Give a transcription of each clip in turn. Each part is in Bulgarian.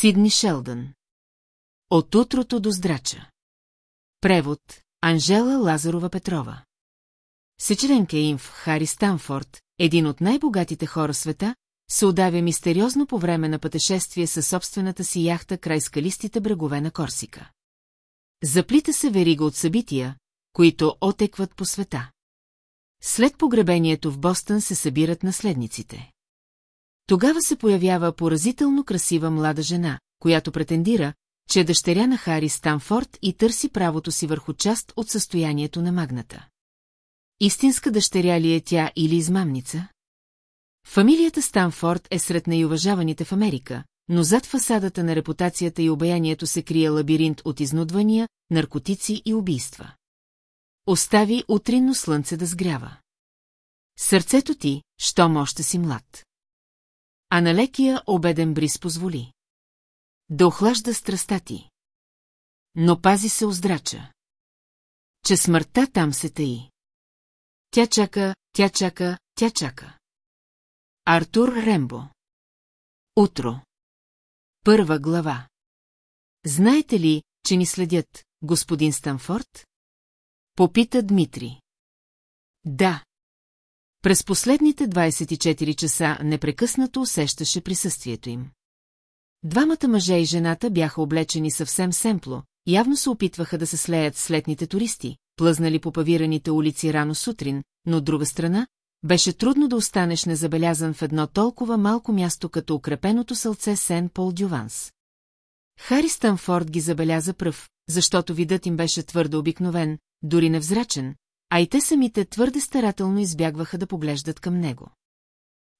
Сидни Шелдън. От утрото до здрача. Превод Анжела Лазарова Петрова. Сечеренка Инф Хари Станфорд, един от най-богатите хора света, се удавя мистериозно по време на пътешествие със собствената си яхта край скалистите брегове на Корсика. Заплита се верига от събития, които отекват по света. След погребението в Бостън се събират наследниците. Тогава се появява поразително красива млада жена, която претендира, че е дъщеря на Хари Станфорд и търси правото си върху част от състоянието на магната. Истинска дъщеря ли е тя или измамница? Фамилията Станфорд е сред най-уважаваните в Америка, но зад фасадата на репутацията и обаянието се крие лабиринт от изнудвания, наркотици и убийства. Остави утринно слънце да сгрява. Сърцето ти, щом още си млад. А на лекия обеден бриз позволи. Да охлажда страста ти. Но пази се оздрача. Че смъртта там се таи. Тя чака, тя чака, тя чака. Артур Рембо Утро Първа глава Знаете ли, че ни следят, господин Станфорд? Попита Дмитри. Да. През последните 24 часа непрекъснато усещаше присъствието им. Двамата мъже и жената бяха облечени съвсем семпло, явно се опитваха да се слеят с летните туристи, плъзнали по павираните улици рано сутрин, но от друга страна, беше трудно да останеш незабелязан в едно толкова малко място като укрепеното сълце Сен Пол Дюванс. Хари Станфорд ги забеляза пръв, защото видът им беше твърде обикновен, дори невзрачен, а и те самите твърде старателно избягваха да поглеждат към него.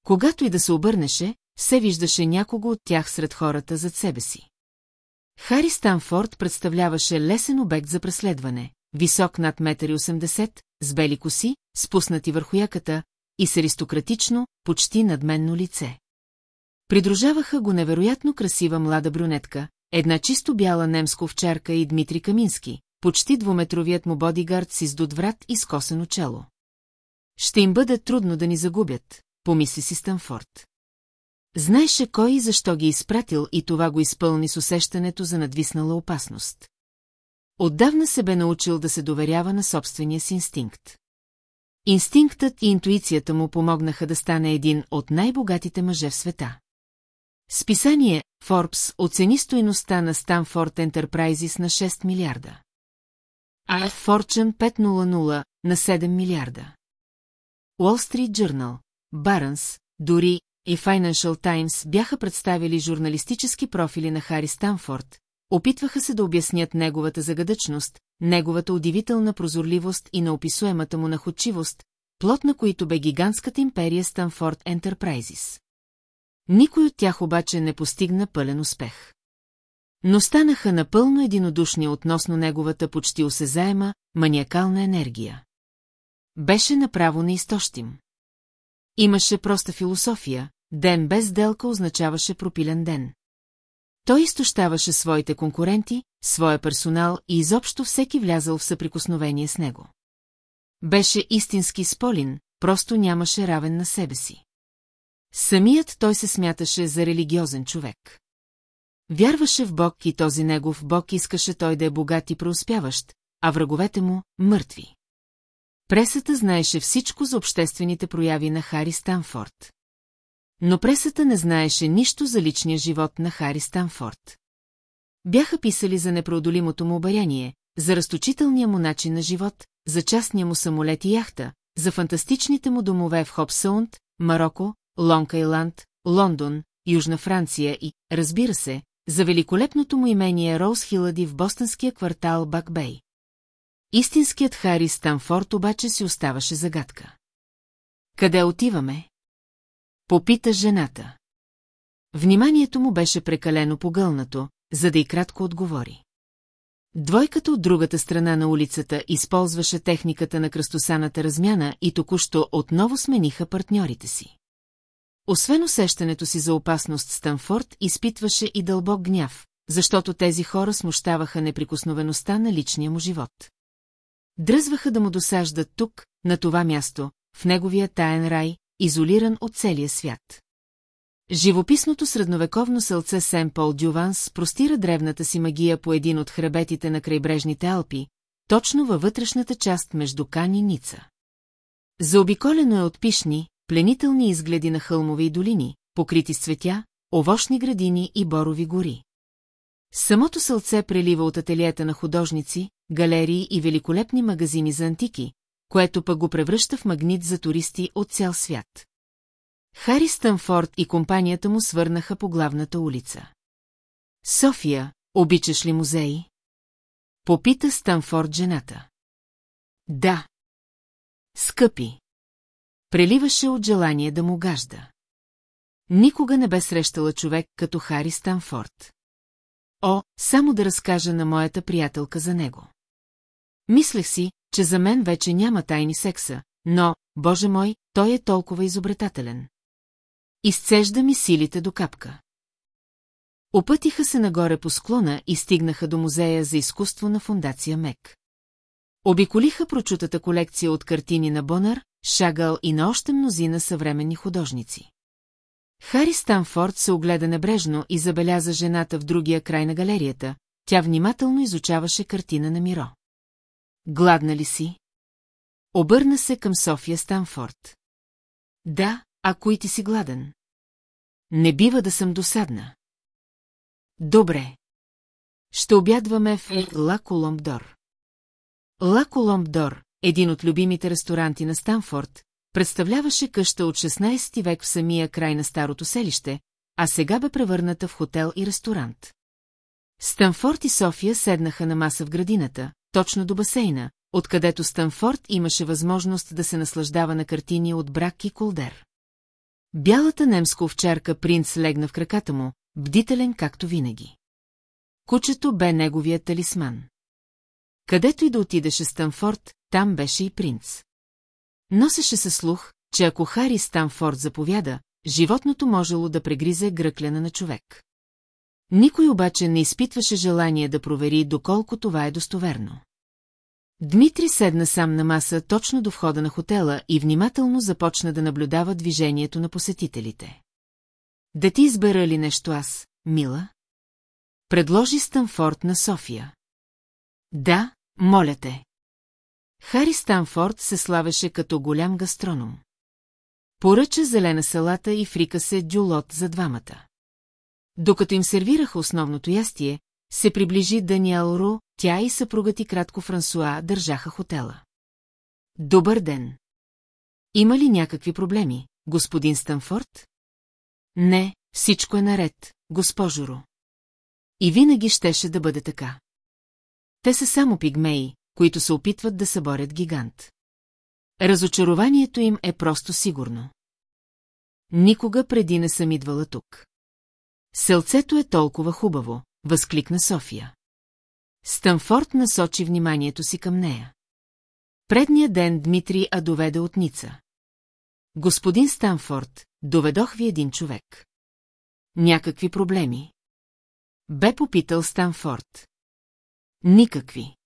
Когато и да се обърнеше, се виждаше някого от тях сред хората зад себе си. Хари Станфорд представляваше лесен обект за преследване, висок над 1,80 м, с бели коси, спуснати върху яката и с аристократично, почти надменно лице. Придружаваха го невероятно красива млада брюнетка, една чисто бяла немска овчарка и Дмитрий Камински, почти двуметровият му бодигард с издут врат и скосено чело. Ще им бъде трудно да ни загубят, помисли си Станфорд. Знаеше кой и защо ги изпратил и това го изпълни с усещането за надвиснала опасност. Отдавна се бе научил да се доверява на собствения си инстинкт. Инстинктът и интуицията му помогнаха да стане един от най-богатите мъже в света. Списание Forbes оцени стоеността на Stanford Enterprises на 6 милиарда. А Fortune 500 на 7 милиарда. Wall Street Journal, Barnes, дори и Financial Times бяха представили журналистически профили на Хари Станфорд, опитваха се да обяснят неговата загадъчност, неговата удивителна прозорливост и неописуемата му находчивост, плод на които бе гигантската империя Станфорд Enterprises. Никой от тях обаче не постигна пълен успех. Но станаха напълно единодушни относно неговата почти осезаема, маниакална енергия. Беше направо неизтощим. Имаше проста философия, ден без делка означаваше пропилен ден. Той изтощаваше своите конкуренти, своя персонал и изобщо всеки влязал в съприкосновение с него. Беше истински сполин, просто нямаше равен на себе си. Самият той се смяташе за религиозен човек. Вярваше в Бог и този негов Бог искаше той да е богат и преуспяващ, а враговете му – мъртви. Пресата знаеше всичко за обществените прояви на Хари Станфорд. Но пресата не знаеше нищо за личния живот на Хари Станфорд. Бяха писали за непроодолимото му обаяние, за разточителния му начин на живот, за частния му самолет и яхта, за фантастичните му домове в Хопсаунд, Марокко, Лонг Айланд, Лондон, Южна Франция и, разбира се, за великолепното му имение Роуз Хилади в бостонския квартал Бакбей. Истинският Хари Станфорд обаче си оставаше загадка. Къде отиваме? Попита жената. Вниманието му беше прекалено погълнато, за да и кратко отговори. Двойката от другата страна на улицата използваше техниката на кръстосаната размяна и току-що отново смениха партньорите си. Освен усещането си за опасност Станфорд изпитваше и дълбок гняв, защото тези хора смущаваха неприкосновеността на личния му живот. Дръзваха да му досаждат тук, на това място, в неговия таен рай, изолиран от целия свят. Живописното средновековно селце Сен Пол Дюванс простира древната си магия по един от хребетите на крайбрежните Алпи, точно във вътрешната част между Кан и Ница. Заобиколено е от пишни, пленителни изгледи на хълмове и долини, покрити с цветя, овощни градини и борови гори. Самото сълце прелива от ателиета на художници, галерии и великолепни магазини за антики, което пък го превръща в магнит за туристи от цял свят. Хари Стънфорд и компанията му свърнаха по главната улица. София, обичаш ли музеи? Попита Стънфорд жената. Да. Скъпи. Преливаше от желание да му гажда. Никога не бе срещала човек като Хари Станфорд. О, само да разкажа на моята приятелка за него. Мислех си, че за мен вече няма тайни секса, но, боже мой, той е толкова изобретателен. Изцежда ми силите до капка. Опътиха се нагоре по склона и стигнаха до музея за изкуство на фундация МЕК. Обиколиха прочутата колекция от картини на Бонар, Шагал и на още мнозина съвременни художници. Хари Станфорд се огледа небрежно и забеляза жената в другия край на галерията, тя внимателно изучаваше картина на Миро. Гладна ли си? Обърна се към София Станфорд. Да, ако и ти си гладен. Не бива да съм досадна. Добре. Ще обядваме в Ла Коломбдор. Ла Коломбдор, един от любимите ресторанти на Станфорд, представляваше къща от 16 век в самия край на старото селище, а сега бе превърната в хотел и ресторант. Станфорд и София седнаха на маса в градината, точно до басейна, откъдето Станфорд имаше възможност да се наслаждава на картини от брак и колдер. Бялата немска овчарка принц легна в краката му, бдителен както винаги. Кучето бе неговият талисман. Където и да отидеше Станфорд, там беше и принц. Носеше се слух, че ако Хари Станфорд заповяда, животното можело да прегризе гръкляна на човек. Никой обаче не изпитваше желание да провери доколко това е достоверно. Дмитри седна сам на маса точно до входа на хотела и внимателно започна да наблюдава движението на посетителите. Да ти избера ли нещо аз, мила? Предложи Станфорд на София. Да, моля те. Хари Станфорд се славеше като голям гастроном. Поръча зелена салата и фрика се дюлот за двамата. Докато им сервираха основното ястие, се приближи Даниел Ру, тя и съпругът и кратко Франсуа държаха хотела. Добър ден! Има ли някакви проблеми, господин Станфорд? Не, всичко е наред, госпожо Ру. И винаги щеше да бъде така. Те са само пигмеи, които се опитват да съборят гигант. Разочарованието им е просто сигурно. Никога преди не съм идвала тук. Селцето е толкова хубаво, възкликна София. Станфорд насочи вниманието си към нея. Предния ден Дмитрий а доведе от Ница. Господин Станфорд, доведох ви един човек. Някакви проблеми? Бе попитал Станфорд. Никакви.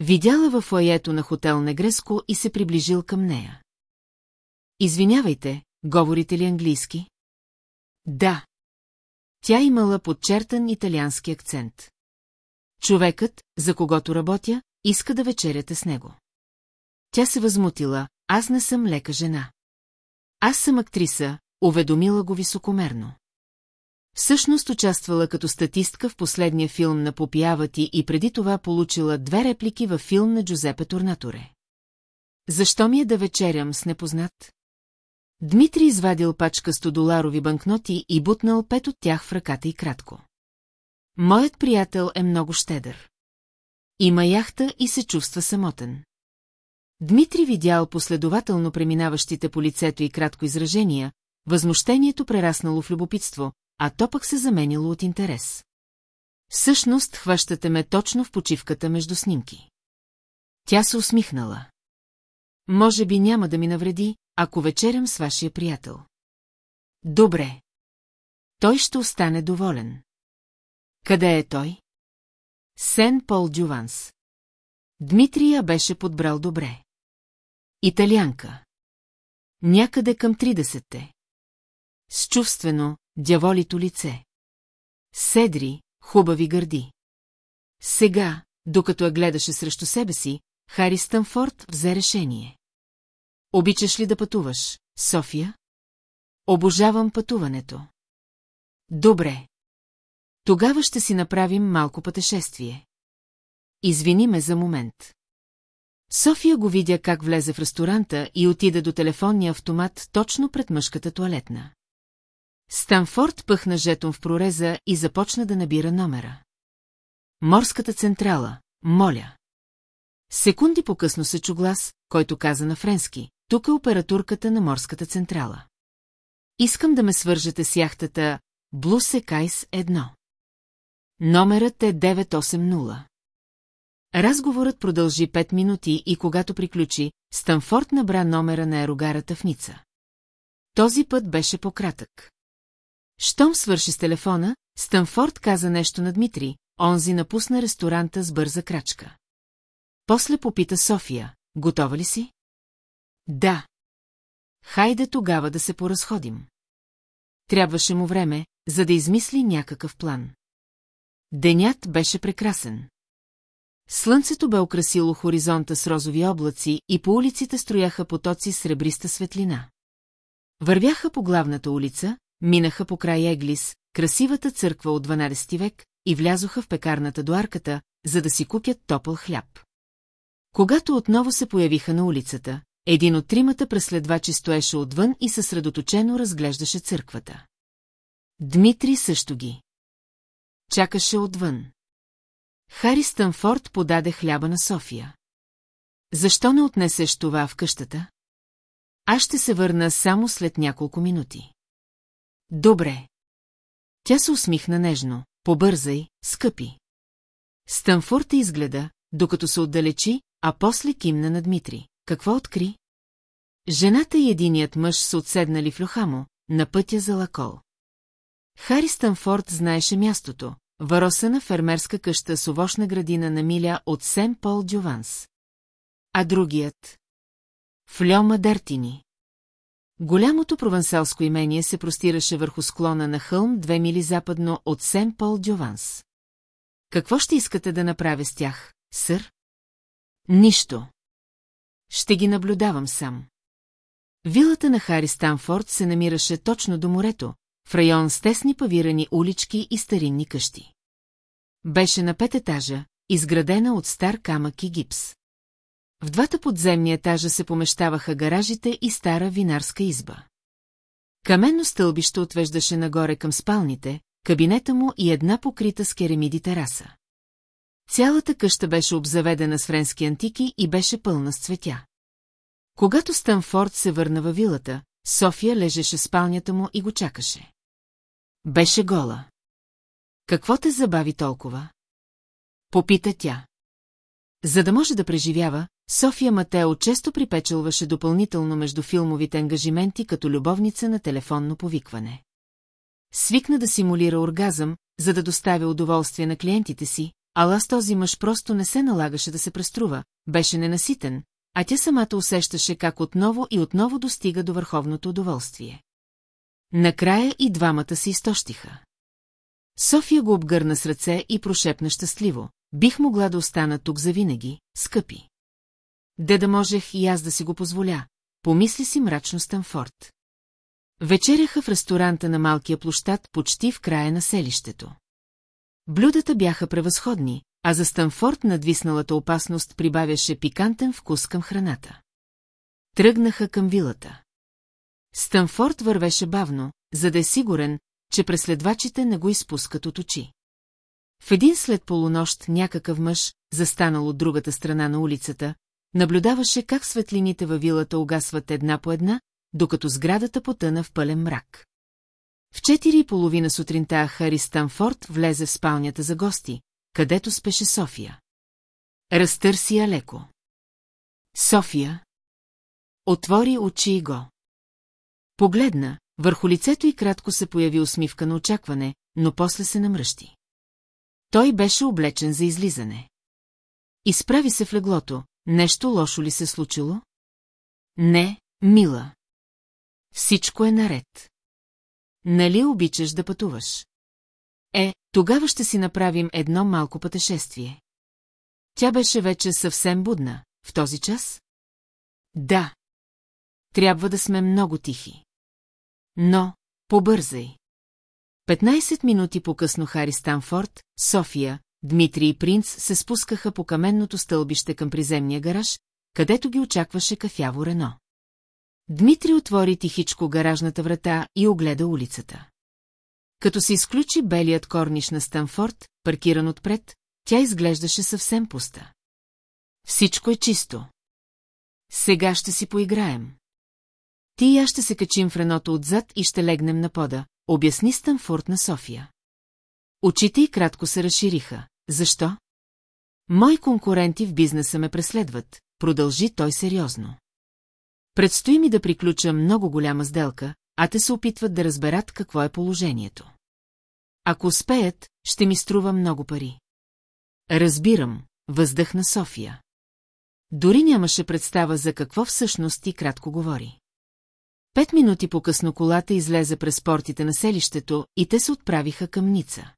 Видяла във фоето на хотел Негреско и се приближил към нея. Извинявайте, говорите ли английски? Да. Тя имала подчертан италиански акцент. Човекът, за когото работя, иска да вечеряте с него. Тя се възмутила, аз не съм лека жена. Аз съм актриса, уведомила го високомерно. Всъщност участвала като статистка в последния филм на Попиявати и преди това получила две реплики във филм на Джузепе Турнаторе. Защо ми е да вечерям с непознат? Дмитрий извадил пачка 100 доларови банкноти и бутнал пет от тях в ръката и кратко. Моят приятел е много щедър. Има яхта и се чувства самотен. Дмитрий видял последователно преминаващите по лицето и кратко изражения, възмущението прераснало в любопитство, а то пък се заменило от интерес. Всъщност хващате ме точно в почивката между снимки. Тя се усмихнала. Може би няма да ми навреди, ако вечерям с вашия приятел. Добре. Той ще остане доволен. Къде е той? Сен Пол Дюванс. Дмитрия беше подбрал добре. Италианка. Някъде към тридесетте. с чувствено, дяволито лице. Седри, хубави гърди. Сега, докато я гледаше срещу себе си, Хари Стънфорд взе решение. Обичаш ли да пътуваш, София? Обожавам пътуването. Добре. Тогава ще си направим малко пътешествие. Извини ме за момент. София го видя как влезе в ресторанта и отида до телефонния автомат точно пред мъжката туалетна. Станфорд пъхна жетон в прореза и започна да набира номера. Морската централа, моля. Секунди по-късно се чу глас, който каза на френски. Тук е опературката на морската централа. Искам да ме свържете с яхтата Блусекайс 1. Номерът е 980. Разговорът продължи 5 минути и когато приключи, Станфорд набра номера на ерогарата в Ница. Този път беше по-кратък. Щом свърши с телефона, Станфорд каза нещо на Дмитрий, онзи напусна ресторанта с бърза крачка. После попита София, готова ли си? Да. Хайде тогава да се поразходим. Трябваше му време, за да измисли някакъв план. Денят беше прекрасен. Слънцето бе украсило хоризонта с розови облаци и по улиците строяха потоци сребриста светлина. Вървяха по главната улица, минаха по край Еглис, красивата църква от 12 век, и влязоха в пекарната до арката, за да си купят топъл хляб. Когато отново се появиха на улицата, един от тримата преследвачи стоеше отвън и съсредоточено разглеждаше църквата. Дмитрий също ги. Чакаше отвън. Хари Стънфорд подаде хляба на София. Защо не отнесеш това в къщата? Аз ще се върна само след няколко минути. Добре. Тя се усмихна нежно. Побързай, скъпи. Стънфорд изгледа, докато се отдалечи, а после кимна на Дмитри. Какво откри? Жената и единият мъж са отседнали в люхамо, на пътя за Лакол. Хари Стънфорд знаеше мястото, варосана фермерска къща с овощна градина на миля от Сен Пол Дюванс. А другият? Фльома Дертини. Голямото провансалско имение се простираше върху склона на хълм две мили западно от Сен Пол Дюванс. Какво ще искате да направя с тях, сър? Нищо. Ще ги наблюдавам сам. Вилата на Хари Станфорд се намираше точно до морето, в район с тесни павирани улички и старинни къщи. Беше на пет етажа, изградена от стар камък и гипс. В двата подземни етажа се помещаваха гаражите и стара винарска изба. Каменно стълбище отвеждаше нагоре към спалните, кабинета му и една покрита с керамиди тераса. Цялата къща беше обзаведена с френски антики и беше пълна с цветя. Когато Станфорд се върна във вилата, София лежеше в спалнята му и го чакаше. Беше гола. Какво те забави толкова? Попита тя. За да може да преживява, София Матео често припечелваше допълнително между филмовите ангажименти като любовница на телефонно повикване. Свикна да симулира оргазъм, за да доставя удоволствие на клиентите си, ала с този мъж просто не се налагаше да се преструва, беше ненаситен, а тя самата усещаше как отново и отново достига до върховното удоволствие. Накрая и двамата се изтощиха. София го обгърна с ръце и прошепна щастливо. Бих могла да остана тук завинаги, скъпи. Де да можех и аз да си го позволя, помисли си мрачно Станфорд. Вечеряха в ресторанта на малкия площад почти в края на селището. Блюдата бяха превъзходни, а за Станфорд надвисналата опасност прибавяше пикантен вкус към храната. Тръгнаха към вилата. Станфорд вървеше бавно, за да е сигурен, че преследвачите не го изпускат от очи. В един след полунощ някакъв мъж, застанал от другата страна на улицата, наблюдаваше как светлините във вилата угасват една по една, докато сградата потъна в пълен мрак. В четири и половина сутринта Хари Станфорд влезе в спалнята за гости, където спеше София. Разтърси я леко. София. Отвори очи и го. Погледна, върху лицето и кратко се появи усмивка на очакване, но после се намръщи. Той беше облечен за излизане. Изправи се в леглото, нещо лошо ли се случило? Не, мила. Всичко е наред. нали обичаш да пътуваш? Е, тогава ще си направим едно малко пътешествие. Тя беше вече съвсем будна, в този час? Да. Трябва да сме много тихи. Но, побързай. 15 минути по-късно Хари Станфорд, София, Дмитрий и Принц се спускаха по каменното стълбище към приземния гараж, където ги очакваше кафяво Рено. Дмитрий отвори тихичко гаражната врата и огледа улицата. Като се изключи белият корниш на Станфорд, паркиран отпред, тя изглеждаше съвсем пуста. Всичко е чисто. Сега ще си поиграем. Ти и аз ще се качим в реното отзад и ще легнем на пода, обясни Станфорд на София. Очите й кратко се разшириха. Защо? Мои конкуренти в бизнеса ме преследват, продължи той сериозно. Предстои ми да приключа много голяма сделка, а те се опитват да разберат какво е положението. Ако успеят, ще ми струва много пари. Разбирам, въздъхна София. Дори нямаше представа за какво всъщност и кратко говори. Пет минути по-късно колата излезе през портите на селището и те се отправиха към Ница.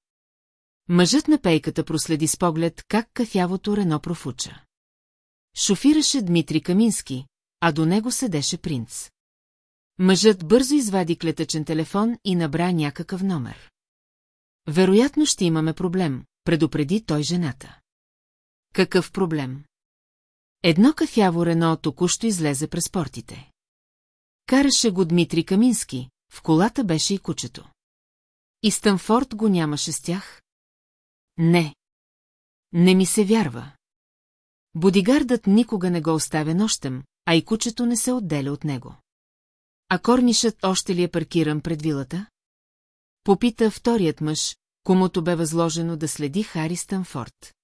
Мъжът на пейката проследи с поглед как кафявото Рено профуча. Шофираше Дмитрий Камински, а до него седеше принц. Мъжът бързо извади клетъчен телефон и набра някакъв номер. Вероятно ще имаме проблем, предупреди той жената. Какъв проблем? Едно кафяво Рено току-що излезе през портите. Караше го Дмитрий Камински, в колата беше и кучето. И Станфорд го нямаше с тях? Не. Не ми се вярва. Бодигардът никога не го оставя нощем, а и кучето не се отделя от него. А корнишът още ли е паркиран пред вилата? Попита вторият мъж, комуто бе възложено да следи Хари Станфорд.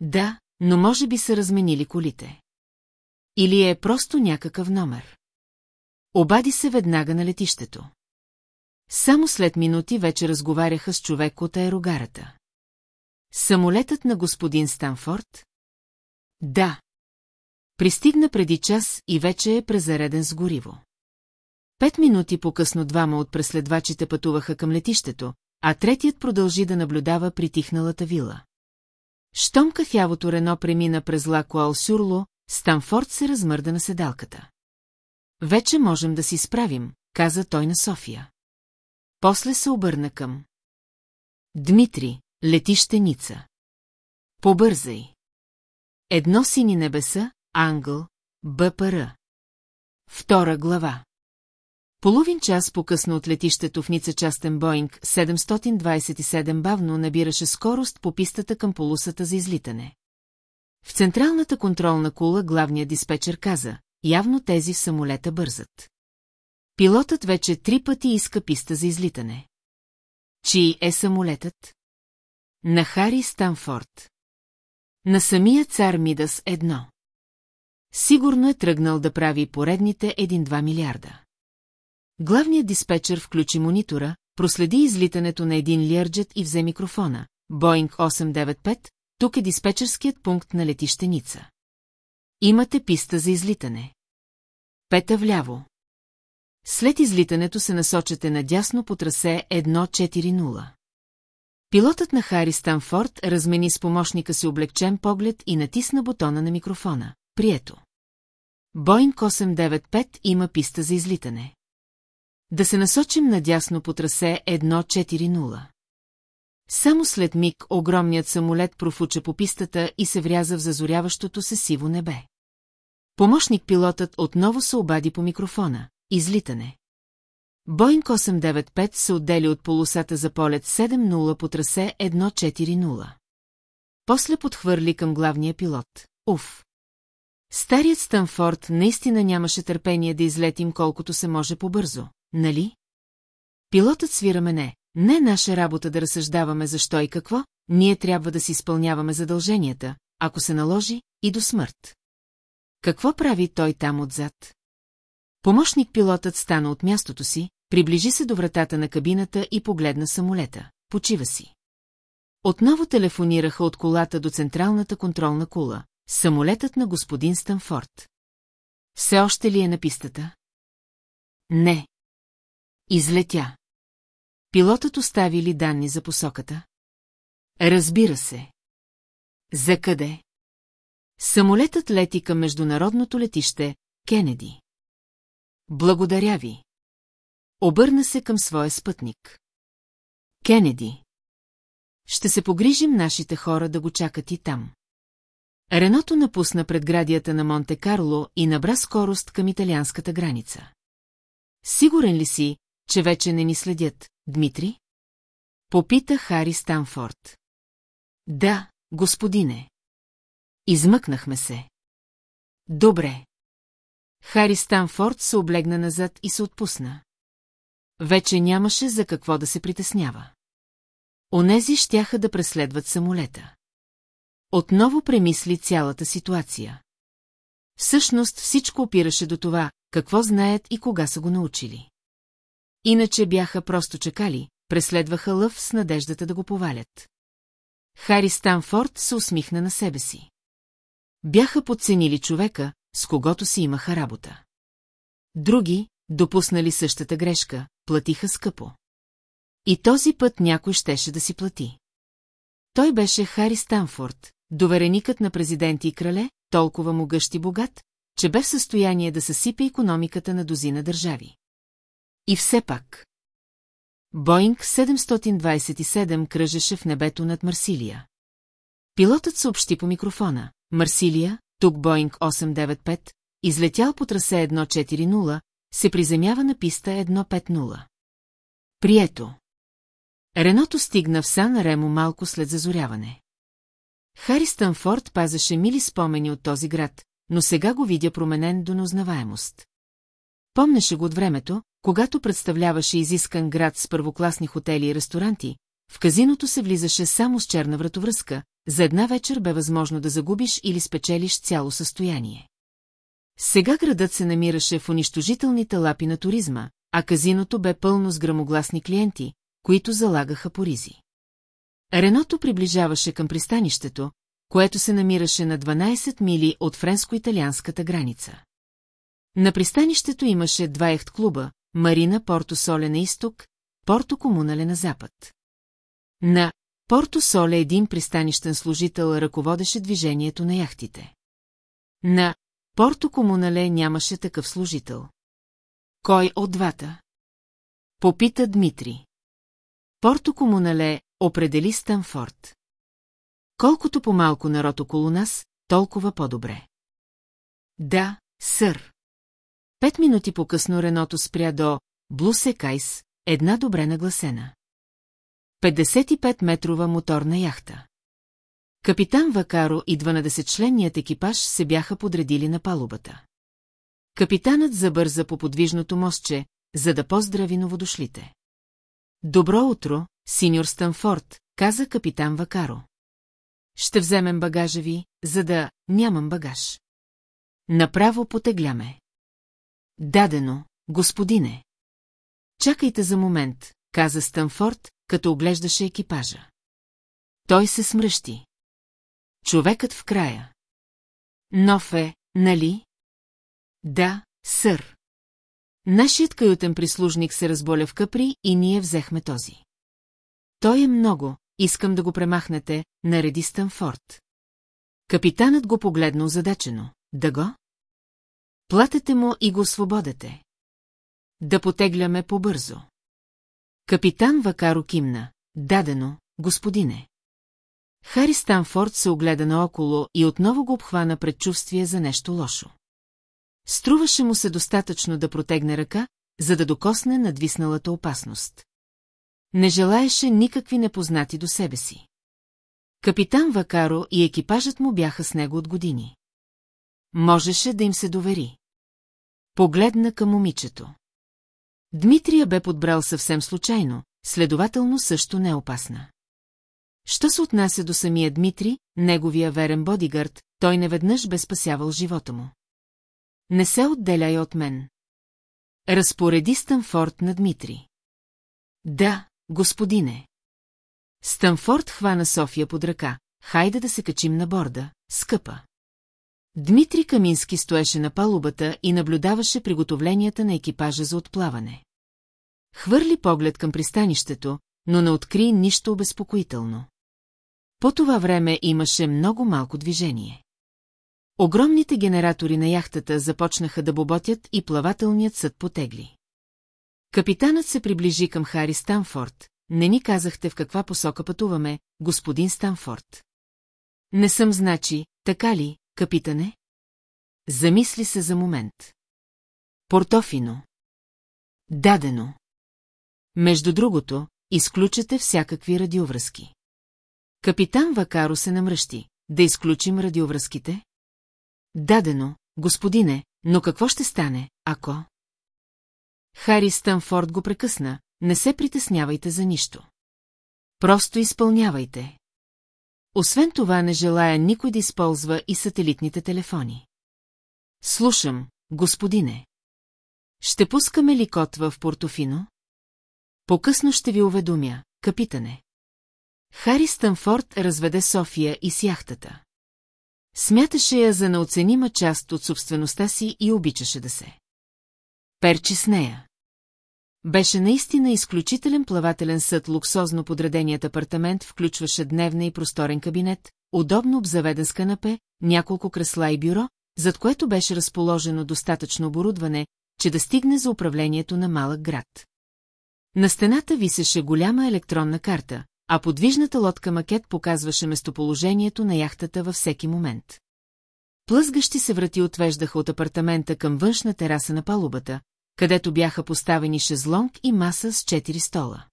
Да, но може би са разменили колите. Или е просто някакъв номер. Обади се веднага на летището. Само след минути вече разговаряха с човек от аерогарата. Самолетът на господин Станфорд? Да. Пристигна преди час и вече е презареден с гориво. Пет минути по-късно двама от преследвачите пътуваха към летището, а третият продължи да наблюдава притихналата вила. Щом кафявото Рено премина през ла Сюрло, Станфорд се размърда на седалката. Вече можем да си справим, каза той на София. После се обърна към. Дмитри, летище Ница. Побързай. Едно сини небеса, Англ, БПР. Втора глава. Половин час по-късно от летището в Ница частен Боинг 727 бавно набираше скорост по пистата към полусата за излитане. В централната контролна кула главният диспетчер каза, явно тези в самолета бързат. Пилотът вече три пъти иска писта за излитане. Чий е самолетът? На Хари Станфорд. На самия цар Мидас едно. Сигурно е тръгнал да прави поредните 1-2 милиарда. Главният диспетчер включи монитора, проследи излитането на един лиарджет и взе микрофона. Боинг 895, тук е диспетчерският пункт на летищеница. Имате писта за излитане. Пета вляво. След излитането се насочате надясно по трасе 140. Пилотът на Хари Станфорд размени с помощника си облегчен поглед и натисна бутона на микрофона. Прието. Боинг 895 има писта за излитане. Да се насочим надясно по трасе 140. Само след миг огромният самолет профуча по пистата и се вряза в зазоряващото се сиво небе. Помощник-пилотът отново се обади по микрофона. Излитане. Боинг 895 се отдели от полосата за полет 7-0 по трасе 1-4-0. После подхвърли към главния пилот. Уф! Старият Станфорд наистина нямаше търпение да излетим колкото се може по-бързо, нали? Пилотът свира мене. Не е наша работа да разсъждаваме защо и какво, ние трябва да си изпълняваме задълженията, ако се наложи, и до смърт. Какво прави той там отзад? Помощник-пилотът стана от мястото си, приближи се до вратата на кабината и погледна самолета. Почива си. Отново телефонираха от колата до централната контролна кула. Самолетът на господин Станфорд. Все още ли е на пистата? Не. Излетя. Пилотът остави ли данни за посоката? Разбира се. За къде? Самолетът лети към международното летище Кенеди. Благодаря ви. Обърна се към своя спътник. Кенеди. Ще се погрижим нашите хора да го чакат и там. Реното напусна предградията на Монте-Карло и набра скорост към италианската граница. Сигурен ли си, че вече не ни следят, Дмитри? Попита Хари Станфорд. Да, господине. Измъкнахме се. Добре. Хари Станфорд се облегна назад и се отпусна. Вече нямаше за какво да се притеснява. Онези щяха да преследват самолета. Отново премисли цялата ситуация. Всъщност всичко опираше до това, какво знаят и кога са го научили. Иначе бяха просто чекали, преследваха лъв с надеждата да го повалят. Хари Станфорд се усмихна на себе си. Бяха подценили човека, с когото си имаха работа. Други, допуснали същата грешка, платиха скъпо. И този път някой щеше да си плати. Той беше Хари Станфорд, довереникът на президенти и крале, толкова могъщ и богат, че бе в състояние да съсипе економиката на дозина държави. И все пак. Боинг 727 кръжеше в небето над Марсилия. Пилотът съобщи по микрофона. Марсилия, тук Боинг 895, излетял по трасе 140, се приземява на писта 150. Прието. Реното стигна в Сан Ремо малко след зазоряване. Хари Станфорд пазеше мили спомени от този град, но сега го видя променен до неузнаваемост. Помнеше го от времето, когато представляваше изискан град с първокласни хотели и ресторанти, в казиното се влизаше само с черна вратовръзка, за една вечер бе възможно да загубиш или спечелиш цяло състояние. Сега градът се намираше в унищожителните лапи на туризма, а казиното бе пълно с грамогласни клиенти, които залагаха по ризи. Реното приближаваше към пристанището, което се намираше на 12 мили от френско-италианската граница. На пристанището имаше два ехт-клуба, Марина Порто Соле на изток, Порто Комунале на запад. На Порто Соле един пристанищен служител ръководеше движението на яхтите. На Порто Комунале нямаше такъв служител. Кой от двата? Попита Дмитри. Порто Комунале определи Станфорд. Колкото по-малко народ около нас, толкова по-добре. Да, сър. Пет минути по-късно Реното спря до Блусекайс, една добре нагласена. 55-метрова моторна яхта. Капитан Вакаро и 12-членният екипаж се бяха подредили на палубата. Капитанът забърза по подвижното мостче, за да поздрави новодошлите. Добро утро, синьор Станфорд, каза капитан Вакаро. Ще вземем багажа ви, за да нямам багаж. Направо потегляме. Дадено, господине. Чакайте за момент, каза Станфорд, като оглеждаше екипажа. Той се смръщи. Човекът в края. Нов е, нали? Да, сър. Нашият каютен прислужник се разболя в Капри и ние взехме този. Той е много, искам да го премахнете, нареди Станфорд. Капитанът го погледна озадачено. Да го? Платете му и го освободете. Да потегляме побързо. Капитан Вакаро кимна. Дадено, господине. Хари Станфорд се огледа наоколо и отново го обхвана предчувствие за нещо лошо. Струваше му се достатъчно да протегне ръка, за да докосне надвисналата опасност. Не желаеше никакви непознати до себе си. Капитан Вакаро и екипажът му бяха с него от години. Можеше да им се довери. Погледна към момичето. Дмитрия бе подбрал съвсем случайно, следователно също не е опасна. Що се отнася до самия Дмитри, неговия верен бодигард, той неведнъж бе спасявал живота му. Не се отделяй от мен. Разпореди Станфорд на Дмитри. Да, господине. Станфорд хвана София под ръка. Хайде да се качим на борда, скъпа. Дмитри Камински стоеше на палубата и наблюдаваше приготовленията на екипажа за отплаване. Хвърли поглед към пристанището, но не откри нищо обезпокоително. По това време имаше много малко движение. Огромните генератори на яхтата започнаха да боботят и плавателният съд потегли. Капитанът се приближи към Хари Станфорд. Не ни казахте в каква посока пътуваме, господин Станфорд. Не съм значи, така ли, капитане? Замисли се за момент. Портофино. Дадено. Между другото, изключете всякакви радиовръзки. Капитан Вакаро се намръщи. Да изключим радиовръзките? Дадено, господине, но какво ще стане, ако... Хари Стънфорд го прекъсна, не се притеснявайте за нищо. Просто изпълнявайте. Освен това не желая никой да използва и сателитните телефони. Слушам, господине. Ще пускаме ли кот в Портофино? По-късно ще ви уведомя, капитане. Хари Стънфорд разведе София и с яхтата. Смяташе я за неоценима част от собствеността си и обичаше да се. Перчи с нея. Беше наистина изключителен плавателен съд, луксозно подреденият апартамент включваше дневна и просторен кабинет, удобно обзаведен с канапе, няколко кресла и бюро, зад което беше разположено достатъчно оборудване, че да стигне за управлението на малък град. На стената висеше голяма електронна карта, а подвижната лодка макет показваше местоположението на яхтата във всеки момент. Плъзгащи се врати отвеждаха от апартамента към външна тераса на палубата, където бяха поставени шезлонг и маса с четири стола.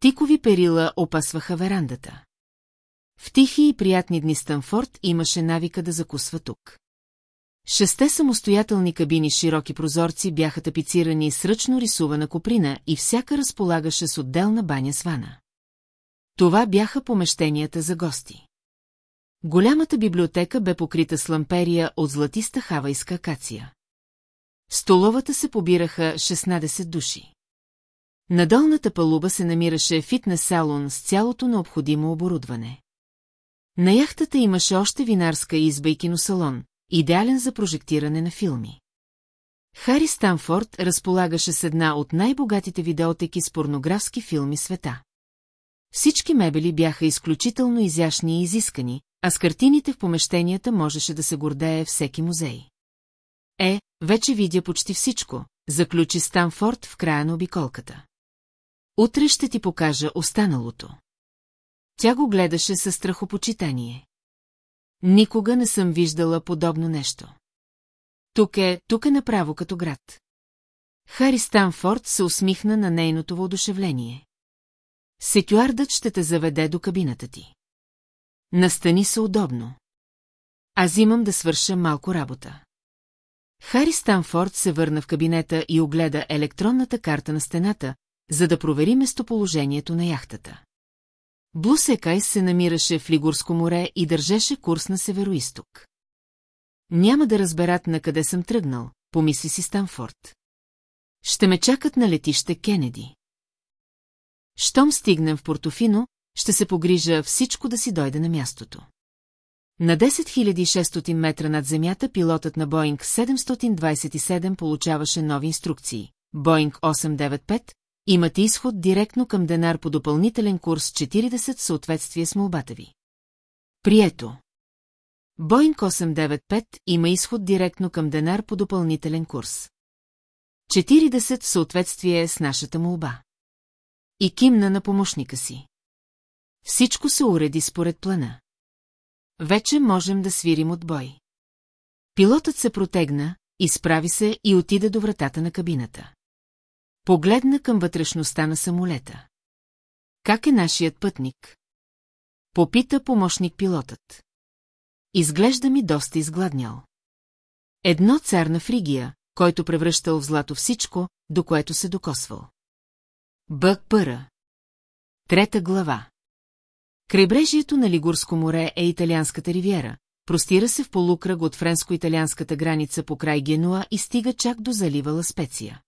Тикови перила опасваха верандата. В тихи и приятни дни Станфорд имаше навика да закусва тук. Шесте самостоятелни кабини с широки прозорци бяха тапицирани с ръчно рисувана коприна и всяка разполагаше с отделна баня с вана. Това бяха помещенията за гости. Голямата библиотека бе покрита с ламперия от златиста хавайска акация. Столовата се побираха 16 души. На долната палуба се намираше фитнес салон с цялото необходимо оборудване. На яхтата имаше още винарска изба и киносалон, идеален за прожектиране на филми. Хари Станфорд разполагаше с една от най-богатите видеотеки с порнографски филми света. Всички мебели бяха изключително изящни и изискани, а с картините в помещенията можеше да се гордее всеки музей. Е, вече видя почти всичко, заключи Станфорд в края на обиколката. Утре ще ти покажа останалото. Тя го гледаше със страхопочитание. Никога не съм виждала подобно нещо. Тук е, тук е направо като град. Хари Станфорд се усмихна на нейното въодушевление. Секюардът ще те заведе до кабината ти. Настани се удобно. Аз имам да свърша малко работа. Хари Станфорд се върна в кабинета и огледа електронната карта на стената, за да провери местоположението на яхтата. Блусекай се намираше в Лигурско море и държеше курс на североисток. Няма да разберат на къде съм тръгнал, помисли си Станфорд. Ще ме чакат на летище Кенеди. Щом стигнем в Портофино, ще се погрижа всичко да си дойде на мястото. На 10600 метра над земята пилотът на Боинг 727 получаваше нови инструкции. Боинг 895 имате изход директно към Денар по допълнителен курс 40 в съответствие с молбата ви. Прието. Боинг 895 има изход директно към Денар по допълнителен курс. 40 в съответствие с нашата молба. И кимна на помощника си. Всичко се уреди според плана. Вече можем да свирим отбой. Пилотът се протегна, изправи се и отида до вратата на кабината. Погледна към вътрешността на самолета. Как е нашият пътник? Попита помощник пилотът. Изглежда ми доста изгладнял. Едно цар на Фригия, който превръщал в злато всичко, до което се докосвал. Бък пъра. Трета глава. Крайбрежието на Лигурско море е италианската ривиера, простира се в полукръг от френско-италианската граница по край Генуа и стига чак до залива Ласпеция.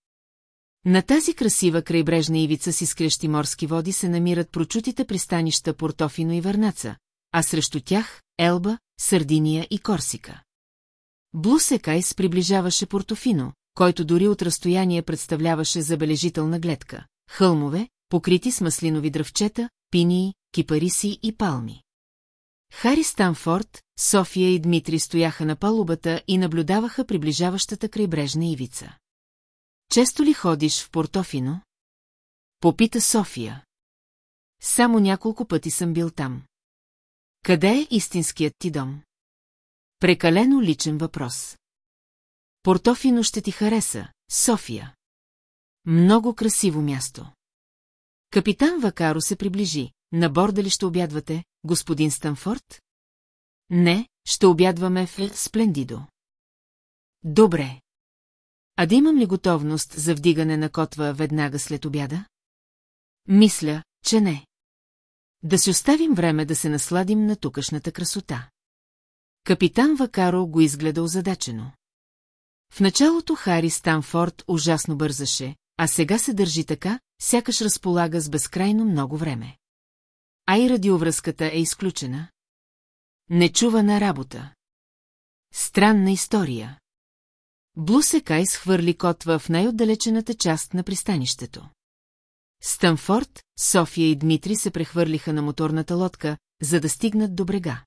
На тази красива крайбрежна ивица с изкрещи морски води се намират прочутите пристанища Портофино и Върнаца, а срещу тях – Елба, Сардиния и Корсика. Блусекайс приближаваше Портофино, който дори от разстояние представляваше забележителна гледка. Хълмове, покрити с маслинови дръвчета, пинии, кипариси и палми. Хари Станфорд, София и Дмитрий стояха на палубата и наблюдаваха приближаващата крайбрежна ивица. Често ли ходиш в Портофино? Попита София. Само няколко пъти съм бил там. Къде е истинският ти дом? Прекалено личен въпрос. Портофино ще ти хареса, София. Много красиво място. Капитан Вакаро се приближи. На борда ли ще обядвате, господин Станфорд? Не, ще обядваме в Сплендидо. Добре. А да имам ли готовност за вдигане на котва веднага след обяда? Мисля, че не. Да си оставим време да се насладим на тукашната красота. Капитан Вакаро го изгледа озадачено. В началото Хари Станфорд ужасно бързаше, а сега се държи така, сякаш разполага с безкрайно много време. А и радиовръзката е изключена. Нечувана работа. Странна история. Блусека изхвърли котва в най-отдалечената част на пристанището. Станфорд, София и Дмитри се прехвърлиха на моторната лодка, за да стигнат до брега.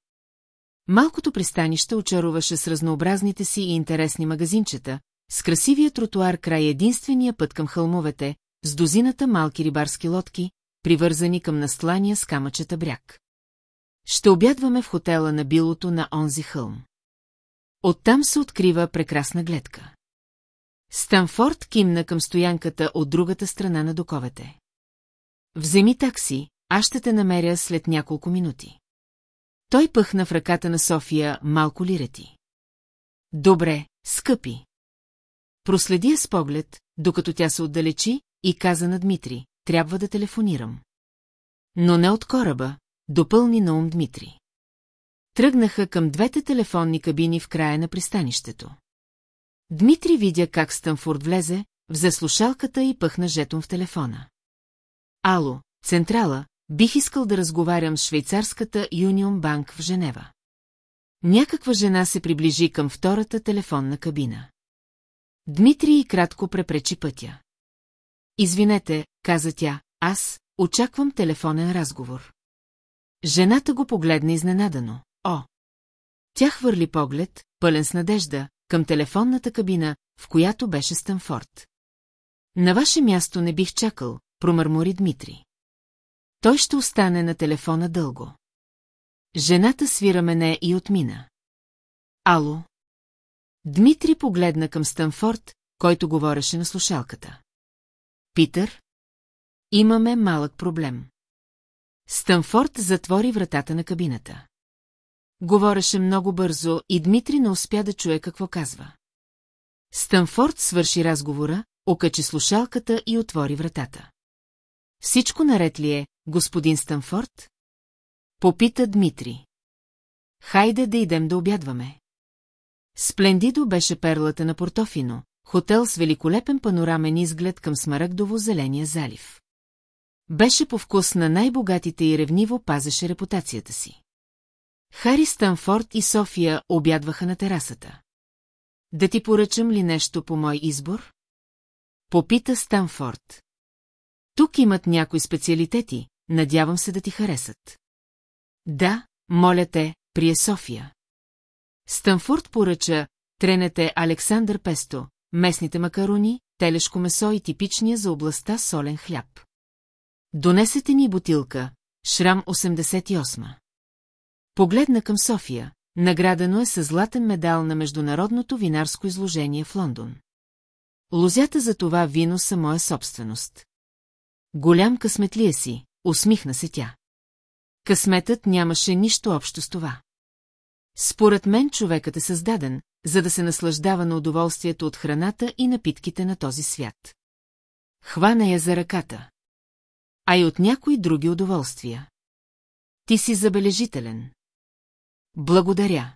Малкото пристанище очаруваше с разнообразните си и интересни магазинчета, с красивия тротуар край единствения път към хълмовете, с дозината малки рибарски лодки, привързани към настлания с камъчета бряг. Ще обядваме в хотела на билото на онзи хълм. Оттам се открива прекрасна гледка. Станфорд кимна към стоянката от другата страна на доковете. Вземи такси, аз ще те намеря след няколко минути. Той пъхна в ръката на София малко лирети. Добре, скъпи. Проследи я с поглед, докато тя се отдалечи, и каза на Дмитри, трябва да телефонирам. Но не от кораба, допълни на ум Дмитри. Тръгнаха към двете телефонни кабини в края на пристанището. Дмитри видя как Станфорд влезе, взе слушалката и пъхна жетон в телефона. Ало, Централа, бих искал да разговарям с швейцарската Юнион Банк в Женева. Някаква жена се приближи към втората телефонна кабина. Дмитрий кратко препречи пътя. Извинете, каза тя, аз очаквам телефонен разговор. Жената го погледна изненадано. О! Тя хвърли поглед, пълен с надежда, към телефонната кабина, в която беше Станфорд. На ваше място не бих чакал, промърмори Дмитрий. Той ще остане на телефона дълго. Жената свира мене и отмина. Ало? Дмитрий погледна към Станфорд, който говореше на слушалката. Питър? Имаме малък проблем. Станфорд затвори вратата на кабината. Говореше много бързо и Дмитрий не успя да чуе какво казва. Станфорд свърши разговора, окачи слушалката и отвори вратата. Всичко наред ли е, господин Станфорд? Попита Дмитри. Хайде да идем да обядваме. Сплендидо беше перлата на Портофино, хотел с великолепен панорамен изглед към Смарагдово-зеления залив. Беше по вкус на най-богатите и ревниво пазеше репутацията си. Хари Станфорд и София обядваха на терасата. Да ти поръчам ли нещо по мой избор? Попита Станфорд. Тук имат някои специалитети, надявам се да ти харесат. Да, моля те, прие София. Станфорд поръча тренете Александър Песто, местните макарони, телешко месо и типичния за областта солен хляб. Донесете ни бутилка, Шрам 88. Погледна към София, наградено е със златен медал на Международното винарско изложение в Лондон. Лозята за това вино са моя собственост. Голям късметлия си, усмихна се тя. Късметът нямаше нищо общо с това. Според мен човекът е създаден, за да се наслаждава на удоволствието от храната и напитките на този свят. Хвана я за ръката. А и от някои други удоволствия. Ти си забележителен. Благодаря.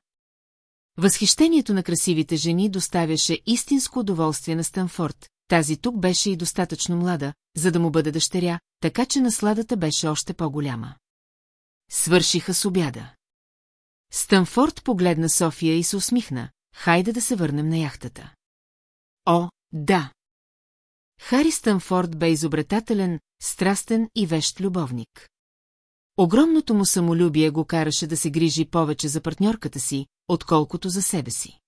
Възхищението на красивите жени доставяше истинско удоволствие на Станфорд. Тази тук беше и достатъчно млада, за да му бъде дъщеря, така че насладата беше още по-голяма. Свършиха с обяда. Станфорд погледна София и се усмихна. Хайде да се върнем на яхтата. О, Да. Хари Стънфорд бе изобретателен, страстен и вещ любовник. Огромното му самолюбие го караше да се грижи повече за партньорката си, отколкото за себе си.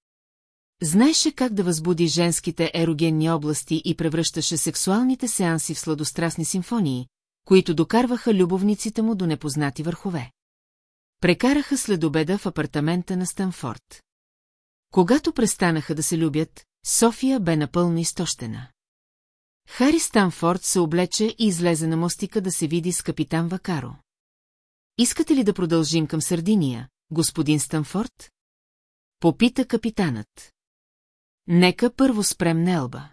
Знаеше как да възбуди женските ерогенни области и превръщаше сексуалните сеанси в сладострастни симфонии, които докарваха любовниците му до непознати върхове. Прекараха следобеда в апартамента на Станфорд. Когато престанаха да се любят, София бе напълно изтощена. Хари Станфорд се облече и излезе на мостика да се види с капитан Вакаро. Искате ли да продължим към Сърдиния, господин Станфорд? Попита капитанът. Нека първо спрем Нелба.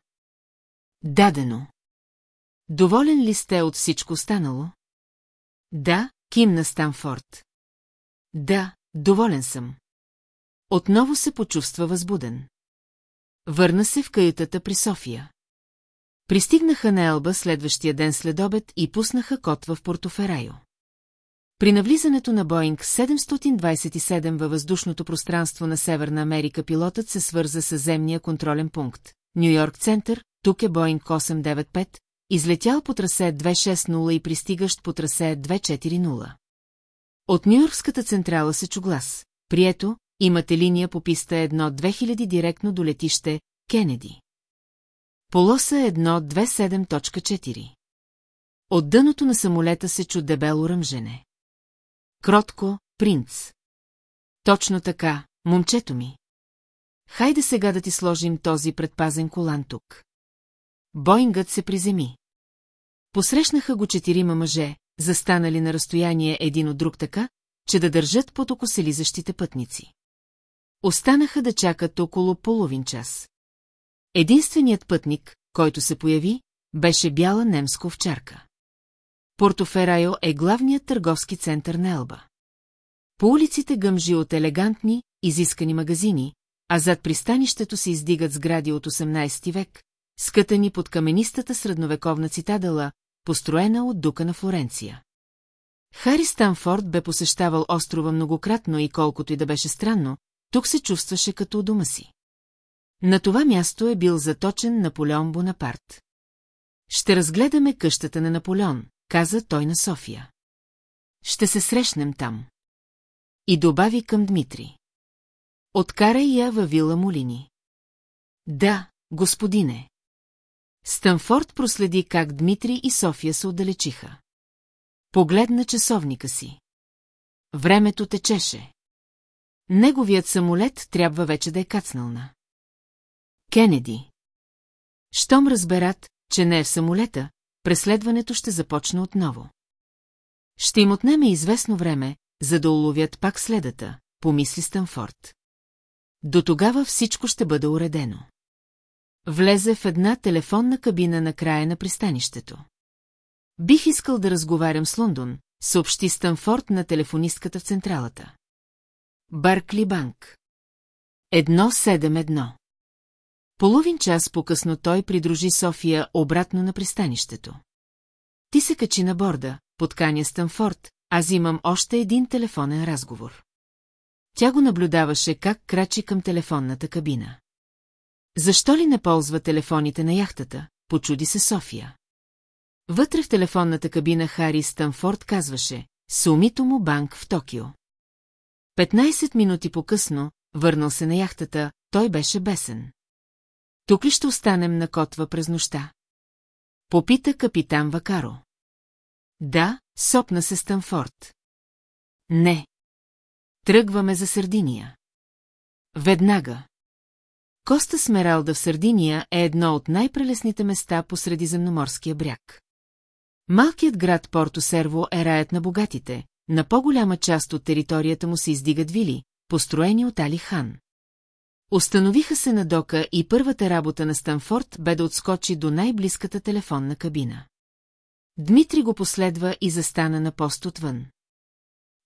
Дадено. Доволен ли сте от всичко останало? Да, кимна Станфорд. Да, доволен съм. Отново се почувства възбуден. Върна се в каютата при София. Пристигнаха на Елба следващия ден след обед и пуснаха кот в Портоферайо. При навлизането на Боинг 727 във въздушното пространство на Северна Америка пилотът се свърза с земния контролен пункт. Нью Йорк Център, тук е Боинг 895, излетял по трасе 260 и пристигащ по трасе 240. От Нью-Йоркската централа се чу глас. Прието, имате линия по писта 1-2000 директно до летище Кенеди. Полоса 1-27.4. От дъното на самолета се чу дебело ръмжене. Кротко, принц. Точно така, момчето ми. Хайде сега да ти сложим този предпазен колан тук. Боингът се приземи. Посрещнаха го четирима мъже, застанали на разстояние един от друг така, че да държат под око селизащите пътници. Останаха да чакат около половин час. Единственият пътник, който се появи, беше бяла немска овчарка. Портоферайо е главният търговски център на Елба. По улиците гъмжи от елегантни, изискани магазини, а зад пристанището се издигат сгради от 18 век, скътани под каменистата средновековна цитадела, построена от дука на Флоренция. Хари Станфорд бе посещавал острова многократно и колкото и да беше странно, тук се чувстваше като у дома си. На това място е бил заточен Наполеон Бонапарт. Ще разгледаме къщата на Наполеон, каза той на София. Ще се срещнем там. И добави към Дмитрий. Откарай я във вила Молини. Да, господине. Станфорд проследи как Дмитрий и София се отдалечиха. Погледна часовника си. Времето течеше. Неговият самолет трябва вече да е кацнал на. Кенеди. Щом разберат, че не е в самолета, преследването ще започне отново. Ще им отнеме известно време, за да уловят пак следата, помисли Станфорд. До тогава всичко ще бъде уредено. Влезе в една телефонна кабина на края на пристанището. Бих искал да разговарям с Лондон, съобщи Станфорд на телефонистката в централата. Баркли Банк. Едно седем едно. Половин час по-късно той придружи София обратно на пристанището. Ти се качи на борда, подканя Станфорд, аз имам още един телефонен разговор. Тя го наблюдаваше как крачи към телефонната кабина. Защо ли не ползва телефоните на яхтата, почуди се София. Вътре в телефонната кабина Хари Станфорд казваше Сумито му банк в Токио. 15 минути по-късно, върнал се на яхтата, той беше бесен. Тук ли ще останем на котва през нощта? Попита капитан Вакаро. Да, сопна се Станфорд. Не. Тръгваме за Сърдиния. Веднага. Коста Смералда в Сърдиния е едно от най-прелесните места по средиземноморския бряг. Малкият град Порто Серво е раят на богатите, на по-голяма част от територията му се издигат вили, построени от Али Хан. Установиха се на дока и първата работа на Станфорд бе да отскочи до най-близката телефонна кабина. Дмитри го последва и застана на пост отвън.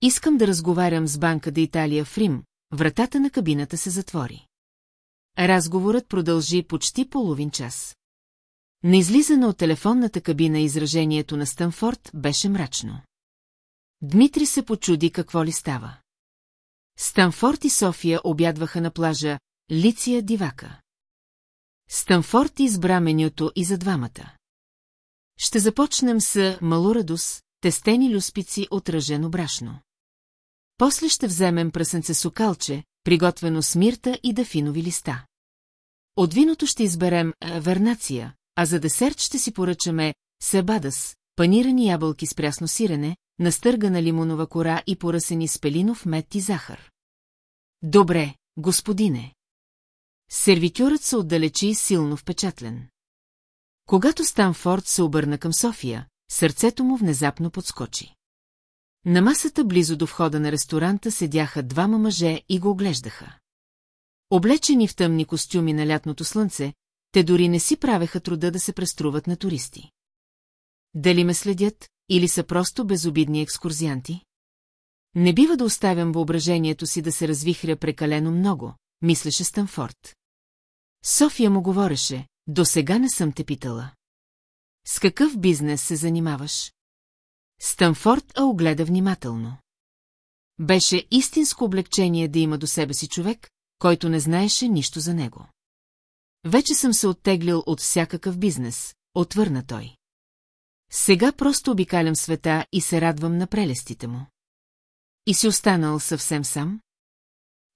Искам да разговарям с банка да Италия в Рим, вратата на кабината се затвори. Разговорът продължи почти половин час. На излизане от телефонната кабина изражението на Станфорд беше мрачно. Дмитри се почуди какво ли става. Станфорд и София обядваха на плажа Лиция Дивака. Станфорд избра менюто и за двамата. Ще започнем с малурадус, тестени люспици от ръжено брашно. После ще вземем прасенце сокалче, приготвено с мирта и дафинови листа. От виното ще изберем вернация, а за десерт ще си поръчаме себадас, панирани ябълки с прясно сирене, настъргана лимонова кора и поръсени с пелинов мед и захар. Добре, господине. Сервитюрът се отдалечи силно впечатлен. Когато Станфорд се обърна към София, сърцето му внезапно подскочи. На масата близо до входа на ресторанта седяха двама мъже и го оглеждаха. Облечени в тъмни костюми на лятното слънце, те дори не си правеха труда да се преструват на туристи. Дали ме следят, или са просто безобидни екскурзианти? Не бива да оставям въображението си да се развихря прекалено много, мислеше Станфорд. София му говореше, до сега не съм те питала. С какъв бизнес се занимаваш? Станфорд а огледа внимателно. Беше истинско облегчение да има до себе си човек, който не знаеше нищо за него. Вече съм се оттеглил от всякакъв бизнес, отвърна той. Сега просто обикалям света и се радвам на прелестите му. И си останал съвсем сам?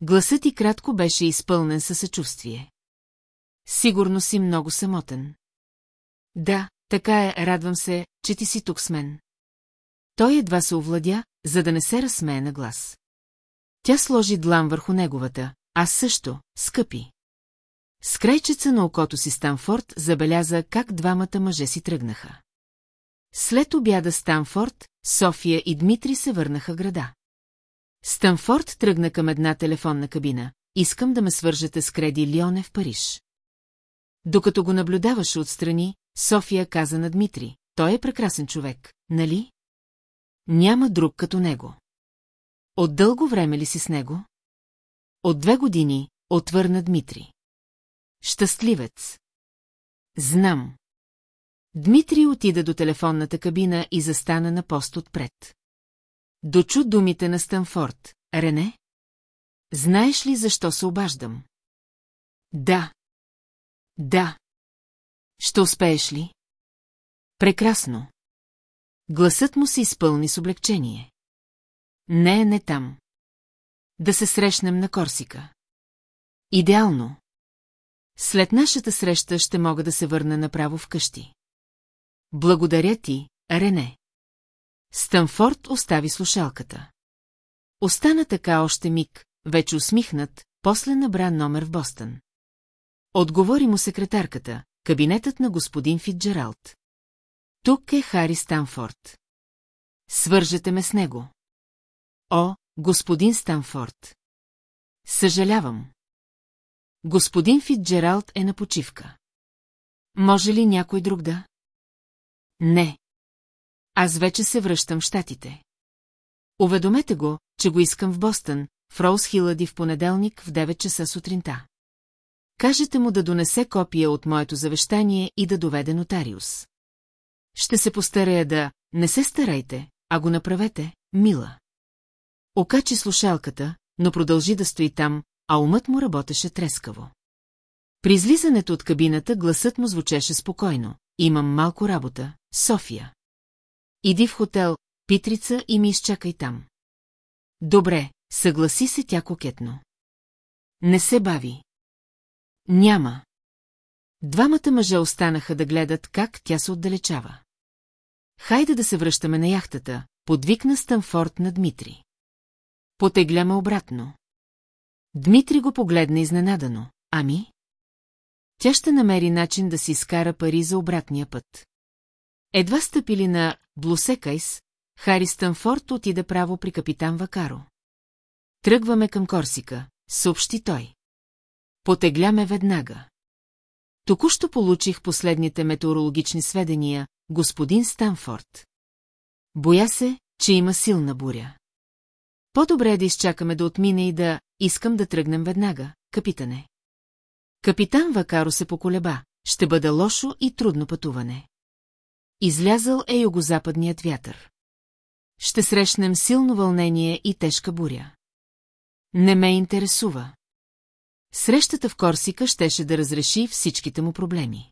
Гласът ти кратко беше изпълнен със съчувствие. Сигурно си много самотен. Да, така е, радвам се, че ти си тук с мен. Той едва се овладя, за да не се разсмее на глас. Тя сложи длан върху неговата, аз също, скъпи. С крайчеца на окото си Станфорд забеляза как двамата мъже си тръгнаха. След обяда Станфорд, София и Дмитри се върнаха града. Станфорд тръгна към една телефонна кабина. Искам да ме свържете с Креди Лионе в Париж. Докато го наблюдаваше отстрани, София каза на Дмитри. Той е прекрасен човек, нали? Няма друг като него. От дълго време ли си с него? От две години, отвърна Дмитри. Щастливец. Знам. Дмитрий отида до телефонната кабина и застана на пост отпред. Дочу думите на Станфорд. Рене? Знаеш ли защо се обаждам? Да. Да. Ще успееш ли? Прекрасно. Гласът му се изпълни с облегчение. Не, не там. Да се срещнем на Корсика. Идеално. След нашата среща ще мога да се върна направо вкъщи. Благодаря ти, Рене. Станфорд остави слушалката. Остана така още миг, вече усмихнат, после набра номер в Бостън. Отговори му секретарката, кабинетът на господин Фитджералд. Тук е Хари Станфорд. Свържете ме с него. О, господин Станфорд. Съжалявам. Господин Фитджералд е на почивка. Може ли някой друг да? Не. Аз вече се връщам в щатите. Уведомете го, че го искам в Бостън, в Роуз Хилади в понеделник в 9 часа сутринта. Кажете му да донесе копия от моето завещание и да доведе нотариус. Ще се постарая да... Не се старайте, а го направете, мила. Окачи слушалката, но продължи да стои там, а умът му работеше трескаво. При излизането от кабината гласът му звучеше спокойно. Имам малко работа, София. Иди в хотел, Питрица и ми изчакай там. Добре, съгласи се тя кокетно. Не се бави. Няма. Двамата мъже останаха да гледат как тя се отдалечава. Хайде да се връщаме на яхтата, подвикна Станфорд на Дмитри. Потегляме обратно. Дмитри го погледна изненадано. Ами? Тя ще намери начин да си изкара пари за обратния път. Едва стъпили на Блусекайс, Хари Станфорд отида право при капитан Вакаро. Тръгваме към Корсика, съобщи той. Потегляме веднага. Току-що получих последните метеорологични сведения, господин Станфорд. Боя се, че има силна буря. По-добре е да изчакаме да отмине и да искам да тръгнем веднага, капитане. Капитан Вакаро се поколеба, ще бъде лошо и трудно пътуване. Излязъл е югозападният вятър. Ще срещнем силно вълнение и тежка буря. Не ме интересува. Срещата в Корсика щеше да разреши всичките му проблеми.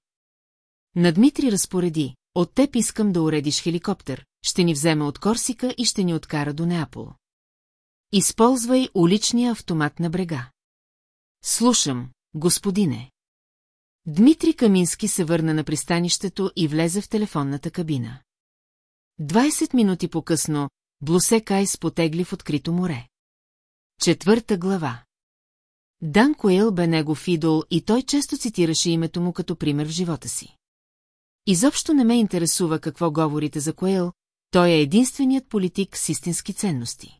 На Дмитрий разпореди, от теб искам да уредиш хеликоптер, ще ни вземе от Корсика и ще ни откара до Неапол. Използвай уличния автомат на брега. Слушам, господине. Дмитрий Камински се върна на пристанището и влезе в телефонната кабина. 20 минути по-късно Блусе Кайс потегли в открито море. Четвърта глава Дан Коел бе негов идол и той често цитираше името му като пример в живота си. Изобщо не ме интересува какво говорите за Коел, той е единственият политик с истински ценности.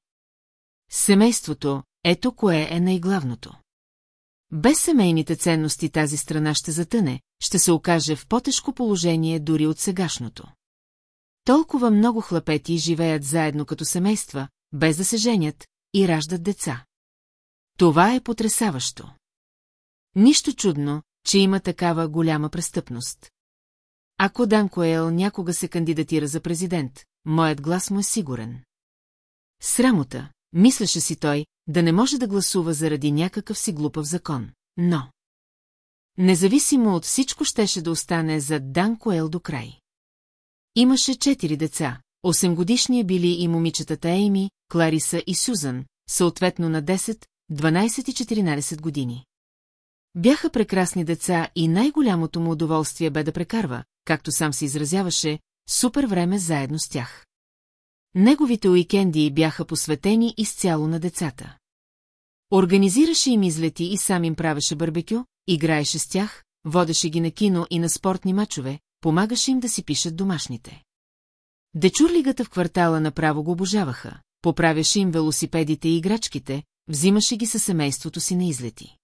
Семейството, ето кое е най-главното. Без семейните ценности тази страна ще затъне, ще се окаже в по-тежко положение дори от сегашното. Толкова много хлапети живеят заедно като семейства, без да се женят и раждат деца. Това е потрясаващо. Нищо чудно, че има такава голяма престъпност. Ако Дан Коел някога се кандидатира за президент, моят глас му е сигурен. Срамота, мислеше си той, да не може да гласува заради някакъв си глупав закон, но... Независимо от всичко щеше да остане за Дан Коел до край. Имаше четири деца, 8 били и момичетата Ейми, Клариса и Сюзан, съответно на 10, 12 и 14 години. Бяха прекрасни деца и най-голямото му удоволствие бе да прекарва, както сам се изразяваше, супер време заедно с тях. Неговите уикенди бяха посветени изцяло на децата. Организираше им излети и сам им правеше барбекю, играеше с тях, водеше ги на кино и на спортни мачове, помагаше им да си пишат домашните. Дечурлигата в квартала направо го обожаваха, поправяше им велосипедите и играчките, взимаше ги със семейството си на излети.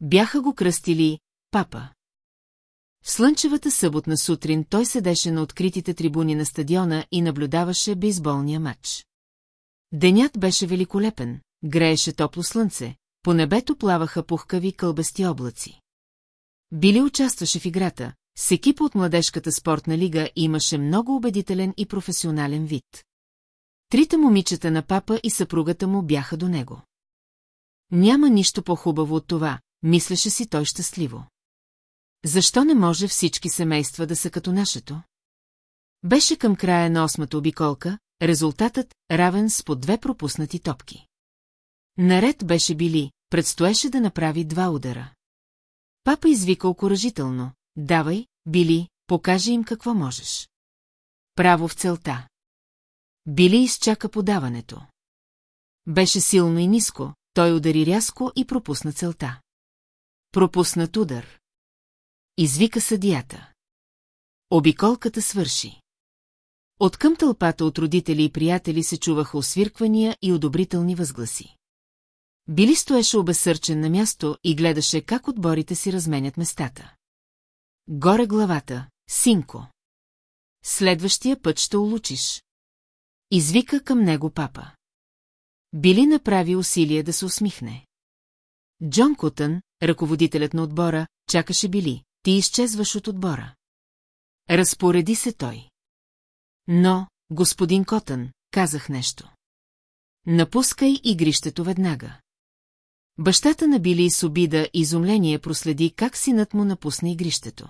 Бяха го кръстили «Папа». В слънчевата съботна сутрин той седеше на откритите трибуни на стадиона и наблюдаваше бейсболния матч. Денят беше великолепен, грееше топло слънце, по небето плаваха пухкави кълбести облаци. Били участваше в играта, с екипа от младежката спортна лига имаше много убедителен и професионален вид. Трите момичета на папа и съпругата му бяха до него. Няма нищо по-хубаво от това, мислеше си той щастливо. Защо не може всички семейства да са като нашето? Беше към края на осмата обиколка, резултатът равен с по две пропуснати топки. Наред беше били, предстоеше да направи два удара. Папа извика окоръжително, давай, били, покажи им какво можеш. Право в целта. Били изчака подаването. Беше силно и ниско, той удари рязко и пропусна целта. Пропуснат удар. Извика съдията. Обиколката свърши. От към тълпата от родители и приятели се чуваха освирквания и одобрителни възгласи. Били стоеше обесърчен на място и гледаше как отборите си разменят местата. Горе главата, синко. Следващия път ще улучиш. Извика към него папа. Били направи усилие да се усмихне. Джон Кутън, ръководителят на отбора, чакаше Били. Ти изчезваш от отбора. Разпореди се той. Но, господин Котън, казах нещо. Напускай игрището веднага. Бащата на Били с обида и изумление проследи как синът му напусне игрището.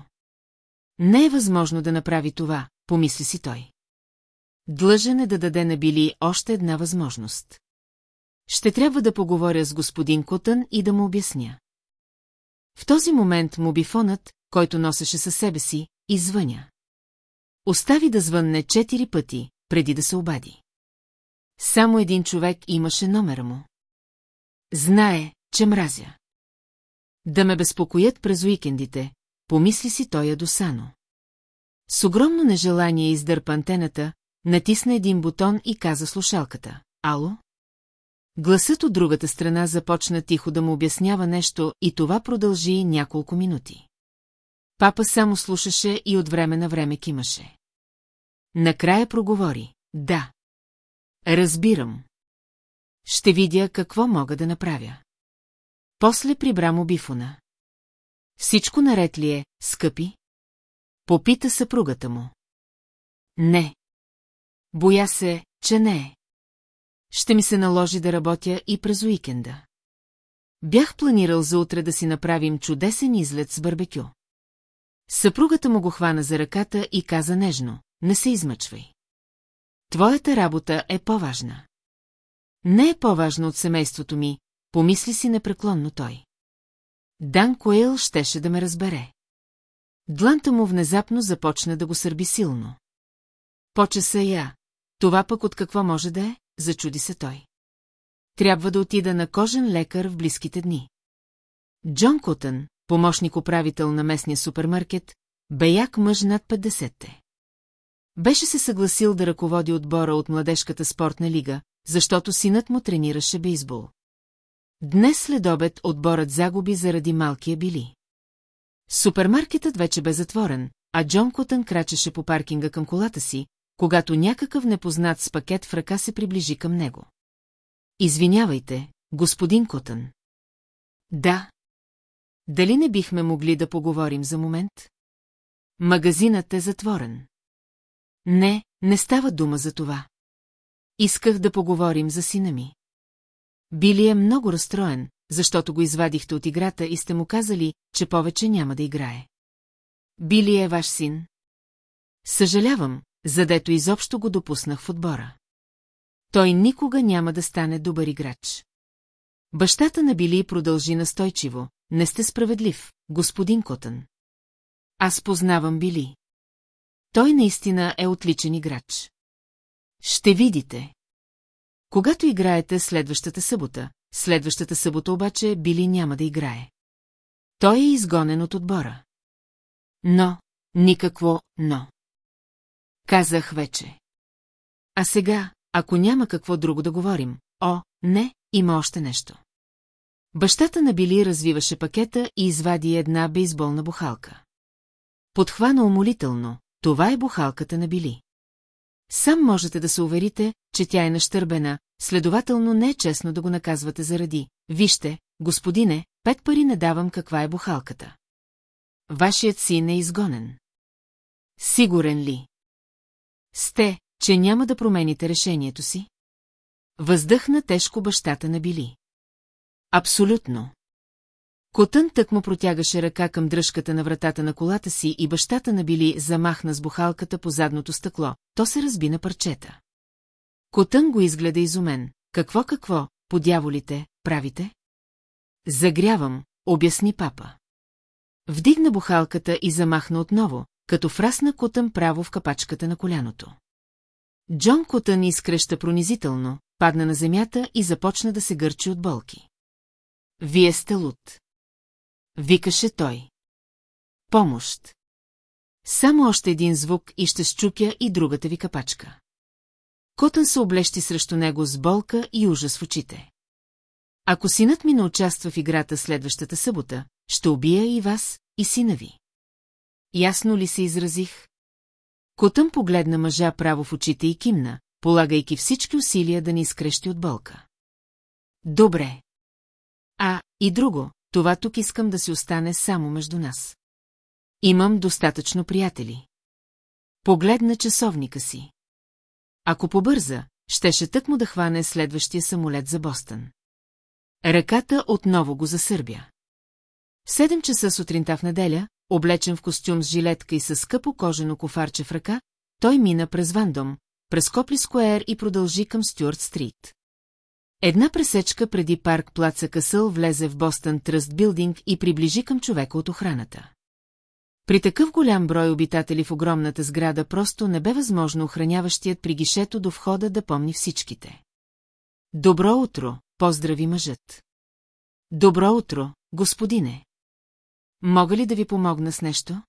Не е възможно да направи това, помисли си той. Длъжен е да даде на Били още една възможност. Ще трябва да поговоря с господин Котън и да му обясня. В този момент мобифонът, който носеше със себе си, извъня. Остави да звънне четири пъти, преди да се обади. Само един човек имаше номера му. Знае, че мразя. Да ме безпокоят през уикендите, помисли си той ядосано. С огромно нежелание издърпа антената, натисна един бутон и каза слушалката. Ало? Гласът от другата страна започна тихо да му обяснява нещо и това продължи няколко минути. Папа само слушаше и от време на време кимаше. Накрая проговори. Да. Разбирам. Ще видя какво мога да направя. После прибра му бифона. Всичко наред ли е, скъпи? Попита съпругата му. Не. Боя се, че не е. Ще ми се наложи да работя и през уикенда. Бях планирал за утре да си направим чудесен излет с барбекю. Съпругата му го хвана за ръката и каза нежно, не се измъчвай. Твоята работа е по-важна. Не е по-важна от семейството ми, помисли си непреклонно той. Дан Коел щеше да ме разбере. Дланта му внезапно започна да го сърби силно. Почеса я. Това пък от какво може да е, зачуди се той. Трябва да отида на кожен лекар в близките дни. Джон Кутън, помощник-управител на местния супермаркет, беяк мъж над 50-те. Беше се съгласил да ръководи отбора от младежката спортна лига, защото синът му тренираше бейсбол. Днес след обед отборът загуби заради малкия били. Супермаркетът вече бе затворен, а Джон Котън крачеше по паркинга към колата си, когато някакъв непознат с пакет в ръка се приближи към него. Извинявайте, господин Котън. Да. Дали не бихме могли да поговорим за момент? Магазинът е затворен. Не, не става дума за това. Исках да поговорим за сина ми. Били е много разстроен, защото го извадихте от играта и сте му казали, че повече няма да играе. Били е ваш син? Съжалявам, задето изобщо го допуснах в отбора. Той никога няма да стане добър играч. Бащата на Били продължи настойчиво. Не сте справедлив, господин Котън. Аз познавам Били. Той наистина е отличен играч. Ще видите. Когато играете следващата събота, следващата събота обаче Били няма да играе. Той е изгонен от отбора. Но, никакво но. Казах вече. А сега, ако няма какво друго да говорим, о, не, има още нещо. Бащата на Били развиваше пакета и извади една бейсболна бухалка. Подхвана умолително, това е бухалката на Били. Сам можете да се уверите, че тя е нащърбена, следователно не е честно да го наказвате заради. Вижте, господине, пет пари не давам каква е бухалката. Вашият син е изгонен. Сигурен ли? Сте, че няма да промените решението си? Въздъхна тежко бащата на Били. Абсолютно. Котън тък му протягаше ръка към дръжката на вратата на колата си и бащата на Били замахна с бухалката по задното стъкло. То се разби на парчета. Котън го изгледа изумен. Какво, какво, по дяволите, правите? Загрявам, обясни папа. Вдигна бухалката и замахна отново, като фрасна Котън право в капачката на коляното. Джон Котън изкреща пронизително, падна на земята и започна да се гърчи от болки. Вие сте луд. Викаше той. Помощ. Само още един звук и ще щупя и другата ви капачка. Котън се облещи срещу него с болка и ужас в очите. Ако синът ми не участва в играта следващата събота, ще убия и вас, и сина ви. Ясно ли се изразих? Котън погледна мъжа право в очите и кимна, полагайки всички усилия да ни изкрещи от болка. Добре. А, и друго, това тук искам да си остане само между нас. Имам достатъчно приятели. Погледна часовника си. Ако побърза, щеше тък му да хване следващия самолет за Бостън. Ръката отново го засърбя. В седем часа сутринта в неделя, облечен в костюм с жилетка и със скъпо кожено кофарче в ръка, той мина през Вандом, през Копли Скуер и продължи към Стюарт Стрит. Една пресечка преди парк Плаца Късъл влезе в Бостън Тръст Билдинг и приближи към човека от охраната. При такъв голям брой обитатели в огромната сграда просто не бе възможно охраняващият при гишето до входа да помни всичките. Добро утро, поздрави мъжът. Добро утро, господине. Мога ли да ви помогна с нещо?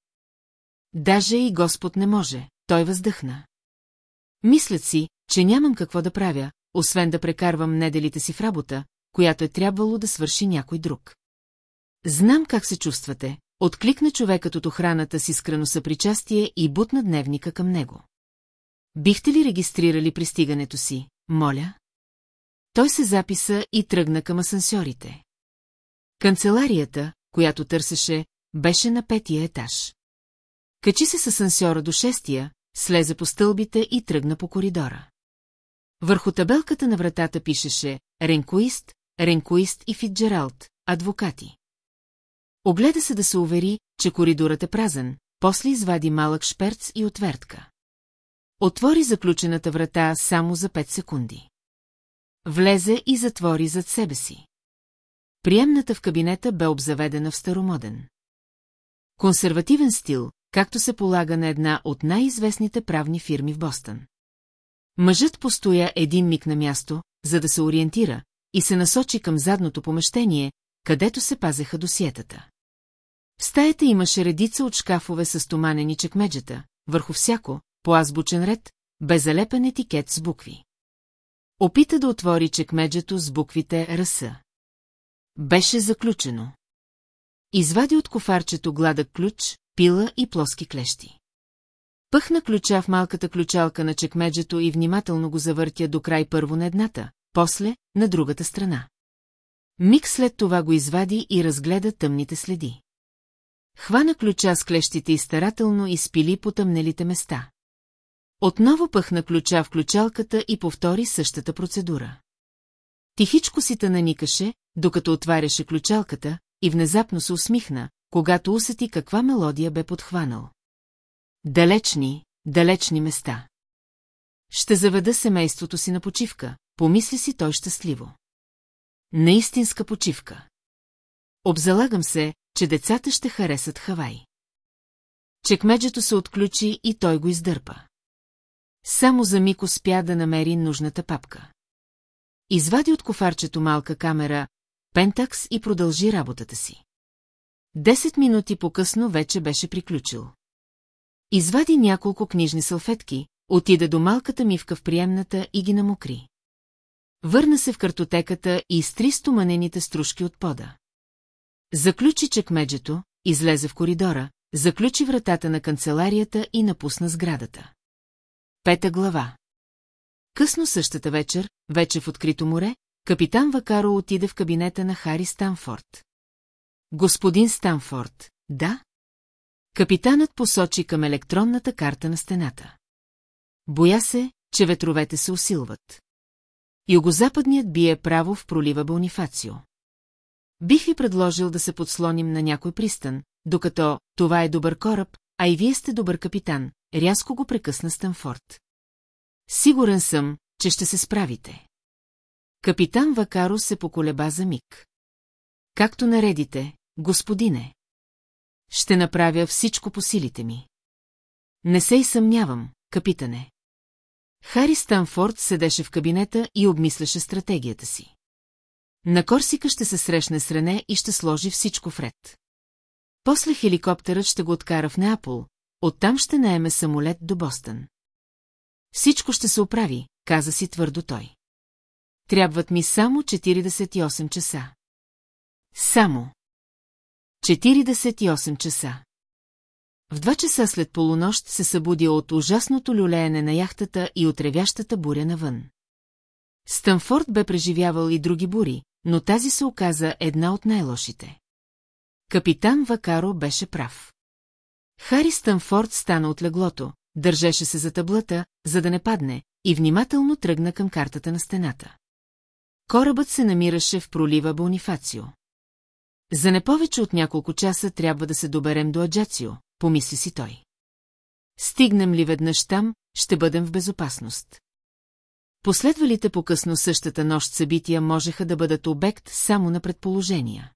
Даже и Господ не може, той въздъхна. Мислят си, че нямам какво да правя, освен да прекарвам неделите си в работа, която е трябвало да свърши някой друг. Знам как се чувствате, откликна човекът от охраната с искрено съпричастие и бутна дневника към него. Бихте ли регистрирали пристигането си, моля? Той се записа и тръгна към асансьорите. Канцеларията, която търсеше, беше на петия етаж. Качи се с асансьора до шестия, слезе по стълбите и тръгна по коридора. Върху табелката на вратата пишеше «Ренкоист», «Ренкоист и Фитджералд», адвокати. Огледа се да се увери, че коридорът е празен, после извади малък шперц и отвертка. Отвори заключената врата само за 5 секунди. Влезе и затвори зад себе си. Приемната в кабинета бе обзаведена в старомоден. Консервативен стил, както се полага на една от най-известните правни фирми в Бостън. Мъжът постоя един миг на място, за да се ориентира, и се насочи към задното помещение, където се пазеха досиетата. В стаята имаше редица от шкафове с стоманени чекмеджета, върху всяко, по азбучен ред, безалепен етикет с букви. Опита да отвори чекмеджето с буквите РС. Беше заключено. Извади от кофарчето гладък ключ, пила и плоски клещи. Пъхна ключа в малката ключалка на чекмеджето и внимателно го завъртя до край първо на едната, после на другата страна. Миг след това го извади и разгледа тъмните следи. Хвана ключа с клещите и старателно изпили по тъмнелите места. Отново пъхна ключа в ключалката и повтори същата процедура. Тихичко си наникаше, докато отваряше ключалката, и внезапно се усмихна, когато усети каква мелодия бе подхванал. Далечни, далечни места. Ще заведа семейството си на почивка, помисли си той щастливо. Наистинска почивка. Обзалагам се, че децата ще харесат Хавай. Чекмеджето се отключи и той го издърпа. Само за миг успя да намери нужната папка. Извади от кофарчето малка камера, Пентакс и продължи работата си. Десет минути по-късно вече беше приключил. Извади няколко книжни салфетки, отида до малката мивка в приемната и ги намокри. Върна се в картотеката и изтри стоманените стружки от пода. Заключи чекмеджето, излезе в коридора, заключи вратата на канцеларията и напусна сградата. Пета глава Късно същата вечер, вече в открито море, капитан Вакаро отиде в кабинета на Хари Станфорд. Господин Станфорд, да? Капитанът посочи към електронната карта на стената. Боя се, че ветровете се усилват. Югозападният бие право в пролива Бонифацио. Бих ви предложил да се подслоним на някой пристан, докато това е добър кораб, а и вие сте добър капитан, рязко го прекъсна Станфорд. Сигурен съм, че ще се справите. Капитан Вакаро се поколеба за миг. Както наредите, господине. Ще направя всичко по силите ми. Не се и съмнявам, капитане. Хари Станфорд седеше в кабинета и обмисляше стратегията си. На Корсика ще се срещне с Рене и ще сложи всичко в ред. После хеликоптерът ще го откара в Неапол, оттам ще наеме самолет до Бостън. Всичко ще се оправи, каза си твърдо той. Трябват ми само 48 часа. Само. 48 часа. В два часа след полунощ се събудя от ужасното люлеене на яхтата и от ревящата буря навън. Стънфорд бе преживявал и други бури, но тази се оказа една от най-лошите. Капитан Вакаро беше прав. Хари Стънфорд стана от леглото, държеше се за таблата, за да не падне, и внимателно тръгна към картата на стената. Корабът се намираше в пролива Бонифацио. За не повече от няколко часа трябва да се доберем до Аджацио, помисли си той. Стигнем ли веднъж там, ще бъдем в безопасност. Последвалите по-късно същата нощ събития можеха да бъдат обект само на предположения.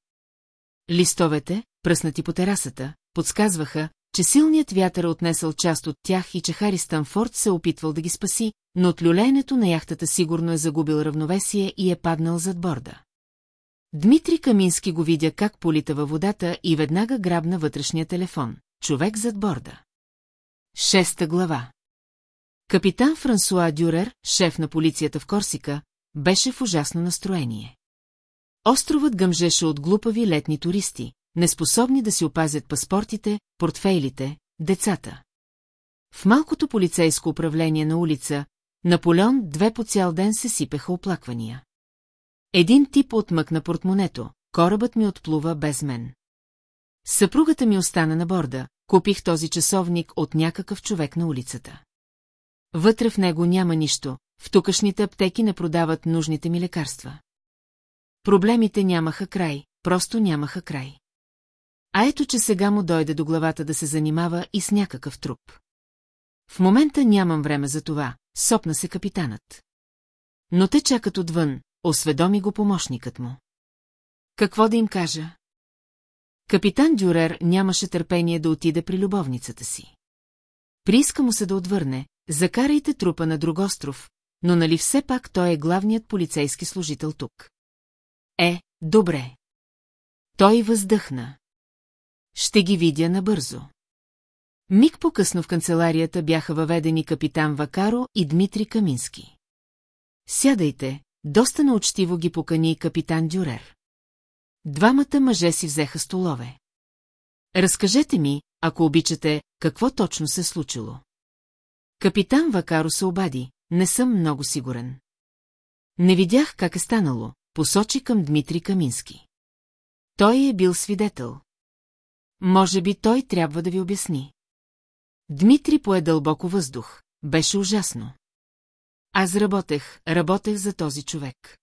Листовете, пръснати по терасата, подсказваха, че силният вятър е отнесъл част от тях и че Хари Станфорд се е опитвал да ги спаси, но от люлеенето на яхтата сигурно е загубил равновесие и е паднал зад борда. Дмитрий Камински го видя как полита във водата и веднага грабна вътрешния телефон. Човек зад борда. Шеста глава Капитан Франсуа Дюрер, шеф на полицията в Корсика, беше в ужасно настроение. Островът гъмжеше от глупави летни туристи, неспособни да си опазят паспортите, портфейлите, децата. В малкото полицейско управление на улица, Наполеон две по цял ден се сипеха оплаквания. Един тип отмъкна портмонето, корабът ми отплува без мен. Съпругата ми остана на борда, купих този часовник от някакъв човек на улицата. Вътре в него няма нищо, в тукашните аптеки не продават нужните ми лекарства. Проблемите нямаха край, просто нямаха край. А ето, че сега му дойде до главата да се занимава и с някакъв труп. В момента нямам време за това, сопна се капитанът. Но те чакат отвън, осведоми го помощникът му. Какво да им кажа? Капитан Дюрер нямаше търпение да отиде при любовницата си. Прииска му се да отвърне, закарайте трупа на друг остров, но нали все пак той е главният полицейски служител тук. Е, добре. Той въздъхна. Ще ги видя набързо. Миг по-късно в канцеларията бяха въведени капитан Вакаро и Дмитрий Камински. Сядайте, доста научтиво ги покани капитан Дюрер. Двамата мъже си взеха столове. Разкажете ми, ако обичате, какво точно се случило. Капитан Вакаро се обади, не съм много сигурен. Не видях как е станало, посочи към Дмитрий Камински. Той е бил свидетел. Може би той трябва да ви обясни. Дмитрий пое дълбоко въздух. Беше ужасно. Аз работех, работех за този човек.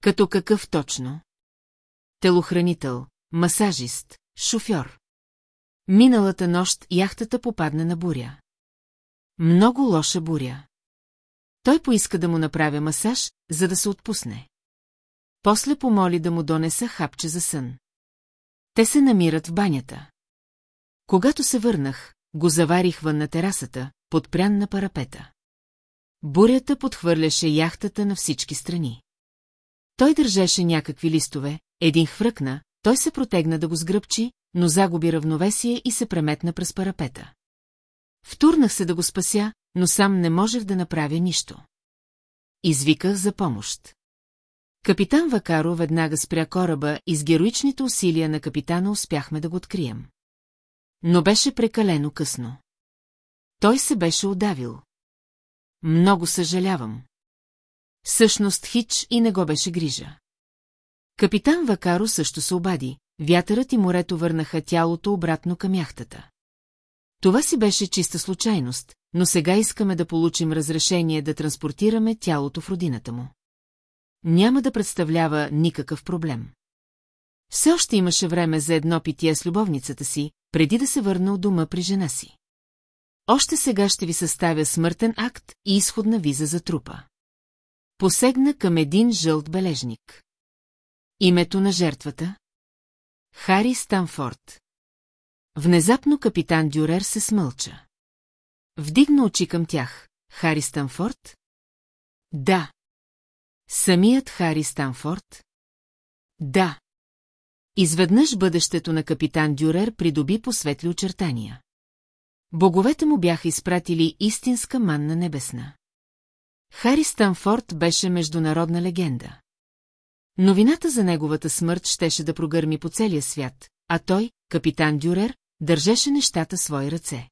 Като какъв точно? Телохранител, масажист, шофьор. Миналата нощ яхтата попадна на буря. Много лоша буря. Той поиска да му направя масаж, за да се отпусне. После помоли да му донеса хапче за сън. Те се намират в банята. Когато се върнах, го заварих вън на терасата, подпрян на парапета. Бурята подхвърляше яхтата на всички страни. Той държеше някакви листове, един хвръкна, той се протегна да го сгръбчи, но загуби равновесие и се преметна през парапета. Втурнах се да го спася, но сам не можех да направя нищо. Извиках за помощ. Капитан Вакаро веднага спря кораба и с героичните усилия на капитана успяхме да го открием. Но беше прекалено късно. Той се беше удавил. Много съжалявам. Всъщност хич и не го беше грижа. Капитан Вакаро също се обади, вятърът и морето върнаха тялото обратно към яхтата. Това си беше чиста случайност, но сега искаме да получим разрешение да транспортираме тялото в родината му. Няма да представлява никакъв проблем. Все още имаше време за едно питие с любовницата си, преди да се върна от дома при жена си. Още сега ще ви съставя смъртен акт и изходна виза за трупа. Посегна към един жълт бележник. Името на жертвата? Хари Станфорд. Внезапно капитан Дюрер се смълча. Вдигна очи към тях. Хари Станфорд? Да. Самият Хари Станфорд? Да. Изведнъж бъдещето на капитан Дюрер придоби по светли очертания. Боговете му бяха изпратили истинска манна небесна. Хари Станфорд беше международна легенда. Новината за неговата смърт щеше да прогърми по целия свят, а той, капитан Дюрер, държеше нещата свои ръце.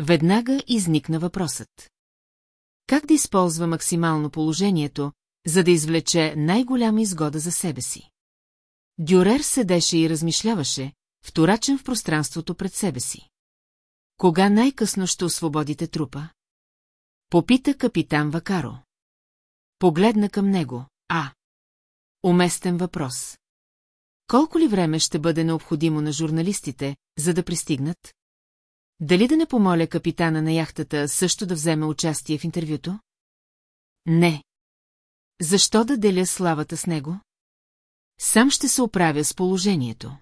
Веднага изникна въпросът. Как да използва максимално положението, за да извлече най-голяма изгода за себе си? Дюрер седеше и размишляваше, вторачен в пространството пред себе си. Кога най-късно ще освободите трупа? Попита капитан Вакаро. Погледна към него. А. Уместен въпрос. Колко ли време ще бъде необходимо на журналистите, за да пристигнат? Дали да не помоля капитана на яхтата също да вземе участие в интервюто? Не. Защо да деля славата с него? Сам ще се оправя с положението.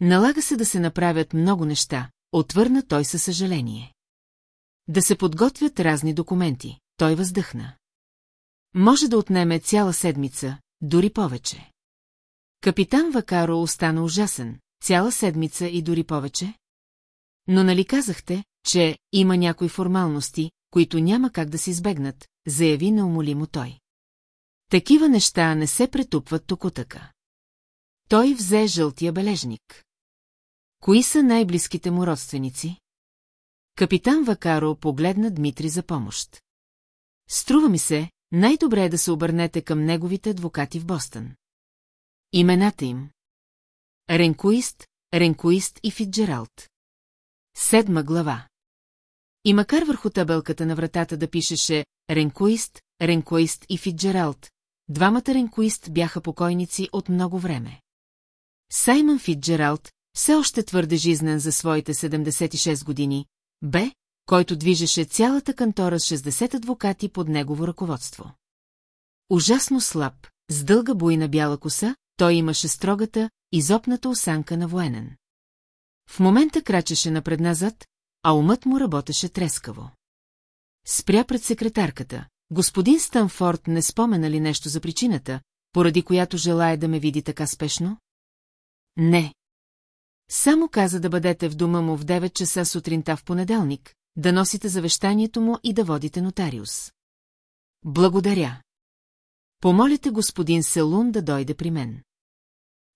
Налага се да се направят много неща, отвърна той със съжаление. Да се подготвят разни документи, той въздъхна. Може да отнеме цяла седмица, дори повече. Капитан Вакаро остана ужасен, цяла седмица и дори повече. Но нали казахте, че има някои формалности, които няма как да се избегнат, заяви неумолимо той. Такива неща не се претупват токотъка. Той взе жълтия бележник. Кои са най-близките му родственици? Капитан Вакаро погледна Дмитри за помощ. Струва ми се, най-добре е да се обърнете към неговите адвокати в Бостън. Имената им. Ренкуист, Ренкуист и Фитджералд. Седма глава. И макар върху табелката на вратата да пишеше Ренкуист, Ренкуист и Фитджералд, двамата ренкоист бяха покойници от много време. Саймън Фитджералд, все още твърде жизнен за своите 76 години, бе, който движеше цялата кантора с 60 адвокати под негово ръководство. Ужасно слаб, с дълга буйна бяла коса, той имаше строгата, изопната осанка на военен. В момента крачеше напред-назад, а умът му работеше трескаво. Спря пред секретарката. Господин Станфорд не спомена ли нещо за причината, поради която желая да ме види така спешно? Не. Само каза да бъдете в дома му в 9 часа сутринта в понеделник, да носите завещанието му и да водите нотариус. Благодаря. Помолите господин Селун да дойде при мен.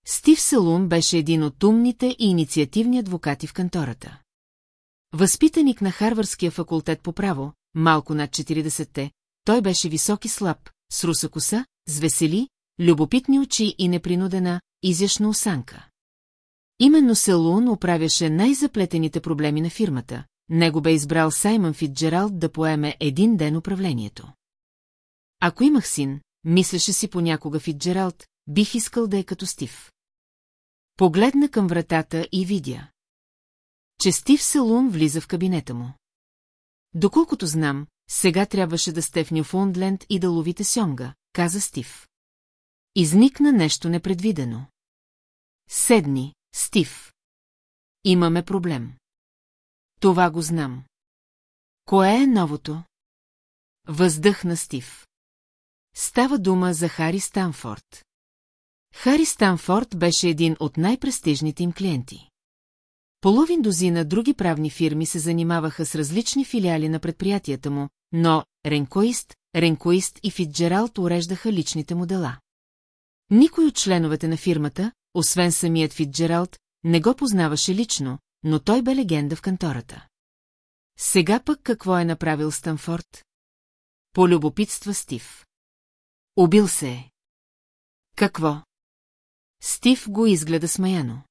Стив Селун беше един от умните и инициативни адвокати в кантората. Възпитаник на Харвардския факултет по право, малко над 40-те, той беше висок и слаб, с руса коса, с весели, любопитни очи и непринудена, изящна осанка. Именно Селун управяше най-заплетените проблеми на фирмата. Него бе избрал Саймън Фитджералд да поеме един ден управлението. Ако имах син, мислеше си понякога Фитджералд, бих искал да е като Стив. Погледна към вратата и видя. Че Стив Селун влиза в кабинета му. Доколкото знам, сега трябваше да сте в Нюфундленд и да ловите сьонга, каза Стив. Изникна нещо непредвидено. Седни, Стив. Имаме проблем. Това го знам. Кое е новото? Въздъхна Стив. Става дума за Хари Станфорд. Хари Станфорд беше един от най-престижните им клиенти. Половин дозина други правни фирми се занимаваха с различни филиали на предприятията му, но Ренкоист, Ренкоист и Фитджералд уреждаха личните му дела. Никой от членовете на фирмата, освен самият Фитджералд, не го познаваше лично, но той бе легенда в кантората. Сега пък какво е направил Станфорд? Полюбопитства Стив. Убил се е. Какво? Стив го изгледа смаяно.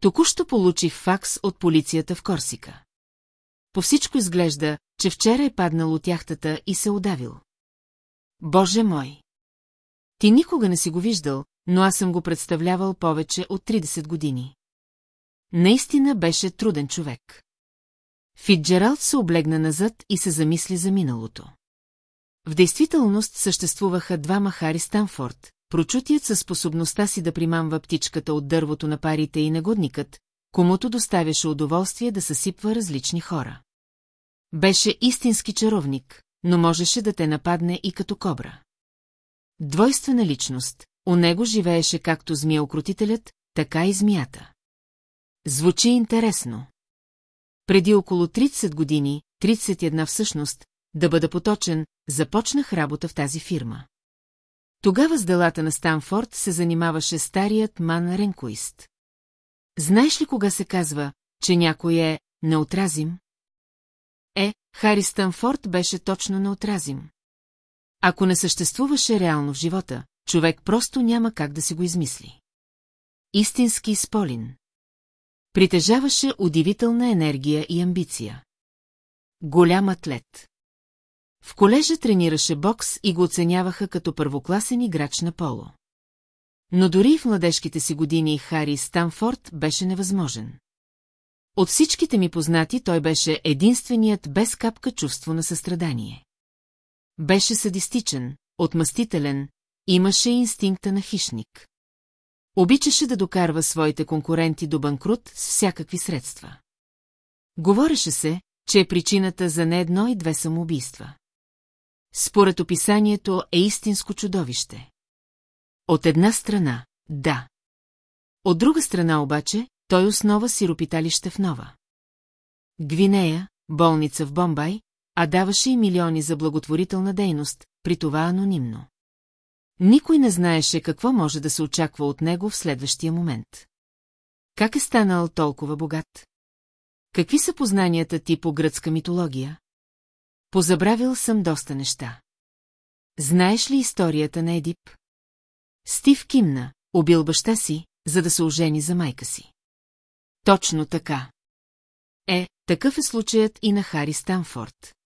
Току-що получих факс от полицията в Корсика. По всичко изглежда, че вчера е паднал от яхтата и се удавил. Боже мой! Ти никога не си го виждал, но аз съм го представлявал повече от 30 години. Наистина беше труден човек. Фитджералд се облегна назад и се замисли за миналото. В действителност съществуваха два махари Станфорд, прочутият със способността си да примамва птичката от дървото на парите и негодникът, комуто доставяше удоволствие да съсипва различни хора. Беше истински чаровник, но можеше да те нападне и като кобра. Двойствена личност, у него живееше както змия-окрутителят, така и змията. Звучи интересно. Преди около 30 години, 31 всъщност, да бъда поточен, започнах работа в тази фирма. Тогава с делата на Станфорд се занимаваше старият Ман Ренкоист. Знаеш ли кога се казва, че някой е неотразим? Е, Хари Станфорд беше точно неотразим. Ако не съществуваше реално в живота, човек просто няма как да си го измисли. Истински сполин. Притежаваше удивителна енергия и амбиция. Голям атлет. В колежа тренираше бокс и го оценяваха като първокласен играч на поло. Но дори в младежките си години Хари Станфорд беше невъзможен. От всичките ми познати той беше единственият без капка чувство на състрадание. Беше садистичен, отмъстителен, имаше инстинкта на хищник. Обичаше да докарва своите конкуренти до банкрут с всякакви средства. Говореше се, че е причината за не едно и две самоубийства. Според описанието е истинско чудовище. От една страна, да. От друга страна обаче, той основа сиропиталище в Нова. Гвинея, болница в Бомбай, а даваше и милиони за благотворителна дейност, при това анонимно. Никой не знаеше какво може да се очаква от него в следващия момент. Как е станал толкова богат? Какви са познанията ти по гръцка митология? Позабравил съм доста неща. Знаеш ли историята на Едип? Стив кимна, убил баща си, за да се ожени за майка си. Точно така. Е, такъв е случаят и на Хари Станфорд.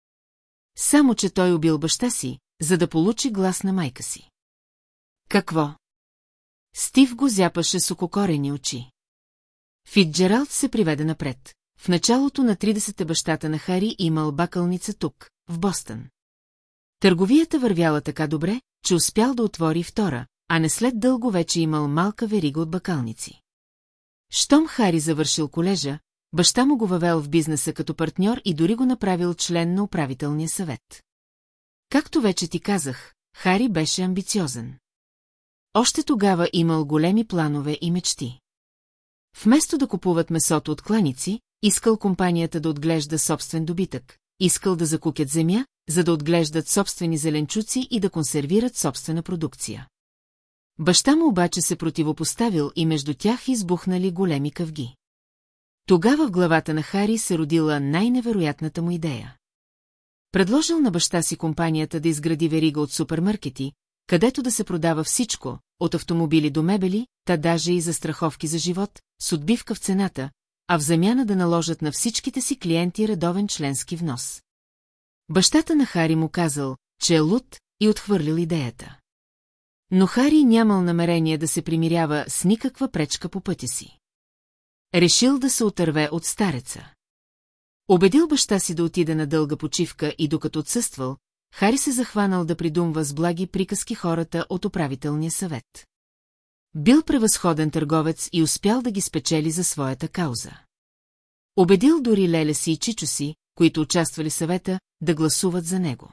Само, че той убил баща си, за да получи глас на майка си. Какво? Стив го зяпаше с ококорени очи. Фитджералд се приведе напред. В началото на 30-те бащата на Хари имал бакълница тук, в Бостън. Търговията вървяла така добре, че успял да отвори втора, а не след дълго вече имал малка верига от бакалници. Щом Хари завършил колежа, баща му го въвел в бизнеса като партньор и дори го направил член на управителния съвет. Както вече ти казах, Хари беше амбициозен. Още тогава имал големи планове и мечти. Вместо да купуват месото от кланици, искал компанията да отглежда собствен добитък, искал да закупят земя, за да отглеждат собствени зеленчуци и да консервират собствена продукция. Баща му обаче се противопоставил и между тях избухнали големи къвги. Тогава в главата на Хари се родила най-невероятната му идея. Предложил на баща си компанията да изгради верига от супермаркети, където да се продава всичко, от автомобили до мебели, та даже и за страховки за живот, с отбивка в цената, а в замяна да наложат на всичките си клиенти редовен членски внос. Бащата на Хари му казал, че е луд и отхвърлил идеята. Но Хари нямал намерение да се примирява с никаква пречка по пътя си. Решил да се отърве от стареца. Обедил баща си да отиде на дълга почивка и докато отсъствал, Хари се захванал да придумва с благи приказки хората от управителния съвет. Бил превъзходен търговец и успял да ги спечели за своята кауза. Обедил дори Леля си и Чичо си, които участвали съвета, да гласуват за него.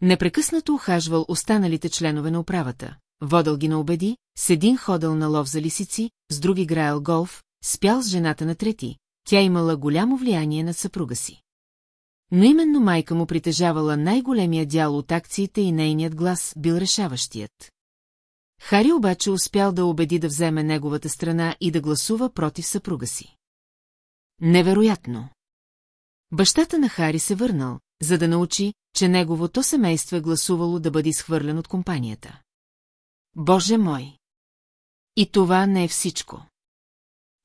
Непрекъснато ухажвал останалите членове на управата, водал ги на обеди, с един ходил на лов за лисици, с други граел голф, спял с жената на трети, тя имала голямо влияние над съпруга си. Но именно майка му притежавала най-големия дял от акциите и нейният глас бил решаващият. Хари обаче успял да убеди да вземе неговата страна и да гласува против съпруга си. Невероятно! Бащата на Хари се върнал, за да научи, че неговото семейство е гласувало да бъде изхвърлен от компанията. Боже мой! И това не е всичко.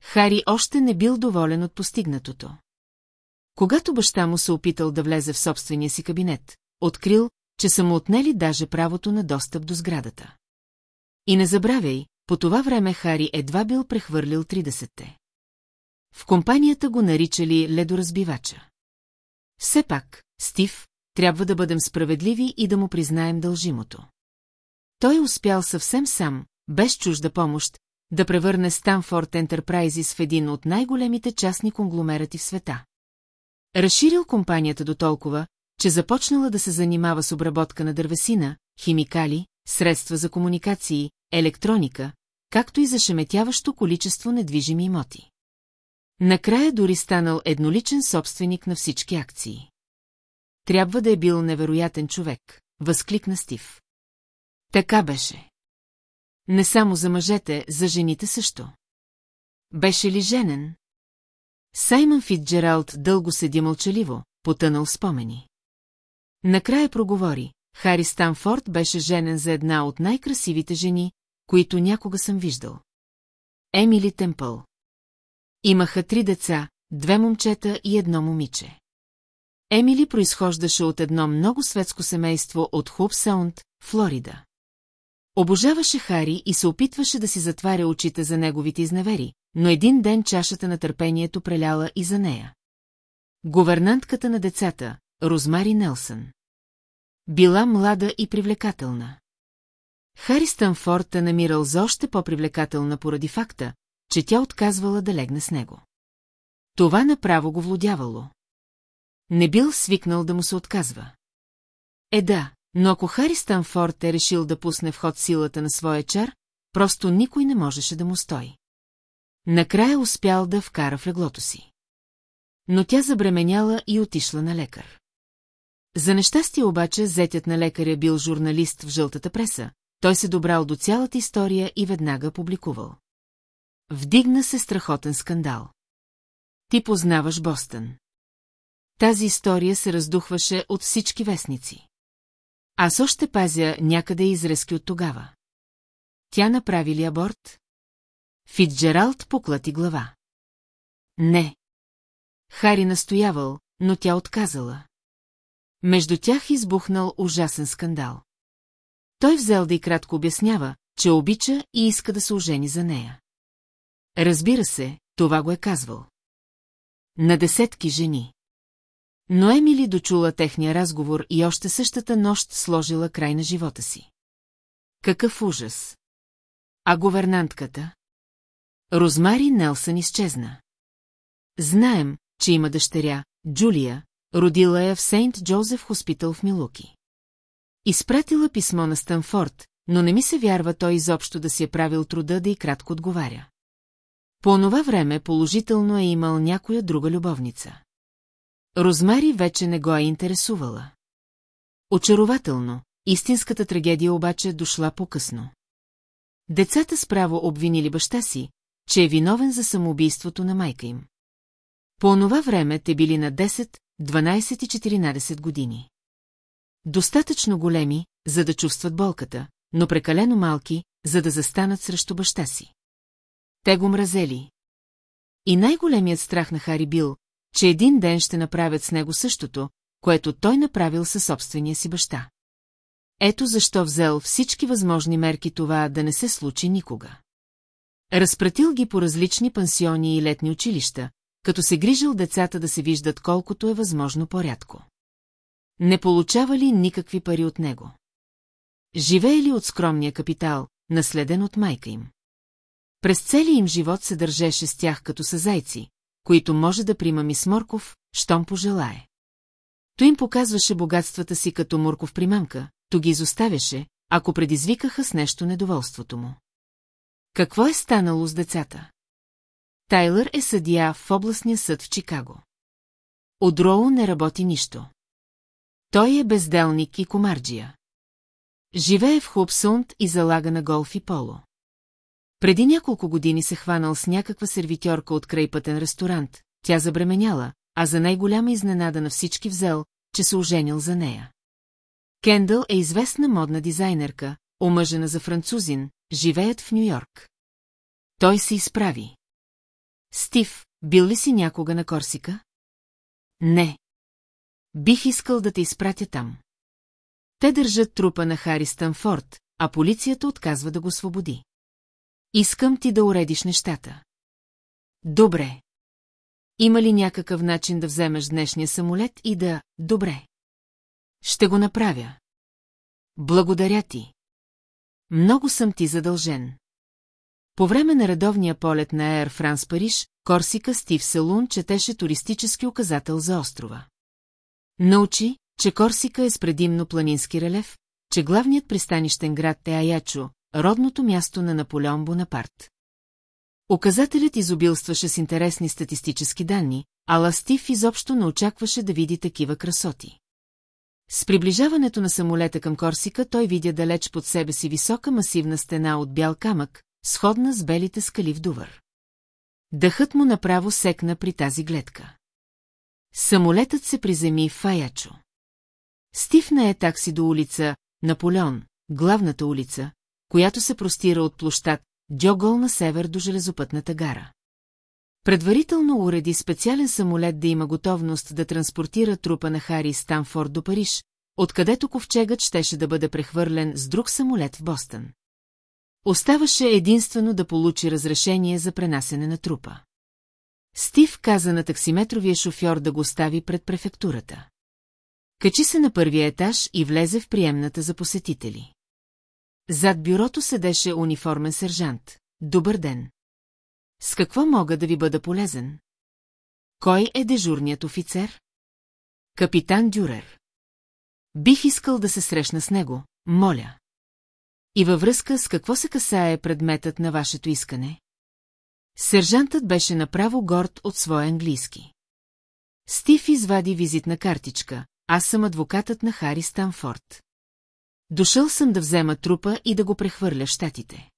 Хари още не бил доволен от постигнатото. Когато баща му се опитал да влезе в собствения си кабинет, открил, че са му отнели даже правото на достъп до сградата. И не забравяй, по това време Хари едва бил прехвърлил 30-те. В компанията го наричали ледоразбивача. Все пак, Стив, трябва да бъдем справедливи и да му признаем дължимото. Той успял съвсем сам, без чужда помощ, да превърне Станфорд Ентерпрайзис в един от най-големите частни конгломерати в света. Разширил компанията до толкова, че започнала да се занимава с обработка на дървесина, химикали, средства за комуникации, електроника, както и зашеметяващо количество недвижими имоти. Накрая дори станал едноличен собственик на всички акции. Трябва да е бил невероятен човек, възкликна Стив. Така беше. Не само за мъжете, за жените също. Беше ли женен? Саймън Фитджералд дълго седи мълчаливо, потънал спомени. Накрая проговори. Хари Станфорд беше женен за една от най-красивите жени, които някога съм виждал. Емили Темпъл. Имаха три деца, две момчета и едно момиче. Емили произхождаше от едно много светско семейство от Хубсаунд, Флорида. Обожаваше Хари и се опитваше да си затваря очите за неговите изневери, но един ден чашата на търпението преляла и за нея. Говернантката на децата, Розмари Нелсън. Била млада и привлекателна. Хари Станфорд е намирал за още по-привлекателна поради факта, че тя отказвала да легне с него. Това направо го влудявало. Не бил свикнал да му се отказва. Е да, но ако Хари Станфорд е решил да пусне в ход силата на своя чар, просто никой не можеше да му стои. Накрая успял да вкара в леглото си. Но тя забременяла и отишла на лекар. За нещастие обаче зетят на лекаря бил журналист в жълтата преса, той се добрал до цялата история и веднага публикувал. Вдигна се страхотен скандал. Ти познаваш Бостън. Тази история се раздухваше от всички вестници. Аз още пазя някъде изрезки от тогава. Тя направи ли аборт? Фитджералд поклати глава. Не. Хари настоявал, но тя отказала. Между тях избухнал ужасен скандал. Той взел да и кратко обяснява, че обича и иска да се ожени за нея. Разбира се, това го е казвал. На десетки жени. Но Емили дочула техния разговор и още същата нощ сложила край на живота си. Какъв ужас! А говернантката? Розмари Нелсън изчезна. Знаем, че има дъщеря, Джулия, родила я в Сейнт Джозеф Хоспитал в Милуки. Изпратила писмо на Станфорд, но не ми се вярва той изобщо да си е правил труда да и кратко отговаря. По онова време положително е имал някоя друга любовница. Розмари вече не го е интересувала. Очарователно, истинската трагедия обаче дошла по-късно. Децата справо обвинили баща си, че е виновен за самоубийството на майка им. По онова време те били на 10, 12 и 14 години. Достатъчно големи, за да чувстват болката, но прекалено малки, за да застанат срещу баща си. Те го мразели. И най-големият страх на Хари бил, че един ден ще направят с него същото, което той направил със собствения си баща. Ето защо взел всички възможни мерки това да не се случи никога. Разпратил ги по различни пансиони и летни училища, като се грижил децата да се виждат колкото е възможно по-рядко. Не получавали никакви пари от него. Живеели от скромния капитал, наследен от майка им. През целия им живот се държеше с тях като са зайци, които може да прима мис Морков, щом пожелае. Той им показваше богатствата си като Морков примамка, то ги изоставяше, ако предизвикаха с нещо недоволството му. Какво е станало с децата? Тайлър е съдия в областния съд в Чикаго. От Роу не работи нищо. Той е безделник и комарджия. Живее в Хубсунд и залага на голф и поло. Преди няколко години се хванал с някаква сервитьорка от крайпътен ресторант, тя забременяла, а за най-голяма изненада на всички взел, че се оженил за нея. Кендъл е известна модна дизайнерка, омъжена за французин, живеят в Нью-Йорк. Той се изправи. Стив, бил ли си някога на Корсика? Не. Бих искал да те изпратя там. Те държат трупа на Хари Станфорд, а полицията отказва да го свободи. Искам ти да уредиш нещата. Добре. Има ли някакъв начин да вземеш днешния самолет и да... Добре. Ще го направя. Благодаря ти. Много съм ти задължен. По време на редовния полет на Air France Париж, Корсика Стив Селун четеше туристически указател за острова. Научи, че Корсика е с предимно планински релеф, че главният пристанищен град е Аячо, родното място на Наполеон Бонапарт. Указателят изобилстваше с интересни статистически данни, а Ластив изобщо не очакваше да види такива красоти. С приближаването на самолета към Корсика той видя далеч под себе си висока масивна стена от бял камък, сходна с белите скали в Дувър. Дъхът му направо секна при тази гледка. Самолетът се приземи в Фаячо. Стив не е такси до улица Наполеон, главната улица, която се простира от площад Дьогол на север до железопътната гара. Предварително уреди специален самолет да има готовност да транспортира трупа на Хари Станфорд до Париж, откъдето ковчегът щеше да бъде прехвърлен с друг самолет в Бостън. Оставаше единствено да получи разрешение за пренасене на трупа. Стив каза на таксиметровия шофьор да го остави пред префектурата. Качи се на първия етаж и влезе в приемната за посетители. Зад бюрото седеше униформен сержант. Добър ден. С какво мога да ви бъда полезен? Кой е дежурният офицер? Капитан Дюрер. Бих искал да се срещна с него, моля. И във връзка с какво се касае предметът на вашето искане? Сержантът беше направо горд от своя английски. Стив извади визитна картичка. Аз съм адвокатът на Хари Станфорд. Дошъл съм да взема трупа и да го прехвърля в щатите.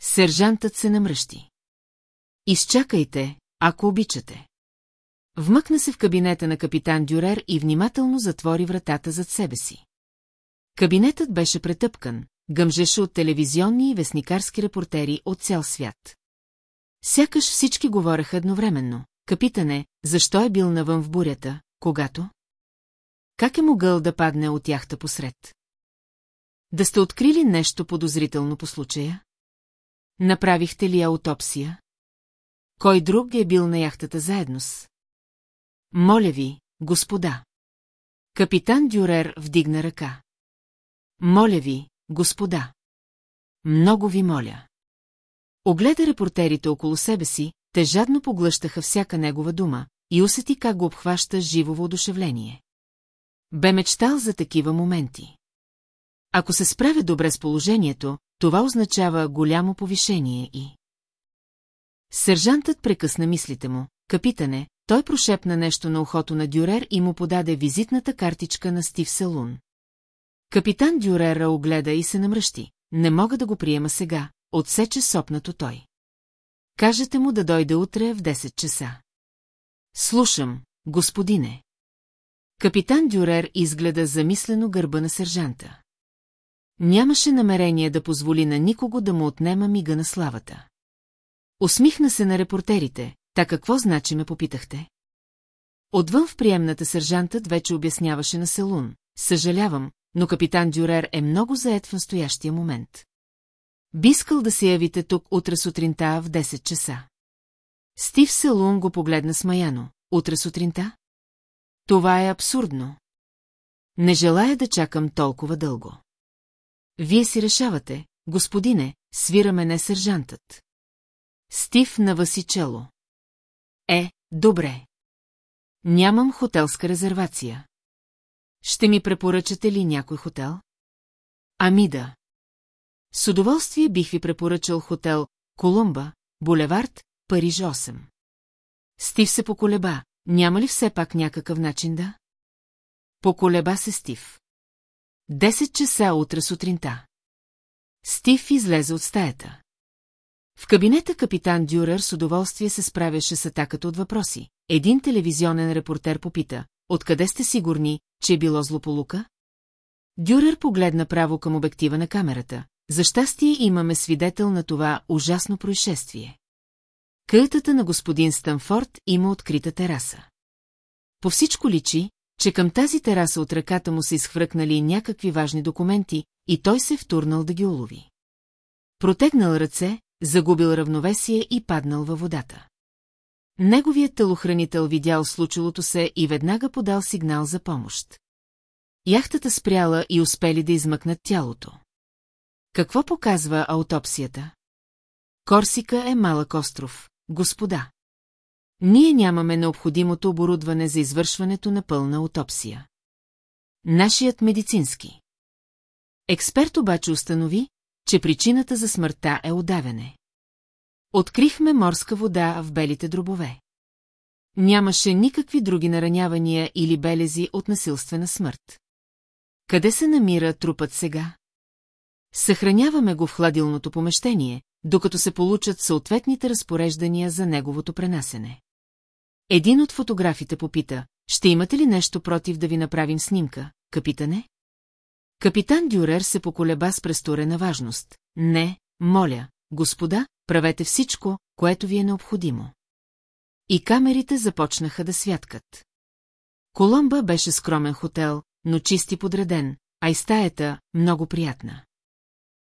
Сержантът се намръщи. Изчакайте, ако обичате. Вмъкна се в кабинета на капитан Дюрер и внимателно затвори вратата зад себе си. Кабинетът беше претъпкан, гъмжеше от телевизионни и вестникарски репортери от цял свят. Сякаш всички говореха едновременно. Капитане, защо е бил навън в бурята, когато? Как е могъл да падне от яхта посред? Да сте открили нещо подозрително по случая? Направихте ли аутопсия? Кой друг е бил на яхтата заедно с? Моля ви, господа. Капитан Дюрер вдигна ръка. Моля ви, господа. Много ви моля. Огледа репортерите около себе си, те жадно поглъщаха всяка негова дума и усети как го обхваща живо воодушевление. Бе мечтал за такива моменти. Ако се справя добре с положението, това означава голямо повишение и... Сержантът прекъсна мислите му. Капитане, той прошепна нещо на ухото на Дюрер и му подаде визитната картичка на Стив Салун. Капитан Дюрера огледа и се намръщи. Не мога да го приема сега, отсече сопнато той. Кажете му да дойде утре в 10 часа. Слушам, господине. Капитан Дюрер изгледа замислено гърба на сержанта. Нямаше намерение да позволи на никого да му отнема мига на славата. Усмихна се на репортерите, та какво значи ме попитахте? Отвън в приемната сержантът вече обясняваше на Селун. Съжалявам, но капитан Дюрер е много заед в настоящия момент. Би искал да се явите тук утре сутринта в 10 часа. Стив Селун го погледна смаяно. Утре сутринта? Това е абсурдно. Не желая да чакам толкова дълго. Вие си решавате, господине, свираме не сержантът. Стив навъси чело. Е, добре. Нямам хотелска резервация. Ще ми препоръчате ли някой хотел? Ами да. С удоволствие бих ви препоръчал хотел Колумба, булевард, Париж 8. Стив се поколеба. Няма ли все пак някакъв начин да? Поколеба се Стив. Десет часа утре сутринта. Стив излезе от стаята. В кабинета капитан Дюрер с удоволствие се справяше с атаката от въпроси. Един телевизионен репортер попита, откъде сте сигурни, че е било злополука? Дюрер погледна право към обектива на камерата. За щастие имаме свидетел на това ужасно происшествие. Кътата на господин Станфорд има открита тераса. По всичко личи, че към тази тераса от ръката му са изхвръкнали някакви важни документи и той се е втурнал да ги улови. Протегнал ръце, загубил равновесие и паднал във водата. Неговият телохранител видял случилото се и веднага подал сигнал за помощ. Яхтата спряла и успели да измъкнат тялото. Какво показва аутопсията? Корсика е малък остров, господа. Ние нямаме необходимото оборудване за извършването на пълна аутопсия. Нашият медицински. Експерт обаче установи, че причината за смъртта е удавяне. Открихме морска вода в белите дробове. Нямаше никакви други наранявания или белези от насилствена смърт. Къде се намира трупът сега? Съхраняваме го в хладилното помещение, докато се получат съответните разпореждания за неговото пренасене. Един от фотографите попита, ще имате ли нещо против да ви направим снимка, капитане? Капитан Дюрер се поколеба с престорена важност. Не, моля, господа, правете всичко, което ви е необходимо. И камерите започнаха да святкат. Коломба беше скромен хотел, но чисти подреден, а и стаята много приятна.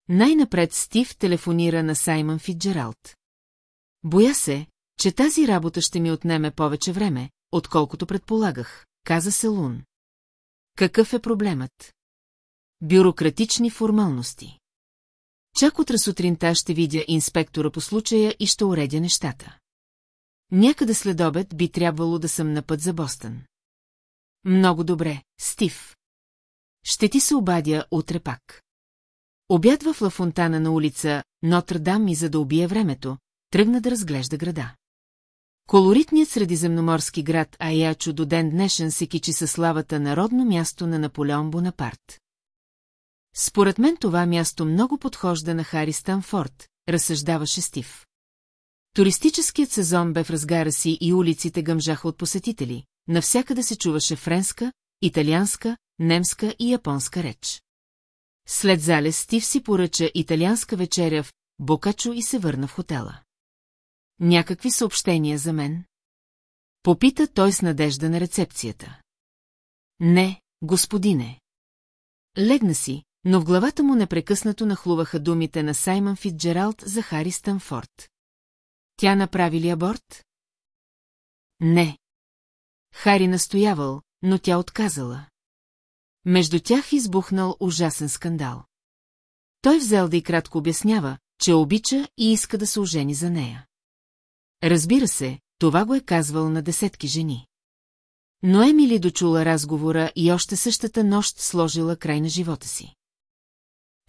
Най-напред Стив телефонира на Саймън Фитджералд. Боя се, че тази работа ще ми отнеме повече време, отколкото предполагах, каза се Лун. Какъв е проблемът? Бюрократични формалности. Чак утре сутринта ще видя инспектора по случая и ще уредя нещата. Някъде след обед би трябвало да съм на път за Бостън. Много добре, Стив. Ще ти се обадя утре пак. Обядва в лафонтана на улица Нотр-Дам и за да убие времето, тръгна да разглежда града. Колоритният средиземноморски град Аячо до ден днешен се кичи със славата народно място на Наполеон Бонапарт. Според мен това място много подхожда на Хари Станфорд, разсъждаваше Стив. Туристическият сезон бе в разгара си и улиците гъмжаха от посетители, навсякъде се чуваше френска, италианска, немска и японска реч. След залез Стив си поръча италианска вечеря в Бокачо и се върна в хотела. Някакви съобщения за мен? Попита той с надежда на рецепцията. Не, господине. Легна си, но в главата му непрекъснато нахлуваха думите на Саймън Фитджералд за Хари Станфорд. Тя направи ли аборт? Не. Хари настоявал, но тя отказала. Между тях избухнал ужасен скандал. Той взел да и кратко обяснява, че обича и иска да се ожени за нея. Разбира се, това го е казвал на десетки жени. Но Емили дочула разговора и още същата нощ сложила край на живота си.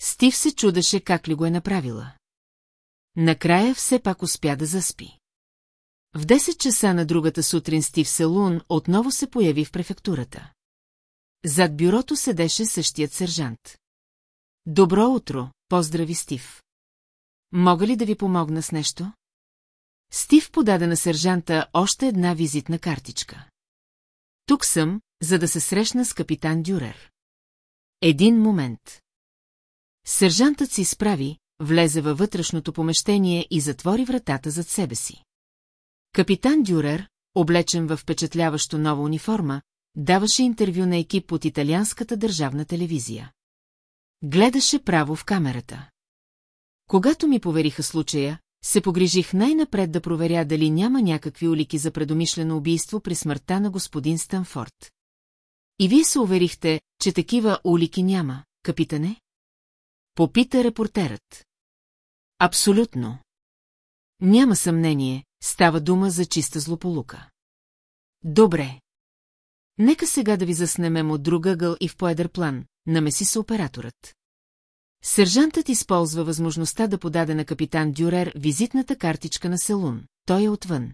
Стив се чудеше как ли го е направила. Накрая все пак успя да заспи. В 10 часа на другата сутрин Стив Селун отново се появи в префектурата. Зад бюрото седеше същият сержант. Добро утро, поздрави Стив. Мога ли да ви помогна с нещо? Стив подаде на сержанта още една визитна картичка. Тук съм, за да се срещна с капитан Дюрер. Един момент. Сержантът се изправи, влезе във вътрешното помещение и затвори вратата зад себе си. Капитан Дюрер, облечен в впечатляващо нова униформа, даваше интервю на екип от италианската държавна телевизия. Гледаше право в камерата. Когато ми повериха случая, се погрижих най-напред да проверя дали няма някакви улики за предомишлено убийство при смъртта на господин Станфорд. И вие се уверихте, че такива улики няма, капитане? Попита репортерът. Абсолютно. Няма съмнение, става дума за чиста злополука. Добре. Нека сега да ви заснемем от друг ъгъл и в поедър план, намеси се операторът. Сержантът използва възможността да подаде на капитан Дюрер визитната картичка на Селун. Той е отвън.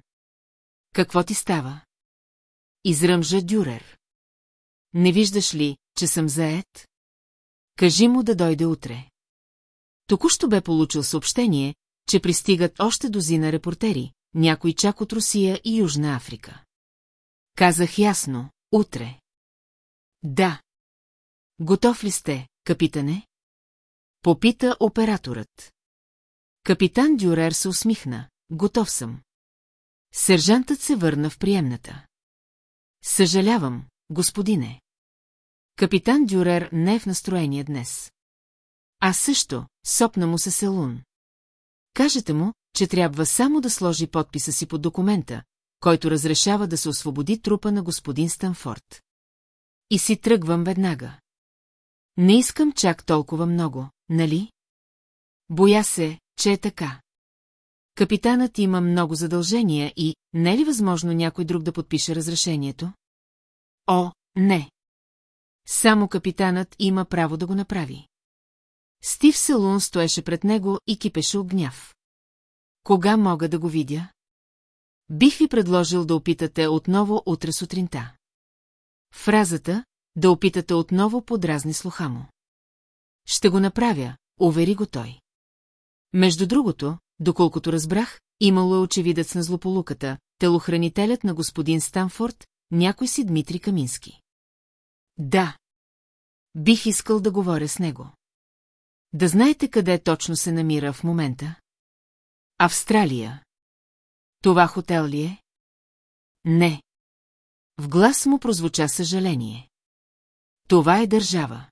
Какво ти става? Изръмжа Дюрер. Не виждаш ли, че съм заед? Кажи му да дойде утре. Току-що бе получил съобщение, че пристигат още дозина репортери, някои чак от Русия и Южна Африка. Казах ясно, утре. Да. Готов ли сте, капитане? Попита операторът. Капитан Дюрер се усмихна. Готов съм. Сержантът се върна в приемната. Съжалявам, господине. Капитан Дюрер не е в настроение днес. А също, сопна му се Селун. Кажете му, че трябва само да сложи подписа си под документа, който разрешава да се освободи трупа на господин Станфорд. И си тръгвам веднага. Не искам чак толкова много, нали? Боя се, че е така. Капитанът има много задължения и не е ли възможно някой друг да подпише разрешението? О, не. Само капитанът има право да го направи. Стив Селун стоеше пред него и кипеше от гняв. Кога мога да го видя? Бих ви предложил да опитате отново утре сутринта. Фразата «да опитате отново» подразни слуха му. Ще го направя, увери го той. Между другото, доколкото разбрах, имало е очевидец на злополуката, телохранителят на господин Станфорд, някой си Дмитрий Камински. Да. Бих искал да говоря с него. Да знаете къде точно се намира в момента? Австралия. Това хотел ли е? Не. В глас му прозвуча съжаление. Това е държава.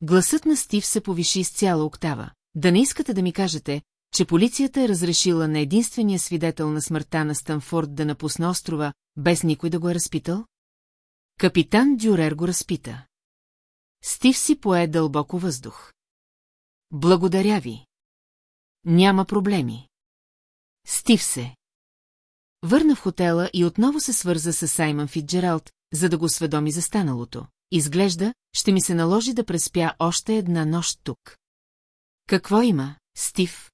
Гласът на Стив се повиши с цяла октава. Да не искате да ми кажете, че полицията е разрешила на единствения свидетел на смъртта на Станфорд да напусне острова, без никой да го е разпитал? Капитан Дюрер го разпита. Стив си пое дълбоко въздух. Благодаря ви. Няма проблеми. Стив се. Върна в хотела и отново се свърза с Саймън Фитджералд, за да го сведоми за станалото. Изглежда, ще ми се наложи да преспя още една нощ тук. Какво има, Стив?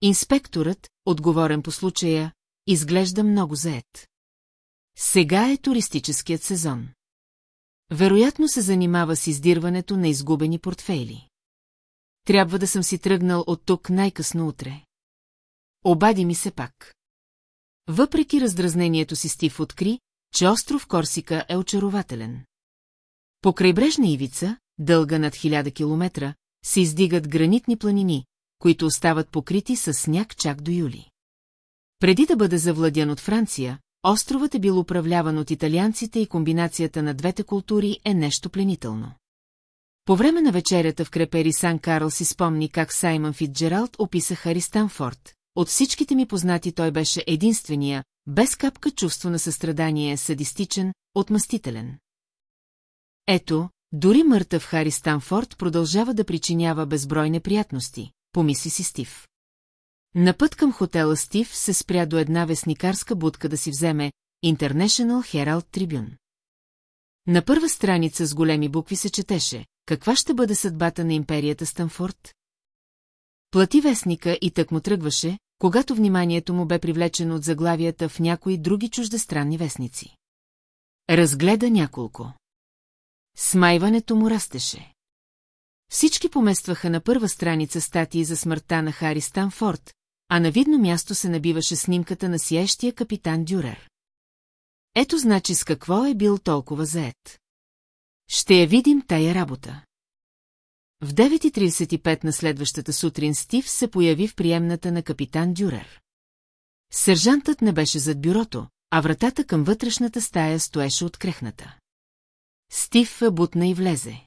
Инспекторът, отговорен по случая, изглежда много заед. Сега е туристическият сезон. Вероятно се занимава с издирването на изгубени портфейли. Трябва да съм си тръгнал от тук най-късно утре. Обади ми се пак. Въпреки раздразнението си Стив откри, че остров Корсика е очарователен. По крайбрежна ивица, дълга над хиляда километра, се издигат гранитни планини, които остават покрити с сняг чак до юли. Преди да бъде завладян от Франция, островът е бил управляван от италианците и комбинацията на двете култури е нещо пленително. По време на вечерята в крепери Сан Карл си спомни как Саймън Фитджералд описа Хари Станфорд. От всичките ми познати той беше единствения, без капка чувство на състрадание, садистичен, отмъстителен. Ето, дори мъртъв Хари Станфорд продължава да причинява безброй неприятности, помисли си Стив. На път към хотела Стив се спря до една вестникарска будка да си вземе International Herald Tribune. На първа страница с големи букви се четеше «Каква ще бъде съдбата на империята Станфорд?» Плати вестника и тък му тръгваше, когато вниманието му бе привлечено от заглавията в някои други чуждестранни вестници. Разгледа няколко. Смайването му растеше. Всички поместваха на първа страница статии за смъртта на Хари Станфорд, а на видно място се набиваше снимката на сиещия капитан Дюрер. Ето значи с какво е бил толкова заед. Ще я видим тая работа. В 9.35 на следващата сутрин Стив се появи в приемната на капитан Дюрер. Сержантът не беше зад бюрото, а вратата към вътрешната стая стоеше открехната. Стив бутна и влезе.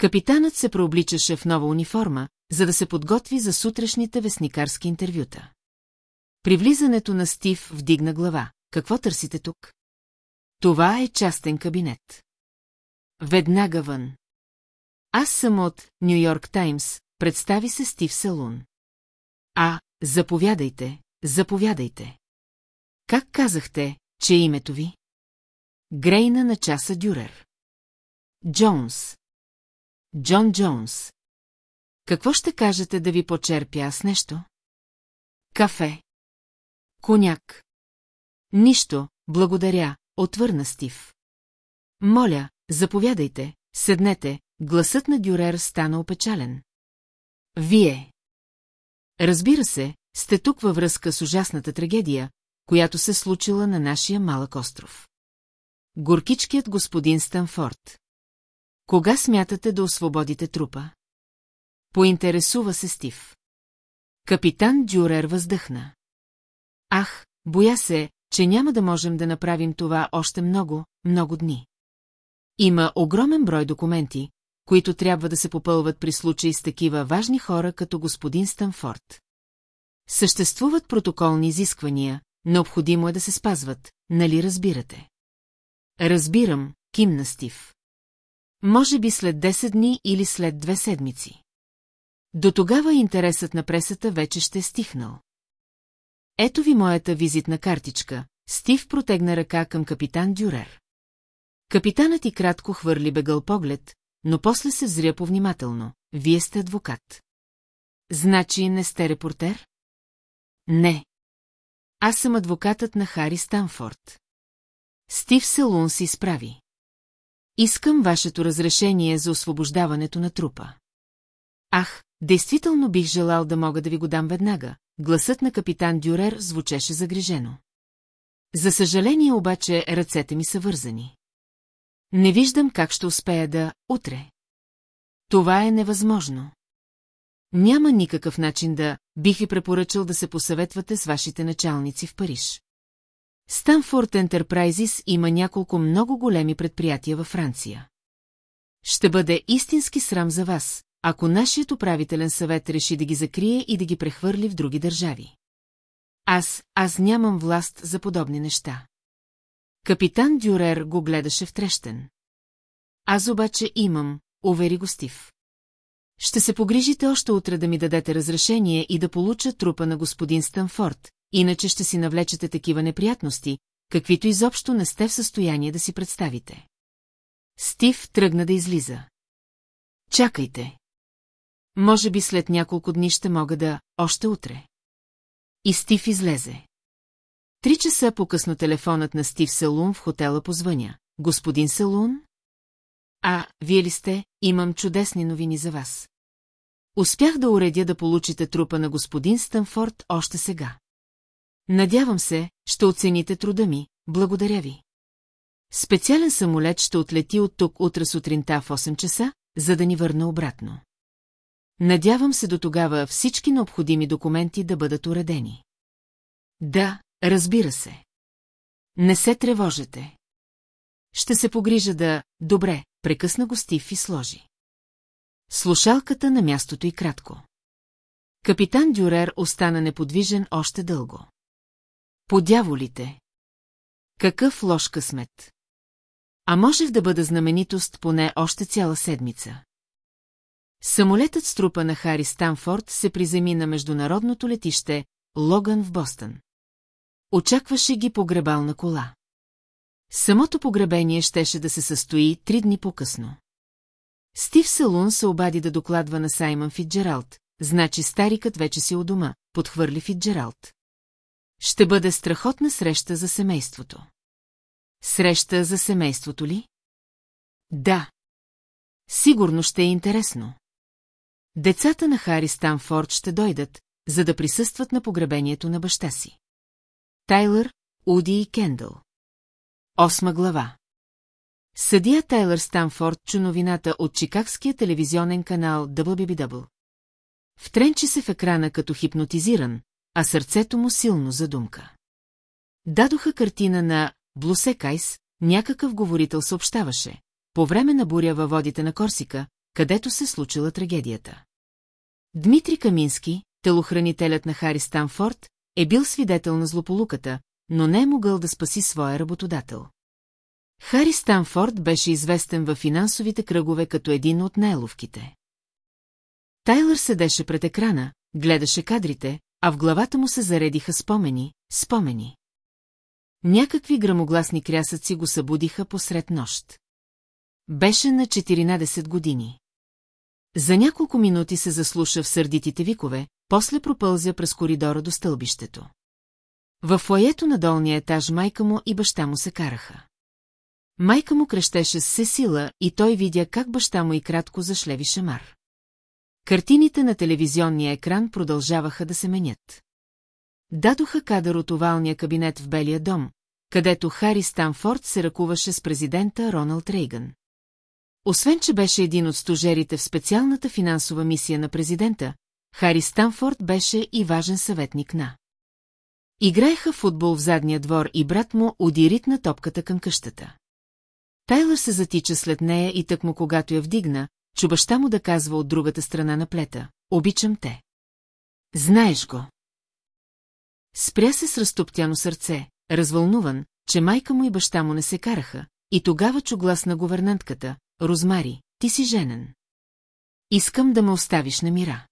Капитанът се прообличаше в нова униформа, за да се подготви за сутрешните вестникарски интервюта. При влизането на Стив вдигна глава. Какво търсите тук? Това е частен кабинет. Веднага вън. Аз съм от Нью Йорк Таймс, представи се Стив Салун. А, заповядайте, заповядайте. Как казахте, че е името ви? Грейна на часа Дюрер. Джонс. Джон Джонс. Какво ще кажете да ви почерпя аз нещо? Кафе. Коняк. Нищо, благодаря, отвърна Стив. Моля, заповядайте, седнете, гласът на Дюрер стана опечален. Вие. Разбира се, сте тук във връзка с ужасната трагедия, която се случила на нашия малък остров. Горкичкият господин Станфорд. Кога смятате да освободите трупа? Поинтересува се Стив. Капитан Дюрер въздъхна. Ах, боя се, че няма да можем да направим това още много, много дни. Има огромен брой документи, които трябва да се попълват при случаи с такива важни хора като господин Станфорд. Съществуват протоколни изисквания, необходимо е да се спазват, нали разбирате? Разбирам, кимна Стив. Може би след 10 дни или след две седмици. До тогава интересът на пресата вече ще е стихнал. Ето ви моята визитна картичка. Стив протегна ръка към капитан Дюрер. Капитанът и кратко хвърли бегъл поглед, но после се зря повнимателно. Вие сте адвокат. Значи не сте репортер? Не. Аз съм адвокатът на Хари Станфорд. Стив Селун се изправи. Искам вашето разрешение за освобождаването на трупа. Ах, действително бих желал да мога да ви го дам веднага. Гласът на капитан Дюрер звучеше загрижено. За съжаление обаче ръцете ми са вързани. Не виждам как ще успея да... утре. Това е невъзможно. Няма никакъв начин да... Бих ви препоръчал да се посъветвате с вашите началници в Париж. Станфорд Ентерпрайзис има няколко много големи предприятия във Франция. Ще бъде истински срам за вас, ако нашият управителен съвет реши да ги закрие и да ги прехвърли в други държави. Аз, аз нямам власт за подобни неща. Капитан Дюрер го гледаше втрещен. Аз обаче имам, увери го Стив. Ще се погрижите още утре да ми дадете разрешение и да получа трупа на господин Станфорд, иначе ще си навлечете такива неприятности, каквито изобщо не сте в състояние да си представите. Стив тръгна да излиза. Чакайте. Може би след няколко дни ще мога да, още утре. И Стив излезе. Три часа по-късно телефонът на Стив Салун в хотела позвъня. Господин Салун? А, вие ли сте? Имам чудесни новини за вас. Успях да уредя да получите трупа на господин Станфорд още сега. Надявам се, ще оцените труда ми, благодаря ви. Специален самолет ще отлети от тук утре сутринта в 8 часа, за да ни върна обратно. Надявам се до тогава всички необходими документи да бъдат уредени. Да, разбира се. Не се тревожете. Ще се погрижа да... Добре, прекъсна го Стив и сложи. Слушалката на мястото и кратко. Капитан Дюрер остана неподвижен още дълго. Подяволите! Какъв лош късмет! А можех да бъда знаменитост поне още цяла седмица. Самолетът с трупа на Хари Станфорд се приземи на международното летище Логан в Бостън. Очакваше ги погребална кола. Самото погребение щеше да се състои три дни по-късно. Стив Салун се обади да докладва на Саймън Фитджералд, значи старикът вече си у дома, подхвърли Фитджералд. Ще бъде страхотна среща за семейството. Среща за семейството ли? Да. Сигурно ще е интересно. Децата на Хари Станфорд ще дойдат, за да присъстват на погребението на баща си. Тайлър, Уди и Кендъл. Осма глава Съдия Тайлър Станфорд чу новината от чикагския телевизионен канал WBW. Втренчи се в екрана като хипнотизиран, а сърцето му силно задумка. Дадоха картина на Блусекайс, някакъв говорител съобщаваше, по време на буря във водите на Корсика, където се случила трагедията. Дмитри Камински, телохранителят на Хари Станфорд, е бил свидетел на злополуката, но не е могъл да спаси своя работодател. Хари Станфорд беше известен във финансовите кръгове като един от най-ловките. Тайлър седеше пред екрана, гледаше кадрите, а в главата му се заредиха спомени, спомени. Някакви грамогласни крясъци го събудиха посред нощ. Беше на 14 години. За няколко минути се заслуша в сърдитите викове, после пропълзя през коридора до стълбището. В фоето на долния етаж майка му и баща му се караха. Майка му крещеше с се сила и той видя как баща му и кратко зашлеви шамар. Картините на телевизионния екран продължаваха да се менят. Дадоха кадър от овалния кабинет в Белия дом, където Хари Станфорд се ръкуваше с президента Роналд Рейган. Освен, че беше един от стожерите в специалната финансова мисия на президента, Хари Станфорд беше и важен съветник на. Играеха футбол в задния двор и брат му уди ритна топката към къщата. Тайлър се затича след нея и тъкмо когато я вдигна, чу баща му да казва от другата страна на плета. Обичам те. Знаеш го. Спря се с разтоптяно сърце, развълнуван, че майка му и баща му не се караха, и тогава чу глас на говернантката, Розмари, ти си женен. Искам да ме оставиш на мира.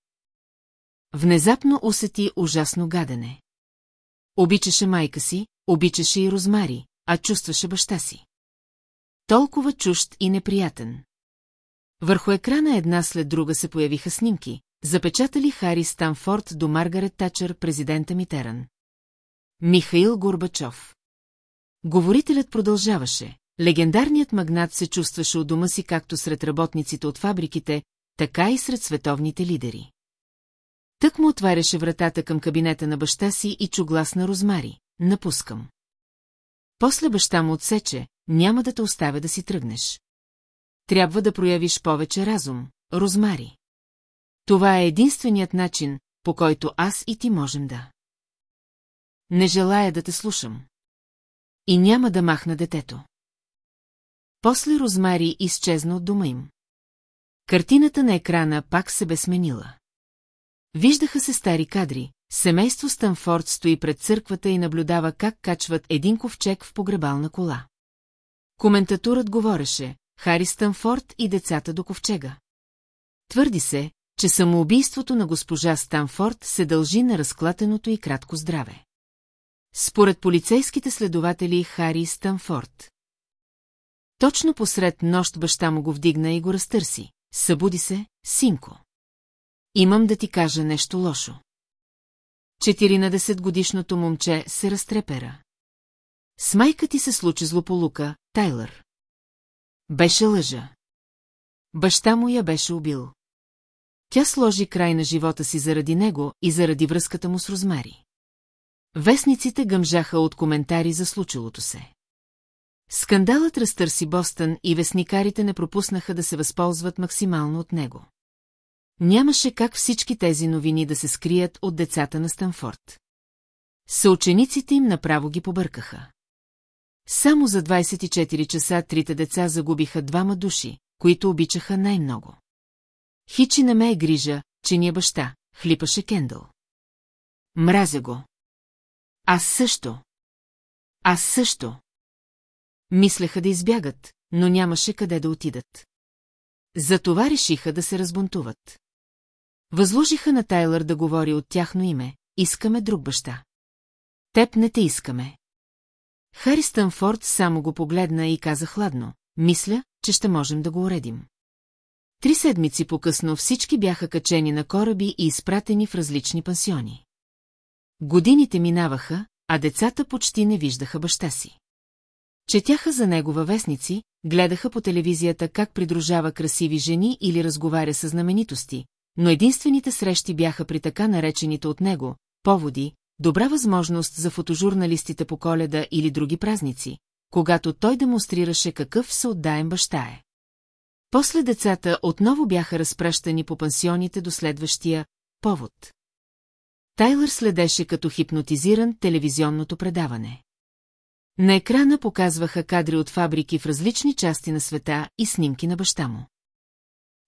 Внезапно усети ужасно гадене. Обичаше майка си, обичаше и Розмари, а чувстваше баща си. Толкова чужд и неприятен. Върху екрана една след друга се появиха снимки, запечатали Хари Станфорд до Маргарет Тачър, президента Митеран. Михаил Горбачов. Говорителят продължаваше. Легендарният магнат се чувстваше от дома си както сред работниците от фабриките, така и сред световните лидери. Тък му отваряше вратата към кабинета на баща си и чу глас на Розмари. Напускам. После баща му отсече, няма да те оставя да си тръгнеш. Трябва да проявиш повече разум, Розмари. Това е единственият начин, по който аз и ти можем да. Не желая да те слушам. И няма да махна детето. После Розмари изчезна от дома им. Картината на екрана пак се бе сменила. Виждаха се стари кадри, семейство Станфорд стои пред църквата и наблюдава как качват един ковчег в погребална кола. Коментаторът говореше, Хари Станфорд и децата до ковчега. Твърди се, че самоубийството на госпожа Станфорд се дължи на разклатеното и кратко здраве. Според полицейските следователи Хари Станфорд. Точно посред нощ баща му го вдигна и го разтърси. Събуди се, синко. Имам да ти кажа нещо лошо. 14 момче се разтрепера. С майка ти се случи злополука, Тайлър. Беше лъжа. Баща му я беше убил. Тя сложи край на живота си заради него и заради връзката му с Розмари. Вестниците гъмжаха от коментари за случилото се. Скандалът разтърси Бостън и вестникарите не пропуснаха да се възползват максимално от него. Нямаше как всички тези новини да се скрият от децата на Станфорд. Съучениците им направо ги побъркаха. Само за 24 часа трите деца загубиха двама души, които обичаха най-много. Хичи не ме е грижа, че ни е баща, хлипаше Кендъл. Мразя го. Аз също. Аз също. Мислеха да избягат, но нямаше къде да отидат. Затова решиха да се разбунтуват. Възложиха на Тайлър да говори от тяхно име, искаме друг баща. Теб не те искаме. Хари Стънфорд само го погледна и каза хладно, мисля, че ще можем да го уредим. Три седмици по-късно всички бяха качени на кораби и изпратени в различни пансиони. Годините минаваха, а децата почти не виждаха баща си. Четяха за него във вестници, гледаха по телевизията как придружава красиви жени или разговаря с знаменитости, но единствените срещи бяха при така наречените от него поводи, добра възможност за фотожурналистите по коледа или други празници, когато той демонстрираше какъв съотдаен баща е. После децата отново бяха разпращани по пансионите до следващия повод. Тайлър следеше като хипнотизиран телевизионното предаване. На екрана показваха кадри от фабрики в различни части на света и снимки на баща му.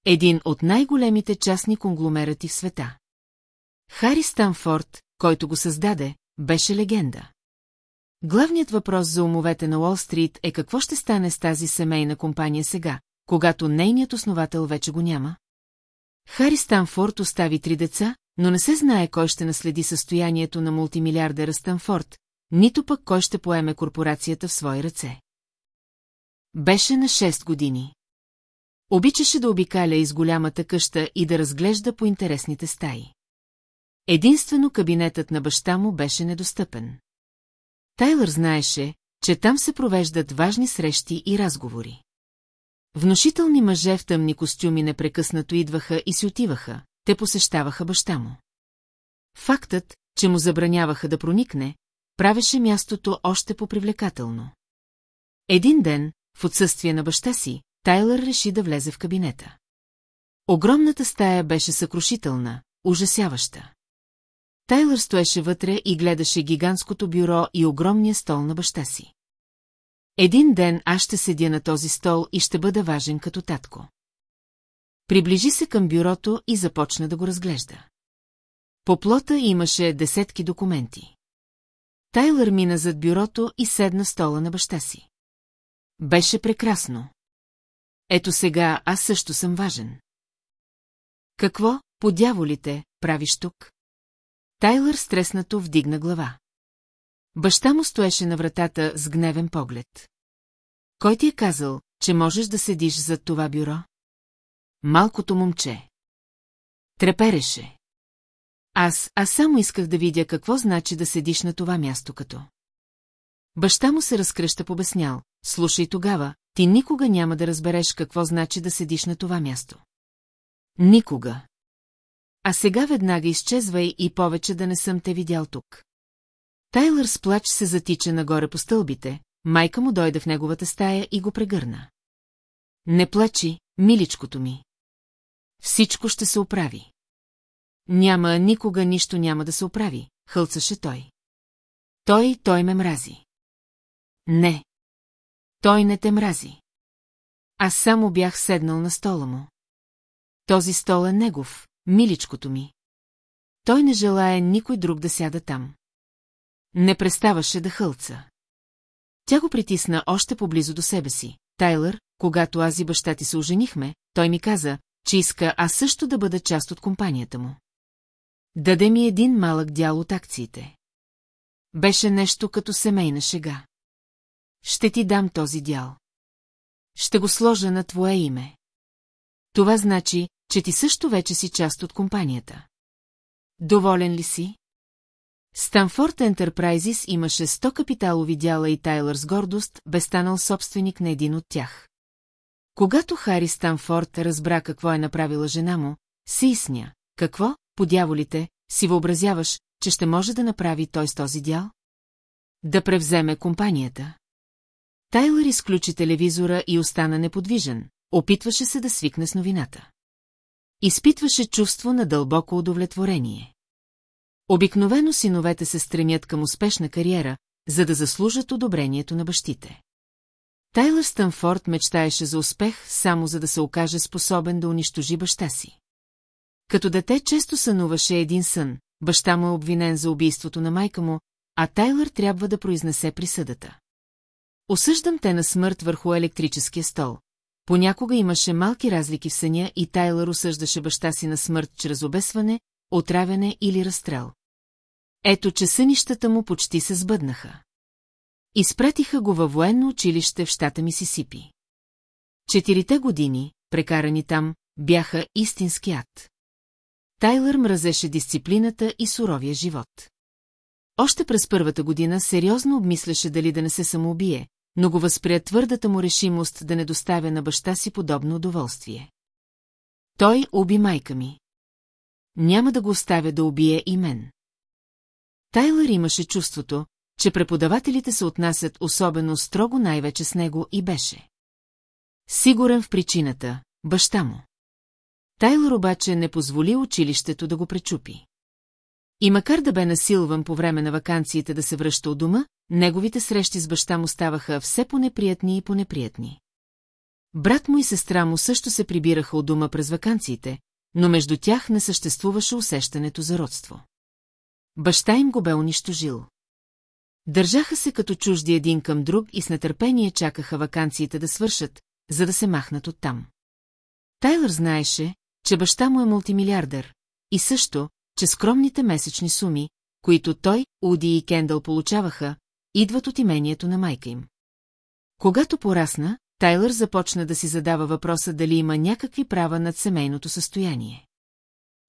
Един от най-големите частни конгломерати в света. Хари Станфорд, който го създаде, беше легенда. Главният въпрос за умовете на Уолл-стрит е какво ще стане с тази семейна компания сега, когато нейният основател вече го няма? Хари Станфорд остави три деца, но не се знае кой ще наследи състоянието на мултимилиардера Станфорд, нито пък кой ще поеме корпорацията в свои ръце. Беше на 6 години. Обичаше да обикаля из голямата къща и да разглежда по интересните стаи. Единствено кабинетът на баща му беше недостъпен. Тайлър знаеше, че там се провеждат важни срещи и разговори. Внушителни мъже в тъмни костюми непрекъснато идваха и си отиваха, те посещаваха баща му. Фактът, че му забраняваха да проникне, правеше мястото още по-привлекателно. Един ден, в отсъствие на баща си, Тайлър реши да влезе в кабинета. Огромната стая беше съкрушителна, ужасяваща. Тайлър стоеше вътре и гледаше гигантското бюро и огромния стол на баща си. Един ден аз ще седя на този стол и ще бъда важен като татко. Приближи се към бюрото и започна да го разглежда. По плота имаше десетки документи. Тайлър мина зад бюрото и седна стола на баща си. Беше прекрасно. Ето сега аз също съм важен. Какво, по дяволите, правиш тук? Тайлър стреснато вдигна глава. Баща му стоеше на вратата с гневен поглед. Кой ти е казал, че можеш да седиш зад това бюро? Малкото момче. Трепереше. Аз, аз само исках да видя какво значи да седиш на това място като. Баща му се разкръща побеснял. Слушай тогава, ти никога няма да разбереш какво значи да седиш на това място. Никога. А сега веднага изчезвай и повече да не съм те видял тук. Тайлър с плач се затича нагоре по стълбите, майка му дойде в неговата стая и го прегърна. Не плачи, миличкото ми. Всичко ще се оправи. Няма, никога нищо няма да се оправи, хълцаше той. Той, той ме мрази. Не. Той не те мрази. Аз само бях седнал на стола му. Този стол е негов, миличкото ми. Той не желая никой друг да сяда там. Не преставаше да хълца. Тя го притисна още поблизо до себе си. Тайлър, когато аз и баща ти се оженихме, той ми каза, че иска аз също да бъда част от компанията му. Даде ми един малък дял от акциите. Беше нещо като семейна шега. Ще ти дам този дял. Ще го сложа на твое име. Това значи, че ти също вече си част от компанията. Доволен ли си? Станфорд Ентерпрайзис имаше 100 капиталови дяла и Тайлър с гордост бе станал собственик на един от тях. Когато Хари Станфорд разбра какво е направила жена му, се изсня. Какво, по дяволите, си въобразяваш, че ще може да направи той с този дял? Да превземе компанията. Тайлър изключи телевизора и остана неподвижен, опитваше се да свикне с новината. Изпитваше чувство на дълбоко удовлетворение. Обикновено синовете се стремят към успешна кариера, за да заслужат одобрението на бащите. Тайлър Стънфорд мечтаеше за успех, само за да се окаже способен да унищожи баща си. Като дете често сънуваше един сън, баща му е обвинен за убийството на майка му, а Тайлър трябва да произнесе присъдата. Осъждам те на смърт върху електрическия стол. Понякога имаше малки разлики в съня и Тайлър осъждаше баща си на смърт чрез обесване, отравяне или разстрел. Ето, че сънищата му почти се сбъднаха. Изпратиха го във военно училище в щата Мисисипи. Четирите години, прекарани там, бяха истински ад. Тайлър мразеше дисциплината и суровия живот. Още през първата година сериозно обмисляше дали да не се самоубие, но го възприя твърдата му решимост да не доставя на баща си подобно удоволствие. Той уби майка ми. Няма да го оставя да убие и мен. Тайлър имаше чувството, че преподавателите се отнасят особено строго най-вече с него и беше. Сигурен в причината, баща му. Тайлър обаче не позволи училището да го пречупи. И макар да бе насилван по време на вакансиите да се връща от дома, неговите срещи с баща му ставаха все по-неприятни и по-неприятни. Брат му и сестра му също се прибираха от дома през вакансиите, но между тях не съществуваше усещането за родство. Баща им го бе унищожил. Държаха се като чужди един към друг и с нетърпение чакаха вакансиите да свършат, за да се махнат оттам. Тайлър знаеше, че баща му е мултимилиардер, и също, че скромните месечни суми, които той, Уди и Кендъл получаваха, идват от имението на майка им. Когато порасна, Тайлър започна да си задава въпроса дали има някакви права над семейното състояние.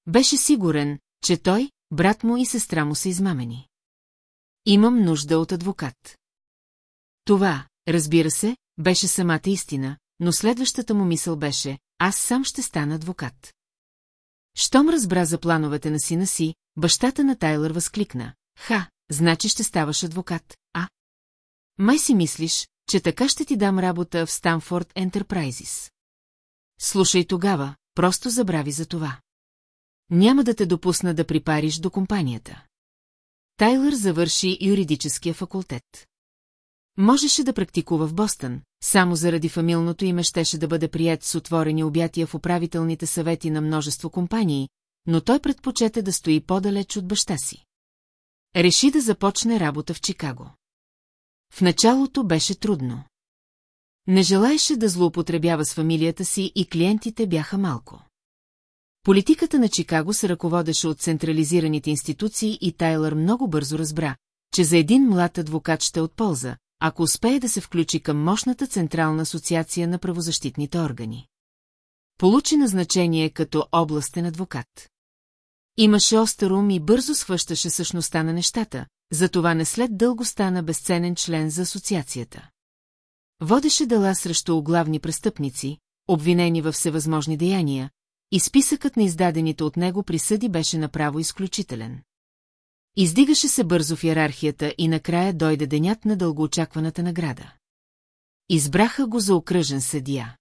Беше сигурен, че той, брат му и сестра му са измамени. Имам нужда от адвокат. Това, разбира се, беше самата истина, но следващата му мисъл беше, аз сам ще стана адвокат. Щом разбра за плановете на сина си, бащата на Тайлър възкликна. Ха, значи ще ставаш адвокат, а? Май си мислиш, че така ще ти дам работа в Станфорд Ентерпрайзис. Слушай тогава, просто забрави за това. Няма да те допусна да припариш до компанията. Тайлър завърши юридическия факултет. Можеше да практикува в Бостън, само заради фамилното име щеше да бъде прият с отворени обятия в управителните съвети на множество компании, но той предпочете да стои по-далеч от баща си. Реши да започне работа в Чикаго. В началото беше трудно. Не желаеше да злоупотребява с фамилията си и клиентите бяха малко. Политиката на Чикаго се ръководеше от централизираните институции и Тайлър много бързо разбра, че за един млад адвокат ще е от полза, ако успее да се включи към мощната Централна асоциация на правозащитните органи. Получи назначение като областен адвокат. Имаше остър ум и бързо схващаше същността на нещата, затова не след дълго стана безценен член за асоциацията. Водеше дела срещу оглавни престъпници, обвинени във всевъзможни деяния, и списъкът на издадените от него присъди беше направо изключителен. Издигаше се бързо в иерархията и накрая дойде денят на дългоочакваната награда. Избраха го за окръжен съдия.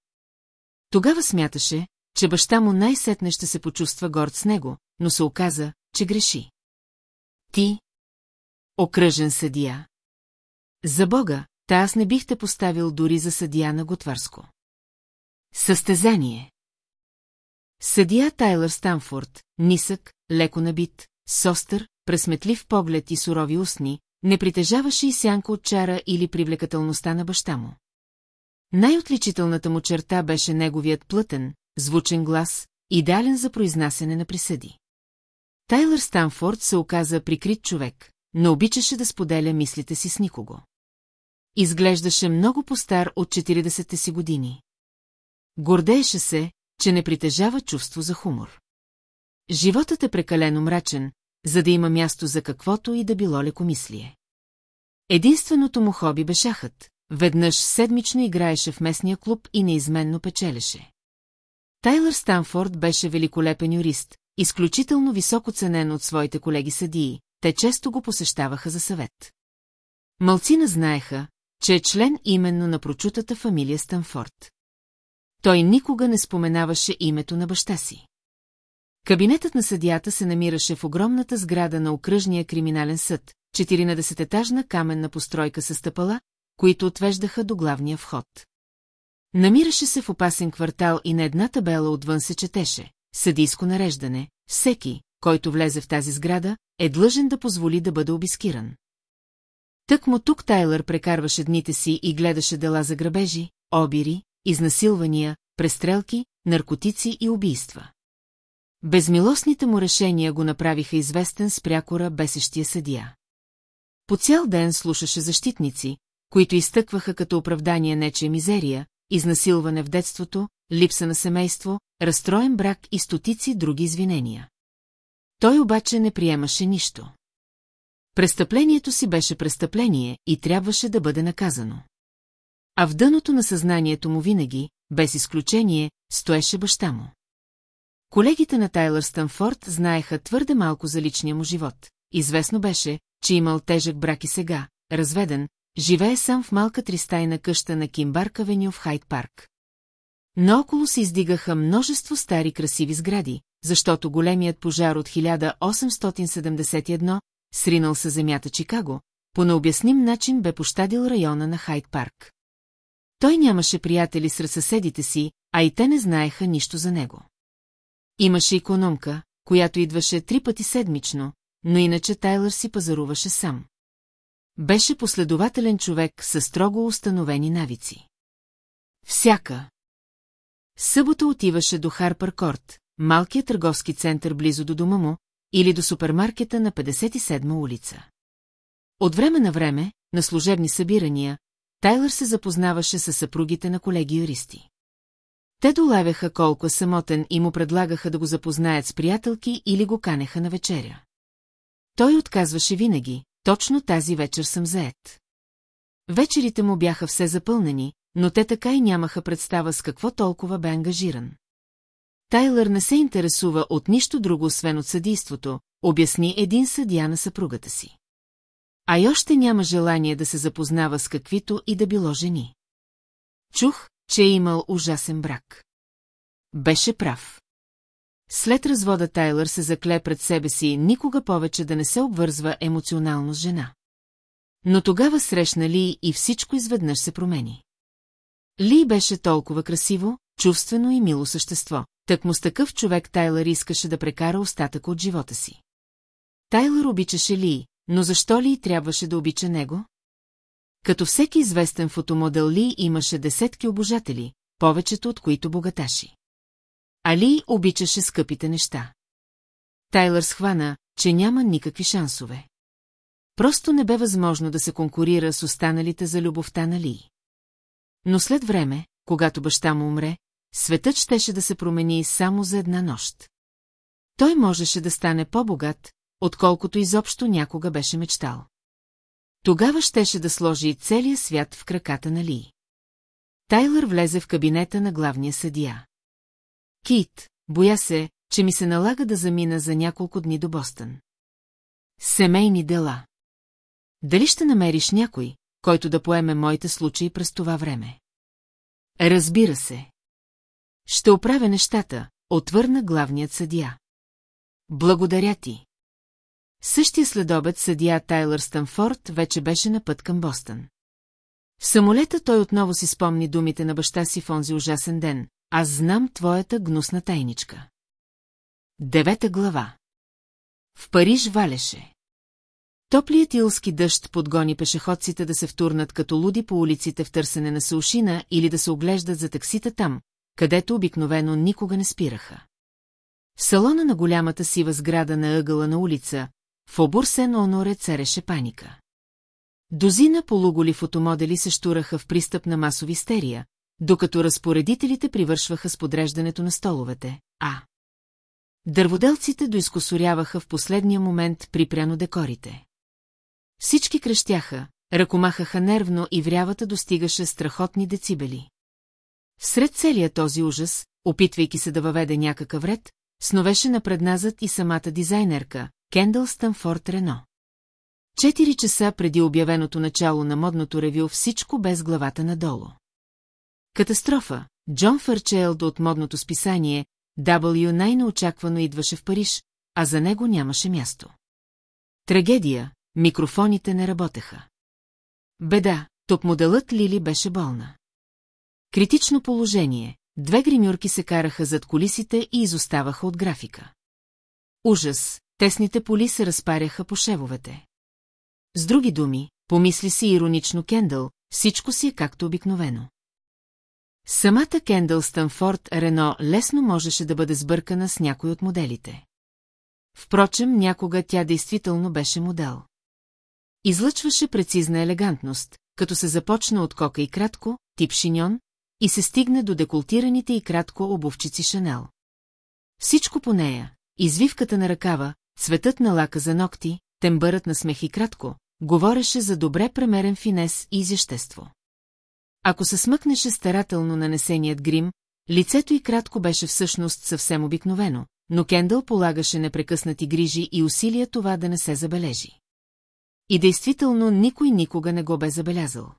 Тогава смяташе, че баща му най-сетне ще се почувства горд с него, но се оказа, че греши. Ти? Окръжен съдия. За Бога, та аз не бих те поставил дори за съдия на Готварско. Състезание Съдия Тайлър Станфорд, нисък, леко набит, состър, пресметлив поглед и сурови устни, не притежаваше и сянка от чара или привлекателността на баща му. Най-отличителната му черта беше неговият плътен, звучен глас, идеален за произнасяне на присъди. Тайлър Станфорд се оказа прикрит човек, но обичаше да споделя мислите си с никого. Изглеждаше много по-стар от 40-те си години. Гордееше се, че не притежава чувство за хумор. Животът е прекалено мрачен, за да има място за каквото и да било лекомислие. Единственото му хоби бе шахът. Веднъж седмично играеше в местния клуб и неизменно печелеше. Тайлър Станфорд беше великолепен юрист, изключително високо ценен от своите колеги съдии, те често го посещаваха за съвет. Малцина знаеха, че е член именно на прочутата фамилия Станфорд. Той никога не споменаваше името на баща си. Кабинетът на съдията се намираше в огромната сграда на окръжния криминален съд, 14-етажна каменна постройка с стъпала, които отвеждаха до главния вход. Намираше се в опасен квартал и на една табела отвън се четеше съдийско нареждане, всеки, който влезе в тази сграда, е длъжен да позволи да бъде обискиран. Тък му тук Тайлър прекарваше дните си и гледаше дела за грабежи, обири, изнасилвания, престрелки, наркотици и убийства. Безмилостните му решения го направиха известен с прякора бесещия съдия. По цял ден слушаше защитници, които изтъкваха като оправдание нечия мизерия, изнасилване в детството, липса на семейство, разстроен брак и стотици други извинения. Той обаче не приемаше нищо. Престъплението си беше престъпление и трябваше да бъде наказано. А в дъното на съзнанието му винаги, без изключение, стоеше баща му. Колегите на Тайлър Станфорд знаеха твърде малко за личния му живот. Известно беше, че имал тежък брак и сега, разведен, живее сам в малка тристайна къща на Кимбарк Авеню в Хайт Парк. Наоколо се издигаха множество стари красиви сгради, защото големият пожар от 1871, сринал със земята Чикаго, по необясним начин бе пощадил района на Хайт Парк. Той нямаше приятели сред съседите си, а и те не знаеха нищо за него. Имаше економка, която идваше три пъти седмично, но иначе Тайлър си пазаруваше сам. Беше последователен човек със строго установени навици. Всяка. Събота отиваше до Харпър Корт, малкият търговски център близо до дома му, или до супермаркета на 57-ма улица. От време на време, на служебни събирания, Тайлър се запознаваше с съпругите на колеги юристи. Те долавяха колко самотен и му предлагаха да го запознаят с приятелки или го канеха на вечеря. Той отказваше винаги, точно тази вечер съм заед. Вечерите му бяха все запълнени, но те така и нямаха представа с какво толкова бе ангажиран. Тайлър не се интересува от нищо друго, освен от съдийството, обясни един съдия на съпругата си. А и още няма желание да се запознава с каквито и да било жени. Чух, че е имал ужасен брак. Беше прав. След развода Тайлър се закле пред себе си никога повече да не се обвързва емоционално с жена. Но тогава срещна Ли и всичко изведнъж се промени. Ли беше толкова красиво, чувствено и мило същество, так му с такъв човек Тайлър искаше да прекара остатък от живота си. Тайлър обичаше Ли, но защо Ли трябваше да обича него? Като всеки известен фотомодел Ли имаше десетки обожатели, повечето от които богаташи. Али обичаше скъпите неща. Тайлър схвана, че няма никакви шансове. Просто не бе възможно да се конкурира с останалите за любовта на Ли. Но след време, когато баща му умре, светът щеше да се промени само за една нощ. Той можеше да стане по-богат, отколкото изобщо някога беше мечтал. Тогава щеше да сложи целия свят в краката на Ли. Тайлър влезе в кабинета на главния съдия. Кит, боя се, че ми се налага да замина за няколко дни до Бостън. Семейни дела. Дали ще намериш някой, който да поеме моите случаи през това време? Разбира се. Ще оправя нещата, отвърна главният съдия. Благодаря ти. Същия следобед съдия Тайлър Станфорд вече беше на път към Бостън. В самолета той отново си спомни думите на баща си в онзи ужасен ден. Аз знам твоята гнусна тайничка. Девета глава В Париж валеше. Топлият илски дъжд подгони пешеходците да се втурнат като луди по улиците в търсене на саушина или да се оглеждат за таксита там, където обикновено никога не спираха. В салона на голямата сива сграда на ъгъла на улица, в обурсен оноре цареше паника. Дозина полуголи фотомодели се штураха в пристъп на масови стерия, докато разпоредителите привършваха с подреждането на столовете, а... Дърводелците доискосоряваха в последния момент припряно декорите. Всички крещяха, ръкомахаха нервно и врявата достигаше страхотни децибели. Сред целия този ужас, опитвайки се да въведе някакъв ред, сновеше напредназът и самата дизайнерка, Кендъл Станфорд Рено. Четири часа преди обявеното начало на модното ревю всичко без главата надолу. Катастрофа. Джон Фърчелд от модното списание W най-неочаквано идваше в Париж, а за него нямаше място. Трагедия. Микрофоните не работеха. Беда. Топ-моделът Лили беше болна. Критично положение. две гримюрки се караха зад колисите и изоставаха от графика. Ужас, тесните поли се разпаряха по шевовете. С други думи, помисли си иронично Кендъл, всичко си е както обикновено. Самата Кендъл Станфорд Рено лесно можеше да бъде сбъркана с някой от моделите. Впрочем, някога тя действително беше модел. Излъчваше прецизна елегантност, като се започна от кока и кратко, тип шиньон, и се стигне до деколтираните и кратко обувчици Шанел. Всичко по нея, извивката на ръкава, цветът на лака за ногти, тембърът на смех и кратко, говореше за добре премерен финес и изящество. Ако се смъкнеше старателно нанесеният грим, лицето й кратко беше всъщност съвсем обикновено, но Кендъл полагаше непрекъснати грижи и усилия това да не се забележи. И действително никой никога не го бе забелязал.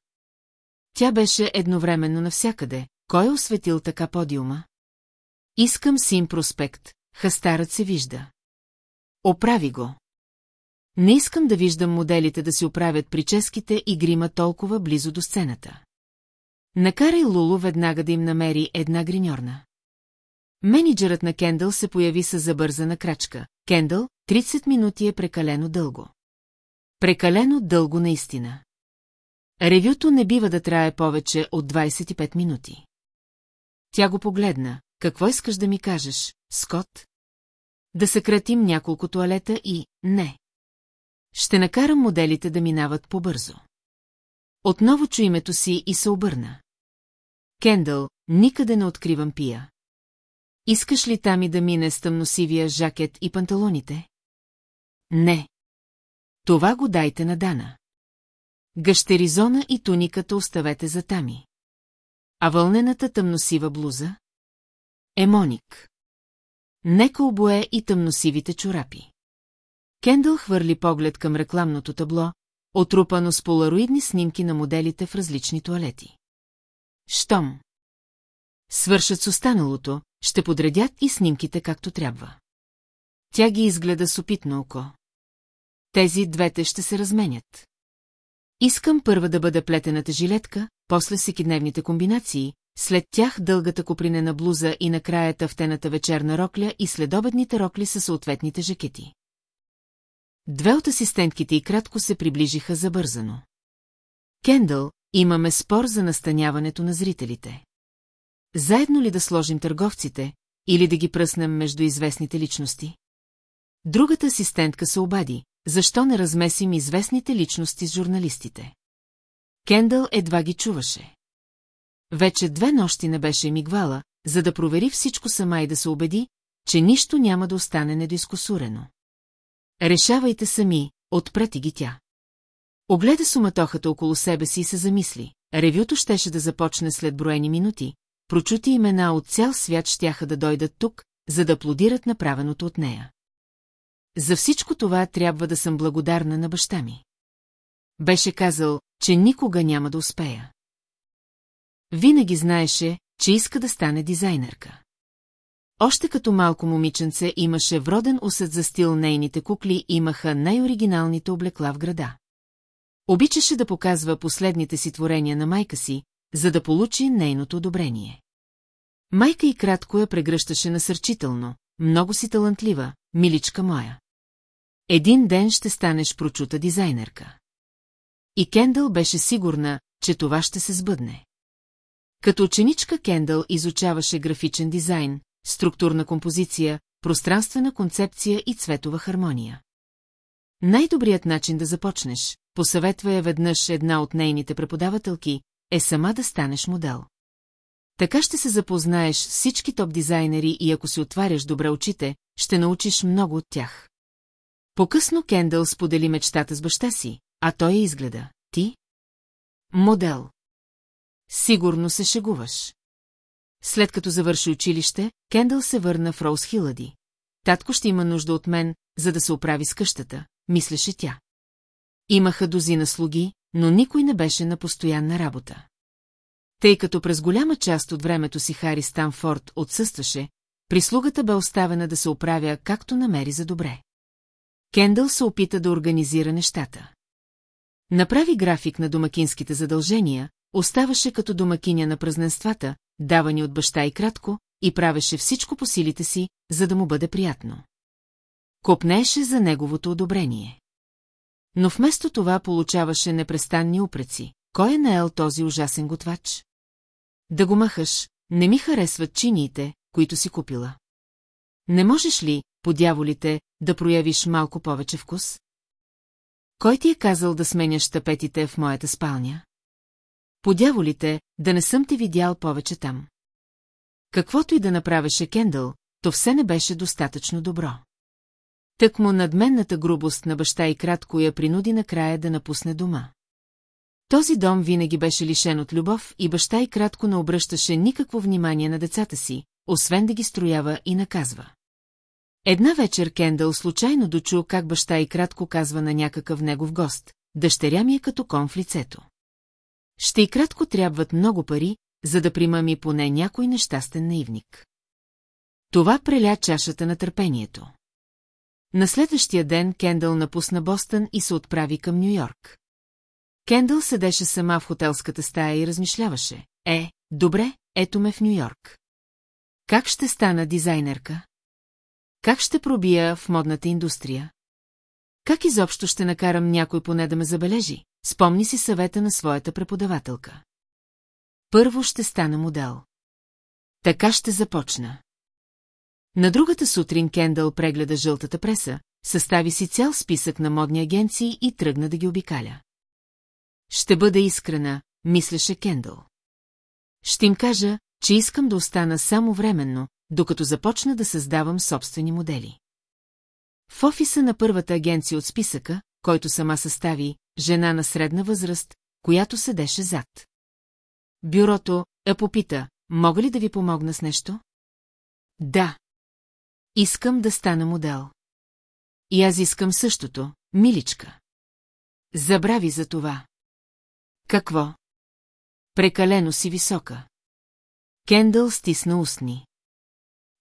Тя беше едновременно навсякъде. Кой е осветил така подиума? Искам син проспект, хастарът се вижда. Оправи го. Не искам да виждам моделите да си оправят прическите и грима толкова близо до сцената. Накарай Лулу веднага да им намери една гриньорна. Менеджерът на Кендъл се появи с забързана крачка. Кендъл, 30 минути е прекалено дълго. Прекалено дълго наистина. Ревюто не бива да трае повече от 25 минути. Тя го погледна. Какво искаш да ми кажеш, Скот? Да съкратим няколко туалета и... Не. Ще накарам моделите да минават по-бързо. Отново чу името си и се обърна. Кендъл, никъде не откривам пия. Искаш ли тами да мине с тъмносивия жакет и панталоните? Не. Това го дайте на Дана. Гъщеризона и туниката оставете за Тами. А вълнената тъмносива блуза? Емоник. Нека обое и тъмносивите чорапи. Кендъл хвърли поглед към рекламното табло, отрупано с полароидни снимки на моделите в различни туалети. Штом. Свършат с останалото, ще подредят и снимките както трябва. Тя ги изгледа с опитно око. Тези двете ще се разменят. Искам първа да бъде плетената жилетка, после всекидневните комбинации, след тях дългата копринена блуза и накрая тъвтената вечерна рокля и следобедните рокли със съответните жакети. Две от асистентките и кратко се приближиха забързано. Кендъл, имаме спор за настаняването на зрителите. Заедно ли да сложим търговците, или да ги пръснем между известните личности? Другата асистентка се обади, защо не размесим известните личности с журналистите. Кендъл едва ги чуваше. Вече две нощи не беше мигвала, за да провери всичко сама и да се убеди, че нищо няма да остане недоискусурено. Решавайте сами, отпрети ги тя. Огледа суматохата около себе си и се замисли. Ревюто щеше да започне след броени минути, прочути имена от цял свят щяха да дойдат тук, за да аплодират направеното от нея. За всичко това трябва да съм благодарна на баща ми. Беше казал, че никога няма да успея. Винаги знаеше, че иска да стане дизайнерка. Още като малко момиченце имаше вроден усет за стил нейните кукли имаха най-оригиналните облекла в града. Обичаше да показва последните си творения на майка си, за да получи нейното одобрение. Майка и кратко я прегръщаше насърчително, много си талантлива, миличка моя. Един ден ще станеш прочута дизайнерка. И Кендъл беше сигурна, че това ще се сбъдне. Като ученичка Кендъл изучаваше графичен дизайн, структурна композиция, пространствена концепция и цветова хармония. Най-добрият начин да започнеш, посъветва я веднъж една от нейните преподавателки, е сама да станеш модел. Така ще се запознаеш всички топ-дизайнери и ако си отваряш добре очите, ще научиш много от тях. По-късно Кендъл сподели мечтата с баща си, а той я изгледа. Ти? Модел. Сигурно се шегуваш. След като завърши училище, Кендъл се върна в Роуз Хилади. Татко ще има нужда от мен, за да се оправи с къщата, мислеше тя. Имаха дозина слуги, но никой не беше на постоянна работа. Тъй като през голяма част от времето си Хари Станфорд отсъстваше, прислугата бе оставена да се оправя както намери за добре. Кендъл се опита да организира нещата. Направи график на домакинските задължения, оставаше като домакиня на празненствата, давани от баща и кратко, и правеше всичко по силите си, за да му бъде приятно. Копнеше за неговото одобрение. Но вместо това получаваше непрестанни упреци. Кой е наел този ужасен готвач? Да го махаш, не ми харесват чиниите, които си купила. Не можеш ли, по дяволите, да проявиш малко повече вкус? Кой ти е казал да сменяш тапетите в моята спалня? По дяволите, да не съм те видял повече там. Каквото и да направеше Кендъл, то все не беше достатъчно добро. Тък му надменната грубост на баща и кратко я принуди накрая да напусне дома. Този дом винаги беше лишен от любов и баща и кратко не обръщаше никакво внимание на децата си, освен да ги строява и наказва. Една вечер Кендъл случайно дочу как баща и кратко казва на някакъв негов гост, дъщеря ми е като кон в лицето. Ще и кратко трябват много пари, за да примами поне някой нещастен наивник. Това преля чашата на търпението. На следващия ден Кендъл напусна Бостън и се отправи към Нью-Йорк. Кендъл седеше сама в хотелската стая и размишляваше. Е, добре, ето ме в Нью-Йорк. Как ще стана дизайнерка? Как ще пробия в модната индустрия? Как изобщо ще накарам някой поне да ме забележи? Спомни си съвета на своята преподавателка. Първо ще стана модел. Така ще започна. На другата сутрин Кендъл прегледа жълтата преса, състави си цял списък на модни агенции и тръгна да ги обикаля. Ще бъда искрена, мислеше Кендъл. Ще им кажа, че искам да остана само временно, докато започна да създавам собствени модели. В офиса на първата агенция от списъка, който сама състави, жена на средна възраст, която седеше зад. Бюрото я попита, мога ли да ви помогна с нещо? Да. Искам да стана модел. И аз искам същото, миличка. Забрави за това. Какво? Прекалено си висока. Кендъл стисна устни.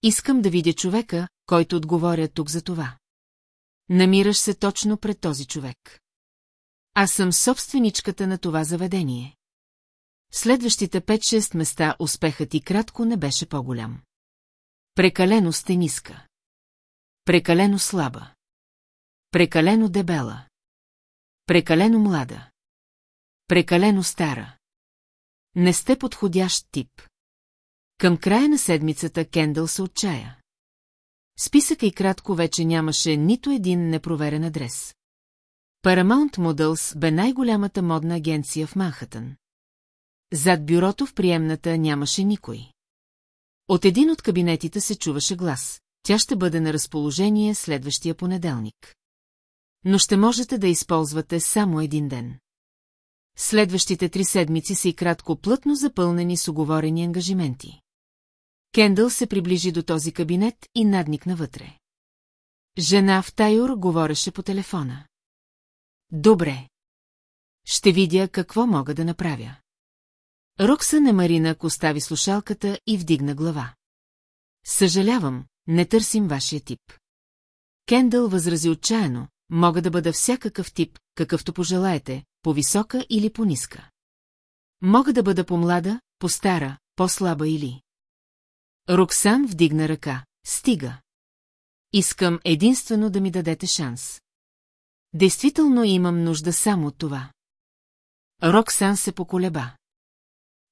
Искам да видя човека, който отговоря тук за това. Намираш се точно пред този човек. Аз съм собственичката на това заведение. Следващите 5-6 места успехът и кратко не беше по-голям. Прекалено сте ниска. Прекалено слаба. Прекалено дебела. Прекалено млада. Прекалено стара. Не сте подходящ тип. Към края на седмицата Кендъл се отчая. Списъка и кратко вече нямаше нито един непроверен адрес. Paramount Models бе най-голямата модна агенция в Манхатън. Зад бюрото в приемната нямаше никой. От един от кабинетите се чуваше глас. Тя ще бъде на разположение следващия понеделник. Но ще можете да използвате само един ден. Следващите три седмици са и кратко плътно запълнени с оговорени ангажименти. Кендъл се приближи до този кабинет и надникна вътре. Жена в Тайор говореше по телефона. Добре. Ще видя какво мога да направя. Рокса не Марина остави слушалката и вдигна глава. Съжалявам, не търсим вашия тип. Кендъл възрази отчаяно, мога да бъда всякакъв тип, какъвто пожелаете, по-висока или по-ниска. Мога да бъда по-млада, по-стара, по-слаба или... Роксан вдигна ръка. Стига. Искам единствено да ми дадете шанс. Действително имам нужда само от това. Роксан се поколеба.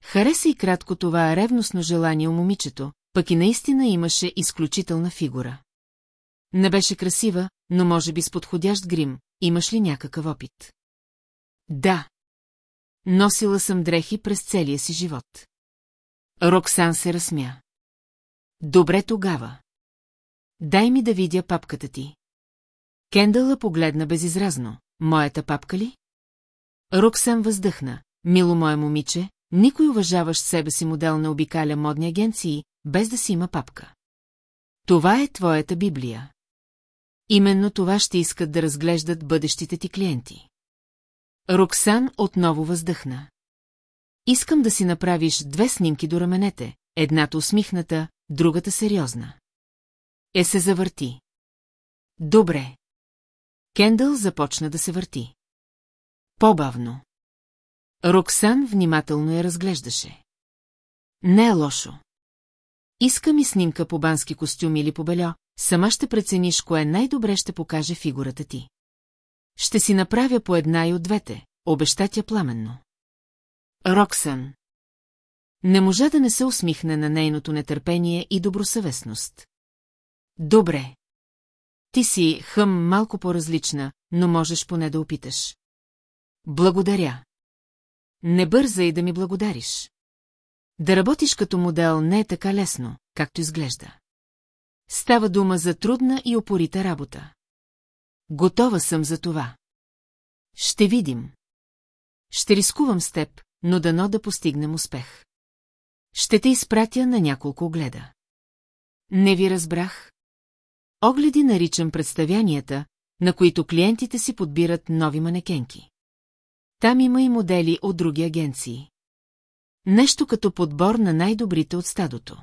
Хареса и кратко това ревностно желание у момичето, пък и наистина имаше изключителна фигура. Не беше красива, но може би с подходящ грим, имаш ли някакъв опит? Да. Носила съм дрехи през целия си живот. Роксан се разсмя. Добре тогава. Дай ми да видя папката ти. Кендъла погледна безизразно. Моята папка ли? Роксан въздъхна. Мило мое момиче, никой уважаващ себе си модел не обикаля модни агенции, без да си има папка. Това е твоята Библия. Именно това ще искат да разглеждат бъдещите ти клиенти. Роксан отново въздъхна. Искам да си направиш две снимки до раменете, едната усмихната, другата сериозна. Е се завърти. Добре. Кендъл започна да се върти. По-бавно. Роксан внимателно я разглеждаше. Не е лошо. Иска ми снимка по бански костюм или по бельо, сама ще прецениш кое най-добре ще покаже фигурата ти. Ще си направя по една и от двете, обеща тя пламенно. Роксън. Не можа да не се усмихне на нейното нетърпение и добросъвестност. Добре. Ти си, хъм, малко по-различна, но можеш поне да опиташ. Благодаря. Не бързай да ми благодариш. Да работиш като модел не е така лесно, както изглежда. Става дума за трудна и опорита работа. Готова съм за това. Ще видим. Ще рискувам с теб, но дано да постигнем успех. Ще те изпратя на няколко огледа. Не ви разбрах. Огледи наричам представянията, на които клиентите си подбират нови манекенки. Там има и модели от други агенции. Нещо като подбор на най-добрите от стадото.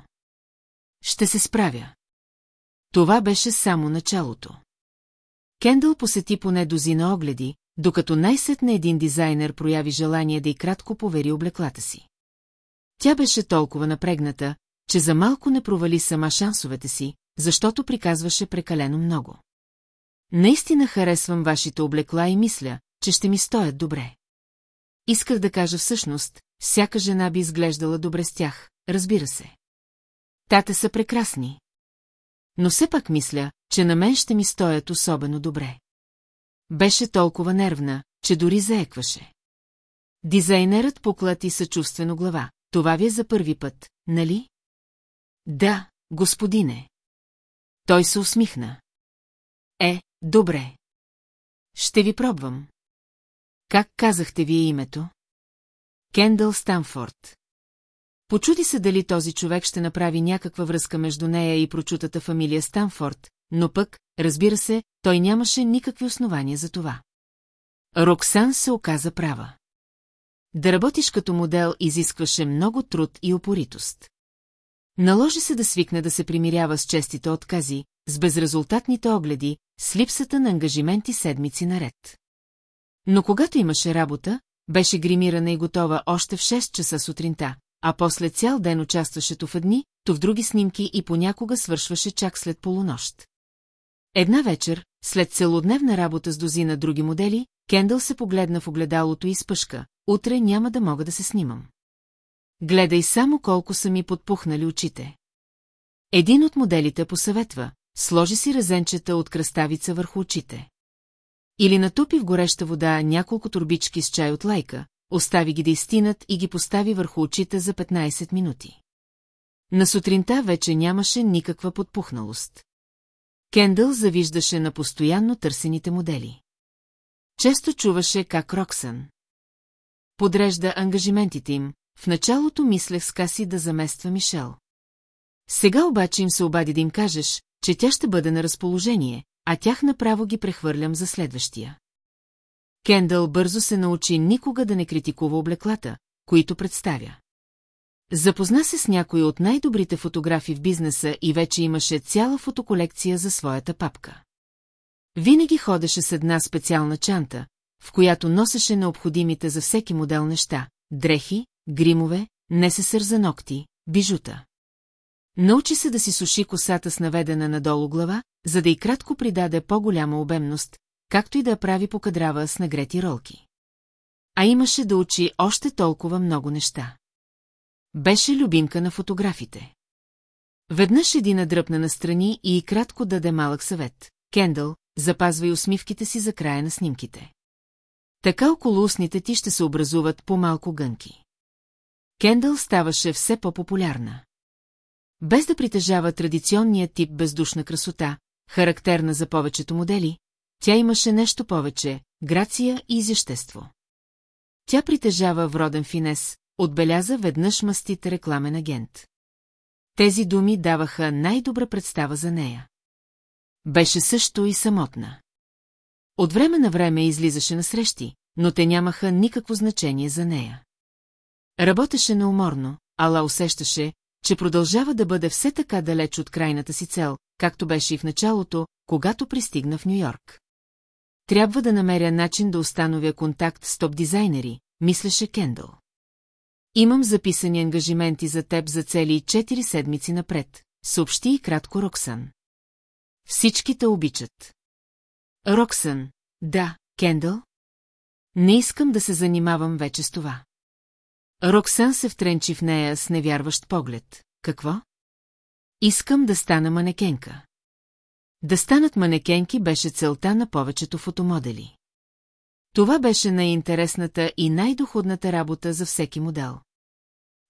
Ще се справя. Това беше само началото. Кендъл посети поне дозина огледи, докато най-сетне един дизайнер прояви желание да и кратко повери облеклата си. Тя беше толкова напрегната, че за малко не провали сама шансовете си, защото приказваше прекалено много. Наистина харесвам вашите облекла и мисля, че ще ми стоят добре. Исках да кажа всъщност, всяка жена би изглеждала добре с тях, разбира се. Тате са прекрасни. Но все пак мисля, че на мен ще ми стоят особено добре. Беше толкова нервна, че дори заекваше. Дизайнерът поклати съчувствено глава. Това ви е за първи път, нали? Да, господине. Той се усмихна. Е, добре. Ще ви пробвам. Как казахте вие името? Кендъл Станфорд. Почуди се дали този човек ще направи някаква връзка между нея и прочутата фамилия Станфорд, но пък, разбира се, той нямаше никакви основания за това. Роксан се оказа права. Да работиш като модел изискваше много труд и опоритост. Наложи се да свикне да се примирява с честите откази, с безрезултатните огледи, с липсата на ангажименти седмици наред. Но когато имаше работа, беше гримирана и готова още в 6 часа сутринта, а после цял ден участваше то в едни, то в други снимки и понякога свършваше чак след полунощ. Една вечер, след целодневна работа с дозина други модели, Кендъл се погледна в огледалото и изпъшка. Утре няма да мога да се снимам. Гледай само колко са ми подпухнали очите. Един от моделите посъветва, сложи си резенчета от кръставица върху очите. Или натопи в гореща вода няколко турбички с чай от лайка, остави ги да изтинат и ги постави върху очите за 15 минути. На сутринта вече нямаше никаква подпухналост. Кендъл завиждаше на постоянно търсените модели. Често чуваше как Роксън подрежда ангажиментите им, в началото мислех с Каси да замества Мишел. Сега обаче им се обади да им кажеш, че тя ще бъде на разположение, а тях направо ги прехвърлям за следващия. Кендъл бързо се научи никога да не критикува облеклата, които представя. Запозна се с някои от най-добрите фотографи в бизнеса и вече имаше цяла фотоколекция за своята папка. Винаги ходеше с една специална чанта, в която носеше необходимите за всеки модел неща – дрехи, гримове, несесър за ногти, бижута. Научи се да си суши косата с наведена надолу глава, за да и кратко придаде по-голяма обемност, както и да прави покадрава с нагрети ролки. А имаше да учи още толкова много неща. Беше любимка на фотографите. Веднъж един дръпна настрани и кратко даде малък съвет. Кендъл, запазвай усмивките си за края на снимките. Така около устните ти ще се образуват по-малко гънки. Кендъл ставаше все по-популярна. Без да притежава традиционния тип бездушна красота, характерна за повечето модели, тя имаше нещо повече – грация и изящество. Тя притежава вроден финес, отбеляза веднъж мастит рекламен агент. Тези думи даваха най-добра представа за нея. Беше също и самотна. От време на време излизаше на срещи, но те нямаха никакво значение за нея. Работеше неуморно, ала усещаше, че продължава да бъде все така далеч от крайната си цел, както беше и в началото, когато пристигна в Нью-Йорк. Трябва да намеря начин да установя контакт с топ-дизайнери, мислеше Кендъл. Имам записани ангажименти за теб за цели 4 седмици напред, съобщи и кратко Роксън. Всички те обичат. Роксън, да, Кендъл? Не искам да се занимавам вече с това. Роксан се втренчи в нея с невярващ поглед. Какво? Искам да стана манекенка. Да станат манекенки беше целта на повечето фотомодели. Това беше най-интересната и най-доходната работа за всеки модел.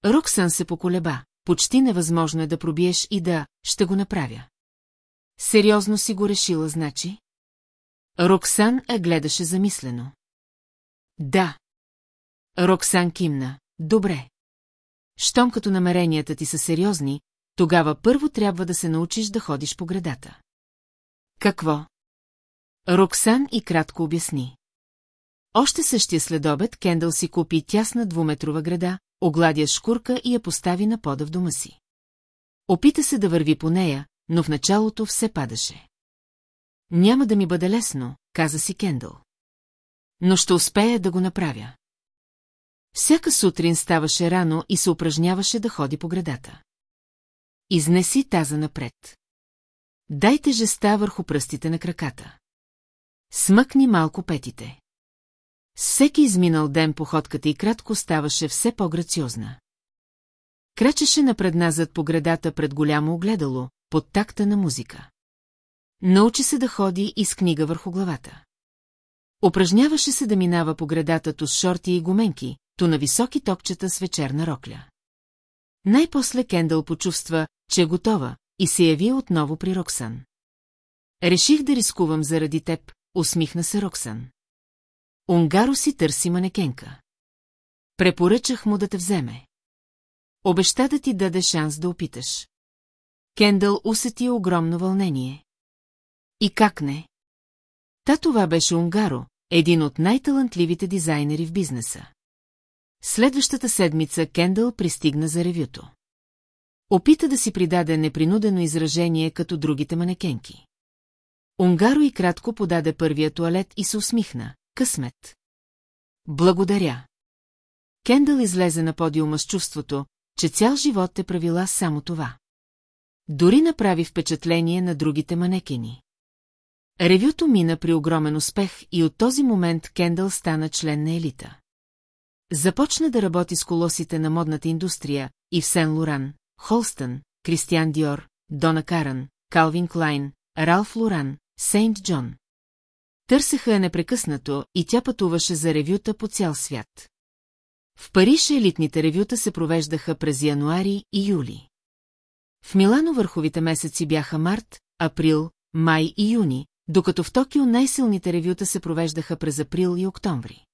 Роксън се поколеба, почти невъзможно е да пробиеш и да, ще го направя. Сериозно си го решила, значи? Роксан я гледаше замислено. Да. Роксан кимна. Добре. Щом като намеренията ти са сериозни, тогава първо трябва да се научиш да ходиш по градата. Какво? Роксан и кратко обясни. Още същия следобед Кендъл си купи тясна двуметрова града, огладя шкурка и я постави на пода в дома си. Опита се да върви по нея, но в началото все падаше. Няма да ми бъде лесно, каза си Кендъл. Но ще успея да го направя. Всяка сутрин ставаше рано и се упражняваше да ходи по градата. Изнеси таза напред. Дайте жеста върху пръстите на краката. Смъкни малко петите. Всеки изминал ден походката и кратко ставаше все по-грациозна. Крачеше напред-назад по градата пред голямо огледало, под такта на музика. Научи се да ходи и с книга върху главата. Упражняваше се да минава по градата с шорти и гуменки, то на високи токчета с вечерна рокля. Най-после Кендъл почувства, че е готова, и се яви отново при Роксан. Реших да рискувам заради теб, усмихна се Роксан. Унгаро си търси манекенка. Препоръчах му да те вземе. Обеща да ти даде шанс да опиташ. Кендъл усети огромно вълнение. И как не? Та това беше Унгаро, един от най-талантливите дизайнери в бизнеса. Следващата седмица Кендъл пристигна за ревюто. Опита да си придаде непринудено изражение като другите манекенки. Унгаро и кратко подаде първия туалет и се усмихна. Късмет. Благодаря. Кендъл излезе на подиума с чувството, че цял живот е правила само това. Дори направи впечатление на другите манекени. Ревюто мина при огромен успех и от този момент Кендъл стана член на елита. Започна да работи с колосите на модната индустрия и в Сен Лоран, Холстън, Кристиан Диор, Дона Каран, Калвин Клайн, Ралф Лоран, Сейнт Джон. Търсеха я непрекъснато и тя пътуваше за ревюта по цял свят. В Париж елитните ревюта се провеждаха през януари и юли. В Милано върховите месеци бяха март, април, май и юни, докато в Токио най-силните ревюта се провеждаха през април и октомври.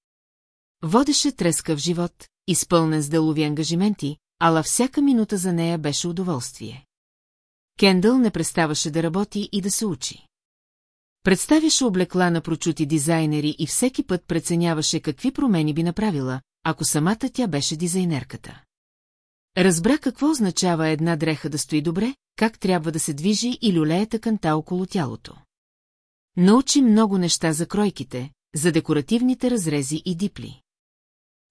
Водеше трескав живот, изпълнен с делови ангажименти, ала всяка минута за нея беше удоволствие. Кендъл не преставаше да работи и да се учи. Представяше облекла на прочути дизайнери и всеки път преценяваше какви промени би направила, ако самата тя беше дизайнерката. Разбра какво означава една дреха да стои добре, как трябва да се движи и люлее тъканта около тялото. Научи много неща за кройките, за декоративните разрези и дипли.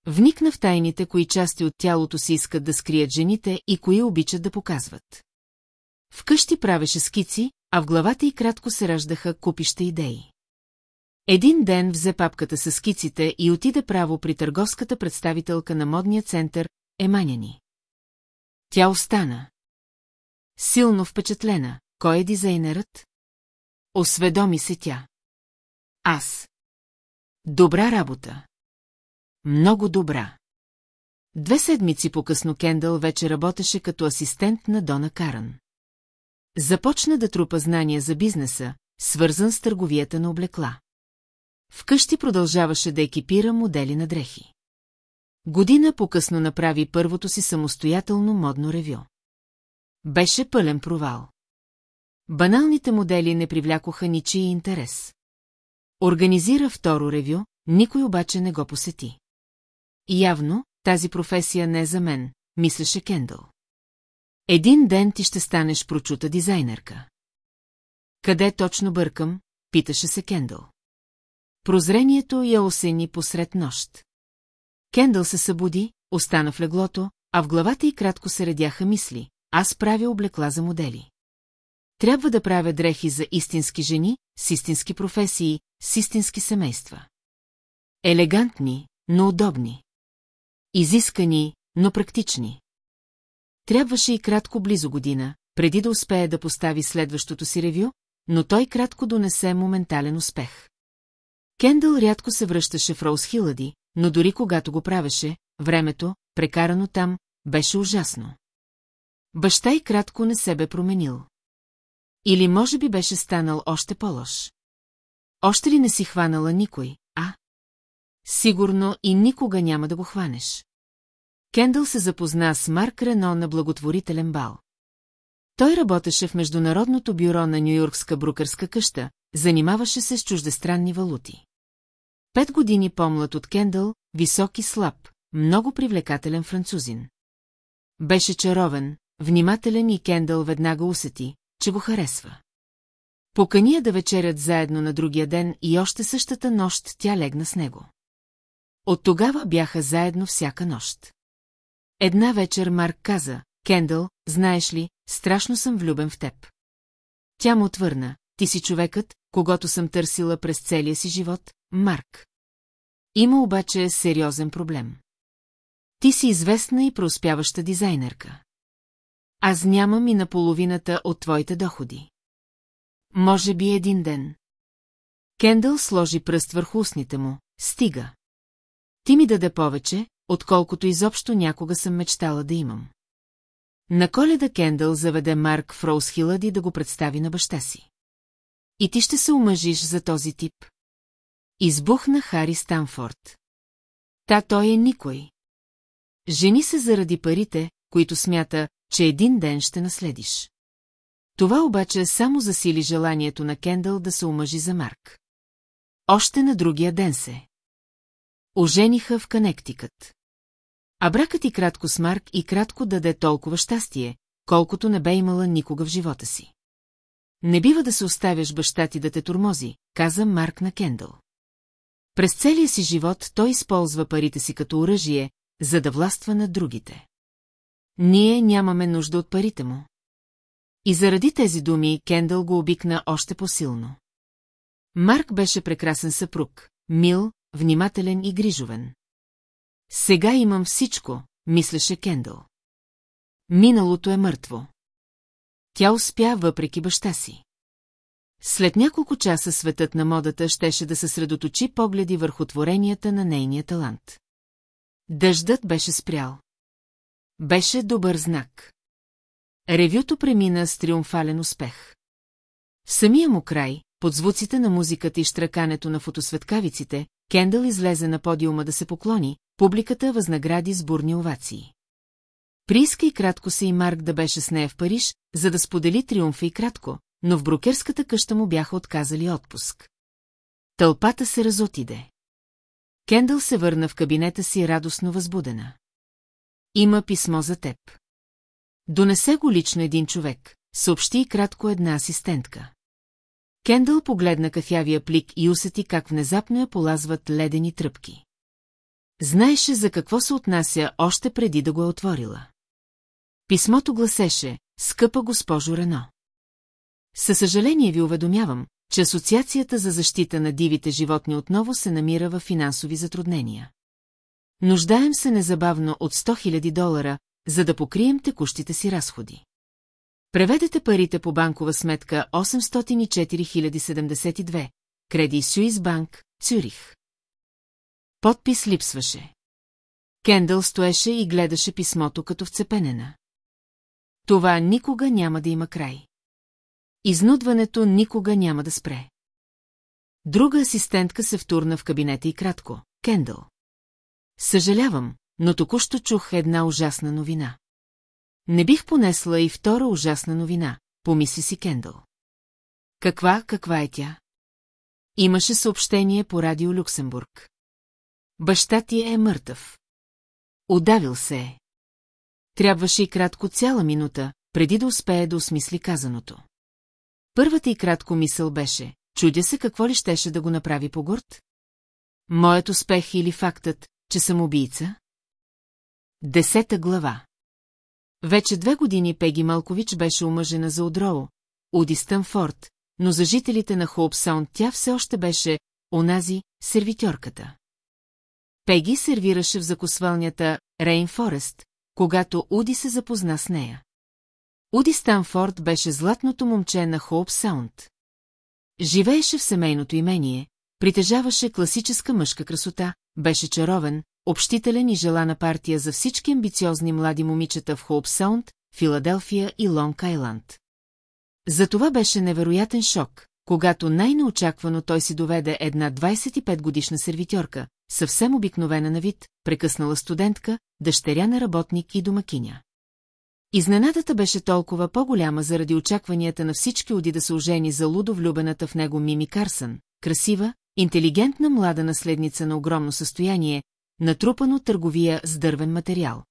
Вникна в тайните, кои части от тялото си искат да скрият жените и кои обичат да показват. Вкъщи правеше скици, а в главата й кратко се раждаха купища идеи. Един ден взе папката с скиците и отиде право при търговската представителка на модния център Еманяни. Тя остана. Силно впечатлена. Кой е дизайнерът? Осведоми се тя. Аз. Добра работа. Много добра. Две седмици по-късно Кендъл вече работеше като асистент на Дона Каран. Започна да трупа знания за бизнеса, свързан с търговията на облекла. Вкъщи продължаваше да екипира модели на дрехи. Година по-късно направи първото си самостоятелно модно ревю. Беше пълен провал. Баналните модели не привлякоха ничий интерес. Организира второ ревю, никой обаче не го посети. Явно, тази професия не е за мен, мислеше Кендъл. Един ден ти ще станеш прочута дизайнерка. Къде точно бъркам, питаше се Кендъл. Прозрението я осени посред нощ. Кендъл се събуди, остана в леглото, а в главата й кратко се редяха мисли. Аз правя облекла за модели. Трябва да правя дрехи за истински жени, с истински професии, с истински семейства. Елегантни, но удобни. Изискани, но практични. Трябваше и кратко близо година, преди да успее да постави следващото си ревю, но той кратко донесе моментален успех. Кендъл рядко се връщаше в Роуз Хилади, но дори когато го правеше, времето, прекарано там, беше ужасно. Баща и кратко не се бе променил. Или може би беше станал още по-лош. Още ли не си хванала никой? Сигурно и никога няма да го хванеш. Кендъл се запозна с Марк Рено на благотворителен бал. Той работеше в Международното бюро на Нью-Йоркска брукърска къща, занимаваше се с чуждестранни валути. Пет години по-млад от Кендъл, висок и слаб, много привлекателен французин. Беше чаровен, внимателен и Кендъл веднага усети, че го харесва. Покания да вечерят заедно на другия ден и още същата нощ тя легна с него. От тогава бяха заедно всяка нощ. Една вечер Марк каза, Кендъл, знаеш ли, страшно съм влюбен в теб. Тя му отвърна, ти си човекът, когато съм търсила през целия си живот, Марк. Има обаче сериозен проблем. Ти си известна и преуспяваща дизайнерка. Аз нямам и наполовината от твоите доходи. Може би един ден. Кендъл сложи пръст върху устните му. Стига. Ти ми даде повече, отколкото изобщо някога съм мечтала да имам. На коледа Кендъл заведе Марк в да го представи на баща си. И ти ще се омъжиш за този тип. Избухна Хари Станфорд. Та той е никой. Жени се заради парите, които смята, че един ден ще наследиш. Това обаче само засили желанието на Кендъл да се омъжи за Марк. Още на другия ден се. Ожениха в Канектикът. А бракът и кратко с Марк и кратко даде толкова щастие, колкото не бе имала никога в живота си. Не бива да се оставяш баща ти да те турмози, каза Марк на Кендъл. През целия си живот той използва парите си като оръжие, за да властва над другите. Ние нямаме нужда от парите му. И заради тези думи Кендъл го обикна още по-силно. Марк беше прекрасен съпруг, мил, внимателен и грижовен. Сега имам всичко, мислеше Кендъл. Миналото е мъртво. Тя успя въпреки баща си. След няколко часа светът на модата щеше да съсредоточи погледи върху творенията на нейния талант. Дъждът беше спрял. Беше добър знак. Ревюто премина с триумфален успех. В самия му край, под звуците на музиката и штракането на фотосветкавиците, Кендъл излезе на подиума да се поклони, публиката възнагради с бурни овации. Прииска и кратко се и Марк да беше с нея в Париж, за да сподели триумфа и кратко, но в брокерската къща му бяха отказали отпуск. Тълпата се разотиде. Кендъл се върна в кабинета си радостно възбудена. Има писмо за теб. Донесе го лично един човек, съобщи и кратко една асистентка. Кендъл погледна кафявия плик и усети как внезапно я полазват ледени тръпки. Знаеше за какво се отнася още преди да го е отворила. Писмото гласеше, скъпа госпожо Рено. Със съжаление ви уведомявам, че Асоциацията за защита на дивите животни отново се намира в финансови затруднения. Нуждаем се незабавно от 100 000 долара, за да покрием текущите си разходи. Преведете парите по банкова сметка 804 072, Креди Суис Банк, Цюрих. Подпис липсваше. Кендъл стоеше и гледаше писмото като вцепенена. Това никога няма да има край. Изнудването никога няма да спре. Друга асистентка се втурна в кабинета и кратко. Кендъл. Съжалявам, но току-що чух една ужасна новина. Не бих понесла и втора ужасна новина, помисли си Кендъл. Каква, каква е тя? Имаше съобщение по радио Люксембург. Баща ти е мъртъв. Удавил се е. Трябваше и кратко цяла минута, преди да успее да осмисли казаното. Първата и кратко мисъл беше, чудя се какво ли щеше да го направи по горд? Моят успех или фактът, че съм убийца? Десета глава Вече две години Пеги Малкович беше омъжена за Удроу, Уди Стънфорд, но за жителите на Хоупсаунд тя все още беше онази сервитьорката. Пеги сервираше в закусвалнята Рейнфорест, когато Уди се запозна с нея. Уди Станфорд беше златното момче на Хоуп Саунд. Живееше в семейното имение, притежаваше класическа мъжка красота, беше чаровен, общителен и желана партия за всички амбициозни млади момичета в Хоуп Саунд, Филаделфия и Лонг Айланд. За това беше невероятен шок, когато най-неочаквано той си доведе една 25-годишна сервитьорка, съвсем обикновена на вид, прекъснала студентка, дъщеря на работник и домакиня. Изненадата беше толкова по-голяма заради очакванията на всички оди да се ожени за лудо влюбената в него Мими Карсън, красива, интелигентна млада наследница на огромно състояние, натрупано търговия с дървен материал.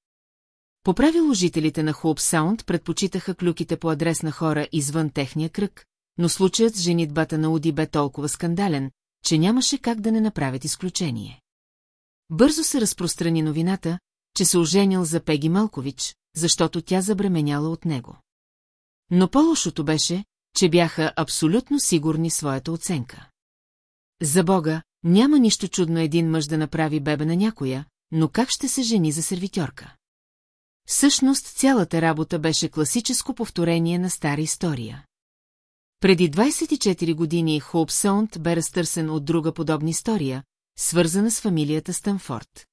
По правило жителите на Хоуп Саунд предпочитаха клюките по адрес на хора извън техния кръг, но случаят с женитбата на Уди бе толкова скандален, че нямаше как да не направят изключение. Бързо се разпространи новината, че се оженил за Пеги Малкович, защото тя забременяла от него. Но по-лошото беше, че бяха абсолютно сигурни своята оценка. За Бога, няма нищо чудно един мъж да направи бебе на някоя, но как ще се жени за сервитьорка? Всъщност цялата работа беше класическо повторение на стара история. Преди 24 години Хоуп Саунд бе разтърсен от друга подобна история, свързана с фамилията Станфорд.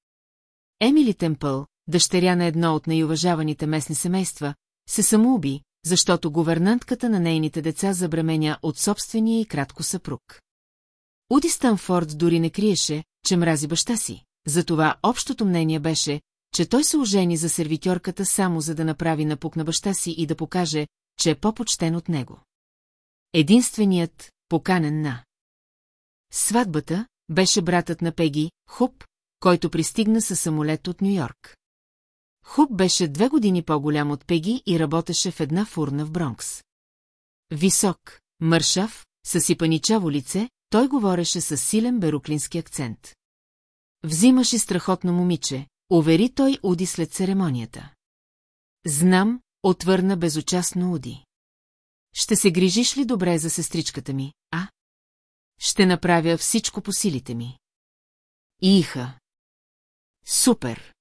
Емили Темпъл, дъщеря на едно от най-уважаваните местни семейства, се самоуби, защото говернантката на нейните деца забременя от собствения и кратко съпруг. Уди Станфорд дори не криеше, че мрази баща си, затова общото мнение беше, че той се ожени за сервитьорката само за да направи напук на баща си и да покаже, че е по-почтен от него. Единственият, поканен на. Сватбата беше братът на Пеги, Хуп, който пристигна със самолет от Нью-Йорк. Хуп беше две години по-голям от Пеги и работеше в една фурна в Бронкс. Висок, мършав, съсипаничаво лице, той говореше с силен беруклински акцент. Взимаше страхотно момиче, увери той Уди след церемонията. Знам, отвърна безучастно Уди. Ще се грижиш ли добре за сестричката ми, а? Ще направя всичко по силите ми. Иха. Супер.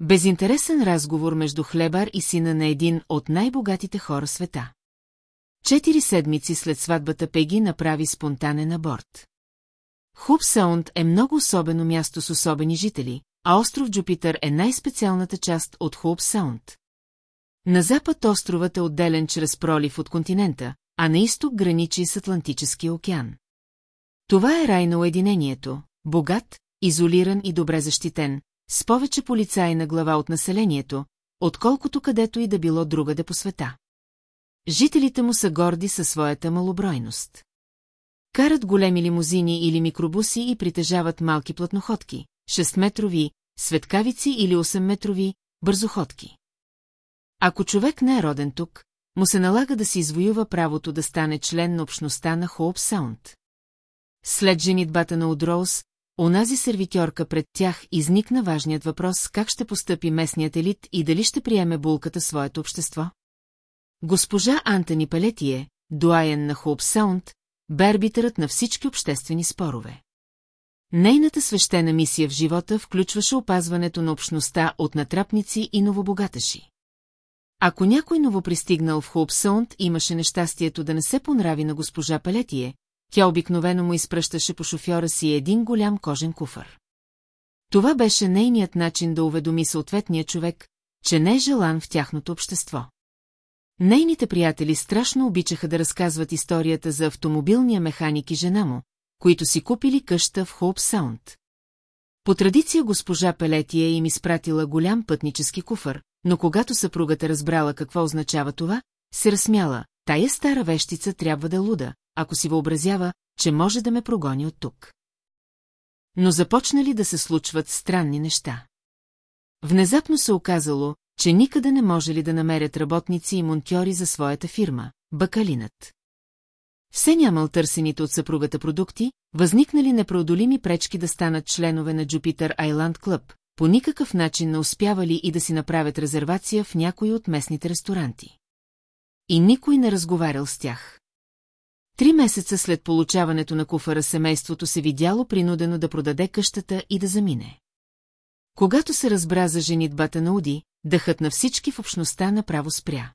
Безинтересен разговор между хлебар и сина на един от най-богатите хора света. Четири седмици след сватбата Пеги направи спонтанен аборт. Хуб Саунд е много особено място с особени жители, а остров Джупитър е най-специалната част от Хуб Саунд. На запад островът е отделен чрез пролив от континента, а на изток граничи с Атлантическия океан. Това е рай на уединението, богат, изолиран и добре защитен, с повече полицаи на глава от населението, отколкото където и да било другаде по света. Жителите му са горди със своята малобройност. Карат големи лимузини или микробуси и притежават малки платноходки, 6-метрови, светкавици или 8-метрови, бързоходки. Ако човек не е роден тук, му се налага да си извоюва правото да стане член на общността на Хоуп Саунд. След женитбата на Удроус, онази сервитьорка пред тях изникна важният въпрос как ще постъпи местният елит и дали ще приеме булката своето общество. Госпожа Антони Палетие, дуаен на Хоуп Саунд, бе арбитърът на всички обществени спорове. Нейната свещена мисия в живота включваше опазването на общността от натрапници и новобогаташи. Ако някой новопристигнал в Хоупсаунд имаше нещастието да не се понрави на госпожа Палетие, тя обикновено му изпръщаше по шофьора си един голям кожен куфър. Това беше нейният начин да уведоми съответния човек, че не е желан в тяхното общество. Нейните приятели страшно обичаха да разказват историята за автомобилния механик и жена му, които си купили къща в Хоуп Саунд. По традиция госпожа Пелетия им изпратила голям пътнически куфър, но когато съпругата разбрала какво означава това, се разсмяла, тая стара вещица трябва да луда, ако си въобразява, че може да ме прогони от тук. Но започнали да се случват странни неща. Внезапно се оказало, че никъде не може ли да намерят работници и монтьори за своята фирма, бакалинът. Все нямал търсените от съпругата продукти, възникнали непреодолими пречки да станат членове на Джупитър Айланд Клъб, по никакъв начин не успявали и да си направят резервация в някой от местните ресторанти. И никой не разговарял с тях. Три месеца след получаването на куфара семейството се видяло принудено да продаде къщата и да замине. Когато се разбра за женитбата на Уди, дъхът на всички в общността направо спря.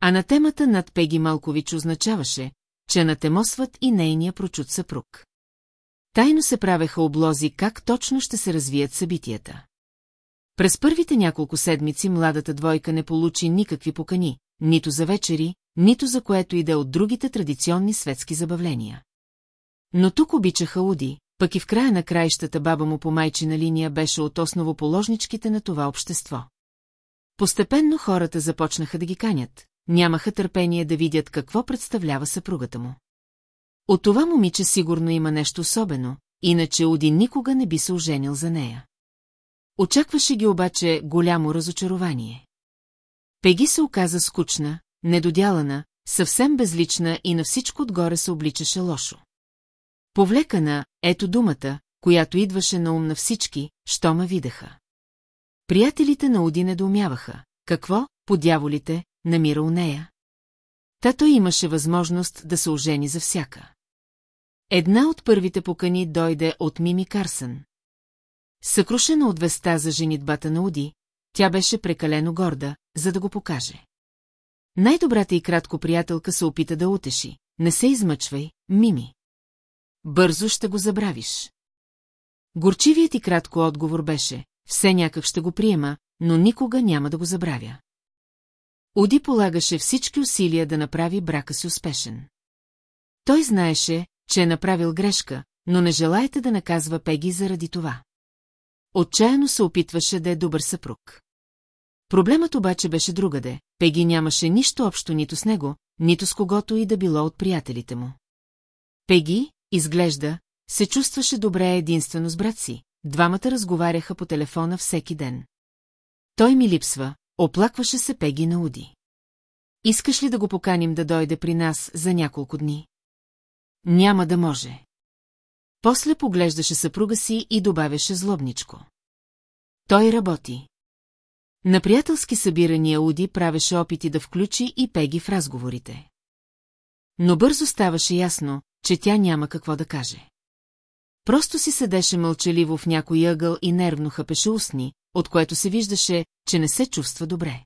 А на темата над Пеги Малкович означаваше, че натемосват и нейния прочут съпруг. Тайно се правеха облози как точно ще се развият събитията. През първите няколко седмици младата двойка не получи никакви покани, нито за вечери, нито за което иде от другите традиционни светски забавления. Но тук обичаха Уди, пък и в края на краищата баба му по майчина линия беше от основоположничките на това общество. Постепенно хората започнаха да ги канят, нямаха търпение да видят какво представлява съпругата му. От това момиче сигурно има нещо особено, иначе Уди никога не би се оженил за нея. Очакваше ги обаче голямо разочарование. Пеги се оказа скучна, недодялана, съвсем безлична и на всичко отгоре се обличаше лошо. Повлекана, ето думата, която идваше на ум на всички, що ме видеха. Приятелите на Уди недоумяваха. Какво, по дяволите, намира у нея? Та той имаше възможност да се ожени за всяка. Една от първите покани дойде от Мими Карсън. Съкрушена от веста за женитбата на Уди, тя беше прекалено горда, за да го покаже. Най-добрата и кратко приятелка се опита да утеши. Не се измъчвай, Мими. Бързо ще го забравиш. Горчивият и кратко отговор беше, все някак ще го приема, но никога няма да го забравя. Уди полагаше всички усилия да направи брака си успешен. Той знаеше, че е направил грешка, но не желаете да наказва Пеги заради това. Отчаяно се опитваше да е добър съпруг. Проблемът обаче беше другаде, Пеги нямаше нищо общо нито с него, нито с когото и да било от приятелите му. Пеги, изглежда, се чувстваше добре единствено с брат си, двамата разговаряха по телефона всеки ден. Той ми липсва, оплакваше се Пеги на Уди. Искаш ли да го поканим да дойде при нас за няколко дни? Няма да може. После поглеждаше съпруга си и добавяше злобничко. Той работи. На приятелски събирания Уди правеше опити да включи и Пеги в разговорите. Но бързо ставаше ясно, че тя няма какво да каже. Просто си седеше мълчаливо в някой ъгъл и нервно хъпеше устни, от което се виждаше, че не се чувства добре.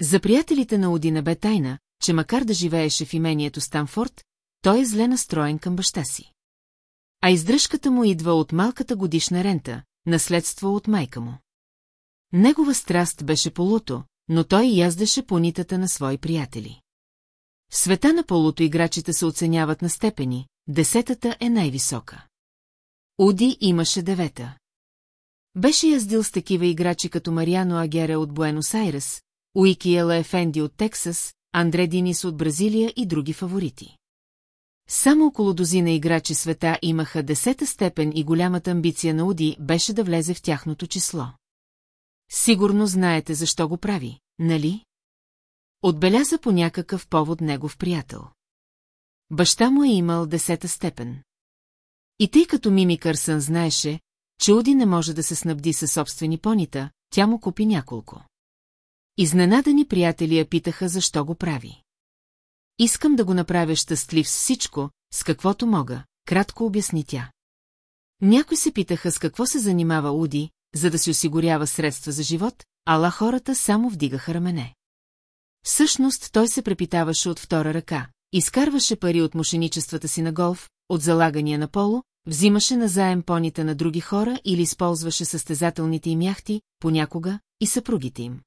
За приятелите на Уди не бе тайна, че макар да живееше в имението Станфорд, той е зле настроен към баща си. А издръжката му идва от малката годишна рента, наследство от майка му. Негова страст беше полуто, но той яздеше по нитата на свои приятели. В света на полуто играчите се оценяват на степени, десетата е най-висока. Уди имаше девета. Беше яздил с такива играчи като Мариано Агере от Буенос Айрес, Уики Ела Ефенди от Тексас, Андре Динис от Бразилия и други фаворити. Само около дозина играчи света имаха десета степен и голямата амбиция на Уди беше да влезе в тяхното число. Сигурно знаете защо го прави, нали? Отбеляза по някакъв повод негов приятел. Баща му е имал десета степен. И тъй като Мими Кърсън знаеше, че Уди не може да се снабди със собствени понита, тя му купи няколко. Изненадани приятели я питаха защо го прави. Искам да го направя щастлив с всичко, с каквото мога, кратко обясни тя. Някои се питаха с какво се занимава Уди, за да си осигурява средства за живот, ала хората само вдигаха рамене. Всъщност той се препитаваше от втора ръка, изкарваше пари от мошеничествата си на голф, от залагания на поло, взимаше назаем поните на други хора или използваше състезателните им яхти, понякога и съпругите им.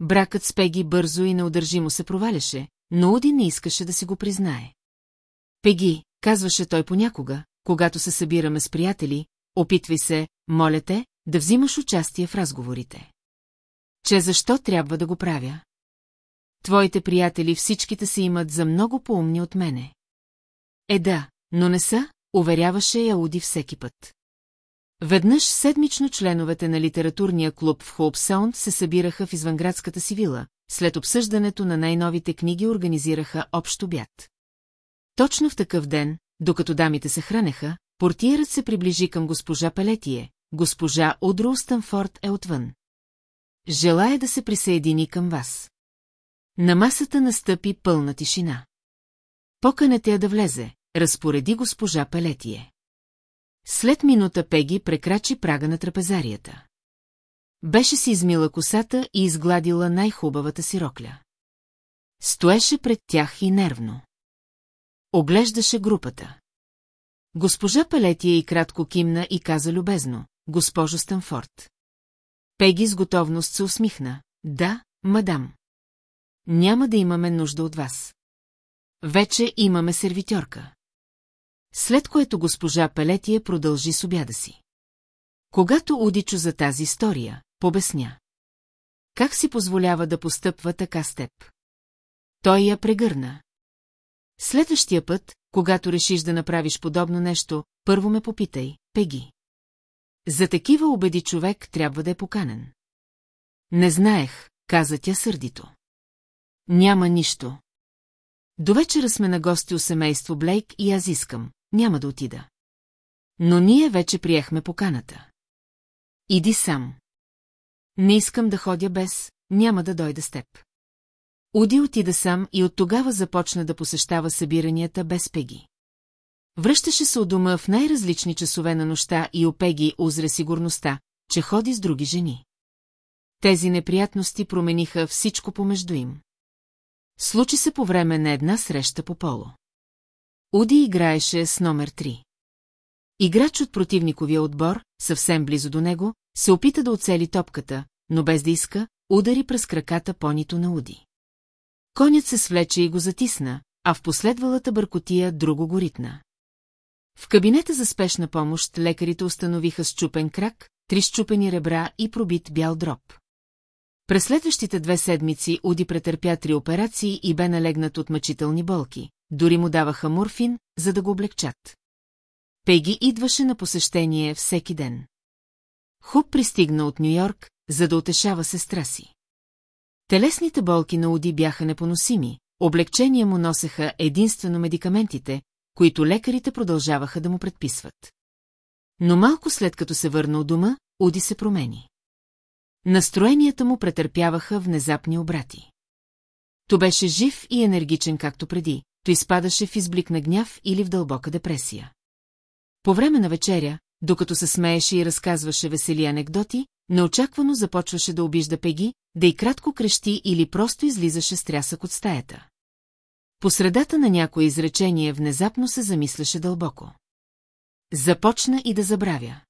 Бракът с Пеги бързо и неудържимо се проваляше, но Уди не искаше да си го признае. Пеги, казваше той понякога, когато се събираме с приятели, опитвай се, моля те, да взимаш участие в разговорите. Че защо трябва да го правя? Твоите приятели всичките се имат за много поумни от мене. Е да, но не са, уверяваше я Уди всеки път. Веднъж седмично членовете на литературния клуб в Хоупсаунд се събираха в извънградската си вила, след обсъждането на най-новите книги организираха общ обяд. Точно в такъв ден, докато дамите се хранеха, портиерът се приближи към госпожа Пелетие, госпожа Удро Станфорд е отвън. Желая да се присъедини към вас. На масата настъпи пълна тишина. Поканете я да влезе, разпореди госпожа Пелетие. След минута Пеги прекрачи прага на трапезарията. Беше си измила косата и изгладила най-хубавата си рокля. Стоеше пред тях и нервно. Оглеждаше групата. Госпожа Палетия и кратко кимна и каза любезно, госпожо Станфорд. Пеги с готовност се усмихна. Да, мадам. Няма да имаме нужда от вас. Вече имаме сервитьорка. След което госпожа Пелетия продължи с обяда си. Когато удичо за тази история, побесня. Как си позволява да постъпва така с теб? Той я прегърна. Следващия път, когато решиш да направиш подобно нещо, първо ме попитай, Пеги. За такива убеди човек трябва да е поканен. Не знаех, каза тя сърдито. Няма нищо. До вечера сме на гости у семейство Блейк и аз искам, няма да отида. Но ние вече приехме поканата. Иди сам. Не искам да ходя без, няма да дойда с теб. Уди отида сам и от тогава започна да посещава събиранията без Пеги. Връщаше се от дома в най-различни часове на нощта и Опеги узре сигурността, че ходи с други жени. Тези неприятности промениха всичко помежду им. Случи се по време на една среща по поло. Уди играеше с номер 3. Играч от противниковия отбор, съвсем близо до него, се опита да оцели топката, но без да иска, удари през краката понито на Уди. Конят се свлече и го затисна, а в последвалата бъркотия друго го ритна. В кабинета за спешна помощ лекарите установиха счупен крак, три щупени ребра и пробит бял дроб. През следващите две седмици Уди претърпя три операции и бе налегнат от мъчителни болки. Дори му даваха морфин, за да го облегчат. Пеги идваше на посещение всеки ден. Хуб пристигна от Нью-Йорк, за да утешава сестра си. Телесните болки на Уди бяха непоносими, облегчения му носеха единствено медикаментите, които лекарите продължаваха да му предписват. Но малко след като се върна от дома, Уди се промени. Настроенията му претърпяваха внезапни обрати. То беше жив и енергичен както преди, то изпадаше в изблик на гняв или в дълбока депресия. По време на вечеря, докато се смееше и разказваше весели анекдоти, неочаквано започваше да обижда Пеги, да и кратко крещи или просто излизаше с трясък от стаята. По средата на някое изречение внезапно се замисляше дълбоко. Започна и да забравя.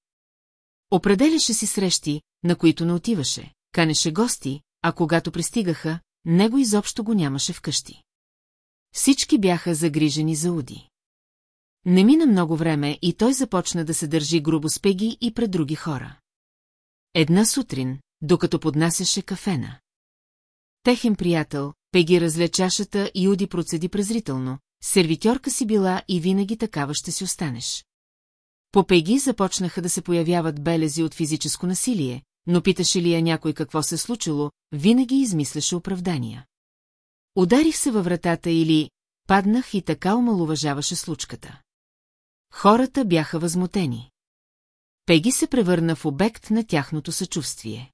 Определяше си срещи, на които не отиваше, канеше гости, а когато пристигаха, него изобщо го нямаше вкъщи. Всички бяха загрижени за Уди. Не мина много време и той започна да се държи грубо с Пеги и пред други хора. Една сутрин, докато поднасяше кафена. Техен приятел, Пеги разле чашата и Уди процеди презрително. Сервитьорка си била и винаги такава ще си останеш. По Пеги започнаха да се появяват белези от физическо насилие, но питаше ли я някой какво се случило, винаги измисляше оправдания. Ударих се във вратата или паднах и така омалуважаваше случката. Хората бяха възмутени. Пеги се превърна в обект на тяхното съчувствие.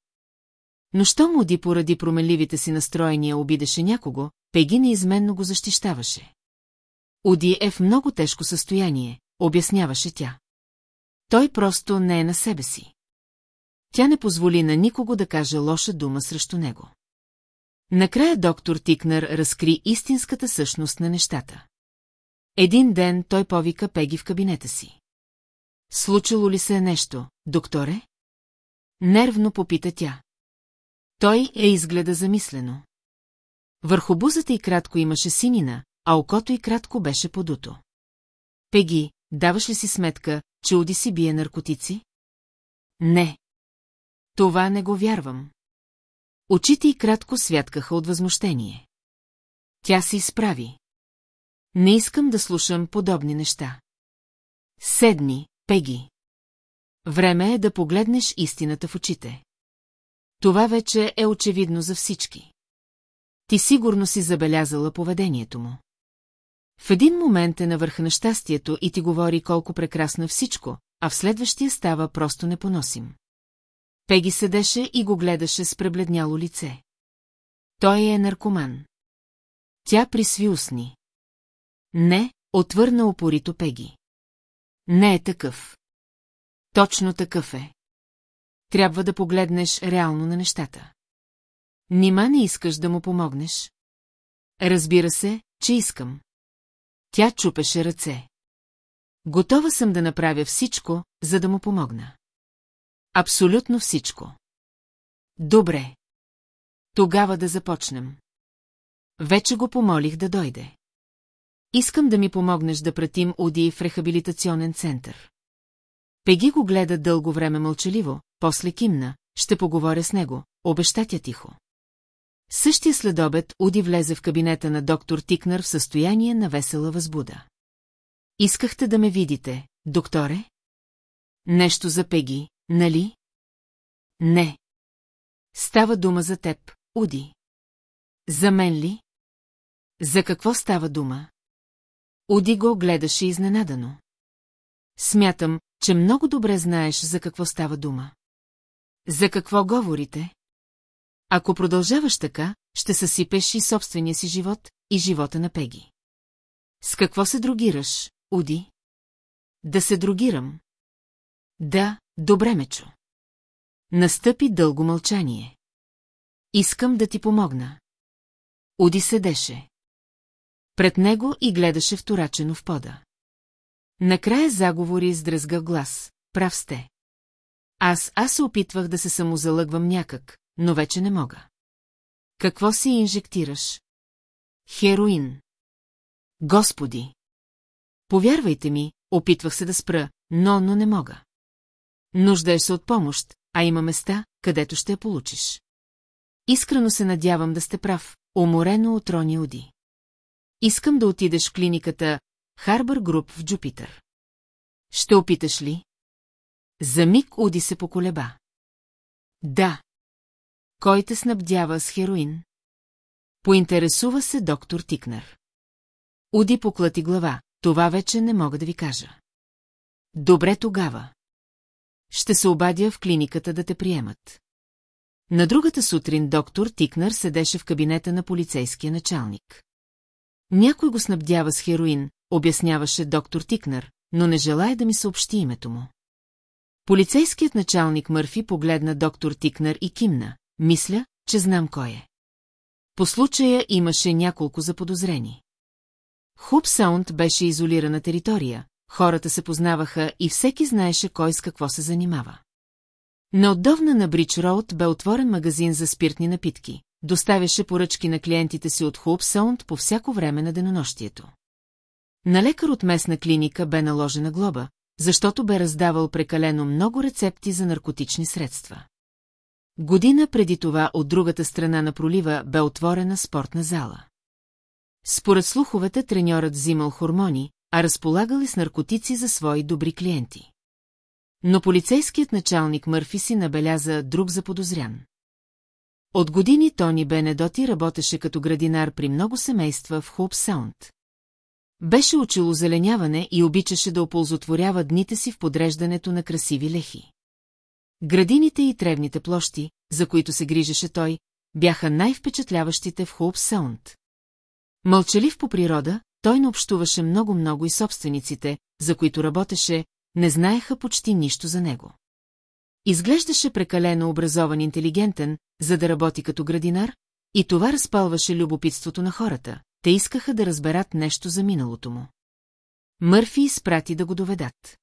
Но що Моди поради променливите си настроения обидеше някого, Пеги неизменно го защищаваше. Уди е в много тежко състояние, обясняваше тя. Той просто не е на себе си. Тя не позволи на никого да каже лоша дума срещу него. Накрая доктор Тикнер разкри истинската същност на нещата. Един ден той повика Пеги в кабинета си. Случило ли се е нещо, докторе? Нервно попита тя. Той е изгледа замислено. Върху бузата и кратко имаше синина, а окото и кратко беше подуто. Пеги, даваш ли си сметка, че Уди си бие наркотици? Не. Това не го вярвам. Очите й кратко святкаха от възмущение. Тя се изправи. Не искам да слушам подобни неща. Седни, Пеги. Време е да погледнеш истината в очите. Това вече е очевидно за всички. Ти сигурно си забелязала поведението му. В един момент е на върха на щастието и ти говори колко прекрасно е всичко, а в следващия става просто непоносим. Пеги седеше и го гледаше с пребледняло лице. Той е наркоман. Тя присви устни. Не, отвърна опорито Пеги. Не е такъв. Точно такъв е. Трябва да погледнеш реално на нещата. Нима не искаш да му помогнеш? Разбира се, че искам. Тя чупеше ръце. Готова съм да направя всичко, за да му помогна. Абсолютно всичко. Добре. Тогава да започнем. Вече го помолих да дойде. Искам да ми помогнеш да пратим Уди в рехабилитационен център. Пеги го гледа дълго време мълчаливо, после кимна, ще поговоря с него, обеща тя тихо. Същия следобед Уди влезе в кабинета на доктор Тикнер в състояние на весела възбуда. Искахте да ме видите, докторе? Нещо за Пеги, нали? Не. Става дума за теб, Уди. За мен ли? За какво става дума? Уди го гледаше изненадано. Смятам, че много добре знаеш за какво става дума. За какво говорите? Ако продължаваш така, ще съсипеш и собствения си живот, и живота на Пеги. С какво се другираш, Уди? Да се другирам. Да, добре, Мечо. Настъпи дълго мълчание. Искам да ти помогна. Уди седеше. Пред него и гледаше вторачено в пода. Накрая заговори с дръзгав глас. Прав сте. Аз, аз се опитвах да се самозалъгвам някак, но вече не мога. Какво си инжектираш? Хероин. Господи! Повярвайте ми, опитвах се да спра, но, но не мога. Нуждаеш се от помощ, а има места, където ще я получиш. Искрено се надявам да сте прав, уморено от Рони Уди. Искам да отидеш в клиниката Харбър Груп в Джупитър. Ще опиташ ли? За миг Уди се поколеба. Да. Кой те снабдява с хероин? Поинтересува се доктор Тикнер. Уди поклати глава, това вече не мога да ви кажа. Добре тогава. Ще се обадя в клиниката да те приемат. На другата сутрин доктор Тикнер седеше в кабинета на полицейския началник. Някой го снабдява с хероин, обясняваше доктор Тикнер, но не желая да ми съобщи името му. Полицейският началник Мърфи погледна доктор Тикнер и кимна. Мисля, че знам кой е. По случая имаше няколко заподозрени. Хуб Саунд беше изолирана територия, хората се познаваха и всеки знаеше кой с какво се занимава. Неотдавна на Бридж Роуд бе отворен магазин за спиртни напитки. Доставяше поръчки на клиентите си от Хуб Саунд по всяко време на денонощието. На лекар от местна клиника бе наложена глоба, защото бе раздавал прекалено много рецепти за наркотични средства. Година преди това от другата страна на пролива бе отворена спортна зала. Според слуховете треньорът взимал хормони, а разполагал и с наркотици за свои добри клиенти. Но полицейският началник Мърфи си набеляза друг заподозрян. От години Тони Бенедоти работеше като градинар при много семейства в Хоуп Саунд. Беше учил зеленяване и обичаше да оползотворява дните си в подреждането на красиви лехи. Градините и тревните площи, за които се грижеше той, бяха най-впечатляващите в Хоуп Саунд. Мълчалив по природа, той не общуваше много-много и собствениците, за които работеше, не знаеха почти нищо за него. Изглеждаше прекалено образован интелигентен, за да работи като градинар, и това разпалваше любопитството на хората, те искаха да разберат нещо за миналото му. Мърфи изпрати да го доведат.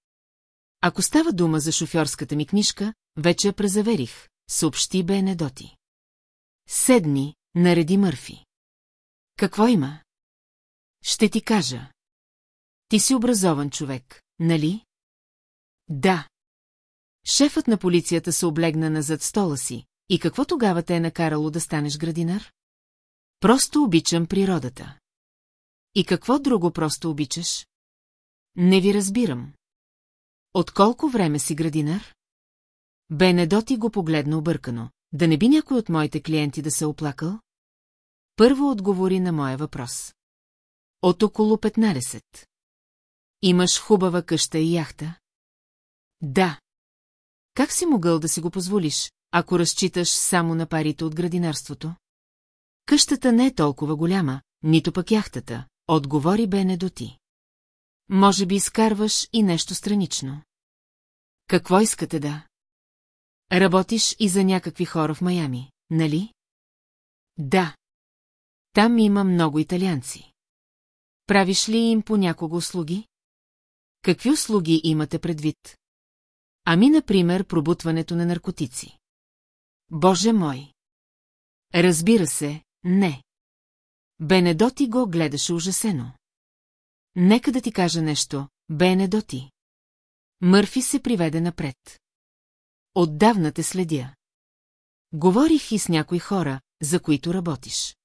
Ако става дума за шофьорската ми книжка, вече презаверих, съобщи Бенедоти. Седни, нареди Мърфи. Какво има? Ще ти кажа. Ти си образован човек, нали? Да. Шефът на полицията се облегна назад стола си. И какво тогава те е накарало да станеш градинар? Просто обичам природата. И какво друго просто обичаш? Не ви разбирам. От колко време си градинар? Бенедоти го погледна объркано. Да не би някой от моите клиенти да се оплакал? Първо отговори на моя въпрос. От около 15. Имаш хубава къща и яхта? Да. Как си могъл да си го позволиш, ако разчиташ само на парите от градинарството? Къщата не е толкова голяма, нито пък яхтата, отговори Бенедоти. Може би изкарваш и нещо странично. Какво искате да? Работиш и за някакви хора в Майами, нали? Да. Там има много италианци. Правиш ли им понякога услуги? Какви услуги имате предвид? Ами, например, пробутването на наркотици. Боже мой! Разбира се, не. Бенедоти го гледаше ужасено. Нека да ти кажа нещо, Бенедоти. Мърфи се приведе напред. Отдавна те следя. Говорих и с някои хора, за които работиш.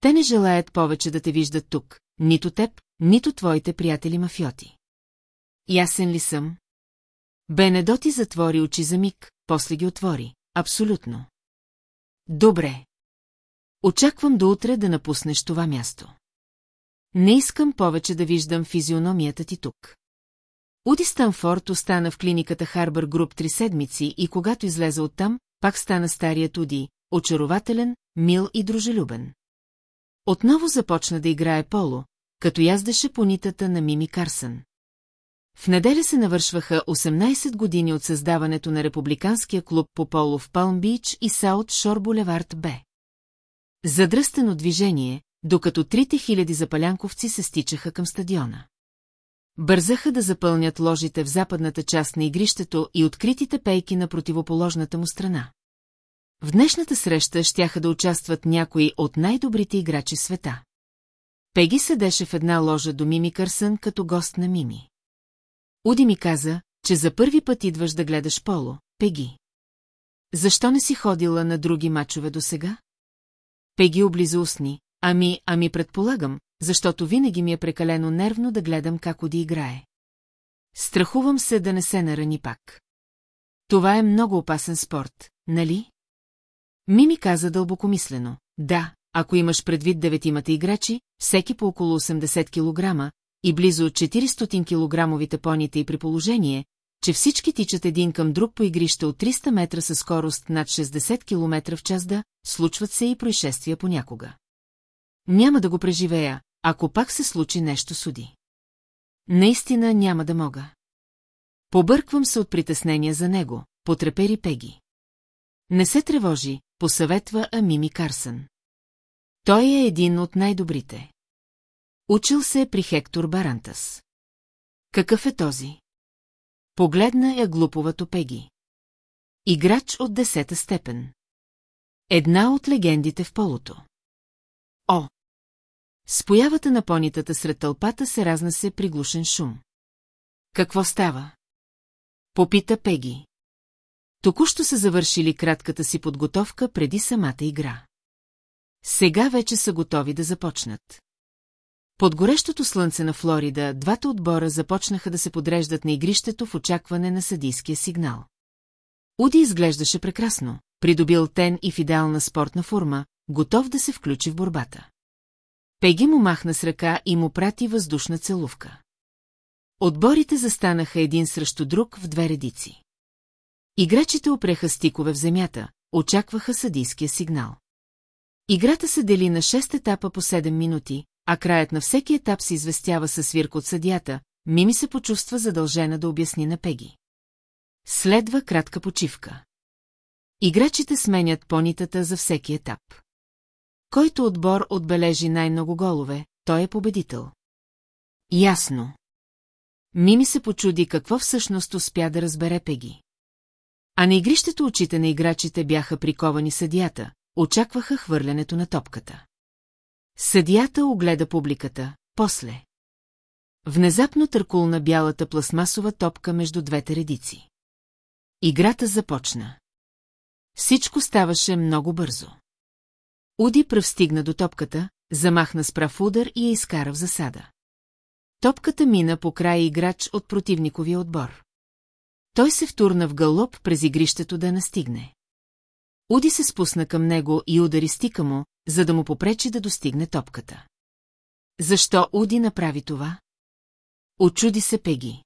Те не желаят повече да те виждат тук, нито теб, нито твоите приятели мафиоти. Ясен ли съм? Бенедоти затвори очи за миг, после ги отвори. Абсолютно. Добре. Очаквам до утре да напуснеш това място. Не искам повече да виждам физиономията ти тук. Уди Станфорд остана в клиниката Харбър Груп три седмици и когато излезе оттам, пак стана старият Уди, очарователен, мил и дружелюбен. Отново започна да играе поло, като яздеше по нитата на Мими Карсън. В неделя се навършваха 18 години от създаването на републиканския клуб по поло в Палм Бич и Саут Шор Булевард Б. Задръстено движение, докато трите хиляди запалянковци се стичаха към стадиона. Бързаха да запълнят ложите в западната част на игрището и откритите пейки на противоположната му страна. В днешната среща щяха да участват някои от най-добрите играчи света. Пеги седеше в една ложа до Мими Кърсън като гост на Мими. Уди ми каза, че за първи път идваш да гледаш поло, Пеги. Защо не си ходила на други мачове до сега? Пеги облиза устни, ами, ами предполагам, защото винаги ми е прекалено нервно да гледам как Уди играе. Страхувам се да не се нарани пак. Това е много опасен спорт, нали? Мими каза дълбокомислено. Да, ако имаш предвид деветимата играчи, всеки по около 80 кг, и близо 400 килограмовите поните и при положение, че всички тичат един към друг по игрище от 300 метра със скорост над 60 км в час да, случват се и происшествия понякога. Няма да го преживея, ако пак се случи нещо суди. Наистина няма да мога. Побърквам се от притеснения за него, потрепери Пеги. Не се тревожи, посъветва Амими Карсън. Той е един от най-добрите. Учил се при Хектор Барантас. Какъв е този? Погледна я глуповато Пеги. Играч от десета степен. Една от легендите в полото. О! С появата на понитата сред тълпата се разнесе приглушен шум. Какво става? Попита Пеги. Току-що са завършили кратката си подготовка преди самата игра. Сега вече са готови да започнат. Под горещото слънце на Флорида, двата отбора започнаха да се подреждат на игрището в очакване на съдийския сигнал. Уди изглеждаше прекрасно, придобил тен и в идеална спортна форма, готов да се включи в борбата. Пеги му махна с ръка и му прати въздушна целувка. Отборите застанаха един срещу друг в две редици. Играчите опреха стикове в земята, очакваха съдийския сигнал. Играта се дели на 6 етапа по 7 минути, а краят на всеки етап се известява със свирка от съдията, Мими се почувства задължена да обясни на Пеги. Следва кратка почивка. Играчите сменят понитата за всеки етап. Който отбор отбележи най-много голове, той е победител. Ясно. Мими се почуди какво всъщност успя да разбере Пеги. А на игрището очите на играчите бяха приковани съдията, очакваха хвърлянето на топката. Съдията огледа публиката, после. Внезапно търкулна бялата пластмасова топка между двете редици. Играта започна. Всичко ставаше много бързо. Уди пръв стигна до топката, замахна с прав удар и я изкара в засада. Топката мина по края играч от противниковия отбор. Той се втурна в галоп през игрището да настигне. Уди се спусна към него и удари стика му, за да му попречи да достигне топката. Защо Уди направи това? Очуди се Пеги.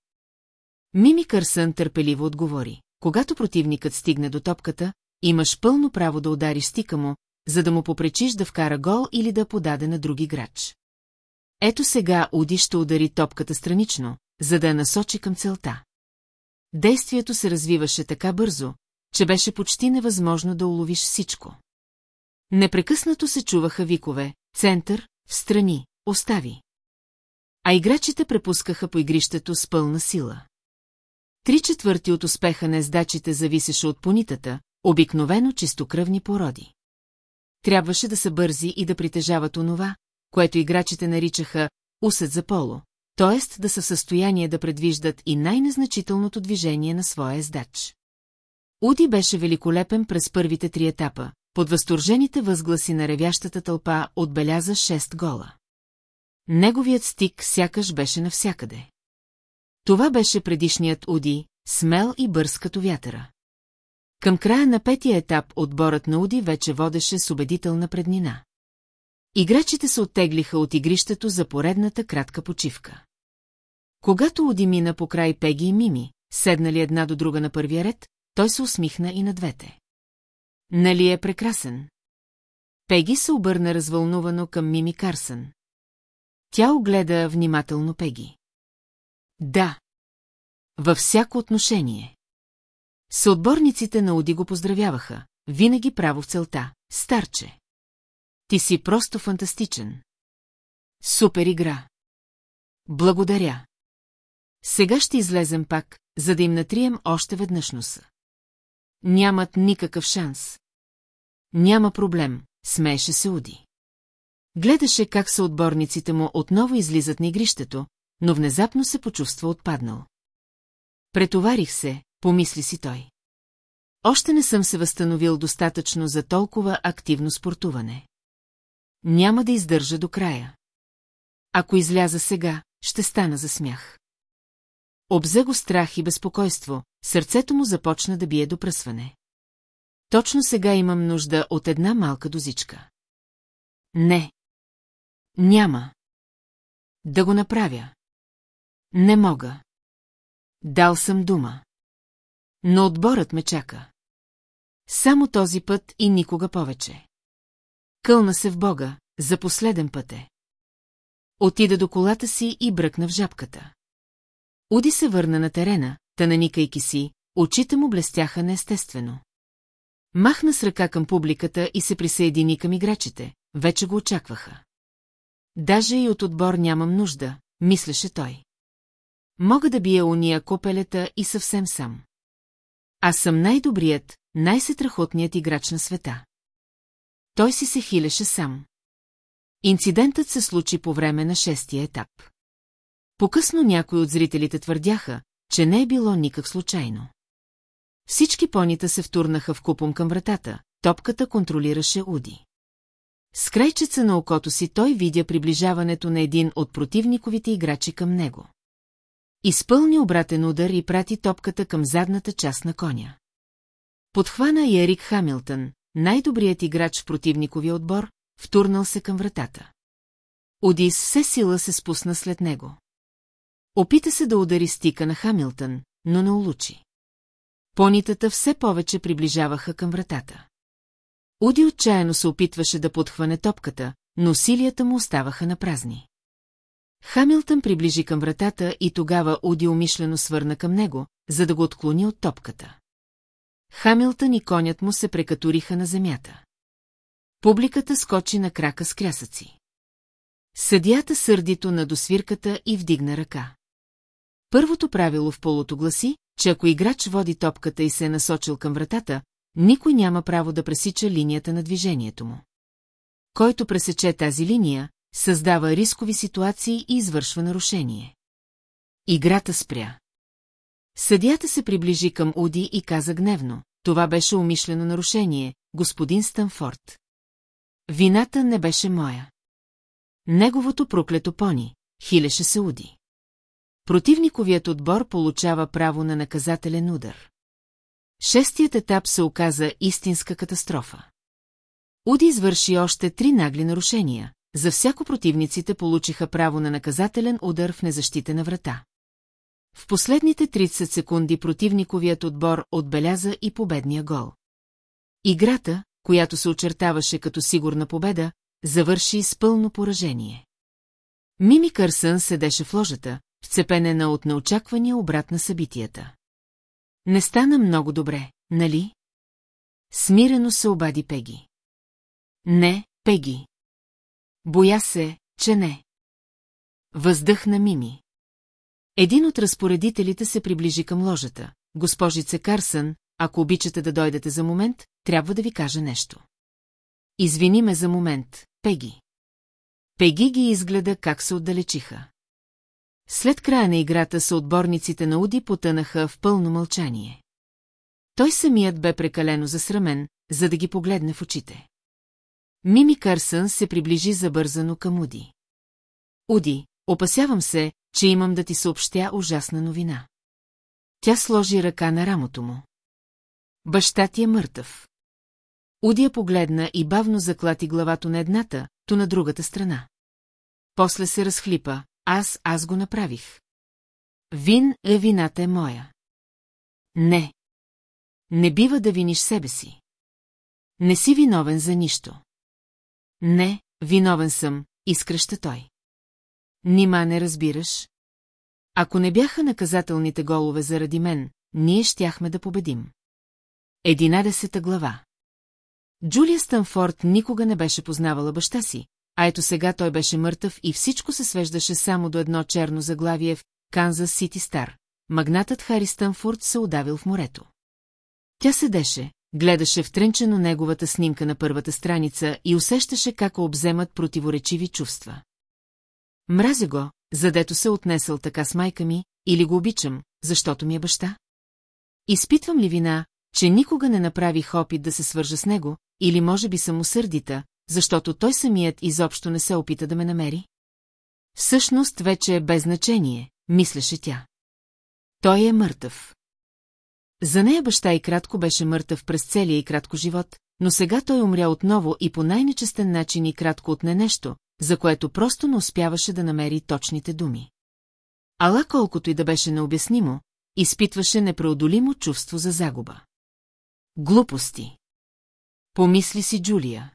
Мими Кърсън търпеливо отговори. Когато противникът стигне до топката, имаш пълно право да удариш стика му, за да му попречиш да вкара гол или да подаде на други грач. Ето сега Уди ще удари топката странично, за да я насочи към целта. Действието се развиваше така бързо, че беше почти невъзможно да уловиш всичко. Непрекъснато се чуваха викове, център, в страни, остави. А играчите препускаха по игрището с пълна сила. Три четвърти от успеха на ездачите зависеше от понитата, обикновено чистокръвни породи. Трябваше да са бързи и да притежават онова, което играчите наричаха «усет за поло», т.е. да са в състояние да предвиждат и най-незначителното движение на своя ездач. Уди беше великолепен през първите три етапа, под възторжените възгласи на ревящата тълпа отбеляза 6 гола. Неговият стик сякаш беше навсякъде. Това беше предишният Уди, смел и бърз като вятъра. Към края на петия етап отборът на Уди вече водеше с убедителна преднина. Играчите се оттеглиха от игрището за поредната кратка почивка. Когато Уди мина по край Пеги и Мими, седнали една до друга на първия ред, той се усмихна и на двете. Нали е прекрасен? Пеги се обърна развълнувано към Мими Карсън. Тя огледа внимателно Пеги. Да. Във всяко отношение. Съотборниците на Уди го поздравяваха, винаги право в целта, старче. Ти си просто фантастичен. Супер игра. Благодаря. Сега ще излезем пак, за да им натрием още веднъж носа. Нямат никакъв шанс. Няма проблем, смееше се Уди. Гледаше как са отборниците му отново излизат на игрището, но внезапно се почувства отпаднал. Претоварих се, помисли си той. Още не съм се възстановил достатъчно за толкова активно спортуване. Няма да издържа до края. Ако изляза сега, ще стана за смях. Обзе го страх и безпокойство, сърцето му започна да бие до пръсване. Точно сега имам нужда от една малка дозичка. Не. Няма. Да го направя. Не мога. Дал съм дума. Но отборът ме чака. Само този път и никога повече. Кълна се в Бога, за последен път е. Отида до колата си и бръкна в жабката. Уди се върна на терена, наникайки си, очите му блестяха неестествено. Махна с ръка към публиката и се присъедини към играчите, вече го очакваха. Даже и от отбор нямам нужда, мислеше той. Мога да бия уния копелета и съвсем сам. Аз съм най-добрият, най-сетрахотният играч на света. Той си се хилеше сам. Инцидентът се случи по време на шестия етап. Покъсно някои от зрителите твърдяха, че не е било никак случайно. Всички понита се втурнаха в купом към вратата, топката контролираше Уди. С крайчеца на окото си той видя приближаването на един от противниковите играчи към него. Изпълни обратен удар и прати топката към задната част на коня. Подхвана и Ерик Хамилтън, най-добрият играч в противниковия отбор, втурнал се към вратата. Одис все сила се спусна след него. Опита се да удари стика на Хамилтън, но не улучи. Понитата все повече приближаваха към вратата. Уди отчаяно се опитваше да подхване топката, но усилията му оставаха на празни. Хамилтън приближи към вратата и тогава Уди умишлено свърна към него, за да го отклони от топката. Хамилтън и конят му се прекатуриха на земята. Публиката скочи на крака с крясъци. Съдията сърдито на досвирката и вдигна ръка. Първото правило в полото гласи, че ако играч води топката и се е насочил към вратата, никой няма право да пресича линията на движението му. Който пресече тази линия, създава рискови ситуации и извършва нарушение. Играта спря. Съдията се приближи към Уди и каза гневно. Това беше умишлено нарушение, господин Станфорд. Вината не беше моя. Неговото проклето пони, хилеше се Уди. Противниковият отбор получава право на наказателен удар. Шестият етап се оказа истинска катастрофа. Уди извърши още три нагли нарушения. За всяко противниците получиха право на наказателен удар в незащитена врата. В последните 30 секунди противниковият отбор отбеляза и победния гол. Играта, която се очертаваше като сигурна победа, завърши с пълно поражение. Мими Кърсън седеше в ложата, вцепенена от неочаквания обрат на събитията. Не стана много добре, нали? Смирено се обади Пеги. Не, Пеги. Боя се, че не. Въздъхна Мими. Един от разпоредителите се приближи към ложата. Госпожице Карсън, ако обичате да дойдете за момент, трябва да ви кажа нещо. Извини ме за момент, Пеги. Пеги ги изгледа как се отдалечиха. След края на играта съотборниците на Уди потънаха в пълно мълчание. Той самият бе прекалено засрамен, за да ги погледне в очите. Мими Кърсън се приближи забързано към Уди. Уди, опасявам се, че имам да ти съобщя ужасна новина. Тя сложи ръка на рамото му. Баща ти е мъртъв. Удия погледна и бавно заклати главато на едната, то на другата страна. После се разхлипа, аз, аз го направих. Вин, е вината е моя. Не. Не бива да виниш себе си. Не си виновен за нищо. Не, виновен съм, изкръща той. Нима не разбираш? Ако не бяха наказателните голове заради мен, ние щяхме да победим. Единадесета глава Джулия Станфорд никога не беше познавала баща си, а ето сега той беше мъртъв и всичко се свеждаше само до едно черно заглавие в Канзас Сити Стар. Магнатът Хари Станфорд се удавил в морето. Тя седеше, гледаше втренчено неговата снимка на първата страница и усещаше как обземат противоречиви чувства. Мразя го, задето се отнесъл така с майка ми, или го обичам, защото ми е баща? Изпитвам ли вина, че никога не направих опит да се свържа с него, или може би съм усърдита, защото той самият изобщо не се опита да ме намери? Всъщност вече е без значение, мислеше тя. Той е мъртъв. За нея баща и кратко беше мъртъв през целия и кратко живот, но сега той умря отново и по най-нечестен начин и кратко отне нещо, за което просто не успяваше да намери точните думи. Ала колкото и да беше необяснимо, изпитваше непреодолимо чувство за загуба. Глупости. Помисли си Джулия.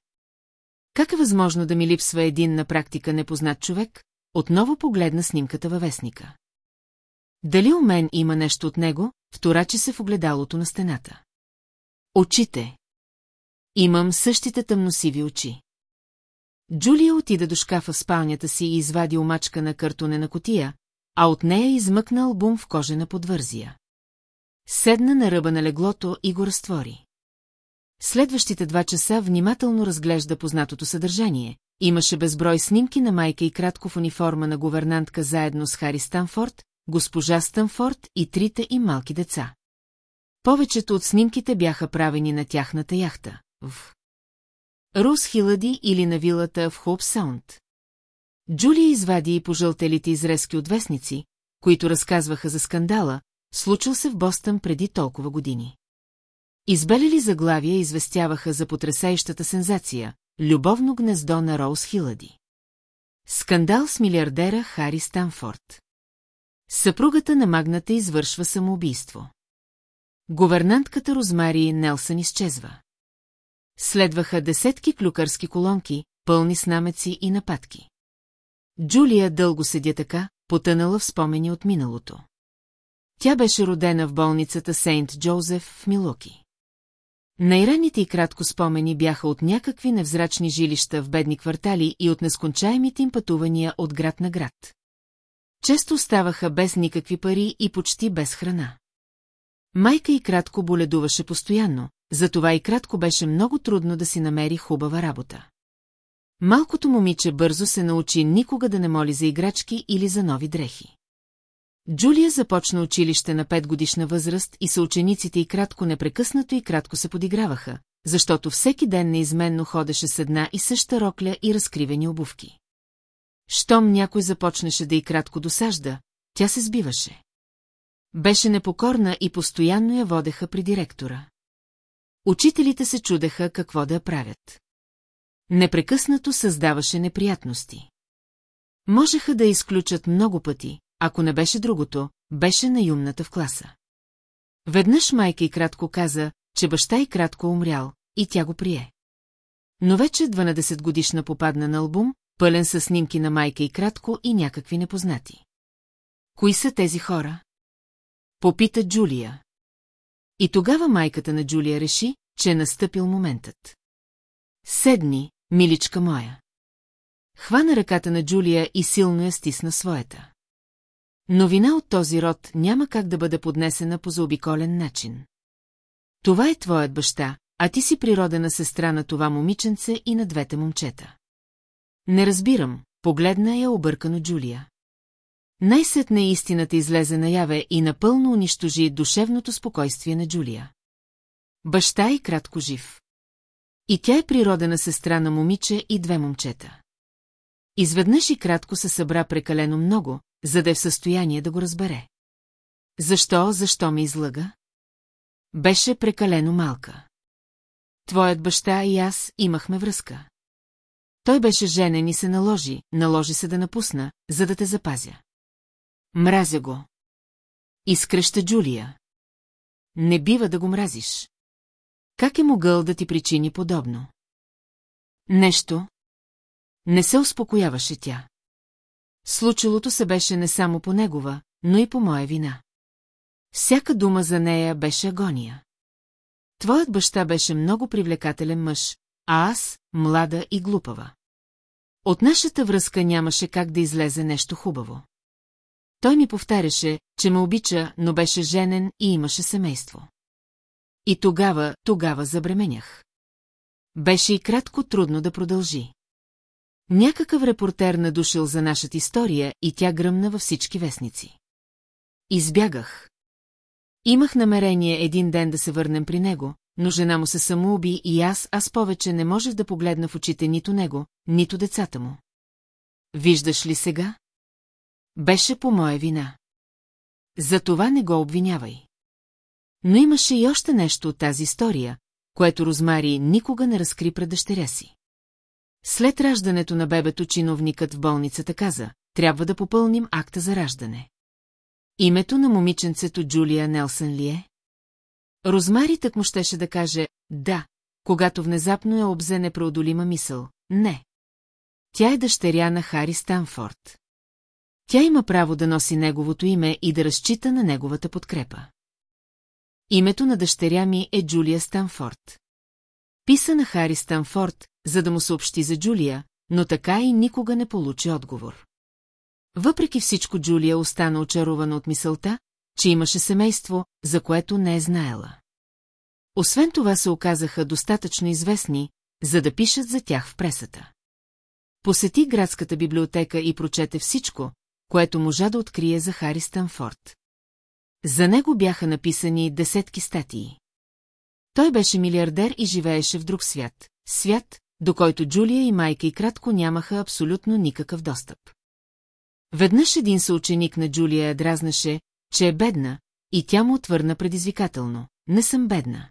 Как е възможно да ми липсва един на практика непознат човек? Отново погледна снимката във вестника. Дали у мен има нещо от него, вторачи се в огледалото на стената. Очите. Имам същите тъмносиви очи. Джулия отида до шкафа в спалнята си и извади омачка на картонена котия, а от нея измъкна албум в кожена подвързия. Седна на ръба на леглото и го разтвори. Следващите два часа внимателно разглежда познатото съдържание. Имаше безброй снимки на майка и кратко в униформа на гувернантка заедно с Хари Станфорд, госпожа Станфорд и трите им малки деца. Повечето от снимките бяха правени на тяхната яхта, в Рус Хилади или на вилата в Хоуп Саунд. Джулия извади и пожълтелите изрезки от вестници, които разказваха за скандала, случил се в Бостън преди толкова години. Избелели заглавия известяваха за потрясаещата сензация – любовно гнездо на Роуз Хилади. Скандал с милиардера Хари Станфорд. Съпругата на магната извършва самоубийство. Говернантката Розмари Нелсън изчезва. Следваха десетки клюкърски колонки, пълни с намеци и нападки. Джулия дълго седя така, потънала в спомени от миналото. Тя беше родена в болницата Сейнт Джозеф в Милоки. Най-ранните и кратко спомени бяха от някакви невзрачни жилища в бедни квартали и от нескончаемите им пътувания от град на град. Често оставаха без никакви пари и почти без храна. Майка и кратко боледуваше постоянно, затова и кратко беше много трудно да си намери хубава работа. Малкото момиче бързо се научи никога да не моли за играчки или за нови дрехи. Джулия започна училище на 5 годишна възраст и съучениците и кратко непрекъснато и кратко се подиграваха, защото всеки ден неизменно ходеше с една и съща рокля и разкривени обувки. Щом някой започнеше да и кратко досажда, тя се сбиваше. Беше непокорна и постоянно я водеха при директора. Учителите се чудеха какво да я правят. Непрекъснато създаваше неприятности. Можеха да изключат много пъти, ако не беше другото, беше наюмната в класа. Веднъж майка и кратко каза, че баща и кратко умрял, и тя го прие. Но вече 12 годишна попадна на албум, пълен със снимки на майка и кратко и някакви непознати. Кои са тези хора? Попита Джулия. И тогава майката на Джулия реши, че е настъпил моментът. Седни, миличка моя. Хвана ръката на Джулия и силно я стисна своята. Новина от този род няма как да бъде поднесена по заобиколен начин. Това е твоят баща, а ти си природена сестра на това момиченце и на двете момчета. Не разбирам, погледна я объркано Джулия. Най-сетне истината излезе наяве и напълно унищожи душевното спокойствие на Джулия. Баща и кратко жив. И тя е природена сестра на момиче и две момчета. Изведнъж и кратко се събра прекалено много, за да е в състояние да го разбере. Защо, защо ми излъга? Беше прекалено малка. Твоят баща и аз имахме връзка. Той беше женен и се наложи, наложи се да напусна, за да те запазя. Мразя го. Изкръща Джулия. Не бива да го мразиш. Как е могъл да ти причини подобно? Нещо. Не се успокояваше тя. Случилото се беше не само по негова, но и по моя вина. Всяка дума за нея беше агония. Твоят баща беше много привлекателен мъж, а аз – млада и глупава. От нашата връзка нямаше как да излезе нещо хубаво. Той ми повтаряше, че ме обича, но беше женен и имаше семейство. И тогава, тогава забременях. Беше и кратко трудно да продължи. Някакъв репортер надушил за нашата история и тя гръмна във всички вестници. Избягах. Имах намерение един ден да се върнем при него, но жена му се самоуби и аз, аз повече не можех да погледна в очите нито него, нито децата му. Виждаш ли сега? Беше по моя вина. За това не го обвинявай. Но имаше и още нещо от тази история, което Розмари никога не разкри пред дъщеря си. След раждането на бебето чиновникът в болницата каза, трябва да попълним акта за раждане. Името на момиченцето Джулия Нелсън ли е? Розмари так му щеше да каже «да», когато внезапно я обзе непреодолима мисъл «не». Тя е дъщеря на Хари Станфорд. Тя има право да носи неговото име и да разчита на неговата подкрепа. Името на дъщеря ми е Джулия Станфорд. Писа на Хари Станфорд, за да му съобщи за Джулия, но така и никога не получи отговор. Въпреки всичко Джулия остана очарована от мисълта, че имаше семейство, за което не е знаела. Освен това се оказаха достатъчно известни, за да пишат за тях в пресата. Посети градската библиотека и прочете всичко, което можа да открие за Хари Станфорд. За него бяха написани десетки статии. Той беше милиардер и живееше в друг свят, свят, до който Джулия и майка и кратко нямаха абсолютно никакъв достъп. Веднъж един съученик на Джулия дразнаше, че е бедна, и тя му отвърна предизвикателно. Не съм бедна.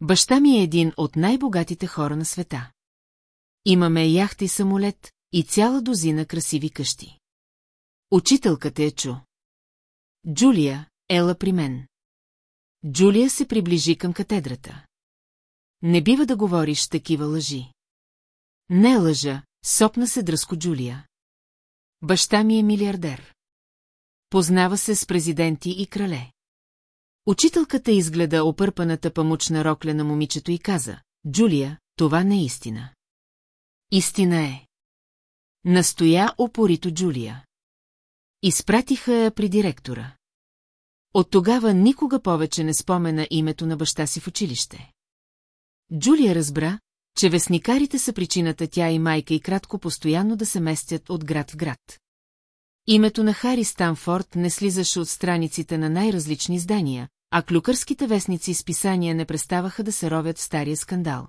Баща ми е един от най-богатите хора на света. Имаме яхта и самолет, и цяла дозина красиви къщи. Учителката е чу. Джулия, ела при мен. Джулия се приближи към катедрата. Не бива да говориш такива лъжи. Не лъжа, сопна се дръско Джулия. Баща ми е милиардер. Познава се с президенти и крале. Учителката изгледа опърпаната памучна рокля на момичето и каза, Джулия, това не е истина. Истина е. Настоя опорито Джулия. Изпратиха я при директора. От тогава никога повече не спомена името на баща си в училище. Джулия разбра, че вестникарите са причината тя и майка и кратко постоянно да се местят от град в град. Името на Хари Станфорд не слизаше от страниците на най-различни издания, а клюкърските вестници и списания не преставаха да се ровят в стария скандал.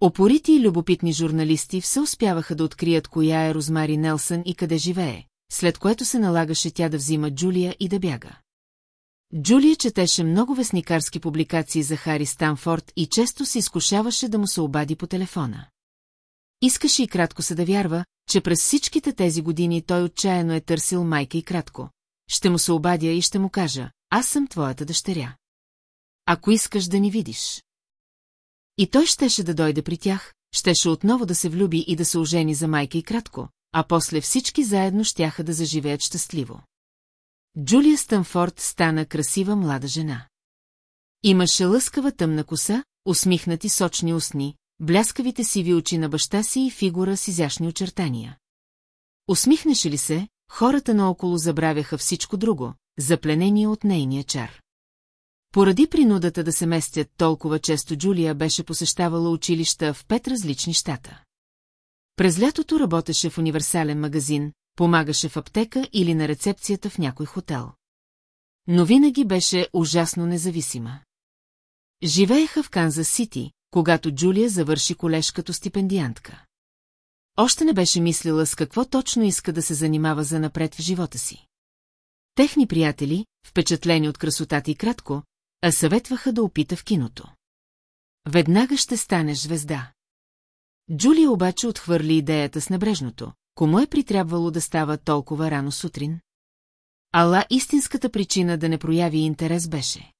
Опорити и любопитни журналисти все успяваха да открият коя е Розмари Нелсън и къде живее, след което се налагаше тя да взима Джулия и да бяга. Джулия четеше много вестникарски публикации за Хари Станфорд и често се изкушаваше да му се обади по телефона. Искаше и кратко се да вярва, че през всичките тези години той отчаяно е търсил майка и кратко. ще му се обадя и ще му кажа, аз съм твоята дъщеря. Ако искаш да ни видиш. И той щеше да дойде при тях, щеше отново да се влюби и да се ожени за майка и кратко, а после всички заедно щяха да заживеят щастливо. Джулия Стънфорд стана красива млада жена. Имаше лъскава тъмна коса, усмихнати сочни устни, бляскавите сиви очи на баща си и фигура с изящни очертания. Усмихнеше ли се, хората наоколо забравяха всичко друго, запленение от нейния чар. Поради принудата да се местят толкова често Джулия беше посещавала училища в пет различни щата. През лятото работеше в универсален магазин, помагаше в аптека или на рецепцията в някой хотел. Но винаги беше ужасно независима. Живееха в Канзас Сити, когато Джулия завърши колеж като стипендиантка. Още не беше мислила с какво точно иска да се занимава за напред в живота си. Техни приятели, впечатлени от красотата и кратко, а съветваха да опита в киното. Веднага ще станеш звезда. Джулия обаче отхвърли идеята с небрежното. Кому е притрябвало да става толкова рано сутрин? Ала истинската причина да не прояви интерес беше.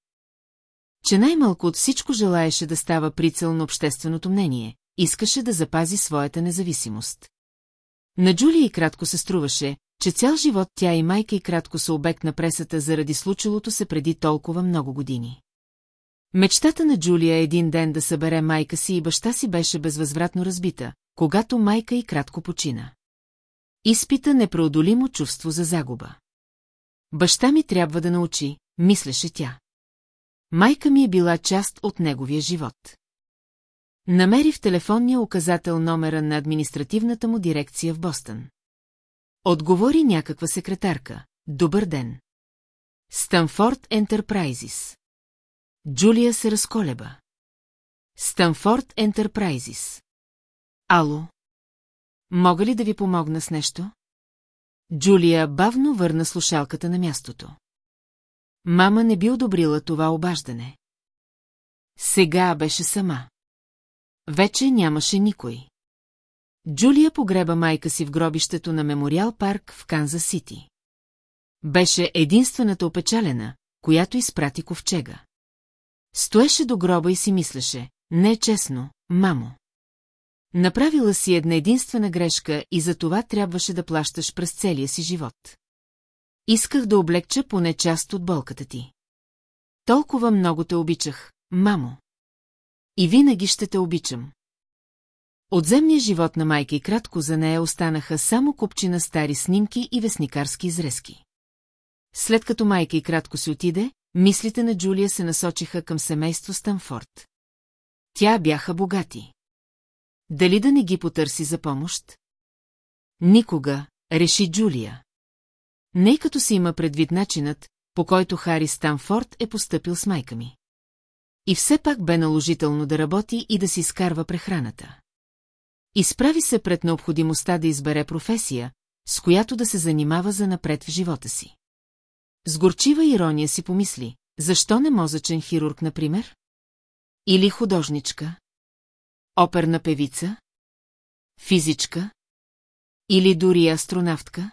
Че най-малко от всичко желаеше да става прицел на общественото мнение, искаше да запази своята независимост. На Джулия и кратко се струваше, че цял живот тя и майка и кратко са обект на пресата заради случилото се преди толкова много години. Мечтата на Джулия е един ден да събере майка си и баща си беше безвъзвратно разбита, когато майка и кратко почина. Изпита непреодолимо чувство за загуба. Баща ми трябва да научи, мислеше тя. Майка ми е била част от неговия живот. Намери в телефонния указател номера на административната му дирекция в Бостън. Отговори някаква секретарка. Добър ден. Станфорд Ентерпрайзис. Джулия се разколеба. Станфорд Ентерпрайзис. Ало. Мога ли да ви помогна с нещо? Джулия бавно върна слушалката на мястото. Мама не би одобрила това обаждане. Сега беше сама. Вече нямаше никой. Джулия погреба майка си в гробището на Мемориал парк в Канзас Сити. Беше единствената опечалена, която изпрати ковчега. Стоеше до гроба и си мислеше, не е честно, мамо. Направила си една единствена грешка и за това трябваше да плащаш през целия си живот. Исках да облегча поне част от болката ти. Толкова много те обичах, мамо. И винаги ще те обичам. От земния живот на майка и кратко за нея останаха само купчина стари снимки и вестникарски изрезки. След като майка и кратко си отиде, мислите на Джулия се насочиха към семейство Станфорд. Тя бяха богати. Дали да не ги потърси за помощ? Никога, реши Джулия. Не като си има предвид начинът, по който Хари Станфорд е поступил с майка ми. И все пак бе наложително да работи и да си изкарва прехраната. Изправи се пред необходимостта да избере професия, с която да се занимава за напред в живота си. С горчива ирония си помисли, защо не мозъчен хирург, например? Или художничка? Оперна певица? Физичка? Или дори астронавтка?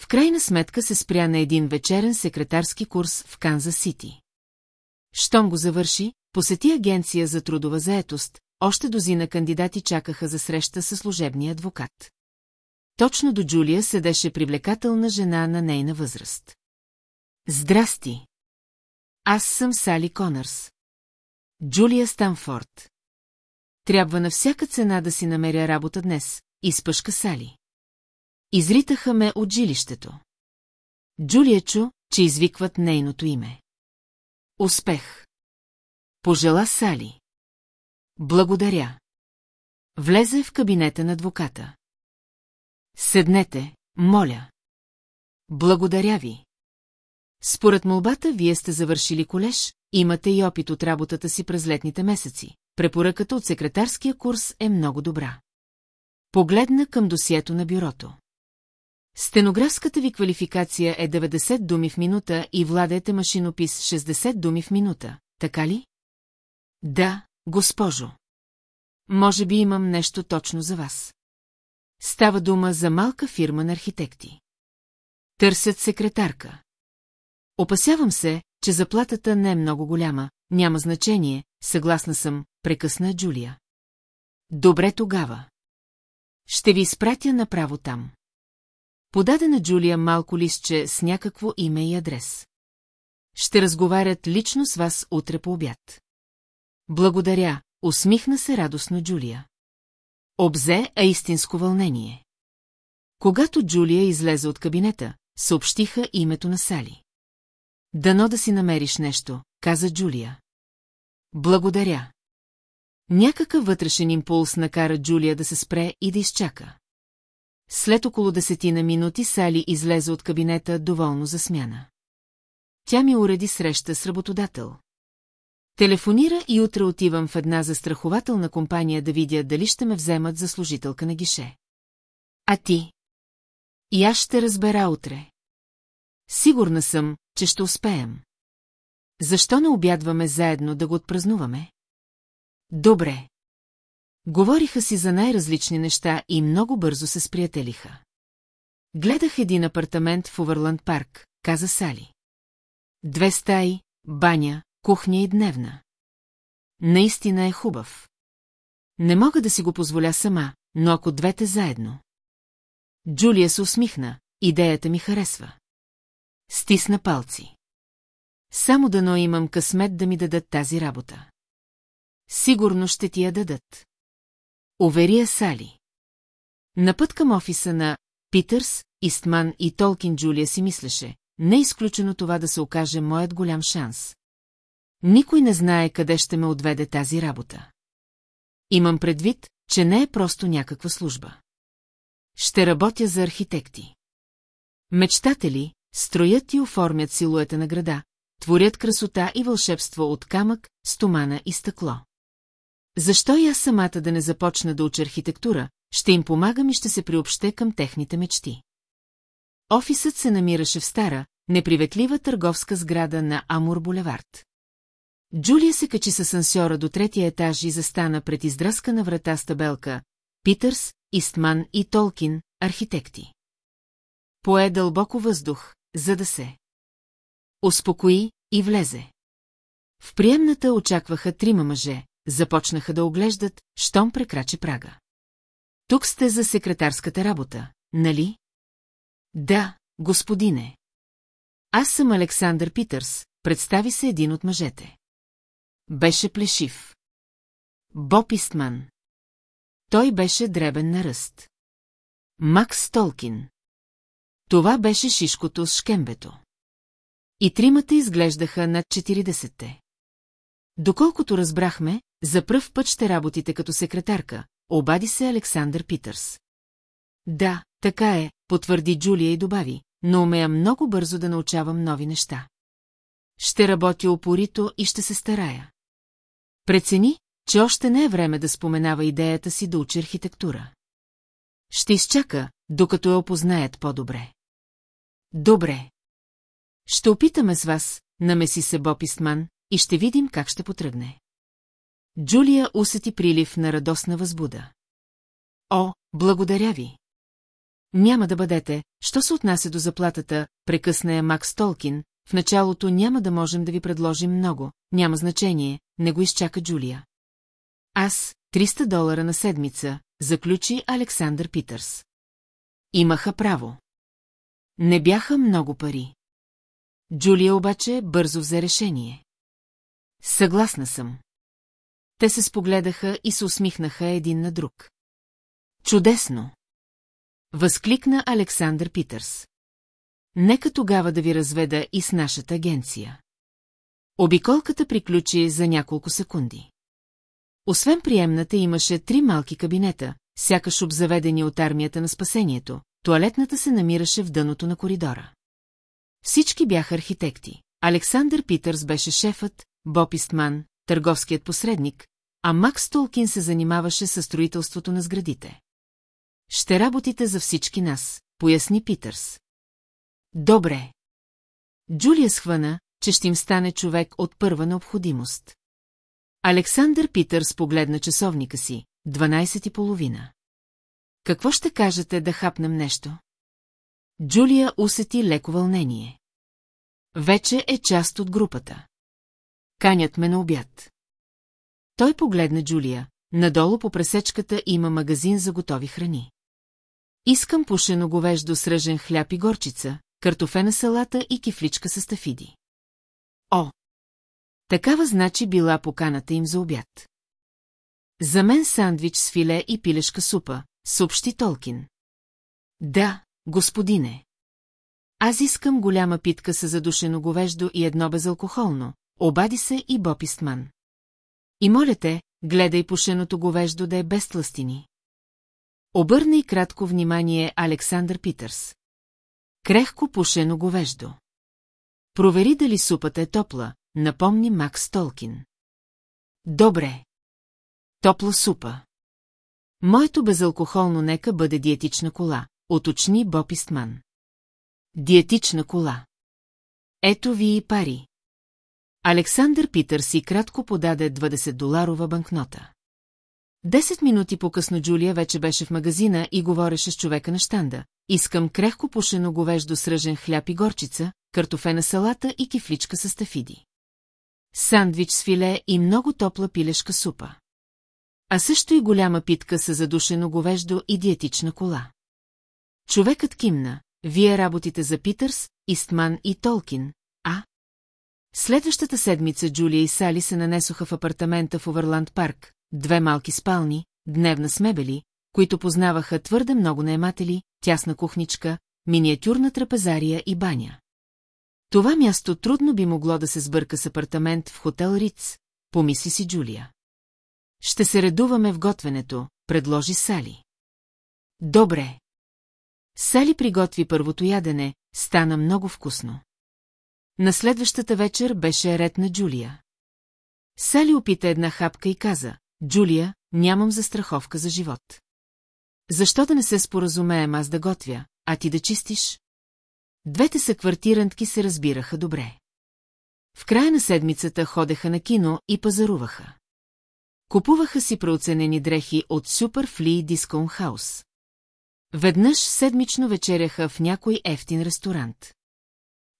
В крайна сметка се спря на един вечерен секретарски курс в Канзас Сити. Щом го завърши, посети агенция за трудова заетост, още дозина кандидати чакаха за среща с служебния адвокат. Точно до Джулия седеше привлекателна жена на нейна възраст. Здрасти! Аз съм Сали Конърс. Джулия Станфорд. Трябва на всяка цена да си намеря работа днес, изпъшка Сали. Изритаха ме от жилището. Джулия чу, че извикват нейното име. Успех! Пожела Сали. Благодаря. Влезе в кабинета на адвоката. Седнете, моля. Благодаря ви. Според молбата, вие сте завършили колеж, имате и опит от работата си през летните месеци. Препоръката от секретарския курс е много добра. Погледна към досието на бюрото. Стенографската ви квалификация е 90 думи в минута и владеете машинопис 60 думи в минута, така ли? Да, госпожо. Може би имам нещо точно за вас. Става дума за малка фирма на архитекти. Търсят секретарка. Опасявам се, че заплатата не е много голяма, няма значение, съгласна съм, прекъсна Джулия. Добре тогава. Ще ви изпратя направо там. Подаде на Джулия малко листче с някакво име и адрес. Ще разговарят лично с вас утре по обяд. Благодаря, усмихна се радостно Джулия. Обзе, а истинско вълнение. Когато Джулия излезе от кабинета, съобщиха името на Сали. Дано да си намериш нещо, каза Джулия. Благодаря. Някакъв вътрешен импулс накара Джулия да се спре и да изчака. След около десетина минути Сали излезе от кабинета доволно за смяна. Тя ми уреди среща с работодател. Телефонира и утре отивам в една застрахователна компания да видя дали ще ме вземат за служителка на гише. А ти? И аз ще разбера утре. Сигурна съм, че ще успеем. Защо не обядваме заедно да го отпразнуваме? Добре. Говориха си за най-различни неща и много бързо се сприятелиха. Гледах един апартамент в Оверланд парк, каза Сали. Две стаи, баня, кухня и дневна. Наистина е хубав. Не мога да си го позволя сама, но ако двете заедно. Джулия се усмихна, идеята ми харесва. Стисна палци. Само дано имам късмет да ми дадат тази работа. Сигурно ще ти я дадат. Уверия Сали. На път към офиса на Питърс, Истман и Толкин Джулия си мислеше, не е изключено това да се окаже моят голям шанс. Никой не знае къде ще ме отведе тази работа. Имам предвид, че не е просто някаква служба. Ще работя за архитекти. Мечтатели строят и оформят силуета на града, творят красота и вълшебство от камък, стомана и стъкло. Защо и аз самата да не започна да уча архитектура, ще им помагам и ще се приобще към техните мечти. Офисът се намираше в стара, неприветлива търговска сграда на Амур булевард. Джулия се качи с асансьора до третия етаж и застана пред издръскана врата с табелка Питърс, Истман и Толкин, архитекти. Пое дълбоко въздух, за да се успокои и влезе. В приемната очакваха трима мъже, започнаха да оглеждат, щом прекрачи прага. Тук сте за секретарската работа, нали? Да, господине. Аз съм Александър Питърс, представи се един от мъжете. Беше плешив. Боб Истман. Той беше дребен на ръст. Макс Толкин. Това беше шишкото с шкембето. И тримата изглеждаха над 40-те. Доколкото разбрахме, за пръв път ще работите като секретарка, обади се Александър Питърс. Да, така е, потвърди Джулия и добави, но умея много бързо да научавам нови неща. Ще работя опорито и ще се старая. Прецени, че още не е време да споменава идеята си да учи архитектура. Ще изчака, докато я опознаят по-добре. Добре. Ще опитаме с вас, намеси се Боб Истман, и ще видим как ще потръгне. Джулия усети прилив на радостна възбуда. О, благодаря ви! Няма да бъдете, що се отнася до заплатата, прекъсна я Макс Толкин, в началото няма да можем да ви предложим много, няма значение, не го изчака Джулия. Аз, 300 долара на седмица, заключи Александър Питърс. Имаха право. Не бяха много пари. Джулия обаче бързо взе решение. Съгласна съм. Те се спогледаха и се усмихнаха един на друг. Чудесно! Възкликна Александър Питърс. Нека тогава да ви разведа и с нашата агенция. Обиколката приключи за няколко секунди. Освен приемната имаше три малки кабинета, сякаш обзаведени от армията на спасението, туалетната се намираше в дъното на коридора. Всички бяха архитекти. Александър Питърс беше шефът, Боб Истман, търговският посредник, а Макс Толкин се занимаваше с строителството на сградите. Ще работите за всички нас, поясни Питърс. Добре. Джулия схвана, че ще им стане човек от първа необходимост. Александър Питърс погледна часовника си, 12 и половина. Какво ще кажете да хапнем нещо? Джулия усети леко вълнение. Вече е част от групата. Канят ме на обяд. Той погледна Джулия. Надолу по пресечката има магазин за готови храни. Искам пушено говеждо с ръжен хляб и горчица, картофена салата и кифличка с стафиди. О! Такава значи била поканата им за обяд. За мен сандвич с филе и пилешка супа, съобщи Толкин. Да, господине. Аз искам голяма питка с задушено говеждо и едно безалкохолно, обади се и Боб Истман. И моля те, гледай пушеното говеждо да е без тластини. Обърна и кратко внимание Александър Питърс. Крехко пушено говеждо. Провери дали супата е топла, напомни Макс Толкин. Добре. Топла супа. Моето безалкохолно нека бъде диетична кола, уточни Боб Истман. Диетична кола. Ето ви и пари. Александър Питър си кратко подаде 20-доларова банкнота. Десет минути по-късно Джулия вече беше в магазина и говореше с човека на щанда. Искам крехко пушено говеждо с ръжен хляб и горчица, картофена салата и кифличка с стафиди. Сандвич с филе и много топла пилешка супа. А също и голяма питка с задушено говеждо и диетична кола. Човекът кимна. Вие работите за Питърс, Истман и Толкин? Следващата седмица Джулия и Сали се нанесоха в апартамента в Оверланд парк, две малки спални, дневна с мебели, които познаваха твърде много наематели, тясна кухничка, миниатюрна трапезария и баня. Това място трудно би могло да се сбърка с апартамент в хотел Риц, помисли си Джулия. Ще се редуваме в готвенето, предложи Сали. Добре. Сали приготви първото ядене, стана много вкусно. На следващата вечер беше ред на Джулия. Сали опита една хапка и каза, Джулия, нямам застраховка за живот. Защо да не се споразумеем аз да готвя, а ти да чистиш? Двете са квартирантки се разбираха добре. В края на седмицата ходеха на кино и пазаруваха. Купуваха си преоценени дрехи от Фли Дискон Хаус. Веднъж седмично вечеряха в някой ефтин ресторант.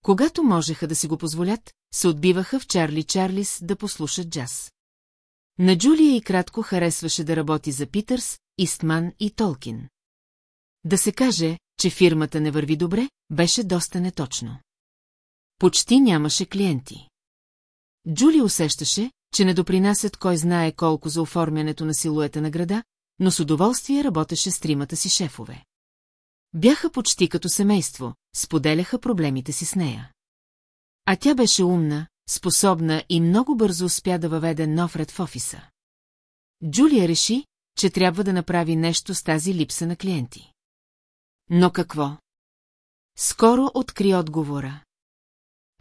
Когато можеха да си го позволят, се отбиваха в Чарли Чарлис да послушат джаз. На Джулия и кратко харесваше да работи за Питърс, Истман и Толкин. Да се каже, че фирмата не върви добре, беше доста неточно. Почти нямаше клиенти. Джули усещаше, че не допринасят кой знае колко за оформянето на силуета на града, но с удоволствие работеше с тримата си шефове. Бяха почти като семейство, споделяха проблемите си с нея. А тя беше умна, способна и много бързо успя да въведе нов ред в офиса. Джулия реши, че трябва да направи нещо с тази липса на клиенти. Но какво? Скоро откри отговора.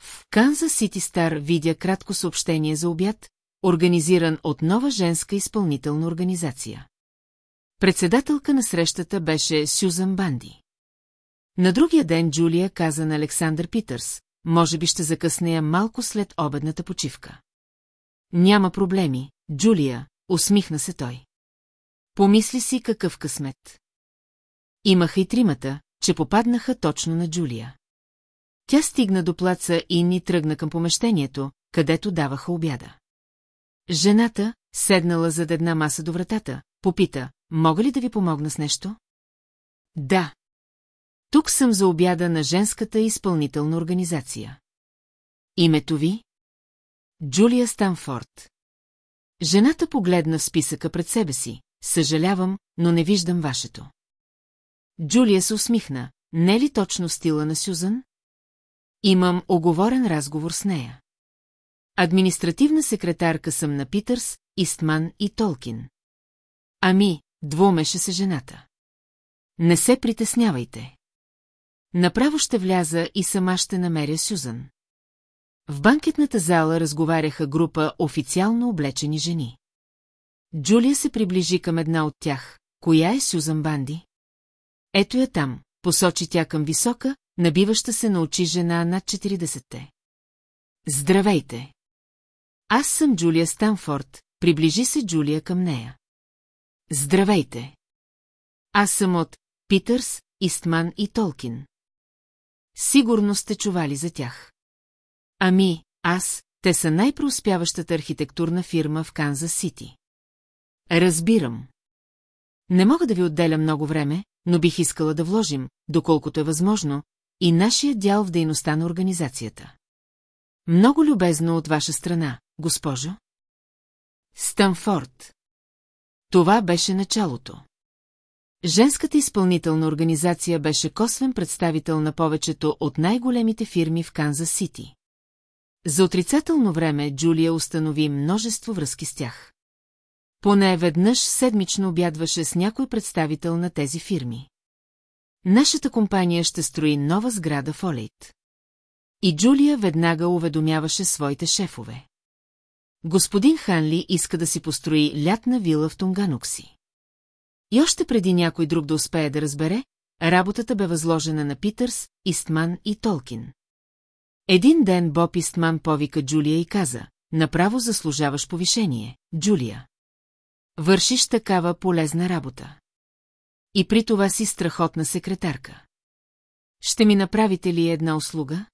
В Канзас Сити Стар видя кратко съобщение за обяд, организиран от нова женска изпълнителна организация. Председателка на срещата беше Сюзан Банди. На другия ден Джулия каза на Александър Питърс, може би ще закъснея малко след обедната почивка. Няма проблеми, Джулия, усмихна се той. Помисли си какъв късмет. Имаха и тримата, че попаднаха точно на Джулия. Тя стигна до плаца и ни тръгна към помещението, където даваха обяда. Жената, седнала зад една маса до вратата, попита, мога ли да ви помогна с нещо? Да. Тук съм за обяда на женската изпълнителна организация. Името ви? Джулия Станфорд. Жената погледна в списъка пред себе си. Съжалявам, но не виждам вашето. Джулия се усмихна. Не е ли точно стила на Сюзан? Имам оговорен разговор с нея. Административна секретарка съм на Питърс, Истман и Толкин. Ами, двумеше се жената. Не се притеснявайте. Направо ще вляза и сама ще намеря Сюзан. В банкетната зала разговаряха група официално облечени жени. Джулия се приближи към една от тях. Коя е Сюзан Банди? Ето я там, посочи тя към висока, набиваща се на очи жена над 40-те. Здравейте! Аз съм Джулия Станфорд, приближи се Джулия към нея. Здравейте! Аз съм от Питърс, Истман и Толкин. Сигурно сте чували за тях. Ами, аз, те са най-преуспяващата архитектурна фирма в Канзас Сити. Разбирам. Не мога да ви отделя много време, но бих искала да вложим, доколкото е възможно, и нашия дял в дейността на организацията. Много любезно от ваша страна, госпожо. Станфорд. Това беше началото. Женската изпълнителна организация беше косвен представител на повечето от най-големите фирми в Канзас Сити. За отрицателно време Джулия установи множество връзки с тях. Поне веднъж седмично обядваше с някой представител на тези фирми. Нашата компания ще строи нова сграда в Олейт. И Джулия веднага уведомяваше своите шефове. Господин Ханли иска да си построи лятна вила в Тунганукси. И още преди някой друг да успее да разбере, работата бе възложена на Питърс, Истман и Толкин. Един ден Боб Истман повика Джулия и каза, направо заслужаваш повишение, Джулия. Вършиш такава полезна работа. И при това си страхотна секретарка. Ще ми направите ли една услуга?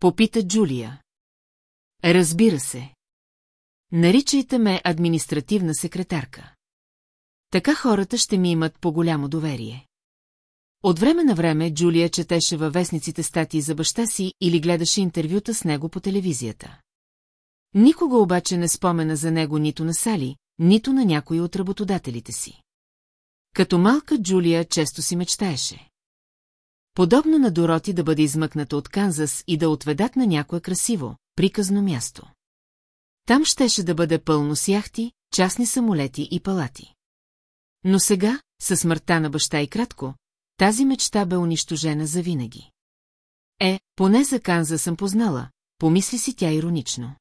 Попита Джулия. Разбира се. Наричайте ме административна секретарка. Така хората ще ми имат по-голямо доверие. От време на време Джулия четеше във вестниците статии за баща си или гледаше интервюта с него по телевизията. Никога обаче не спомена за него нито на Сали, нито на някой от работодателите си. Като малка Джулия често си мечтаеше. Подобно на Дороти да бъде измъкната от Канзас и да отведат на някое красиво, приказно място. Там щеше да бъде пълно с яхти, частни самолети и палати. Но сега, със смъртта на баща и кратко, тази мечта бе унищожена завинаги. Е, поне за Канза съм познала, помисли си тя иронично.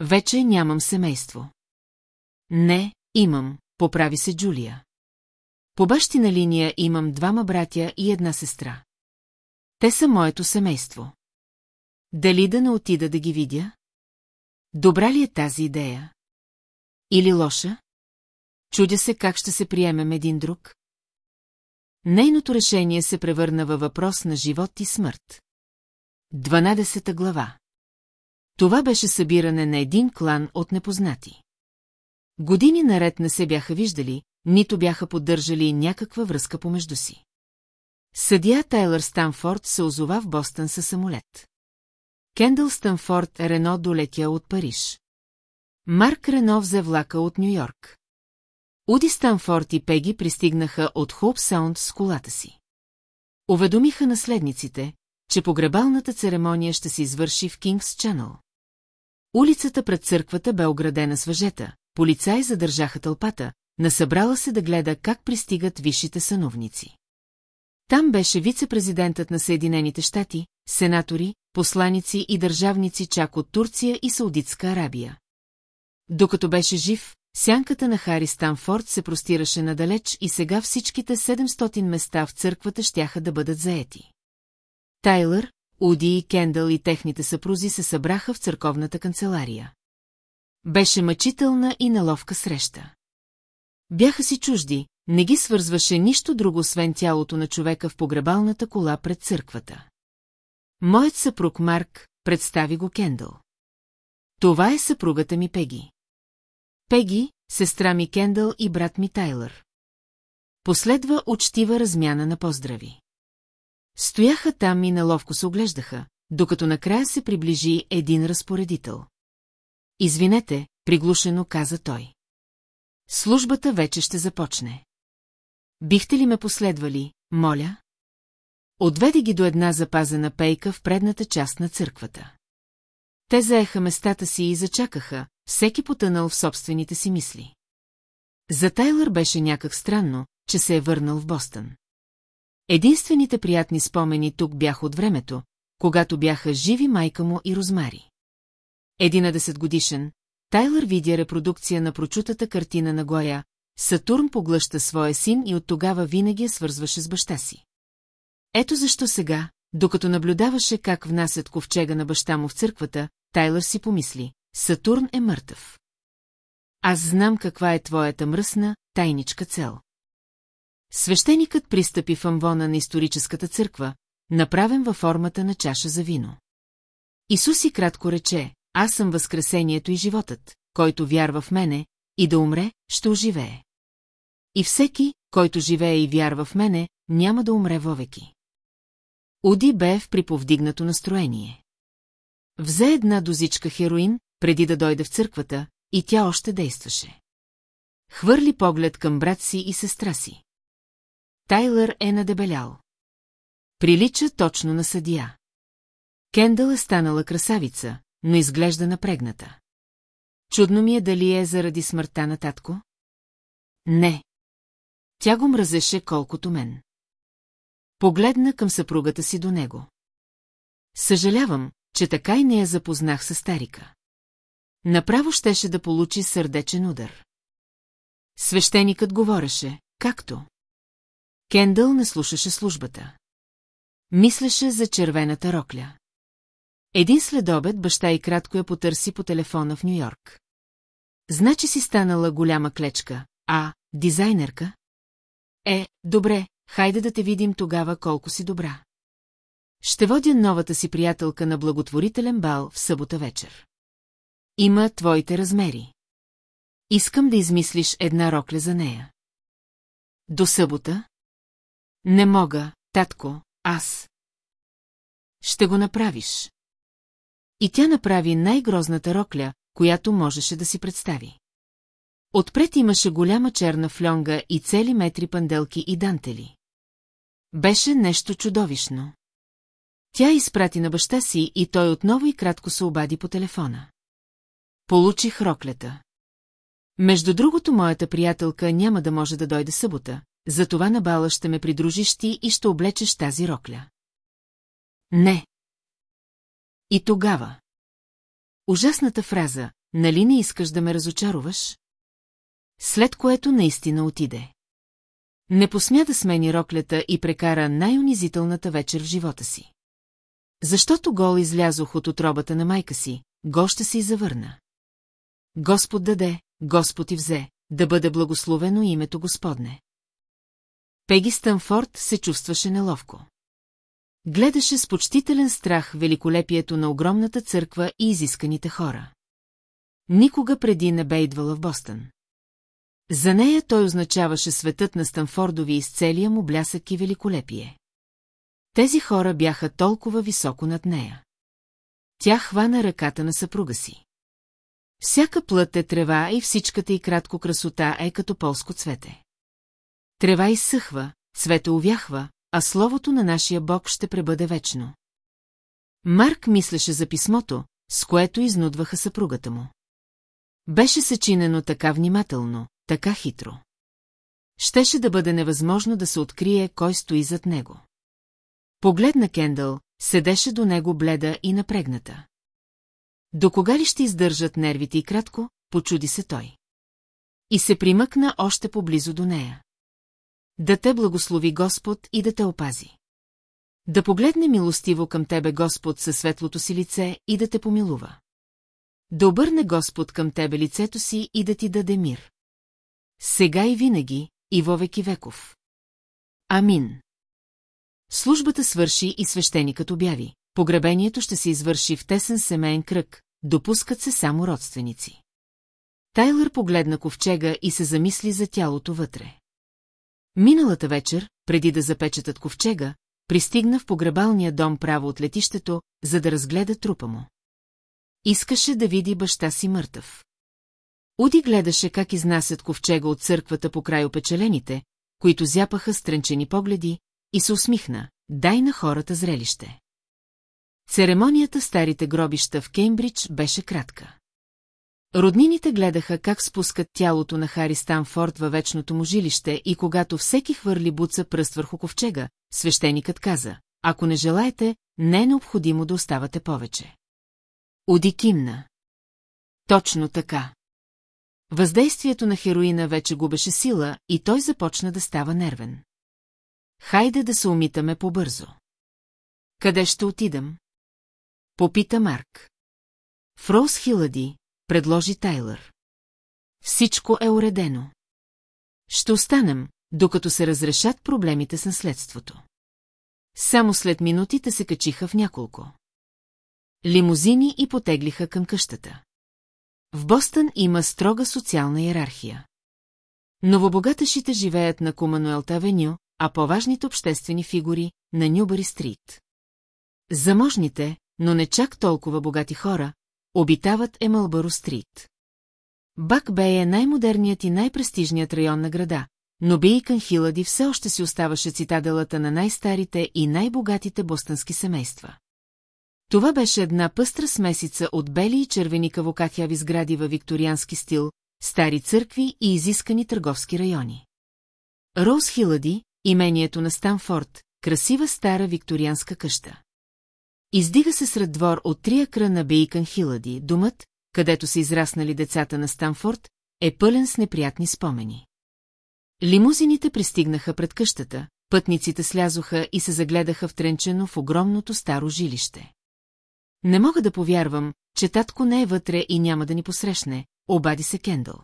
Вече нямам семейство. Не, имам, поправи се Джулия. По бащина линия имам двама братя и една сестра. Те са моето семейство. Дали да не отида да ги видя? Добра ли е тази идея? Или лоша? Чудя се как ще се приемем един друг. Нейното решение се превърна във въпрос на живот и смърт. 12 глава Това беше събиране на един клан от непознати. Години наред не се бяха виждали, нито бяха поддържали някаква връзка помежду си. Съдия Тайлър Станфорд се озова в Бостън със самолет. Кендъл Станфорд Рено долетя от Париж. Марк Рено взе влака от Нью-Йорк. Уди Станфорд и Пеги пристигнаха от Хоуп Саунд с колата си. Уведомиха наследниците, че погребалната церемония ще се извърши в Кингс Чанъл. Улицата пред църквата бе оградена с въжета, полицаи задържаха тълпата, насъбрала се да гледа как пристигат висшите сановници. Там беше вице-президентът на Съединените щати, сенатори, посланици и държавници чак от Турция и Саудитска Арабия. Докато беше жив, сянката на Хари Станфорд се простираше надалеч и сега всичките 700 места в църквата щяха да бъдат заети. Тайлър, Уди и Кендъл и техните съпрузи се събраха в църковната канцелария. Беше мъчителна и наловка среща. Бяха си чужди, не ги свързваше нищо друго, освен тялото на човека в погребалната кола пред църквата. Моят съпруг Марк, представи го Кендъл. Това е съпругата ми Пеги. Пеги, сестра ми Кендъл и брат ми Тайлър. Последва учтива размяна на поздрави. Стояха там и наловко се оглеждаха, докато накрая се приближи един разпоредител. Извинете, приглушено каза той. Службата вече ще започне. Бихте ли ме последвали, моля? Отведе ги до една запазена пейка в предната част на църквата. Те заеха местата си и зачакаха, всеки потънал в собствените си мисли. За Тайлър беше някак странно, че се е върнал в Бостън. Единствените приятни спомени тук бяха от времето, когато бяха живи майка му и Розмари. Единадесет годишен, Тайлър видя репродукция на прочутата картина на Гоя, Сатурн поглъща своя син и от тогава винаги я свързваше с баща си. Ето защо сега, докато наблюдаваше как внасят ковчега на баща му в църквата, Тайлър си помисли, Сатурн е мъртъв. Аз знам каква е твоята мръсна, тайничка цел. Свещеникът пристъпи в амвона на историческата църква, направен във формата на чаша за вино. Исус и кратко рече, аз съм възкресението и животът, който вярва в мене, и да умре, ще оживее. И всеки, който живее и вярва в мене, няма да умре вовеки. Уди бе в приповдигнато настроение. Взе една дозичка хероин, преди да дойде в църквата, и тя още действаше. Хвърли поглед към брат си и сестра си. Тайлър е надебелял. Прилича точно на съдия. Кендъл е станала красавица, но изглежда напрегната. Чудно ми е дали е заради смъртта на татко? Не. Тя го мразеше колкото мен. Погледна към съпругата си до него. Съжалявам, че така и не я запознах с старика. Направо щеше да получи сърдечен удар. Свещеникът говореше, както. Кендъл не слушаше службата. Мислеше за червената рокля. Един следобед баща и кратко я потърси по телефона в Нью-Йорк. Значи си станала голяма клечка, а, дизайнерка? Е, добре, хайде да те видим тогава колко си добра. Ще водя новата си приятелка на благотворителен бал в събота вечер. Има твоите размери. Искам да измислиш една рокля за нея. До събота? Не мога, татко, аз. Ще го направиш. И тя направи най-грозната рокля, която можеше да си представи. Отпред имаше голяма черна флонга и цели метри панделки и дантели. Беше нещо чудовищно. Тя изпрати на баща си и той отново и кратко се обади по телефона. Получих роклята. Между другото, моята приятелка няма да може да дойде събота, затова на бала ще ме придружиш ти и ще облечеш тази рокля. Не. И тогава. Ужасната фраза, нали не искаш да ме разочаруваш? След което наистина отиде. Не посмя да смени роклята и прекара най-унизителната вечер в живота си. Защото гол излязох от отробата на майка си, гол ще се и завърна. Господ даде, Господ и взе, да бъде благословено името Господне. Пеги Стънфорд се чувстваше неловко. Гледаше с почтителен страх великолепието на огромната църква и изисканите хора. Никога преди не бе идвала в Бостън. За нея той означаваше светът на Станфордови из целия му блясък и великолепие. Тези хора бяха толкова високо над нея. Тя хвана ръката на съпруга си. Всяка плът е трева и всичката и кратко красота е като полско цвете. Трева изсъхва, цвете увяхва, а словото на нашия Бог ще пребъде вечно. Марк мислеше за писмото, с което изнудваха съпругата му. Беше съчинено така внимателно, така хитро. Щеше да бъде невъзможно да се открие кой стои зад него. Погледна Кендъл, седеше до него бледа и напрегната. До кога ли ще издържат нервите и кратко, почуди се той. И се примъкна още поблизо до нея. Да те благослови Господ и да те опази. Да погледне милостиво към тебе Господ със светлото си лице и да те помилува. Да обърне Господ към тебе лицето си и да ти даде мир. Сега и винаги, и вовеки веков. Амин. Службата свърши и свещеникът обяви. Погребението ще се извърши в тесен семейен кръг, допускат се само родственици. Тайлър погледна ковчега и се замисли за тялото вътре. Миналата вечер, преди да запечатат ковчега, пристигна в погребалния дом право от летището, за да разгледа трупа му. Искаше да види баща си мъртъв. Уди гледаше как изнасят ковчега от църквата по край опечелените, които зяпаха стрънчени погледи, и се усмихна, дай на хората зрелище. Церемонията в старите гробища в Кеймбридж беше кратка. Роднините гледаха как спускат тялото на Хари Станфорд във вечното му жилище и когато всеки хвърли буца пръст върху ковчега, свещеникът каза, ако не желаете, не е необходимо да оставате повече. Уди кимна. Точно така. Въздействието на хероина вече губеше сила и той започна да става нервен. Хайде да се умитаме побързо. Къде ще отидам? Попита Марк. В Хилади, предложи Тайлър. Всичко е уредено. Ще останем, докато се разрешат проблемите с наследството. Само след минутите се качиха в няколко. Лимузини и потеглиха към къщата. В Бостън има строга социална иерархия. Новобогаташите живеят на Комануелта Авеню, а по-важните обществени фигури – на Нюбари Стрит. Заможните, но не чак толкова богати хора, обитават Емълбаро Стрит. Бак Бей е най-модерният и най-престижният район на града, но Бейкън Хилади все още си оставаше цитаделата на най-старите и най-богатите бостънски семейства. Това беше една пъстра смесица от бели и червени кавокатяви сгради във викториански стил, стари църкви и изискани търговски райони. Роуз Хилади, имението на Станфорд, красива стара викторианска къща. Издига се сред двор от три акра на Бейкън Хилади, домът, където са израснали децата на Станфорд, е пълен с неприятни спомени. Лимузините пристигнаха пред къщата, пътниците слязоха и се загледаха втренчено в огромното старо жилище. Не мога да повярвам, че татко не е вътре и няма да ни посрещне, обади се Кендъл.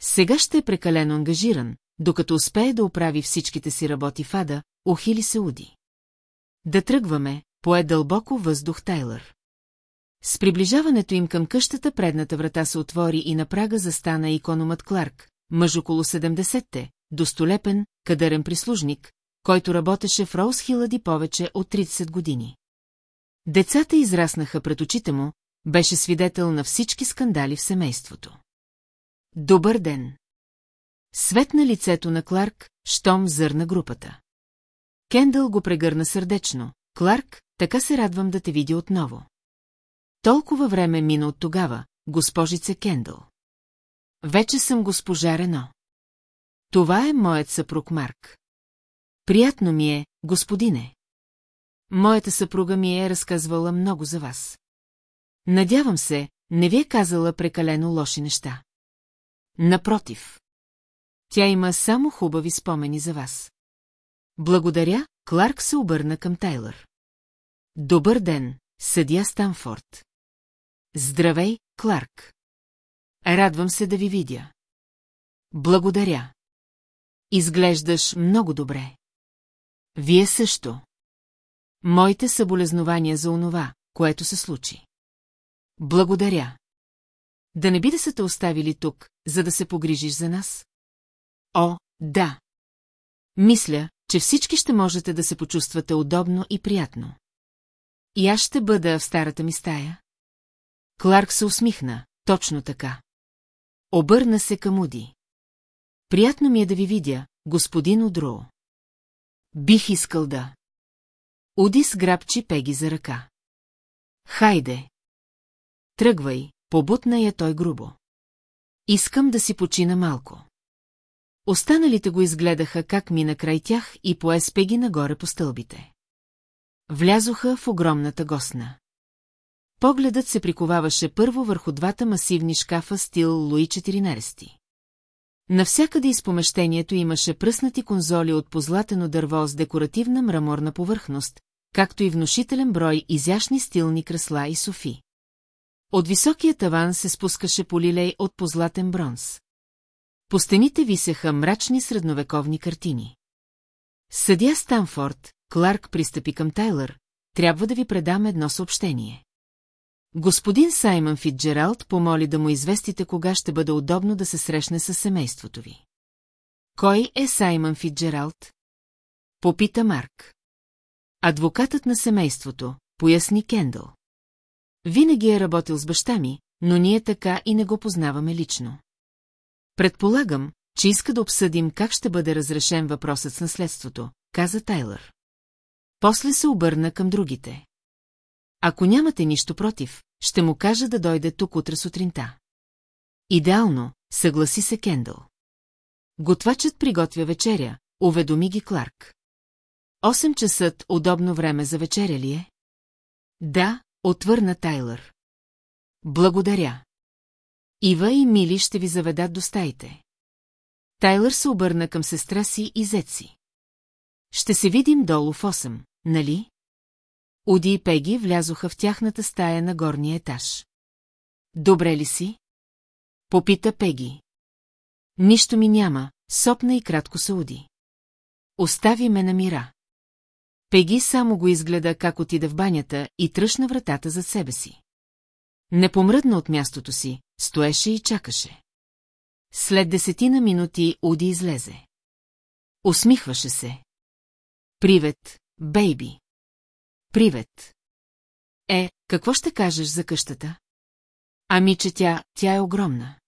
Сега ще е прекалено ангажиран, докато успее да оправи всичките си работи в ада, ухили се уди. Да тръгваме, пое дълбоко въздух Тайлър. С приближаването им към къщата предната врата се отвори и на прага застана икономът Кларк, мъж около 70-те, достолепен, кадърен прислужник, който работеше в Роуз Хилади повече от 30 години. Децата израснаха пред очите му, беше свидетел на всички скандали в семейството. Добър ден! Светна лицето на Кларк, щом зърна групата. Кендъл го прегърна сърдечно. Кларк, така се радвам да те видя отново. Толкова време мина от тогава, госпожице Кендъл. Вече съм госпожа Рено. Това е моят съпруг Марк. Приятно ми е, господине. Моята съпруга ми е разказвала много за вас. Надявам се, не ви е казала прекалено лоши неща. Напротив. Тя има само хубави спомени за вас. Благодаря, Кларк се обърна към Тайлър. Добър ден, съдя Станфорд. Здравей, Кларк. Радвам се да ви видя. Благодаря. Изглеждаш много добре. Вие също. Моите съболезнования за онова, което се случи. Благодаря. Да не би да са те оставили тук, за да се погрижиш за нас? О, да. Мисля, че всички ще можете да се почувствате удобно и приятно. И аз ще бъда в старата ми стая. Кларк се усмихна, точно така. Обърна се към Уди. Приятно ми е да ви видя, господин Удро. Бих искал да. Уди сграбчи Пеги за ръка. Хайде. Тръгвай, побутна я той грубо. Искам да си почина малко. Останалите го изгледаха как мина край тях и пое Пеги нагоре по стълбите. Влязоха в огромната госна. Погледът се приковаваше първо върху двата масивни шкафа стил Луи 14. Навсякъде из помещението имаше пръснати конзоли от позлатено дърво с декоративна мраморна повърхност, както и внушителен брой изящни стилни кресла и софи. От високия таван се спускаше полилей от позлатен бронз. По стените висеха мрачни средновековни картини. Съдя Станфорд, Кларк пристъпи към Тайлър, трябва да ви предам едно съобщение. Господин Саймън Фитджералд помоли да му известите кога ще бъде удобно да се срещне с семейството ви. Кой е Саймън Фитджералд? Попита Марк. Адвокатът на семейството, поясни Кендъл. Винаги е работил с баща ми, но ние така и не го познаваме лично. Предполагам, че иска да обсъдим как ще бъде разрешен въпросът с наследството, каза Тайлър. После се обърна към другите. Ако нямате нищо против, ще му кажа да дойде тук утре сутринта. Идеално, съгласи се Кендъл. Готвачът приготвя вечеря, уведоми ги Кларк. Осем часът удобно време за вечеря ли е? Да, отвърна Тайлър. Благодаря. Ива и Мили ще ви заведат до стаите. Тайлър се обърна към сестра си и зеци. Ще се видим долу в 8, нали? Уди и Пеги влязоха в тяхната стая на горния етаж. Добре ли си? Попита Пеги. Нищо ми няма, сопна и кратко се уди. Остави ме на мира. Пеги само го изгледа как отида в банята и тръщна вратата за себе си. Не помръдна от мястото си, стоеше и чакаше. След десетина минути Уди излезе. Усмихваше се. Привет, бейби. Привет. Е, какво ще кажеш за къщата? Ами, че тя, тя е огромна.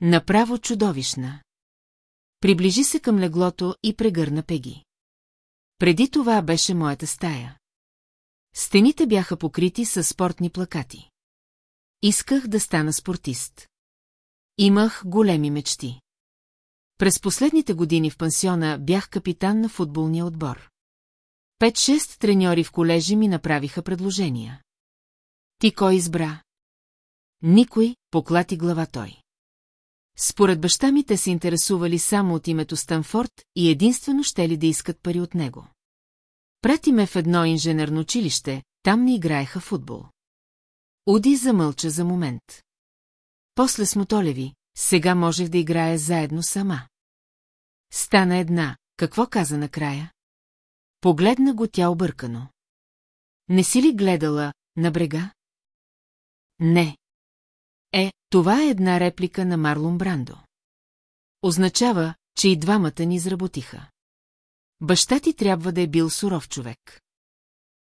Направо чудовищна. Приближи се към леглото и прегърна Пеги. Преди това беше моята стая. Стените бяха покрити с спортни плакати. Исках да стана спортист. Имах големи мечти. През последните години в пансиона бях капитан на футболния отбор. Пет-шест треньори в колежи ми направиха предложения. Ти кой избра? Никой, поклати глава той. Според баща ми те се интересували само от името Станфорд и единствено ще ли да искат пари от него. Прати ме в едно инженерно училище, там не играеха футбол. Уди замълча за момент. После смотолеви, сега можех да играя заедно сама. Стана една, какво каза накрая? Погледна го тя объркано. Не си ли гледала на брега? Не. Е, това е една реплика на Марлон Брандо. Означава, че и двамата ни изработиха. Баща ти трябва да е бил суров човек.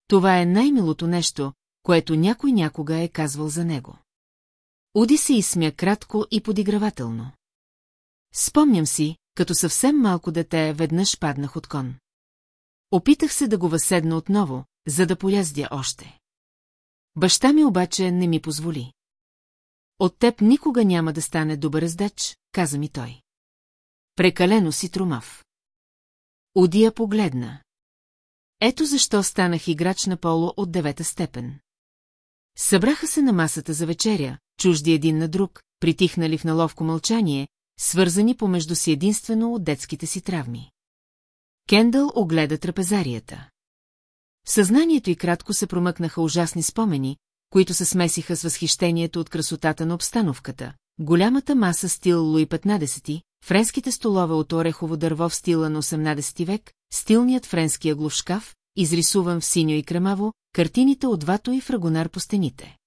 Това е най-милото нещо, което някой някога е казвал за него. Уди се изсмя кратко и подигравателно. Спомням си, като съвсем малко дете веднъж паднах от кон. Опитах се да го възседна отново, за да пояздя още. Баща ми обаче не ми позволи. От теб никога няма да стане добър ездач, каза ми той. Прекалено си трумав. Удия погледна. Ето защо станах играч на поло от девета степен. Събраха се на масата за вечеря, чужди един на друг, притихнали в наловко мълчание, свързани помежду си единствено от детските си травми. Кендъл огледа трапезарията. В съзнанието и кратко се промъкнаха ужасни спомени, които се смесиха с възхищението от красотата на обстановката. Голямата маса стил Луи 15, френските столове от орехово дърво в стила на 18 век, стилният френски аглов шкаф, изрисуван в синьо и кремаво, картините от вато и фрагонар по стените.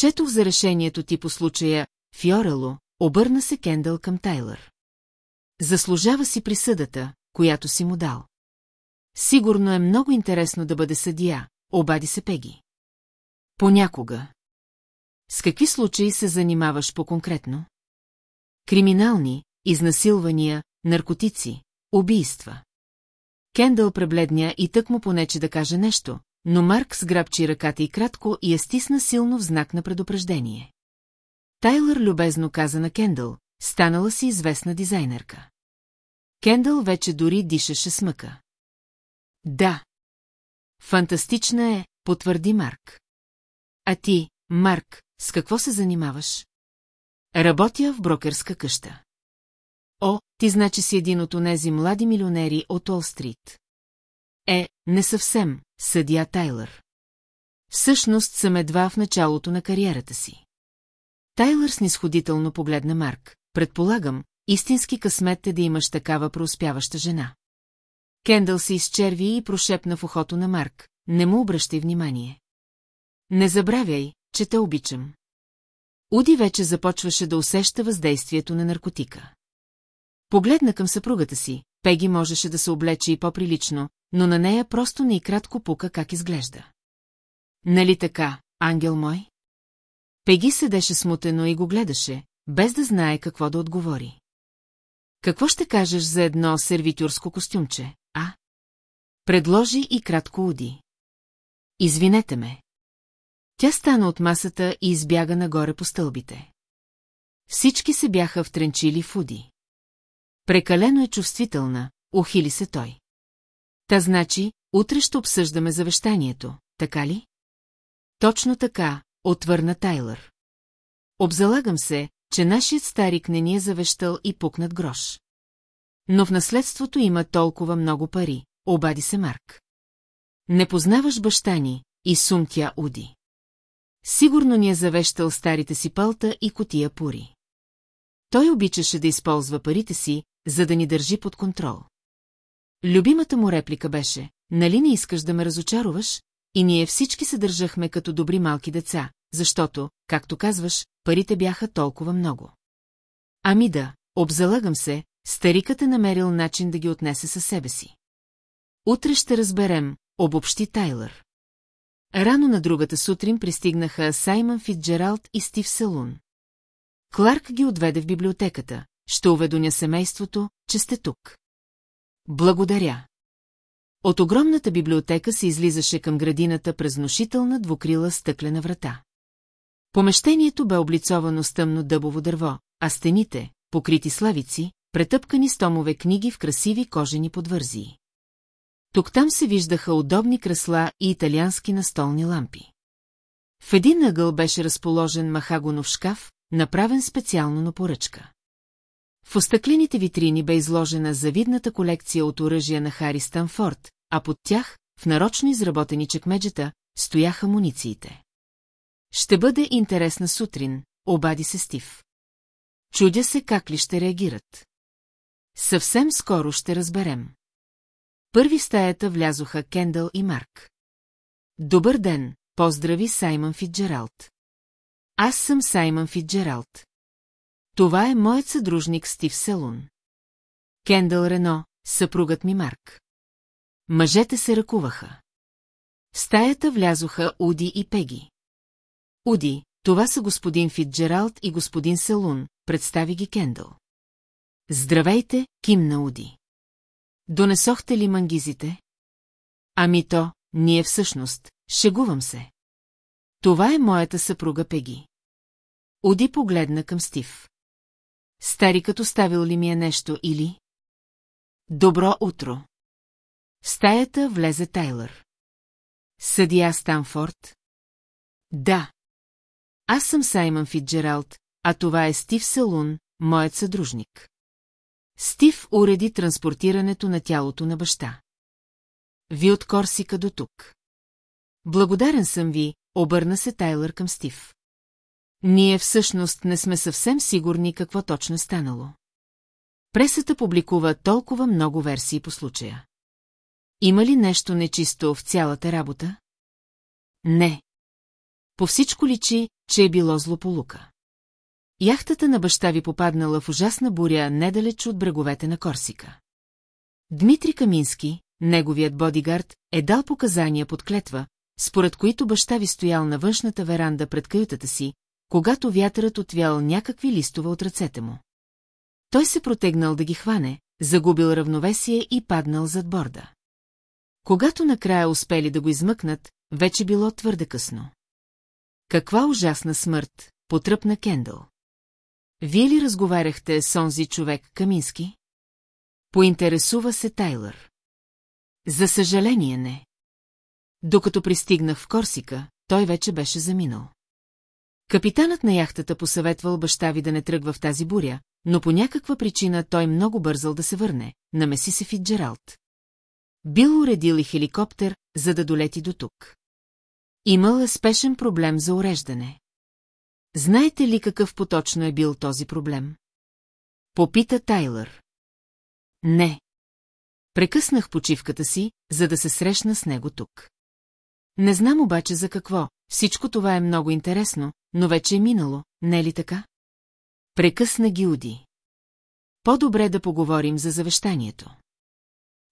Четох за решението ти по случая Фьорело, обърна се Кендъл към Тайлър. Заслужава си присъдата, която си му дал. Сигурно е много интересно да бъде съдия, обади се Пеги. Понякога. С какви случаи се занимаваш по-конкретно? Криминални, изнасилвания, наркотици, убийства. Кендъл пребледня и тък му понече да каже нещо, но Марк сграбчи ръката и кратко и я стисна силно в знак на предупреждение. Тайлър любезно каза на Кендъл, станала си известна дизайнерка. Кендъл вече дори дишаше смъка. Да. Фантастична е, потвърди Марк. А ти, Марк, с какво се занимаваш? Работя в брокерска къща. О, ти значи си един от онези млади милионери от Уолл-стрит. Е, не съвсем, съдия Тайлър. Всъщност съм едва в началото на кариерата си. Тайлър снисходително погледна Марк. Предполагам, истински късмет е да имаш такава преуспяваща жена. Кендъл се изчерви и прошепна в ухото на Марк. Не му обръщай внимание. Не забравяй, че те обичам. Уди вече започваше да усеща въздействието на наркотика. Погледна към съпругата си, Пеги можеше да се облече и по-прилично, но на нея просто не и кратко пука как изглежда. Нали така, ангел мой? Пеги седеше смутено и го гледаше, без да знае какво да отговори. Какво ще кажеш за едно сервитюрско костюмче, а? Предложи и кратко Уди. Извинете ме. Тя стана от масата и избяга нагоре по стълбите. Всички се бяха втренчили в Уди. Прекалено е чувствителна, ухили се той. Та значи, утре ще обсъждаме завещанието, така ли? Точно така, отвърна Тайлър. Обзалагам се, че нашият старик не ни е завещал и пукнат грош. Но в наследството има толкова много пари, обади се Марк. Не познаваш баща ни, и сумтя Уди. Сигурно ни е завещал старите си палта и котия пури. Той обичаше да използва парите си, за да ни държи под контрол. Любимата му реплика беше, нали не искаш да ме разочароваш? И ние всички се държахме като добри малки деца, защото, както казваш, парите бяха толкова много. Ами да, обзалагам се, старикът е намерил начин да ги отнесе със себе си. Утре ще разберем, обобщи Тайлър. Рано на другата сутрин пристигнаха Саймън Фитджералд и Стив Селун. Кларк ги отведе в библиотеката. Ще уведоня семейството, че сте тук. Благодаря. От огромната библиотека се излизаше към градината през ношителна двукрила стъклена врата. Помещението бе облицовано с тъмно дъбово дърво, а стените, покрити славици, претъпкани с томове книги в красиви кожени подвързии. Тук-там се виждаха удобни кресла и италиански настолни лампи. В един ъгъл беше разположен махагонов шкаф, направен специално на поръчка. В остъклените витрини бе изложена завидната колекция от оръжия на Хари Станфорд, а под тях, в нарочно изработени чекмеджета, стояха мунициите. Ще бъде интересна сутрин, обади се Стив. Чудя се как ли ще реагират. Съвсем скоро ще разберем. Първи в стаята влязоха Кендъл и Марк. Добър ден, поздрави Саймън Фитджералд. Аз съм Саймън Фитджералд. Това е моят съдружник Стив Селун. Кендъл Рено, съпругът ми Марк. Мъжете се ръкуваха. В стаята влязоха Уди и Пеги. Уди, това са господин Фитджералд и господин Селун, представи ги Кендъл. Здравейте, кимна Уди. Донесохте ли мангизите? Ами то, ние всъщност, шегувам се. Това е моята съпруга Пеги. Уди погледна към Стив. Старикът оставил ли ми е нещо или? Добро утро. В стаята влезе Тайлър. Съдия Станфорд? Да. Аз съм Саймън Фитджералд, а това е Стив Салун, моят съдружник. Стив уреди транспортирането на тялото на баща. Ви от Корсика до тук. Благодарен съм ви, обърна се Тайлър към Стив. Ние всъщност не сме съвсем сигурни какво точно е станало. Пресата публикува толкова много версии по случая. Има ли нещо нечисто в цялата работа? Не. По всичко личи, че е било злополука. Яхтата на баща ви попаднала в ужасна буря недалеч от бреговете на Корсика. Дмитрий Камински, неговият бодигард, е дал показания под клетва, според които баща ви стоял на външната веранда пред каютата си, когато вятърът отвял някакви листове от ръцете му. Той се протегнал да ги хване, загубил равновесие и паднал зад борда. Когато накрая успели да го измъкнат, вече било твърде късно. Каква ужасна смърт, потръпна Кендъл. Вие ли разговаряхте с онзи човек Камински? Поинтересува се Тайлър. За съжаление не. Докато пристигнах в Корсика, той вече беше заминал. Капитанът на яхтата посъветвал баща ви да не тръгва в тази буря, но по някаква причина той много бързал да се върне, намеси се Фитджералд. Бил уредил и хеликоптер, за да долети до тук. Имал е спешен проблем за уреждане. Знаете ли какъв поточно е бил този проблем? Попита Тайлър. Не. Прекъснах почивката си, за да се срещна с него тук. Не знам обаче за какво, всичко това е много интересно, но вече е минало, не е ли така? Прекъсна Гилди. По-добре да поговорим за завещанието.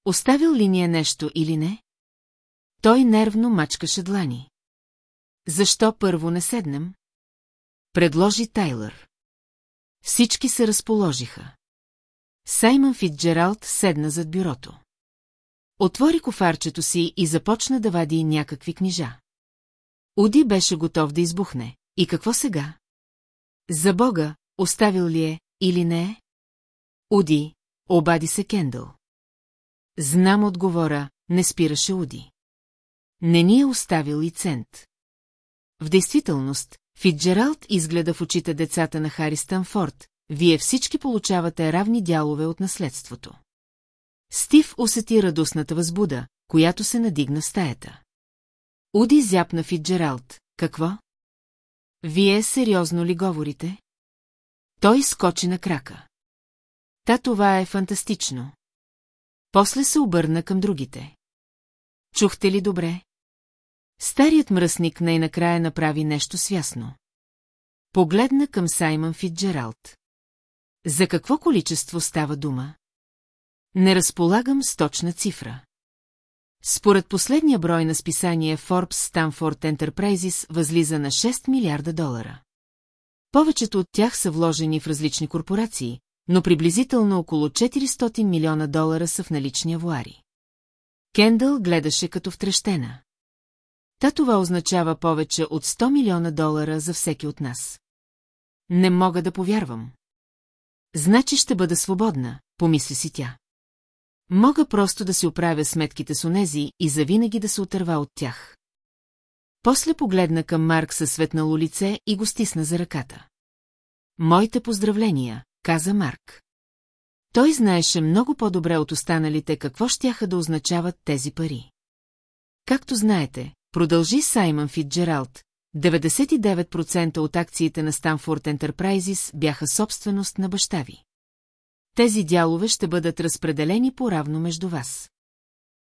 Оставил ли ни е нещо или не? Той нервно мачкаше длани. Защо първо не седнем? Предложи Тайлър. Всички се разположиха. Саймън Фитджералд седна зад бюрото. Отвори кофарчето си и започна да вади някакви книжа. Уди беше готов да избухне. И какво сега? За Бога, оставил ли е или не е? Уди, обади се Кендъл. Знам отговора, не спираше Уди. Не ни е оставил и цент. В действителност, Фитджералд изгледа в очите децата на Хари Станфорд, вие всички получавате равни дялове от наследството. Стив усети радостната възбуда, която се надигна в стаята. Уди зяпна Фитджералд. Какво? Вие сериозно ли говорите? Той скочи на крака. Та това е фантастично. После се обърна към другите. Чухте ли добре? Старият мръсник най-накрая направи нещо свясно. Погледна към Саймън Фитджералд. За какво количество става дума? Не разполагам с точна цифра. Според последния брой на списание Forbes Stanford Enterprises възлиза на 6 милиарда долара. Повечето от тях са вложени в различни корпорации, но приблизително около 400 милиона долара са в налични авуари. Кендъл гледаше като втрещена. Та това означава повече от 100 милиона долара за всеки от нас. Не мога да повярвам. Значи ще бъда свободна, помисли си тя. Мога просто да си оправя сметките с онези и завинаги да се отърва от тях. После погледна към Марк със светнало лице и го стисна за ръката. Моите поздравления, каза Марк. Той знаеше много по-добре от останалите какво щяха да означават тези пари. Както знаете, продължи Саймън Фитджералд, 99% от акциите на Станфорд Enterprises бяха собственост на баща ви. Тези дялове ще бъдат разпределени по-равно между вас.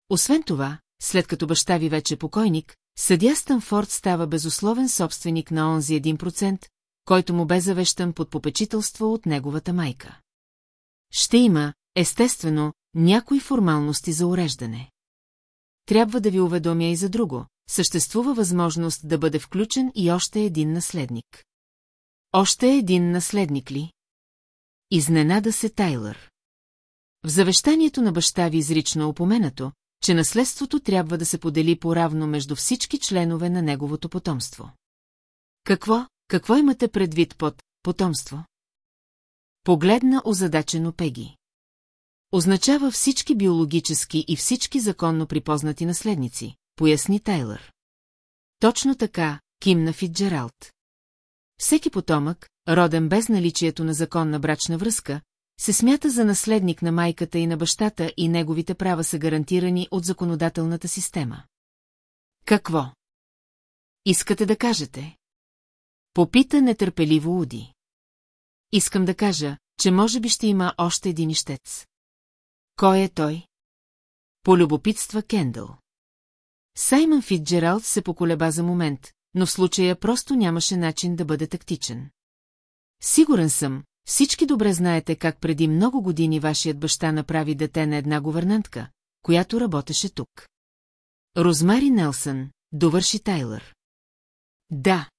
Освен това, след като баща ви вече е покойник, съдя Станфорд става безусловен собственик на онзи 1%, който му бе завещан под попечителство от неговата майка. Ще има, естествено, някои формалности за уреждане. Трябва да ви уведомя и за друго. Съществува възможност да бъде включен и още един наследник. Още един наследник ли? Изненада се Тайлър. В завещанието на баща ви изрично опоменато, че наследството трябва да се подели поравно между всички членове на неговото потомство. Какво, какво имате предвид под потомство? Погледна озадачено Пеги. Означава всички биологически и всички законно припознати наследници, поясни Тайлър. Точно така, кимна Фитджералд. Всеки потомък, роден без наличието на законна брачна връзка, се смята за наследник на майката и на бащата и неговите права са гарантирани от законодателната система. Какво? Искате да кажете? Попита нетърпеливо Уди. Искам да кажа, че може би ще има още един ищец. Кой е той? Полюбопитства Кендъл. Саймън Фитджералд се поколеба за момент, но в случая просто нямаше начин да бъде тактичен. Сигурен съм, всички добре знаете как преди много години вашият баща направи дете на една говернантка, която работеше тук. Розмари Нелсън, довърши Тайлър. Да.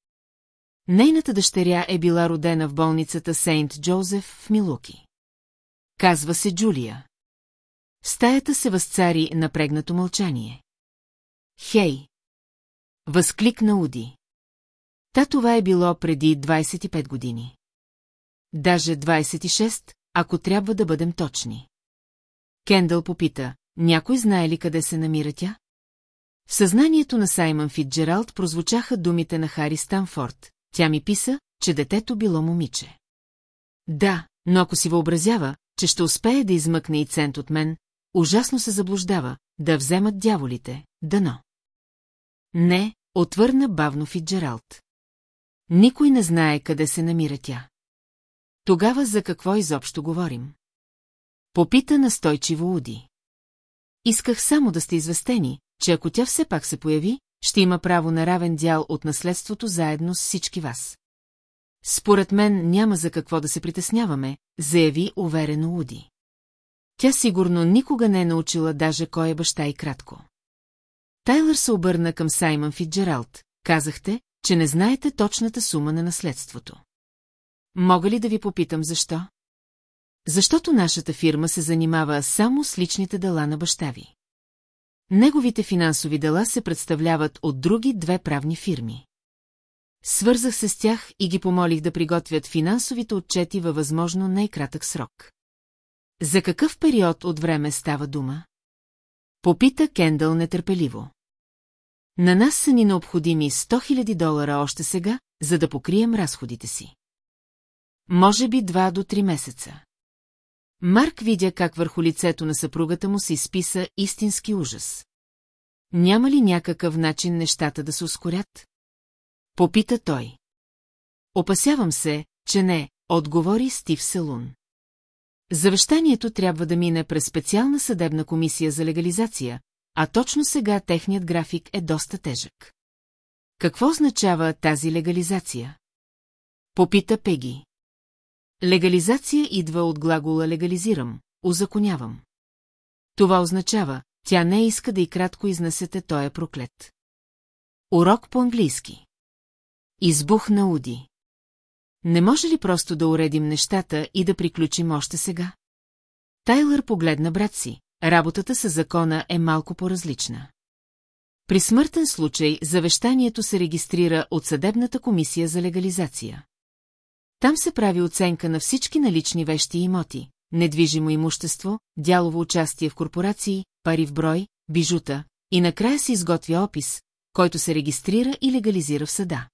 Нейната дъщеря е била родена в болницата Сейнт Джозеф в Милуки. Казва се Джулия. Стаята се възцари напрегнато мълчание. Хей! Възкликна Уди. Та това е било преди 25 години. Даже 26, ако трябва да бъдем точни. Кендъл попита, някой знае ли къде се намира тя? В съзнанието на Саймън Фитджералд прозвучаха думите на Хари Станфорд. Тя ми писа, че детето било момиче. Да, но ако си въобразява, че ще успее да измъкне и цент от мен, ужасно се заблуждава, да вземат дяволите, дано. Не, отвърна бавно Фитджералд. Никой не знае къде се намира тя. Тогава за какво изобщо говорим? Попита настойчиво Уди. Исках само да сте известени, че ако тя все пак се появи, ще има право на равен дял от наследството заедно с всички вас. Според мен няма за какво да се притесняваме, заяви уверено Уди. Тя сигурно никога не е научила даже кой е баща и кратко. Тайлър се обърна към Саймън Фитджералд. Казахте, че не знаете точната сума на наследството. Мога ли да ви попитам защо? Защото нашата фирма се занимава само с личните дела на баща ви. Неговите финансови дела се представляват от други две правни фирми. Свързах се с тях и ги помолих да приготвят финансовите отчети във възможно най-кратък срок. За какъв период от време става дума? Попита Кендъл нетърпеливо. На нас са ни необходими 100 000 долара още сега, за да покрием разходите си. Може би два до три месеца. Марк видя как върху лицето на съпругата му се изписа истински ужас. Няма ли някакъв начин нещата да се ускорят? Попита той. Опасявам се, че не, отговори Стив Селун. Завещанието трябва да мине през специална съдебна комисия за легализация, а точно сега техният график е доста тежък. Какво означава тази легализация? Попита Пеги. Легализация идва от глагола легализирам, узаконявам. Това означава, тя не иска да и кратко изнесете той е проклет. Урок по-английски. Избухна Уди. Не може ли просто да уредим нещата и да приключим още сега? Тайлър погледна брат си. Работата с закона е малко по-различна. При смъртен случай завещанието се регистрира от Съдебната комисия за легализация. Там се прави оценка на всички налични вещи и имоти, недвижимо имущество, дялово участие в корпорации, пари в брой, бижута, и накрая се изготвя опис, който се регистрира и легализира в съда.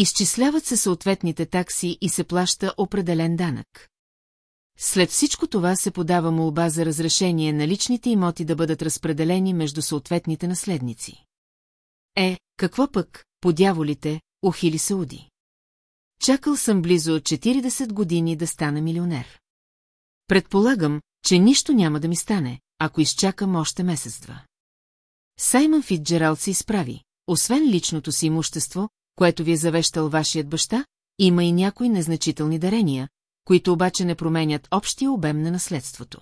Изчисляват се съответните такси и се плаща определен данък. След всичко това се подава молба за разрешение на личните имоти да бъдат разпределени между съответните наследници. Е, какво пък, по дяволите, ухили Сауди. Чакал съм близо 40 години да стана милионер. Предполагам, че нищо няма да ми стане, ако изчакам още месец-два. Саймън Фитджералд се изправи. Освен личното си имущество, което ви е завещал вашият баща, има и някои незначителни дарения, които обаче не променят общия обем на наследството.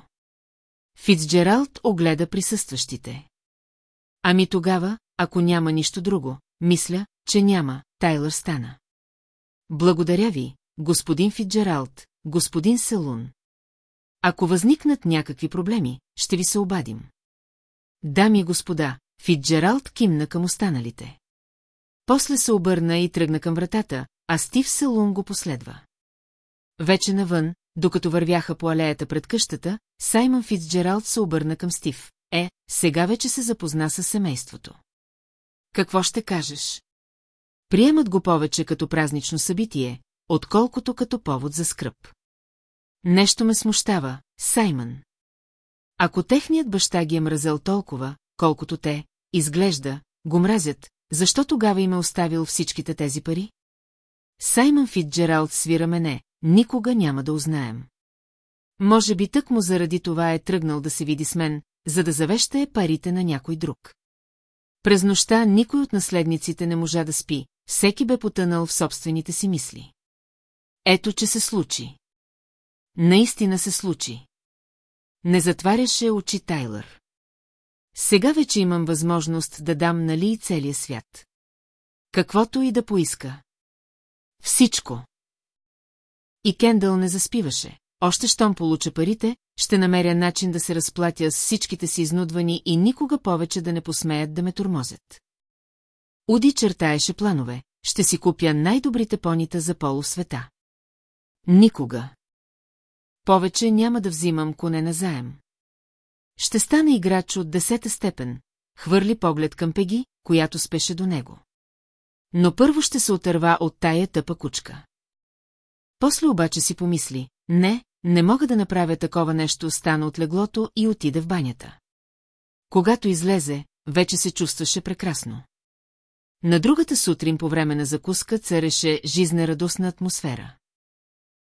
Фицджералд огледа присъстващите. Ами тогава, ако няма нищо друго, мисля, че няма, Тайлър стана. Благодаря ви, господин Фитджералд, господин Селун. Ако възникнат някакви проблеми, ще ви се обадим. Дами и господа, Фитджералд кимна към останалите. После се обърна и тръгна към вратата, а Стив Селун го последва. Вече навън, докато вървяха по алеята пред къщата, Саймън Фитджералд се обърна към Стив. Е, сега вече се запозна с семейството. Какво ще кажеш? Приемат го повече като празнично събитие, отколкото като повод за скръп. Нещо ме смущава, Саймън. Ако техният баща ги е мразел толкова, колкото те, изглежда, го мразят, защо тогава им е оставил всичките тези пари? Саймън Фитджералд свира мене, никога няма да узнаем. Може би тък му заради това е тръгнал да се види с мен, за да завещае парите на някой друг. През нощта никой от наследниците не можа да спи, всеки бе потънал в собствените си мисли. Ето, че се случи. Наистина се случи. Не затваряше очи Тайлър. Сега вече имам възможност да дам нали и целия свят. Каквото и да поиска. Всичко. И Кендъл не заспиваше. Още щом получа парите, ще намеря начин да се разплатя с всичките си изнудвани и никога повече да не посмеят да ме тормозят. Уди чертаеше планове. Ще си купя най-добрите понита за полу света. Никога. Повече няма да взимам коне на заем. Ще стане играч от десета степен, хвърли поглед към Пеги, която спеше до него. Но първо ще се отърва от тая тъпа кучка. После обаче си помисли, не, не мога да направя такова нещо, стана от леглото и отида в банята. Когато излезе, вече се чувстваше прекрасно. На другата сутрин по време на закуска цареше жизнерадостна атмосфера.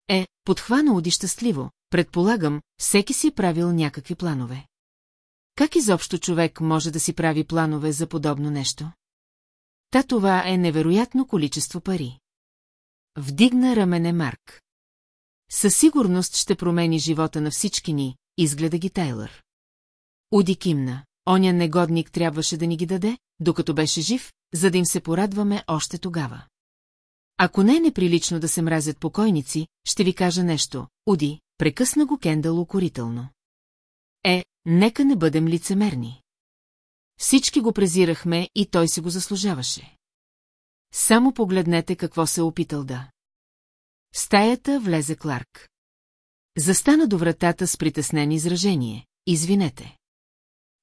Е, подхвана Оди щастливо, предполагам, всеки си е правил някакви планове. Как изобщо човек може да си прави планове за подобно нещо? Та това е невероятно количество пари. Вдигна рамене Марк. Със сигурност ще промени живота на всички ни, изгледа ги Тайлър. Уди кимна. Оня негодник трябваше да ни ги даде, докато беше жив, за да им се порадваме още тогава. Ако не е неприлично да се мразят покойници, ще ви кажа нещо. Уди, прекъсна го Кендъл укорително. Е, нека не бъдем лицемерни. Всички го презирахме и той се го заслужаваше. Само погледнете какво се е опитал да. В стаята влезе Кларк. Застана до вратата с притеснен изражение. Извинете.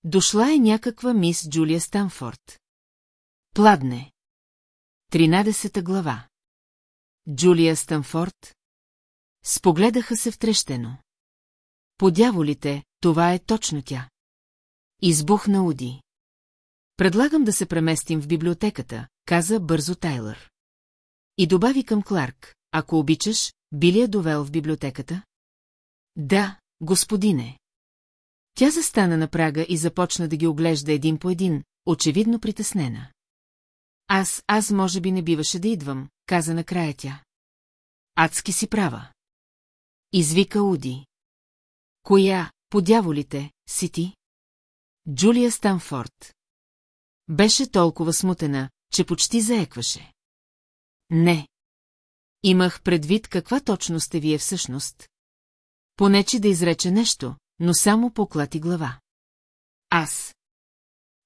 Дошла е някаква мис Джулия Станфорд. Пладне. Тринадесета глава. Джулия Станфорд. Спогледаха се втрещено. По дяволите, това е точно тя. Избухна Уди. Предлагам да се преместим в библиотеката, каза бързо Тайлър. И добави към Кларк, ако обичаш, би ли я довел в библиотеката? Да, господине. Тя застана на прага и започна да ги оглежда един по един, очевидно притеснена. Аз, аз може би не биваше да идвам, каза накрая тя. Адски си права. Извика Уди. Коя, по дяволите, си ти? Джулия Станфорд. Беше толкова смутена, че почти заекваше. Не. Имах предвид каква точно сте вие всъщност. Понечи да изрече нещо, но само поклати глава. Аз.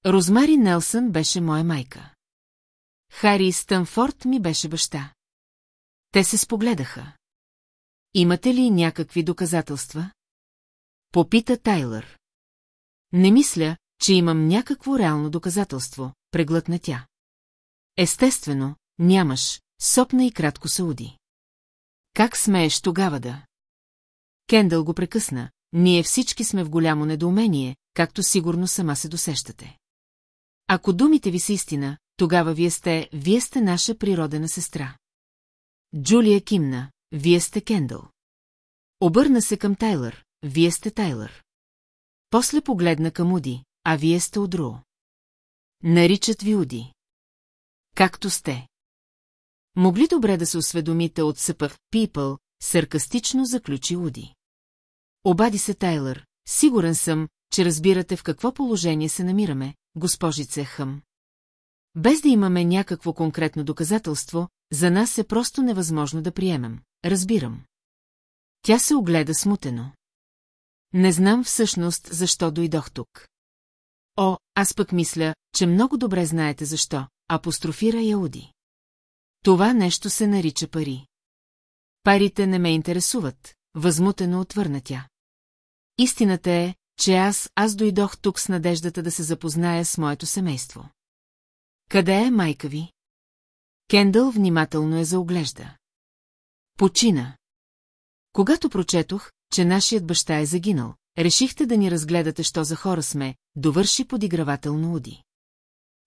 Розмари Нелсън беше моя майка. Хари Стънфорд ми беше баща. Те се спогледаха. Имате ли някакви доказателства? Попита Тайлър. Не мисля, че имам някакво реално доказателство, преглътна тя. Естествено, нямаш, сопна и кратко Сауди. Как смееш тогава да? Кендъл го прекъсна, ние всички сме в голямо недоумение, както сигурно сама се досещате. Ако думите ви са истина, тогава вие сте, вие сте наша природена сестра. Джулия кимна, вие сте Кендъл. Обърна се към Тайлър, вие сте Тайлър. После погледна към Уди, а вие сте Удро. Наричат ви Уди. Както сте. Могли добре да се осведомите от съпъв People, саркастично заключи Уди. Обади се Тайлър, сигурен съм, че разбирате в какво положение се намираме, госпожице Хъм. Без да имаме някакво конкретно доказателство, за нас е просто невъзможно да приемем. Разбирам. Тя се огледа смутено. Не знам всъщност защо дойдох тук. О, аз пък мисля, че много добре знаете защо, апострофира Яуди. Това нещо се нарича пари. Парите не ме интересуват, възмутено отвърна тя. Истината е, че аз, аз дойдох тук с надеждата да се запозная с моето семейство. Къде е майка ви? Кендъл внимателно е заоглежда. Почина. Когато прочетох, че нашият баща е загинал, решихте да ни разгледате, що за хора сме, довърши подигравателно Уди.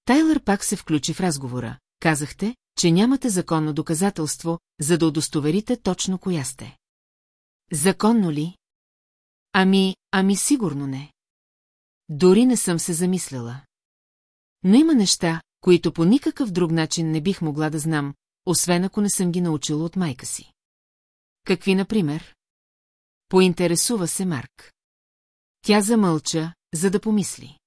Тайлър пак се включи в разговора. Казахте, че нямате законно доказателство, за да удостоверите точно коя сте. Законно ли? Ами, ами сигурно не. Дори не съм се замисляла. Но има неща, които по никакъв друг начин не бих могла да знам, освен ако не съм ги научила от майка си. Какви, например? Поинтересува се Марк. Тя замълча, за да помисли.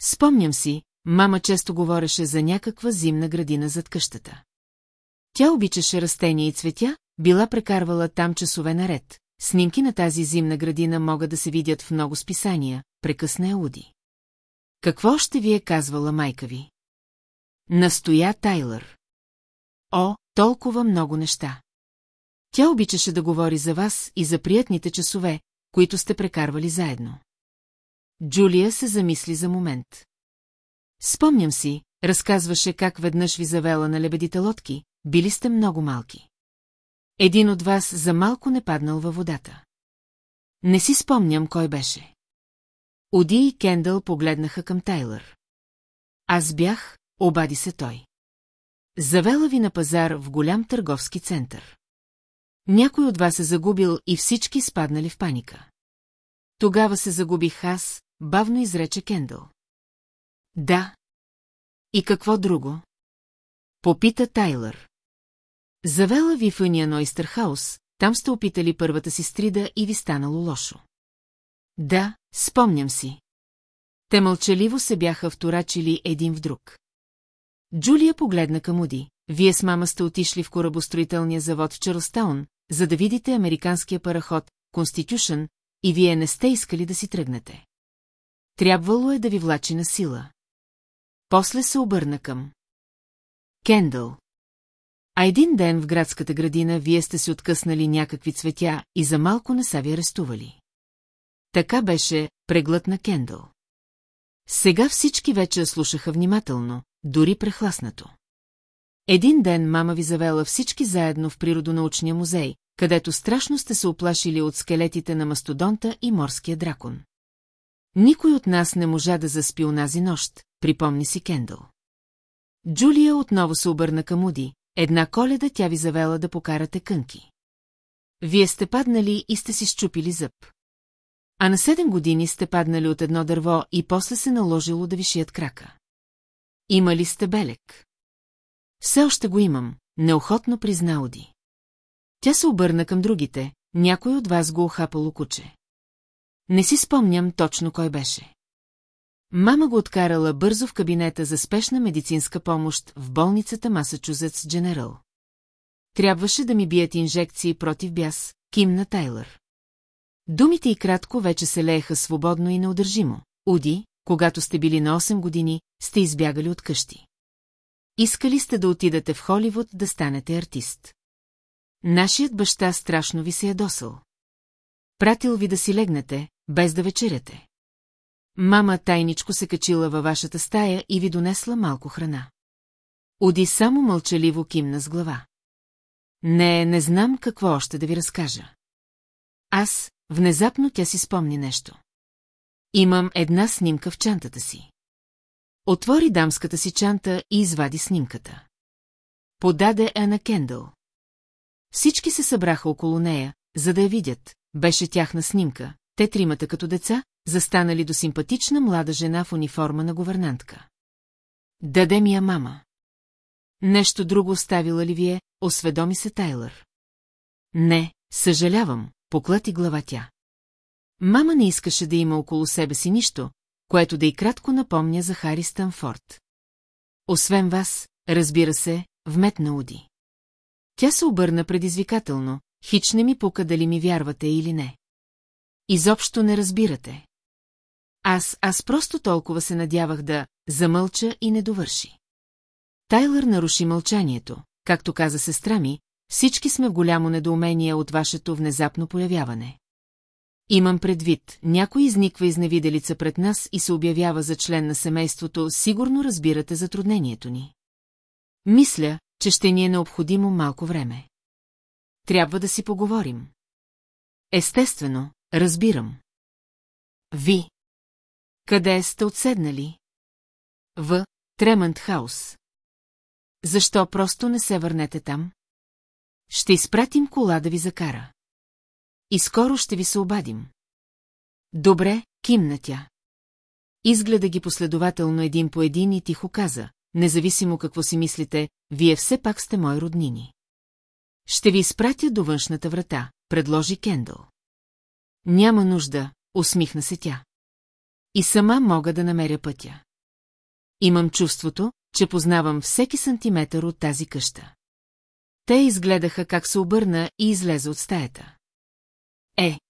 Спомням си, мама често говореше за някаква зимна градина зад къщата. Тя обичаше растения и цветя, била прекарвала там часове наред. Снимки на тази зимна градина могат да се видят в много списания, прекъсна Еуди. Какво ще ви е казвала майка ви? Настоя Тайлър. О, толкова много неща. Тя обичаше да говори за вас и за приятните часове, които сте прекарвали заедно. Джулия се замисли за момент. Спомням си, разказваше как веднъж ви завела на лебедите лодки, били сте много малки. Един от вас за малко не паднал във водата. Не си спомням кой беше. Оди и Кендъл погледнаха към Тайлър. Аз бях, обади се той. Завела ви на пазар в голям търговски център. Някой от вас е загубил и всички спаднали в паника. Тогава се загубих аз, бавно изрече Кендъл. Да. И какво друго? Попита Тайлър. Завела ви в Униан Ойстърхаус, там сте опитали първата си стрида и ви станало лошо. Да, спомням си. Те мълчаливо се бяха вторачили един в друг. Джулия погледна към Уди. Вие с мама сте отишли в корабостроителния завод в Чарлстаун, за да видите американския параход Constitution, и вие не сте искали да си тръгнете. Трябвало е да ви влачи на сила. После се обърна към. Кендъл. А един ден в градската градина вие сте си откъснали някакви цветя и за малко не са ви арестували. Така беше преглътна Кендъл. Сега всички вече слушаха внимателно, дори прехласнато. Един ден мама ви завела всички заедно в Природонаучния музей, където страшно сте се оплашили от скелетите на мастодонта и морския дракон. Никой от нас не можа да заспи унази нощ, припомни си Кендъл. Джулия отново се обърна към Уди, една коледа тя ви завела да покарате кънки. Вие сте паднали и сте си щупили зъб. А на седем години сте паднали от едно дърво и после се наложило да ви шият крака. Има ли сте белек? Все още го имам, неохотно призна Оди. Тя се обърна към другите, някой от вас го охапало куче. Не си спомням точно кой беше. Мама го откарала бързо в кабинета за спешна медицинска помощ в болницата Масачузетс Дженерал. Трябваше да ми бият инжекции против бяс, кимна Тайлър. Думите и кратко вече се лееха свободно и неудържимо. Уди, когато сте били на 8 години, сте избягали от къщи. Искали сте да отидете в Холивуд да станете артист. Нашият баща страшно ви се ядосал. Пратил ви да си легнете, без да вечеряте. Мама тайничко се качила във вашата стая и ви донесла малко храна. Оди само мълчаливо кимна с глава. Не, не знам какво още да ви разкажа. Аз, внезапно тя си спомни нещо. Имам една снимка в чантата си. Отвори дамската си чанта и извади снимката. Подаде я на Кендъл. Всички се събраха около нея, за да я видят. Беше тяхна снимка, те тримата като деца, застанали до симпатична млада жена в униформа на говернантка. Даде ми я мама. Нещо друго оставила ли вие, осведоми се Тайлър. Не, съжалявам, поклати глава тя. Мама не искаше да има около себе си нищо, което да и кратко напомня за Хари Станфорд. Освен вас, разбира се, вметна Уди. Тя се обърна предизвикателно, хич не ми пука дали ми вярвате или не. Изобщо не разбирате. Аз, аз просто толкова се надявах да замълча и не довърши. Тайлър наруши мълчанието, както каза сестра ми, всички сме в голямо недоумение от вашето внезапно появяване. Имам предвид, някой изниква изневиделица пред нас и се обявява за член на семейството, сигурно разбирате затруднението ни. Мисля, че ще ни е необходимо малко време. Трябва да си поговорим. Естествено, разбирам. Ви. Къде сте отседнали? В Тремънт Хаус. Защо просто не се върнете там? Ще изпратим кола да ви закара. И скоро ще ви се обадим. Добре, кимна тя. Изгледа ги последователно един по един и тихо каза, независимо какво си мислите, вие все пак сте мои роднини. Ще ви изпратя до външната врата, предложи Кендъл. Няма нужда, усмихна се тя. И сама мога да намеря пътя. Имам чувството, че познавам всеки сантиметър от тази къща. Те изгледаха как се обърна и излезе от стаята. Е.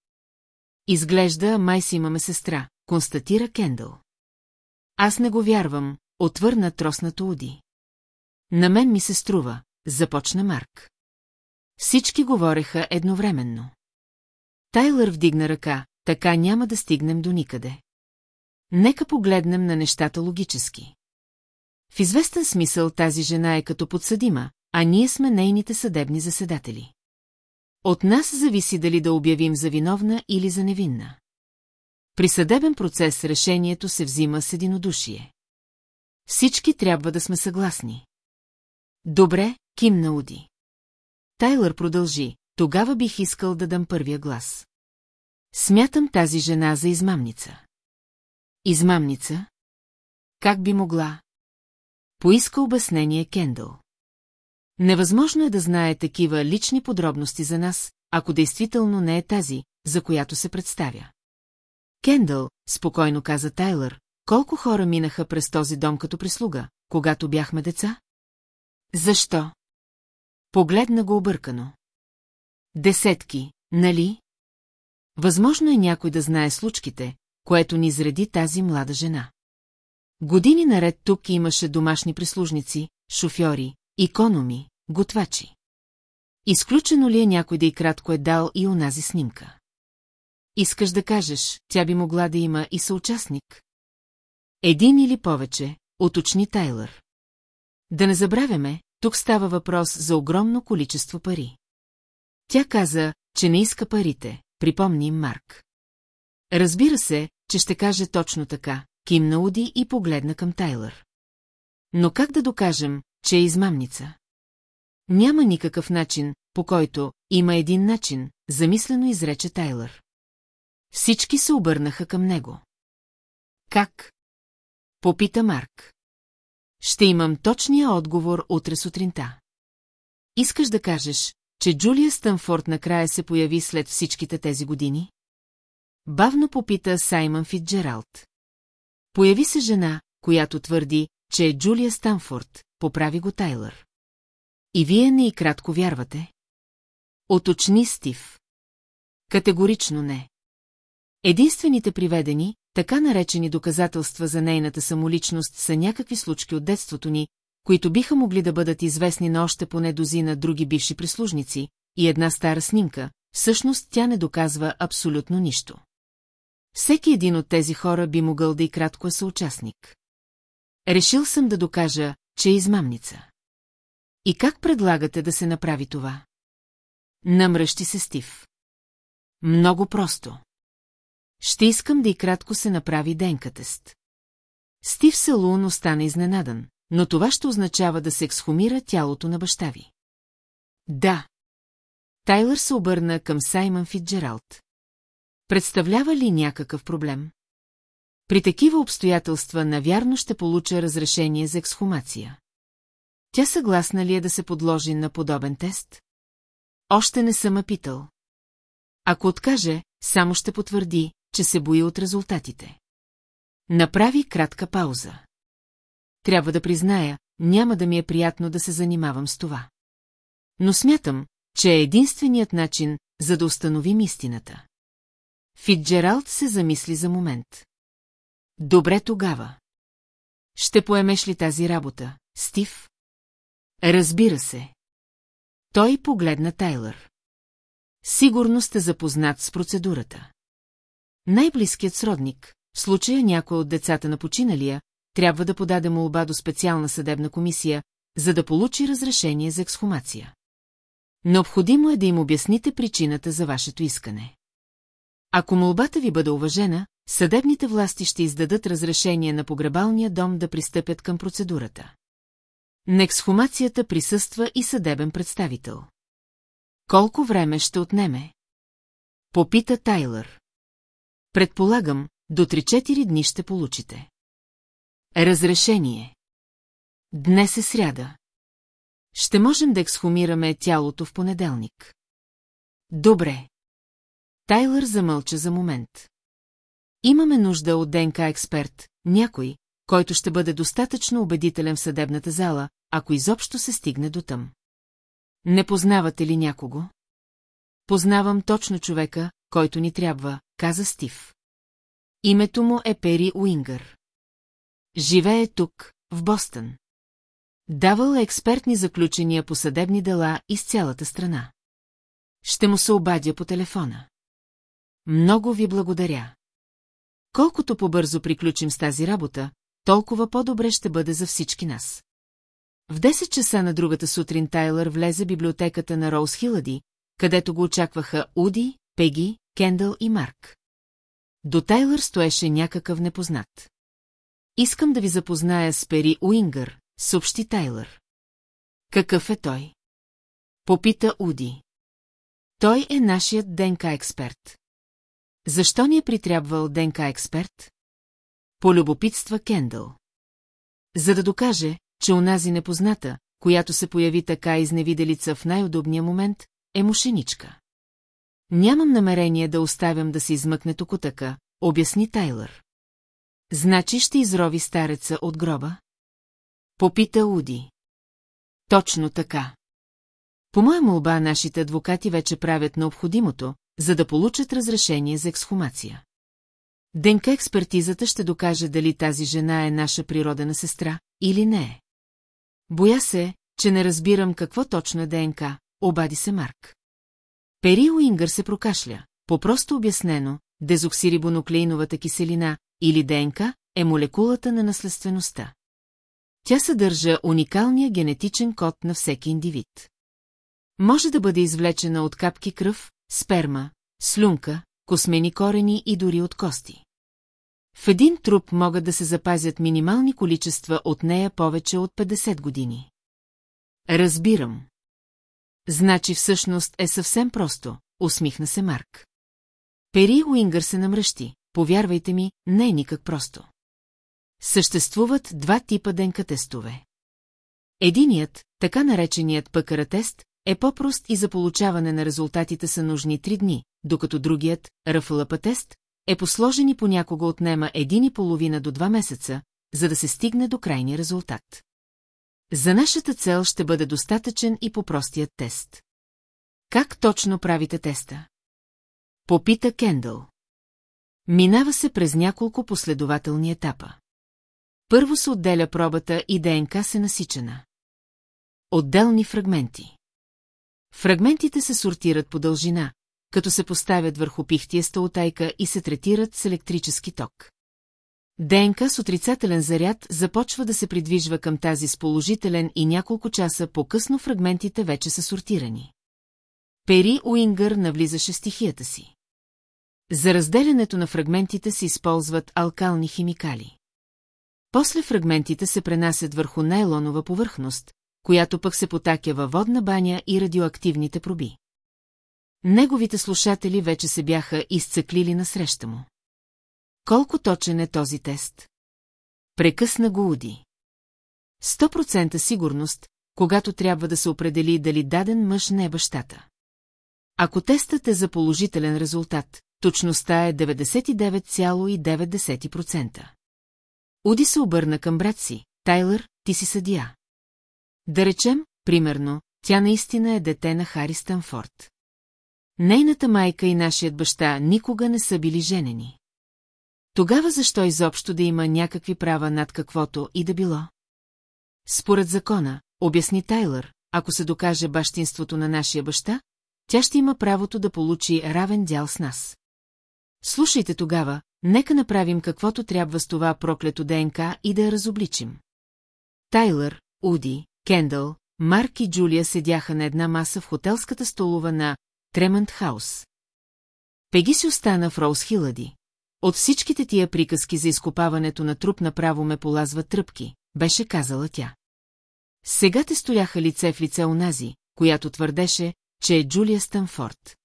Изглежда, май си имаме сестра, констатира Кендъл. Аз не го вярвам, отвърна троснато Уди. На мен ми се струва, започна Марк. Всички говореха едновременно. Тайлър вдигна ръка, така няма да стигнем до никъде. Нека погледнем на нещата логически. В известен смисъл тази жена е като подсъдима, а ние сме нейните съдебни заседатели. От нас зависи дали да обявим за виновна или за невинна. При съдебен процес решението се взима с единодушие. Всички трябва да сме съгласни. Добре, кимна Уди. Тайлър продължи, тогава бих искал да дам първия глас. Смятам тази жена за измамница. Измамница? Как би могла? Поиска обяснение Кендъл. Невъзможно е да знае такива лични подробности за нас, ако действително не е тази, за която се представя. Кендъл, спокойно каза Тайлър, колко хора минаха през този дом като прислуга, когато бяхме деца? Защо? Погледна го объркано. Десетки, нали? Възможно е някой да знае случките, което ни изреди тази млада жена. Години наред тук имаше домашни прислужници, шофьори, икономи, готвачи. Изключено ли е някой да и кратко е дал и онази снимка? Искаш да кажеш, тя би могла да има и съучастник? Един или повече, уточни Тайлър. Да не забравяме, тук става въпрос за огромно количество пари. Тя каза, че не иска парите, припомни Марк. Разбира се, че ще каже точно така, кимна Уди и погледна към Тайлър. Но как да докажем, че е измамница? Няма никакъв начин, по който има един начин, замислено изрече Тайлър. Всички се обърнаха към него. Как? Попита Марк. Ще имам точния отговор утре сутринта. Искаш да кажеш, че Джулия Стънфорд накрая се появи след всичките тези години? Бавно попита Саймън Фитджералд. Появи се жена, която твърди, че е Джулия Станфорд, поправи го Тайлър. И вие не и кратко вярвате? Оточни Стив. Категорично не. Единствените приведени, така наречени доказателства за нейната самоличност са някакви случки от детството ни, които биха могли да бъдат известни на още поне дозина други бивши прислужници, и една стара снимка, всъщност тя не доказва абсолютно нищо. Всеки един от тези хора би могъл да и кратко е съучастник. Решил съм да докажа, че е измамница. И как предлагате да се направи това? Намръщи се Стив. Много просто. Ще искам да и кратко се направи денкатест. Стив Салун остана изненадан, но това ще означава да се ексхумира тялото на баща ви. Да. Тайлър се обърна към Саймън Фитджералд. Представлява ли някакъв проблем? При такива обстоятелства навярно ще получа разрешение за ексхумация. Тя съгласна ли е да се подложи на подобен тест? Още не съм питал. Ако откаже, само ще потвърди, че се бои от резултатите. Направи кратка пауза. Трябва да призная, няма да ми е приятно да се занимавам с това. Но смятам, че е единственият начин, за да установим истината. Фитджералд се замисли за момент. Добре тогава. Ще поемеш ли тази работа, Стив? Разбира се. Той погледна Тайлър. Сигурно сте запознат с процедурата. Най-близкият сродник, в случая някой от децата на починалия, трябва да подаде молба до специална съдебна комисия, за да получи разрешение за ексхумация. Необходимо е да им обясните причината за вашето искане. Ако молбата ви бъде уважена, съдебните власти ще издадат разрешение на погребалния дом да пристъпят към процедурата. На ексхумацията присъства и съдебен представител. Колко време ще отнеме? Попита Тайлър. Предполагам, до 3-4 дни ще получите. Разрешение. Днес е сряда. Ще можем да ексхумираме тялото в понеделник. Добре. Тайлър замълча за момент. Имаме нужда от ДНК експерт, някой, който ще бъде достатъчно убедителен в съдебната зала, ако изобщо се стигне до тъм. Не познавате ли някого? Познавам точно човека, който ни трябва, каза Стив. Името му е Пери Уингър. Живее тук, в Бостън. Давал е експертни заключения по съдебни дела из цялата страна. Ще му се обадя по телефона. Много ви благодаря. Колкото по-бързо приключим с тази работа, толкова по-добре ще бъде за всички нас. В 10 часа на другата сутрин Тайлър влезе в библиотеката на Роуз Хилади, където го очакваха Уди, Пеги, Кендъл и Марк. До Тайлър стоеше някакъв непознат. Искам да ви запозная с Пери Уингър, съобщи Тайлър. Какъв е той? Попита Уди. Той е нашият ДНК експерт. Защо ни е притрябвал ДНК експерт? Полюбопитства Кендъл. За да докаже, че онази непозната, която се появи така изневиделица в най-удобния момент, е мошеничка. Нямам намерение да оставям да се измъкне токотъка, обясни Тайлър. Значи ще изрови стареца от гроба? Попита Уди. Точно така. По моя молба нашите адвокати вече правят необходимото, за да получат разрешение за ексхумация. Денка експертизата ще докаже дали тази жена е наша природена сестра или не е. Боя се, че не разбирам какво точно е ДНК, обади се Марк. Пери Уингър се прокашля. По-просто обяснено, дезоксирибонуклеиновата киселина или ДНК е молекулата на наследствеността. Тя съдържа уникалния генетичен код на всеки индивид. Може да бъде извлечена от капки кръв, сперма, слюнка, космени корени и дори от кости. В един труп могат да се запазят минимални количества от нея повече от 50 години. Разбирам. Значи всъщност е съвсем просто, усмихна се Марк. Пери Уингър се намръщи, повярвайте ми, не е никак просто. Съществуват два типа денка тестове. Единият, така нареченият пъкара тест, е по-прост и за получаване на резултатите са нужни три дни, докато другият, РФЛП тест, е посложен и понякога отнема един и половина до два месеца, за да се стигне до крайния резултат. За нашата цел ще бъде достатъчен и по-простият тест. Как точно правите теста? Попита Кендъл. Минава се през няколко последователни етапа. Първо се отделя пробата и ДНК се насичена. Отделни фрагменти. Фрагментите се сортират по дължина, като се поставят върху пихтия отайка и се третират с електрически ток. ДНК с отрицателен заряд започва да се придвижва към тази с положителен и няколко часа по-късно фрагментите вече са сортирани. Пери Уингър навлизаше стихията си. За разделянето на фрагментите се използват алкални химикали. После фрагментите се пренасят върху найлонова повърхност, която пък се потакя във водна баня и радиоактивните проби. Неговите слушатели вече се бяха изцъклили на среща му. Колко точен е този тест? Прекъсна го Уди. 100% сигурност, когато трябва да се определи дали даден мъж не е бащата. Ако тестът е за положителен резултат, точността е 99,9%. Уди се обърна към брат си. Тайлър, ти си съдия. Да речем, примерно, тя наистина е дете на Хари Станфорд. Нейната майка и нашият баща никога не са били женени. Тогава защо изобщо да има някакви права над каквото и да било? Според закона, обясни Тайлър, ако се докаже бащинството на нашия баща, тя ще има правото да получи равен дял с нас. Слушайте тогава, нека направим каквото трябва с това проклето ДНК и да я разобличим. Тайлър, Уди, Кендъл, Марк и Джулия седяха на една маса в хотелската столова на Тремънт Хаус. Пеги си остана в Роуз Хилади. От всичките тия приказки за изкопаването на труп направо ме полазват тръпки, беше казала тя. Сега те стояха лице в лице онази, която твърдеше, че е Джулия Станфорд.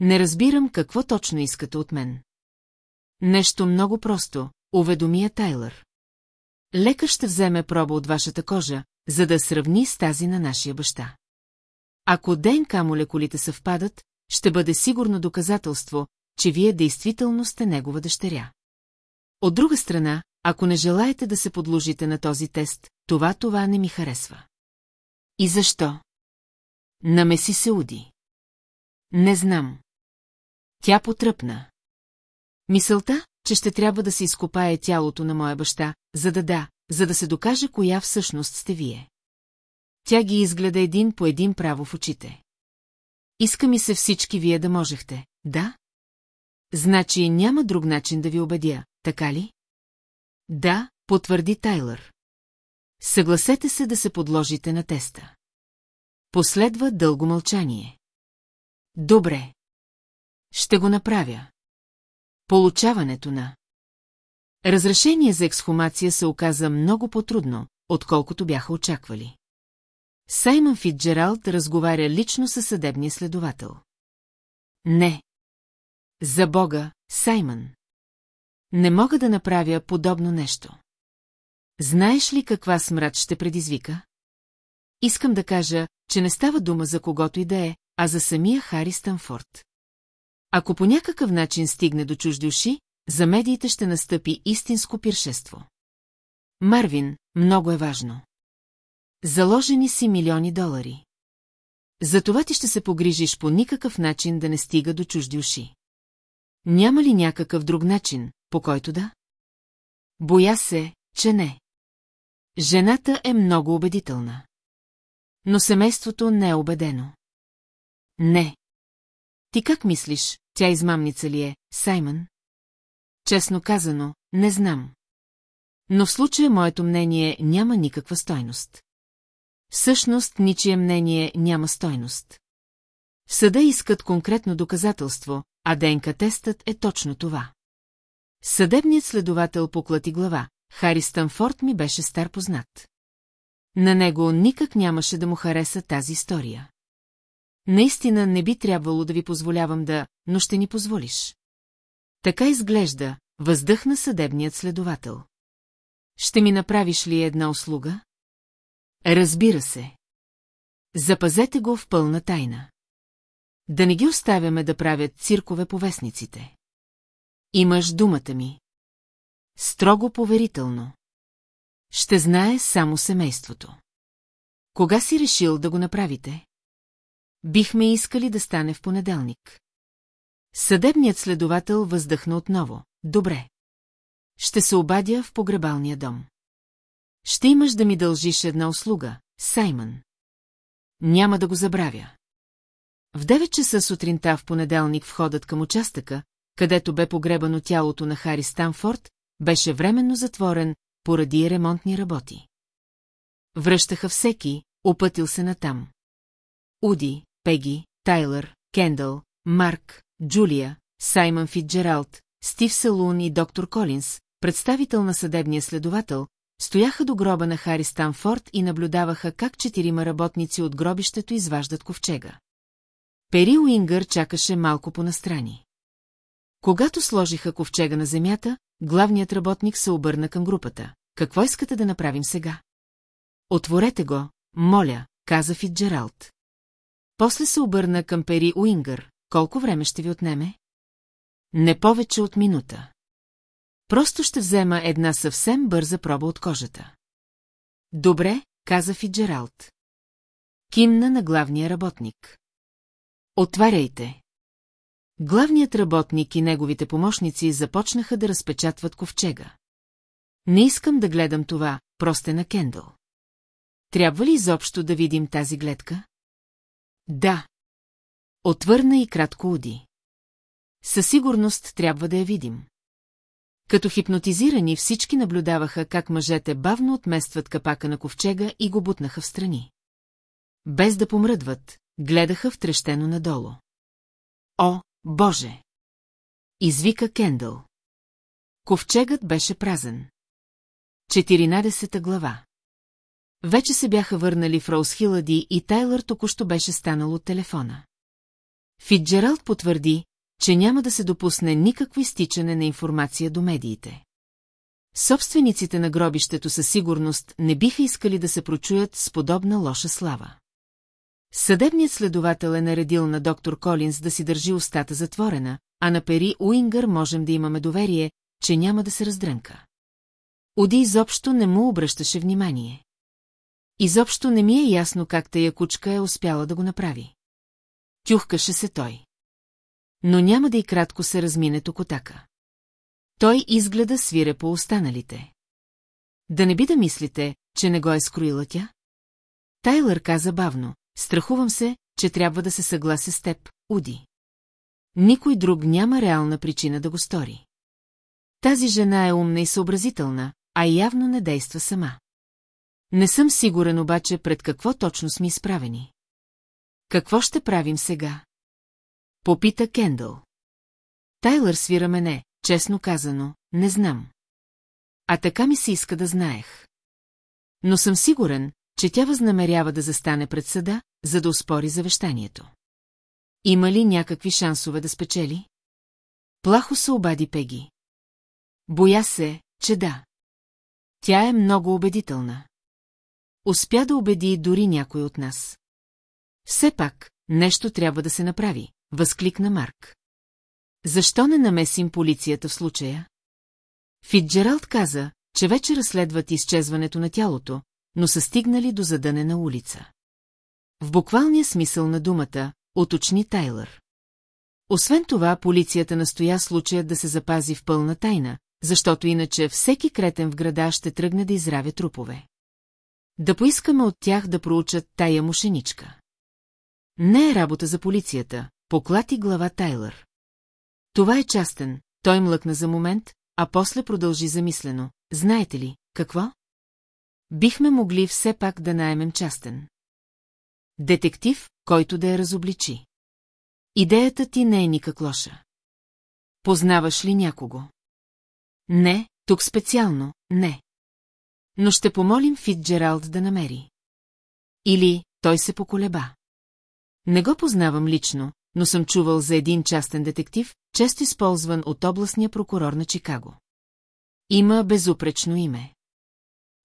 Не разбирам какво точно искате от мен. Нещо много просто, уведомия Тайлър. Лекар ще вземе проба от вашата кожа, за да сравни с тази на нашия баща. Ако ДНК молекулите съвпадат, ще бъде сигурно доказателство, че вие действително сте негова дъщеря. От друга страна, ако не желаете да се подложите на този тест, това това не ми харесва. И защо? Намеси се Уди. Не знам. Тя потръпна. Мисълта, че ще трябва да се изкопае тялото на моя баща, за да да, за да се докаже коя всъщност сте вие. Тя ги изгледа един по един право в очите. Иска ми се всички вие да можехте, да? Значи няма друг начин да ви убедя, така ли? Да, потвърди Тайлър. Съгласете се да се подложите на теста. Последва дълго мълчание. Добре. Ще го направя. Получаването на Разрешение за ексхумация се оказа много по-трудно, отколкото бяха очаквали. Саймън Фитджералд разговаря лично със съдебния следовател. Не. За Бога, Саймън. Не мога да направя подобно нещо. Знаеш ли каква смрад ще предизвика? Искам да кажа, че не става дума за когото и да е, а за самия Хари Станфорд. Ако по някакъв начин стигне до чужди уши, за медиите ще настъпи истинско пиршество. Марвин, много е важно. Заложени си милиони долари. Затова ти ще се погрижиш по никакъв начин да не стига до чужди уши. Няма ли някакъв друг начин, по който да? Боя се, че не. Жената е много убедителна. Но семейството не е убедено. Не. Ти как мислиш, тя измамница ли е, Саймън? Честно казано, не знам. Но в случая моето мнение няма никаква стойност. Всъщност, ничие мнение няма стойност. В съда искат конкретно доказателство, а ДНК тестът е точно това. Съдебният следовател поклати глава. Хари Станфорд ми беше стар познат. На него никак нямаше да му хареса тази история. Наистина не би трябвало да ви позволявам да, но ще ни позволиш. Така изглежда, въздъхна съдебният следовател. Ще ми направиш ли една услуга? Разбира се. Запазете го в пълна тайна. Да не ги оставяме да правят циркове по вестниците. Имаш думата ми. Строго поверително. Ще знае само семейството. Кога си решил да го направите? Бихме искали да стане в понеделник. Съдебният следовател въздъхна отново. Добре. Ще се обадя в погребалния дом. Ще имаш да ми дължиш една услуга, Саймън. Няма да го забравя. В 9 часа сутринта в понеделник входът към участъка, където бе погребано тялото на Хари Станфорд, беше временно затворен поради ремонтни работи. Връщаха всеки, опътил се натам. Уди, Пеги, Тайлър, Кендъл, Марк, Джулия, Саймън Фитджералд, Стив Салун и доктор Колинс, представител на съдебния следовател, стояха до гроба на Хари Станфорд и наблюдаваха как четирима работници от гробището изваждат ковчега. Пери Уингър чакаше малко понастрани. Когато сложиха ковчега на земята, главният работник се обърна към групата. Какво искате да направим сега? Отворете го, моля, каза Фитджералд. После се обърна към Пери Уингър. Колко време ще ви отнеме? Не повече от минута. Просто ще взема една съвсем бърза проба от кожата. Добре, каза Фиджералд. Кимна на главния работник. Отваряйте. Главният работник и неговите помощници започнаха да разпечатват ковчега. Не искам да гледам това, просто на Кендъл. Трябва ли изобщо да видим тази гледка? Да. Отвърна и кратко Уди. Със сигурност трябва да я видим. Като хипнотизирани всички наблюдаваха как мъжете бавно отместват капака на ковчега и го бутнаха в страни. Без да помръдват, гледаха втрещено надолу. О, Боже! Извика Кендъл. Ковчегът беше празен. 14 глава Вече се бяха върнали в Роуз Хилади и Тайлър току-що беше станал от телефона. Фитджералд потвърди, че няма да се допусне никакво изтичане на информация до медиите. Собствениците на гробището със сигурност не биха искали да се прочуят с подобна лоша слава. Съдебният следовател е наредил на доктор Колинс да си държи устата затворена, а на Пери Уингър можем да имаме доверие, че няма да се раздрънка. Оди изобщо не му обръщаше внимание. Изобщо не ми е ясно как тая кучка е успяла да го направи. Тюхкаше се той но няма да и кратко се размине токотака. Той изгледа свире по останалите. Да не би да мислите, че не го е скроила тя? Тайлър каза бавно, страхувам се, че трябва да се съглася с теб, Уди. Никой друг няма реална причина да го стори. Тази жена е умна и съобразителна, а явно не действа сама. Не съм сигурен обаче пред какво точно сме изправени. Какво ще правим сега? Попита Кендъл. Тайлър свира мене, честно казано, не знам. А така ми се иска да знаех. Но съм сигурен, че тя възнамерява да застане пред съда, за да успори завещанието. Има ли някакви шансове да спечели? Плахо се обади Пеги. Боя се, че да. Тя е много убедителна. Успя да убеди дори някой от нас. Все пак, нещо трябва да се направи, възкликна Марк. Защо не намесим полицията в случая? Фитджералд каза, че вече разследват изчезването на тялото, но са стигнали до задънена улица. В буквалния смисъл на думата, уточни Тайлър. Освен това, полицията настоя случаят да се запази в пълна тайна, защото иначе всеки кретен в града ще тръгне да изравя трупове. Да поискаме от тях да проучат тая мушеничка. Не е работа за полицията, поклати глава Тайлър. Това е частен, той млъкна за момент, а после продължи замислено. Знаете ли, какво? Бихме могли все пак да наемем частен. Детектив, който да я разобличи. Идеята ти не е никак лоша. Познаваш ли някого? Не, тук специално, не. Но ще помолим Фитджералд да намери. Или той се поколеба. Не го познавам лично, но съм чувал за един частен детектив, често използван от областния прокурор на Чикаго. Има безупречно име.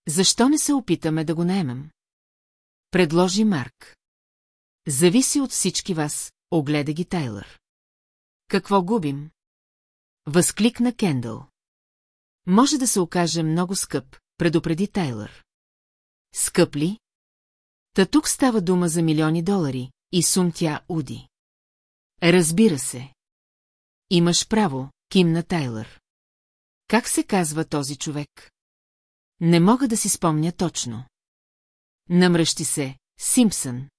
Защо не се опитаме да го наемем? Предложи Марк. Зависи от всички вас, огледа ги Тайлър. Какво губим? Възкликна Кендъл. Може да се окаже много скъп, предупреди Тайлър. Скъп ли? Та тук става дума за милиони долари, и сумтя Уди. Разбира се. Имаш право, кимна Тайлър. Как се казва този човек? Не мога да си спомня точно. Намръщи се, Симпсън.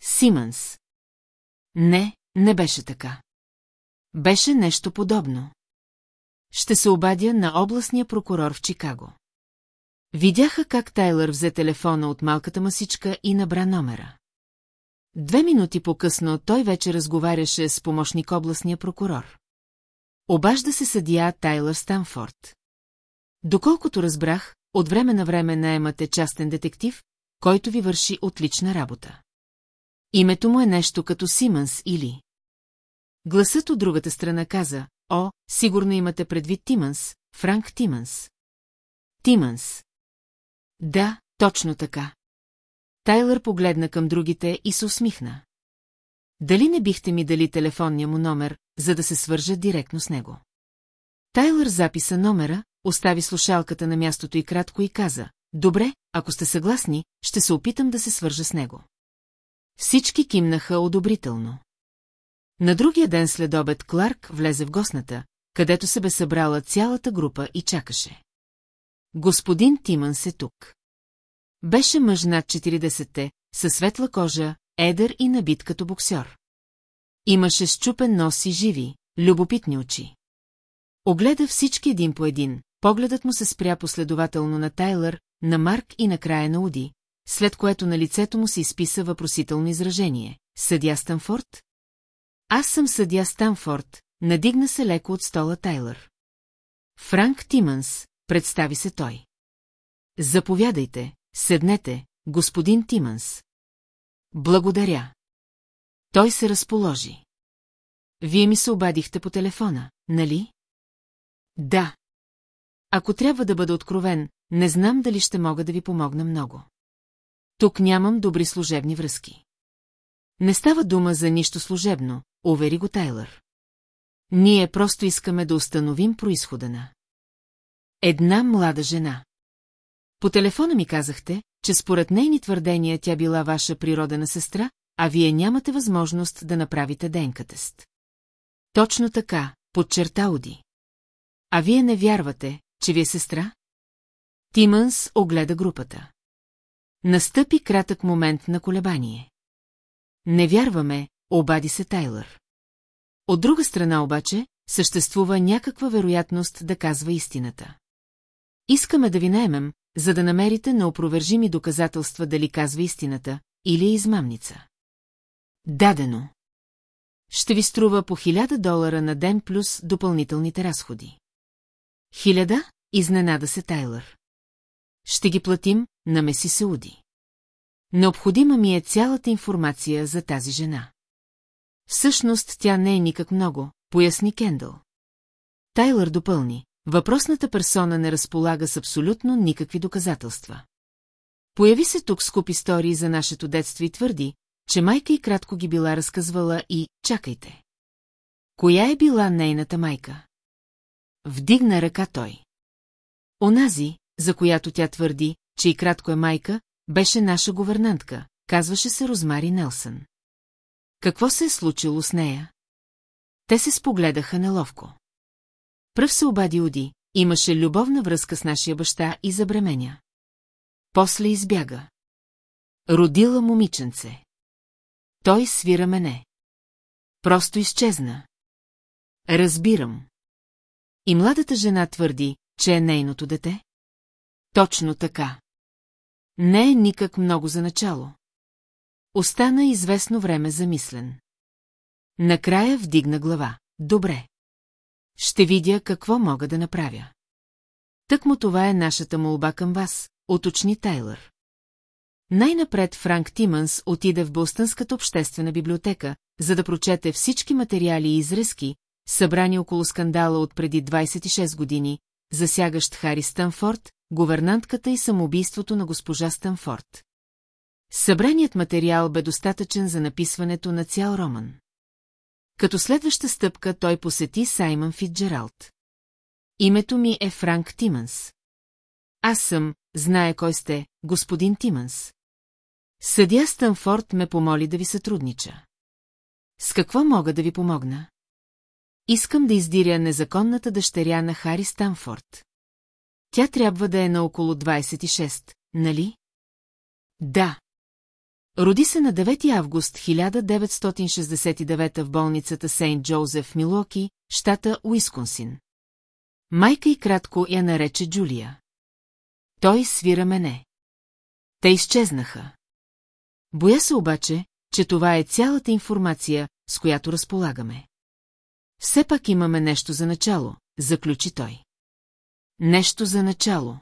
Симънс. Не, не беше така. Беше нещо подобно. Ще се обадя на областния прокурор в Чикаго. Видяха как Тайлър взе телефона от малката масичка и набра номера. Две минути по-късно той вече разговаряше с помощник областния прокурор. Обажда се съдия Тайлър Станфорд. Доколкото разбрах, от време на време наемате частен детектив, който ви върши отлична работа. Името му е нещо като Симънс или... Гласът от другата страна каза, о, сигурно имате предвид Тимънс, Франк Тимънс. Тимънс. Да, точно така. Тайлър погледна към другите и се усмихна. Дали не бихте ми дали телефонния му номер, за да се свържа директно с него? Тайлър записа номера, остави слушалката на мястото и кратко и каза, добре, ако сте съгласни, ще се опитам да се свържа с него. Всички кимнаха одобрително. На другия ден след обед Кларк влезе в гостната, където се бе събрала цялата група и чакаше. Господин Тимън се тук. Беше мъж над 40-те, със светла кожа, едър и набит като боксер. Имаше щупен нос и живи, любопитни очи. Огледа всички един по един, погледът му се спря последователно на Тайлър, на Марк и накрая на Уди, след което на лицето му се изписа въпросително изражение. Съдя Станфорд? Аз съм съдя Станфорд, надигна се леко от стола Тайлър. Франк Тимънс, представи се той. Заповядайте, седнете, господин Тимънс. Благодаря. Той се разположи. Вие ми се обадихте по телефона, нали? Да. Ако трябва да бъда откровен, не знам дали ще мога да ви помогна много. Тук нямам добри служебни връзки. Не става дума за нищо служебно, увери го Тайлър. Ние просто искаме да установим происхода на. Една млада жена. По телефона ми казахте, че според нейни твърдения тя била ваша природена сестра, а вие нямате възможност да направите денка тест. Точно така, подчерта Уди. А вие не вярвате, че ви е сестра? Тимънс огледа групата. Настъпи кратък момент на колебание. Не вярваме, обади се Тайлър. От друга страна обаче, съществува някаква вероятност да казва истината. Искаме да ви наемем, за да намерите неопровержими доказателства дали казва истината, или е измамница. Дадено. Ще ви струва по хиляда долара на ден плюс допълнителните разходи. Хиляда? Изненада се Тайлър. Ще ги платим, намеси се Уди. Необходима ми е цялата информация за тази жена. Всъщност тя не е никак много, поясни Кендъл. Тайлър допълни. Въпросната персона не разполага с абсолютно никакви доказателства. Появи се тук скуп истории за нашето детство и твърди, че майка и кратко ги била разказвала и «Чакайте». Коя е била нейната майка? Вдигна ръка той. Онази, за която тя твърди, че и кратко е майка, беше наша говернантка, казваше се Розмари Нелсън. Какво се е случило с нея? Те се спогледаха неловко. Пръв се обади Уди, имаше любовна връзка с нашия баща и забременя. После избяга. Родила момиченце. Той свира мене. Просто изчезна. Разбирам. И младата жена твърди, че е нейното дете? Точно така. Не е никак много за начало. Остана известно време замислен. Накрая вдигна глава. Добре. Ще видя какво мога да направя. Тък му това е нашата молба към вас, уточни Тайлър. Най-напред Франк Тимънс отиде в Бостънската обществена библиотека, за да прочете всички материали и изрезки, събрани около скандала от преди 26 години, засягащ Хари Стънфорд, говернантката и самоубийството на госпожа Стънфорд. Събраният материал бе достатъчен за написването на цял роман. Като следваща стъпка той посети Саймън Фитджералд. Името ми е Франк Тимънс. Аз съм, знае кой сте, господин Тимънс. Съдя Стънфорд ме помоли да ви сътруднича. С какво мога да ви помогна? Искам да издиря незаконната дъщеря на Хари Станфорд. Тя трябва да е на около 26, нали? Да. Роди се на 9 август 1969 в болницата Сейнт Джозеф в Милуоки, щата Уисконсин. Майка и кратко я нарече Джулия. Той свира мене. Те изчезнаха. Боя се обаче, че това е цялата информация, с която разполагаме. Все пак имаме нещо за начало, заключи той. Нещо за начало.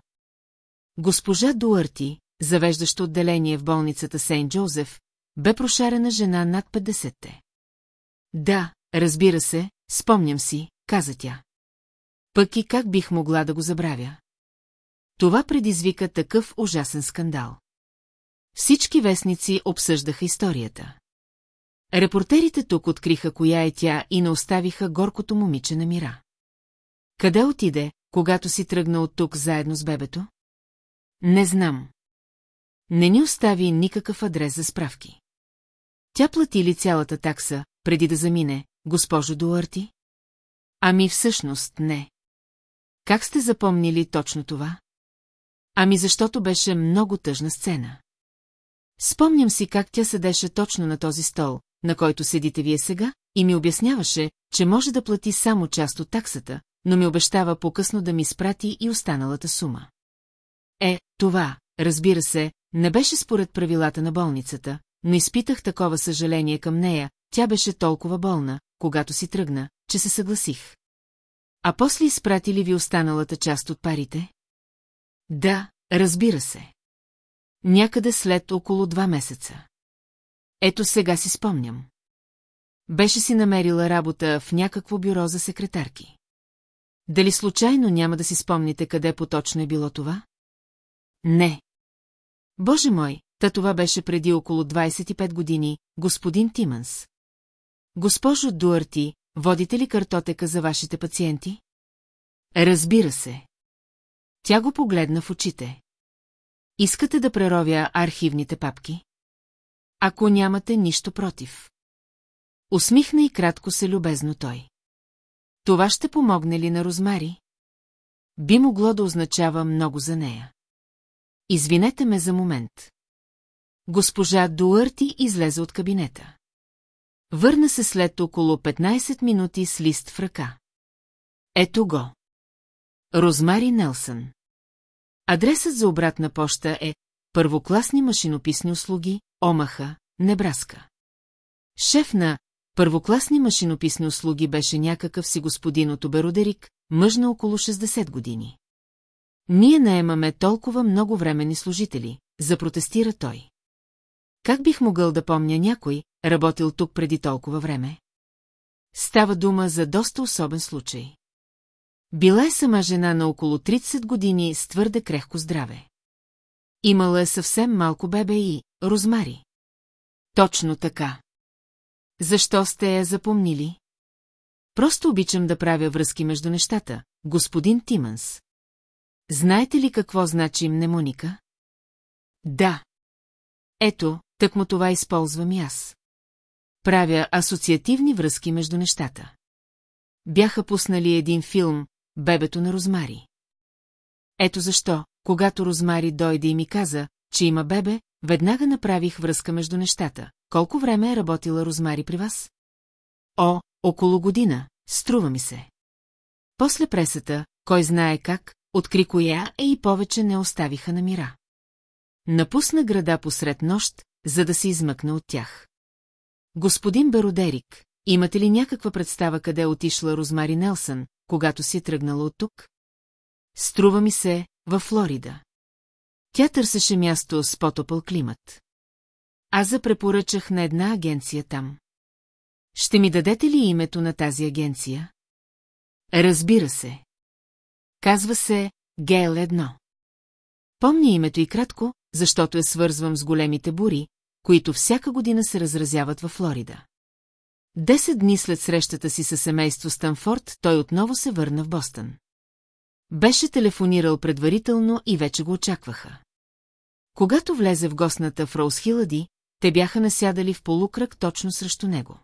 Госпожа Дуърти, завеждащо отделение в болницата Сейнт Джозеф, бе прошарена жена над 50-те. Да, разбира се, спомням си, каза тя. Пък и как бих могла да го забравя? Това предизвика такъв ужасен скандал. Всички вестници обсъждаха историята. Репортерите тук откриха коя е тя и не оставиха горкото момиче на мира. Къде отиде, когато си тръгна от тук заедно с бебето? Не знам. Не ни остави никакъв адрес за справки. Тя плати ли цялата такса, преди да замине, госпожо Дуарти? Ами всъщност не. Как сте запомнили точно това? Ами защото беше много тъжна сцена. Спомням си как тя седеше точно на този стол, на който седите вие сега, и ми обясняваше, че може да плати само част от таксата, но ми обещава по-късно да ми спрати и останалата сума. Е, това, разбира се, не беше според правилата на болницата, но изпитах такова съжаление към нея, тя беше толкова болна, когато си тръгна, че се съгласих. А после изпрати ли ви останалата част от парите? Да, разбира се. Някъде след около два месеца. Ето сега си спомням. Беше си намерила работа в някакво бюро за секретарки. Дали случайно няма да си спомните къде поточно е било това? Не. Боже мой, та това беше преди около 25 години, господин Тиманс. Госпожо Дуарти, водите ли картотека за вашите пациенти? Разбира се. Тя го погледна в очите. Искате да преровя архивните папки? Ако нямате нищо против. Усмихна и кратко се любезно той. Това ще помогне ли на Розмари? Би могло да означава много за нея. Извинете ме за момент. Госпожа Дуърти излезе от кабинета. Върна се след около 15 минути с лист в ръка. Ето го. Розмари Нелсън. Адресът за обратна поща е Първокласни машинописни услуги, Омаха, Небраска. Шеф на Първокласни машинописни услуги беше някакъв си господин от Оберодерик, мъж на около 60 години. Ние наемаме толкова много времени служители, запротестира той. Как бих могъл да помня някой, работил тук преди толкова време? Става дума за доста особен случай. Била е сама жена на около 30 години с твърде крехко здраве. Имала е съвсем малко бебе и розмари. Точно така. Защо сте я запомнили? Просто обичам да правя връзки между нещата, господин Тимънс. Знаете ли какво значи мнемоника? Да. Ето, так му това използвам и аз. Правя асоциативни връзки между нещата. Бяха пуснали един филм «Бебето на Розмари». Ето защо, когато Розмари дойде и ми каза, че има бебе, веднага направих връзка между нещата. Колко време е работила Розмари при вас? О, около година, струва ми се. После пресата, кой знае как, откри коя е и повече не оставиха на мира. Напусна града посред нощ, за да се измъкна от тях. Господин Беродерик, имате ли някаква представа къде е отишла Розмари Нелсън, когато си е тръгнала от тук? Струва ми се, във Флорида. Тя търсеше място с потопъл климат. Аз запрепоръчах на една агенция там. Ще ми дадете ли името на тази агенция? Разбира се. Казва се Гейл едно. Помня името и кратко, защото я свързвам с големите бури, които всяка година се разразяват във Флорида. Десет дни след срещата си със семейство Станфорд, той отново се върна в Бостън. Беше телефонирал предварително и вече го очакваха. Когато влезе в гостната в Роуз Хилади, те бяха насядали в полукръг точно срещу него.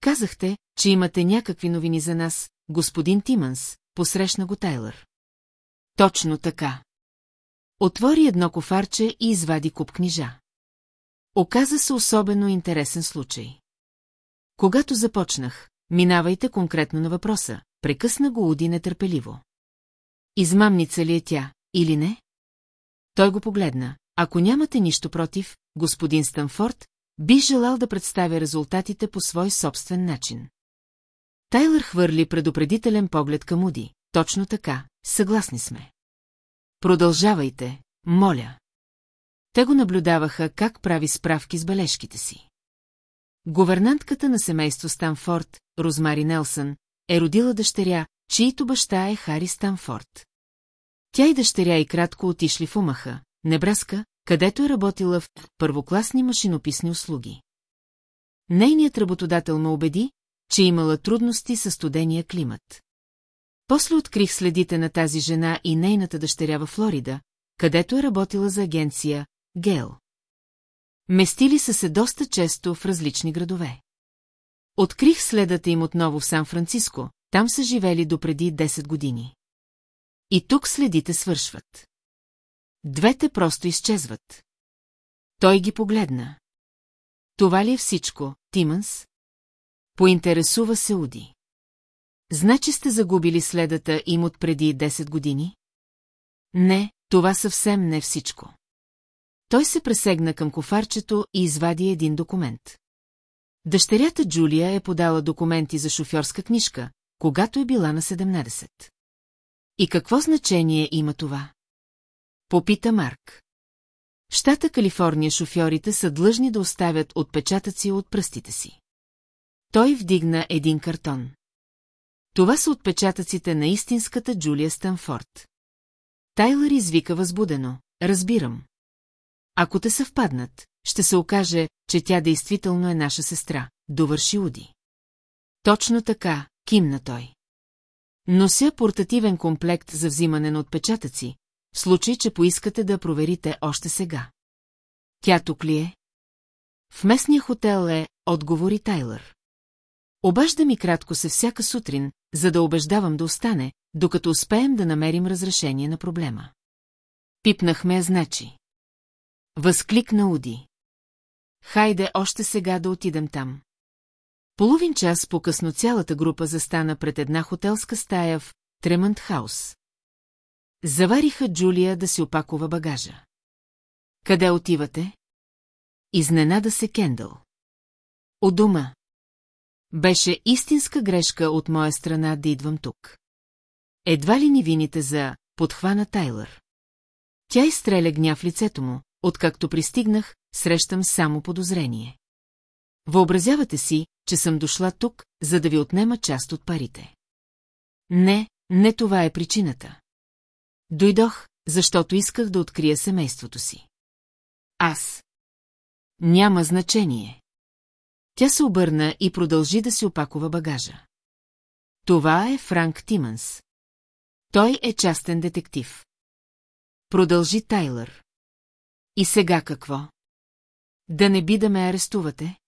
Казахте, че имате някакви новини за нас, господин Тиманс, посрещна го Тайлър. Точно така. Отвори едно кофарче и извади куп книжа. Оказа се особено интересен случай. Когато започнах, минавайте конкретно на въпроса, прекъсна го Уди нетърпеливо. Измамница ли е тя, или не? Той го погледна. Ако нямате нищо против, господин Станфорд, бих желал да представя резултатите по свой собствен начин. Тайлър хвърли предупредителен поглед към Уди. Точно така, съгласни сме. Продължавайте, моля. Те го наблюдаваха как прави справки с бележките си. Говернантката на семейство Станфорд, Розмари Нелсън, е родила дъщеря, чието баща е Хари Станфорд. Тя и дъщеря и кратко отишли в Умаха, Небраска, където е работила в първокласни машинописни услуги. Нейният работодател ме убеди, че имала трудности със студения климат. После открих следите на тази жена и нейната дъщеря във Флорида, където е работила за агенция Гел. Местили са се доста често в различни градове. Открих следата им отново в Сан-Франциско, там са живели допреди 10 години. И тук следите свършват. Двете просто изчезват. Той ги погледна. Това ли е всичко, Тимънс? Поинтересува се Уди. Значи сте загубили следата им от преди 10 години? Не, това съвсем не всичко. Той се пресегна към кофарчето и извади един документ. Дъщерята Джулия е подала документи за шофьорска книжка, когато е била на 17. И какво значение има това? Попита Марк. В щата Калифорния шофьорите са длъжни да оставят отпечатъци от пръстите си. Той вдигна един картон. Това са отпечатъците на истинската Джулия Станфорд. Тайлър извика възбудено. Разбирам. Ако те съвпаднат, ще се окаже, че тя действително е наша сестра, довърши Уди. Точно така, кимна той. Нося портативен комплект за взимане на отпечатъци, в случай, че поискате да проверите още сега. Тя тук ли е? В местния хотел е, отговори Тайлър. Обажда ми кратко се всяка сутрин, за да убеждавам да остане, докато успеем да намерим разрешение на проблема. Пипнахме значи. Възкликна Уди. Хайде още сега да отидем там. Половин час по-късно цялата група застана пред една хотелска стая в Тремънт Хаус. Завариха Джулия да си опакова багажа. Къде отивате? Изненада се Кендъл. У дома. Беше истинска грешка от моя страна да идвам тук. Едва ли ни вините за подхвана Тайлър. Тя изстреля гняв лицето му, откакто пристигнах, срещам само подозрение. Въобразявате си, че съм дошла тук, за да ви отнема част от парите. Не, не това е причината. Дойдох, защото исках да открия семейството си. Аз. Няма значение. Тя се обърна и продължи да си опакова багажа. Това е Франк Тимънс. Той е частен детектив. Продължи Тайлър. И сега какво? Да не би да ме арестувате?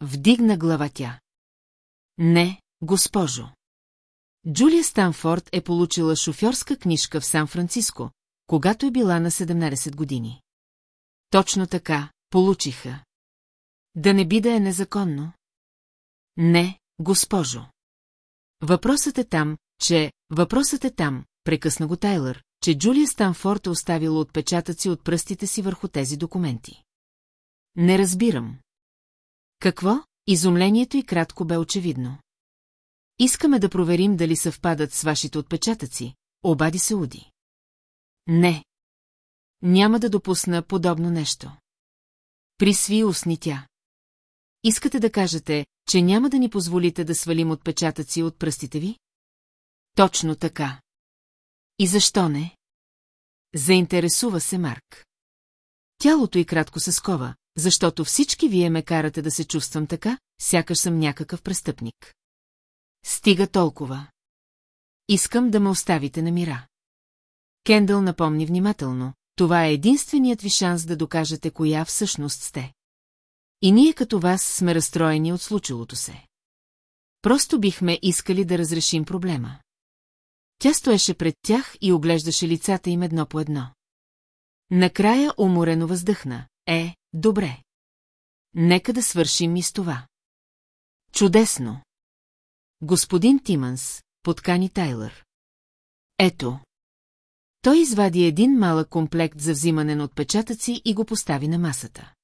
Вдигна глава тя. Не, госпожо. Джулия Станфорд е получила шофьорска книжка в Сан-Франциско, когато е била на 17 години. Точно така, получиха. Да не би да е незаконно? Не, госпожо. Въпросът е там, че... Въпросът е там, прекъсна го Тайлър, че Джулия Станфорд е оставила отпечатъци от пръстите си върху тези документи. Не разбирам. Какво? Изумлението и кратко бе очевидно. Искаме да проверим дали съвпадат с вашите отпечатъци, обади се Уди. Не. Няма да допусна подобно нещо. Присви устни тя. Искате да кажете, че няма да ни позволите да свалим отпечатъци от пръстите ви? Точно така. И защо не? Заинтересува се Марк. Тялото и кратко се скова, защото всички вие ме карате да се чувствам така, сякаш съм някакъв престъпник. Стига толкова. Искам да ме оставите на мира. Кендъл напомни внимателно, това е единственият ви шанс да докажете коя всъщност сте. И ние като вас сме разстроени от случилото се. Просто бихме искали да разрешим проблема. Тя стоеше пред тях и оглеждаше лицата им едно по едно. Накрая уморено въздъхна. Е, добре. Нека да свършим и с това. Чудесно. Господин Тиманс, подкани Тайлър. Ето. Той извади един малък комплект за взимане на отпечатъци и го постави на масата.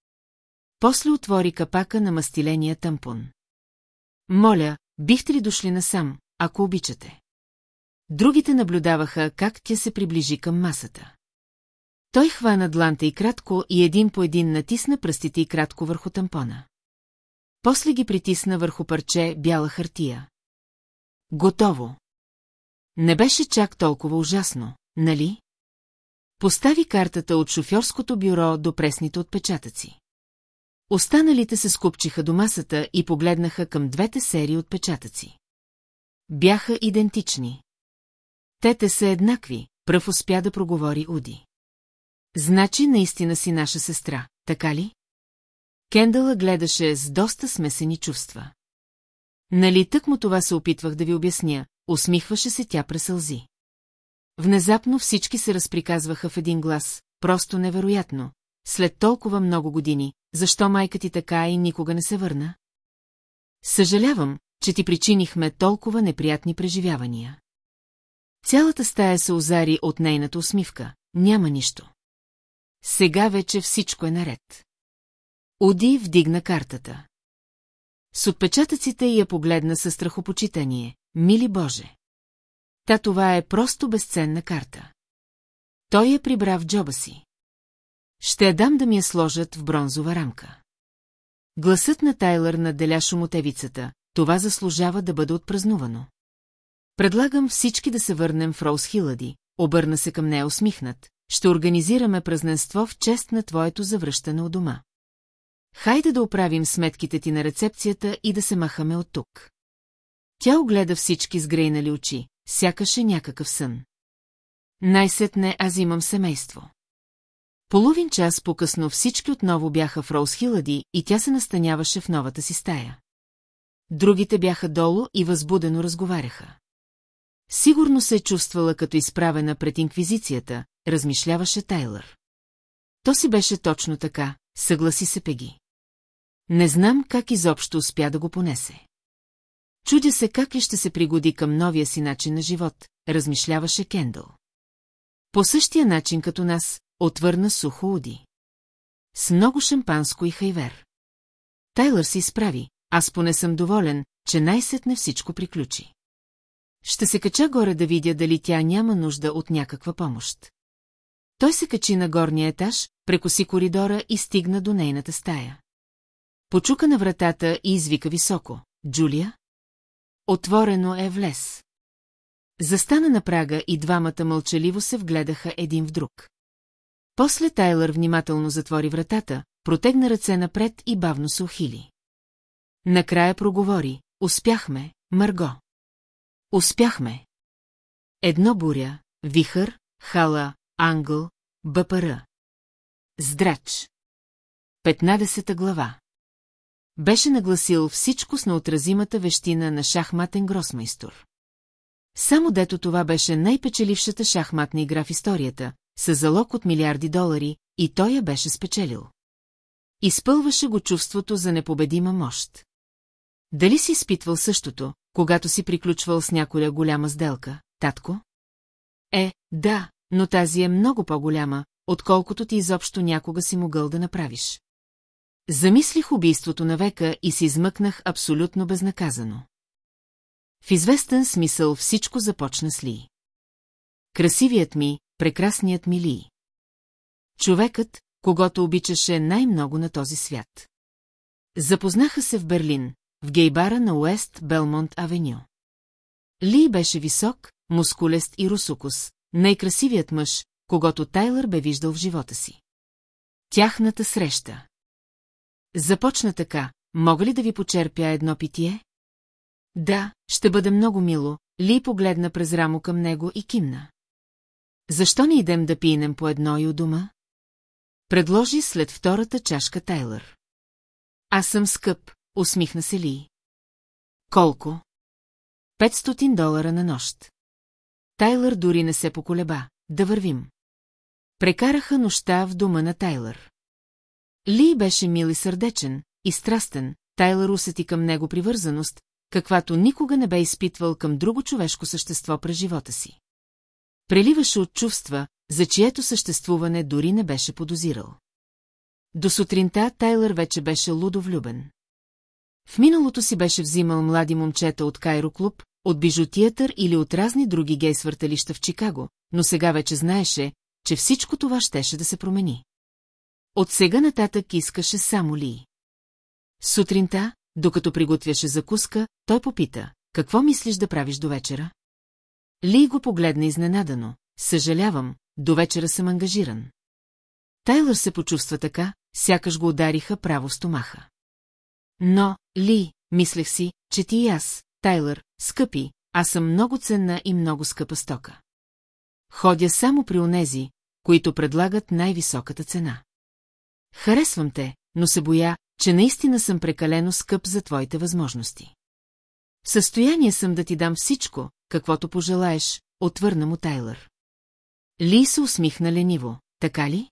После отвори капака на мастиления тампон. Моля, бихте ли дошли насам, ако обичате? Другите наблюдаваха как тя се приближи към масата. Той хвана дланта и кратко и един по един натисна пръстите и кратко върху тампона. После ги притисна върху парче бяла хартия. Готово. Не беше чак толкова ужасно, нали? Постави картата от шофьорското бюро до пресните отпечатъци. Останалите се скупчиха до масата и погледнаха към двете серии отпечатъци. Бяха идентични. Тете са еднакви, пръв успя да проговори Уди. Значи наистина си наша сестра, така ли? Кендала гледаше с доста смесени чувства. Нали тък му това се опитвах да ви обясня, усмихваше се тя пресълзи. Внезапно всички се разприказваха в един глас, просто невероятно. След толкова много години, защо майка ти така и никога не се върна? Съжалявам, че ти причинихме толкова неприятни преживявания. Цялата стая се озари от нейната усмивка. Няма нищо. Сега вече всичко е наред. Уди вдигна картата. С отпечатъците я погледна със страхопочитание. Мили Боже! Та това е просто безценна карта. Той я прибра в джоба си. Ще я дам да ми я сложат в бронзова рамка. Гласът на Тайлър наделя шумотевицата, това заслужава да бъде отпразнувано. Предлагам всички да се върнем в Роуз Хилади, обърна се към нея усмихнат, ще организираме празненство в чест на твоето завръщане от дома. Хайде да оправим сметките ти на рецепцията и да се махаме от тук. Тя огледа всички с грейнали очи, сякаше някакъв сън. Най-сетне аз имам семейство. Половин час по-късно всички отново бяха в Роуз Хилади и тя се настаняваше в новата си стая. Другите бяха долу и възбудено разговаряха. Сигурно се е чувствала като изправена пред инквизицията, размишляваше Тайлър. То си беше точно така, съгласи се Пеги. Не знам как изобщо успя да го понесе. Чудя се как ли ще се пригоди към новия си начин на живот, размишляваше Кендъл. По същия начин като нас, отвърна сухо Уди. С много шампанско и хайвер. Тайлър се изправи, аз поне съм доволен, че най-сетне всичко приключи. Ще се кача горе да видя дали тя няма нужда от някаква помощ. Той се качи на горния етаж, прекоси коридора и стигна до нейната стая. Почука на вратата и извика високо. Джулия? Отворено е влез. Застана на прага и двамата мълчаливо се вгледаха един в друг. После Тайлър внимателно затвори вратата, протегна ръце напред и бавно се ухили. Накрая проговори. Успяхме, Марго. Успяхме. Едно буря, вихър, хала, ангъл, бъпара. Здрач. Петнадесета глава. Беше нагласил всичко с неотразимата вещина на шахматен гросмайстор. Само дето това беше най-печелившата шахматна игра в историята, с залог от милиарди долари, и той я беше спечелил. Изпълваше го чувството за непобедима мощ. Дали си изпитвал същото, когато си приключвал с някоя голяма сделка, татко? Е, да, но тази е много по-голяма, отколкото ти изобщо някога си могъл да направиш. Замислих убийството на века и се измъкнах абсолютно безнаказано. В известен смисъл всичко започна с Ли. Красивият ми, прекрасният ми Ли. Човекът, когато обичаше най-много на този свят. Запознаха се в Берлин, в гейбара на Уест Белмонт Авеню. Ли беше висок, мускулест и русокус, най-красивият мъж, когато Тайлър бе виждал в живота си. Тяхната среща. Започна така, мога ли да ви почерпя едно питие? Да, ще бъде много мило, Ли погледна през рамо към него и кимна. Защо не идем да пинем по едно и у дома? Предложи след втората чашка Тайлър. Аз съм скъп, усмихна се Ли. Колко? 500 долара на нощ. Тайлър дори не се поколеба. Да вървим. Прекараха нощта в дома на Тайлър. Ли беше мил и сърдечен, и страстен, Тайлър усети към него привързаност, каквато никога не бе изпитвал към друго човешко същество през живота си. Преливаше от чувства, за чието съществуване дори не беше подозирал. До сутринта Тайлър вече беше лудо влюбен. В миналото си беше взимал млади момчета от Кайро клуб, от бижутиятър или от разни други гей свърталища в Чикаго, но сега вече знаеше, че всичко това щеше да се промени. От сега нататък искаше само Ли. Сутринта, докато приготвяше закуска, той попита, какво мислиш да правиш до вечера? Ли го погледна изненадано. Съжалявам, до вечера съм ангажиран. Тайлър се почувства така, сякаш го удариха право в стомаха. Но, Ли, мислех си, че ти и аз, Тайлър, скъпи, аз съм много ценна и много скъпа стока. Ходя само при онези, които предлагат най-високата цена. Харесвам те, но се боя, че наистина съм прекалено скъп за твоите възможности. В състояние съм да ти дам всичко, каквото пожелаеш, отвърна му Тайлър. Ли се усмихна лениво, така ли?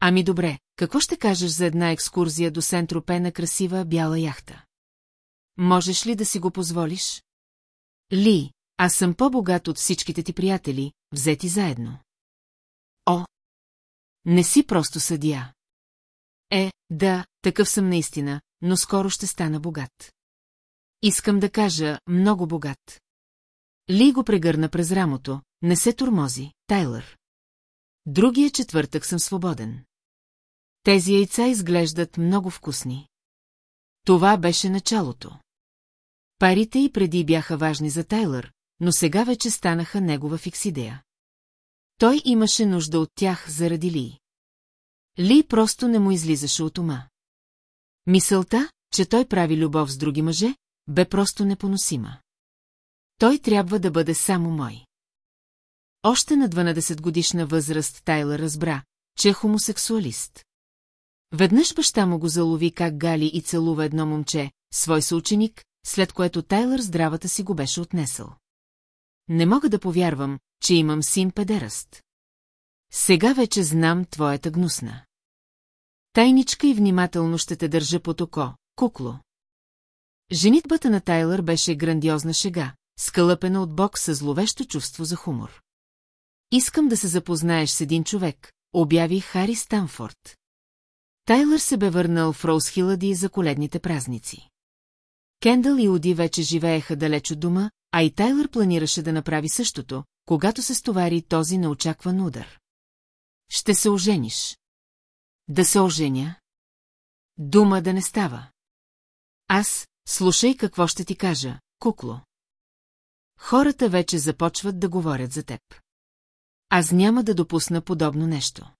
Ами добре, какво ще кажеш за една екскурзия до Сентропе на красива бяла яхта? Можеш ли да си го позволиш? Ли, аз съм по-богат от всичките ти приятели, взети заедно. О! Не си просто съдия. Е, да, такъв съм наистина, но скоро ще стана богат. Искам да кажа, много богат. Ли го прегърна през рамото, не се турмози, Тайлър. Другия четвъртък съм свободен. Тези яйца изглеждат много вкусни. Това беше началото. Парите и преди бяха важни за Тайлър, но сега вече станаха негова фиксидея. Той имаше нужда от тях заради Ли. Ли просто не му излизаше от ума. Мисълта, че той прави любов с други мъже, бе просто непоносима. Той трябва да бъде само мой. Още на 12 годишна възраст Тайлър разбра, че е хомосексуалист. Веднъж баща му го залови как гали и целува едно момче, свой съученик, след което Тайлър здравата си го беше отнесъл. Не мога да повярвам, че имам син педераст. Сега вече знам твоята гнусна. Тайничка и внимателно ще те държа под око, кукло. Женитбата на Тайлър беше грандиозна шега, скълъпена от бок със зловещо чувство за хумор. Искам да се запознаеш с един човек, обяви Хари Станфорд. Тайлър се бе върнал в Роуз Хилади за коледните празници. Кендъл и Уди вече живееха далеч от дома, а и Тайлър планираше да направи същото, когато се стовари този неочакван удар. Ще се ожениш. Да се оженя? Дума да не става. Аз, слушай какво ще ти кажа, кукло. Хората вече започват да говорят за теб. Аз няма да допусна подобно нещо.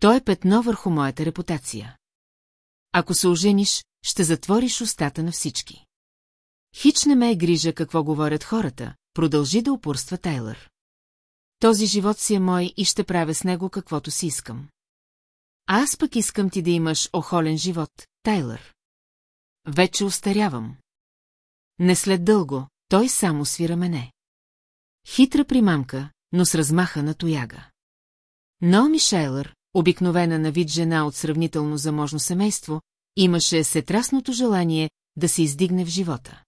То е петно върху моята репутация. Ако се ожениш, ще затвориш устата на всички. Хич не ме е грижа какво говорят хората, продължи да упорства Тайлър. Този живот си е мой и ще правя с него каквото си искам. Аз пък искам ти да имаш охолен живот, Тайлър. Вече устарявам. Не след дълго, той само свира мене. Хитра примамка, но с размаха на тояга. Наоми Шайлър, обикновена на вид жена от сравнително заможно семейство, имаше сетрасното желание да се издигне в живота.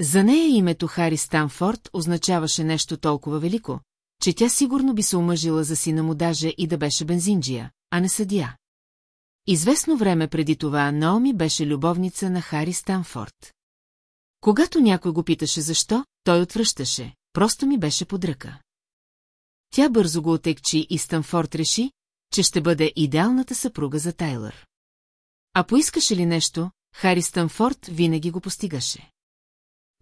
За нея името Хари Станфорд означаваше нещо толкова велико, че тя сигурно би се омъжила за сина му даже и да беше бензинджия, а не съдия. Известно време преди това Наоми беше любовница на Хари Станфорд. Когато някой го питаше защо, той отвръщаше, просто ми беше под ръка. Тя бързо го отекчи и Станфорд реши, че ще бъде идеалната съпруга за Тайлър. А поискаше ли нещо, Хари Станфорд винаги го постигаше.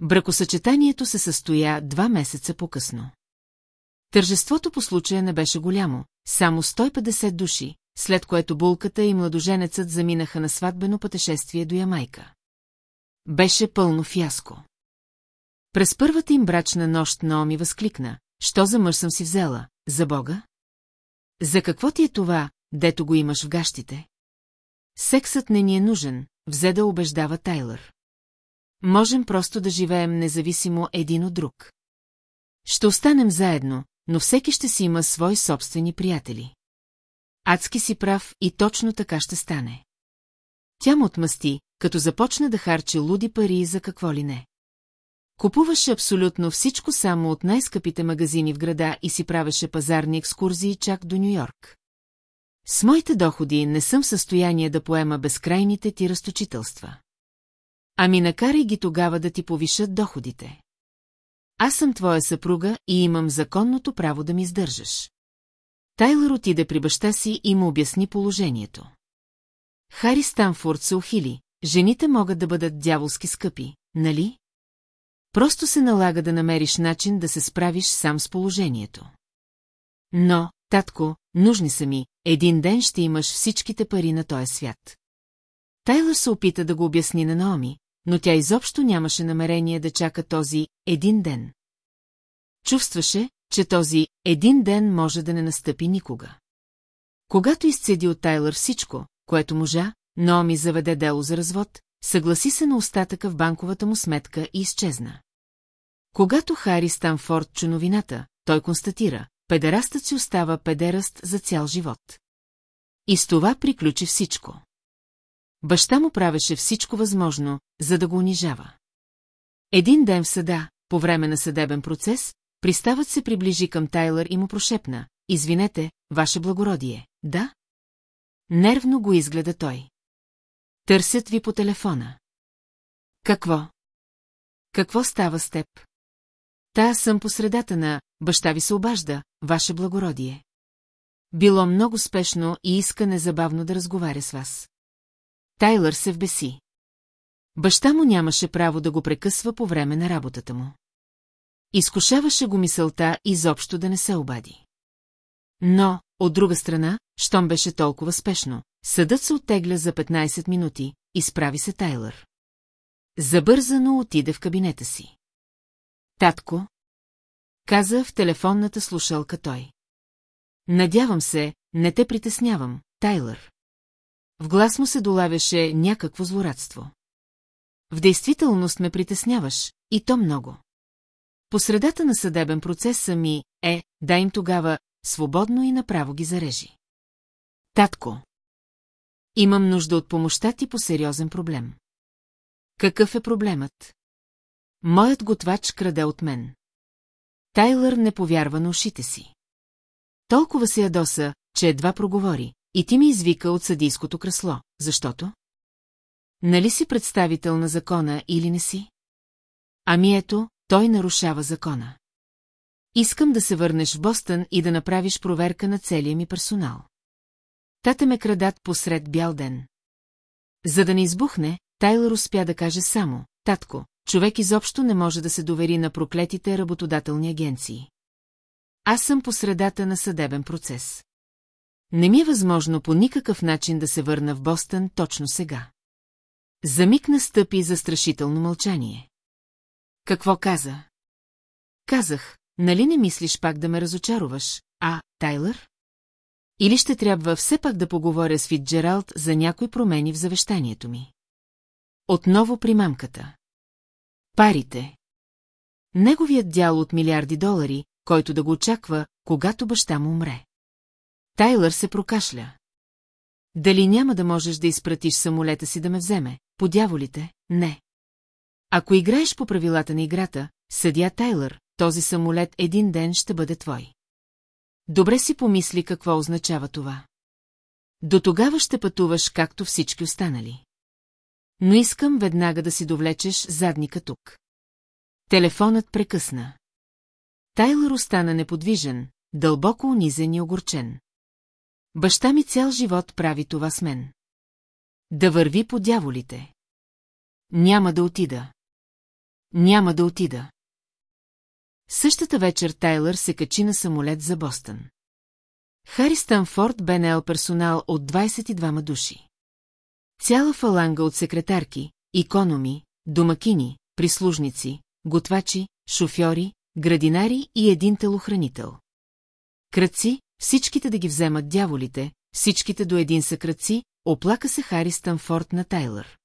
Бракосъчетанието се състоя два месеца по-късно. Тържеството по случая не беше голямо, само 150 души, след което булката и младоженецът заминаха на сватбено пътешествие до Ямайка. Беше пълно фиаско. През първата им брачна нощ Наоми възкликна. Що за мъж съм си взела? За Бога? За какво ти е това, дето го имаш в гащите? Сексът не ни е нужен, взе да убеждава Тайлър. Можем просто да живеем независимо един от друг. Ще останем заедно, но всеки ще си има свои собствени приятели. Адски си прав и точно така ще стане. Тя му отмъсти, като започна да харчи луди пари за какво ли не. Купуваше абсолютно всичко само от най-скъпите магазини в града и си правеше пазарни екскурзии чак до Нью-Йорк. С моите доходи не съм в състояние да поема безкрайните ти разточителства. Ами накарай ги тогава да ти повишат доходите. Аз съм твоя съпруга и имам законното право да ми издържаш. Тайлър отиде при баща си и му обясни положението. Хари Станфорд се ухили, жените могат да бъдат дяволски скъпи, нали? Просто се налага да намериш начин да се справиш сам с положението. Но, татко, нужни са ми, един ден ще имаш всичките пари на този свят. Тайлър се опита да го обясни на Наоми, но тя изобщо нямаше намерение да чака този един ден. Чувстваше, че този един ден може да не настъпи никога. Когато изцеди от Тайлър всичко, което можа, Наоми заведе дело за развод, съгласи се на остатъка в банковата му сметка и изчезна. Когато Хари Станфорд чу новината, той констатира, педерастът си остава педераст за цял живот. И с това приключи всичко. Баща му правеше всичко възможно, за да го унижава. Един ден в съда, по време на съдебен процес, приставът се приближи към Тайлър и му прошепна. Извинете, ваше благородие, да? Нервно го изгледа той. Търсят ви по телефона. Какво? Какво става с теб? Та съм по средата на «Баща ви се обажда, ваше благородие». Било много спешно и иска незабавно да разговаря с вас. Тайлър се вбеси. Баща му нямаше право да го прекъсва по време на работата му. Изкушаваше го мисълта изобщо да не се обади. Но, от друга страна, щом беше толкова спешно, съдът се оттегля за 15 минути, изправи се Тайлър. Забързано отиде в кабинета си. Татко? Каза в телефонната слушалка той. Надявам се, не те притеснявам, Тайлър. В глас му се долавяше някакво злорадство. В действителност ме притесняваш, и то много. По средата на съдебен процес са ми, е, дай им тогава, свободно и направо ги зарежи. Татко. Имам нужда от помощта ти по сериозен проблем. Какъв е проблемът? Моят готвач краде от мен. Тайлър не повярва на ушите си. Толкова се ядоса, че едва проговори, и ти ми извика от съдийското кресло, защото? Нали си представител на закона или не си? Ами ето, той нарушава закона. Искам да се върнеш в Бостън и да направиш проверка на целия ми персонал. Тата ме крадат посред бял ден. За да не избухне, Тайлър успя да каже само, татко, човек изобщо не може да се довери на проклетите работодателни агенции. Аз съм по средата на съдебен процес. Не ми е възможно по никакъв начин да се върна в Бостън точно сега. За миг настъпи застрашително мълчание. Какво каза? Казах, нали не мислиш пак да ме разочароваш, а, Тайлър? Или ще трябва все пак да поговоря с Фитджералд за някои промени в завещанието ми? Отново при мамката. Парите. Неговият дял от милиарди долари, който да го очаква, когато баща му умре. Тайлър се прокашля. Дали няма да можеш да изпратиш самолета си да ме вземе? По дяволите, не. Ако играеш по правилата на играта, съдя Тайлър, този самолет един ден ще бъде твой. Добре си помисли какво означава това. До тогава ще пътуваш както всички останали. Но искам веднага да си довлечеш задника тук. Телефонът прекъсна. Тайлър остана неподвижен, дълбоко унизен и огорчен. Баща ми цял живот прави това с мен. Да върви по дяволите. Няма да отида. Няма да отида. Същата вечер Тайлър се качи на самолет за Бостън. Хари Станфорд бе наел персонал от 22 души. Цяла фаланга от секретарки, икономи, домакини, прислужници, готвачи, шофьори, градинари и един телохранител. Кръци, всичките да ги вземат дяволите, всичките до един са кръци, оплака се Хари Станфорд на Тайлър.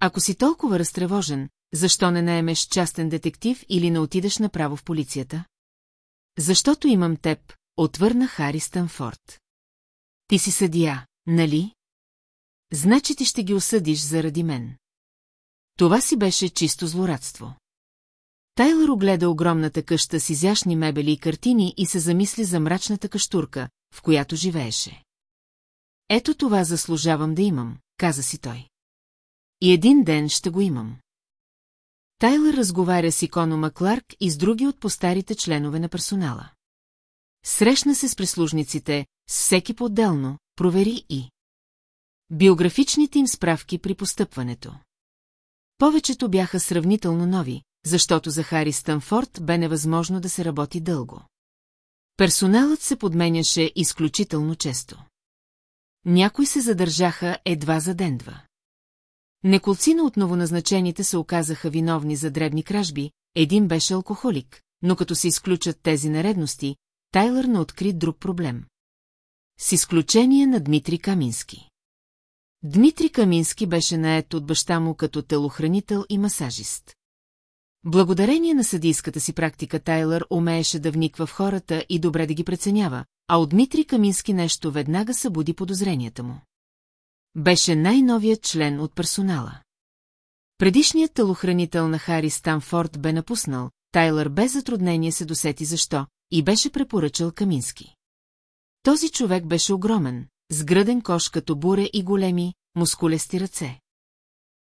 Ако си толкова разтревожен, защо не наемеш частен детектив или не отидеш направо в полицията? Защото имам теб, отвърна Хари Станфорд. Ти си съдия, нали? Значи ти ще ги осъдиш заради мен. Това си беше чисто злорадство. Тайлър огледа огромната къща с изящни мебели и картини и се замисли за мрачната каштурка, в която живееше. Ето това заслужавам да имам, каза си той. И един ден ще го имам. Тайлър разговаря с иконома Кларк и с други от постарите членове на персонала. Срещна се с прислужниците, с всеки по-отделно, провери и биографичните им справки при постъпването. Повечето бяха сравнително нови, защото за Хари Станфорд бе невъзможно да се работи дълго. Персоналът се подменяше изключително често. Някои се задържаха едва за ден-два. Неколцина от новоназначените се оказаха виновни за дребни кражби, един беше алкохолик, но като се изключат тези наредности, Тайлър не откри друг проблем. С изключение на Дмитрий Камински. Дмитрий Камински беше наед от баща му като телохранител и масажист. Благодарение на съдийската си практика Тайлър умееше да вниква в хората и добре да ги преценява, а от Дмитрий Камински нещо веднага събуди подозренията му. Беше най-новият член от персонала. Предишният телохранител на Хари Станфорд бе напуснал, Тайлър без затруднение се досети защо и беше препоръчал Камински. Този човек беше огромен, с гръден кош като буре и големи, мускулести ръце.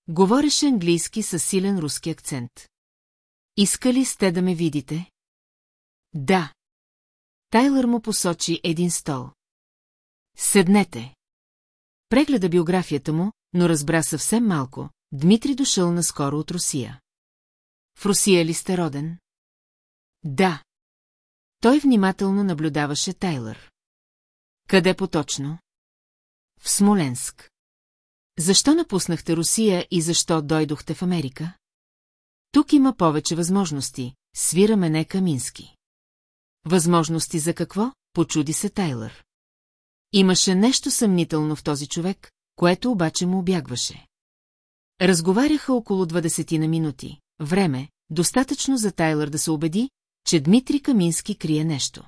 Говореше английски с силен руски акцент. Искали сте да ме видите? Да. Тайлър му посочи един стол. Седнете. Прегледа биографията му, но разбра съвсем малко. Дмитрий дошъл наскоро от Русия. В Русия ли сте роден? Да. Той внимателно наблюдаваше Тайлър. Къде поточно? В Смоленск. Защо напуснахте Русия и защо дойдохте в Америка? Тук има повече възможности, свира мене Камински. Възможности за какво? Почуди се Тайлър. Имаше нещо съмнително в този човек, което обаче му обягваше. Разговаряха около 20 на минути. Време, достатъчно за Тайлър да се убеди, че Дмитрий Камински крие нещо.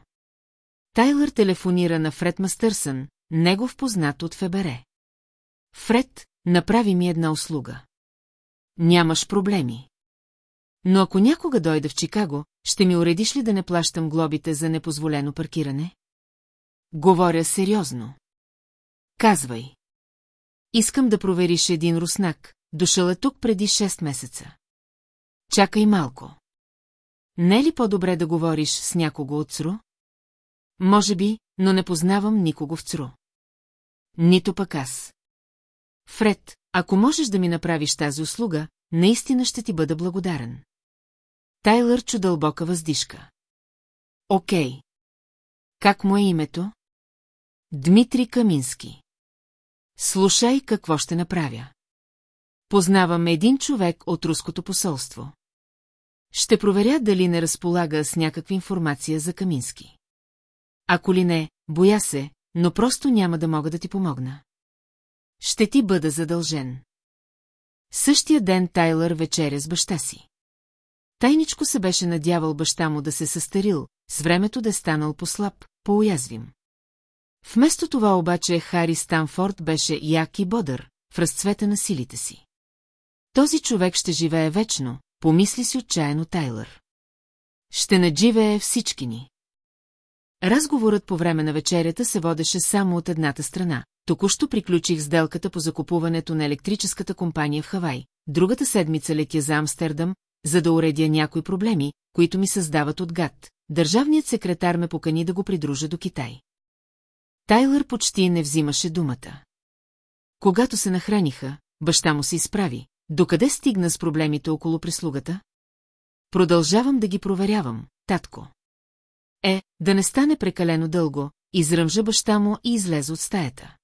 Тайлър телефонира на Фред Мастърсън, негов познат от Фебере. Фред, направи ми една услуга. Нямаш проблеми. Но ако някога дойда в Чикаго, ще ми уредиш ли да не плащам глобите за непозволено паркиране? Говоря сериозно. Казвай. Искам да провериш един руснак, дошъл е тук преди 6 месеца. Чакай малко. Не е ли по-добре да говориш с някого от ЦРУ? Може би, но не познавам никого в ЦРУ. Нито пък аз. Фред, ако можеш да ми направиш тази услуга, наистина ще ти бъда благодарен. Тайлър чу дълбока въздишка. Окей. Как му е името? Дмитрий Камински. Слушай какво ще направя. Познавам един човек от руското посолство. Ще проверя дали не разполага с някаква информация за Камински. Ако ли не, боя се, но просто няма да мога да ти помогна. Ще ти бъда задължен. Същия ден Тайлър вечеря с баща си. Тайничко се беше надявал баща му да се състарил, с времето да е станал послаб, по-уязвим. Вместо това обаче Хари Станфорд беше як и бодър, в разцвета на силите си. Този човек ще живее вечно, помисли си отчаяно Тайлър. Ще надживее всички ни. Разговорът по време на вечерята се водеше само от едната страна. Току-що приключих сделката по закупуването на електрическата компания в Хавай. Другата седмица летя за Амстердам, за да уредя някои проблеми, които ми създават от гад. Държавният секретар ме покани да го придружа до Китай. Тайлър почти не взимаше думата. Когато се нахраниха, баща му се изправи. Докъде стигна с проблемите около прислугата? Продължавам да ги проверявам, татко. Е, да не стане прекалено дълго, изръмжа баща му и излезе от стаята.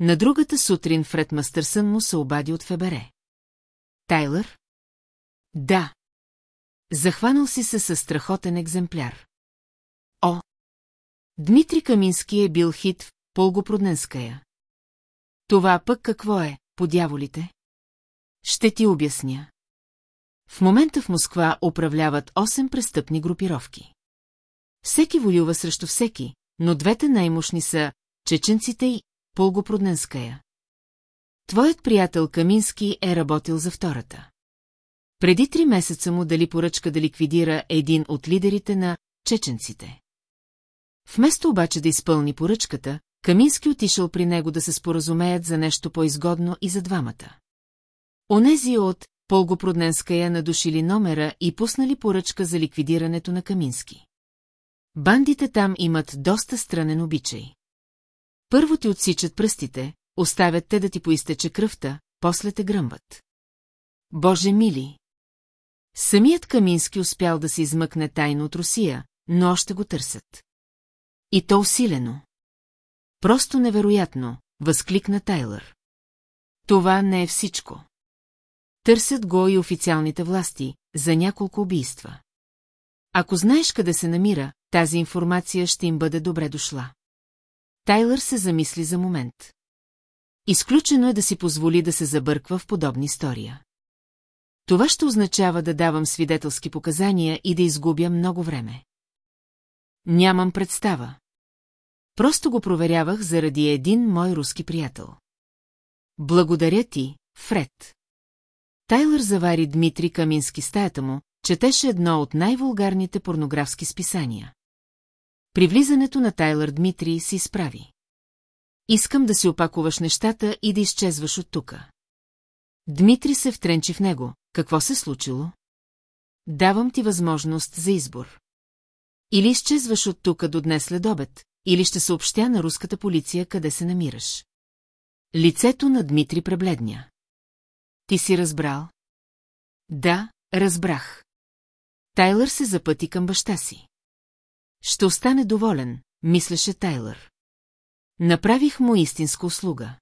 На другата сутрин Фред Мастърсън му се обади от Фебере. Тайлър? Да. Захванал си се със страхотен екземпляр. О! Дмитри Камински е бил хит в Полгопродненская. Това пък какво е, по дяволите? Ще ти обясня. В момента в Москва управляват 8 престъпни групировки. Всеки воюва срещу всеки, но двете най-мощни са чеченците и Полгопродненская. Твоят приятел Камински е работил за втората. Преди три месеца му дали поръчка да ликвидира един от лидерите на чеченците. Вместо обаче да изпълни поръчката, Камински отишъл при него да се споразумеят за нещо по-изгодно и за двамата. Онези от Полгопродненская надушили номера и пуснали поръчка за ликвидирането на Камински. Бандите там имат доста странен обичай. Първо ти отсичат пръстите, оставят те да ти поизтече кръвта, после те гръмват. Боже мили! Самият Камински успял да се измъкне тайно от Русия, но още го търсят. И то усилено. Просто невероятно, възкликна Тайлър. Това не е всичко. Търсят го и официалните власти за няколко убийства. Ако знаеш къде се намира, тази информация ще им бъде добре дошла. Тайлър се замисли за момент. Изключено е да си позволи да се забърква в подобни история. Това ще означава да давам свидетелски показания и да изгубя много време. Нямам представа. Просто го проверявах заради един мой руски приятел. Благодаря ти, Фред. Тайлър завари Дмитрий Камински стаята му, четеше едно от най-вулгарните порнографски списания. При влизането на Тайлър Дмитрий се изправи. Искам да си опакуваш нещата и да изчезваш от тука. Дмитрий се втренчи в него. Какво се случило? Давам ти възможност за избор. Или изчезваш от тука до днес след обед, или ще съобщя на руската полиция къде се намираш. Лицето на Дмитрий пребледня. Ти си разбрал? Да, разбрах. Тайлър се запъти към баща си. Ще остане доволен, мислеше Тайлър. Направих му истинска услуга.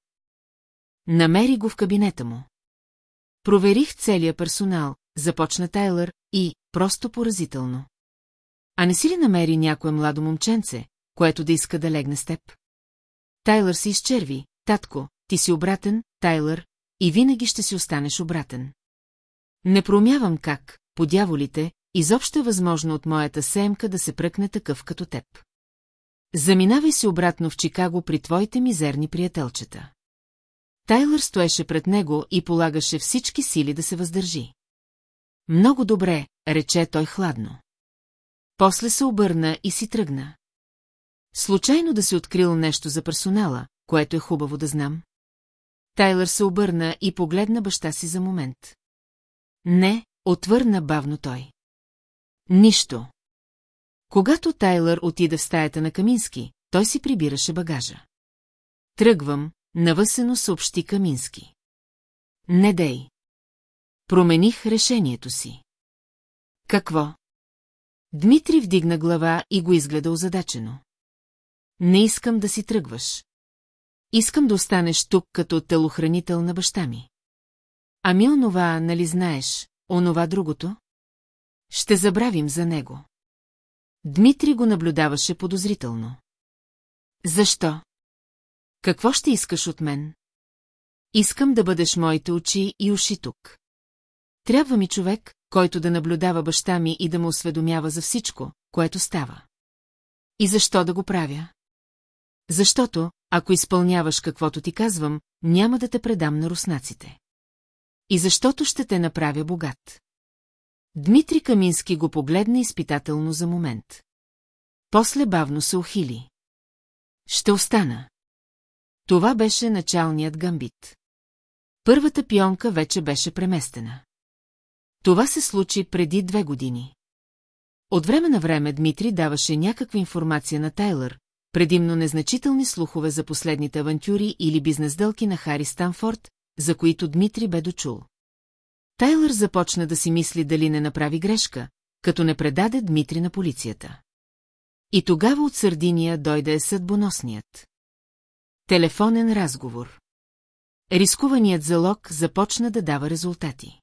Намери го в кабинета му. Проверих целия персонал, започна Тайлър, и, просто поразително. А не си ли намери някое младо момченце, което да иска да легне с теб? Тайлър се изчерви, татко, ти си обратен, Тайлър, и винаги ще си останеш обратен. Не промявам как, по дяволите, изобщо е възможно от моята семка да се пръкне такъв като теб. Заминавай си обратно в Чикаго при твоите мизерни приятелчета. Тайлър стоеше пред него и полагаше всички сили да се въздържи. Много добре, рече той хладно. После се обърна и си тръгна. Случайно да си открил нещо за персонала, което е хубаво да знам. Тайлър се обърна и погледна баща си за момент. Не, отвърна бавно той. Нищо. Когато Тайлър отида в стаята на Камински, той си прибираше багажа. Тръгвам, навъсено съобщи Камински. Не дей. Промених решението си. Какво? Дмитрий вдигна глава и го изгледа озадачено. Не искам да си тръгваш. Искам да останеш тук като телохранител на баща ми. Ами онова, нали знаеш, онова другото? Ще забравим за него. Дмитрий го наблюдаваше подозрително. Защо? Какво ще искаш от мен? Искам да бъдеш моите очи и уши тук. Трябва ми човек, който да наблюдава баща ми и да му осведомява за всичко, което става. И защо да го правя? Защото, ако изпълняваш каквото ти казвам, няма да те предам на руснаците. И защото ще те направя богат. Дмитрий Камински го погледна изпитателно за момент. После бавно се ухили. Ще остана. Това беше началният гамбит. Първата пионка вече беше преместена. Това се случи преди две години. От време на време Дмитрий даваше някаква информация на Тайлър, предимно незначителни слухове за последните авантюри или бизнес дълки на Хари Станфорд, за които Дмитри бе дочул. Тайлър започна да си мисли дали не направи грешка, като не предаде Дмитри на полицията. И тогава от Сърдиния дойде съдбоносният. Телефонен разговор. Рискуваният залог започна да дава резултати.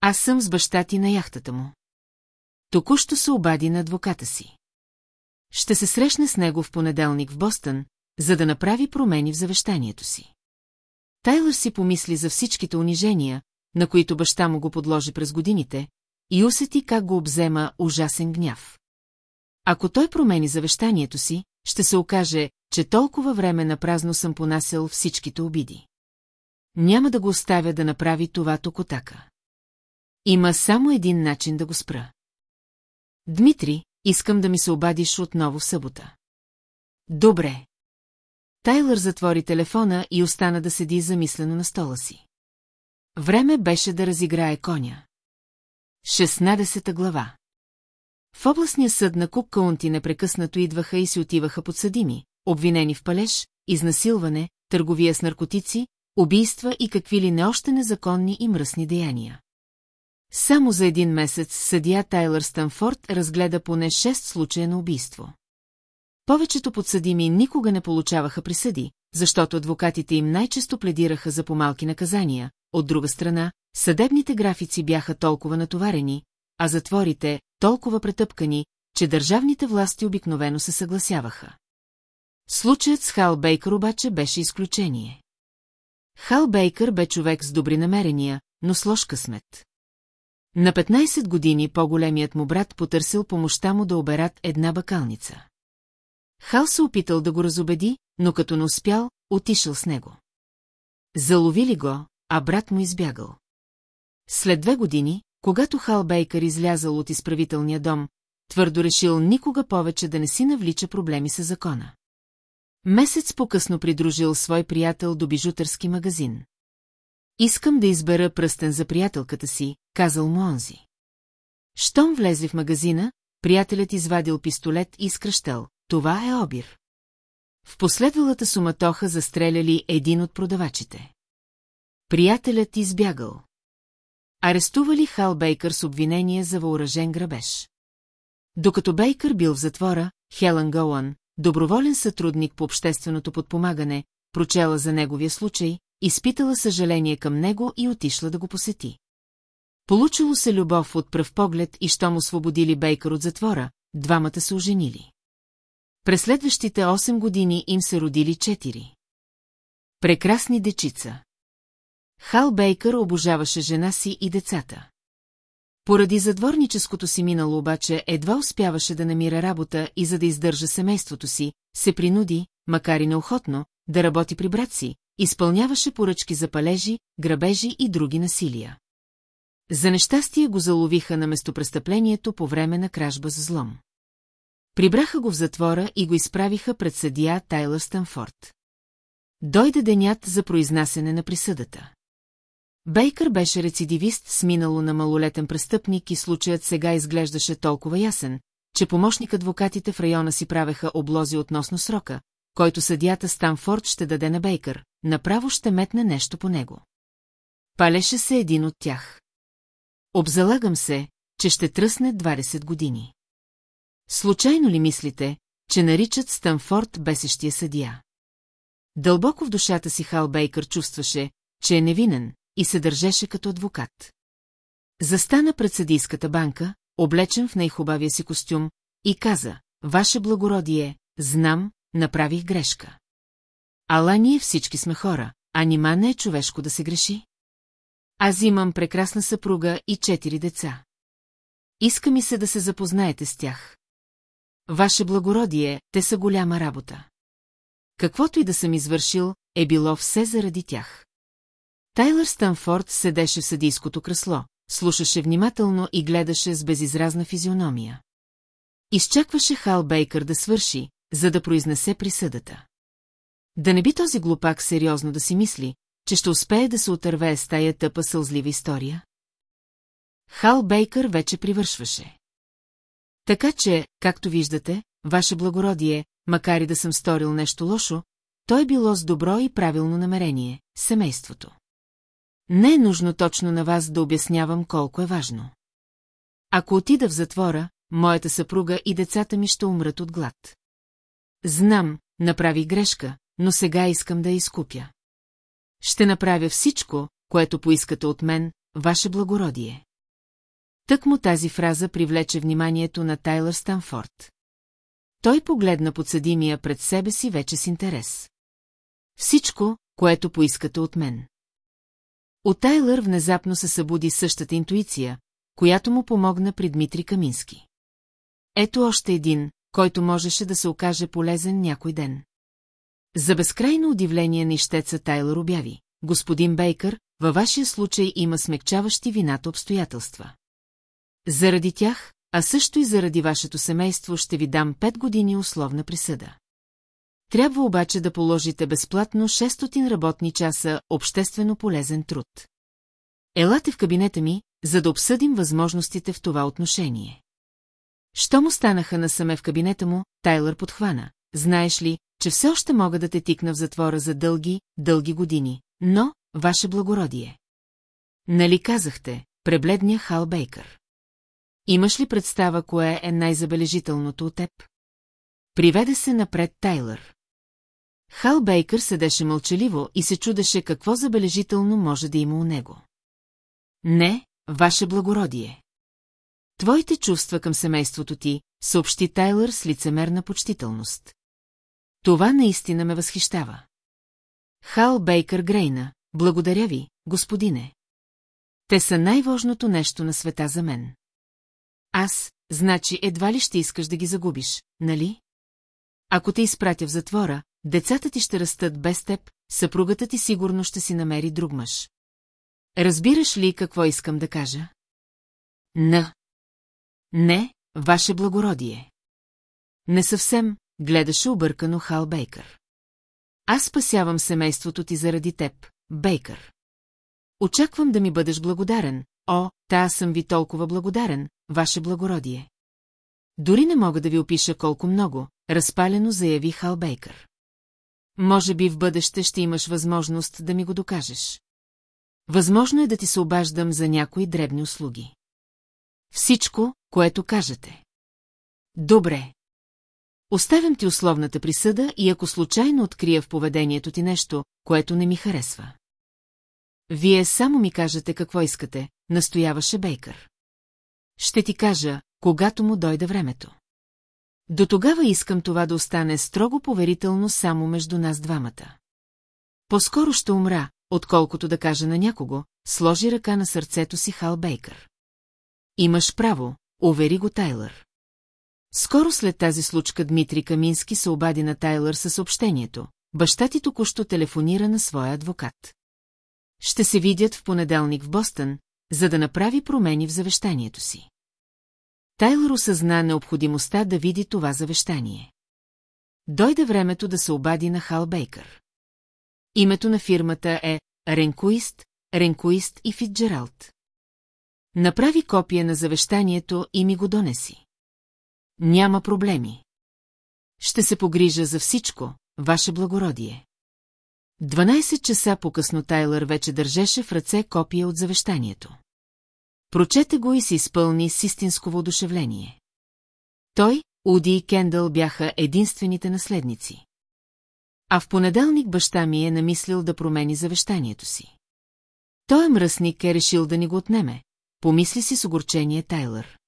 Аз съм с баща ти на яхтата му. Току-що се обади на адвоката си. Ще се срещне с него в понеделник в Бостън, за да направи промени в завещанието си. Тайлър си помисли за всичките унижения, на които баща му го подложи през годините, и усети как го обзема ужасен гняв. Ако той промени завещанието си, ще се окаже, че толкова време на празно съм понасял всичките обиди. Няма да го оставя да направи това токотака. Има само един начин да го спра. Дмитри, искам да ми се обадиш отново в събота. Добре. Тайлър затвори телефона и остана да седи замислено на стола си. Време беше да разиграе коня. 16 глава В областния съд на Кук Каунти непрекъснато идваха и си отиваха подсъдими, обвинени в палеж, изнасилване, търговия с наркотици, убийства и какви ли не още незаконни и мръсни деяния. Само за един месец съдия Тайлър Станфорд разгледа поне 6 случая на убийство. Повечето подсъдими никога не получаваха присъди, защото адвокатите им най-често пледираха за помалки наказания, от друга страна, съдебните графици бяха толкова натоварени, а затворите толкова претъпкани, че държавните власти обикновено се съгласяваха. Случаят с Хал Бейкър обаче беше изключение. Хал Бейкър бе човек с добри намерения, но с лош късмет. На 15 години по-големият му брат потърсил помощта му да оберат една бакалница. Хал се опитал да го разобеди, но като не успял, отишъл с него. Заловили го, а брат му избягал. След две години, когато Хал Бейкър излязал от изправителния дом, твърдо решил никога повече да не си навлича проблеми с закона. Месец по-късно придружил свой приятел до бижутърски магазин. Искам да избера пръстен за приятелката си, казал му онзи. Щом влезе в магазина, приятелят извадил пистолет и скръщал. Това е обир. В последвалата суматоха застреляли един от продавачите. Приятелят избягал. Арестували Хал Бейкър с обвинение за въоръжен грабеж. Докато Бейкър бил в затвора, Хелън Гоуан, доброволен сътрудник по общественото подпомагане, прочела за неговия случай, изпитала съжаление към него и отишла да го посети. Получило се любов от пръв поглед и щом освободили Бейкър от затвора, двамата се оженили. През следващите 8 години им се родили четири. Прекрасни дечица. Хал Бейкър обожаваше жена си и децата. Поради задворническото си минало обаче едва успяваше да намира работа и за да издържа семейството си, се принуди, макар и неохотно, да работи при брат си, изпълняваше поръчки за палежи, грабежи и други насилия. За нещастие го заловиха на местопрестъплението по време на кражба с злом. Прибраха го в затвора и го изправиха пред съдия Тайлър Станфорд. Дойде денят за произнасене на присъдата. Бейкър беше рецидивист с минало на малолетен престъпник и случаят сега изглеждаше толкова ясен, че помощник адвокатите в района си правеха облози относно срока, който съдията Станфорд ще даде на Бейкър, направо ще метне нещо по него. Палеше се един от тях. Обзалагам се, че ще тръсне 20 години. Случайно ли мислите, че наричат Станфорд бесещия съдия? Дълбоко в душата си Хал Бейкър чувстваше, че е невинен и се държеше като адвокат. Застана пред съдийската банка, облечен в най-хубавия си костюм, и каза, Ваше благородие, знам, направих грешка. Ала ние всички сме хора, а нима не е човешко да се греши? Аз имам прекрасна съпруга и четири деца. Иска ми се да се запознаете с тях. Ваше благородие, те са голяма работа. Каквото и да съм извършил, е било все заради тях. Тайлър Станфорд седеше в съдийското кресло, слушаше внимателно и гледаше с безизразна физиономия. Изчакваше Хал Бейкър да свърши, за да произнесе присъдата. Да не би този глупак сериозно да си мисли, че ще успее да се отървее с тая тъпа сълзлива история? Хал Бейкър вече привършваше. Така че, както виждате, ваше благородие, макар и да съм сторил нещо лошо, то било с добро и правилно намерение – семейството. Не е нужно точно на вас да обяснявам колко е важно. Ако отида в затвора, моята съпруга и децата ми ще умрат от глад. Знам, направи грешка, но сега искам да я изкупя. Ще направя всичко, което поискате от мен, ваше благородие. Тък му тази фраза привлече вниманието на Тайлър Станфорд. Той погледна подсъдимия пред себе си вече с интерес. Всичко, което поискате от мен. От Тайлър внезапно се събуди същата интуиция, която му помогна при Дмитрий Камински. Ето още един, който можеше да се окаже полезен някой ден. За безкрайно удивление на ищеца Тайлър обяви. Господин Бейкър, във вашия случай има смекчаващи вината обстоятелства. Заради тях, а също и заради вашето семейство ще ви дам 5 години условна присъда. Трябва обаче да положите безплатно 600 работни часа обществено полезен труд. Елате в кабинета ми, за да обсъдим възможностите в това отношение. Що му станаха насаме в кабинета му, Тайлър подхвана. Знаеш ли, че все още мога да те тикна в затвора за дълги, дълги години, но, ваше благородие. Нали казахте, пребледня Хал Бейкър. Имаш ли представа, кое е най-забележителното от теб? Приведе се напред Тайлър. Хал Бейкър седеше мълчаливо и се чудеше какво забележително може да има у него. Не, ваше благородие. Твоите чувства към семейството ти, съобщи Тайлър с лицемерна почтителност. Това наистина ме възхищава. Хал Бейкър Грейна, благодаря ви, господине. Те са най-важното нещо на света за мен. Аз, значи, едва ли ще искаш да ги загубиш, нали? Ако те изпратя в затвора, децата ти ще растат без теб, съпругата ти сигурно ще си намери друг мъж. Разбираш ли какво искам да кажа? На. Не, ваше благородие. Не съвсем, гледаше объркано Хал Бейкър. Аз спасявам семейството ти заради теб, Бейкър. Очаквам да ми бъдеш благодарен, о, та аз съм ви толкова благодарен, ваше благородие. Дори не мога да ви опиша колко много, разпалено заяви Хал Бейкър. Може би в бъдеще ще имаш възможност да ми го докажеш. Възможно е да ти се обаждам за някои дребни услуги. Всичко, което кажете. Добре. Оставям ти условната присъда и ако случайно открия в поведението ти нещо, което не ми харесва. Вие само ми кажете какво искате, настояваше Бейкър. Ще ти кажа, когато му дойде времето. До тогава искам това да остане строго поверително само между нас двамата. По-скоро ще умра, отколкото да кажа на някого, сложи ръка на сърцето си Хал Бейкър. Имаш право, увери го Тайлър. Скоро след тази случка Дмитрий Камински се обади на Тайлър със съобщението. Баща ти току-що телефонира на своя адвокат. Ще се видят в понеделник в Бостън, за да направи промени в завещанието си. Тайлър осъзна необходимостта да види това завещание. Дойде времето да се обади на Хал Бейкър. Името на фирмата е Ренкуист, Ренкуист и Фитджералд. Направи копия на завещанието и ми го донеси. Няма проблеми. Ще се погрижа за всичко, ваше благородие. 12 часа по-късно Тайлър вече държеше в ръце копия от завещанието. Прочете го и се изпълни с истинско воодушевление. Той, Уди и Кендъл бяха единствените наследници. А в понеделник баща ми е намислил да промени завещанието си. Той е мръсник е решил да ни го отнеме, помисли си с огорчение Тайлър.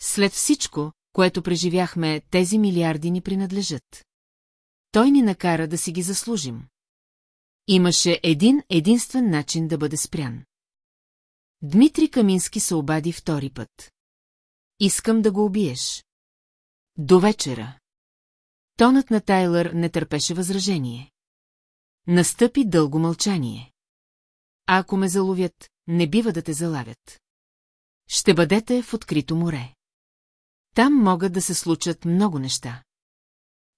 След всичко, което преживяхме, тези милиарди ни принадлежат. Той ни накара да си ги заслужим. Имаше един единствен начин да бъде спрян. Дмитрий Камински се обади втори път. Искам да го убиеш. До вечера. Тонът на Тайлър не търпеше възражение. Настъпи дълго мълчание. А ако ме заловят, не бива да те залавят. Ще бъдете в открито море. Там могат да се случат много неща.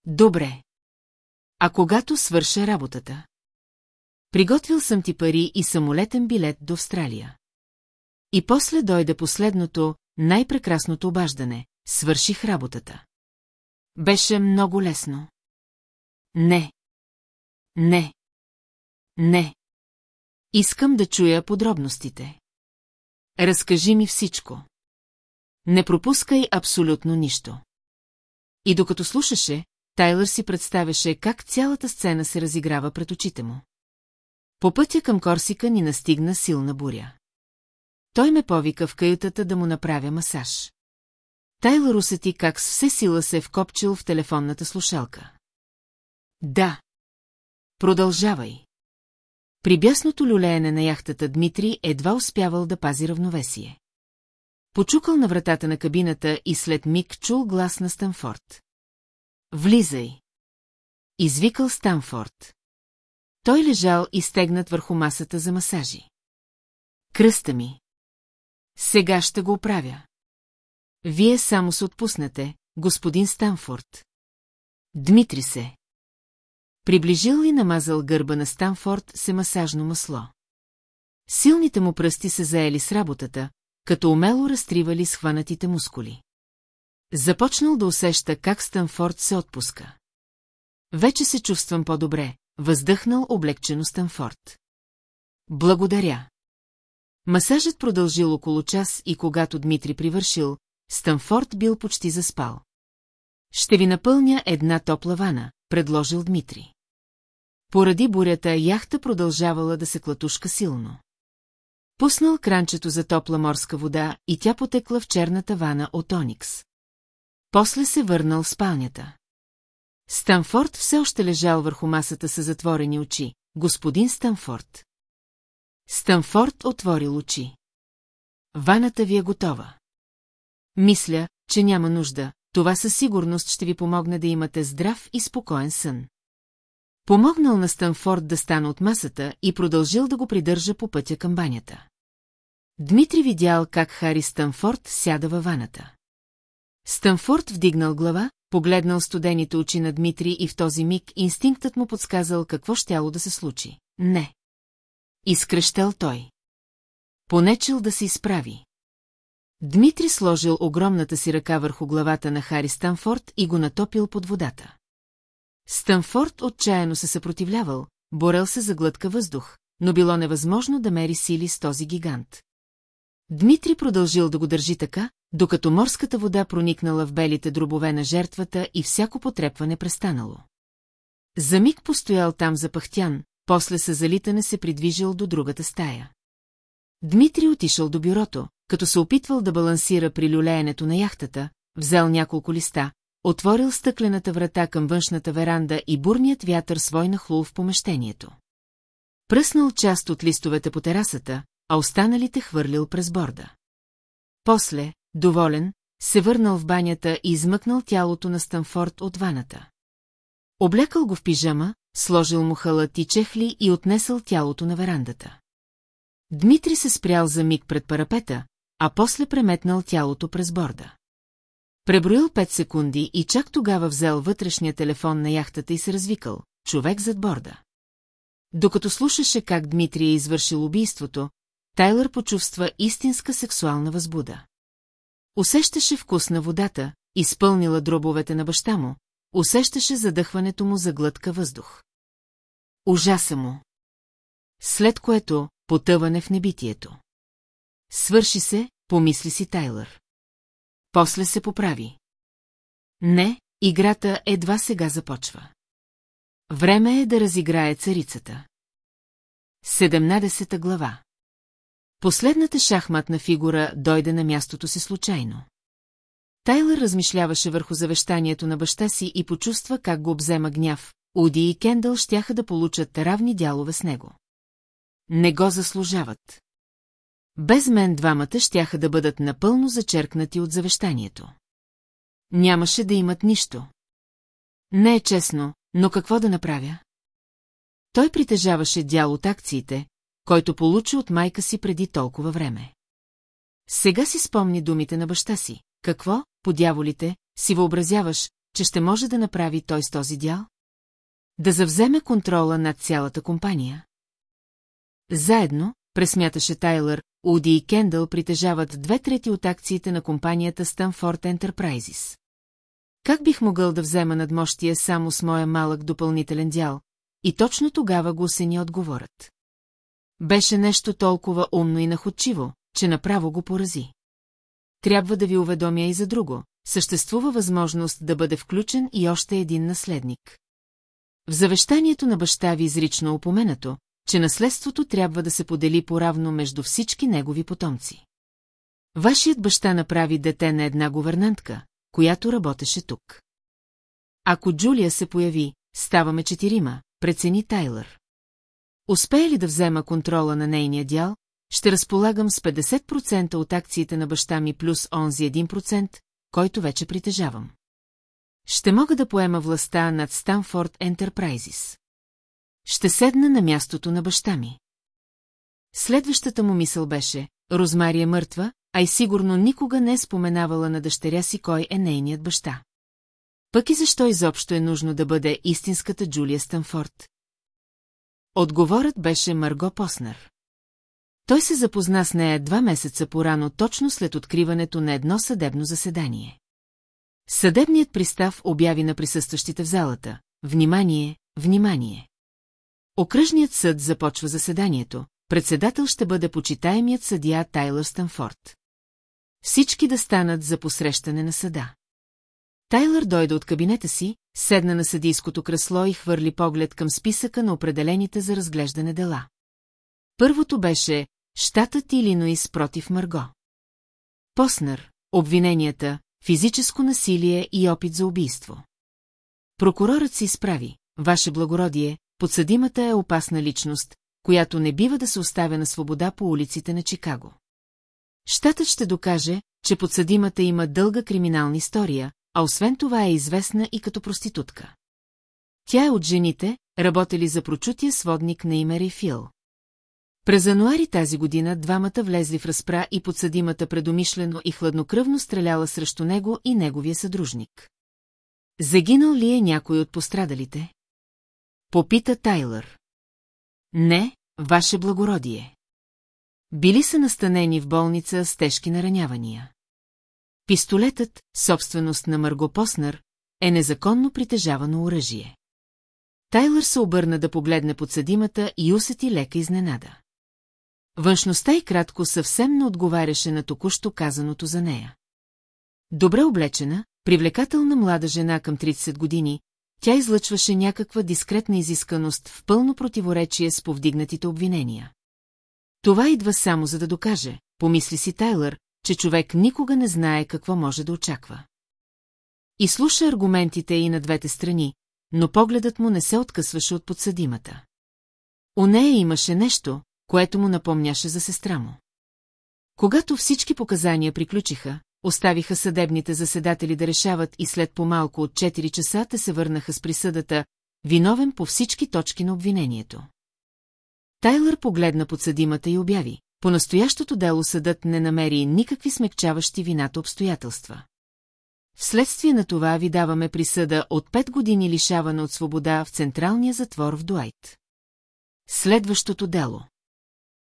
Добре. А когато свърша работата? Приготвил съм ти пари и самолетен билет до Австралия. И после дойде последното, най-прекрасното обаждане. Свърших работата. Беше много лесно. Не. Не. Не. Искам да чуя подробностите. Разкажи ми всичко. Не пропускай абсолютно нищо. И докато слушаше, Тайлър си представяше как цялата сцена се разиграва пред очите му. По пътя към Корсика ни настигна силна буря. Той ме повика в каютата да му направя масаж. Тайлър усети как с все сила се е вкопчил в телефонната слушалка. Да. Продължавай. При бясното люлеене на яхтата Дмитрий едва успявал да пази равновесие. Почукал на вратата на кабината и след миг чул глас на Станфорд. Влизай! Извикал Станфорд. Той лежал и стегнат върху масата за масажи. Кръста ми. Сега ще го оправя. Вие само се отпуснете, господин Станфорд. Дмитри се. Приближил и намазал гърба на Станфорд се масажно масло. Силните му пръсти се заели с работата, като умело разтривали схванатите мускули. Започнал да усеща как Станфорд се отпуска. Вече се чувствам по-добре, въздъхнал облегчено Станфорд. Благодаря. Масажът продължил около час и когато Дмитри привършил, Станфорд бил почти заспал. Ще ви напълня една топла вана, предложил Дмитри. Поради бурята яхта продължавала да се клатушка силно. Пуснал кранчето за топла морска вода и тя потекла в черната вана от Оникс. После се върнал в спалнята. Станфорд все още лежал върху масата с затворени очи. Господин Станфорд. Станфорд отворил очи. Ваната ви е готова. Мисля, че няма нужда, това със сигурност ще ви помогне да имате здрав и спокоен сън. Помогнал на Станфорд да стане от масата и продължил да го придържа по пътя към банята. Дмитри видял как Хари Станфорд сяда във ваната. Станфорд вдигнал глава, погледнал студените очи на Дмитри и в този миг инстинктът му подсказал какво щяло да се случи. Не. Изкръщал той. Понечил да се изправи. Дмитри сложил огромната си ръка върху главата на Хари Станфорд и го натопил под водата. Станфорд отчаяно се съпротивлявал, борел се за глътка въздух, но било невъзможно да мери сили с този гигант. Дмитри продължил да го държи така, докато морската вода проникнала в белите дробове на жертвата и всяко потрепване престанало. За миг постоял там запахтян, после със залитане се придвижил до другата стая. Дмитрий отишъл до бюрото, като се опитвал да балансира при люлеенето на яхтата, взел няколко листа, отворил стъклената врата към външната веранда и бурният вятър свой нахлул в помещението. Пръснал част от листовете по терасата, а останалите хвърлил през борда. После, доволен, се върнал в банята и измъкнал тялото на Станфорд от ваната. Облякал го в пижама, сложил му халат и чехли и отнесъл тялото на верандата. Дмитри се спрял за миг пред парапета, а после преметнал тялото през борда. Преброил пет секунди и чак тогава взел вътрешния телефон на яхтата и се развикал. Човек зад борда. Докато слушаше как Дмитрий е извършил убийството, Тайлър почувства истинска сексуална възбуда. Усещаше вкус на водата, изпълнила дробовете на баща му, усещаше задъхването му за глътка въздух. Ужаса му. След което потъване в небитието. Свърши се, помисли си Тайлър. После се поправи. Не, играта едва сега започва. Време е да разиграе царицата. 17 глава Последната шахматна фигура дойде на мястото си случайно. Тайлър размишляваше върху завещанието на баща си и почувства как го обзема гняв. Уди и Кендъл щяха да получат равни дялове с него. Не го заслужават. Без мен двамата щяха да бъдат напълно зачеркнати от завещанието. Нямаше да имат нищо. Не е честно, но какво да направя? Той притежаваше дял от акциите, който получи от майка си преди толкова време. Сега си спомни думите на баща си. Какво, по дяволите, си въобразяваш, че ще може да направи той с този дял? Да завземе контрола над цялата компания. Заедно, пресмяташе Тайлър, Уди и Кендъл притежават две трети от акциите на компанията Stanford Enterprises. Как бих могъл да взема надмощие само с моя малък допълнителен дял? И точно тогава го осени отговорът. Беше нещо толкова умно и находчиво, че направо го порази. Трябва да ви уведомя и за друго. Съществува възможност да бъде включен и още един наследник. В завещанието на баща ви изрично упоменато, че наследството трябва да се подели поравно между всички негови потомци. Вашият баща направи дете на една говернантка, която работеше тук. Ако Джулия се появи, ставаме четирима, прецени Тайлър. Успее ли да взема контрола на нейния дял, ще разполагам с 50% от акциите на баща ми плюс онзи 1%, който вече притежавам. Ще мога да поема властта над Станфорд Enterprises. Ще седна на мястото на баща ми. Следващата му мисъл беше, Розмари е мъртва, а и сигурно никога не е споменавала на дъщеря си кой е нейният баща. Пък и защо изобщо е нужно да бъде истинската Джулия Станфорд? Отговорът беше Марго Поснар. Той се запозна с нея два месеца порано, точно след откриването на едно съдебно заседание. Съдебният пристав обяви на присъстващите в залата. Внимание, внимание! Окръжният съд започва заседанието. Председател ще бъде почитаемият съдия Тайлър Станфорд. Всички да станат за посрещане на съда. Тайлър дойде от кабинета си, седна на съдийското кресло и хвърли поглед към списъка на определените за разглеждане дела. Първото беше «Штатът Илинуис против Марго». Поснер, обвиненията, физическо насилие и опит за убийство. Прокурорът се изправи, ваше благородие, подсъдимата е опасна личност, която не бива да се оставя на свобода по улиците на Чикаго. Штатът ще докаже, че подсъдимата има дълга криминална история, а освен това е известна и като проститутка. Тя е от жените, работели за прочутия сводник на име Рейфил. През януари тази година двамата влезли в разпра и подсъдимата предумишлено и хладнокръвно стреляла срещу него и неговия съдружник. Загинал ли е някой от пострадалите? Попита Тайлър. Не, ваше благородие. Били са настанени в болница с тежки наранявания. Пистолетът, собственост на Марго Поснер, е незаконно притежавано оръжие. Тайлър се обърна да погледне подсъдимата и усети лека изненада. Външността и кратко съвсем не отговаряше на току-що казаното за нея. Добре облечена, привлекателна млада жена към 30 години, тя излъчваше някаква дискретна изисканост в пълно противоречие с повдигнатите обвинения. Това идва само за да докаже, помисли си Тайлър, че човек никога не знае какво може да очаква. И слуша аргументите и на двете страни, но погледът му не се откъсваше от подсъдимата. У нея имаше нещо, което му напомняше за сестра му. Когато всички показания приключиха, оставиха съдебните заседатели да решават и след по-малко от 4 часа те се върнаха с присъдата, виновен по всички точки на обвинението. Тайлър погледна подсъдимата и обяви. По настоящото дело съдът не намери никакви смекчаващи вината обстоятелства. Вследствие на това ви даваме присъда от 5 години лишаване от свобода в централния затвор в Дуайт. Следващото дело.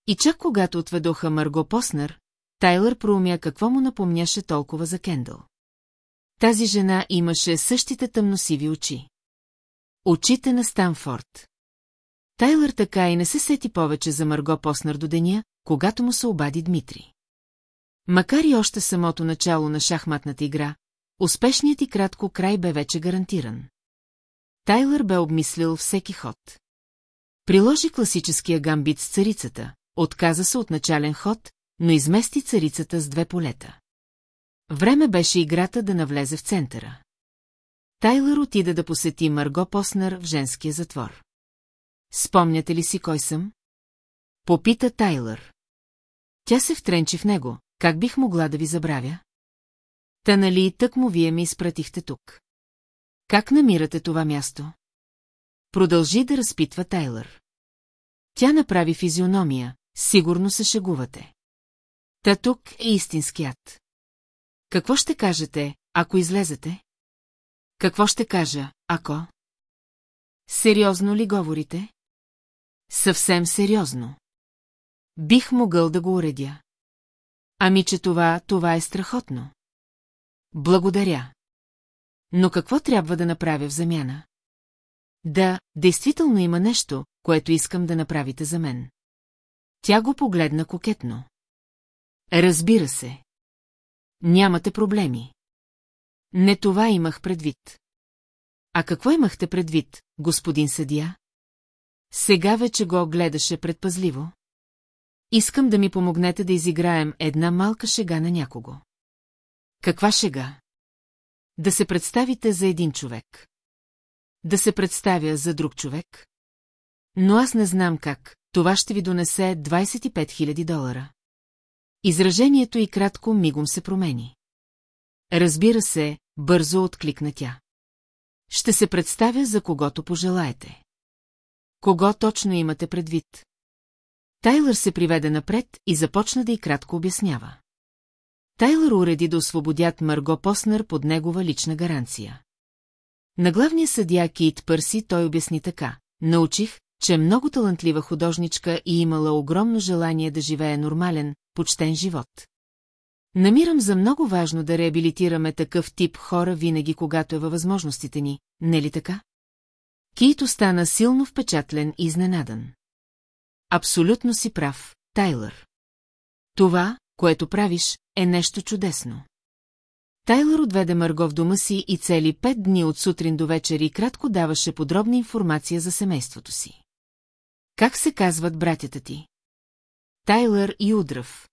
И чак когато отведоха Марго Поснер, Тайлър проумя какво му напомняше толкова за Кендъл. Тази жена имаше същите тъмносиви очи. Очите на Станфорд. Тайлър така и не се сети повече за Марго Поснер до деня, когато му се обади Дмитри. Макар и още самото начало на шахматната игра, успешният и кратко край бе вече гарантиран. Тайлър бе обмислил всеки ход. Приложи класическия гамбит с царицата, отказа се от начален ход, но измести царицата с две полета. Време беше играта да навлезе в центъра. Тайлър отида да посети Марго Поснер в женския затвор. Спомняте ли си кой съм? Попита Тайлър. Тя се втренчи в него. Как бих могла да ви забравя? Та нали и тък му вие ми изпратихте тук. Как намирате това място? Продължи да разпитва Тайлър. Тя направи физиономия, сигурно се шегувате. Та тук е истинският. Какво ще кажете, ако излезете? Какво ще кажа, ако? Сериозно ли говорите? Съвсем сериозно. Бих могъл да го уредя. Ами, че това, това е страхотно. Благодаря. Но какво трябва да направя в замяна? Да, действително има нещо, което искам да направите за мен. Тя го погледна кокетно. Разбира се. Нямате проблеми. Не това имах предвид. А какво имахте предвид, господин съдия? Сега вече го гледаше предпазливо. Искам да ми помогнете да изиграем една малка шега на някого. Каква шега? Да се представите за един човек. Да се представя за друг човек? Но аз не знам как, това ще ви донесе 25 000 долара. Изражението и кратко мигом се промени. Разбира се, бързо откликна тя. Ще се представя за когото пожелаете. Кого точно имате предвид? Тайлър се приведе напред и започна да и кратко обяснява. Тайлър уреди да освободят Марго Поснер под негова лична гаранция. На главния съдия Кейт Пърси той обясни така. Научих, че е много талантлива художничка и имала огромно желание да живее нормален, почтен живот. Намирам за много важно да реабилитираме такъв тип хора винаги, когато е във възможностите ни, не ли така? Кит стана силно впечатлен и изненадан. Абсолютно си прав, Тайлър. Това, което правиш, е нещо чудесно. Тайлър отведе Марго в дома си и цели пет дни от сутрин до вечер и кратко даваше подробна информация за семейството си. Как се казват братята ти? Тайлър и Удръв.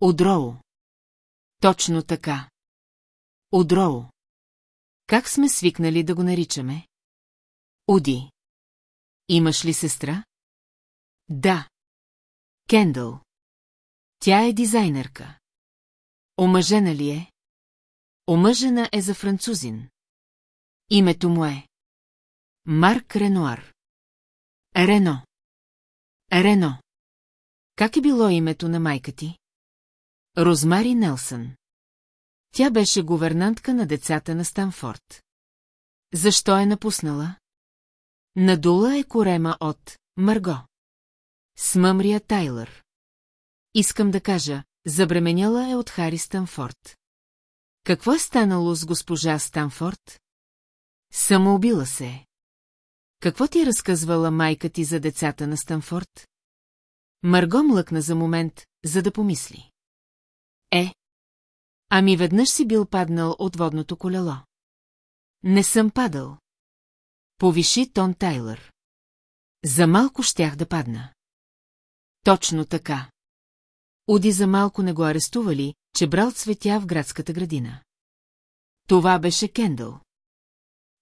Удроу. Точно така. Удроу. Как сме свикнали да го наричаме? Уди. Имаш ли сестра? Да. Кендъл. Тя е дизайнерка. Омъжена ли е? Омъжена е за французин. Името му е. Марк Ренуар. Рено. Рено. Как е било името на майка ти? Розмари Нелсън. Тя беше говернантка на децата на Станфорд. Защо е напуснала? Надула е корема от Марго. Смъмрия Тайлър. Искам да кажа, забременяла е от Хари Станфорд. Какво е станало с госпожа Станфорд? Самоубила се. Какво ти е разказвала майка ти за децата на Станфорд? Марго млъкна за момент, за да помисли. Е. Ами веднъж си бил паднал от водното колело. Не съм падал. Повиши тон Тайлър. За малко щях да падна. Точно така. Уди за малко не го арестували, че брал цветя в градската градина. Това беше Кендъл.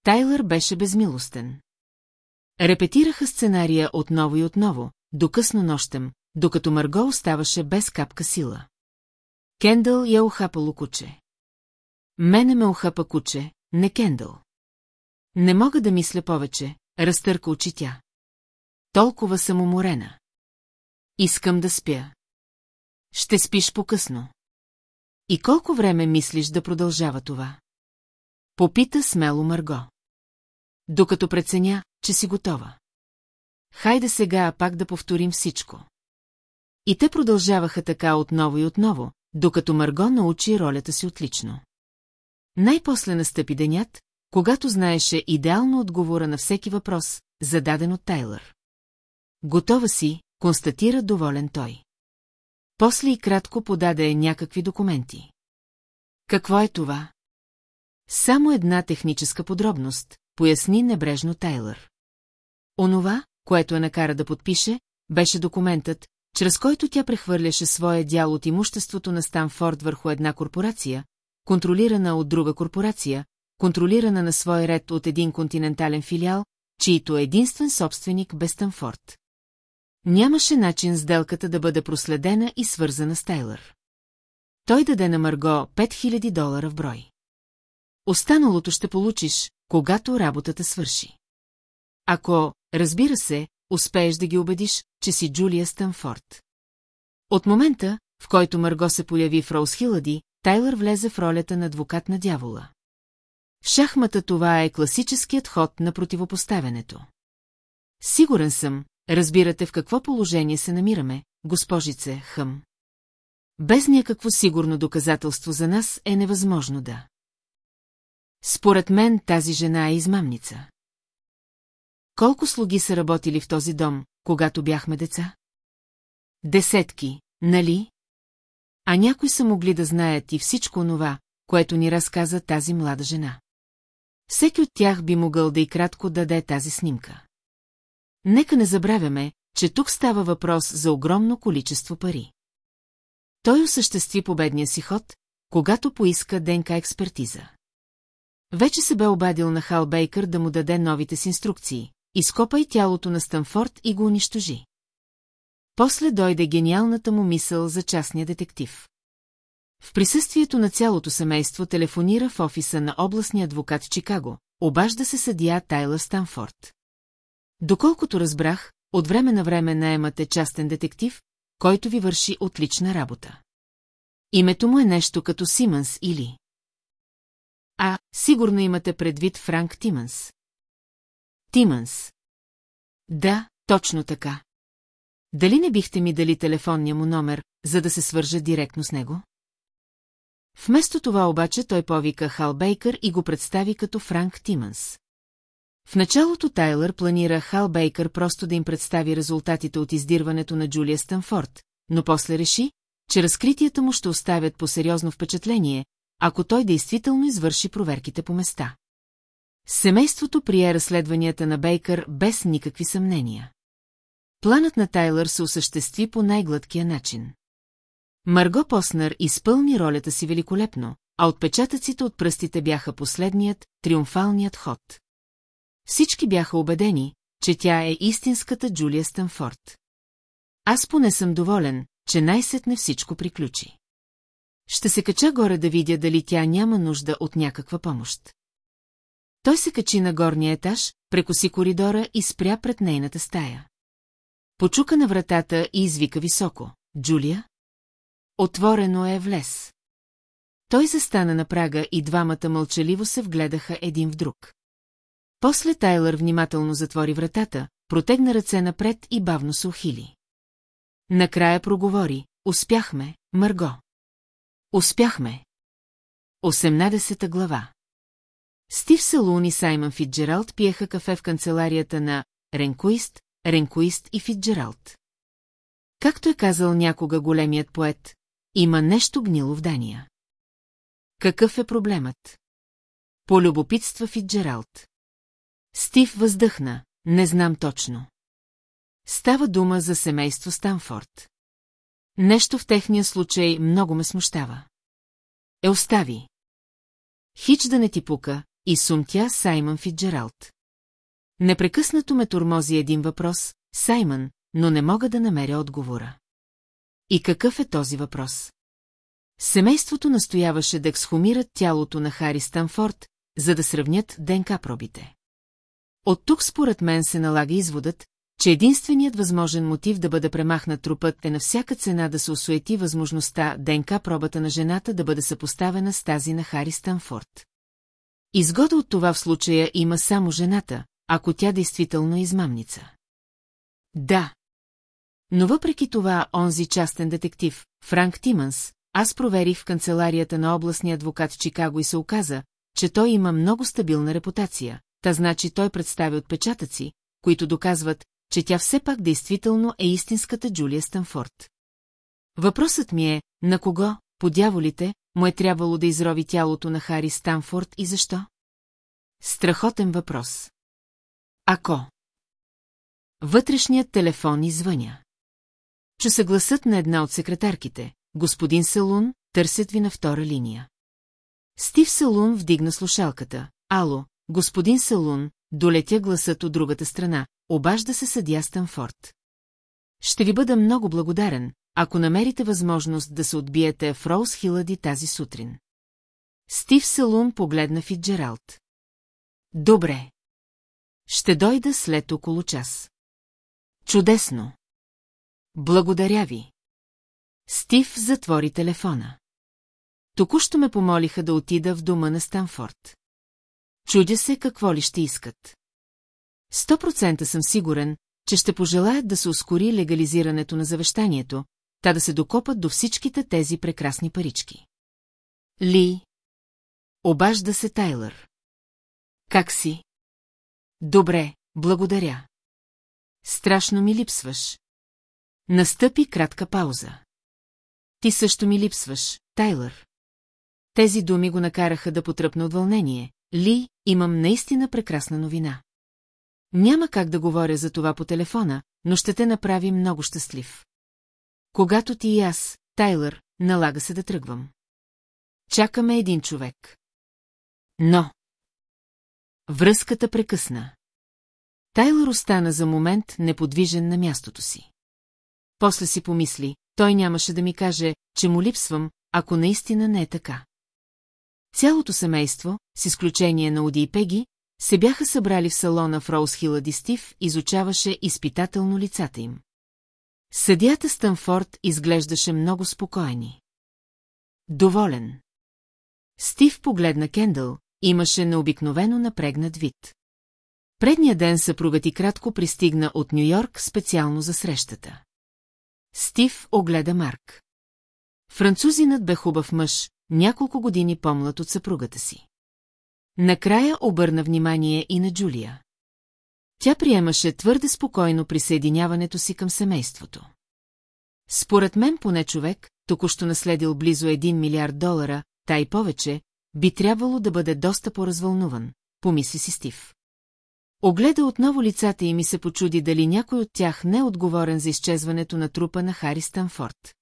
Тайлър беше безмилостен. Репетираха сценария отново и отново, до късно нощем, докато Марго оставаше без капка сила. Кендъл я охапало куче. Мене ме охапа куче, не Кендъл. Не мога да мисля повече, разтърка очи тя. Толкова съм уморена. Искам да спя. Ще спиш по-късно. И колко време мислиш да продължава това? Попита смело Марго. Докато преценя, че си готова. Хайде сега пак да повторим всичко. И те продължаваха така отново и отново, докато Марго научи ролята си отлично. Най-после настъпи денят, когато знаеше идеално отговора на всеки въпрос, зададен от Тайлър. Готова си, констатира доволен той. После и кратко подаде някакви документи. Какво е това? Само една техническа подробност, поясни небрежно Тайлър. Онова, което я накара да подпише, беше документът, чрез който тя прехвърляше своя дял от имуществото на Станфорд върху една корпорация, контролирана от друга корпорация, контролирана на свой ред от един континентален филиал, чието единствен собственик бе Станфорд. Нямаше начин сделката да бъде проследена и свързана с Тайлър. Той даде на Марго 5000 долара в брой. Останалото ще получиш, когато работата свърши. Ако, разбира се, успееш да ги убедиш, че си Джулия Станфорд. От момента, в който Марго се появи в Роуз Хилади, Тайлър влезе в ролята на адвокат на дявола. В шахмата това е класическият ход на противопоставянето. Сигурен съм, разбирате в какво положение се намираме, госпожице Хъм. Без някакво сигурно доказателство за нас е невъзможно да. Според мен тази жена е измамница. Колко слуги са работили в този дом, когато бяхме деца? Десетки, нали? А някои са могли да знаят и всичко онова, което ни разказа тази млада жена. Всеки от тях би могъл да и кратко даде тази снимка. Нека не забравяме, че тук става въпрос за огромно количество пари. Той осъществи победния си ход, когато поиска ДНК експертиза. Вече се бе обадил на Хал Бейкър да му даде новите си инструкции. Изкопай тялото на Станфорд и го унищожи. После дойде гениалната му мисъл за частния детектив. В присъствието на цялото семейство телефонира в офиса на областния адвокат Чикаго, обажда се съдия Тайлър Станфорд. Доколкото разбрах, от време на време наемате частен детектив, който ви върши отлична работа. Името му е нещо като Симънс или... А, сигурно имате предвид Франк Тимънс. Тимънс. Да, точно така. Дали не бихте ми дали телефонния му номер, за да се свържа директно с него? Вместо това обаче той повика Хал Бейкър и го представи като Франк Тимънс. В началото Тайлър планира Хал Бейкър просто да им представи резултатите от издирването на Джулия Станфорд, но после реши, че разкритията му ще оставят по сериозно впечатление, ако той действително извърши проверките по места. Семейството прие разследванията на Бейкър без никакви съмнения. Планът на Тайлър се осъществи по най-гладкия начин. Марго Поснър изпълни ролята си великолепно, а отпечатъците от пръстите бяха последният, триумфалният ход. Всички бяха убедени, че тя е истинската Джулия Станфорд. Аз поне съм доволен, че най-сетне всичко приключи. Ще се кача горе да видя дали тя няма нужда от някаква помощ. Той се качи на горния етаж, прекоси коридора и спря пред нейната стая. Почука на вратата и извика високо. Джулия? Отворено е влез. Той застана на прага и двамата мълчаливо се вгледаха един в друг. После Тайлър внимателно затвори вратата, протегна ръце напред и бавно се ухили. Накрая проговори. Успяхме, Марго. Успяхме. 18 глава Стив Салун и Саймън Фитджералд пиеха кафе в канцеларията на Ренкуист, Ренкуист и Фитджералд. Както е казал някога големият поет, има нещо гнило в Дания. Какъв е проблемът? Полюбопитства Фитджералд. Стив въздъхна, не знам точно. Става дума за семейство Станфорд. Нещо в техния случай много ме смущава. Е остави. Хич да не ти пука, и сумтя Саймън Фитджералд. Непрекъснато ме тормози един въпрос, Саймън, но не мога да намеря отговора. И какъв е този въпрос? Семейството настояваше да ексхумират тялото на Хари Станфорд, за да сравнят ДНК пробите. От тук според мен се налага изводът, че единственият възможен мотив да бъде премахнат трупът е на всяка цена да се осуети възможността ДНК пробата на жената да бъде съпоставена с тази на Хари Станфорд. Изгода от това в случая има само жената, ако тя действително е измамница. Да. Но въпреки това, онзи частен детектив, Франк Тимънс, аз проверих в канцеларията на областния адвокат Чикаго и се оказа, че той има много стабилна репутация, та значи той представя отпечатъци, които доказват, че тя все пак действително е истинската Джулия Станфорд. Въпросът ми е, на кого, по дяволите, му е трябвало да изрови тялото на Хари Станфорд и защо? Страхотен въпрос. Ако. Вътрешният телефон извъня. Чу се гласът на една от секретарките. Господин Салун, търсят ви на втора линия. Стив Салун вдигна слушалката. Ало, господин Салун, долетя гласът от другата страна, обажда се съдя Станфорд. Ще ви бъда много благодарен, ако намерите възможност да се отбиете в Роуз Хилади тази сутрин. Стив Салун погледна Фитджералд. Добре. Ще дойда след около час. Чудесно. Благодаря ви. Стив затвори телефона. Току-що ме помолиха да отида в дома на Станфорд. Чудя се какво ли ще искат. Сто процента съм сигурен, че ще пожелаят да се ускори легализирането на завещанието, та да се докопат до всичките тези прекрасни парички. Ли. Обажда се Тайлър. Как си? Добре, благодаря. Страшно ми липсваш. Настъпи кратка пауза. Ти също ми липсваш, Тайлър. Тези думи го накараха да потръпне от вълнение. Ли, имам наистина прекрасна новина. Няма как да говоря за това по телефона, но ще те направи много щастлив. Когато ти и аз, Тайлър, налага се да тръгвам. Чакаме един човек. Но... Връзката прекъсна. Тайлър остана за момент неподвижен на мястото си. После си помисли, той нямаше да ми каже, че му липсвам, ако наистина не е така. Цялото семейство, с изключение на Уди и Пеги, се бяха събрали в салона в Роузхила Дистив, изучаваше изпитателно лицата им. Съдията Стънфорд изглеждаше много спокойни. Доволен. Стив погледна Кендъл, имаше необикновено напрегнат вид. Предния ден съпругът и кратко пристигна от Нью-Йорк специално за срещата. Стив огледа Марк. Французинът бе хубав мъж, няколко години по-млад от съпругата си. Накрая обърна внимание и на Джулия. Тя приемаше твърде спокойно присъединяването си към семейството. Според мен поне човек, току-що наследил близо 1 милиард долара, та повече, би трябвало да бъде доста по-развълнуван, помисли си Стив. Огледа отново лицата и ми се почуди дали някой от тях не е отговорен за изчезването на трупа на Хари Станфорд.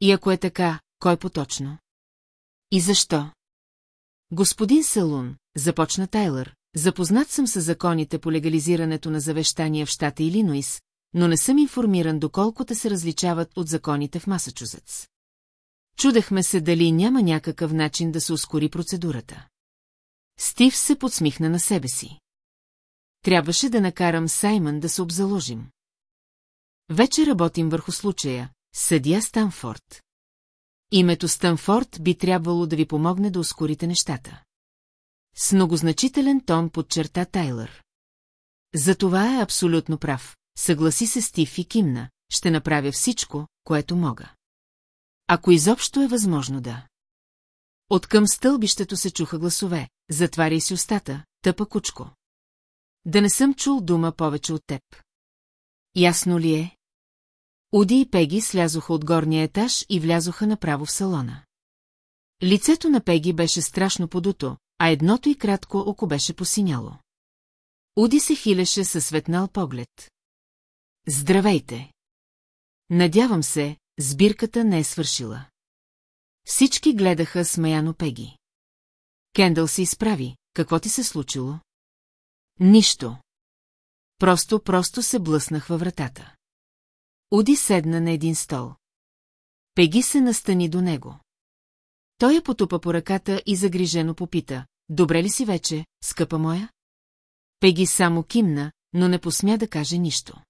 И ако е така, кой поточно? И защо? Господин Салун, започна Тайлър, запознат съм с законите по легализирането на завещания в щата Илинуис, но не съм информиран доколко те се различават от законите в Масачузетс. Чудехме се дали няма някакъв начин да се ускори процедурата. Стив се подсмихна на себе си. Трябваше да накарам Саймън да се обзаложим. Вече работим върху случая, съдия Станфорд. Името Станфорд би трябвало да ви помогне да ускорите нещата. С многозначителен тон подчерта Тайлър. За това е абсолютно прав. Съгласи се Стив и кимна. Ще направя всичко, което мога. Ако изобщо е възможно да. От към стълбището се чуха гласове. Затваряй си устата, тъпа кучко. Да не съм чул дума повече от теб. Ясно ли е? Уди и Пеги слязоха от горния етаж и влязоха направо в салона. Лицето на Пеги беше страшно подуто, а едното и кратко око беше посиняло. Уди се хилеше със светнал поглед. Здравейте! Надявам се, сбирката не е свършила. Всички гледаха смеяно Пеги. Кендъл се изправи. Какво ти се случило? Нищо. Просто, просто се блъснах във вратата. Уди седна на един стол. Пеги се настани до него. Той я потупа по ръката и загрижено попита. Добре ли си вече, скъпа моя? Пеги само кимна, но не посмя да каже нищо.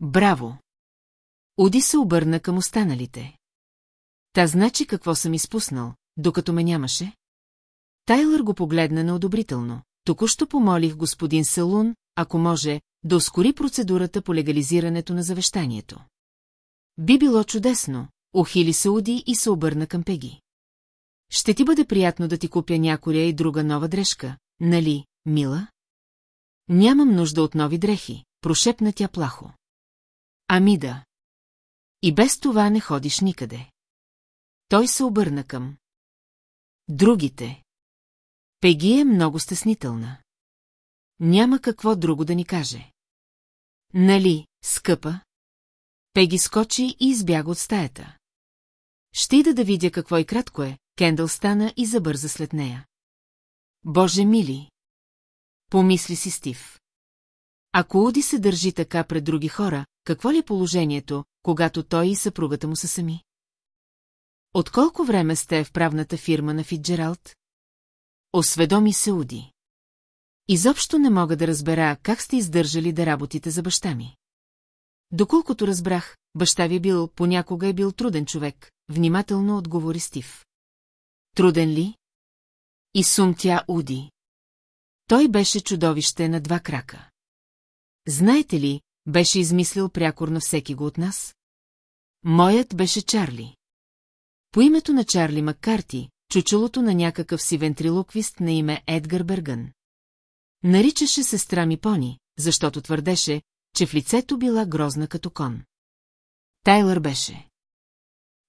Браво! Уди се обърна към останалите. Та значи какво съм изпуснал, докато ме нямаше? Тайлър го погледна неодобрително. Току-що помолих господин Салун, ако може, да ускори процедурата по легализирането на завещанието. Би било чудесно, ухили се Уди и се обърна към Пеги. Ще ти бъде приятно да ти купя някоя и друга нова дрежка, нали, мила? Нямам нужда от нови дрехи, прошепна тя плахо. Ами да. И без това не ходиш никъде. Той се обърна към. Другите. Пеги е много стеснителна. Няма какво друго да ни каже. Нали, скъпа? Пеги скочи и избяга от стаята. Ще ида да видя какво и кратко е, Кендъл стана и забърза след нея. Боже мили! Помисли си Стив. Ако Уди се държи така пред други хора, какво ли е положението, когато той и съпругата му са сами? От колко време сте в правната фирма на Фитджералд? Осведоми се Уди. Изобщо не мога да разбера как сте издържали да работите за баща ми. Доколкото разбрах, баща ви е бил, понякога е бил труден човек, внимателно отговори Стив. Труден ли? И сумтя Уди. Той беше чудовище на два крака. Знаете ли, беше измислил прякор на всеки го от нас? Моят беше Чарли. По името на Чарли Маккарти, чучелото на някакъв си вентрилоквист на име Едгар Бергън. Наричаше сестра ми Пони, защото твърдеше, че в лицето била грозна като кон. Тайлър беше.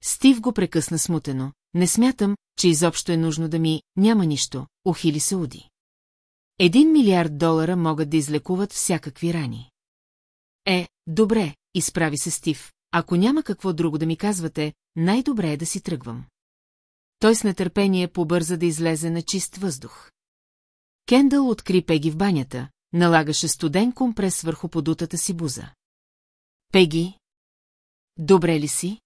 Стив го прекъсна смутено. Не смятам, че изобщо е нужно да ми няма нищо, ухили се Уди. Един милиард долара могат да излекуват всякакви рани. Е, добре, изправи се Стив, ако няма какво друго да ми казвате, най-добре е да си тръгвам. Той с нетърпение побърза да излезе на чист въздух. Кендъл откри Пеги в банята, налагаше студен компрес върху подутата си буза. Пеги? Добре ли си?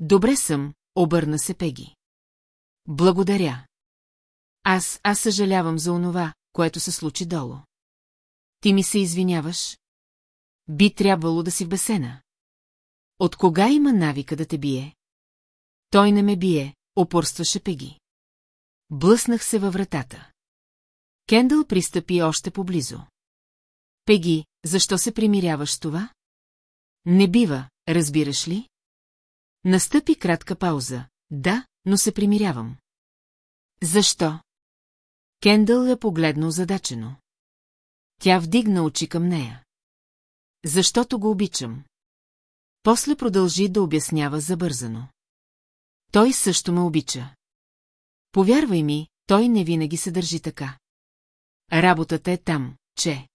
Добре съм, обърна се Пеги. Благодаря. Аз, аз съжалявам за онова, което се случи долу. Ти ми се извиняваш? Би трябвало да си в бесена. От кога има навика да те бие? Той не ме бие, опорстваше Пеги. Блъснах се във вратата. Кендъл пристъпи още поблизо. Пеги, защо се примиряваш с това? Не бива, разбираш ли? Настъпи кратка пауза. Да, но се примирявам. Защо? Кендъл я погледнал задачено. Тя вдигна очи към нея. Защото го обичам. После продължи да обяснява забързано. Той също ме обича. Повярвай ми, той не винаги се държи така. Работата е там, че...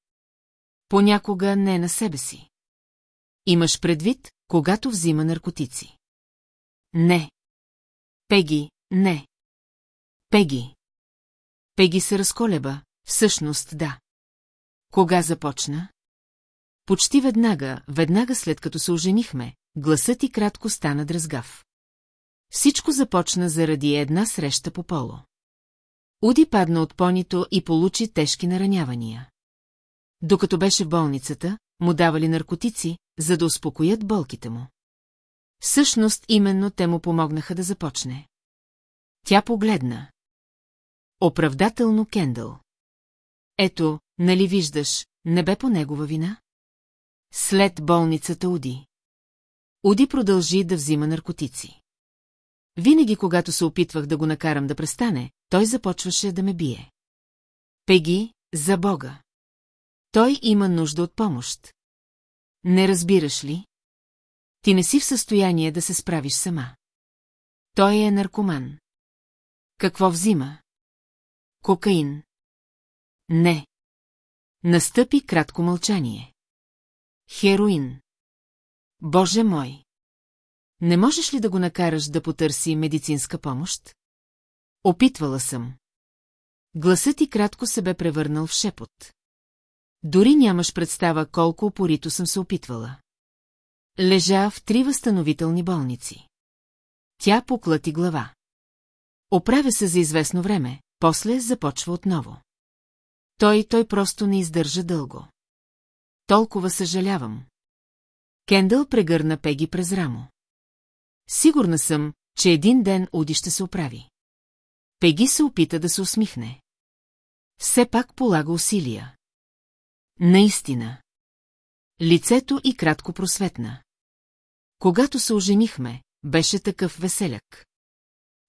Понякога не е на себе си. Имаш предвид, когато взима наркотици. Не. Пеги, не. Пеги. Пеги се разколеба, всъщност да. Кога започна? Почти веднага, веднага след като се оженихме, гласът и кратко стана дръзгав. Всичко започна заради една среща по поло. Уди падна от понито и получи тежки наранявания. Докато беше в болницата, му давали наркотици, за да успокоят болките му. Всъщност именно те му помогнаха да започне. Тя погледна. Оправдателно Кендъл. Ето, нали виждаш, не бе по негова вина? След болницата Уди. Уди продължи да взима наркотици. Винаги, когато се опитвах да го накарам да престане, той започваше да ме бие. Пеги, за Бога. Той има нужда от помощ. Не разбираш ли? Ти не си в състояние да се справиш сама. Той е наркоман. Какво взима? Кокаин. Не. Настъпи кратко мълчание. Хероин. Боже мой! Не можеш ли да го накараш да потърси медицинска помощ? Опитвала съм. Гласът ти кратко се бе превърнал в шепот. Дори нямаш представа колко опорито съм се опитвала. Лежа в три възстановителни болници. Тя поклати глава. Оправя се за известно време, после започва отново. Той, той просто не издържа дълго. Толкова съжалявам. Кендъл прегърна Пеги през рамо. Сигурна съм, че един ден Уди ще се оправи. Пеги се опита да се усмихне. Все пак полага усилия. Наистина. Лицето и кратко просветна. Когато се оженихме, беше такъв веселяк.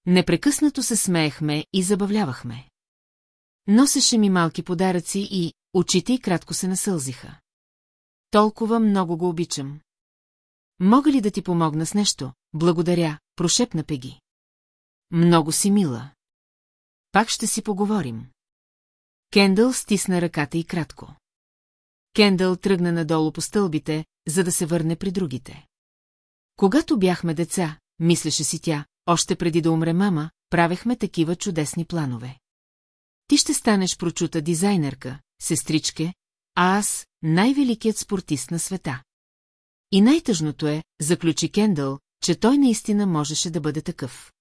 Непрекъснато се смеехме и забавлявахме. Носеше ми малки подаръци и очите й кратко се насълзиха. Толкова много го обичам. Мога ли да ти помогна с нещо? Благодаря, прошепна Пеги. Много си мила. Пак ще си поговорим. Кендъл стисна ръката и кратко. Кендъл тръгна надолу по стълбите, за да се върне при другите. Когато бяхме деца, мислеше си тя, още преди да умре мама, правехме такива чудесни планове. Ти ще станеш прочута дизайнерка, сестричке, а аз – най-великият спортист на света. И най-тъжното е, заключи Кендъл, че той наистина можеше да бъде такъв.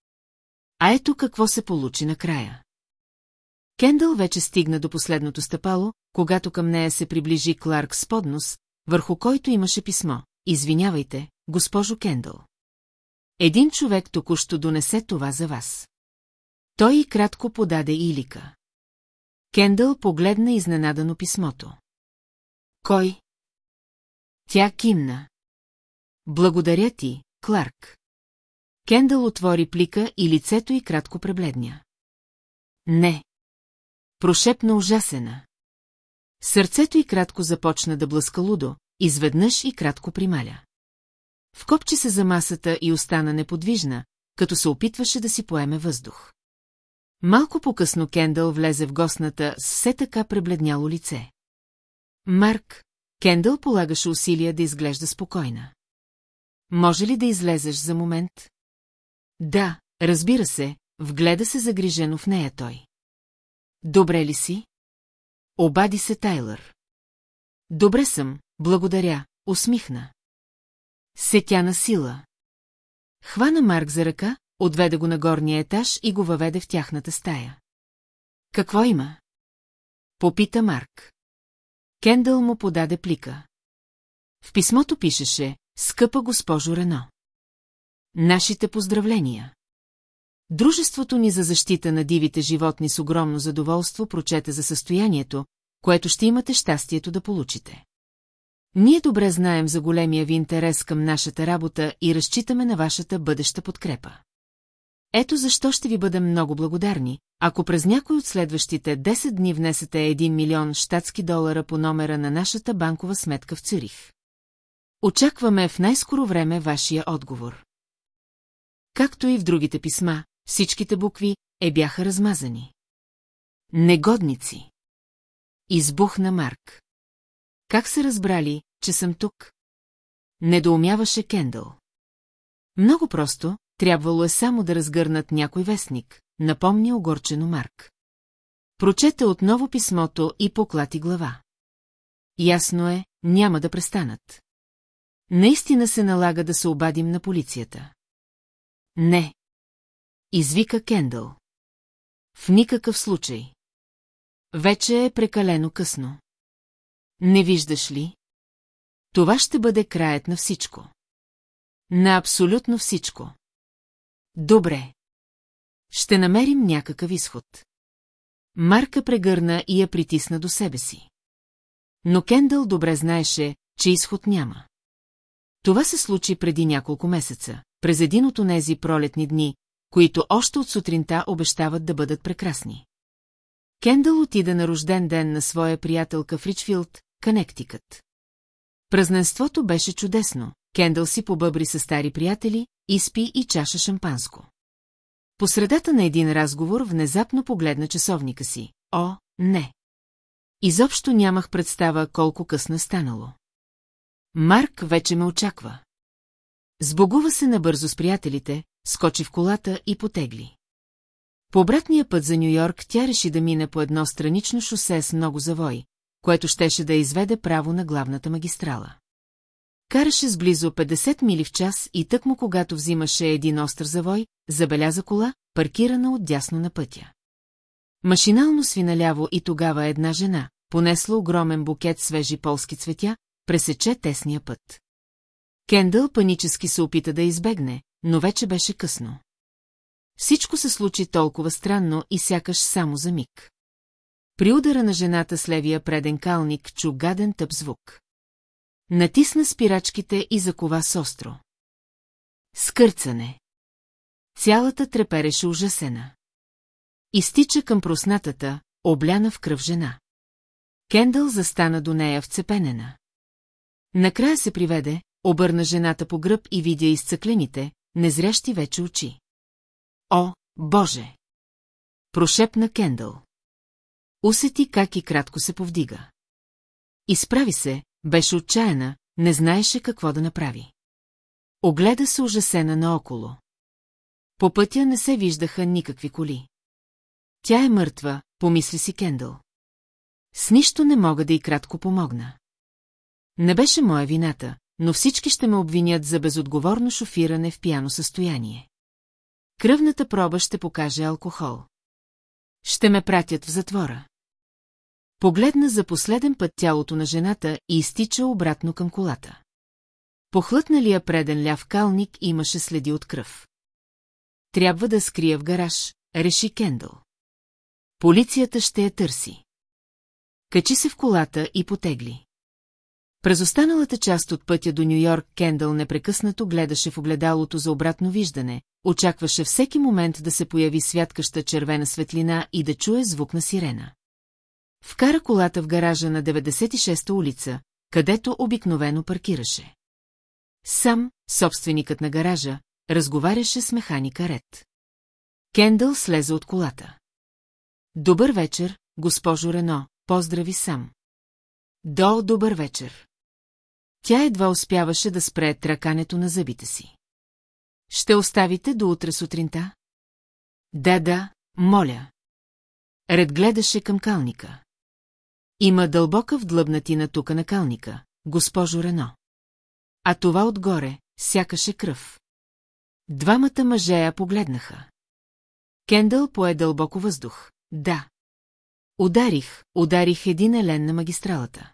А ето какво се получи накрая. Кендъл вече стигна до последното стъпало, когато към нея се приближи Кларк с поднос, върху който имаше писмо. Извинявайте, госпожо Кендъл. Един човек току-що донесе това за вас. Той и кратко подаде Илика. Кендъл погледна изненадано писмото. Кой? Тя кимна. Благодаря ти, Кларк. Кендъл отвори плика и лицето й кратко пребледня. Не. Прошепна ужасена. Сърцето й кратко започна да блъска лудо, изведнъж и кратко прималя. Вкопчи се за масата и остана неподвижна, като се опитваше да си поеме въздух. Малко по-късно Кендъл влезе в гостната с все така пребледняло лице. Марк, Кендъл полагаше усилия да изглежда спокойна. Може ли да излезеш за момент? Да, разбира се, вгледа се загрижено в нея той. Добре ли си? Обади се Тайлър. Добре съм, благодаря, усмихна. Сетя на сила. Хвана Марк за ръка, отведе го на горния етаж и го въведе в тяхната стая. Какво има? Попита Марк. Кендъл му подаде плика. В писмото пишеше, скъпа госпожо Рено. Нашите поздравления. Дружеството ни за защита на дивите животни с огромно задоволство прочете за състоянието, което ще имате щастието да получите. Ние добре знаем за големия ви интерес към нашата работа и разчитаме на вашата бъдеща подкрепа. Ето защо ще ви бъдем много благодарни, ако през някой от следващите 10 дни внесете 1 милион щатски долара по номера на нашата банкова сметка в Цюрих. Очакваме в най-скоро време вашия отговор. Както и в другите писма, всичките букви е бяха размазани. Негодници. Избухна Марк. Как се разбрали, че съм тук? Недоумяваше Кендъл. Много просто, трябвало е само да разгърнат някой вестник, напомни огорчено Марк. Прочете отново писмото и поклати глава. Ясно е, няма да престанат. Наистина се налага да се обадим на полицията. Не. Извика Кендъл. В никакъв случай. Вече е прекалено късно. Не виждаш ли? Това ще бъде краят на всичко. На абсолютно всичко. Добре. Ще намерим някакъв изход. Марка прегърна и я притисна до себе си. Но Кендъл добре знаеше, че изход няма. Това се случи преди няколко месеца, през един от онези пролетни дни, които още от сутринта обещават да бъдат прекрасни. Кендъл отида на рожден ден на своя приятелка в Ричфилд, Канектикът. Празненството беше чудесно. Кендъл си побъбри с стари приятели, изпи и чаша шампанско. По средата на един разговор внезапно погледна часовника си. О, не! Изобщо нямах представа колко късно е станало. Марк вече ме очаква. Сбогува се набързо с приятелите, скочи в колата и потегли. По обратния път за Нью-Йорк тя реши да мине по едно странично шосе с много завой, което щеше да изведе право на главната магистрала. Караше с близо 50 мили в час и тъкмо когато взимаше един остър завой, забеляза кола, паркирана отдясно на пътя. Машинално свиналяво и тогава една жена, понесла огромен букет свежи полски цветя, пресече тесния път. Кендъл панически се опита да избегне, но вече беше късно. Всичко се случи толкова странно и сякаш само за миг. При удара на жената с левия преден калник чу гаден тъп звук. Натисна спирачките и закова с остро. Скърцане. Цялата трепереше ужасена. Изтича към проснатата, обляна в кръв жена. Кендъл застана до нея вцепенена. Накрая се приведе, обърна жената по гръб и видя изцъклените, незрящи вече очи. О, Боже! Прошепна Кендъл. Усети как и кратко се повдига. Изправи се, беше отчаяна, не знаеше какво да направи. Огледа се ужасена наоколо. По пътя не се виждаха никакви коли. Тя е мъртва, помисли си Кендъл. С нищо не мога да и кратко помогна. Не беше моя вината, но всички ще ме обвинят за безотговорно шофиране в пияно състояние. Кръвната проба ще покаже алкохол. Ще ме пратят в затвора. Погледна за последен път тялото на жената и изтича обратно към колата. Похлътналия преден ляв калник имаше следи от кръв. Трябва да скрия в гараж, реши Кендъл. Полицията ще я търси. Качи се в колата и потегли. През останалата част от пътя до Нью-Йорк Кендъл непрекъснато гледаше в огледалото за обратно виждане, очакваше всеки момент да се появи святкаща червена светлина и да чуе звук на сирена. Вкара колата в гаража на 96-та улица, където обикновено паркираше. Сам, собственикът на гаража, разговаряше с механика Ред. Кендъл слезе от колата. Добър вечер, госпожо Рено, поздрави сам. До добър вечер. Тя едва успяваше да спре тракането на зъбите си. Ще оставите до утре сутринта? Да, да, моля. Ред гледаше към калника. Има дълбока вдлъбнатина тука на калника, госпожо Рено. А това отгоре, сякаше кръв. Двамата мъже я погледнаха. Кендъл пое дълбоко въздух. Да. Ударих, ударих един елен на магистралата.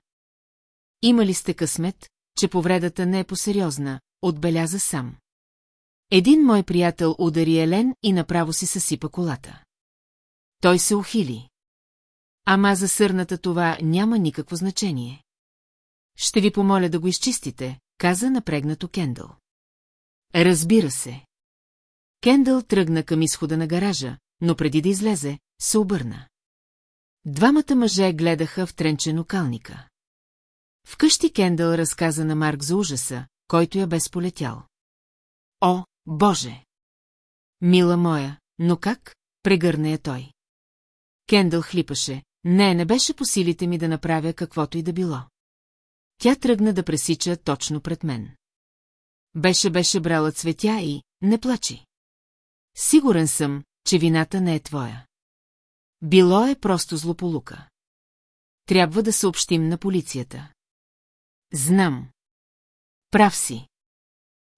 Има ли сте късмет, че повредата не е посериозна, отбеляза сам. Един мой приятел удари Елен и направо си съсипа колата. Той се ухили. Ама за сърната това няма никакво значение. Ще ви помоля да го изчистите, каза напрегнато Кендъл. Разбира се. Кендъл тръгна към изхода на гаража, но преди да излезе, се обърна. Двамата мъже гледаха в тренчено калника. Вкъщи Кендъл разказа на Марк за ужаса, който я бе сполетял. О, Боже! Мила моя, но как? Прегърна я той. Кендъл хлипаше. Не, не беше по силите ми да направя каквото и да било. Тя тръгна да пресича точно пред мен. Беше беше брала цветя и не плачи. Сигурен съм, че вината не е твоя. Било е просто злополука. Трябва да съобщим на полицията. Знам. Прав си.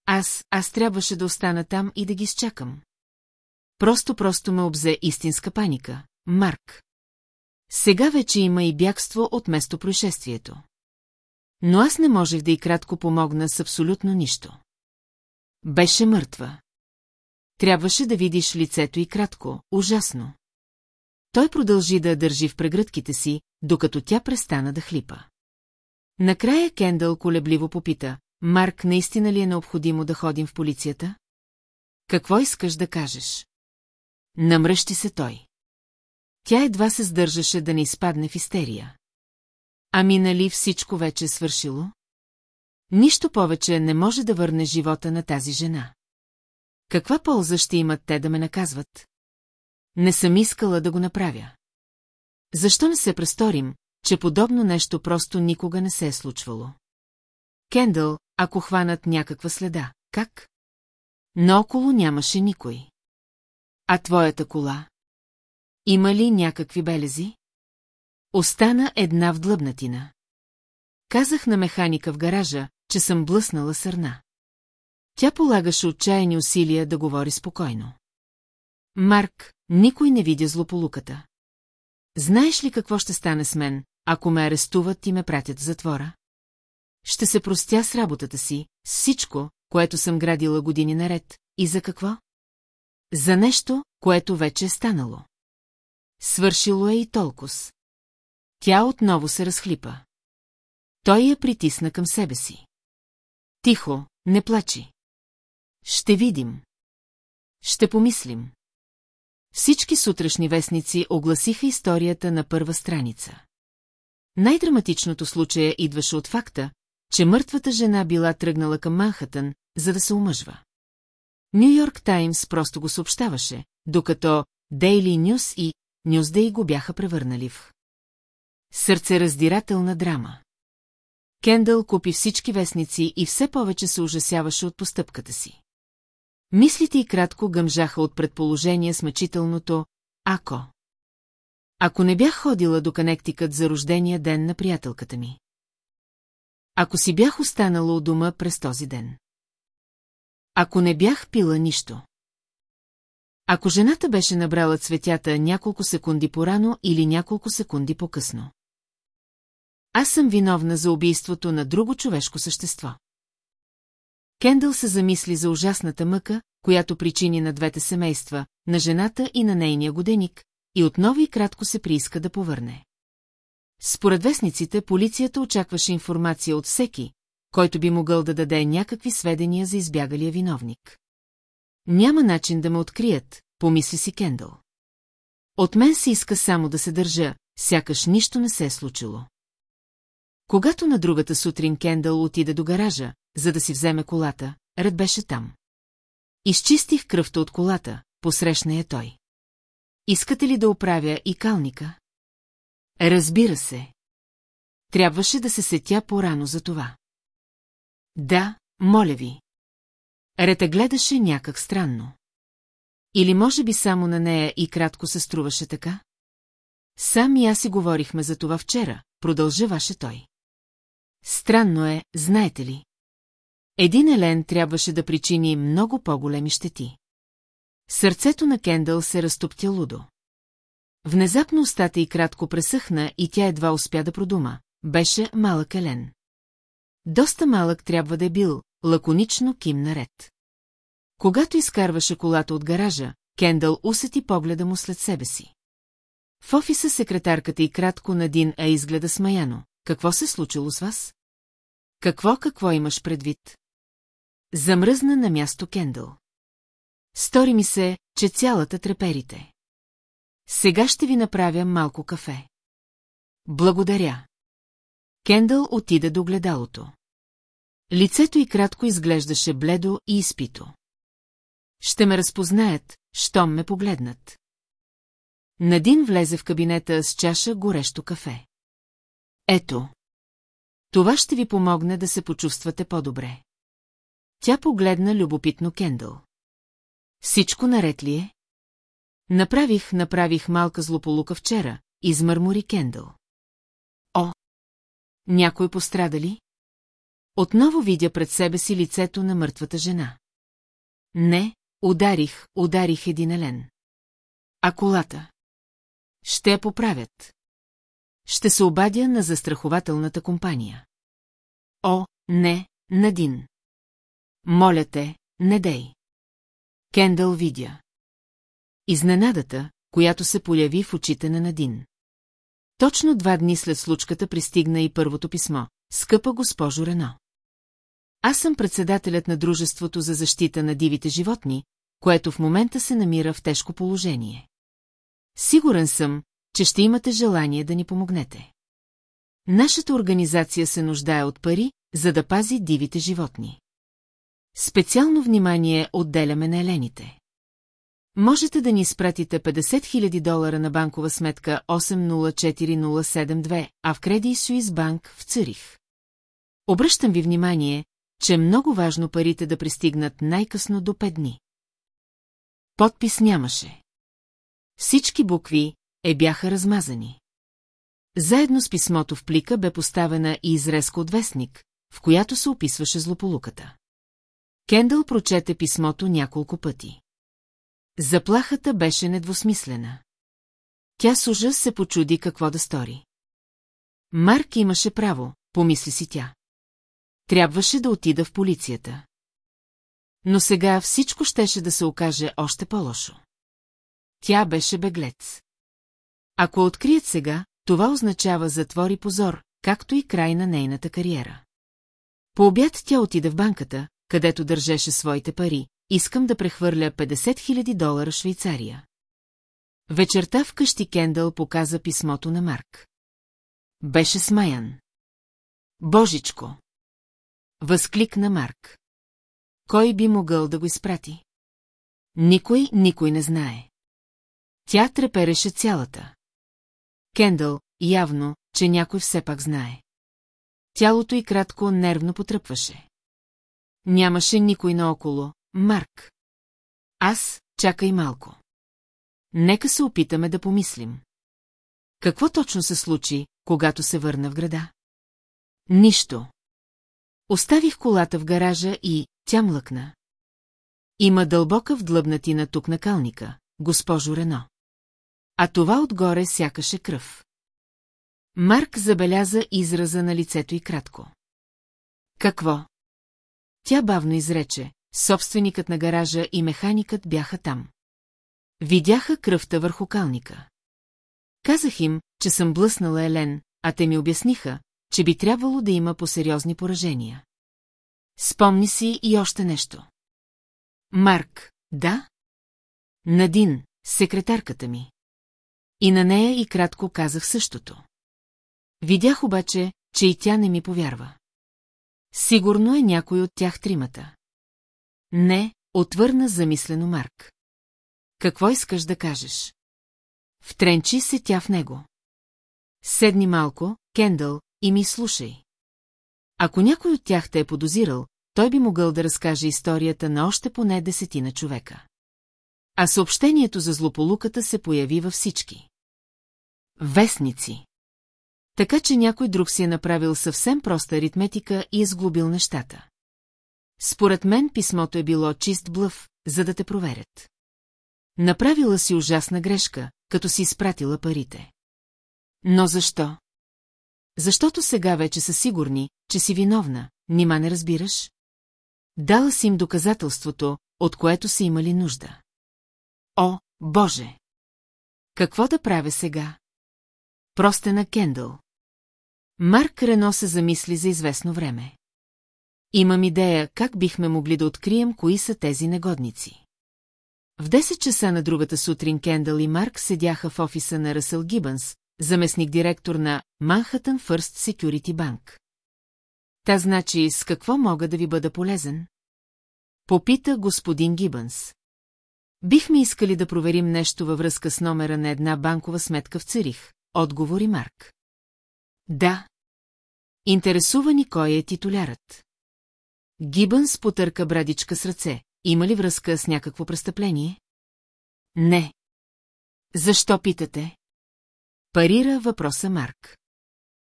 Аз, аз трябваше да остана там и да ги изчакам. Просто-просто ме обзе истинска паника, Марк. Сега вече има и бягство от место происшествието. Но аз не можех да и кратко помогна с абсолютно нищо. Беше мъртва. Трябваше да видиш лицето и кратко, ужасно. Той продължи да я държи в прегръдките си, докато тя престана да хлипа. Накрая Кендъл колебливо попита, Марк, наистина ли е необходимо да ходим в полицията? Какво искаш да кажеш? Намръщи се той. Тя едва се сдържаше да не изпадне в истерия. Ами нали всичко вече е свършило? Нищо повече не може да върне живота на тази жена. Каква полза ще имат те да ме наказват? Не съм искала да го направя. Защо не се престорим, че подобно нещо просто никога не се е случвало? Кендъл, ако хванат някаква следа, как? около нямаше никой. А твоята кола? Има ли някакви белези? Остана една вдлъбнатина. Казах на механика в гаража, че съм блъснала сърна. Тя полагаше отчаяни усилия да говори спокойно. Марк, никой не видя злополуката. Знаеш ли какво ще стане с мен, ако ме арестуват и ме пратят в затвора? Ще се простя с работата си, с всичко, което съм градила години наред, и за какво? За нещо, което вече е станало. Свършило е и толкова. Тя отново се разхлипа. Той я притисна към себе си. Тихо, не плачи. Ще видим. Ще помислим. Всички сутрешни вестници огласиха историята на първа страница. Най-драматичното случая идваше от факта, че мъртвата жена била тръгнала към Манхатън, за да се омъжва. Нью Йорк Таймс просто го съобщаваше, докато Дейли Нюс и Нюсдей го бяха превърнали в сърцераздирателна драма. Кендъл купи всички вестници и все повече се ужасяваше от постъпката си. Мислите и кратко гъмжаха от предположение с мъчителното «Ако». Ако не бях ходила до Канектикът за рождения ден на приятелката ми. Ако си бях останала у дома през този ден. Ако не бях пила нищо. Ако жената беше набрала цветята няколко секунди порано или няколко секунди по-късно. Аз съм виновна за убийството на друго човешко същество. Кендъл се замисли за ужасната мъка, която причини на двете семейства, на жената и на нейния годеник, и отново и кратко се прииска да повърне. Според вестниците, полицията очакваше информация от всеки, който би могъл да даде някакви сведения за избягалия виновник. Няма начин да ме открият, помисли си Кендъл. От мен се иска само да се държа, сякаш нищо не се е случило. Когато на другата сутрин Кендъл отиде до гаража, за да си вземе колата, ред беше там. Изчистих кръвта от колата, посрещна я той. Искате ли да оправя и калника? Разбира се. Трябваше да се сетя по-рано за това. Да, моля ви. Рета гледаше някак странно. Или може би само на нея и кратко се струваше така? Сам и аз си говорихме за това вчера, продължа ваше той. Странно е, знаете ли. Един елен трябваше да причини много по-големи щети. Сърцето на Кендъл се разтоптя лудо. Внезапно устата й кратко пресъхна и тя едва успя да продума. Беше малък елен. Доста малък трябва да е бил, лаконично ким наред. Когато изкарваше колата от гаража, Кендъл усети погледа му след себе си. В офиса секретарката и кратко Надин а изгледа смаяно. Какво се случило с вас? Какво, какво имаш предвид? Замръзна на място Кендъл. Стори ми се, че цялата треперите. Сега ще ви направя малко кафе. Благодаря. Кендъл отида до гледалото. Лицето й кратко изглеждаше бледо и изпито. Ще ме разпознаят, щом ме погледнат. Надин влезе в кабинета с чаша горещо кафе. Ето. Това ще ви помогне да се почувствате по-добре. Тя погледна любопитно Кендъл. Всичко наред ли е? Направих, направих малка злополука вчера, измърмори Кендъл. О! Някой пострада ли? Отново видя пред себе си лицето на мъртвата жена. Не, ударих, ударих един елен. А колата? Ще я поправят. Ще се обадя на застрахователната компания. О, не, Надин. Моля те, не дей. Кендъл видя. Изненадата, която се появи в очите на Надин. Точно два дни след случката пристигна и първото писмо. Скъпа госпожо Рено. Аз съм председателят на Дружеството за защита на дивите животни, което в момента се намира в тежко положение. Сигурен съм, че ще имате желание да ни помогнете. Нашата организация се нуждае от пари, за да пази дивите животни. Специално внимание отделяме на елените. Можете да ни изпратите 50 000 долара на банкова сметка 804072, а в Креди Суис банк в Цюрих. Обръщам ви внимание, че е много важно парите да пристигнат най-късно до 5 дни. Подпис нямаше. Всички букви е бяха размазани. Заедно с писмото в плика бе поставена и изрезка от вестник, в която се описваше злополуката. Кендъл прочете писмото няколко пъти. Заплахата беше недвусмислена. Тя с ужас се почуди какво да стори. Марк имаше право, помисли си тя. Трябваше да отида в полицията. Но сега всичко щеше да се окаже още по-лошо. Тя беше беглец. Ако открият сега, това означава затвор и позор, както и край на нейната кариера. По обяд тя отида в банката, където държеше своите пари, искам да прехвърля 50 000 долара Швейцария. Вечерта вкъщи Кендъл показа писмото на Марк. Беше смаян. Божичко! Възкликна Марк. Кой би могъл да го изпрати? Никой, никой не знае. Тя трепереше цялата. Кендъл, явно, че някой все пак знае. Тялото й кратко нервно потръпваше. Нямаше никой наоколо, Марк. Аз, чакай малко. Нека се опитаме да помислим. Какво точно се случи, когато се върна в града? Нищо. Оставих колата в гаража и тя млъкна. Има дълбока вдлъбнатина тук на калника, госпожо Рено. А това отгоре сякаше кръв. Марк забеляза израза на лицето и кратко. Какво? Тя бавно изрече, собственикът на гаража и механикът бяха там. Видяха кръвта върху калника. Казах им, че съм блъснала Елен, а те ми обясниха, че би трябвало да има по-сериозни поражения. Спомни си и още нещо. Марк, да? Надин, секретарката ми. И на нея и кратко казах същото. Видях обаче, че и тя не ми повярва. Сигурно е някой от тях тримата. Не, отвърна замислено Марк. Какво искаш да кажеш? Втренчи се тя в него. Седни малко, Кендъл, и ми слушай. Ако някой от тях те е подозирал, той би могъл да разкаже историята на още поне десетина човека. А съобщението за злополуката се появи във всички. Вестници. Така че някой друг си е направил съвсем проста аритметика и е сглобил нещата. Според мен писмото е било чист блъв, за да те проверят. Направила си ужасна грешка, като си изпратила парите. Но защо? Защото сега вече са сигурни, че си виновна, нима не разбираш? Дала си им доказателството, от което са имали нужда. О, Боже! Какво да правя сега? Простена Кендъл. Марк Рено се замисли за известно време. Имам идея как бихме могли да открием кои са тези негодници. В 10 часа на другата сутрин Кендъл и Марк седяха в офиса на Ръсъл Гибънс, заместник-директор на Manhattan First Security Bank. Та значи с какво мога да ви бъда полезен? Попита господин Гибънс. Бихме искали да проверим нещо във връзка с номера на една банкова сметка в Цирих, отговори Марк. Да. Интересувани кой е титулярът. Гибънс потърка брадичка с ръце. Има ли връзка с някакво престъпление? Не. Защо питате? Парира въпроса Марк.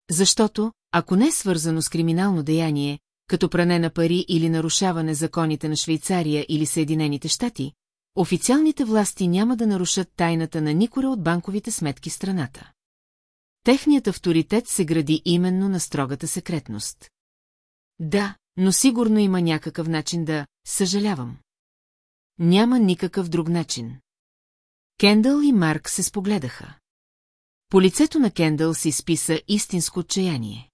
Защото, ако не е свързано с криминално деяние, като пране на пари или нарушаване законите на Швейцария или Съединените щати, официалните власти няма да нарушат тайната на никора от банковите сметки страната. Техният авторитет се гради именно на строгата секретност. Да, но сигурно има някакъв начин да съжалявам. Няма никакъв друг начин. Кендъл и Марк се спогледаха. По лицето на Кендъл се изписа истинско отчаяние.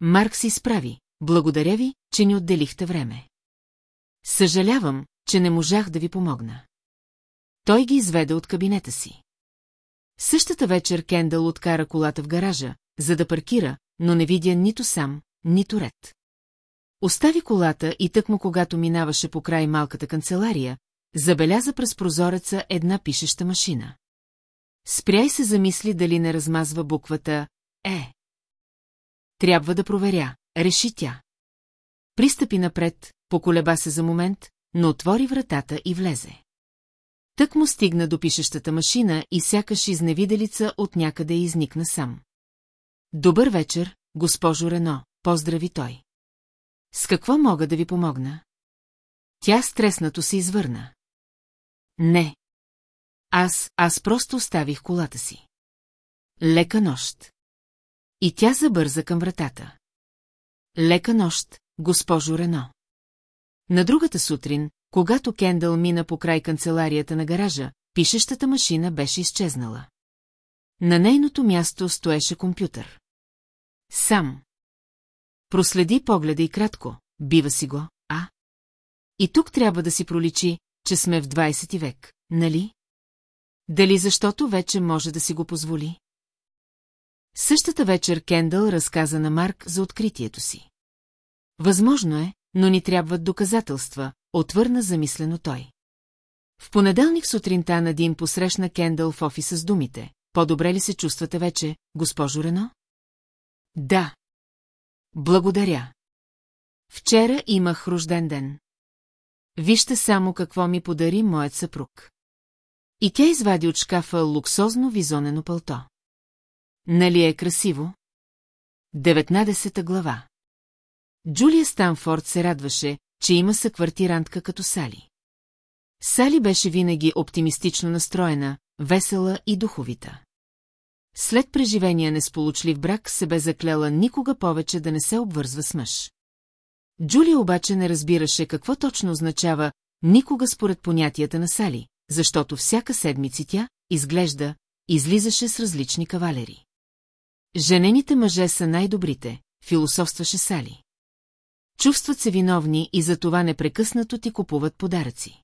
Марк си справи. Благодаря ви, че ни отделихте време. Съжалявам, че не можах да ви помогна. Той ги изведе от кабинета си. Същата вечер Кендъл откара колата в гаража, за да паркира, но не видя нито сам, нито ред. Остави колата и тъкмо когато минаваше по край малката канцелария, забеляза през прозореца една пишеща машина. Спряй се замисли дали не размазва буквата «Е». Трябва да проверя, реши тя. Пристъпи напред, поколеба се за момент, но отвори вратата и влезе. Тък му стигна до пишещата машина и сякаш изневиделица от някъде изникна сам. Добър вечер, госпожо Рено, поздрави той. С какво мога да ви помогна? Тя стреснато се извърна. Не. Аз, аз просто оставих колата си. Лека нощ. И тя забърза към вратата. Лека нощ, госпожо Рено. На другата сутрин, когато Кендъл мина по край канцеларията на гаража, пишещата машина беше изчезнала. На нейното място стоеше компютър. Сам. Проследи погледа и кратко, бива си го, а? И тук трябва да си проличи, че сме в 20 век, нали? Дали защото вече може да си го позволи? Същата вечер Кендъл разказа на Марк за откритието си. Възможно е, но ни трябват доказателства, отвърна замислено той. В понеделник сутринта Надин посрещна Кендъл в офиса с думите. По-добре ли се чувствате вече, госпожо Рено? Да. Благодаря. Вчера имах рожден ден. Вижте само какво ми подари моят съпруг. И тя извади от шкафа луксозно визонено пълто. Нали е красиво? 19 глава Джулия Станфорд се радваше, че има съквартирантка като Сали. Сали беше винаги оптимистично настроена, весела и духовита. След преживения несполучлив брак се бе заклела никога повече да не се обвързва с мъж. Джулия обаче не разбираше какво точно означава никога според понятията на Сали, защото всяка седмица тя, изглежда, излизаше с различни кавалери. Женените мъже са най-добрите, философстваше Сали. Чувстват се виновни и за това непрекъснато ти купуват подаръци.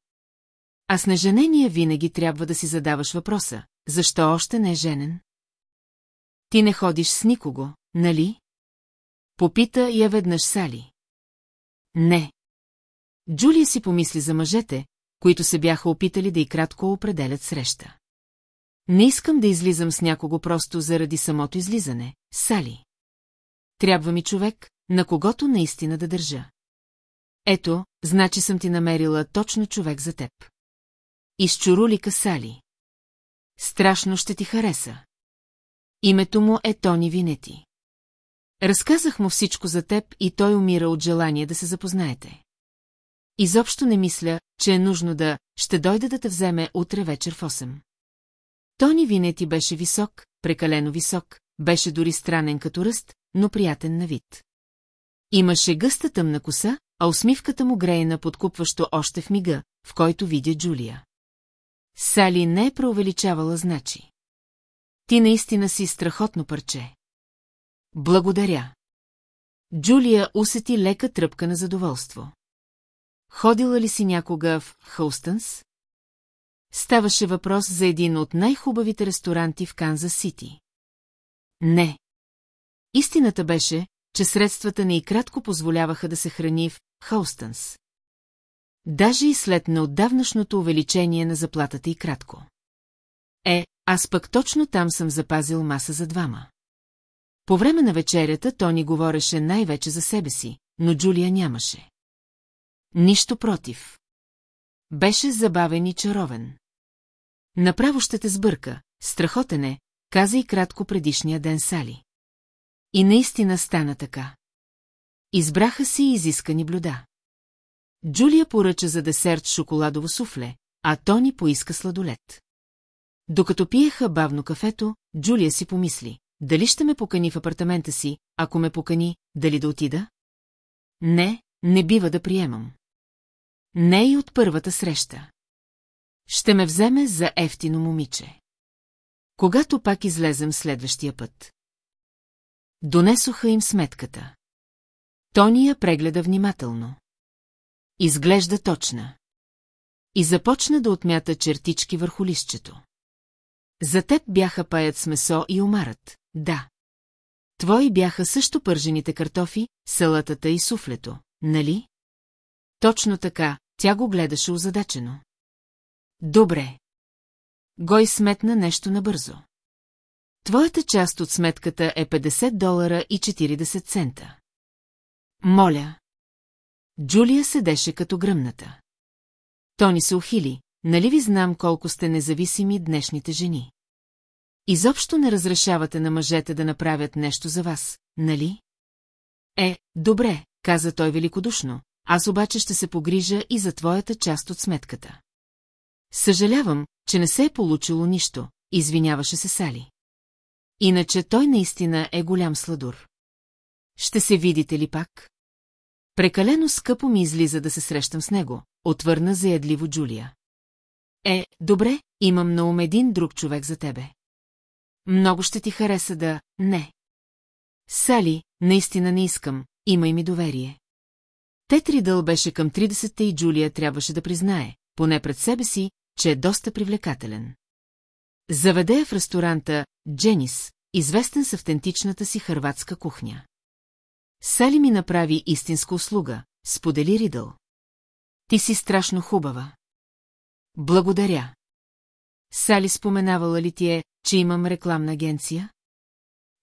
А с неженения винаги трябва да си задаваш въпроса, защо още не е женен? Ти не ходиш с никого, нали? Попита я веднъж Сали. Не. Джулия си помисли за мъжете, които се бяха опитали да и кратко определят среща. Не искам да излизам с някого просто заради самото излизане, Сали. Трябва ми човек, на когото наистина да държа. Ето, значи съм ти намерила точно човек за теб. Изчурулика Сали. Страшно ще ти хареса. Името му е Тони Винети. Разказах му всичко за теб и той умира от желание да се запознаете. Изобщо не мисля, че е нужно да ще дойде да те вземе утре вечер в 8. Тони Винети беше висок, прекалено висок, беше дори странен като ръст, но приятен на вид. Имаше гъста тъмна коса, а усмивката му греена подкупващо още в мига, в който видя Джулия. Сали не е преувеличавала значи. Ти наистина си страхотно парче. Благодаря. Джулия усети лека тръпка на задоволство. Ходила ли си някога в Хоустънс? Ставаше въпрос за един от най-хубавите ресторанти в Канзас Сити. Не. Истината беше, че средствата не и кратко позволяваха да се храни в Хоустънс. Даже и след неотдавнашното увеличение на заплатата и кратко. Е, аз пък точно там съм запазил маса за двама. По време на вечерята Тони говореше най-вече за себе си, но Джулия нямаше. Нищо против. Беше забавен и чаровен. Направо ще те сбърка, страхотен е, каза и кратко предишния ден Сали. И наистина стана така. Избраха си изискани блюда. Джулия поръча за десерт шоколадово суфле, а Тони поиска сладолет. Докато пиеха бавно кафето, Джулия си помисли, дали ще ме покани в апартамента си, ако ме покани, дали да отида? Не, не бива да приемам. Не и от първата среща. Ще ме вземе за ефтино момиче. Когато пак излезем следващия път. Донесоха им сметката. Тони я прегледа внимателно. Изглежда точна. И започна да отмята чертички върху листчето. За теб бяха паят с месо и омарът, да. Твои бяха също пържените картофи, салатата и суфлето, нали? Точно така, тя го гледаше озадачено. Добре. Гой сметна нещо набързо. Твоята част от сметката е 50 долара и 40 цента. Моля. Джулия седеше като гръмната. Тони се ухили, нали ви знам колко сте независими днешните жени? Изобщо не разрешавате на мъжете да направят нещо за вас, нали? Е, добре, каза той великодушно, аз обаче ще се погрижа и за твоята част от сметката. Съжалявам, че не се е получило нищо, извиняваше се Сали. Иначе той наистина е голям сладур. Ще се видите ли пак? Прекалено скъпо ми излиза да се срещам с него, отвърна заядливо Джулия. Е, добре, имам на ум един друг човек за тебе. Много ще ти хареса да... Не. Сали, наистина не искам, имай ми доверие. Тетридъл беше към 30-те и Джулия трябваше да признае, поне пред себе си, че е доста привлекателен. Заведе я в ресторанта Дженис, известен с автентичната си хърватска кухня. Сали ми направи истинска услуга, сподели Ридъл. Ти си страшно хубава. Благодаря. Сали споменавала ли ти е, че имам рекламна агенция?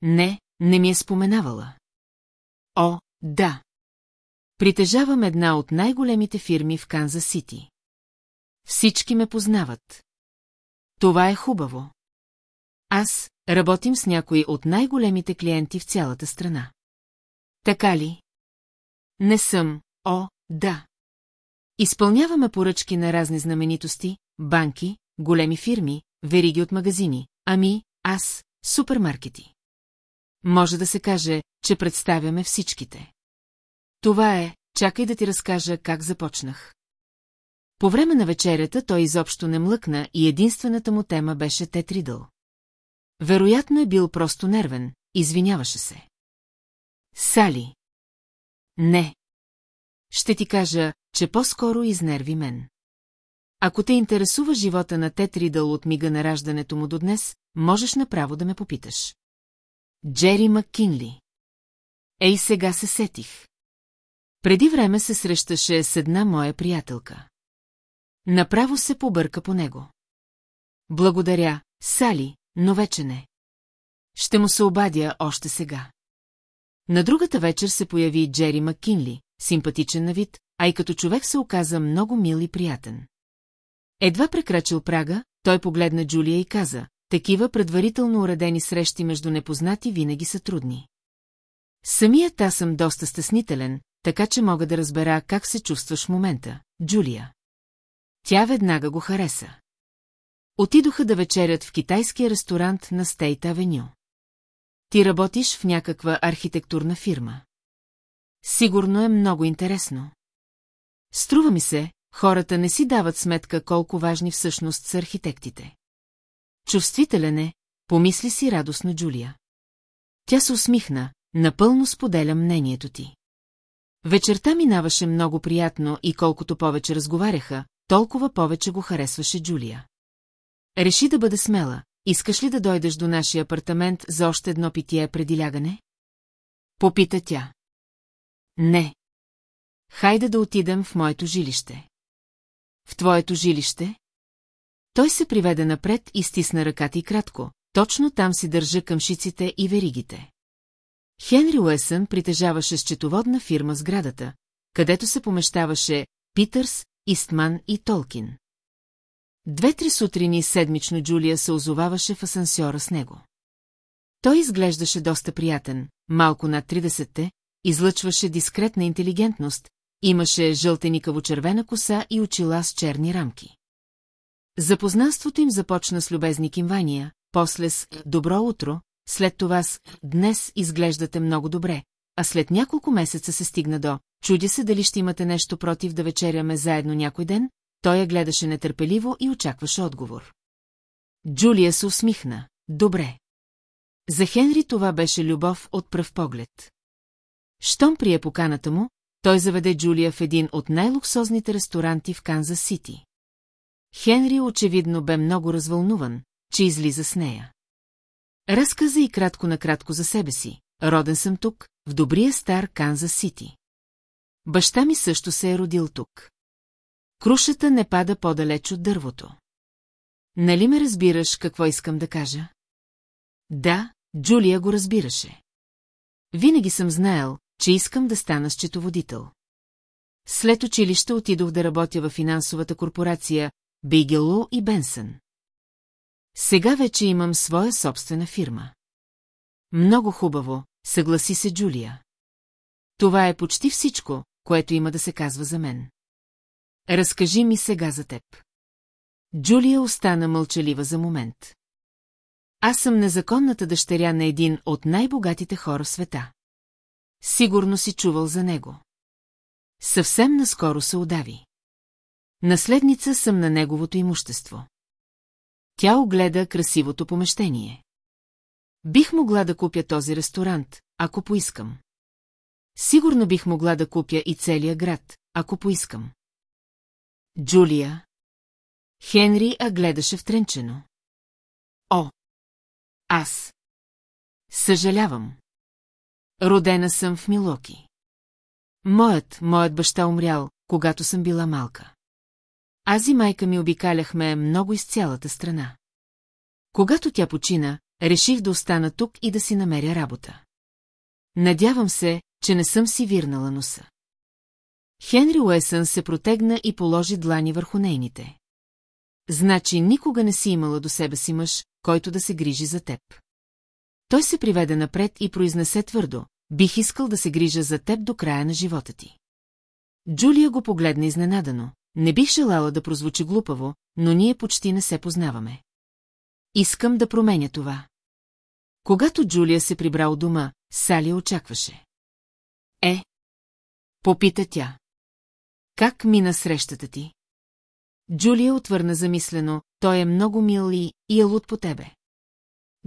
Не, не ми е споменавала. О, да. Притежавам една от най-големите фирми в Канзас Сити. Всички ме познават. Това е хубаво. Аз работим с някои от най-големите клиенти в цялата страна. Така ли? Не съм, о, да. Изпълняваме поръчки на разни знаменитости, банки, големи фирми, вериги от магазини, ами, аз, супермаркети. Може да се каже, че представяме всичките. Това е, чакай да ти разкажа как започнах. По време на вечерята той изобщо не млъкна и единствената му тема беше Тетридъл. Вероятно е бил просто нервен, извиняваше се. Сали. Не. Ще ти кажа, че по-скоро изнерви мен. Ако те интересува живота на Тет Ридъл от мига на раждането му до днес, можеш направо да ме попиташ. Джери Маккинли. Ей, сега се сетих. Преди време се срещаше с една моя приятелка. Направо се побърка по него. Благодаря, Сали, но вече не. Ще му се обадя още сега. На другата вечер се появи Джери Маккинли, симпатичен на вид, а и като човек се оказа много мил и приятен. Едва прекрачил прага, той погледна Джулия и каза, такива предварително уредени срещи между непознати винаги са трудни. Самият аз съм доста стеснителен, така че мога да разбера как се чувстваш в момента, Джулия. Тя веднага го хареса. Отидоха да вечерят в китайския ресторант на Стейт Авеню. Ти работиш в някаква архитектурна фирма. Сигурно е много интересно. Струва ми се, хората не си дават сметка колко важни всъщност са архитектите. Чувствителен е, помисли си радостно Джулия. Тя се усмихна, напълно споделя мнението ти. Вечерта минаваше много приятно и колкото повече разговаряха, толкова повече го харесваше Джулия. Реши да бъде смела. Искаш ли да дойдеш до нашия апартамент за още едно питие преди лягане? Попита тя. Не. Хайде да отидем в моето жилище. В твоето жилище? Той се приведе напред и стисна ръката и кратко. Точно там си държа къмшиците и веригите. Хенри Уесън притежаваше счетоводна фирма с градата, където се помещаваше Питърс, Истман и Толкин. Две-три сутрини седмично Джулия се озоваваше в асансьора с него. Той изглеждаше доста приятен, малко над 30-те, излъчваше дискретна интелигентност, имаше жълтеникаво-червена коса и очила с черни рамки. Запознанството им започна с любезни кимвания, после с «Добро утро», след това с «Днес изглеждате много добре», а след няколко месеца се стигна до «Чудя се дали ще имате нещо против да вечеряме заедно някой ден», той я гледаше нетърпеливо и очакваше отговор. Джулия се усмихна. Добре. За Хенри това беше любов от пръв поглед. Щом прие поканата му, той заведе Джулия в един от най-луксозните ресторанти в Канзас Сити. Хенри очевидно бе много развълнуван, че излиза с нея. Разказа и кратко-накратко за себе си. Роден съм тук, в добрия стар Канзас Сити. Баща ми също се е родил тук. Крушата не пада по-далеч от дървото. Нали ме разбираш какво искам да кажа? Да, Джулия го разбираше. Винаги съм знаел, че искам да стана счетоводител. След училище отидох да работя в финансовата корпорация Бейгело и Бенсън. Сега вече имам своя собствена фирма. Много хубаво, съгласи се Джулия. Това е почти всичко, което има да се казва за мен. Разкажи ми сега за теб. Джулия остана мълчалива за момент. Аз съм незаконната дъщеря на един от най-богатите хора в света. Сигурно си чувал за него. Съвсем наскоро се удави. Наследница съм на неговото имущество. Тя огледа красивото помещение. Бих могла да купя този ресторант, ако поискам. Сигурно бих могла да купя и целия град, ако поискам. Джулия. Хенри а гледаше втренчено. О! Аз. Съжалявам. Родена съм в Милоки. Моят, моят баща умрял, когато съм била малка. Аз и майка ми обикаляхме много из цялата страна. Когато тя почина, реших да остана тук и да си намеря работа. Надявам се, че не съм си вирнала носа. Хенри Уесън се протегна и положи длани върху нейните. Значи никога не си имала до себе си мъж, който да се грижи за теб. Той се приведе напред и произнесе твърдо, бих искал да се грижа за теб до края на живота ти. Джулия го погледна изненадано. Не бих желала да прозвучи глупаво, но ние почти не се познаваме. Искам да променя това. Когато Джулия се прибра у дома, Сали очакваше. Е? Попита тя. Как мина срещата ти? Джулия отвърна замислено, той е много мил и, и е луд по тебе.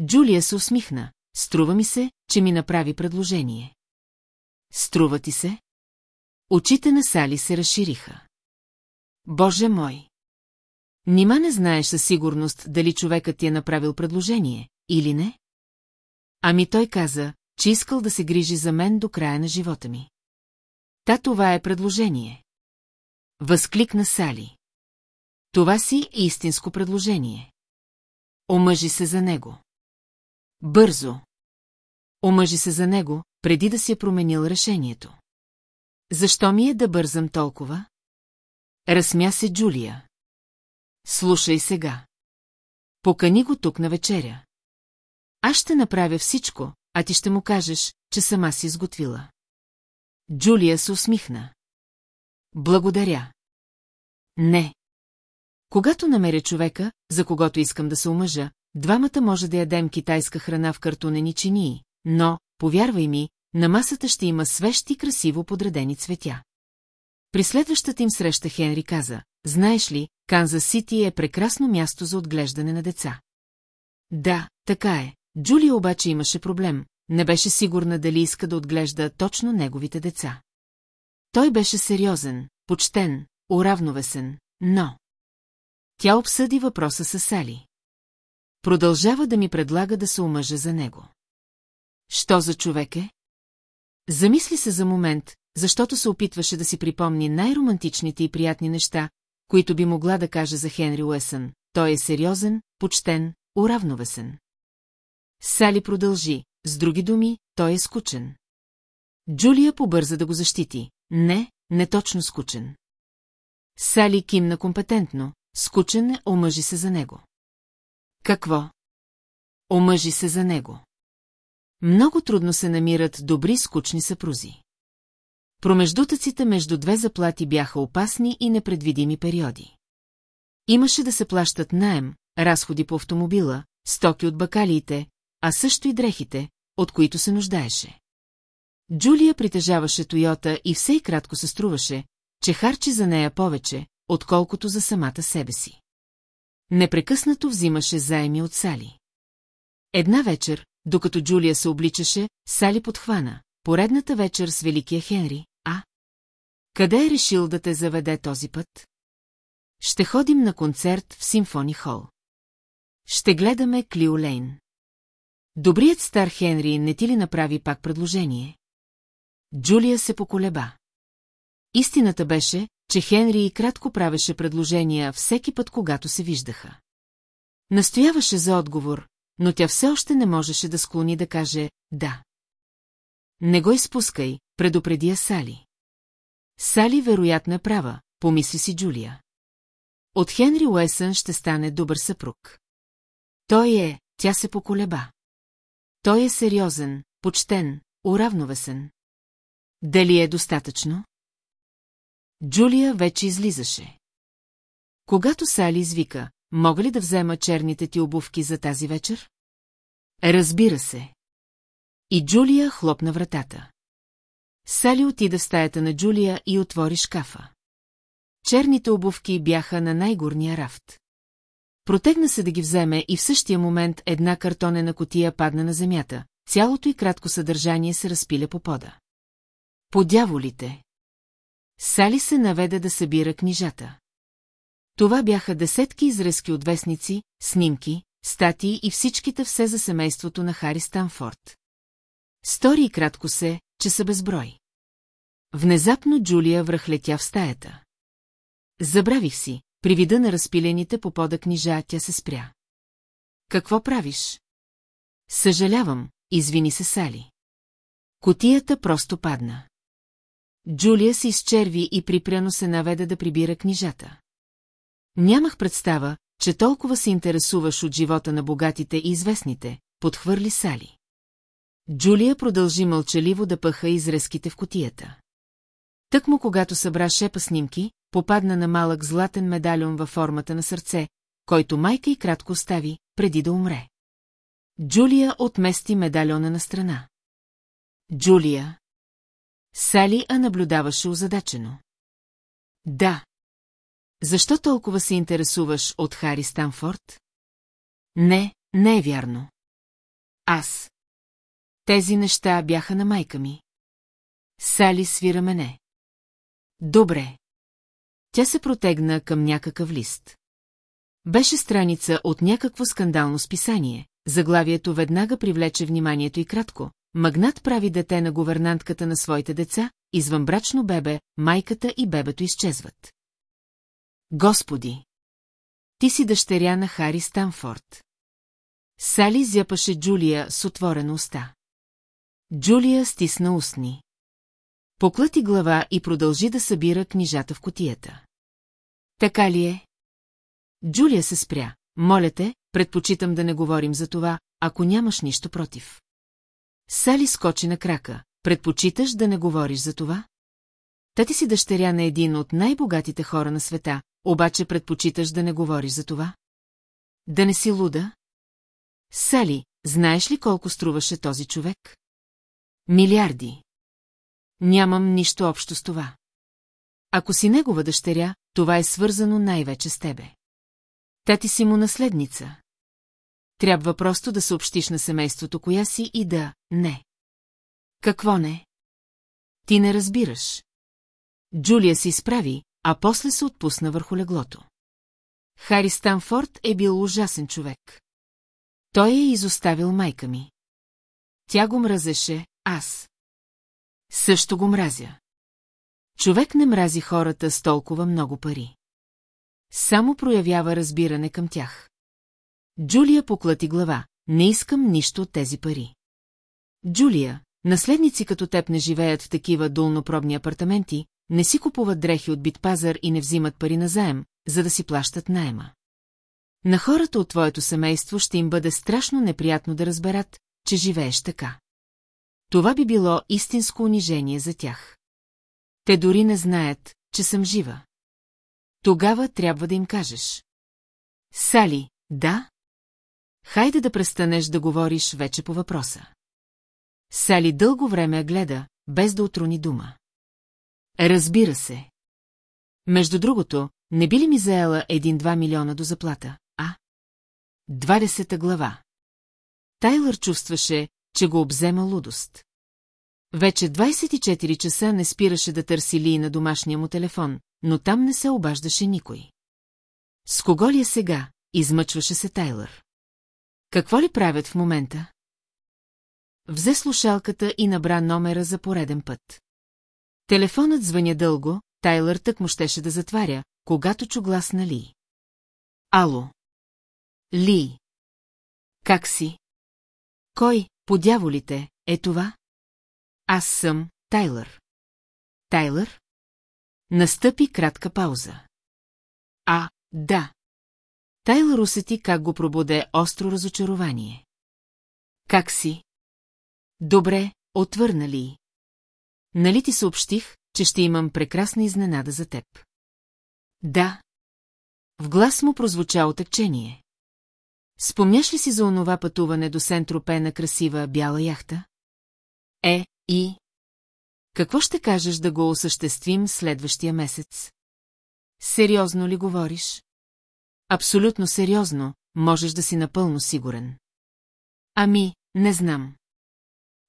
Джулия се усмихна, струва ми се, че ми направи предложение. Струва ти се? Очите на Сали се разшириха. Боже мой! Нима не знаеш със сигурност дали човекът ти е направил предложение, или не? Ами той каза, че искал да се грижи за мен до края на живота ми. Та това е предложение. Възкликна Сали. Това си истинско предложение. Омъжи се за него. Бързо. Омъжи се за него, преди да си е променил решението. Защо ми е да бързам толкова? Разсмя се Джулия. Слушай сега. Покани го тук на вечеря. Аз ще направя всичко, а ти ще му кажеш, че сама си изготвила. Джулия се усмихна. Благодаря. Не. Когато намеря човека, за когото искам да се омъжа, двамата може да ядем китайска храна в картонени чинии, но, повярвай ми, на масата ще има свещи красиво подредени цветя. При следващата им среща Хенри каза, знаеш ли, Канзас Сити е прекрасно място за отглеждане на деца. Да, така е. Джулия обаче имаше проблем, не беше сигурна дали иска да отглежда точно неговите деца. Той беше сериозен, почтен, уравновесен, но... Тя обсъди въпроса с Сали. Продължава да ми предлага да се омъжа за него. Що за човек е? Замисли се за момент, защото се опитваше да си припомни най-романтичните и приятни неща, които би могла да каже за Хенри Уесън. Той е сериозен, почтен, уравновесен. Сали продължи, с други думи, той е скучен. Джулия побърза да го защити. Не, не точно скучен. Сали кимна компетентно, скучен е, омъжи се за него. Какво? Омъжи се за него. Много трудно се намират добри скучни съпрузи. Промеждутъците между две заплати бяха опасни и непредвидими периоди. Имаше да се плащат наем, разходи по автомобила, стоки от бакалиите, а също и дрехите, от които се нуждаеше. Джулия притежаваше Тойота и все и кратко се струваше, че харчи за нея повече, отколкото за самата себе си. Непрекъснато взимаше заеми от Сали. Една вечер, докато Джулия се обличаше, Сали подхвана. Поредната вечер с Великия Хенри? Къде е решил да те заведе този път? Ще ходим на концерт в Симфони Хол. Ще гледаме Клио Лейн. Добрият стар Хенри не ти ли направи пак предложение? Джулия се поколеба. Истината беше, че Хенри и кратко правеше предложения всеки път, когато се виждаха. Настояваше за отговор, но тя все още не можеше да склони да каже «да». Не го изпускай, предупреди я Сали. Сали вероятно е права, помисли си Джулия. От Хенри Уесън ще стане добър съпруг. Той е, тя се поколеба. Той е сериозен, почтен, уравновесен. Дали е достатъчно? Джулия вече излизаше. Когато Сали извика, мога ли да взема черните ти обувки за тази вечер? Разбира се. И Джулия хлопна вратата. Сали отида в стаята на Джулия и отвори шкафа. Черните обувки бяха на най-горния рафт. Протегна се да ги вземе и в същия момент една картонена котия падна на земята, цялото и кратко съдържание се разпиля по пода. По дяволите! Сали се наведе да събира книжата. Това бяха десетки изрезки от вестници, снимки, статии и всичките все за семейството на Хари Станфорд. Стори и кратко се, че са безброй. Внезапно Джулия връхлетя в стаята. Забравих си, при вида на разпилените по пода книжа тя се спря. Какво правиш? Съжалявам, извини се Сали. Котията просто падна. Джулия се изчерви и припряно се наведе да прибира книжата. Нямах представа, че толкова се интересуваш от живота на богатите и известните, подхвърли Сали. Джулия продължи мълчаливо да пъха изрезките в котията. Тъкмо когато събра шепа снимки, попадна на малък златен медальон във формата на сърце, който майка и кратко остави, преди да умре. Джулия отмести медальона на страна. Джулия. Сали а наблюдаваше озадачено. Да. Защо толкова се интересуваш от Хари Станфорд? Не, не е вярно. Аз. Тези неща бяха на майка ми. Сали свира мене. Добре. Тя се протегна към някакъв лист. Беше страница от някакво скандално списание. Заглавието веднага привлече вниманието и кратко. Магнат прави дете на говернантката на своите деца, извънбрачно бебе, майката и бебето изчезват. Господи! Ти си дъщеря на Хари Станфорд. Сали зяпаше Джулия с отворена уста. Джулия стисна устни. Поклати глава и продължи да събира книжата в котията. Така ли е? Джулия се спря. Моля те, предпочитам да не говорим за това, ако нямаш нищо против. Сали скочи на крака. Предпочиташ да не говориш за това? Та ти си дъщеря на един от най-богатите хора на света, обаче предпочиташ да не говориш за това? Да не си луда? Сали, знаеш ли колко струваше този човек? Милиарди. Нямам нищо общо с това. Ако си негова дъщеря, това е свързано най-вече с тебе. Та ти си му наследница. Трябва просто да съобщиш на семейството коя си и да... Не. Какво не? Ти не разбираш. Джулия се изправи, а после се отпусна върху леглото. Хари Станфорд е бил ужасен човек. Той е изоставил майка ми. Тя го мразеше, аз. Също го мразя. Човек не мрази хората с толкова много пари. Само проявява разбиране към тях. Джулия поклати глава. Не искам нищо от тези пари. Джулия, наследници като теб не живеят в такива долнопробни апартаменти, не си купуват дрехи от битпазар и не взимат пари на заем, за да си плащат найема. На хората от твоето семейство ще им бъде страшно неприятно да разберат, че живееш така. Това би било истинско унижение за тях. Те дори не знаят, че съм жива. Тогава трябва да им кажеш. Сали, да? Хайде да престанеш да говориш вече по въпроса. Сали дълго време гледа, без да отруни дума. Разбира се. Между другото, не би ли ми заела един-два милиона до заплата, а? Двадесета глава. Тайлър чувстваше, че го обзема лудост. Вече 24 часа не спираше да търси Ли на домашния му телефон, но там не се обаждаше никой. С кого ли е сега? Измъчваше се Тайлър. Какво ли правят в момента? Взе слушалката и набра номера за пореден път. Телефонът звъня дълго, Тайлър тък му щеше да затваря, когато чу глас на Ли. Ало. Ли. Как си? Кой, по дяволите, е това? Аз съм Тайлър. Тайлър? Настъпи кратка пауза. А, да. Тайлър усети как го пробуде остро разочарование. Как си? Добре, отвърна ли? Нали ти съобщих, че ще имам прекрасна изненада за теб? Да. В глас му прозвуча отъкчение. Спомняш ли си за онова пътуване до Сентропе на красива бяла яхта? Е, и... Какво ще кажеш да го осъществим следващия месец? Сериозно ли говориш? Абсолютно сериозно, можеш да си напълно сигурен. Ами, не знам.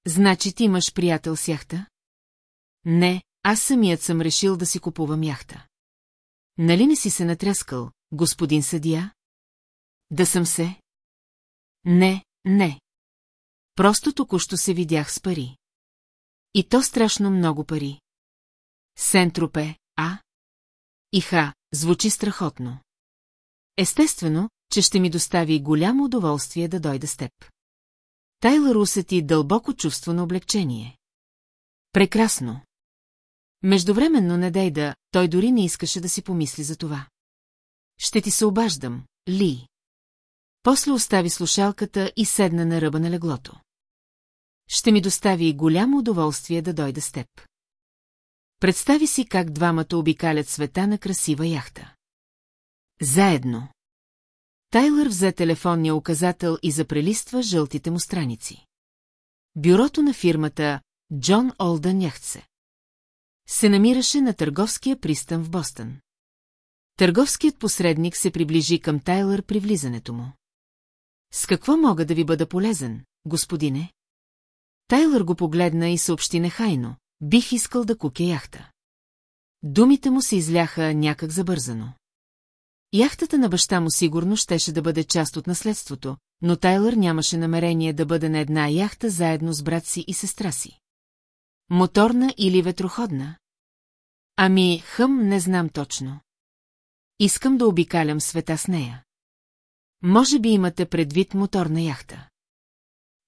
Значи ти имаш приятел с яхта? Не, аз самият съм решил да си купувам яхта. Нали не си се натряскал, господин съдия? Да съм се? Не, не. Просто току-що се видях с пари. И то страшно много пари. Сентропе, а? Иха, звучи страхотно. Естествено, че ще ми достави голямо удоволствие да дойда с теб. Тайлър усети дълбоко чувство на облегчение. Прекрасно. Междувременно не дай да, той дори не искаше да си помисли за това. Ще ти се обаждам, Ли. После остави слушалката и седна на ръба на леглото. Ще ми достави голямо удоволствие да дойда с теб. Представи си как двамата обикалят света на красива яхта. Заедно. Тайлър взе телефонния указател и запрелиства жълтите му страници. Бюрото на фирмата Джон Олдън Яхтсе се намираше на търговския пристан в Бостън. Търговският посредник се приближи към Тайлър при влизането му. С какво мога да ви бъда полезен, господине? Тайлър го погледна и съобщи нехайно. Бих искал да купя яхта. Думите му се изляха някак забързано. Яхтата на баща му сигурно щеше да бъде част от наследството, но Тайлър нямаше намерение да бъде на една яхта заедно с брат си и сестра си. Моторна или ветроходна? Ами, хъм, не знам точно. Искам да обикалям света с нея. Може би имате предвид моторна яхта.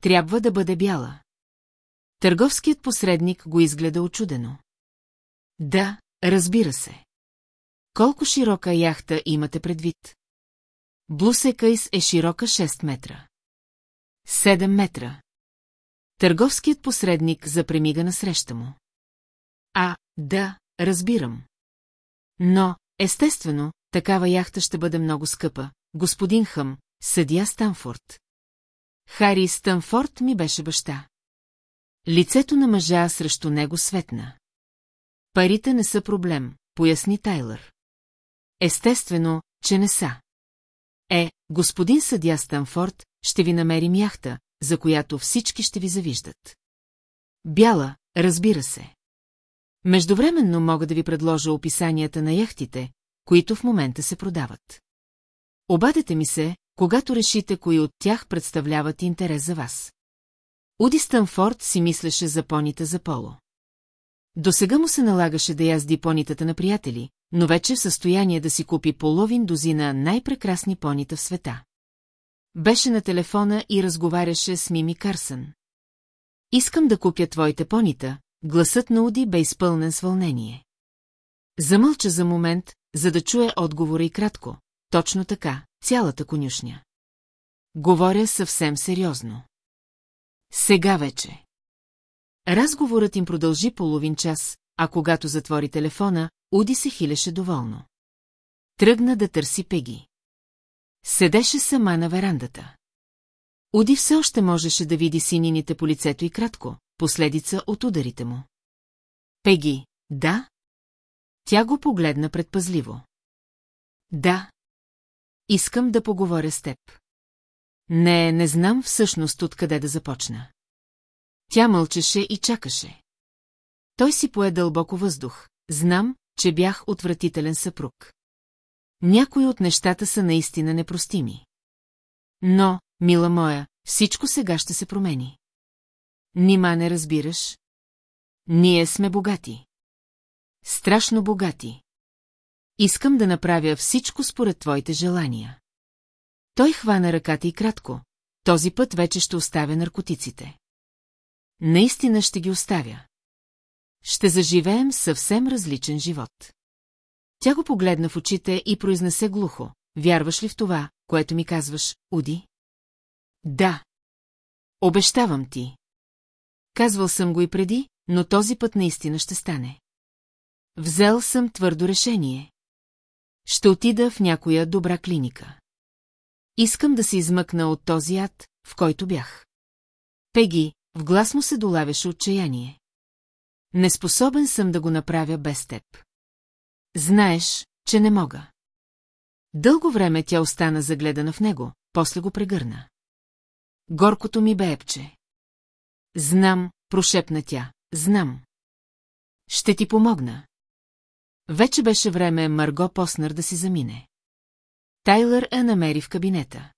Трябва да бъде бяла. Търговският посредник го изгледа очудено. Да, разбира се. Колко широка яхта имате предвид? Блусекайс е широка 6 метра. 7 метра. Търговският посредник запремига на среща му. А, да, разбирам. Но, естествено, такава яхта ще бъде много скъпа, господин Хъм, съдия Станфорд. Хари Станфорд ми беше баща. Лицето на мъжа срещу него светна. Парите не са проблем, поясни Тайлър. Естествено, че не са. Е, господин съдя Станфорд, ще ви намерим яхта, за която всички ще ви завиждат. Бяла, разбира се. Междувременно мога да ви предложа описанията на яхтите, които в момента се продават. Обадете ми се, когато решите кои от тях представляват интерес за вас. Уди Станфорд си мислеше за понита за поло. До сега му се налагаше да язди понитата на приятели, но вече в състояние да си купи половин дозина най-прекрасни понита в света. Беше на телефона и разговаряше с Мими Карсън. Искам да купя твоите понита, гласът на Уди бе изпълнен с вълнение. Замълча за момент, за да чуе отговора и кратко. Точно така, цялата конюшня. Говоря съвсем сериозно. Сега вече. Разговорът им продължи половин час, а когато затвори телефона, Уди се хилеше доволно. Тръгна да търси Пеги. Седеше сама на верандата. Уди все още можеше да види синините по лицето и кратко, последица от ударите му. Пеги, да? Тя го погледна предпазливо. Да. Искам да поговоря с теб. Не, не знам всъщност откъде да започна. Тя мълчеше и чакаше. Той си пое дълбоко въздух. Знам, че бях отвратителен съпруг. Някои от нещата са наистина непростими. Но, мила моя, всичко сега ще се промени. Нима не разбираш? Ние сме богати. Страшно богати. Искам да направя всичко според твоите желания. Той хвана ръката и кратко. Този път вече ще оставя наркотиците. Наистина ще ги оставя. Ще заживеем съвсем различен живот. Тя го погледна в очите и произнесе глухо. Вярваш ли в това, което ми казваш, Уди? Да. Обещавам ти. Казвал съм го и преди, но този път наистина ще стане. Взел съм твърдо решение. Ще отида в някоя добра клиника. Искам да се измъкна от този ад, в който бях. Пеги, в глас му се долавяше отчаяние. Неспособен съм да го направя без теб. Знаеш, че не мога. Дълго време тя остана загледана в него, после го прегърна. Горкото ми беепче. Знам, прошепна тя, знам. Ще ти помогна. Вече беше време Марго Поснер да си замине. Тайлър я намери в кабинета.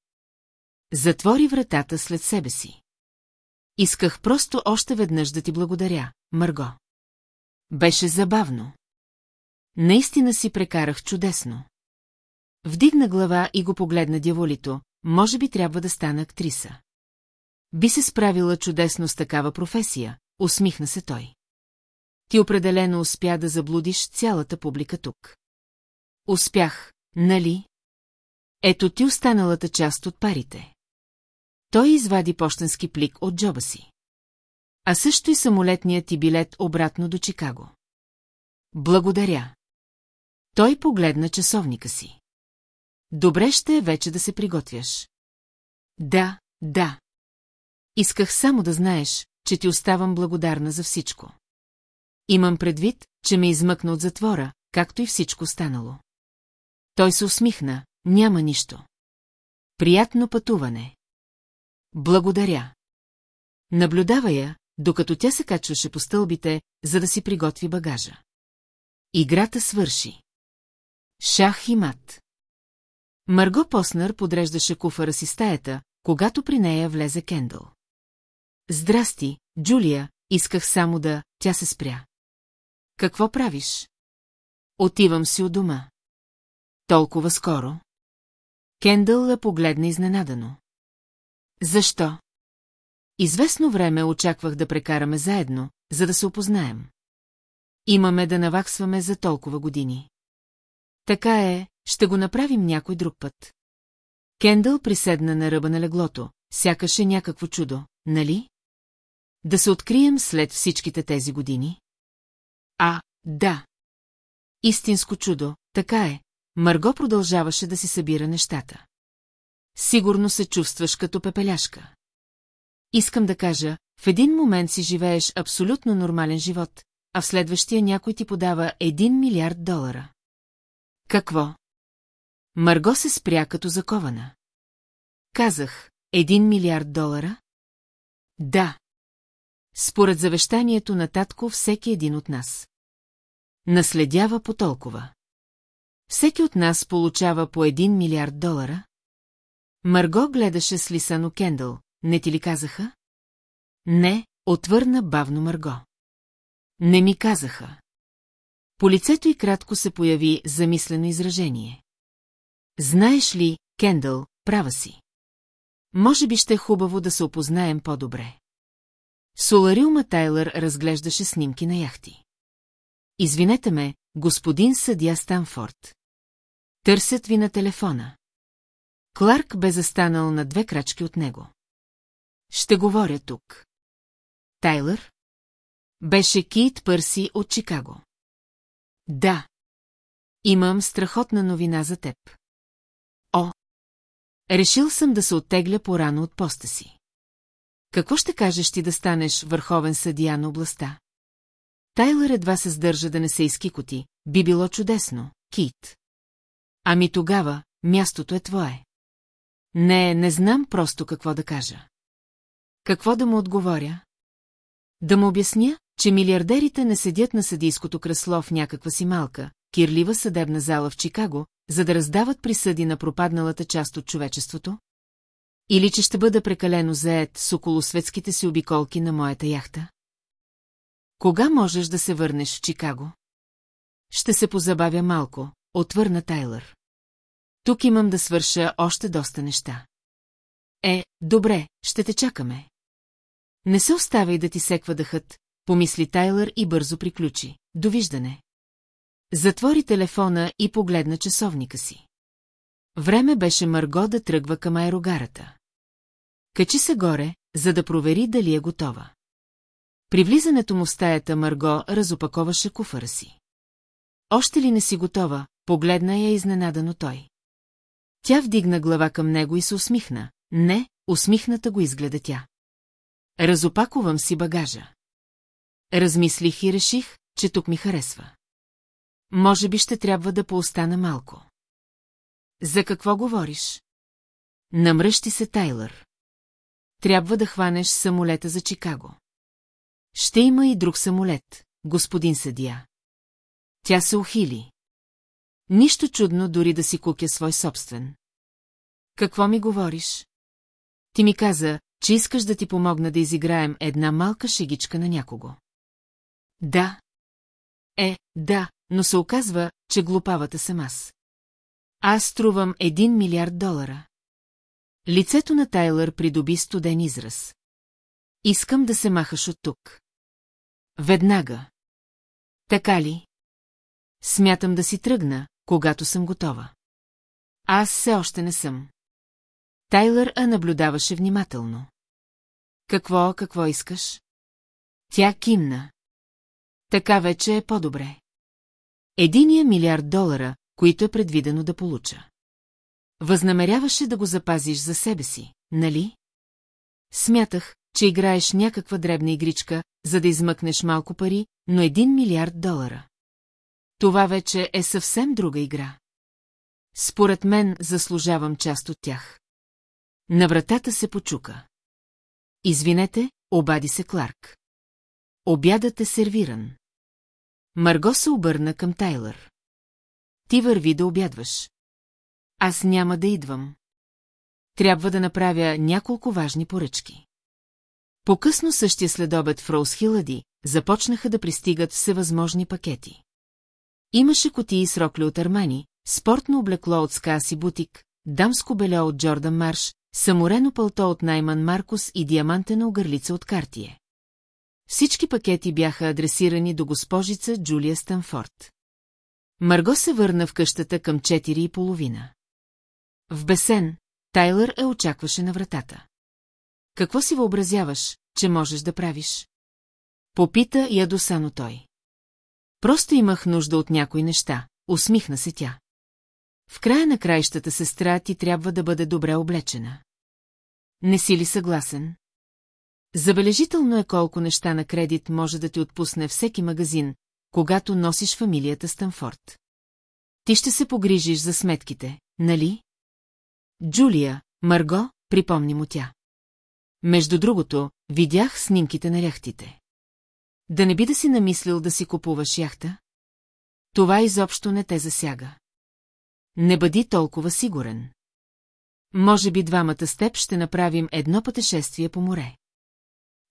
Затвори вратата след себе си. Исках просто още веднъж да ти благодаря, Марго. Беше забавно. Наистина си прекарах чудесно. Вдигна глава и го погледна дяволито, може би трябва да стана актриса. Би се справила чудесно с такава професия, усмихна се той. Ти определено успя да заблудиш цялата публика тук. Успях, нали? Ето ти останалата част от парите. Той извади почтенски плик от джоба си. А също и самолетният ти билет обратно до Чикаго. Благодаря. Той погледна часовника си. Добре ще е вече да се приготвяш. Да, да. Исках само да знаеш, че ти оставам благодарна за всичко. Имам предвид, че ме измъкна от затвора, както и всичко станало. Той се усмихна, няма нищо. Приятно пътуване. Благодаря. Наблюдава я, докато тя се качваше по стълбите, за да си приготви багажа. Играта свърши. Шах и мат. Марго Поснер подреждаше куфара си стаята, когато при нея влезе Кендъл. Здрасти, Джулия, исках само да... Тя се спря. Какво правиш? Отивам си от дома. Толкова скоро. Кендъл я погледна изненадано. Защо? Известно време очаквах да прекараме заедно, за да се опознаем. Имаме да наваксваме за толкова години. Така е, ще го направим някой друг път. Кендъл приседна на ръба на леглото, сякаше някакво чудо, нали? Да се открием след всичките тези години? А, да. Истинско чудо, така е. Марго продължаваше да си събира нещата. Сигурно се чувстваш като пепеляшка. Искам да кажа, в един момент си живееш абсолютно нормален живот, а в следващия някой ти подава един милиард долара. Какво? Марго се спря като закована. Казах, един милиард долара? Да. Според завещанието на татко всеки един от нас. Наследява по толкова. Всеки от нас получава по един милиард долара. Марго гледаше с лисано Кендъл, не ти ли казаха? Не, отвърна бавно Марго. Не ми казаха. По лицето й кратко се появи замислено изражение. Знаеш ли, Кендъл, права си. Може би ще е хубаво да се опознаем по-добре. Соларилма Тайлър разглеждаше снимки на яхти. Извинете ме, господин съдя Станфорд. Търсят ви на телефона. Кларк бе застанал на две крачки от него. Ще говоря тук. Тайлър? Беше Кит Пърси от Чикаго. Да. Имам страхотна новина за теб. О! Решил съм да се оттегля порано от поста си. Какво ще кажеш ти да станеш върховен съдия на областта? Тайлър едва се сдържа да не се изкикоти. Би било чудесно, Кит. Ами тогава, мястото е твое. Не, не знам просто какво да кажа. Какво да му отговоря? Да му обясня, че милиардерите не седят на съдийското кресло в някаква си малка, кирлива съдебна зала в Чикаго, за да раздават присъди на пропадналата част от човечеството? Или че ще бъда прекалено заед с около светските си обиколки на моята яхта? Кога можеш да се върнеш в Чикаго? Ще се позабавя малко, отвърна Тайлър. Тук имам да свърша още доста неща. Е, добре, ще те чакаме. Не се оставяй да ти секва дъхът, помисли Тайлър и бързо приключи. Довиждане. Затвори телефона и погледна часовника си. Време беше Марго да тръгва към аерогарата. Качи се горе, за да провери дали е готова. При влизането му в стаята Марго разопаковаше куфара си. Още ли не си готова, погледна я изненадано той. Тя вдигна глава към него и се усмихна. Не, усмихната го изгледа тя. Разопакувам си багажа. Размислих и реших, че тук ми харесва. Може би ще трябва да поостана малко. За какво говориш? Намръщи се Тайлър. Трябва да хванеш самолета за Чикаго. Ще има и друг самолет, господин съдия. Тя се ухили. Нищо чудно дори да си кукя свой собствен. Какво ми говориш? Ти ми каза, че искаш да ти помогна да изиграем една малка шегичка на някого. Да. Е, да, но се оказва, че глупавата съм аз. Аз струвам един милиард долара. Лицето на Тайлър придоби студен израз. Искам да се махаш от тук. Веднага. Така ли? Смятам да си тръгна, когато съм готова. Аз все още не съм. Тайлър а наблюдаваше внимателно. Какво, какво искаш? Тя кимна. Така вече е по-добре. Единия милиард долара, които е предвидено да получа. Възнамеряваше да го запазиш за себе си, нали? Смятах, че играеш някаква дребна игричка, за да измъкнеш малко пари, но един милиард долара. Това вече е съвсем друга игра. Според мен заслужавам част от тях. На вратата се почука. Извинете, обади се Кларк. Обядът е сервиран. Марго се обърна към Тайлър. Ти върви да обядваш. Аз няма да идвам. Трябва да направя няколко важни поръчки. По-късно същия следобед в Роуз Хилади започнаха да пристигат всевъзможни пакети. Имаше котии с рокли от Армани, спортно облекло от Скаси Бутик, дамско беле от Джордан Марш, саморено пълто от Найман Маркус и диамантена огърлица от Картие. Всички пакети бяха адресирани до госпожица Джулия Станфорд. Марго се върна в къщата към 4 и половина. В бесен, Тайлър е очакваше на вратата. Какво си въобразяваш, че можеш да правиш? Попита ядосано той. Просто имах нужда от някои неща, усмихна се тя. В края на краищата сестра ти трябва да бъде добре облечена. Не си ли съгласен? Забележително е колко неща на кредит може да ти отпусне всеки магазин, когато носиш фамилията Станфорд. Ти ще се погрижиш за сметките, нали? Джулия, Марго, припомни му тя. Между другото, видях снимките на яхтите. Да не би да си намислил да си купуваш яхта? Това изобщо не те засяга. Не бъди толкова сигурен. Може би двамата с теб ще направим едно пътешествие по море.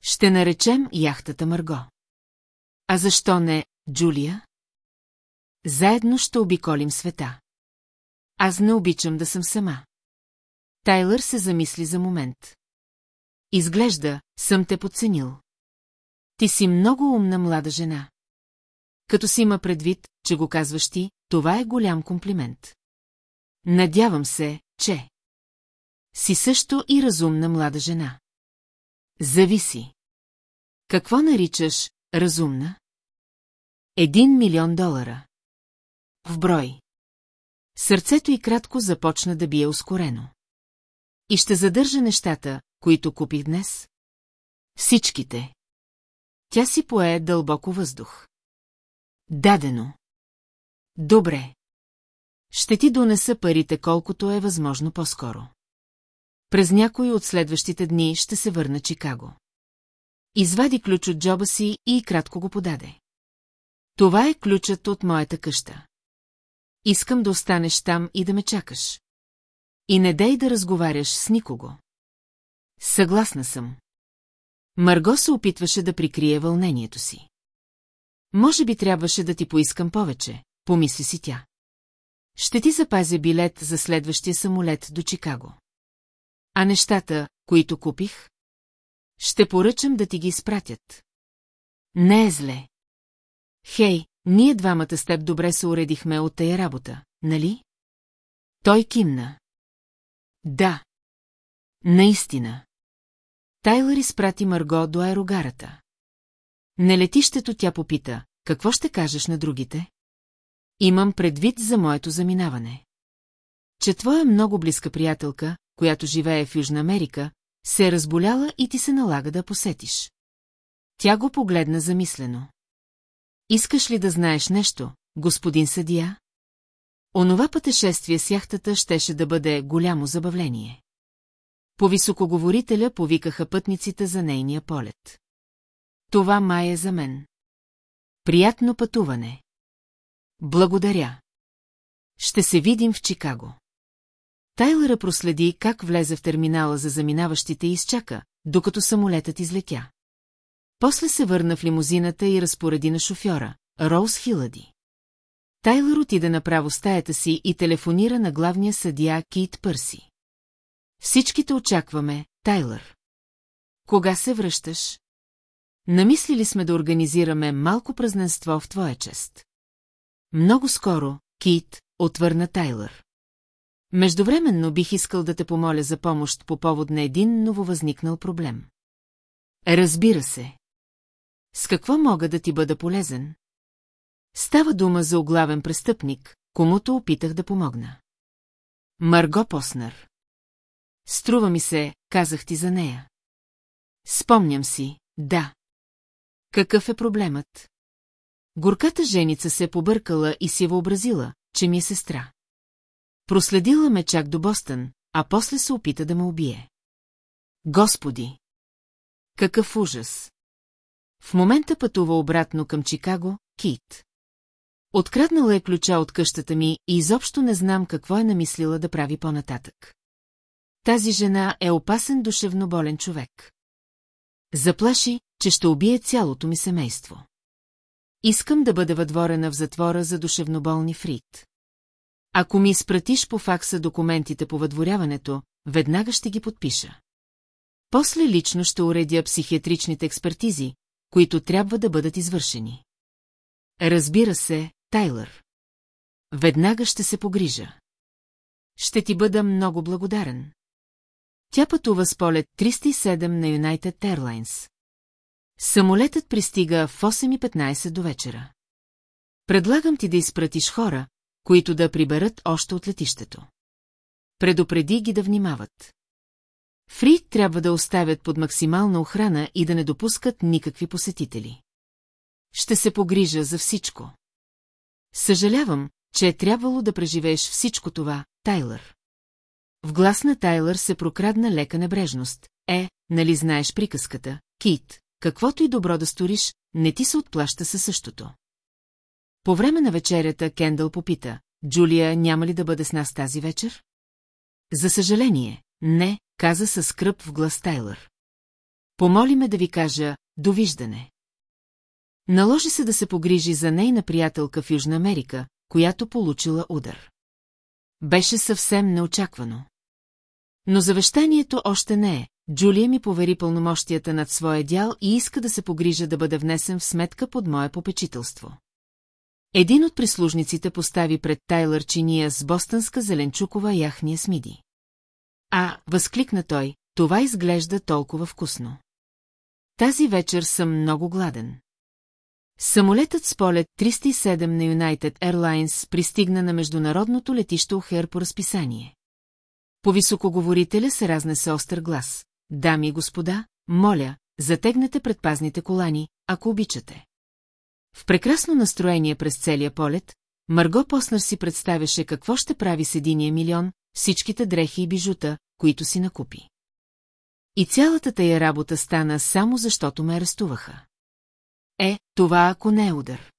Ще наречем яхтата Марго. А защо не, Джулия? Заедно ще обиколим света. Аз не обичам да съм сама. Тайлър се замисли за момент. Изглежда, съм те подценил. Ти си много умна млада жена. Като си има предвид, че го казваш ти, това е голям комплимент. Надявам се, че... Си също и разумна млада жена. Зависи. Какво наричаш разумна? Един милион долара. В брой. Сърцето й кратко започна да бие ускорено. И ще задържа нещата, които купих днес? Всичките. Тя си пое дълбоко въздух. Дадено. Добре. Ще ти донеса парите колкото е възможно по-скоро. През някой от следващите дни ще се върна Чикаго. Извади ключ от джоба си и кратко го подаде. Това е ключът от моята къща. Искам да останеш там и да ме чакаш. И не дей да разговаряш с никого. Съгласна съм. Марго се опитваше да прикрие вълнението си. Може би трябваше да ти поискам повече, помисли си тя. Ще ти запазя билет за следващия самолет до Чикаго. А нещата, които купих? Ще поръчам да ти ги изпратят. Не е зле. Хей, ние двамата с теб добре се уредихме от тая работа, нали? Той кимна. Да. Наистина. Тайлър изпрати Марго до аерогарата. На летището тя попита, какво ще кажеш на другите? Имам предвид за моето заминаване. Че твоя много близка приятелка, която живее в Южна Америка, се е разболяла и ти се налага да посетиш. Тя го погледна замислено. Искаш ли да знаеш нещо, господин съдия? Онова пътешествие с яхтата щеше да бъде голямо забавление. По високоговорителя повикаха пътниците за нейния полет. Това май е за мен. Приятно пътуване. Благодаря. Ще се видим в Чикаго. Тайлъра проследи как влезе в терминала за заминаващите и изчака, докато самолетът излетя. После се върна в лимузината и разпореди на шофьора, Роуз Хилади. Тайлър отида направо стаята си и телефонира на главния съдия Кит Пърси. Всичките очакваме, Тайлър. Кога се връщаш? Намислили сме да организираме малко празненство в твоя чест. Много скоро, Кит, отвърна Тайлър. Междувременно бих искал да те помоля за помощ по повод на един нововъзникнал проблем. Разбира се. С какво мога да ти бъда полезен? Става дума за оглавен престъпник, комуто опитах да помогна. Марго Поснар. Струва ми се, казах ти за нея. Спомням си, да. Какъв е проблемът? Горката женица се е побъркала и си е въобразила, че ми е сестра. Проследила ме чак до Бостън, а после се опита да ме убие. Господи! Какъв ужас! В момента пътува обратно към Чикаго, Кит. Откраднала е ключа от къщата ми и изобщо не знам какво е намислила да прави по-нататък. Тази жена е опасен душевно болен човек. Заплаши, че ще убие цялото ми семейство. Искам да бъде въдворена в затвора за душевноболни фрит. Ако ми изпратиш по факса документите по въдворяването, веднага ще ги подпиша. После лично ще уредя психиатричните експертизи, които трябва да бъдат извършени. Разбира се, Тайлър. Веднага ще се погрижа. Ще ти бъда много благодарен. Тя пътува с полет 307 на United Airlines. Самолетът пристига в 8.15 до вечера. Предлагам ти да изпратиш хора, които да приберат още от летището. Предупреди ги да внимават. Фрид трябва да оставят под максимална охрана и да не допускат никакви посетители. Ще се погрижа за всичко. Съжалявам, че е трябвало да преживееш всичко това, Тайлър. В глас на Тайлър се прокрадна лека небрежност. Е, нали знаеш приказката, Кит, каквото и добро да сториш, не ти се отплаща със същото. По време на вечерята Кендъл попита, Джулия няма ли да бъде с нас тази вечер? За съжаление, не, каза със скръп в глас Тайлър. Помоли ме да ви кажа «Довиждане». Наложи се да се погрижи за нейна приятелка в Южна Америка, която получила удар. Беше съвсем неочаквано. Но завещанието още не е. Джулия ми повери пълномощията над своя дял и иска да се погрижа да бъде внесен в сметка под мое попечителство. Един от прислужниците постави пред Тайлър чиния с бостънска зеленчукова яхния смиди. А, възкликна той, това изглежда толкова вкусно. Тази вечер съм много гладен. Самолетът с полет 307 на United Airlines пристигна на международното летище Охер по разписание. По високоговорителя се разнесе остър глас. Дами и господа, моля, затегнете предпазните колани, ако обичате. В прекрасно настроение през целия полет, Марго Поснар си представяше какво ще прави с единия милион, всичките дрехи и бижута, които си накупи. И цялата тая работа стана само защото ме арестуваха. Е, това ако не е удар.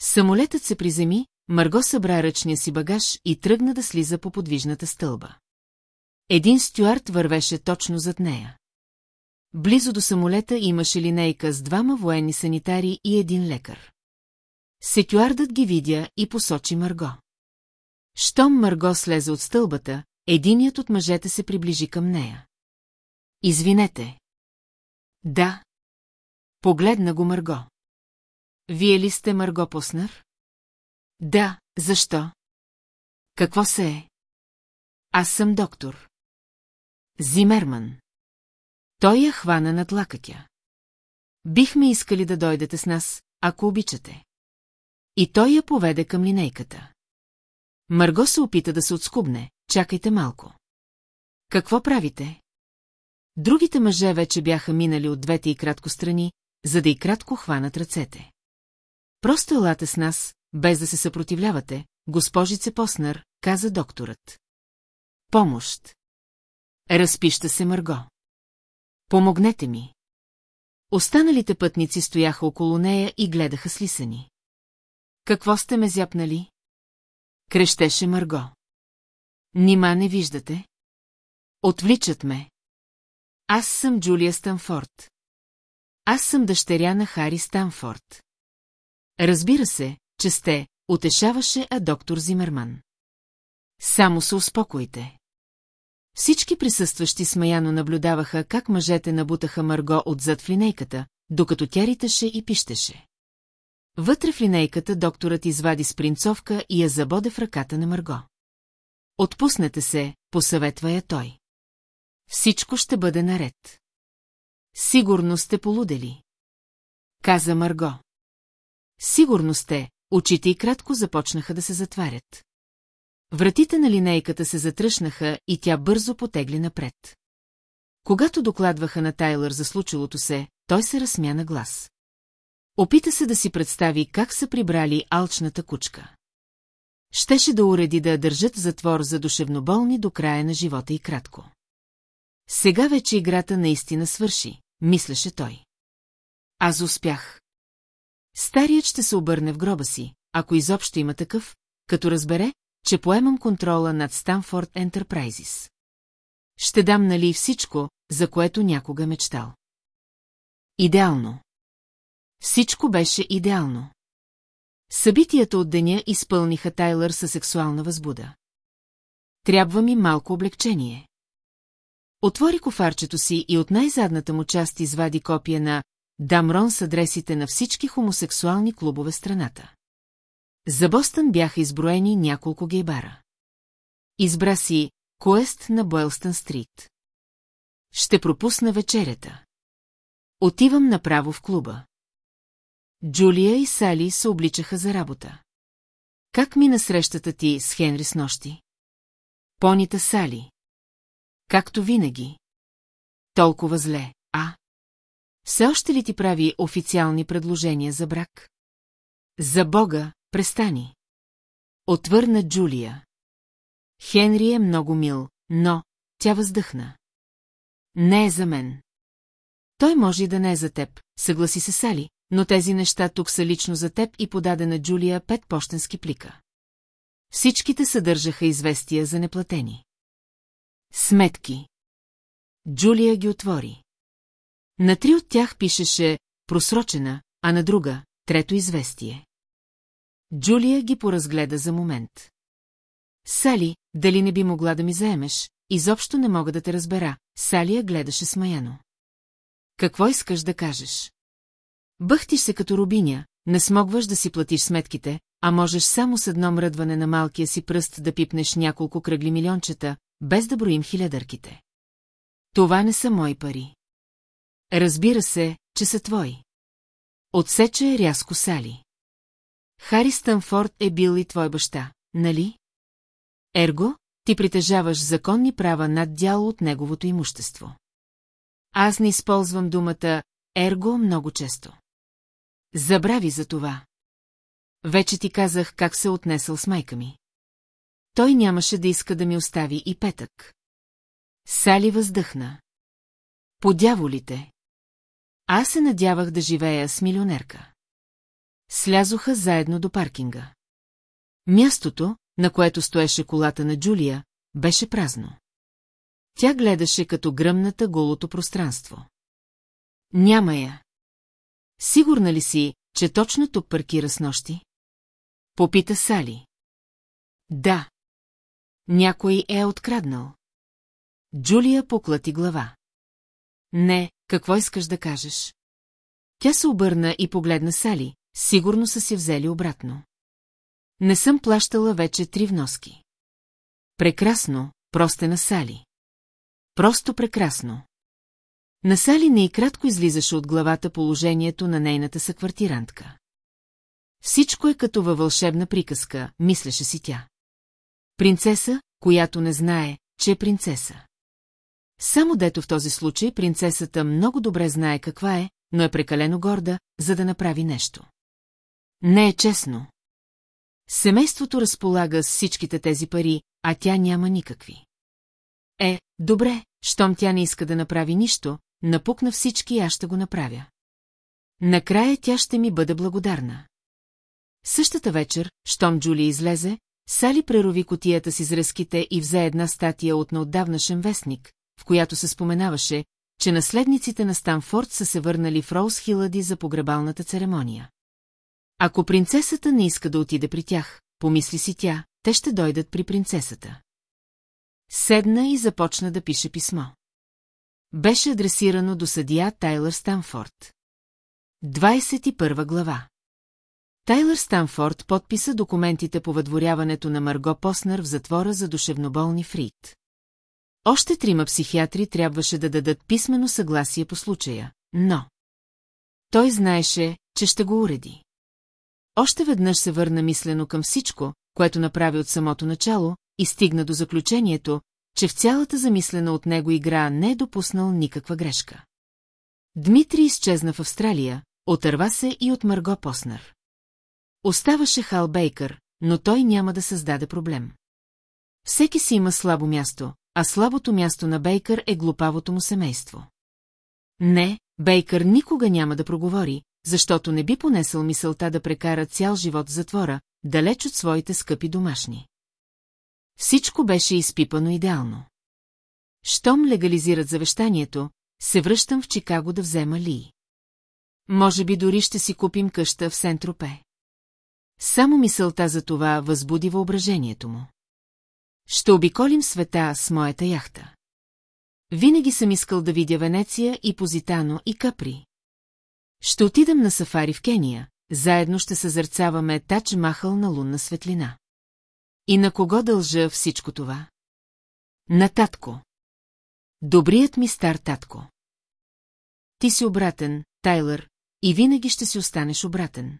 Самолетът се приземи, Марго събра ръчния си багаж и тръгна да слиза по подвижната стълба. Един стюарт вървеше точно зад нея. Близо до самолета имаше линейка с двама военни санитари и един лекар. Секюардът ги видя и посочи Марго. Щом Марго слезе от стълбата, единият от мъжете се приближи към нея. Извинете. Да. Погледна го Марго. Вие ли сте Марго Поснар? Да, защо? Какво се е? Аз съм доктор. Зимерман. Той я хвана над лакътя. Бихме искали да дойдете с нас, ако обичате. И той я поведе към линейката. Марго се опита да се отскубне, чакайте малко. Какво правите? Другите мъже вече бяха минали от двете и кратко страни, за да и кратко хванат ръцете. Просто елате с нас, без да се съпротивлявате, госпожице Поснар, каза докторът. Помощ. Разпища се Марго. Помогнете ми. Останалите пътници стояха около нея и гледаха слисани. Какво сте ме зяпнали? Крещеше Марго. Нима не виждате? Отвличат ме. Аз съм Джулия Станфорд. Аз съм дъщеря на Хари Станфорд. Разбира се, че сте, утешаваше а доктор Зимерман. Само се успокойте. Всички присъстващи смаяно наблюдаваха как мъжете набутаха Марго отзад в линейката, докато тя риташе и пищеше. Вътре в линейката докторът извади спринцовка и я забоде в ръката на Марго. Отпуснете се, посъветва я той. Всичко ще бъде наред. Сигурно сте полудели. Каза Марго. Сигурно сте, очите и кратко започнаха да се затварят. Вратите на линейката се затръшнаха и тя бързо потегли напред. Когато докладваха на Тайлър за случилото се, той се разсмя на глас. Опита се да си представи как са прибрали алчната кучка. Щеше да уреди да я държат в затвор за душевноболни до края на живота и кратко. Сега вече играта наистина свърши, мислеше той. Аз успях. Старият ще се обърне в гроба си, ако изобщо има такъв, като разбере, че поемам контрола над Станфорд Enterprises. Ще дам нали всичко, за което някога мечтал. Идеално. Всичко беше идеално. Събитията от деня изпълниха Тайлър със сексуална възбуда. Трябва ми малко облегчение. Отвори кофарчето си и от най-задната му част извади копия на Дамрон с адресите на всички хомосексуални клубове страната. За Бостън бяха изброени няколко гейбара. Избра си Куест на Бойлстън стрит. Ще пропусна вечерята. Отивам направо в клуба. Джулия и Сали се обличаха за работа. Как мина срещата ти с Хенри с нощи? Понита Сали. Както винаги. Толкова зле, а? Все още ли ти прави официални предложения за брак? За Бога, престани. Отвърна Джулия. Хенри е много мил, но тя въздъхна. Не е за мен. Той може да не е за теб, съгласи се Сали, но тези неща тук са лично за теб и подаде на Джулия пет почтенски плика. Всичките съдържаха известия за неплатени. Сметки. Джулия ги отвори. На три от тях пишеше «просрочена», а на друга «трето известие». Джулия ги поразгледа за момент. Сали, дали не би могла да ми заемеш? Изобщо не мога да те разбера. Салия гледаше смаяно. Какво искаш да кажеш? Бъхтиш се като рубиня, не смогваш да си платиш сметките, а можеш само с едно мръдване на малкия си пръст да пипнеш няколко кръгли милиончета, без да броим хилядърките. Това не са мои пари. Разбира се, че са твои. Отсече рязко Сали. Хари Стънфорд е бил и твой баща, нали? Ерго, ти притежаваш законни права над дяло от неговото имущество. Аз не използвам думата «ерго» много често. Забрави за това. Вече ти казах как се отнесъл с майка ми. Той нямаше да иска да ми остави и петък. Сали въздъхна. Подяволите. Аз се надявах да живея с милионерка. Слязоха заедно до паркинга. Мястото, на което стоеше колата на Джулия, беше празно. Тя гледаше като гръмната голото пространство. Няма я. Сигурна ли си, че точно тук паркира с нощи? Попита Сали. Да. Някой е откраднал. Джулия поклати глава. Не, какво искаш да кажеш? Тя се обърна и погледна Сали, сигурно са си взели обратно. Не съм плащала вече три вноски. Прекрасно, просто на Сали. Просто прекрасно. На Сали не и кратко излизаше от главата положението на нейната съквартирантка. Всичко е като във вълшебна приказка, мислеше си тя. Принцеса, която не знае, че е принцеса. Само дето в този случай принцесата много добре знае каква е, но е прекалено горда, за да направи нещо. Не е честно. Семейството разполага с всичките тези пари, а тя няма никакви. Е, добре, щом тя не иска да направи нищо, напукна всички и аз ще го направя. Накрая тя ще ми бъде благодарна. Същата вечер, щом Джули излезе, Сали прерови котията с ръските и взе една статия от наотдавнашен вестник, в която се споменаваше, че наследниците на Станфорд са се върнали в Роуз Хилади за погребалната церемония. Ако принцесата не иска да отиде при тях, помисли си тя, те ще дойдат при принцесата. Седна и започна да пише писмо. Беше адресирано до съдия Тайлър Станфорд. 21 глава Тайлър Станфорд подписа документите по въдворяването на Марго Поснер в затвора за душевноболни Фрид. Още трима психиатри трябваше да дадат писмено съгласие по случая, но... Той знаеше, че ще го уреди. Още веднъж се върна мислено към всичко, което направи от самото начало, и стигна до заключението, че в цялата замислена от него игра не е допуснал никаква грешка. Дмитрий изчезна в Австралия, отърва се и от Марго Поснер. Оставаше Хал Бейкър, но той няма да създаде проблем. Всеки си има слабо място, а слабото място на Бейкър е глупавото му семейство. Не, Бейкър никога няма да проговори, защото не би понесъл мисълта да прекара цял живот в затвора, далеч от своите скъпи домашни. Всичко беше изпипано идеално. Щом легализират завещанието, се връщам в Чикаго да взема Ли. Може би дори ще си купим къща в Сентропе. Само мисълта за това възбуди въображението му. Ще обиколим света с моята яхта. Винаги съм искал да видя Венеция и Позитано и Капри. Ще отидем на сафари в Кения, заедно ще съзърцаваме Тач Махал на лунна светлина. И на кого дължа всичко това? На татко. Добрият ми стар татко. Ти си обратен, Тайлър, и винаги ще си останеш обратен.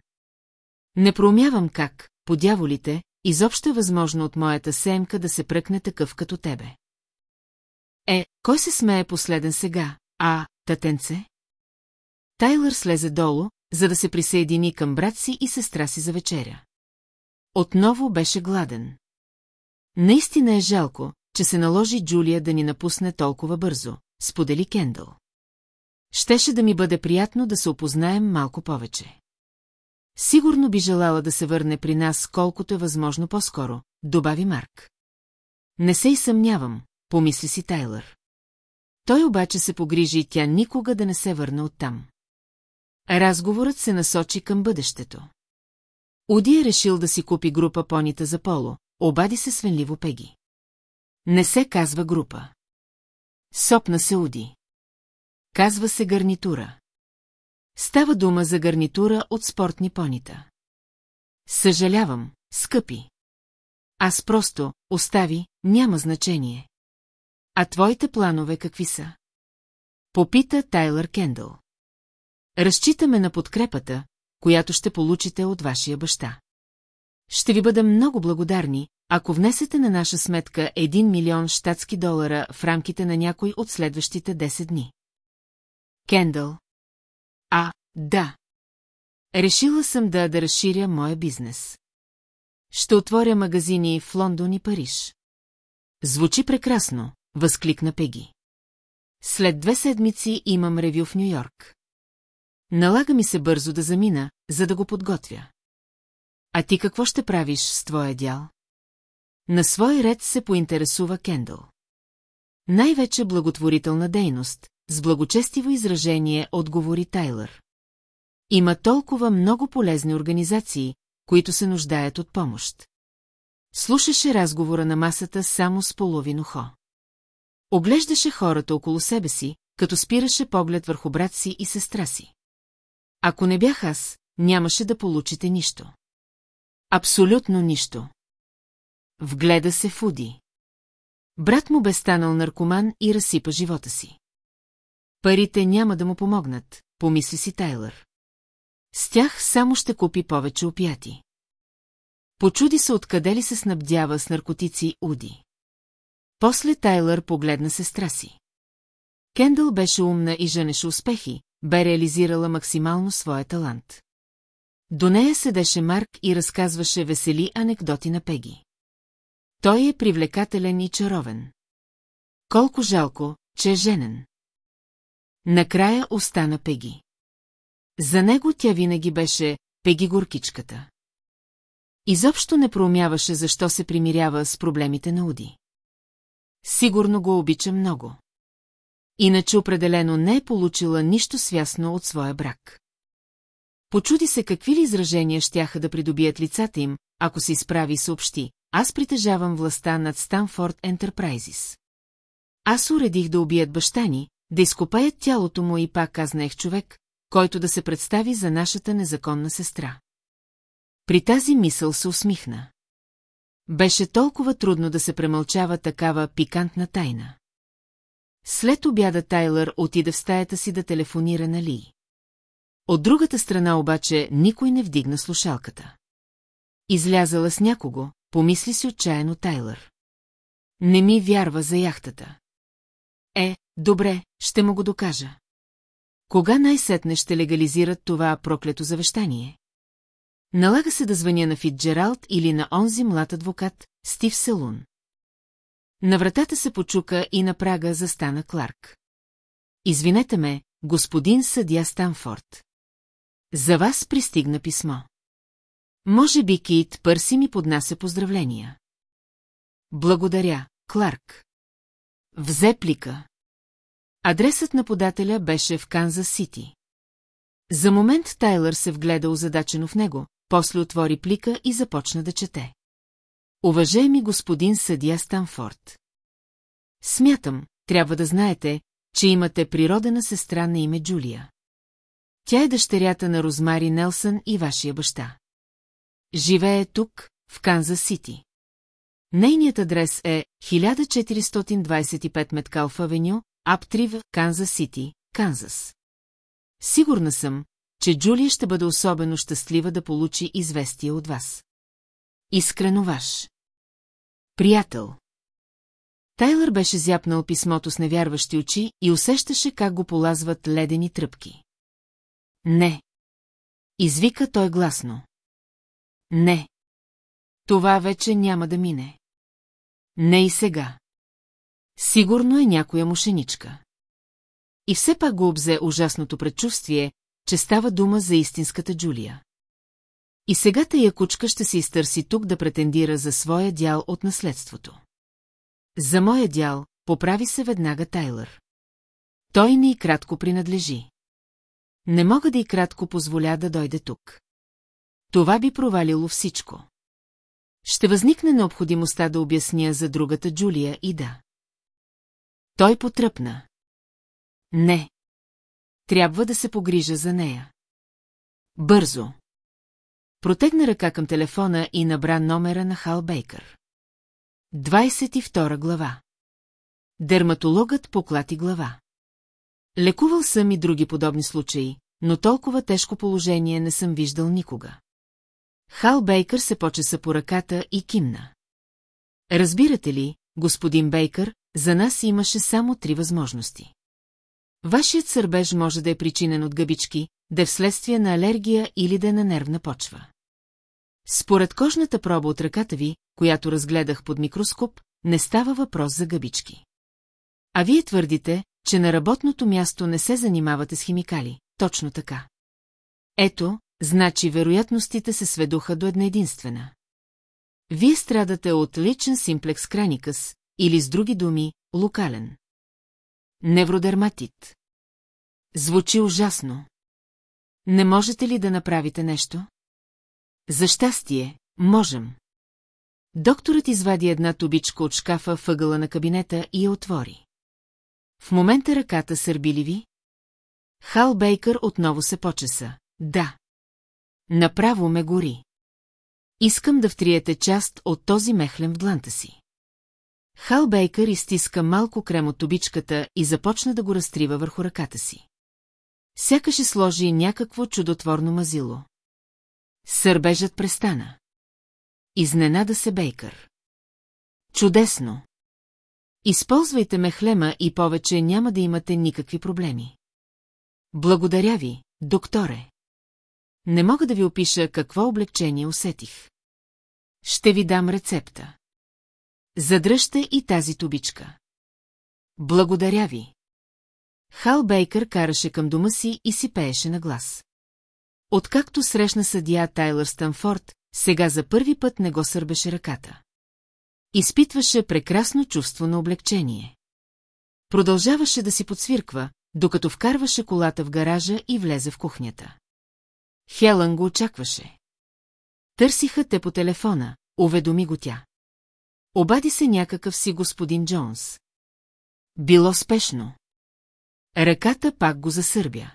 Не проумявам как, по дяволите, изобщо е възможно от моята семка да се пръкне такъв като тебе. Е, кой се смее последен сега, а, татенце? Тайлър слезе долу, за да се присъедини към брат си и сестра си за вечеря. Отново беше гладен. Наистина е жалко, че се наложи Джулия да ни напусне толкова бързо, сподели Кендъл. Щеше да ми бъде приятно да се опознаем малко повече. Сигурно би желала да се върне при нас колкото е възможно по-скоро, добави Марк. Не се и съмнявам, помисли си Тайлър. Той обаче се погрижи тя никога да не се върне оттам. Разговорът се насочи към бъдещето. Уди е решил да си купи група понита за поло, обади се свенливо Пеги. Не се казва група. Сопна се Уди. Казва се гарнитура. Става дума за гарнитура от спортни понита. Съжалявам, скъпи. Аз просто, остави, няма значение. А твоите планове какви са? Попита Тайлър Кендъл. Разчитаме на подкрепата, която ще получите от вашия баща. Ще ви бъдем много благодарни, ако внесете на наша сметка 1 милион штатски долара в рамките на някой от следващите 10 дни. Кендъл. А, да. Решила съм да, да разширя моя бизнес. Ще отворя магазини в Лондон и Париж. Звучи прекрасно, възкликна Пеги. След две седмици имам ревю в Нью-Йорк. Налага ми се бързо да замина, за да го подготвя. А ти какво ще правиш с твоя дял? На свой ред се поинтересува Кендъл. Най-вече благотворителна дейност, с благочестиво изражение отговори Тайлър. Има толкова много полезни организации, които се нуждаят от помощ. Слушаше разговора на масата само с половин ухо. Оглеждаше хората около себе си, като спираше поглед върху брат си и сестра си. Ако не бях аз, нямаше да получите нищо. Абсолютно нищо. Вгледа се Фуди. Брат му бе станал наркоман и разсипа живота си. Парите няма да му помогнат, помисли си Тайлър. С тях само ще купи повече опияти. Почуди се откъде ли се снабдява с наркотици Уди. После Тайлър погледна сестра си. Кендъл беше умна и женеше успехи, бе реализирала максимално своя талант. До нея седеше Марк и разказваше весели анекдоти на Пеги. Той е привлекателен и чаровен. Колко жалко, че е женен. Накрая остана Пеги. За него тя винаги беше Пеги горкичката. Изобщо не проумяваше защо се примирява с проблемите на Уди. Сигурно го обича много. Иначе определено не е получила нищо свясно от своя брак. Почуди се какви ли изражения щяха да придобият лицата им, ако се изправи и съобщи. Аз притежавам властта над Станфорд Ентерпрайзис. Аз уредих да убият баща ни, да изкопаят тялото му и пак аз нех човек, който да се представи за нашата незаконна сестра. При тази мисъл се усмихна. Беше толкова трудно да се премълчава такава пикантна тайна. След обяда Тайлър отида в стаята си да телефонира на Ли. От другата страна обаче никой не вдигна слушалката. Излязала с някого, помисли си отчаяно Тайлър. Не ми вярва за яхтата. Е, добре, ще му го докажа. Кога най-сетне ще легализират това проклето завещание? Налага се да звъня на Фитджералд или на онзи млад адвокат, Стив Селун. На вратата се почука и на прага застана Кларк. Извинете ме, господин съдя Станфорд. За вас пристигна писмо. Може би Кит Пърси ми поднася поздравления. Благодаря, Кларк. Взе плика. Адресът на подателя беше в Канзас Сити. За момент Тайлър се вгледа озадачено в него, после отвори плика и започна да чете. Уважаеми господин съдия Станфорд. Смятам, трябва да знаете, че имате природена сестра на име Джулия. Тя е дъщерята на Розмари Нелсън и вашия баща. Живее тук, в Канзас Сити. Нейният адрес е 1425 Меткалф Авеню, Аптрив, Канзас Сити, Канзас. Сигурна съм, че Джулия ще бъде особено щастлива да получи известие от вас. Искрено ваш. Приятел. Тайлър беше зяпнал писмото с невярващи очи и усещаше как го полазват ледени тръпки. Не. Извика той гласно. Не. Това вече няма да мине. Не и сега. Сигурно е някоя мошеничка. И все пак го обзе ужасното предчувствие, че става дума за истинската Джулия. И сега тая кучка ще се изтърси тук да претендира за своя дял от наследството. За моя дял, поправи се веднага Тайлър. Той ни и кратко принадлежи. Не мога да и кратко позволя да дойде тук. Това би провалило всичко. Ще възникне необходимостта да обясня за другата Джулия и да. Той потръпна. Не. Трябва да се погрижа за нея. Бързо. Протегна ръка към телефона и набра номера на Хал Бейкър. 22 глава. Дерматологът поклати глава. Лекувал съм и други подобни случаи, но толкова тежко положение не съм виждал никога. Хал Бейкър се почеса по ръката и кимна. Разбирате ли, господин Бейкър, за нас имаше само три възможности. Вашият сърбеж може да е причинен от гъбички, да е вследствие на алергия или да е на нервна почва. Според кожната проба от ръката ви, която разгледах под микроскоп, не става въпрос за гъбички. А вие твърдите, че на работното място не се занимавате с химикали. Точно така. Ето, значи вероятностите се сведоха до една единствена. Вие страдате от личен симплекс краникъс, или с други думи, локален. Невродерматит. Звучи ужасно. Не можете ли да направите нещо? За щастие, можем. Докторът извади една тубичка от шкафа въгъла на кабинета и я отвори. В момента ръката сърбили ви? Хал Бейкър отново се почеса. Да. Направо ме гори. Искам да втриете част от този мехлен в дланта си. Хал Бейкър изтиска малко крем от тубичката и започна да го разтрива върху ръката си. Сякаше сложи някакво чудотворно мазило. Сърбежът престана. Изненада се Бейкър. Чудесно! Използвайте мехлема и повече няма да имате никакви проблеми. Благодаря ви, докторе. Не мога да ви опиша какво облегчение усетих. Ще ви дам рецепта. Задръжте и тази тубичка. Благодаря ви. Хал Бейкър караше към дома си и си пееше на глас. Откакто срещна съдия Тайлър Станфорд, сега за първи път не го сърбеше ръката. Изпитваше прекрасно чувство на облегчение. Продължаваше да си подсвирква, докато вкарваше колата в гаража и влезе в кухнята. Хелън го очакваше. Търсиха те по телефона, уведоми го тя. Обади се някакъв си господин Джонс. Било спешно. Ръката пак го засърбя.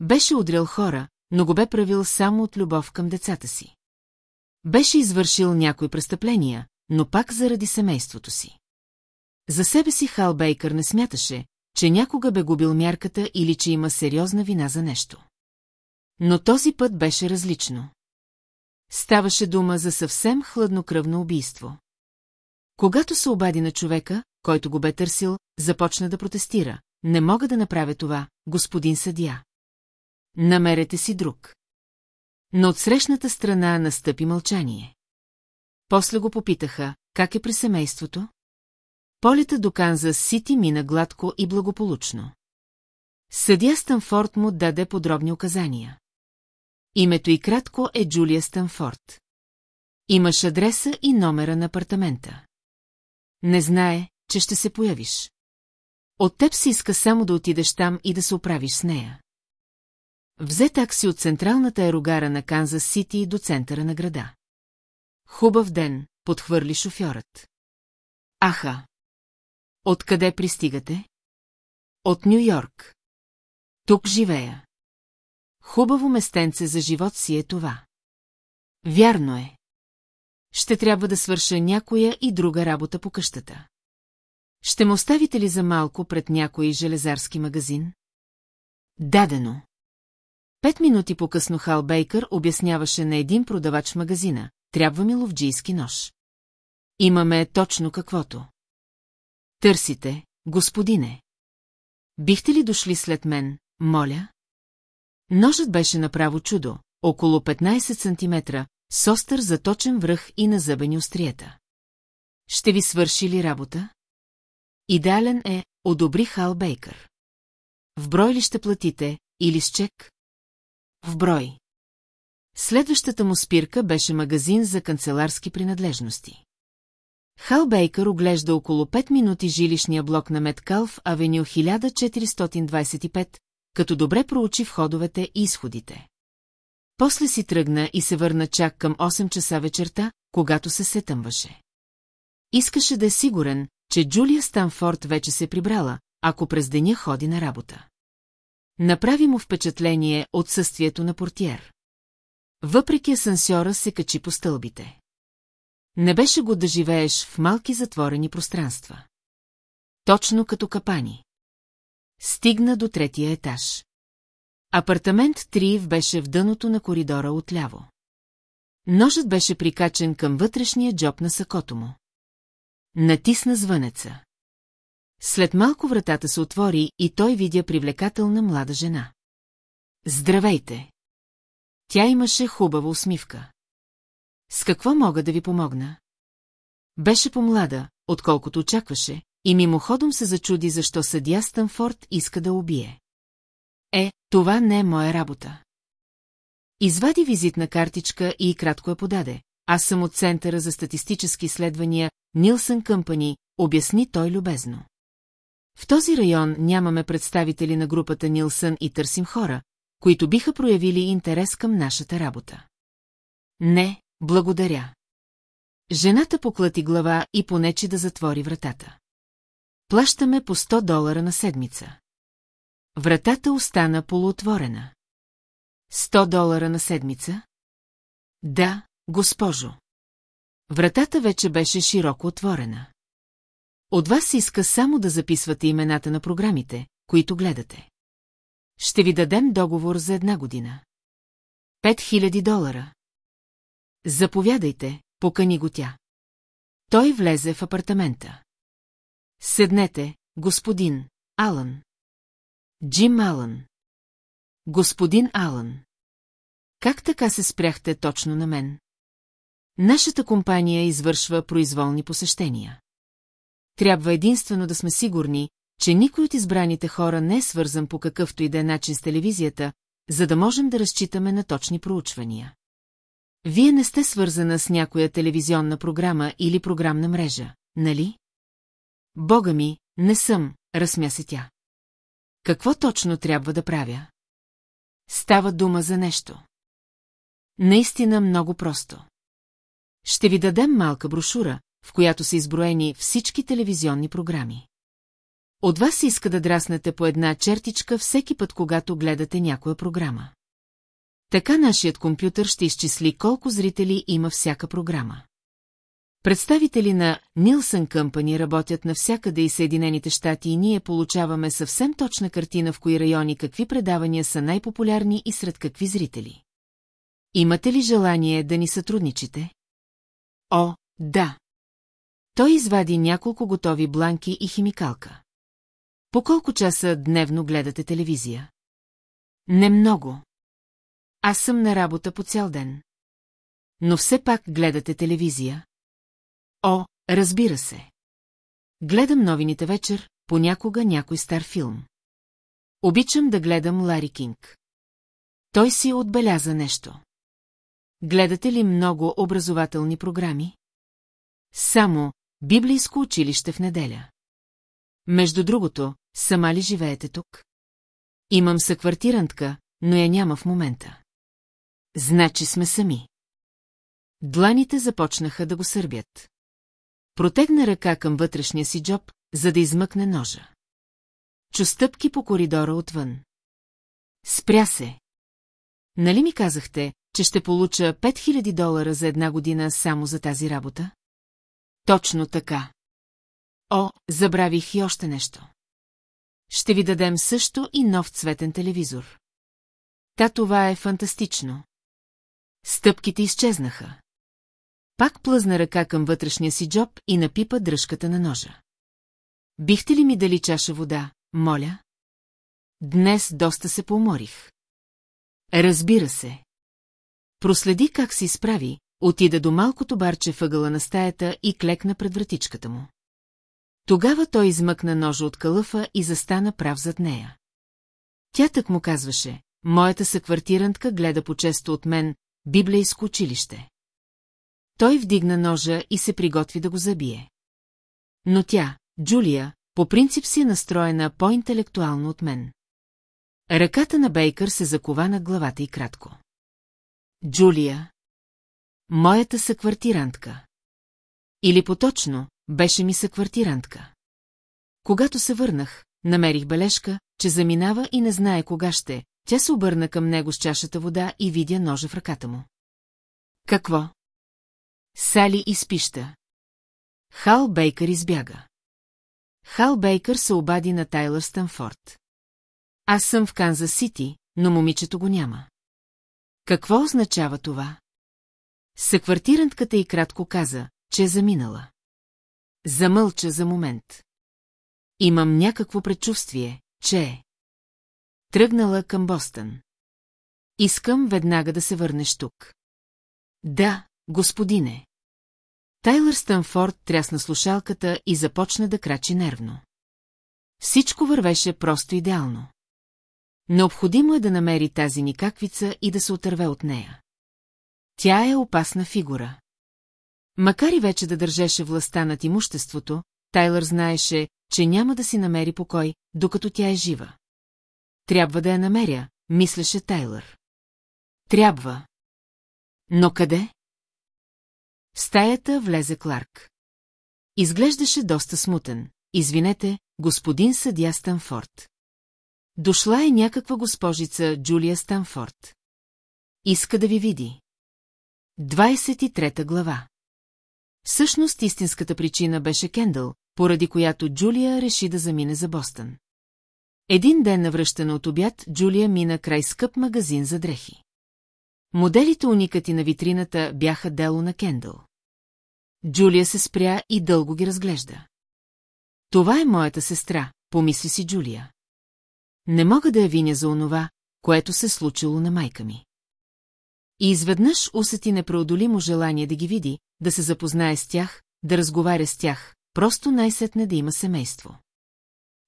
Беше удрял хора, но го бе правил само от любов към децата си. Беше извършил някои престъпления, но пак заради семейството си. За себе си Хал Бейкър не смяташе, че някога бе губил мярката или че има сериозна вина за нещо. Но този път беше различно. Ставаше дума за съвсем хладнокръвно убийство. Когато се обади на човека, който го бе търсил, започна да протестира. Не мога да направя това, господин съдия. Намерете си друг. Но от срещната страна настъпи мълчание. После го попитаха, как е при семейството? Полета до Канзас Сити мина гладко и благополучно. Съдя Станфорд му даде подробни указания. Името и кратко е Джулия Станфорд. Имаш адреса и номера на апартамента. Не знае, че ще се появиш. От теб се иска само да отидеш там и да се оправиш с нея. Взе такси от централната аерогара на Канзас Сити до центъра на града. Хубав ден, подхвърли шофьорът. Аха! Откъде пристигате? От Нью Йорк. Тук живея. Хубаво местенце за живот си е това. Вярно е. Ще трябва да свърша някоя и друга работа по къщата. Ще му оставите ли за малко пред някой железарски магазин? Дадено. Пет минути по-късно Хал Бейкър обясняваше на един продавач магазина. Трябва ми ловджийски нож. Имаме точно каквото. Търсите, господине. Бихте ли дошли след мен, моля? Ножът беше направо чудо, около 15 сантиметра, с остър заточен връх и на зъбени остриета. Ще ви свърши ли работа? Идеален е, одобри Хал Бейкър. В брой ли ще платите, или с чек? В брой. Следващата му спирка беше магазин за канцеларски принадлежности. Хал Бейкър оглежда около 5 минути жилищния блок на Меткалф, авеню 1425, като добре проучи входовете и изходите. После си тръгна и се върна чак към 8 часа вечерта, когато се сетъмваше. Искаше да е сигурен, че Джулия Станфорд вече се прибрала, ако през деня ходи на работа. Направи му впечатление отсъствието на портиер. Въпреки асансьора се качи по стълбите. Не беше го да живееш в малки затворени пространства. Точно като капани. Стигна до третия етаж. Апартамент 3 беше в дъното на коридора отляво. Ножът беше прикачен към вътрешния джоб на сакото му. Натисна звънеца. След малко вратата се отвори и той видя привлекателна млада жена. Здравейте! Тя имаше хубава усмивка. С какво мога да ви помогна? Беше по-млада, отколкото очакваше, и мимоходом се зачуди защо съдя Станфорд иска да убие. Е, това не е моя работа. Извади визитна картичка и кратко я подаде. Аз съм от Центъра за статистически изследвания Нилсън Къмпани, обясни той любезно. В този район нямаме представители на групата Нилсън и търсим хора, които биха проявили интерес към нашата работа. Не, благодаря. Жената поклати глава и понече да затвори вратата. Плащаме по 100 долара на седмица. Вратата остана полуотворена. 100 долара на седмица? Да, госпожо. Вратата вече беше широко отворена. От вас иска само да записвате имената на програмите, които гледате. Ще ви дадем договор за една година. 5000 долара. Заповядайте, покани го тя. Той влезе в апартамента. Седнете, господин Алън. Джим Алън. Господин Алън. Как така се спряхте точно на мен? Нашата компания извършва произволни посещения. Трябва единствено да сме сигурни, че никой от избраните хора не е свързан по какъвто и да е начин с телевизията, за да можем да разчитаме на точни проучвания. Вие не сте свързана с някоя телевизионна програма или програмна мрежа, нали? Бога ми, не съм, разсмя се тя. Какво точно трябва да правя? Става дума за нещо. Наистина много просто. Ще ви дадем малка брошура, в която са изброени всички телевизионни програми. От вас иска да драснете по една чертичка всеки път, когато гледате някоя програма. Така нашият компютър ще изчисли колко зрители има всяка програма. Представители на Нилсън Къмпани работят навсякъде и Съединените щати и ние получаваме съвсем точна картина в кои райони какви предавания са най-популярни и сред какви зрители. Имате ли желание да ни сътрудничите? О, да. Той извади няколко готови бланки и химикалка. По колко часа дневно гледате телевизия? Не много. Аз съм на работа по цял ден. Но все пак гледате телевизия. О, разбира се. Гледам новините вечер, понякога някой стар филм. Обичам да гледам Лари Кинг. Той си отбеляза нещо. Гледате ли много образователни програми? Само библейско училище в неделя. Между другото, сама ли живеете тук? Имам съквартирантка, но я няма в момента. Значи сме сами. Дланите започнаха да го сърбят. Протегна ръка към вътрешния си джоб, за да измъкне ножа. Чу стъпки по коридора отвън. Спря се. Нали ми казахте, че ще получа 5000 долара за една година само за тази работа? Точно така. О, забравих и още нещо. Ще ви дадем също и нов цветен телевизор. Та това е фантастично. Стъпките изчезнаха. Пак плъзна ръка към вътрешния си джоб и напипа дръжката на ножа. Бихте ли ми дали чаша вода, моля? Днес доста се поуморих. Разбира се. Проследи как се изправи, отида до малкото барче въгъла на стаята и клекна пред вратичката му. Тогава той измъкна ножа от калъфа и застана прав зад нея. Тя так му казваше, моята съквартирантка гледа по-често от мен, библейско училище. Той вдигна ножа и се приготви да го забие. Но тя, Джулия, по принцип си е настроена по-интелектуално от мен. Ръката на Бейкър се закова на главата и кратко. Джулия. Моята съквартирантка. Или поточно, беше ми съквартирантка. Когато се върнах, намерих бележка, че заминава и не знае кога ще, тя се обърна към него с чашата вода и видя ножа в ръката му. Какво? Сали изпища. Хал Бейкър избяга. Хал Бейкър се обади на Тайлър Станфорд. Аз съм в Канзас Сити, но момичето го няма. Какво означава това? Съквартирантката и кратко каза, че е заминала. Замълча за момент. Имам някакво предчувствие, че е. Тръгнала към Бостън. Искам веднага да се върнеш тук. Да, господине. Тайлър Станфорд трясна слушалката и започна да крачи нервно. Всичко вървеше просто идеално. Необходимо е да намери тази никаквица и да се отърве от нея. Тя е опасна фигура. Макар и вече да държеше властта над имуществото, Тайлър знаеше, че няма да си намери покой, докато тя е жива. Трябва да я намеря, мислеше Тайлър. Трябва. Но къде? В стаята влезе Кларк. Изглеждаше доста смутен. Извинете, господин съдя Станфорд. Дошла е някаква госпожица Джулия Станфорд. Иска да ви види. 23 глава Всъщност истинската причина беше Кендъл, поради която Джулия реши да замине за Бостън. Един ден навръщана от обяд, Джулия мина край скъп магазин за дрехи. Моделите уникати на витрината бяха дело на Кендъл. Джулия се спря и дълго ги разглежда. Това е моята сестра, помисли си Джулия. Не мога да я виня за онова, което се случило на майка ми. И изведнъж усети непреодолимо желание да ги види, да се запознае с тях, да разговаря с тях, просто най-сетне да има семейство.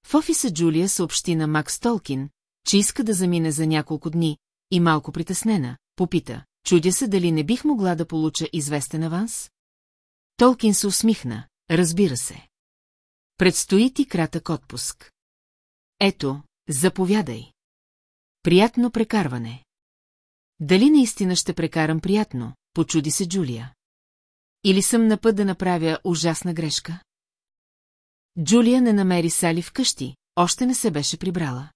В офиса Джулия съобщи на Макс Толкин, че иска да замине за няколко дни, и малко притеснена, попита, чудя се дали не бих могла да получа известен аванс? Толкин се усмихна, разбира се. Предстои ти кратък отпуск. Ето, заповядай. Приятно прекарване. Дали наистина ще прекарам приятно, почуди се Джулия. Или съм на път да направя ужасна грешка? Джулия не намери Сали вкъщи, още не се беше прибрала.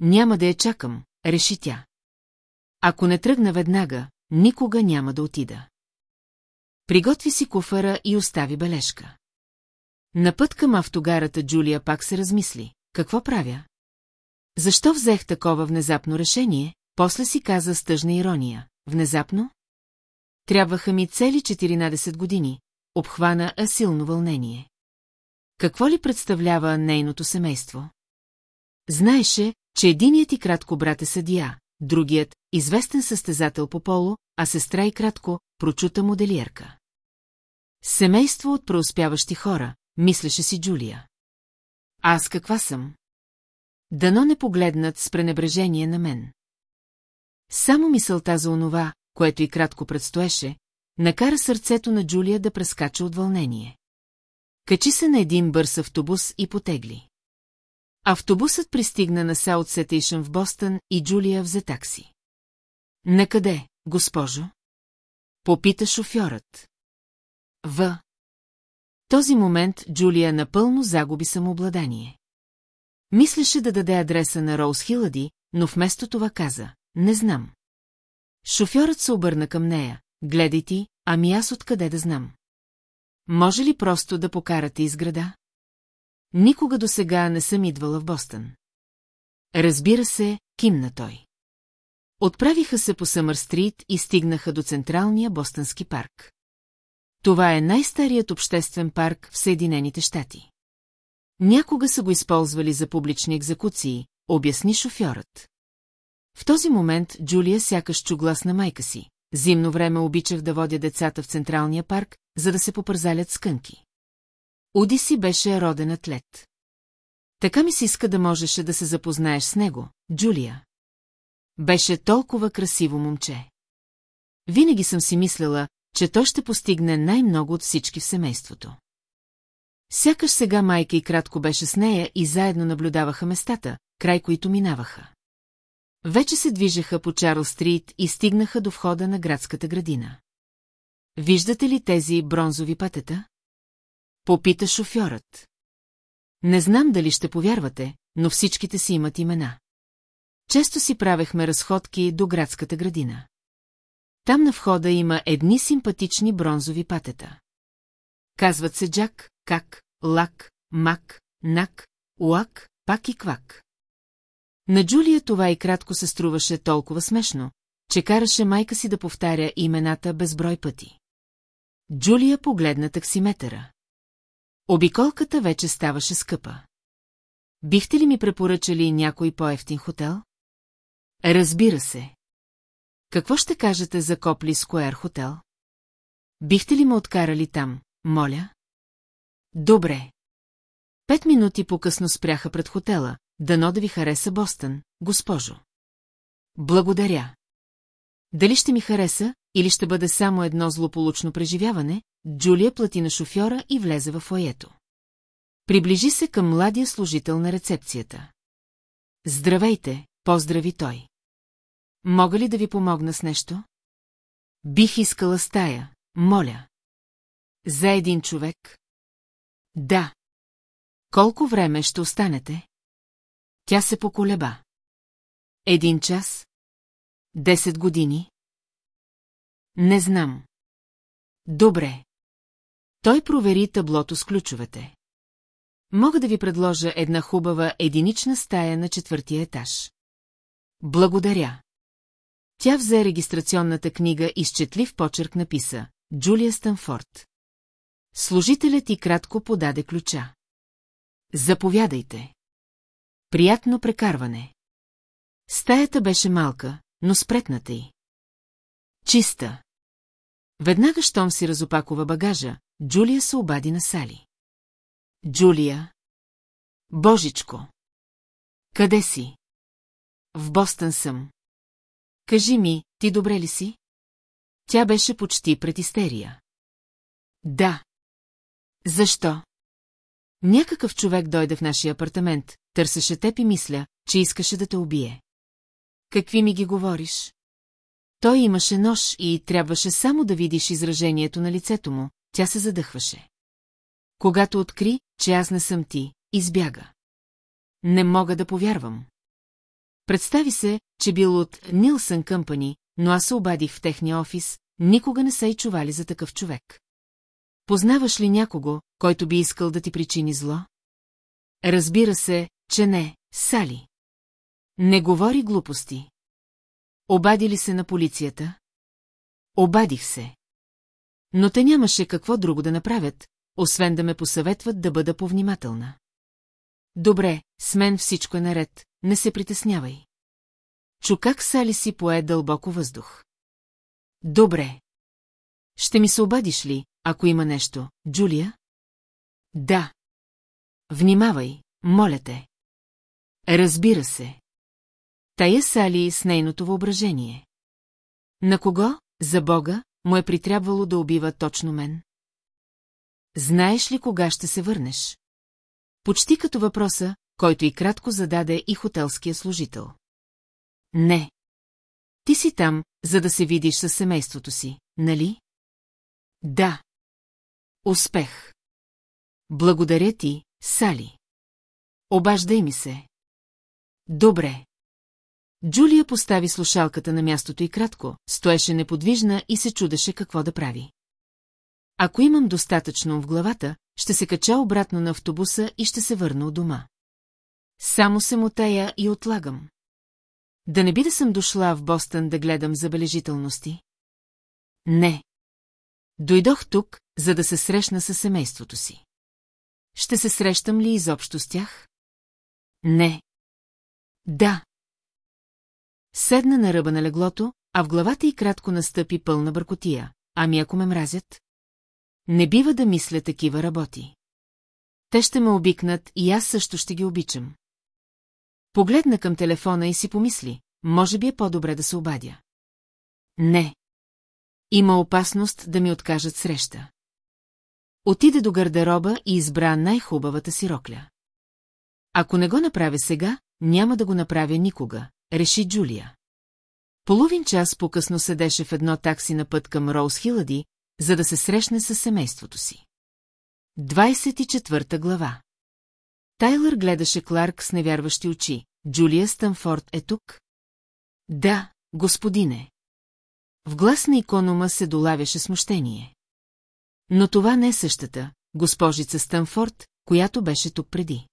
Няма да я чакам, реши тя. Ако не тръгна веднага, никога няма да отида. Приготви си куфара и остави бележка. На път към автогарата Джулия пак се размисли. Какво правя? Защо взех такова внезапно решение? После си каза с тъжна ирония. Внезапно? Трябваха ми цели 14 години. Обхвана а силно вълнение. Какво ли представлява нейното семейство? Знаеше, че единият и кратко брат е съдия, другият – известен състезател по поло, а сестра и кратко – прочута моделиерка. Семейство от преуспяващи хора, мислеше си Джулия. Аз каква съм? Дано не погледнат с пренебрежение на мен. Само мисълта за онова, което и кратко предстоеше, накара сърцето на Джулия да прескача от вълнение. Качи се на един бърз автобус и потегли. Автобусът пристигна на Саут Сетейшън в Бостън и Джулия взе такси. Накъде, госпожо? Попита шофьорът. В. Този момент Джулия напълно загуби самообладание. Мислеше да даде адреса на Роуз Хилади, но вместо това каза «Не знам». Шофьорът се обърна към нея. Гледай ти, ами аз откъде да знам. Може ли просто да покарате из града? Никога до сега не съм идвала в Бостън. Разбира се, кимна той. Отправиха се по Съмър-стрит и стигнаха до Централния Бостънски парк. Това е най-старият обществен парк в Съединените щати. Някога са го използвали за публични екзекуции, обясни шофьорът. В този момент Джулия сякаш чу глас на майка си. Зимно време обичах да водя децата в Централния парк, за да се попързалят скънки. Уди си беше роден атлет. Така ми се иска да можеше да се запознаеш с него, Джулия. Беше толкова красиво момче. Винаги съм си мислела, че то ще постигне най-много от всички в семейството. Сякаш сега майка и кратко беше с нея и заедно наблюдаваха местата, край които минаваха. Вече се движеха по Чарл Стрит и стигнаха до входа на градската градина. Виждате ли тези бронзови пътета? Попита шофьорът. Не знам дали ще повярвате, но всичките си имат имена. Често си правехме разходки до градската градина. Там на входа има едни симпатични бронзови патета. Казват се Джак, Как, Лак, Мак, Нак, Уак, Пак и Квак. На Джулия това и кратко се струваше толкова смешно, че караше майка си да повтаря имената безброй пъти. Джулия погледна таксиметъра. Обиколката вече ставаше скъпа. Бихте ли ми препоръчали някой по-ефтин хотел? Разбира се. Какво ще кажете за Копли Скуер хотел? Бихте ли ме откарали там, моля? Добре. Пет минути по-късно спряха пред хотела, дано да ви хареса Бостън, госпожо. Благодаря. Дали ще ми хареса, или ще бъде само едно злополучно преживяване, Джулия плати на шофьора и влезе в фоето. Приближи се към младия служител на рецепцията. Здравейте, поздрави той. Мога ли да ви помогна с нещо? Бих искала стая, моля. За един човек? Да. Колко време ще останете? Тя се поколеба. Един час? Десет години? Не знам. Добре. Той провери таблото с ключовете. Мога да ви предложа една хубава единична стая на четвъртия етаж. Благодаря. Тя взе регистрационната книга и с четлив почерк написа Джулия Станфорд. Служителят и кратко подаде ключа. Заповядайте. Приятно прекарване. Стаята беше малка, но спретната й. Чиста. Веднага, щом си разопакова багажа, Джулия се обади на Сали. Джулия. Божичко. Къде си? В Бостън съм. Кажи ми, ти добре ли си? Тя беше почти пред истерия. Да. Защо? Някакъв човек дойде в нашия апартамент, търсеше теб и мисля, че искаше да те убие. Какви ми ги говориш? Той имаше нож и трябваше само да видиш изражението на лицето му, тя се задъхваше. Когато откри, че аз не съм ти, избяга. Не мога да повярвам. Представи се, че бил от Нилсън Къмпани, но аз се обадих в техния офис, никога не са и чували за такъв човек. Познаваш ли някого, който би искал да ти причини зло? Разбира се, че не, Сали. Не говори глупости. Обади ли се на полицията? Обадих се. Но те нямаше какво друго да направят, освен да ме посъветват да бъда повнимателна. Добре, с мен всичко е наред, не се притеснявай. Чу как Сали си пое дълбоко въздух. Добре. Ще ми се обадиш ли, ако има нещо, Джулия? Да. Внимавай, моля те. Разбира се. Тая Сали с нейното въображение. На кого, за Бога, му е притрябвало да убива точно мен? Знаеш ли кога ще се върнеш? Почти като въпроса, който и кратко зададе и хотелския служител. Не. Ти си там, за да се видиш със семейството си, нали? Да. Успех. Благодаря ти, Сали. Обаждай ми се. Добре. Джулия постави слушалката на мястото и кратко, стоеше неподвижна и се чудеше какво да прави. Ако имам достатъчно в главата, ще се кача обратно на автобуса и ще се върна от дома. Само се мутая и отлагам. Да не би да съм дошла в Бостън да гледам забележителности? Не. Дойдох тук, за да се срещна с семейството си. Ще се срещам ли изобщо с тях? Не. Да. Седна на ръба на леглото, а в главата й кратко настъпи пълна бъркотия. Ами ако ме мразят? Не бива да мисля такива работи. Те ще ме обикнат и аз също ще ги обичам. Погледна към телефона и си помисли, може би е по-добре да се обадя. Не. Има опасност да ми откажат среща. Отиде до гардероба и избра най-хубавата си рокля. Ако не го направя сега, няма да го направя никога, реши Джулия. Половин час по-късно седеше в едно такси на път към Роуз Хилади, за да се срещне с семейството си. 24 глава Тайлър гледаше Кларк с невярващи очи. Джулия Стънфорд е тук? Да, господине. В глас на иконома се долавяше смущение. Но това не е същата, госпожица Стънфорд, която беше тук преди.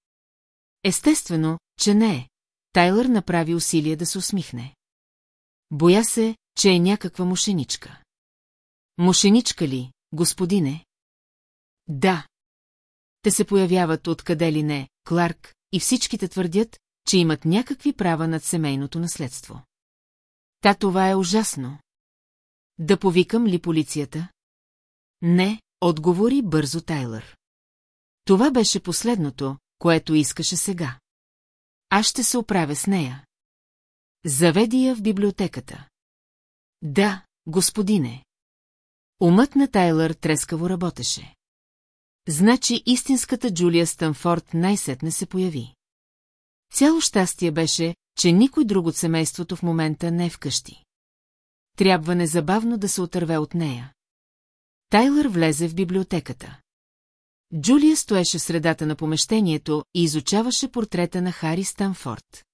Естествено, че не е. Тайлър направи усилие да се усмихне. Боя се, че е някаква мошеничка. Мошеничка ли, господине? Да. Те се появяват откъде ли не, Кларк, и всичките твърдят, че имат някакви права над семейното наследство. Та това е ужасно. Да повикам ли полицията? Не, отговори бързо Тайлър. Това беше последното, което искаше сега. Аз ще се оправя с нея. Заведи я в библиотеката. Да, господине. Умът на Тайлър трескаво работеше. Значи истинската Джулия Станфорд най-сетне се появи. Цяло щастие беше, че никой друг от семейството в момента не е вкъщи. Трябва незабавно да се отърве от нея. Тайлър влезе в библиотеката. Джулия стоеше в средата на помещението и изучаваше портрета на Хари Станфорд.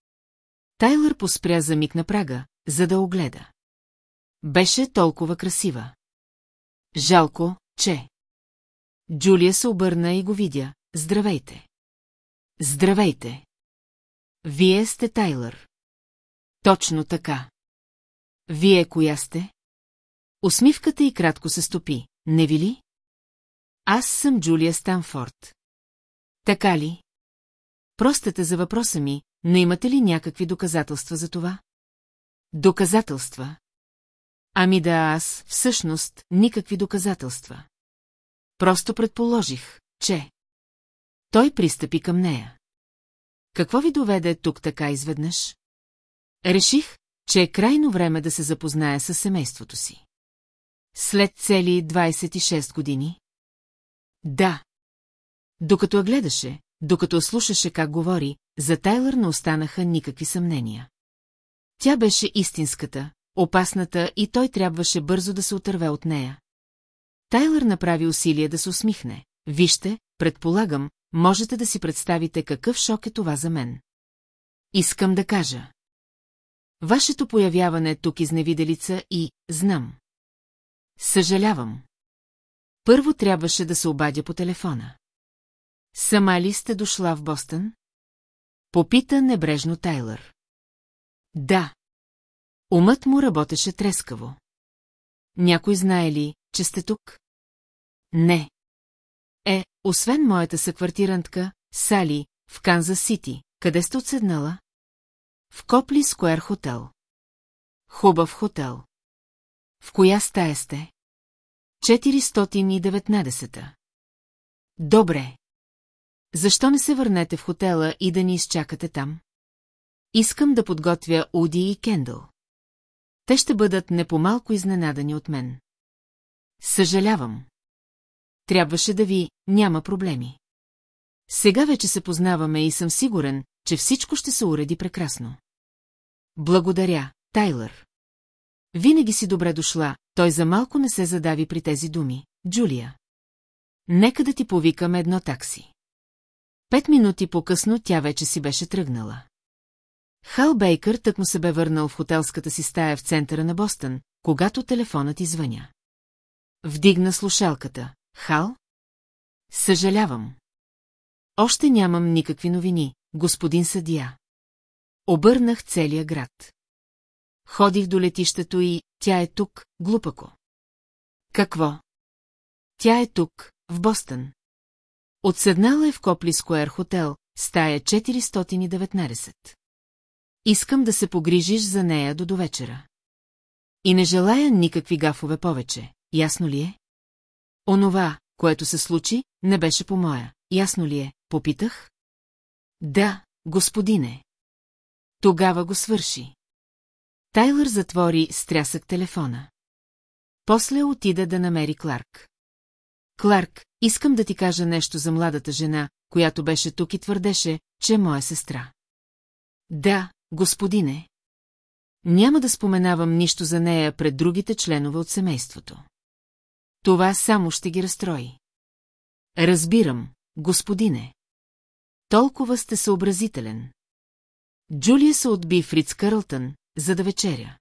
Тайлър поспря за миг на прага, за да огледа. Беше толкова красива. Жалко, че... Джулия се обърна и го видя. Здравейте. Здравейте. Вие сте Тайлър. Точно така. Вие коя сте? Усмивката и кратко се стопи, не ви ли? Аз съм Джулия Станфорд. Така ли? Простете за въпроса ми, но имате ли някакви доказателства за това? Доказателства? Ами да аз, всъщност, никакви доказателства. Просто предположих, че... Той пристъпи към нея. Какво ви доведе тук така изведнъж? Реших, че е крайно време да се запозная с семейството си. След цели 26 години? Да. Докато я гледаше, докато слушаше как говори, за Тайлър не останаха никакви съмнения. Тя беше истинската, опасната и той трябваше бързо да се отърве от нея. Тайлър направи усилие да се усмихне. Вижте, предполагам, можете да си представите какъв шок е това за мен. Искам да кажа. Вашето появяване тук изневиделица и знам. Съжалявам. Първо трябваше да се обадя по телефона. Сама ли сте дошла в Бостън? Попита небрежно Тайлър. Да. Умът му работеше трескаво. Някой знае ли, че сте тук? Не. Е, освен моята съквартирантка, Сали, в Канзас Сити, къде сте отседнала? В Копли Скуер хотел. Хубав хотел. В коя стая сте? 419. Добре. Защо не се върнете в хотела и да ни изчакате там? Искам да подготвя Уди и Кендъл. Те ще бъдат не по-малко изненадани от мен. Съжалявам. Трябваше да ви, няма проблеми. Сега вече се познаваме и съм сигурен, че всичко ще се уреди прекрасно. Благодаря, Тайлър. Винаги си добре дошла, той за малко не се задави при тези думи. Джулия. Нека да ти повикам едно такси. Пет минути по-късно тя вече си беше тръгнала. Хал Бейкър тък му се бе върнал в хотелската си стая в центъра на Бостън, когато телефонът извъня. Вдигна слушалката. Хал? Съжалявам. Още нямам никакви новини, господин съдия. Обърнах целия град. Ходих до летището и тя е тук, глупако. Какво? Тя е тук, в Бостън. Отседнала е в Копли Скуер хотел, стая 419. Искам да се погрижиш за нея до довечера. И не желая никакви гафове повече, ясно ли е? Онова, което се случи, не беше по моя, ясно ли е, попитах? Да, господине. Тогава го свърши. Тайлър затвори с трясък телефона. После отида да намери Кларк. Кларк, искам да ти кажа нещо за младата жена, която беше тук и твърдеше, че е моя сестра. Да, господине. Няма да споменавам нищо за нея пред другите членове от семейството. Това само ще ги разстрои. Разбирам, господине. Толкова сте съобразителен. Джулия се отби в Риц Карлтън, за да вечеря.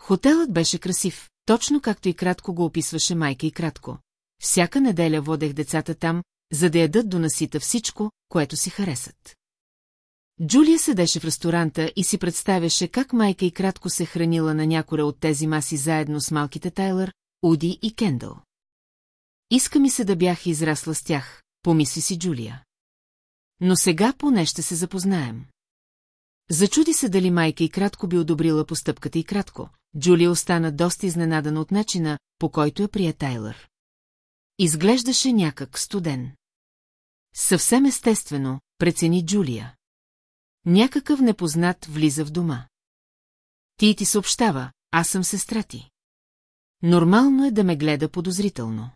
Хотелът беше красив, точно както и кратко го описваше майка и кратко. Всяка неделя водех децата там, за да ядат до насита всичко, което си харесат. Джулия седеше в ресторанта и си представяше как майка и кратко се хранила на някоя от тези маси заедно с малките Тайлър, Уди и Кендъл. Иска ми се да бях израсла с тях, помисли си Джулия. Но сега поне ще се запознаем. Зачуди се дали майка и кратко би одобрила постъпката и кратко. Джулия остана доста изненадана от начина, по който я прие Тайлър. Изглеждаше някак студен. Съвсем естествено, прецени Джулия. Някакъв непознат влиза в дома. Ти ти съобщава, аз съм сестра ти. Нормално е да ме гледа подозрително.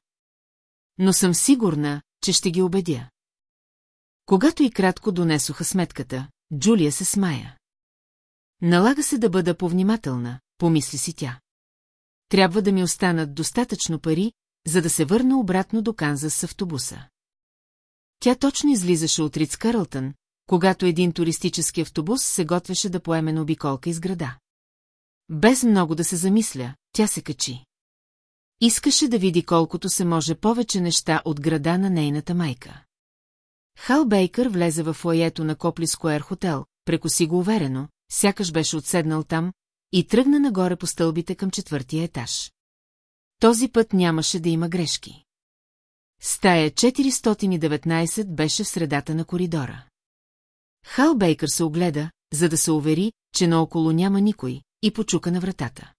Но съм сигурна, че ще ги убедя. Когато и кратко донесоха сметката, Джулия се смая. Налага се да бъда повнимателна, помисли си тя. Трябва да ми останат достатъчно пари, за да се върна обратно до Канзас с автобуса. Тя точно излизаше от Риц Карлтън, когато един туристически автобус се готвеше да поеме на обиколка из града. Без много да се замисля, тя се качи. Искаше да види колкото се може повече неща от града на нейната майка. Хал Бейкър влезе в фоето на Копли Скуер хотел, прекоси го уверено, сякаш беше отседнал там, и тръгна нагоре по стълбите към четвъртия етаж. Този път нямаше да има грешки. Стая 419 беше в средата на коридора. Хал Бейкър се огледа, за да се увери, че наоколо няма никой, и почука на вратата.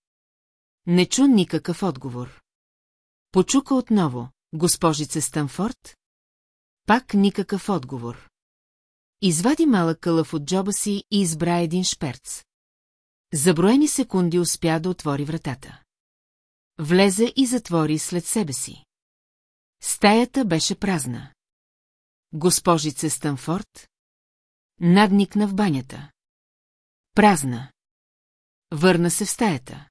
Не чу никакъв отговор. Почука отново, госпожице Станфорд? Пак никакъв отговор. Извади малък кълъв от джоба си и избра един шперц. За броени секунди успя да отвори вратата. Влезе и затвори след себе си. Стаята беше празна. Госпожице Станфорд? Надникна в банята. Празна. Върна се в стаята.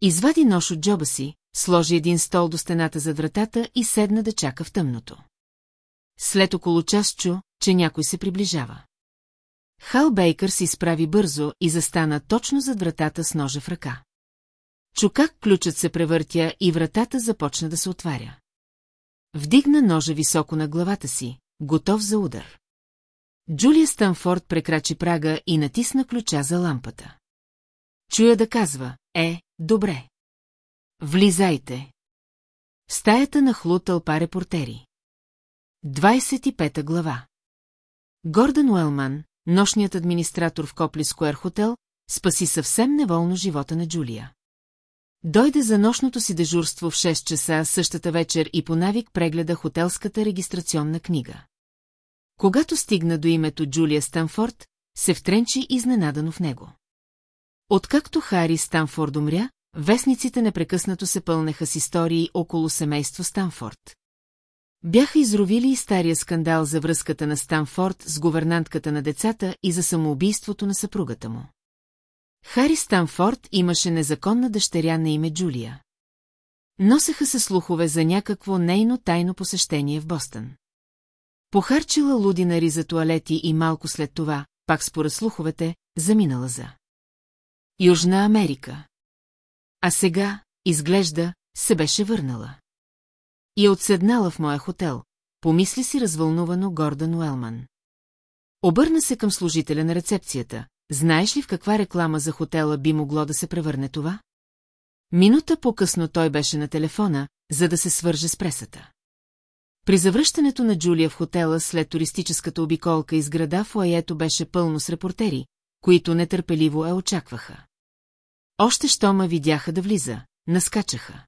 Извади нож от джоба си, сложи един стол до стената за вратата и седна да чака в тъмното. След около час чу, че някой се приближава. Хал Бейкър се изправи бързо и застана точно зад вратата с ножа в ръка. Чу как ключът се превъртя и вратата започна да се отваря. Вдигна ножа високо на главата си, готов за удар. Джулия Станфорд прекрачи прага и натисна ключа за лампата. Чуя да казва, е, добре. Влизайте. В стаята на хлу тълпа репортери. 25 глава Гордън Уелман, нощният администратор в Копли Скуер Хотел, спаси съвсем неволно живота на Джулия. Дойде за нощното си дежурство в 6 часа същата вечер и по навик прегледа хотелската регистрационна книга. Когато стигна до името Джулия Станфорд, се втренчи изненадано в него. Откакто Хари Станфорд умря, вестниците непрекъснато се пълнеха с истории около семейство Станфорд. Бяха изровили и стария скандал за връзката на Станфорд с говернантката на децата и за самоубийството на съпругата му. Хари Станфорд имаше незаконна дъщеря на име Джулия. Носеха се слухове за някакво нейно тайно посещение в Бостън. Похарчила лудинари за туалети и малко след това, пак според слуховете, заминала за. Южна Америка. А сега, изглежда, се беше върнала. И е отседнала в моя хотел, помисли си развълнувано Гордан Уелман. Обърна се към служителя на рецепцията. Знаеш ли в каква реклама за хотела би могло да се превърне това? Минута по-късно той беше на телефона, за да се свърже с пресата. При завръщането на Джулия в хотела след туристическата обиколка из града фуаето беше пълно с репортери, които нетърпеливо я очакваха. Още щома видяха да влиза, наскачаха.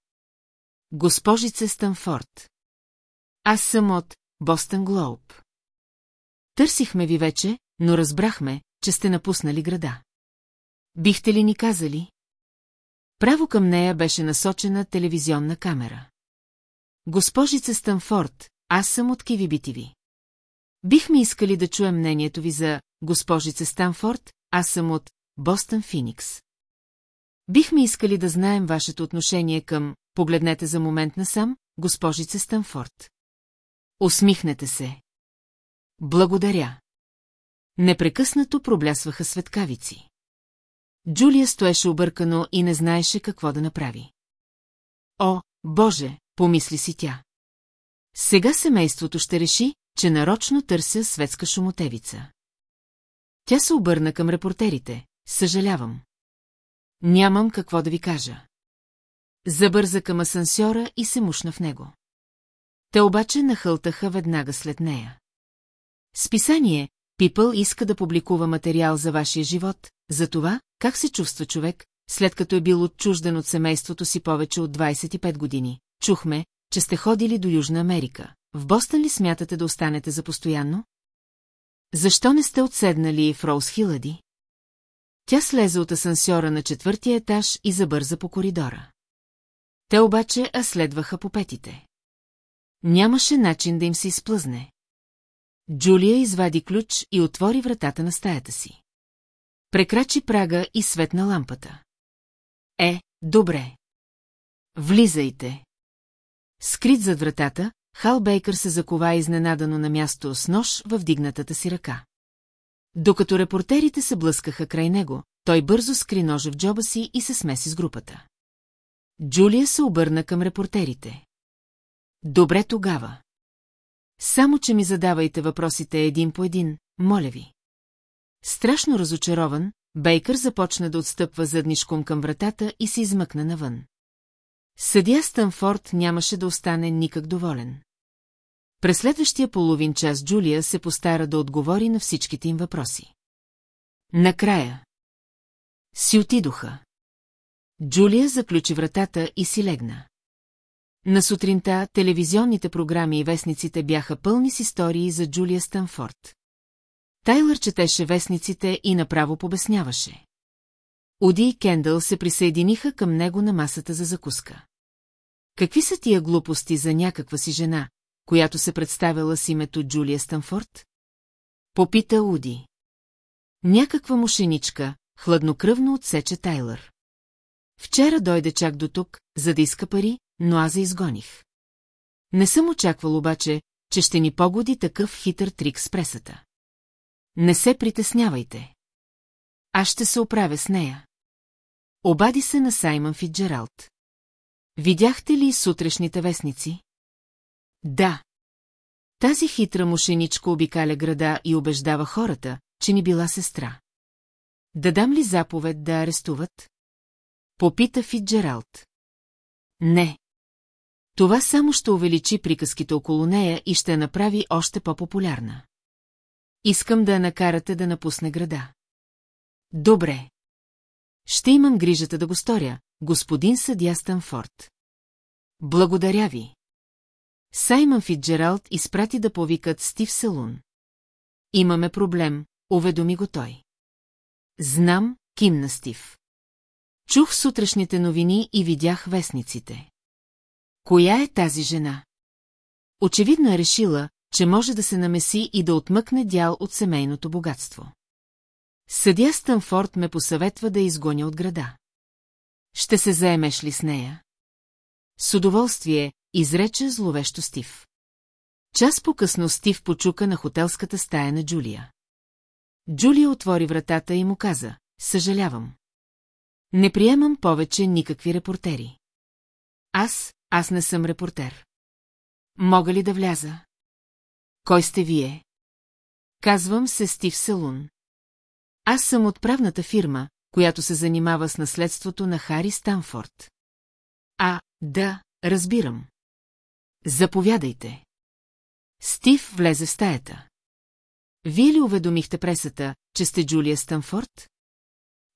Госпожице Станфорд. Аз съм от Бостън Глоуб. Търсихме ви вече, но разбрахме, че сте напуснали града. Бихте ли ни казали? Право към нея беше насочена телевизионна камера. Госпожица Станфорд, аз съм от Кивибитиви. Бихме искали да чуем мнението ви за госпожица Станфорд, аз съм от Бостън Финикс. Бихме искали да знаем вашето отношение към, погледнете за момент насам, госпожица Станфорд. Усмихнете се. Благодаря. Непрекъснато проблясваха светкавици. Джулия стоеше объркано и не знаеше какво да направи. О, Боже, помисли си тя. Сега семейството ще реши, че нарочно търся светска шумотевица. Тя се обърна към репортерите. Съжалявам. Нямам какво да ви кажа. Забърза към асансьора и се мушна в него. Те обаче нахълтаха веднага след нея. Списание Пипъл иска да публикува материал за вашия живот, за това, как се чувства човек, след като е бил отчужден от семейството си повече от 25 години. Чухме, че сте ходили до Южна Америка. В Бостън ли смятате да останете за постоянно? Защо не сте отседнали в Роуз Хилади? Тя слезе от асансьора на четвъртия етаж и забърза по коридора. Те обаче а следваха по петите. Нямаше начин да им се изплъзне. Джулия извади ключ и отвори вратата на стаята си. Прекрачи прага и светна лампата. Е, добре. Влизайте. Скрит зад вратата, Хал Бейкър се закова изненадано на място с нож във вдигнатата си ръка. Докато репортерите се блъскаха край него, той бързо скри ножа в джоба си и се смеси с групата. Джулия се обърна към репортерите. Добре тогава. Само, че ми задавайте въпросите един по един, моля ви. Страшно разочарован, Бейкър започна да отстъпва заднишком към вратата и се измъкна навън. Съдия Станфорд нямаше да остане никак доволен. През следващия половин час Джулия се постара да отговори на всичките им въпроси. Накрая. Си отидоха. Джулия заключи вратата и си легна. На сутринта телевизионните програми и вестниците бяха пълни с истории за Джулия Станфорд. Тайлър четеше вестниците и направо побесняваше. Уди и Кендъл се присъединиха към него на масата за закуска. Какви са тия глупости за някаква си жена, която се представила с името Джулия Станфорд? Попита Уди. Някаква мошеничка, хладнокръвно отсече Тайлър. Вчера дойде чак до тук, за да иска пари, но аз я изгоних. Не съм очаквал обаче, че ще ни погоди такъв хитър трик с пресата. Не се притеснявайте. Аз ще се оправя с нея. Обади се на Саймън Фитджералд. Видяхте ли сутрешните вестници? Да. Тази хитра мошеничка обикаля града и убеждава хората, че ни била сестра. Да дам ли заповед да арестуват? Попита Фитджералд. Не. Това само ще увеличи приказките около нея и ще я направи още по-популярна. Искам да я накарате да напусне града. Добре. Ще имам грижата да го сторя, господин съдя Станфорд. Благодаря ви. Саймън Фитджералд изпрати да повикат Стив Селун. Имаме проблем, уведоми го той. Знам, кимна Стив. Чух сутрешните новини и видях вестниците. Коя е тази жена? Очевидно е решила, че може да се намеси и да отмъкне дял от семейното богатство. Съдя Стънфорд ме посъветва да изгоня от града. Ще се заемеш ли с нея? С удоволствие, изрече зловещо Стив. Час по-късно Стив почука на хотелската стая на Джулия. Джулия отвори вратата и му каза, съжалявам. Не приемам повече никакви репортери. Аз, аз не съм репортер. Мога ли да вляза? Кой сте вие? Казвам се Стив Салун. Аз съм от правната фирма, която се занимава с наследството на Хари Станфорд. А, да, разбирам. Заповядайте. Стив влезе в стаята. Вие ли уведомихте пресата, че сте Джулия Станфорд?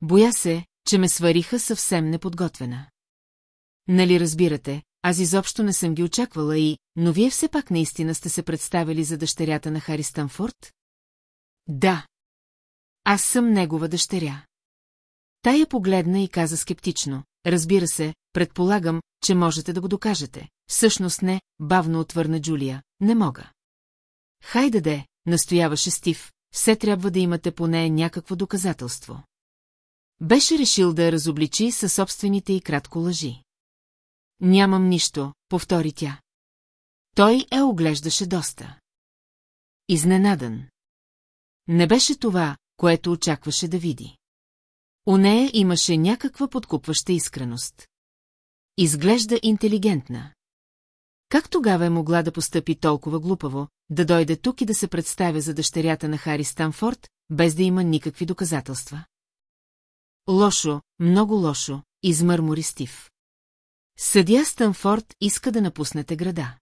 Боя се, че ме свариха съвсем неподготвена. Нали разбирате, аз изобщо не съм ги очаквала и, но вие все пак наистина сте се представили за дъщерята на Хари Станфорд? Да. Аз съм негова дъщеря. Тая погледна и каза скептично. Разбира се, предполагам, че можете да го докажете. Всъщност не, бавно отвърна Джулия. Не мога. Хайде де, настояваше Стив, все трябва да имате поне някакво доказателство. Беше решил да я разобличи със собствените и кратко лъжи. Нямам нищо, повтори тя. Той е оглеждаше доста. Изненадан. Не беше това, което очакваше да види. У нея имаше някаква подкупваща искреност. Изглежда интелигентна. Как тогава е могла да постъпи толкова глупаво, да дойде тук и да се представя за дъщерята на Хари Станфорд, без да има никакви доказателства? Лошо, много лошо, измърмори Стив. Съдя Станфорд иска да напуснете града.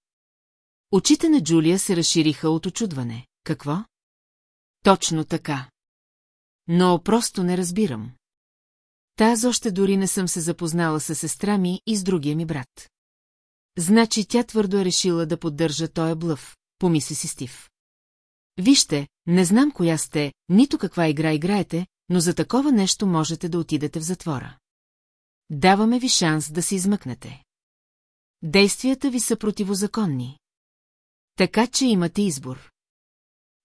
Очите на Джулия се разшириха от очудване. Какво? Точно така. Но просто не разбирам. Таз още дори не съм се запознала с сестра ми и с другия ми брат. Значи тя твърдо е решила да поддържа тоя блъв, помисли си Стив. Вижте, не знам коя сте, нито каква игра играете, но за такова нещо можете да отидете в затвора. Даваме ви шанс да се измъкнете. Действията ви са противозаконни. Така, че имате избор.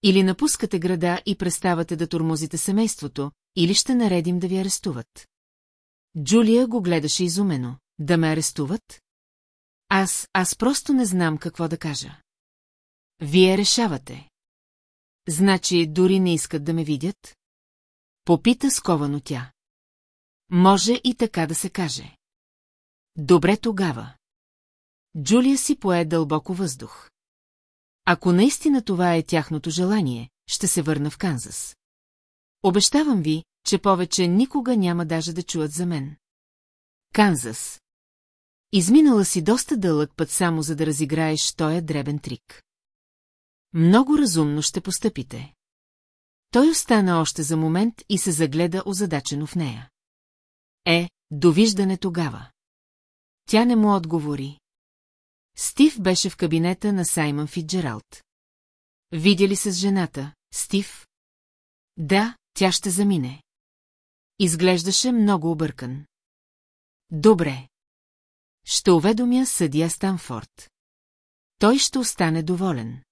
Или напускате града и преставате да турмозите семейството, или ще наредим да ви арестуват. Джулия го гледаше изумено. Да ме арестуват? Аз, аз просто не знам какво да кажа. Вие решавате. Значи, дори не искат да ме видят? Попита сковано тя. Може и така да се каже. Добре тогава. Джулия си пое дълбоко въздух. Ако наистина това е тяхното желание, ще се върна в Канзас. Обещавам ви, че повече никога няма даже да чуят за мен. Канзас. Изминала си доста дълъг път само за да разиграеш тоя дребен трик. Много разумно ще постъпите. Той остана още за момент и се загледа озадачено в нея. Е, довиждане тогава. Тя не му отговори. Стив беше в кабинета на Саймън Фитджералд. Видя ли се с жената, Стив? Да, тя ще замине. Изглеждаше много объркан. Добре. Ще уведомя съдия Станфорд. Той ще остане доволен.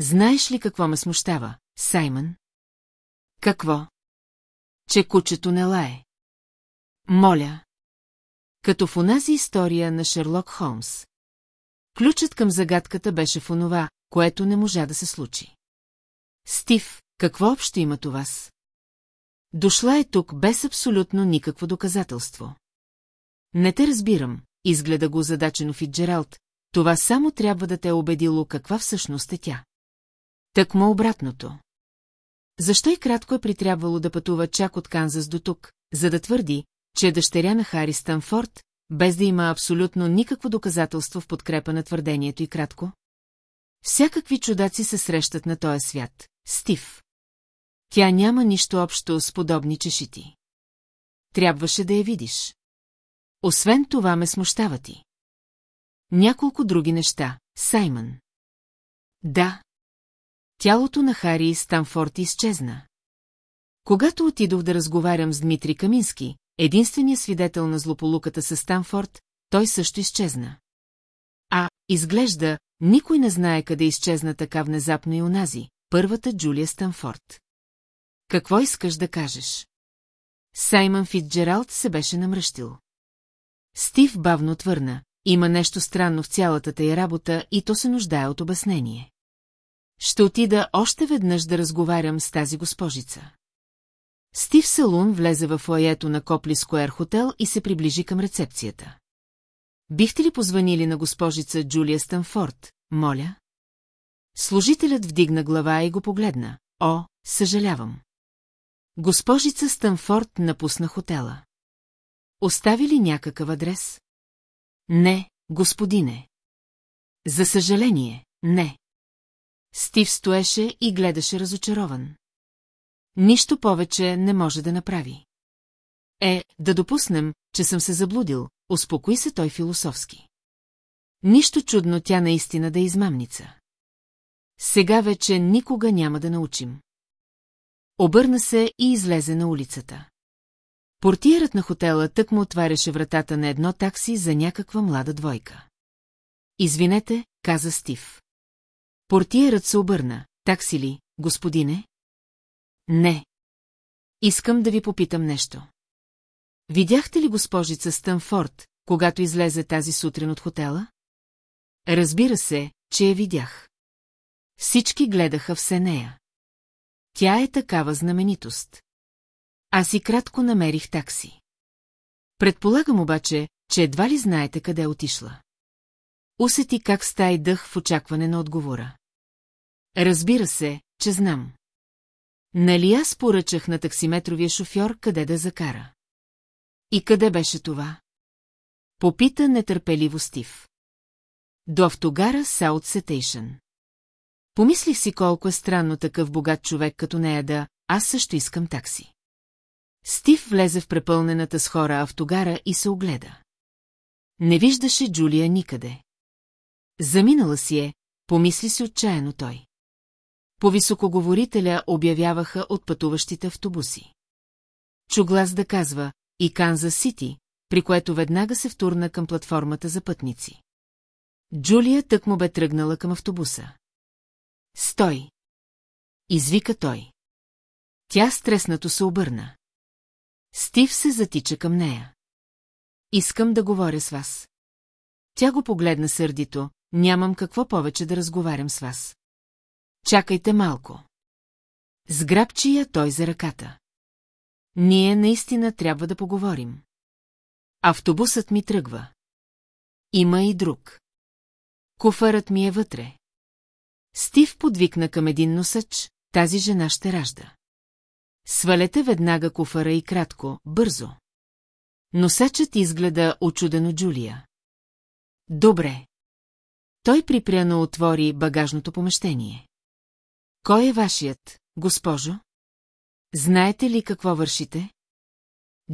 Знаеш ли какво ме смущава, Саймън? Какво? Че кучето не лае. Моля. Като в онази история на Шерлок Холмс. Ключът към загадката беше в онова, което не можа да се случи. Стив, какво общо има това с? Дошла е тук без абсолютно никакво доказателство. Не те разбирам, изгледа го задачено Фитджералд, това само трябва да те е убедило каква всъщност е тя. Так му обратното. Защо и кратко е притрябвало да пътува чак от Канзас до тук, за да твърди, че е дъщеря на Хари Станфорд, без да има абсолютно никакво доказателство в подкрепа на твърдението и кратко? Всякакви чудаци се срещат на този свят. Стив. Тя няма нищо общо с подобни чешити. Трябваше да я видиш. Освен това ме смущава ти. Няколко други неща, Саймън. Да. Тялото на Хари Станфорд изчезна. Когато отидох да разговарям с Дмитрий Камински, единственият свидетел на злополуката с Станфорд, той също изчезна. А, изглежда, никой не знае къде изчезна така внезапно и унази, първата Джулия Станфорд. Какво искаш да кажеш? Саймън Фитджералд се беше намръщил. Стив бавно отвърна. Има нещо странно в цялата тая работа и то се нуждае от обяснение. Ще отида още веднъж да разговарям с тази госпожица. Стив Салун влезе в лаето на Копли Скуер хотел и се приближи към рецепцията. Бихте ли позванили на госпожица Джулия Станфорд, моля? Служителят вдигна глава и го погледна. О, съжалявам. Госпожица Станфорд напусна хотела. Остави ли някакъв адрес? Не, господине. За съжаление, не. Стив стоеше и гледаше разочарован. Нищо повече не може да направи. Е, да допуснем, че съм се заблудил, успокои се той философски. Нищо чудно тя наистина да е измамница. Сега вече никога няма да научим. Обърна се и излезе на улицата. Портиерът на хотела тък му отваряше вратата на едно такси за някаква млада двойка. Извинете, каза Стив. Портиерът се обърна. Такси ли, господине? Не. Искам да ви попитам нещо. Видяхте ли госпожица Стънфорд, когато излезе тази сутрин от хотела? Разбира се, че я видях. Всички гледаха все нея. Тя е такава знаменитост. Аз и кратко намерих такси. Предполагам обаче, че едва ли знаете къде е отишла. Усети как стай дъх в очакване на отговора. Разбира се, че знам. Нали аз поръчах на таксиметровия шофьор къде да закара. И къде беше това? Попита нетърпеливо Стив. До автогара Саут Сетейшън. Помислих си колко е странно такъв богат човек като нея да, аз също искам такси. Стив влезе в препълнената с хора автогара и се огледа. Не виждаше Джулия никъде. Заминала си е, помисли си отчаяно той. По високоговорителя обявяваха от пътуващите автобуси. Чу глас да казва и Канзас Сити, при което веднага се втурна към платформата за пътници. Джулия тък му бе тръгнала към автобуса. Стой! Извика той. Тя стреснато се обърна. Стив се затича към нея. Искам да говоря с вас. Тя го погледна сърдито, нямам какво повече да разговарям с вас. Чакайте малко. Сграбчи я той за ръката. Ние наистина трябва да поговорим. Автобусът ми тръгва. Има и друг. Куфарът ми е вътре. Стив подвикна към един носъч, тази жена ще ражда. Свалете веднага куфара и кратко, бързо. Носачът изгледа очудено Джулия. Добре. Той припряно отвори багажното помещение. Кой е вашият, госпожо? Знаете ли какво вършите?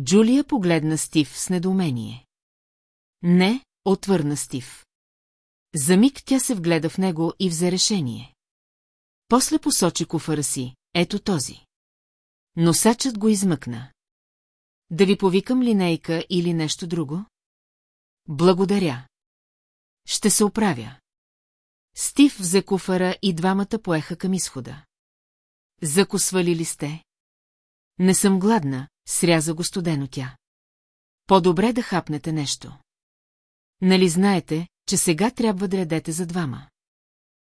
Джулия погледна Стив с недоумение. Не, отвърна Стив. За миг тя се вгледа в него и взе решение. После посочи куфара си, ето този. Носачът го измъкна. Да ви повикам линейка или нещо друго? Благодаря. Ще се оправя. Стив взе куфара и двамата поеха към изхода. Закосвали ли сте? Не съм гладна, сряза го студено тя. По-добре да хапнете нещо. Нали знаете, че сега трябва да редете за двама?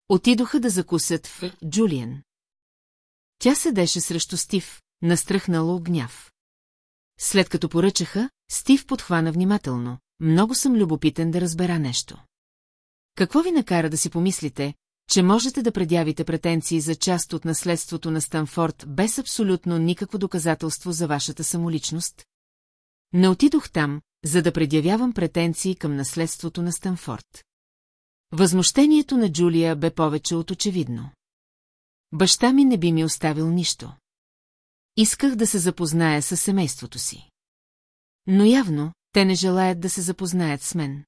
Отидоха да закусят в Джулиен. Тя седеше срещу Стив, настръхнало гняв. След като поръчаха, Стив подхвана внимателно. Много съм любопитен да разбера нещо. Какво ви накара да си помислите, че можете да предявите претенции за част от наследството на Станфорд без абсолютно никакво доказателство за вашата самоличност? Не отидох там, за да предявявам претенции към наследството на Станфорд. Възмущението на Джулия бе повече от очевидно. Баща ми не би ми оставил нищо. Исках да се запозная с семейството си. Но явно, те не желаят да се запознаят с мен.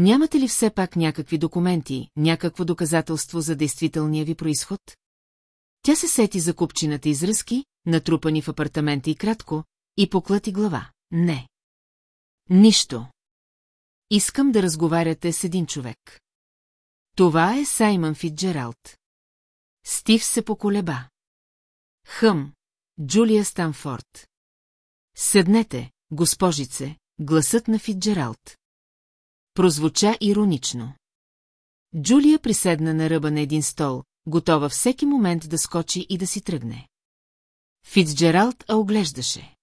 Нямате ли все пак някакви документи, някакво доказателство за действителния ви происход? Тя се сети за купчината изръзки, натрупани в апартамента и кратко, и поклати глава. Не. Нищо. Искам да разговаряте с един човек. Това е Саймън Фитджералд. Стив се поколеба. Хъм, Джулия Станфорд. Седнете, госпожице, гласът на Фитджералд. Прозвуча иронично. Джулия приседна на ръба на един стол, готова всеки момент да скочи и да си тръгне. Фитджералд а оглеждаше.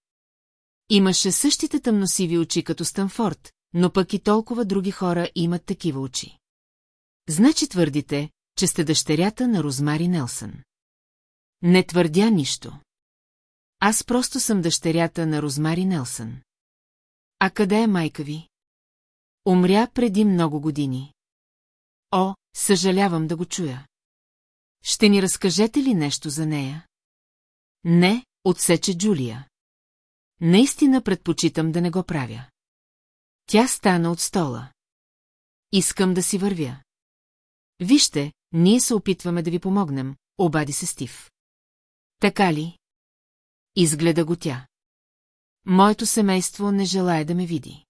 Имаше същите тъмносиви очи като Станфорд, но пък и толкова други хора имат такива очи. Значи твърдите, че сте дъщерята на Розмари Нелсън. Не твърдя нищо. Аз просто съм дъщерята на Розмари Нелсън. А къде е майка ви? Умря преди много години. О, съжалявам да го чуя. Ще ни разкажете ли нещо за нея? Не, отсече Джулия. Наистина предпочитам да не го правя. Тя стана от стола. Искам да си вървя. Вижте, ние се опитваме да ви помогнем, обади се Стив. Така ли? Изгледа го тя. Моето семейство не желая да ме види.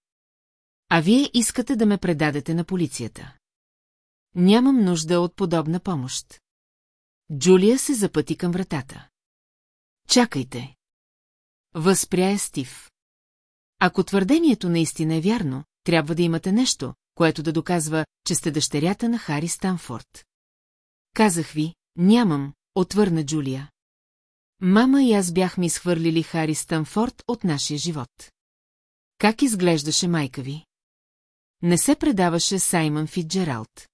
А вие искате да ме предадете на полицията. Нямам нужда от подобна помощ. Джулия се запъти към вратата. Чакайте. Възпря Стив. Ако твърдението наистина е вярно, трябва да имате нещо, което да доказва, че сте дъщерята на Хари Станфорд. Казах ви, нямам, отвърна Джулия. Мама и аз бяхме изхвърлили Хари Станфорд от нашия живот. Как изглеждаше майка ви? Не се предаваше Саймън Фитджералд.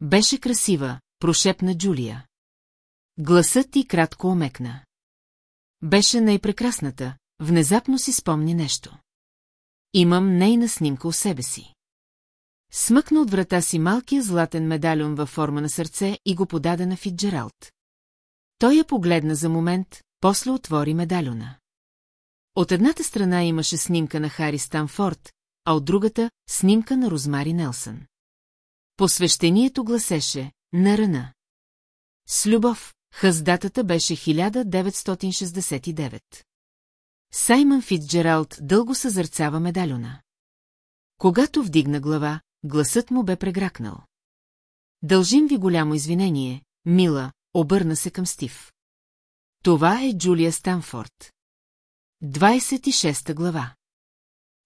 Беше красива, прошепна Джулия. Гласът ти кратко омекна. Беше най-прекрасната, внезапно си спомни нещо. Имам нейна снимка у себе си. Смъкна от врата си малкия златен медальон във форма на сърце и го подаде на Фитджералд. Той я погледна за момент, после отвори медальона. От едната страна имаше снимка на Хари Станфорд, а от другата – снимка на Розмари Нелсън. Посвещението гласеше «На ръна». С любов, хъздатата беше 1969. Саймън Фитджералд дълго съзърцава медальона. Когато вдигна глава, гласът му бе прегракнал. Дължим ви голямо извинение, мила, обърна се към Стив. Това е Джулия Станфорд. 26 глава.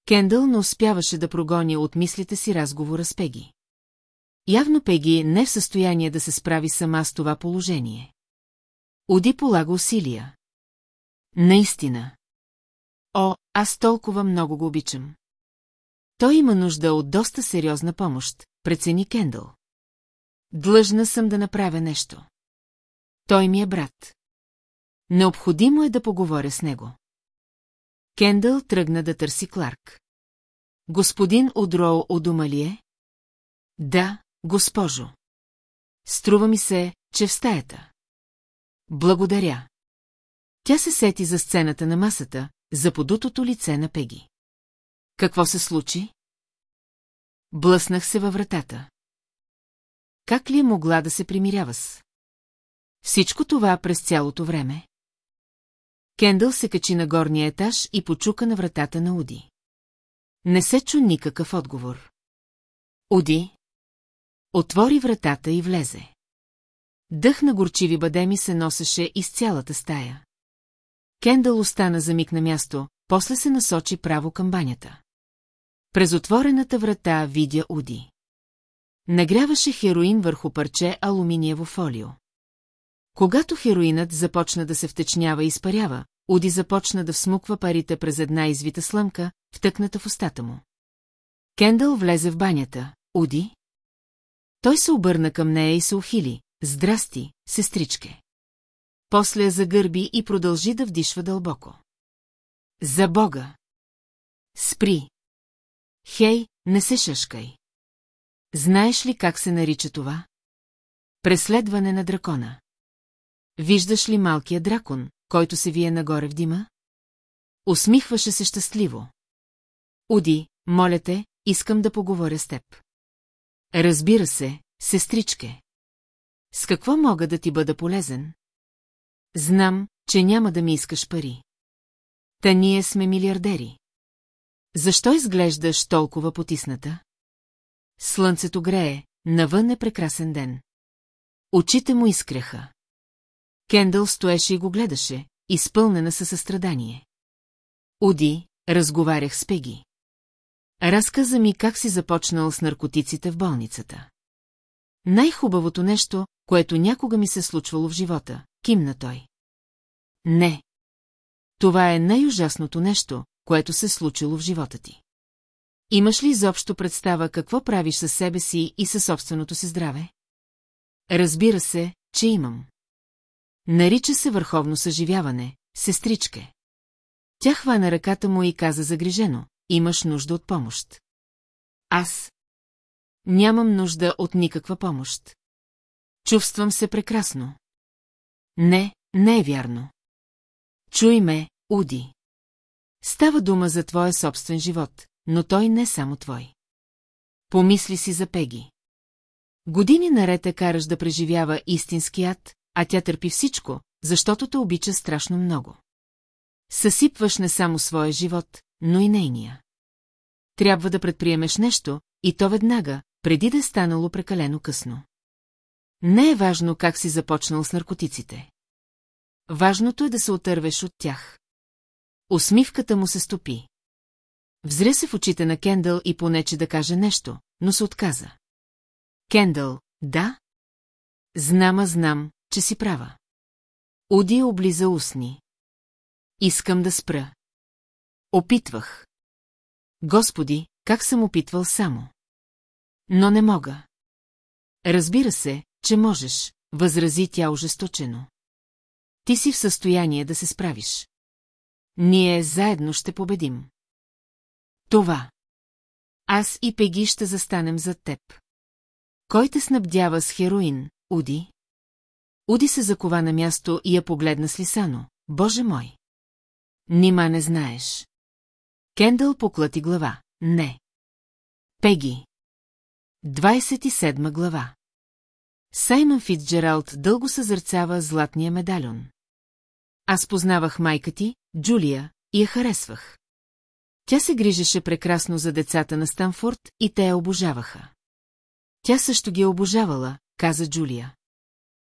Кендъл не успяваше да прогони от мислите си разговора с Пеги. Явно Пеги не е в състояние да се справи сама с това положение. Оди полага усилия. Наистина. О, аз толкова много го обичам. Той има нужда от доста сериозна помощ, прецени Кендъл. Длъжна съм да направя нещо. Той ми е брат. Необходимо е да поговоря с него. Кендъл тръгна да търси Кларк. Господин Одроу у дома ли е? Да, госпожо. Струва ми се, че в стаята. Благодаря. Тя се сети за сцената на масата, за подутото лице на Пеги. Какво се случи? Блъснах се във вратата. Как ли е могла да се примирява с? Всичко това през цялото време. Кендъл се качи на горния етаж и почука на вратата на Уди. Не се чу никакъв отговор. Уди. Отвори вратата и влезе. Дъх на горчиви бадеми се носеше из цялата стая. Кендъл остана за миг на място, после се насочи право към банята. През отворената врата видя Уди. Нагряваше хероин върху парче алуминиево фолио. Когато хероинът започна да се втечнява и изпарява, Уди започна да всмуква парите през една извита слъмка, втъкната в устата му. Кендъл влезе в банята. Уди? Той се обърна към нея и се ухили. Здрасти, сестричке. После я загърби и продължи да вдишва дълбоко. За Бога! Спри! Хей, не се шашкай. Знаеш ли как се нарича това? Преследване на дракона. Виждаш ли малкия дракон, който се вие нагоре в дима? Усмихваше се щастливо. Уди, моля те, искам да поговоря с теб. Разбира се, сестричке. С какво мога да ти бъда полезен? Знам, че няма да ми искаш пари. Та ние сме милиардери. Защо изглеждаш толкова потисната? Слънцето грее, навън е прекрасен ден. Очите му изкряха. Кендъл стоеше и го гледаше, изпълнена със състрадание. Уди, разговарях с Пеги. Разказа ми как си започнал с наркотиците в болницата. Най-хубавото нещо, което някога ми се случвало в живота, кимна той. Не. Това е най-ужасното нещо, което се случило в живота ти. Имаш ли изобщо представа какво правиш със себе си и със собственото си здраве? Разбира се, че имам. Нарича се върховно съживяване, сестричке. Тя хвана ръката му и каза загрижено, имаш нужда от помощ. Аз. Нямам нужда от никаква помощ. Чувствам се прекрасно. Не, не е вярно. Чуй ме, Уди. Става дума за твоя собствен живот, но той не е само твой. Помисли си за Пеги. Години наред караш да преживява истински ад, а тя търпи всичко, защото те обича страшно много. Съсипваш не само своя живот, но и нейния. Трябва да предприемеш нещо, и то веднага, преди да е станало прекалено късно. Не е важно как си започнал с наркотиците. Важното е да се отървеш от тях. Усмивката му се стопи. Взря се в очите на Кендъл и понече да каже нещо, но се отказа. Кендъл, да? Знама, знам, че си права. Уди облиза устни. Искам да спра. Опитвах. Господи, как съм опитвал само. Но не мога. Разбира се, че можеш, възрази тя ожесточено. Ти си в състояние да се справиш. Ние заедно ще победим. Това. Аз и Пеги ще застанем зад теб. Кой те снабдява с хероин, Уди? Уди се закова на място и я погледна с лисано. Боже мой! Нима не знаеш. Кендъл поклати глава. Не. Пеги. 27 глава. Саймън Фитджералд дълго съзърцава златния медальон. Аз познавах майка ти, Джулия, и я харесвах. Тя се грижеше прекрасно за децата на Станфорд и те я обожаваха. Тя също ги е обожавала, каза Джулия.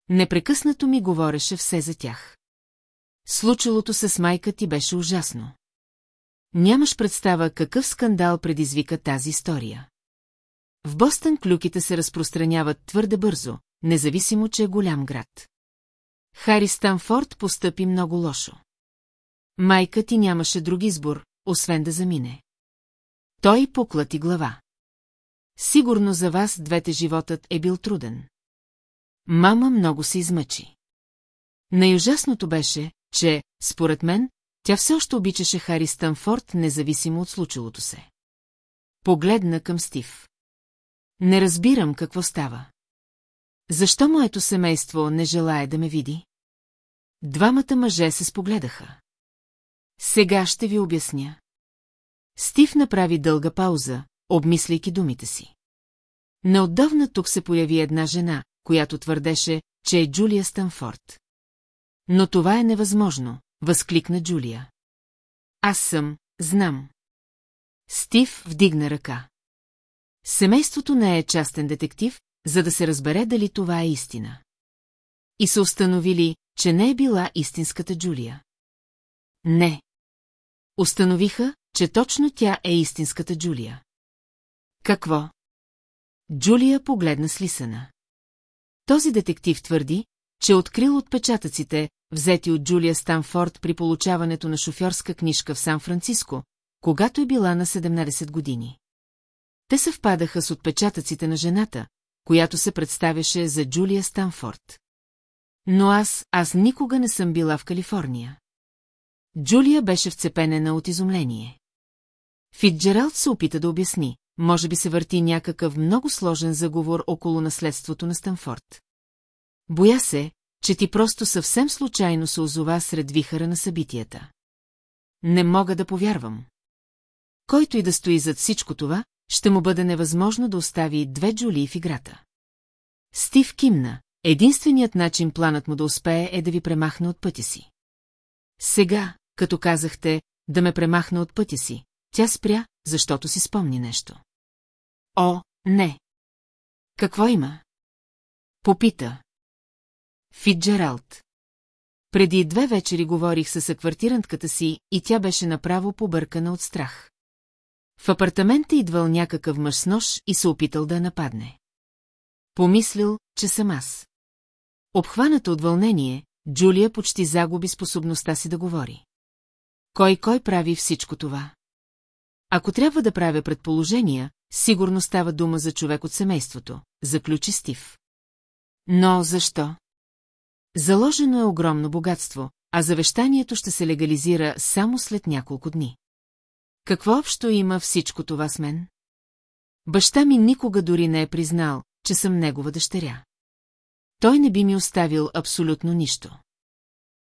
Непрекъснато ми говореше все за тях. Случилото се с майка ти беше ужасно. Нямаш представа какъв скандал предизвика тази история. В Бостън клюките се разпространяват твърде бързо, независимо, че е голям град. Хари Станфорд постъпи много лошо. Майка ти нямаше друг избор, освен да замине. Той поклати глава. Сигурно за вас двете животът е бил труден. Мама много се измъчи. Най-ужасното беше, че, според мен, тя все още обичаше Хари Станфорд, независимо от случилото се. Погледна към Стив. Не разбирам какво става. Защо моето семейство не желая да ме види? Двамата мъже се спогледаха. Сега ще ви обясня. Стив направи дълга пауза, обмисляйки думите си. Неотдавна тук се появи една жена, която твърдеше, че е Джулия Станфорд. Но това е невъзможно, възкликна Джулия. Аз съм, знам. Стив вдигна ръка. Семейството не е частен детектив, за да се разбере дали това е истина. И са установили, че не е била истинската Джулия. Не. Установиха, че точно тя е истинската Джулия. Какво? Джулия погледна с Лисана. Този детектив твърди, че е открил отпечатъците, взети от Джулия Станфорд при получаването на шофьорска книжка в Сан-Франциско, когато е била на 17 години. Те съвпадаха с отпечатъците на жената, която се представяше за Джулия Станфорд. Но аз, аз никога не съм била в Калифорния. Джулия беше вцепенена от изумление. Фитджералд се опита да обясни, може би се върти някакъв много сложен заговор около наследството на Станфорд. Боя се, че ти просто съвсем случайно се озова сред вихара на събитията. Не мога да повярвам. Който и да стои зад всичко това, ще му бъде невъзможно да остави две Джулии в играта. Стив кимна, Единственият начин планът му да успее е да ви премахне от пътя си. Сега, като казахте, да ме премахне от пътя си, тя спря, защото си спомни нещо. О, не! Какво има? Попита. Фитджералд. Преди две вечери говорих с съквартирантката си и тя беше направо побъркана от страх. В апартамента идвал някакъв мъж с нож и се опитал да нападне. Помислил, че съм аз. Обхваната от вълнение, Джулия почти загуби способността си да говори. Кой кой прави всичко това? Ако трябва да правя предположения, сигурно става дума за човек от семейството, заключи Стив. Но защо? Заложено е огромно богатство, а завещанието ще се легализира само след няколко дни. Какво общо има всичко това с мен? Баща ми никога дори не е признал, че съм негова дъщеря. Той не би ми оставил абсолютно нищо.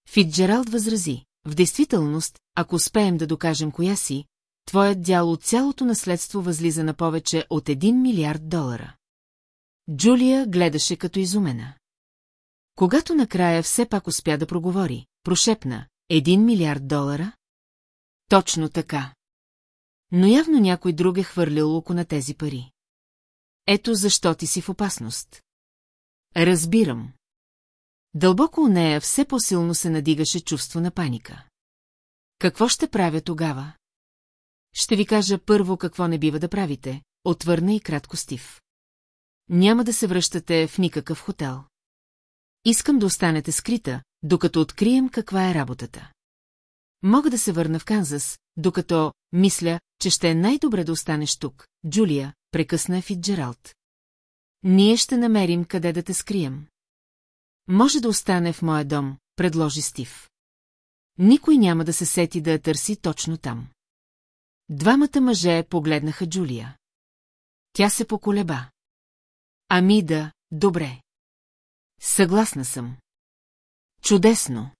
Фитджералд възрази. В действителност, ако успеем да докажем коя си, твоят дял от цялото наследство възлиза на повече от 1 милиард долара. Джулия гледаше като изумена. Когато накрая все пак успя да проговори, прошепна, един милиард долара? Точно така. Но явно някой друг е хвърлил око на тези пари. Ето защо ти си в опасност. Разбирам. Дълбоко у нея все по-силно се надигаше чувство на паника. Какво ще правя тогава? Ще ви кажа първо какво не бива да правите, отвърна и кратко Стив. Няма да се връщате в никакъв хотел. Искам да останете скрита, докато открием каква е работата. Мога да се върна в Канзас, докато мисля, че ще е най-добре да останеш тук, Джулия, прекъсна Фитджералд. Ние ще намерим къде да те скрием. Може да остане в моя дом, предложи Стив. Никой няма да се сети да я търси точно там. Двамата мъже погледнаха Джулия. Тя се поколеба. Ами да, добре. Съгласна съм. Чудесно.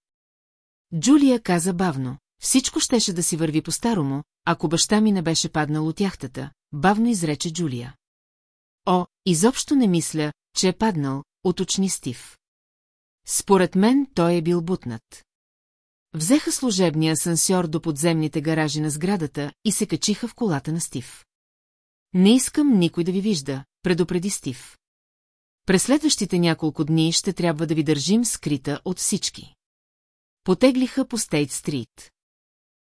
Джулия каза бавно, всичко щеше да си върви по-старому, ако баща ми не беше паднал от яхтата, бавно изрече Джулия. О, изобщо не мисля, че е паднал, уточни Стив. Според мен той е бил бутнат. Взеха служебния асансьор до подземните гаражи на сградата и се качиха в колата на Стив. Не искам никой да ви вижда, предупреди Стив. През следващите няколко дни ще трябва да ви държим скрита от всички. Потеглиха по Стейт Стрит.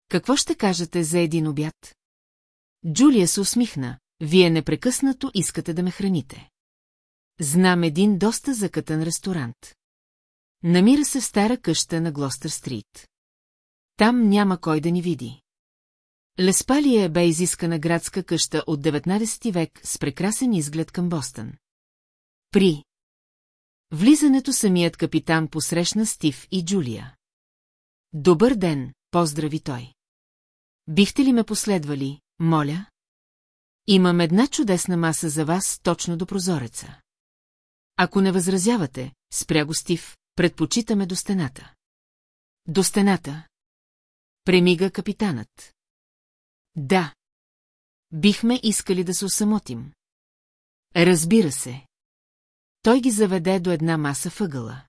Какво ще кажете за един обяд? Джулия се усмихна. Вие непрекъснато искате да ме храните. Знам един доста закътан ресторант. Намира се в стара къща на Глостър Стрит. Там няма кой да ни види. Леспалия бе изискана градска къща от 19 век с прекрасен изглед към Бостън. При влизането самият капитан посрещна Стив и Джулия. Добър ден, поздрави той. Бихте ли ме последвали, моля? Имам една чудесна маса за вас точно до прозореца. Ако не възразявате, спря го Стив, предпочитаме до стената. До стената? Премига капитанът. Да. Бихме искали да се усамотим. Разбира се. Той ги заведе до една маса въгъла.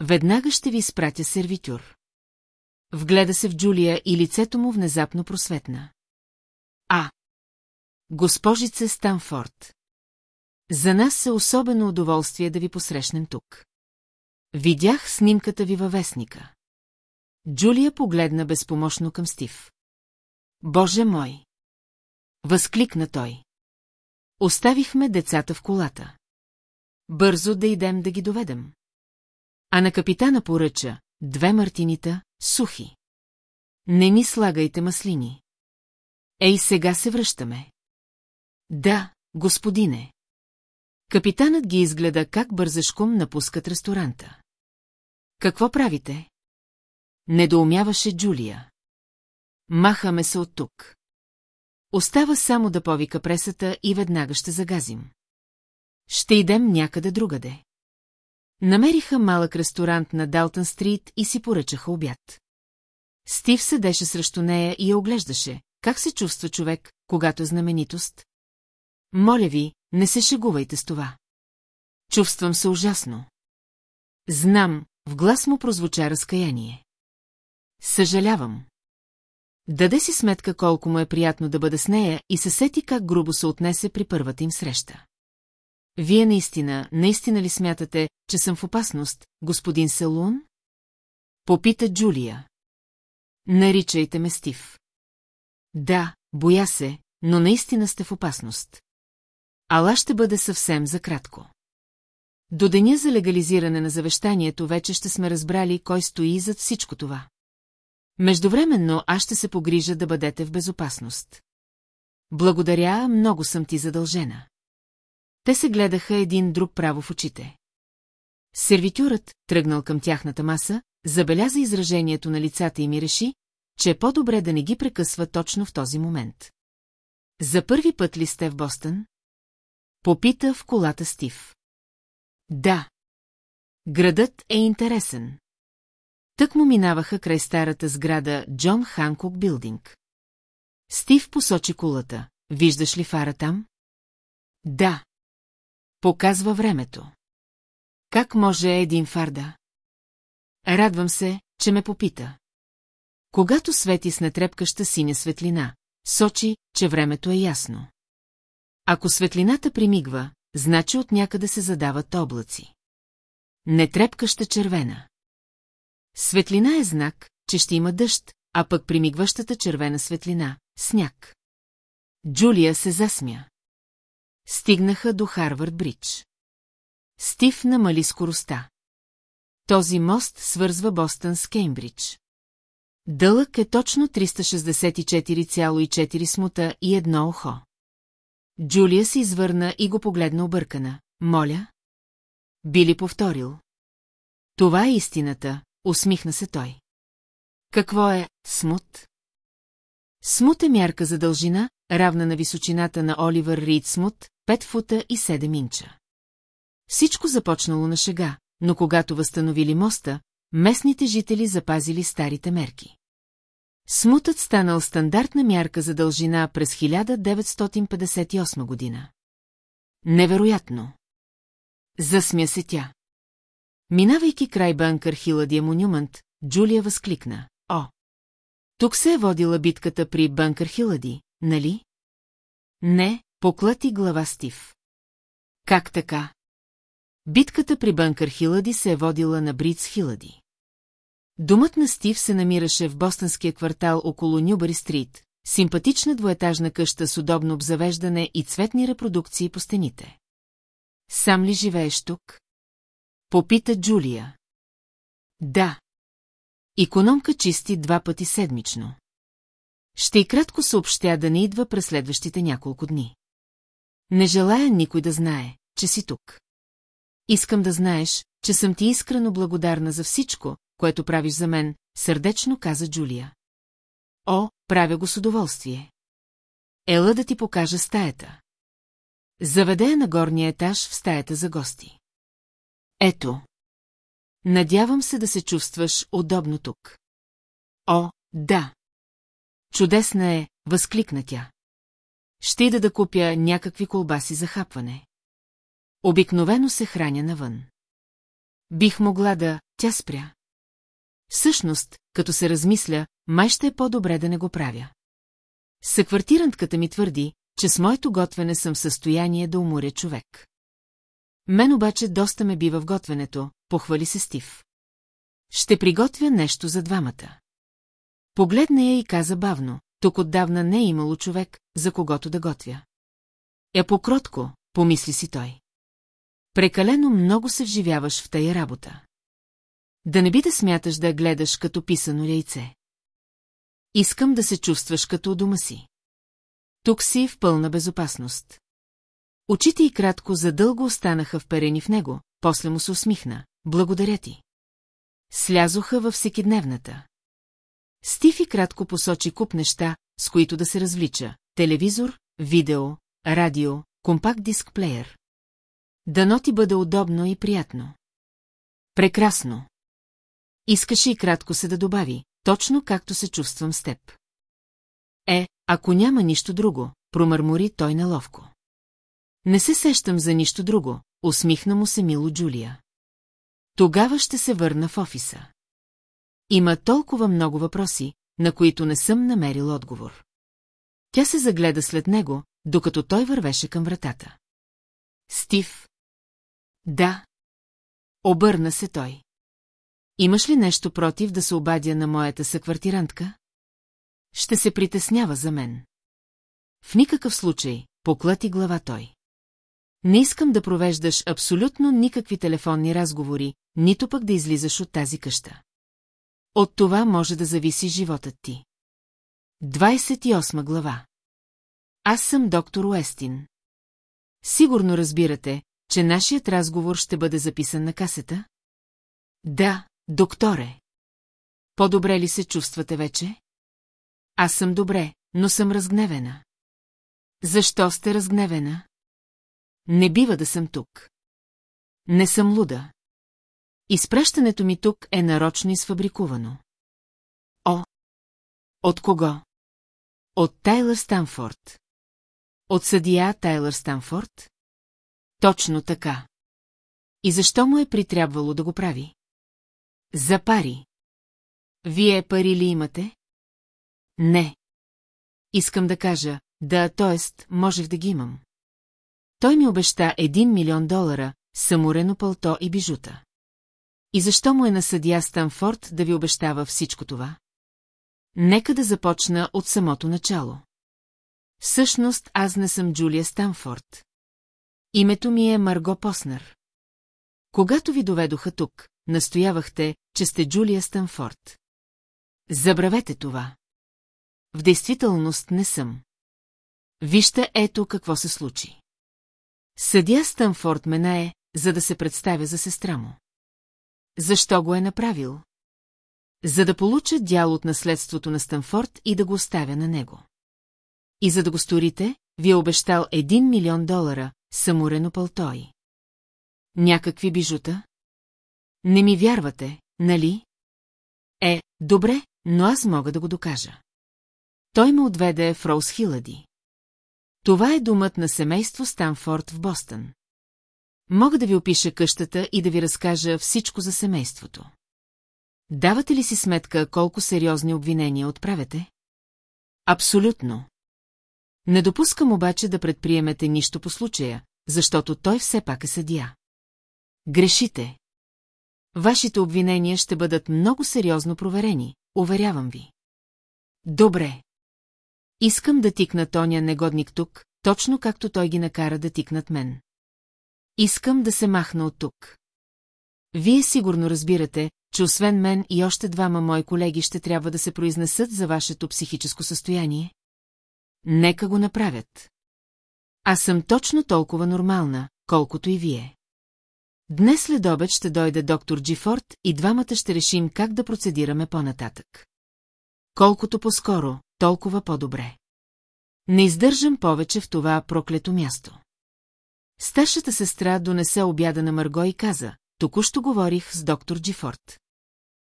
Веднага ще ви изпратя сервитюр. Вгледа се в Джулия и лицето му внезапно просветна. А. Госпожице Станфорд. За нас е особено удоволствие да ви посрещнем тук. Видях снимката ви във вестника. Джулия погледна безпомощно към Стив. Боже мой! Възкликна той. Оставихме децата в колата. Бързо да идем да ги доведем. А на капитана поръча две мартинита, сухи. Не ми слагайте маслини. Ей, сега се връщаме. Да, господине. Капитанът ги изгледа как бързашком напускат ресторанта. Какво правите? Недоумяваше Джулия. Махаме се от тук. Остава само да повика пресата и веднага ще загазим. Ще идем някъде другаде. Намериха малък ресторант на Далтън Стрит и си поръчаха обяд. Стив седеше срещу нея и я оглеждаше. Как се чувства човек, когато е знаменитост? Моля ви, не се шегувайте с това. Чувствам се ужасно. Знам, в глас му прозвуча разкаяние. Съжалявам. Даде си сметка колко му е приятно да бъде с нея и се сети как грубо се отнесе при първата им среща. Вие наистина, наистина ли смятате, че съм в опасност, господин Селун? Попита Джулия. Наричайте ме Стив. Да, боя се, но наистина сте в опасност. Ала ще бъде съвсем за кратко. До деня за легализиране на завещанието вече ще сме разбрали кой стои зад всичко това. Междувременно аз ще се погрижа да бъдете в безопасност. Благодаря, много съм ти задължена. Те се гледаха един друг право в очите. Сервитюрът, тръгнал към тяхната маса, забеляза изражението на лицата и реши, че е по-добре да не ги прекъсва точно в този момент. За първи път ли сте в Бостън? Попита в колата Стив. Да. Градът е интересен. Тък му минаваха край старата сграда Джон Ханкок Билдинг. Стив посочи кулата. Виждаш ли фара там? Да. Показва времето. Как може един фар да? Радвам се, че ме попита. Когато свети с нетрепкаща синя светлина, сочи, че времето е ясно. Ако светлината примигва, значи от някъде се задават облаци. Нетрепкаща червена. Светлина е знак, че ще има дъжд, а пък примигващата червена светлина – сняг. Джулия се засмя. Стигнаха до Харвард Бридж. Стив намали скоростта. Този мост свързва Бостън с Кеймбридж. Дълъг е точно 364,4 смута и едно ухо. Джулия се извърна и го погледна объркана. Моля? Би ли повторил? Това е истината, усмихна се той. Какво е смут? Смут е мярка за дължина, равна на височината на Оливър Рид Смут, 5 фута и 7 инча. Всичко започнало на шега, но когато възстановили моста, местните жители запазили старите мерки. Смутът станал стандартна мярка за дължина през 1958 година. Невероятно! Засмя се тя. Минавайки край банкър Хиладия Монюмент, Джулия възкликна. О! Тук се е водила битката при банкър Хилади, нали? Не, поклати глава Стив. Как така? Битката при банкър Хилади се е водила на Бриц Хилади. Домът на Стив се намираше в бостонския квартал около Нюбъри Стрит, симпатична двоетажна къща с удобно обзавеждане и цветни репродукции по стените. Сам ли живееш тук? Попита Джулия. Да. Икономка чисти два пъти седмично. Ще и кратко съобщя да не идва през следващите няколко дни. Не желая никой да знае, че си тук. Искам да знаеш, че съм ти искрено благодарна за всичко, което правиш за мен, сърдечно каза Джулия. О, правя го с удоволствие. Ела да ти покажа стаята. Заведе я на горния етаж в стаята за гости. Ето. Надявам се да се чувстваш удобно тук. О, да. Чудесна е, възкликна тя. Ще ида да купя някакви колбаси за хапване. Обикновено се храня навън. Бих могла да, тя спря. Всъщност, като се размисля, май ще е по-добре да не го правя. Съквартирантката ми твърди, че с моето готвене съм в състояние да уморя човек. Мен обаче доста ме бива в готвенето, похвали се Стив. Ще приготвя нещо за двамата. Погледна я и каза бавно, тук отдавна не е имало човек, за когото да готвя. Е покротко, помисли си той. Прекалено много се вживяваш в тая работа. Да не би да смяташ да гледаш като писано яйце. Искам да се чувстваш като у дома си. Тук си в пълна безопасност. Очите и кратко задълго останаха вперени в него, после му се усмихна. Благодаря ти. Слязоха във всекидневната. Стив и кратко посочи куп неща, с които да се развлича. Телевизор, видео, радио, компакт диск плеер. Дано ти бъде удобно и приятно. Прекрасно. Искаше и кратко се да добави, точно както се чувствам с теб. Е, ако няма нищо друго, промърмори той неловко. Не се сещам за нищо друго, усмихна му се мило Джулия. Тогава ще се върна в офиса. Има толкова много въпроси, на които не съм намерил отговор. Тя се загледа след него, докато той вървеше към вратата. Стив. Да. Обърна се той. Имаш ли нещо против да се обадя на моята съквартирантка? Ще се притеснява за мен. В никакъв случай, поклати глава той. Не искам да провеждаш абсолютно никакви телефонни разговори, нито пък да излизаш от тази къща. От това може да зависи животът ти. 28 глава Аз съм доктор Уестин. Сигурно разбирате, че нашият разговор ще бъде записан на касета? Да, докторе. По-добре ли се чувствате вече? Аз съм добре, но съм разгневена. Защо сте разгневена? Не бива да съм тук. Не съм луда. Изпращането ми тук е нарочно изфабрикувано. О! От кого? От Тайлър Станфорд. От съдия Тайлър Станфорд? Точно така. И защо му е притрябвало да го прави? За пари. Вие пари ли имате? Не. Искам да кажа, да, т.е. можех да ги имам. Той ми обеща един милион долара, саморено пълто и бижута. И защо му е на съдия Станфорд да ви обещава всичко това? Нека да започна от самото начало. Всъщност аз не съм Джулия Станфорд. Името ми е Марго Поснер. Когато ви доведоха тук, настоявахте, че сте Джулия Станфорд. Забравете това. В действителност не съм. Вижте ето какво се случи. Съдя Станфорд ме нае, за да се представя за сестра му. Защо го е направил? За да получа дял от наследството на Станфорд и да го оставя на него. И за да го сторите, ви е обещал един милион долара, саморено пълтой. Някакви бижута? Не ми вярвате, нали? Е, добре, но аз мога да го докажа. Той ме отведе в Роуз Хилади. Това е думът на семейство Станфорд в Бостън. Мога да ви опиша къщата и да ви разкажа всичко за семейството. Давате ли си сметка колко сериозни обвинения отправяте? Абсолютно. Не допускам обаче да предприемете нищо по случая, защото той все пак е съдия. Грешите. Вашите обвинения ще бъдат много сериозно проверени, уверявам ви. Добре. Искам да тикна тоня негодник тук, точно както той ги накара да тикнат мен. Искам да се махна от тук. Вие сигурно разбирате, че освен мен и още двама мои колеги ще трябва да се произнесат за вашето психическо състояние? Нека го направят. Аз съм точно толкова нормална, колкото и вие. Днес след обед ще дойде доктор Джифорд и двамата ще решим как да процедираме по-нататък. Колкото по-скоро, толкова по-добре. Не издържам повече в това проклето място. Старшата сестра донесе обяда на Марго и каза, току-що говорих с доктор Джифорд.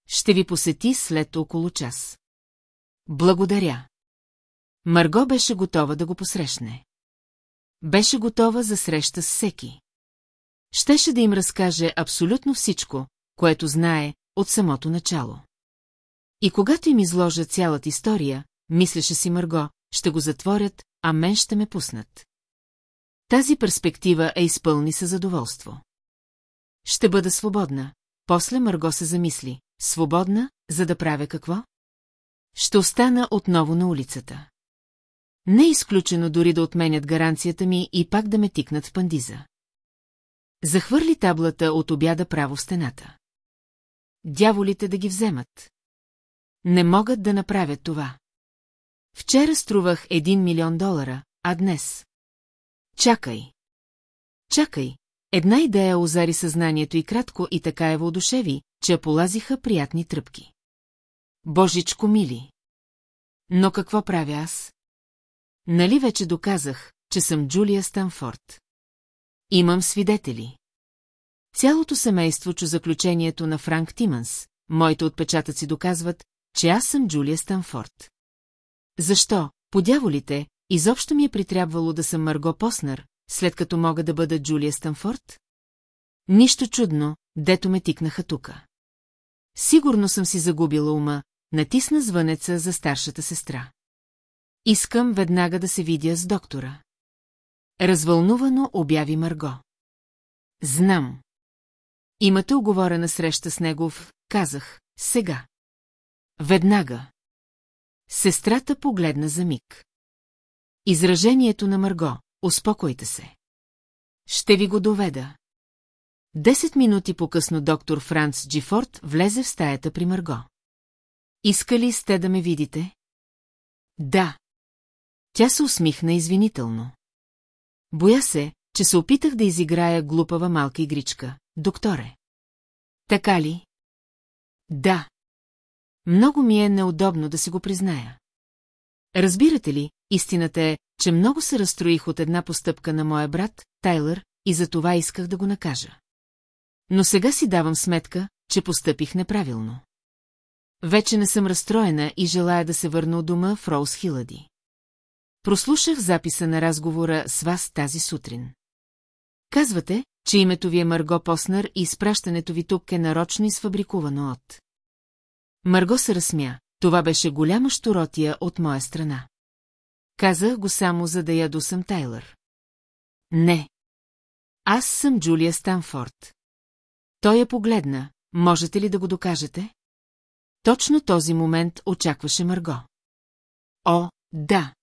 Ще ви посети след около час. Благодаря. Марго беше готова да го посрещне. Беше готова за среща с всеки. Щеше да им разкаже абсолютно всичко, което знае от самото начало. И когато им изложа цялата история, мислеше си Марго, ще го затворят, а мен ще ме пуснат. Тази перспектива е изпълни със задоволство. Ще бъда свободна. После Марго се замисли. Свободна, за да правя какво? Ще остана отново на улицата. Не е изключено дори да отменят гаранцията ми и пак да ме тикнат в пандиза. Захвърли таблата от обяда право в стената. Дяволите да ги вземат. Не могат да направят това. Вчера струвах един милион долара, а днес... Чакай. Чакай. Една идея озари съзнанието и кратко и така е въодушеви, че я полазиха приятни тръпки. Божичко мили. Но какво правя аз? Нали вече доказах, че съм Джулия Станфорд? Имам свидетели. Цялото семейство чу заключението на Франк Тиманс, моите отпечатъци доказват, че аз съм Джулия Станфорд. Защо, по дяволите, изобщо ми е притрябвало да съм Марго Поснер, след като мога да бъда Джулия Станфорд? Нищо чудно, дето ме тикнаха тука. Сигурно съм си загубила ума, натисна звънеца за старшата сестра. Искам веднага да се видя с доктора. Развълнувано обяви Марго. Знам. Имате оговорена среща с негов, казах, сега. Веднага. Сестрата погледна за миг. Изражението на Марго, успокойте се. Ще ви го доведа. Десет минути по-късно доктор Франц Джифорд влезе в стаята при Марго. Искали сте да ме видите? Да. Тя се усмихна извинително. Боя се, че се опитах да изиграя глупава малка игричка, докторе. Така ли? Да. Много ми е неудобно да си го призная. Разбирате ли, истината е, че много се разстроих от една постъпка на моя брат, Тайлър, и за това исках да го накажа. Но сега си давам сметка, че постъпих неправилно. Вече не съм разстроена и желая да се върна от дома в Роуз Хилади. Прослушах записа на разговора с вас тази сутрин. Казвате, че името ви е Марго Поснар и изпращането ви тук е нарочно изфабрикувано от... Марго се разсмя. Това беше голяма щуротия от моя страна. Казах го само за да ядосам Тайлър. Не. Аз съм Джулия Станфорд. Той я погледна. Можете ли да го докажете? Точно този момент очакваше Марго. О, да.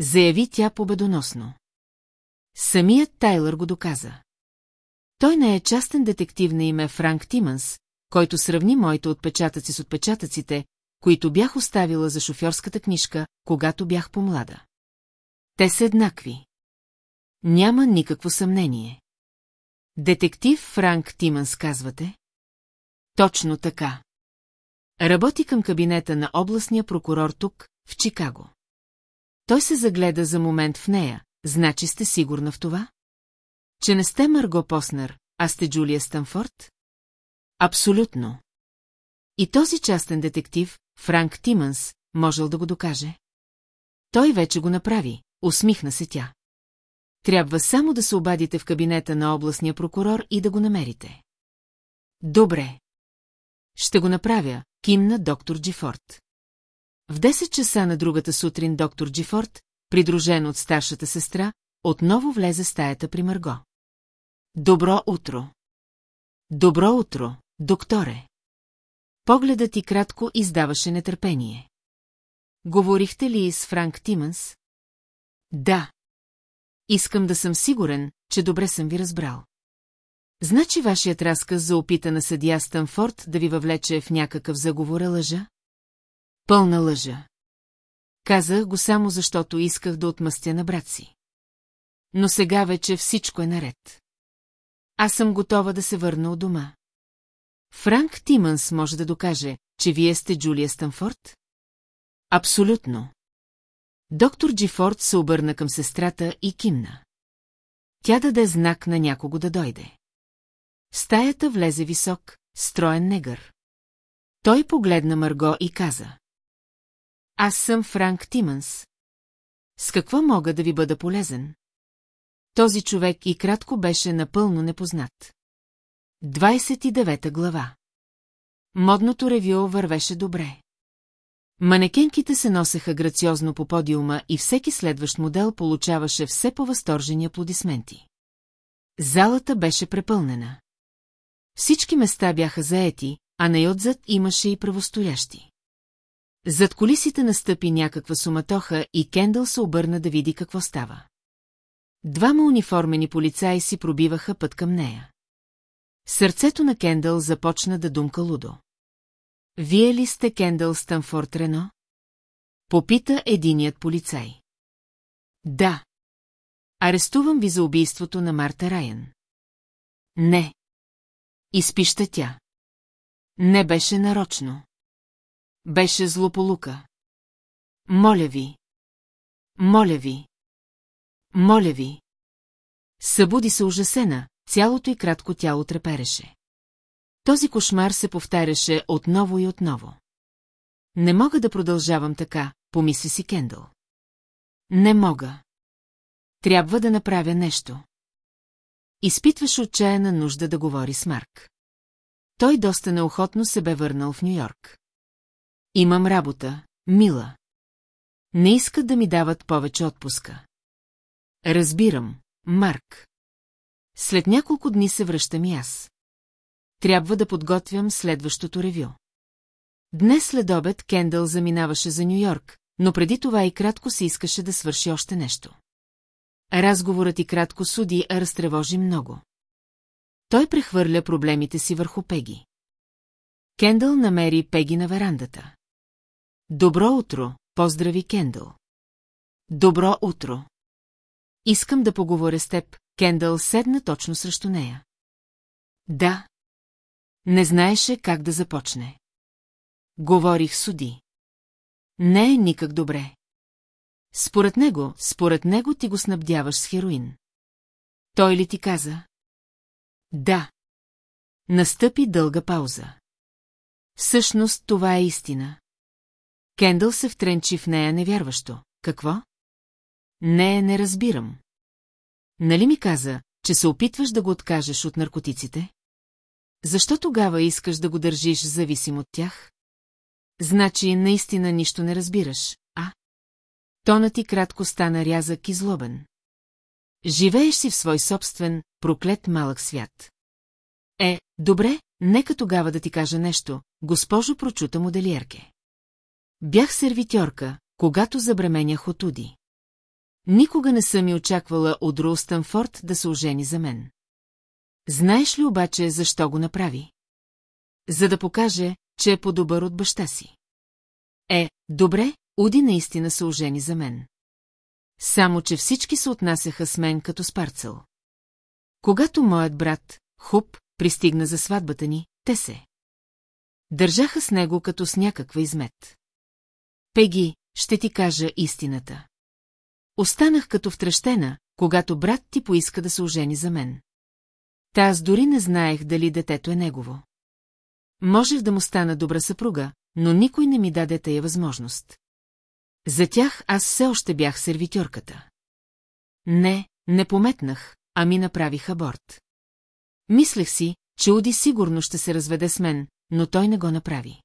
Заяви тя победоносно. Самият Тайлър го доказа. Той не е частен детектив на име Франк Тимънс, който сравни моите отпечатъци с отпечатъците, които бях оставила за шофьорската книжка, когато бях по-млада. Те са еднакви. Няма никакво съмнение. Детектив Франк Тимънс, казвате? Точно така. Работи към кабинета на областния прокурор тук, в Чикаго. Той се загледа за момент в нея, значи сте сигурна в това? Че не сте Марго Поснер, а сте Джулия Станфорд? Абсолютно. И този частен детектив, Франк Тимънс, можел да го докаже? Той вече го направи, усмихна се тя. Трябва само да се обадите в кабинета на областния прокурор и да го намерите. Добре. Ще го направя, кимна доктор Джифорд. В 10 часа на другата сутрин доктор Джифорд, придружен от старшата сестра, отново влезе в стаята при Марго. Добро утро! Добро утро, докторе! Погледът ти кратко издаваше нетърпение. Говорихте ли с Франк Тимънс? Да. Искам да съм сигурен, че добре съм ви разбрал. Значи вашият разказ за опита на съдия Станфорд да ви въвлече в някакъв заговор е лъжа? Пълна лъжа. Казах го само защото исках да отмъстя на брат си. Но сега вече всичко е наред. Аз съм готова да се върна от дома. Франк Тимънс може да докаже, че вие сте Джулия Станфорд? Абсолютно. Доктор Джифорд се обърна към сестрата и кимна. Тя даде знак на някого да дойде. В стаята влезе висок, строен негър. Той погледна Марго и каза. Аз съм Франк Тимънс. С какво мога да ви бъда полезен? Този човек и кратко беше напълно непознат. 29 глава Модното ревю вървеше добре. Манекенките се носеха грациозно по подиума и всеки следващ модел получаваше все по-възторжени аплодисменти. Залата беше препълнена. Всички места бяха заети, а най-отзад имаше и правостоящи. Зад колисите настъпи някаква суматоха и Кендъл се обърна да види какво става. Двама униформени полицаи си пробиваха път към нея. Сърцето на Кендъл започна да думка лудо. Вие ли сте Кендъл Станфорд Рено? Попита единият полицай. Да. Арестувам ви за убийството на Марта Райан. Не. Изпища тя. Не беше нарочно. Беше злополука. Моля ви. Моля ви. Моля ви. Събуди се ужасена, цялото и кратко тяло трепереше. Този кошмар се повтаряше отново и отново. Не мога да продължавам така, помисли си Кендъл. Не мога. Трябва да направя нещо. Изпитваше отчаяна нужда да говори с Марк. Той доста неохотно се бе върнал в Нью-Йорк. Имам работа, мила. Не искат да ми дават повече отпуска. Разбирам, Марк. След няколко дни се връщам и аз. Трябва да подготвям следващото ревю. Днес след обед Кендъл заминаваше за Нью-Йорк, но преди това и кратко се искаше да свърши още нещо. Разговорът и кратко суди, а разтревожи много. Той прехвърля проблемите си върху Пеги. Кендъл намери Пеги на верандата. Добро утро, поздрави Кендъл. Добро утро. Искам да поговоря с теб, Кендъл седна точно срещу нея. Да. Не знаеше как да започне. Говорих суди. Не е никак добре. Според него, според него ти го снабдяваш с хероин. Той ли ти каза? Да. Настъпи дълга пауза. Всъщност това е истина. Кендъл се втренчи в нея невярващо. Какво? Не, не разбирам. Нали ми каза, че се опитваш да го откажеш от наркотиците? Защо тогава искаш да го държиш зависим от тях? Значи наистина нищо не разбираш, а? Тонът ти кратко стана рязък и злобен. Живееш си в свой собствен, проклет малък свят. Е, добре, нека тогава да ти кажа нещо, госпожо прочута моделиерке. Бях сервитьорка, когато забременях от Уди. Никога не съм и очаквала от Рул Станфорд да се ожени за мен. Знаеш ли обаче защо го направи? За да покаже, че е по-добър от баща си. Е, добре, Уди наистина се ожени за мен. Само, че всички се отнасяха с мен като с. Когато моят брат, Хуп, пристигна за сватбата ни, те се. Държаха с него като с някаква измет. Пеги, ще ти кажа истината. Останах като втрещена, когато брат ти поиска да се ожени за мен. Та аз дори не знаех дали детето е негово. Можех да му стана добра съпруга, но никой не ми даде тая възможност. За тях аз все още бях сервитьорката. Не, не пометнах, а ми направих аборт. Мислех си, че Уди сигурно ще се разведе с мен, но той не го направи.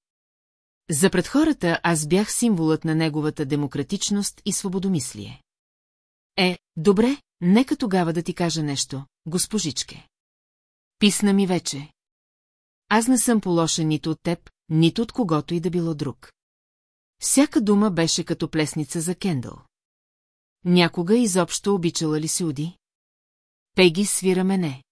За пред хората аз бях символът на неговата демократичност и свободомислие. Е, добре, нека тогава да ти кажа нещо, госпожичке. Писна ми вече. Аз не съм полоша нито от теб, нито от когото и да било друг. Всяка дума беше като плесница за Кендъл. Някога изобщо обичала ли си Уди? Пеги свира мене.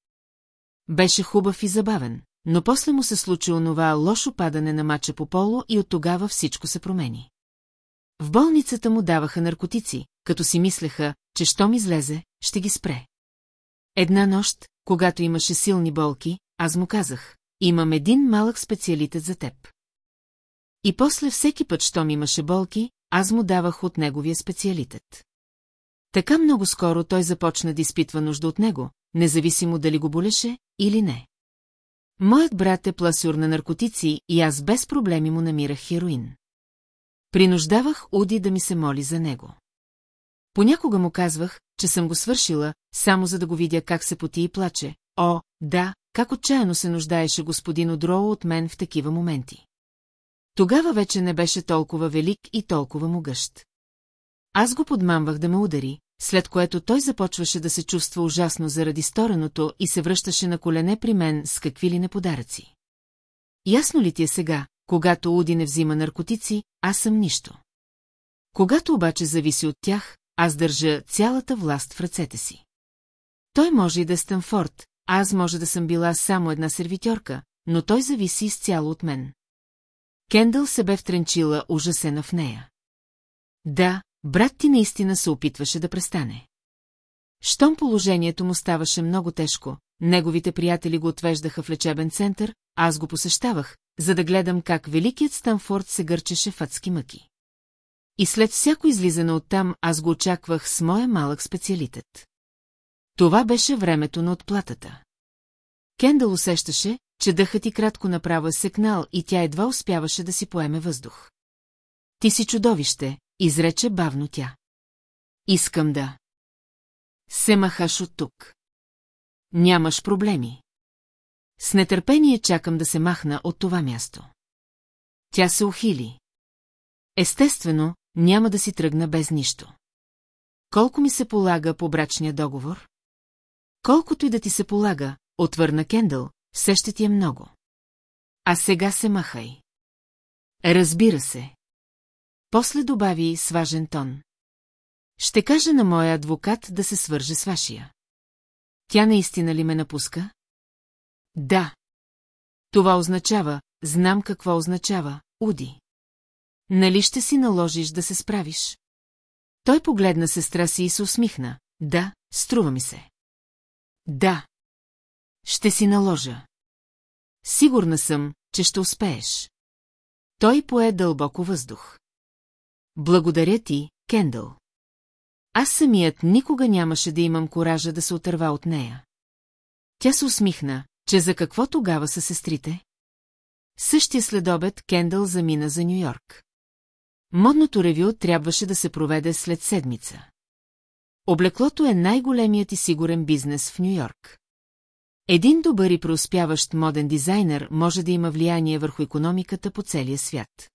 Беше хубав и забавен, но после му се случи онова лошо падане на мача по поло и от тогава всичко се промени. В болницата му даваха наркотици, като си мислеха, че щом излезе, ще ги спре. Една нощ, когато имаше силни болки, аз му казах, имам един малък специалитет за теб. И после всеки път, щом имаше болки, аз му давах от неговия специалитет. Така много скоро той започна да изпитва нужда от него, независимо дали го болеше или не. Моят брат е пласюр на наркотици и аз без проблеми му намирах хероин. Принуждавах Уди да ми се моли за него. Понякога му казвах, че съм го свършила, само за да го видя как се поти и плаче. О, да, как отчаяно се нуждаеше господин Одроу от мен в такива моменти. Тогава вече не беше толкова велик и толкова могъщ. Аз го подмамвах да ме удари, след което той започваше да се чувства ужасно заради стореното и се връщаше на колене при мен с какви ли не подаръци. Ясно ли ти е сега, когато Уди не взима наркотици, аз съм нищо. Когато обаче зависи от тях, аз държа цялата власт в ръцете си. Той може и да е Стънфорд, аз може да съм била само една сервитьорка, но той зависи изцяло от мен. Кендъл се бе втренчила ужасена в нея. Да, брат ти наистина се опитваше да престане. Щом положението му ставаше много тежко, неговите приятели го отвеждаха в лечебен център, аз го посещавах, за да гледам как великият Станфорд се гърчеше в адски мъки. И след всяко излизане оттам аз го очаквах с моя малък специалитет. Това беше времето на отплатата. Кендъл усещаше, че дъхът и кратко направо е секнал и тя едва успяваше да си поеме въздух. Ти си чудовище, изрече бавно тя. Искам да. Се махаш от тук. Нямаш проблеми. С нетърпение чакам да се махна от това място. Тя се ухили. Естествено, няма да си тръгна без нищо. Колко ми се полага по брачния договор? Колкото и да ти се полага, отвърна Кендъл, все ще ти е много. А сега се махай. Разбира се. После добави с важен тон. Ще кажа на моя адвокат да се свърже с вашия. Тя наистина ли ме напуска? Да. Това означава, знам какво означава, Уди. Нали ще си наложиш да се справиш? Той погледна сестра си и се усмихна. Да, струва ми се. Да. Ще си наложа. Сигурна съм, че ще успееш. Той пое дълбоко въздух. Благодаря ти, Кендъл. Аз самият никога нямаше да имам коража да се отърва от нея. Тя се усмихна, че за какво тогава са сестрите? Същия следобед Кендъл замина за Нью-Йорк. Модното ревю трябваше да се проведе след седмица. Облеклото е най-големият и сигурен бизнес в Нью-Йорк. Един добър и преуспяващ моден дизайнер може да има влияние върху економиката по целия свят.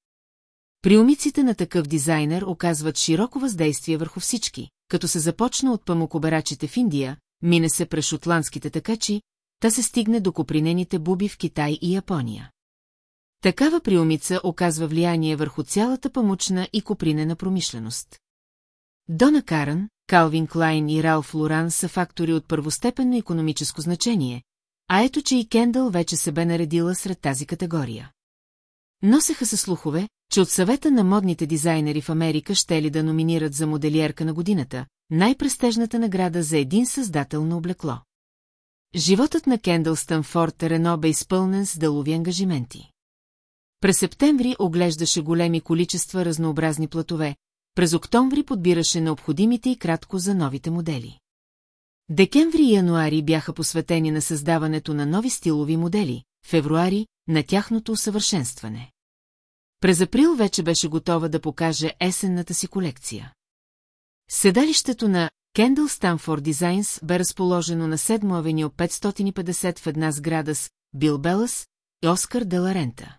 Приумиците на такъв дизайнер оказват широко въздействие върху всички, като се започна от памукоберачите в Индия, мине се през шотландските такачи, та се стигне до копринените буби в Китай и Япония. Такава приумица оказва влияние върху цялата памучна и копринена промишленост. Дона Каран, Калвин Клайн и Ралф Лоран са фактори от първостепенно економическо значение, а ето, че и Кендъл вече се бе наредила сред тази категория. Носеха се слухове, че от съвета на модните дизайнери в Америка ще ли да номинират за моделиерка на годината, най-престежната награда за един създател на облекло. Животът на Кендъл Станфорд Рено бе изпълнен с делови ангажименти. През септември оглеждаше големи количества разнообразни платове, през октомври подбираше необходимите и кратко за новите модели. Декември и януари бяха посветени на създаването на нови стилови модели, февруари – на тяхното усъвършенстване. През април вече беше готова да покаже есенната си колекция. Седалището на Kendall Stanford Designs бе разположено на 7 авеню 550 в една сграда с Бил Белас и Оскар Деларента.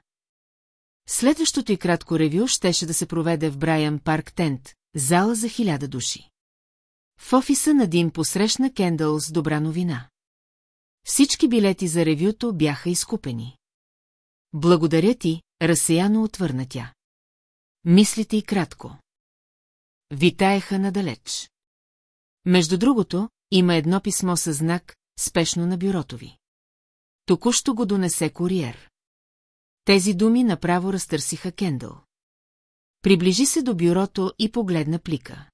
Следващото и кратко ревю щеше да се проведе в Брайан Парк Тент, зала за хиляда души. В офиса на Дин посрещна Кендъл с добра новина. Всички билети за ревюто бяха изкупени. Благодаря ти, разсеяно отвърна тя. Мислите и кратко. Витаеха надалеч. Между другото, има едно писмо със знак, спешно на бюрото ви. Току-що го донесе куриер. Тези думи направо разтърсиха Кендъл. Приближи се до бюрото и погледна плика.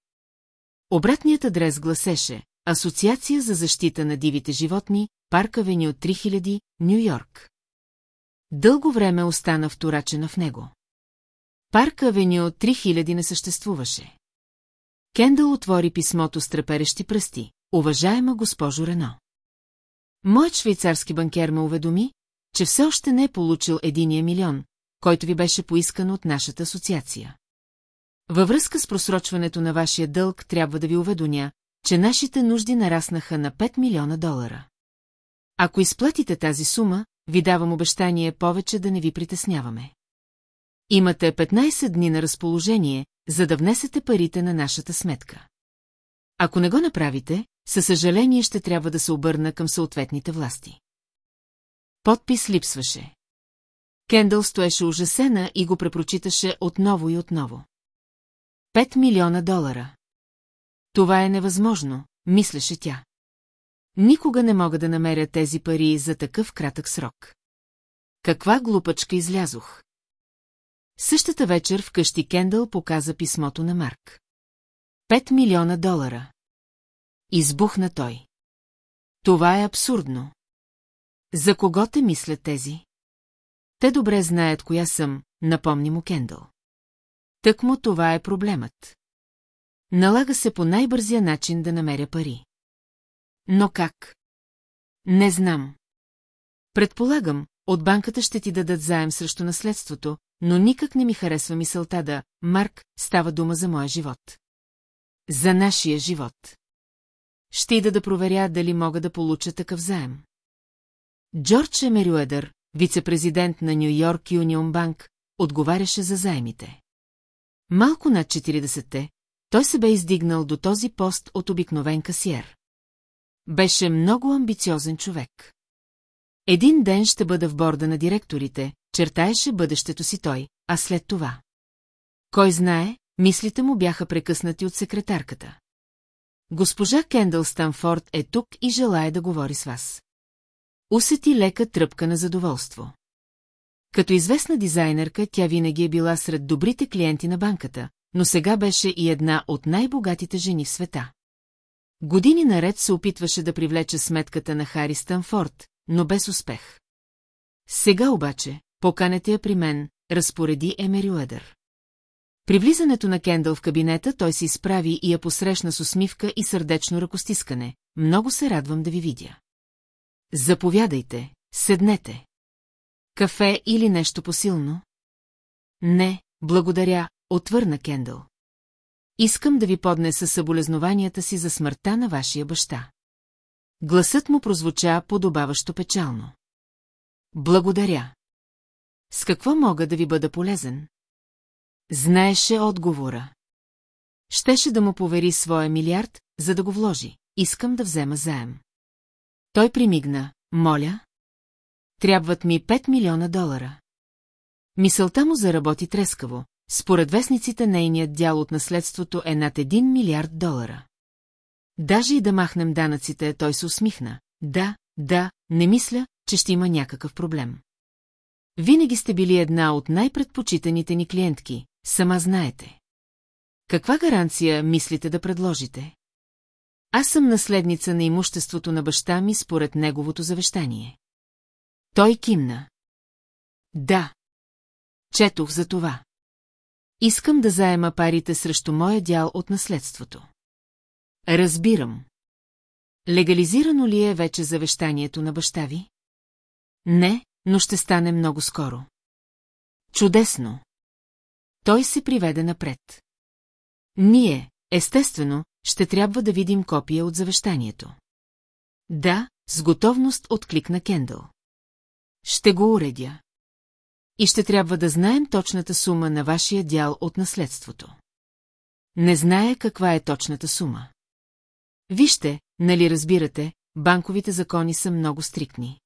Обратният адрес гласеше Асоциация за защита на дивите животни, парк Авеню 3000, Нью-Йорк. Дълго време остана вторачена в него. Парк Авеню 3000 не съществуваше. Кендъл отвори писмото с треперещи пръсти. Уважаема госпожо Рено. Моят швейцарски банкер ме уведоми, че все още не е получил единия милион, който ви беше поискан от нашата асоциация. Във връзка с просрочването на вашия дълг трябва да ви уведомя, че нашите нужди нараснаха на 5 милиона долара. Ако изплатите тази сума, ви давам обещание повече да не ви притесняваме. Имате 15 дни на разположение, за да внесете парите на нашата сметка. Ако не го направите, със съжаление ще трябва да се обърна към съответните власти. Подпис липсваше. Кендъл стоеше ужасена и го препрочиташе отново и отново. Пет милиона долара. Това е невъзможно, мислеше тя. Никога не мога да намеря тези пари за такъв кратък срок. Каква глупачка излязох. Същата вечер вкъщи Кендъл показа писмото на Марк. Пет милиона долара. Избухна той. Това е абсурдно. За кого те мислят тези? Те добре знаят коя съм, напомни му Кендъл. Тък му това е проблемът. Налага се по най-бързия начин да намеря пари. Но как? Не знам. Предполагам, от банката ще ти дадат заем срещу наследството, но никак не ми харесва мисълта да, Марк, става дума за моя живот. За нашия живот. ще ида да проверя дали мога да получа такъв заем. Джордж Емерюедър, вице-президент на Нью Йорк Юнион Банк, отговаряше за заемите. Малко над 40-те, той се бе издигнал до този пост от обикновен касиер. Беше много амбициозен човек. Един ден ще бъда в борда на директорите, чертаеше бъдещето си той, а след това. Кой знае, мислите му бяха прекъснати от секретарката. Госпожа Кендъл Станфорд е тук и желая да говори с вас. Усети лека тръпка на задоволство. Като известна дизайнерка, тя винаги е била сред добрите клиенти на банката, но сега беше и една от най-богатите жени в света. Години наред се опитваше да привлече сметката на Хари Станфорд, но без успех. Сега обаче, поканете я при мен, разпореди Емери Уедър. При влизането на Кендъл в кабинета той се изправи и я посрещна с усмивка и сърдечно ръкостискане. Много се радвам да ви видя. Заповядайте, седнете. Кафе или нещо посилно? Не, благодаря, отвърна Кендъл. Искам да ви поднеса съболезнованията си за смъртта на вашия баща. Гласът му прозвуча подобаващо печално. Благодаря. С какво мога да ви бъда полезен? Знаеше отговора. Щеше да му повери своя милиард, за да го вложи. Искам да взема заем. Той примигна. Моля. Трябват ми 5 милиона долара. Мисълта му заработи трескаво. Според вестниците нейният дял от наследството е над 1 милиард долара. Даже и да махнем данъците, той се усмихна. Да, да, не мисля, че ще има някакъв проблем. Винаги сте били една от най-предпочитаните ни клиентки, сама знаете. Каква гаранция мислите да предложите? Аз съм наследница на имуществото на баща ми според неговото завещание. Той кимна. Да. Четох за това. Искам да заема парите срещу моя дял от наследството. Разбирам. Легализирано ли е вече завещанието на баща ви? Не, но ще стане много скоро. Чудесно. Той се приведе напред. Ние, естествено, ще трябва да видим копия от завещанието. Да, с готовност откликна Кендъл. Ще го уредя. И ще трябва да знаем точната сума на вашия дял от наследството. Не зная каква е точната сума. Вижте, нали разбирате, банковите закони са много стриктни.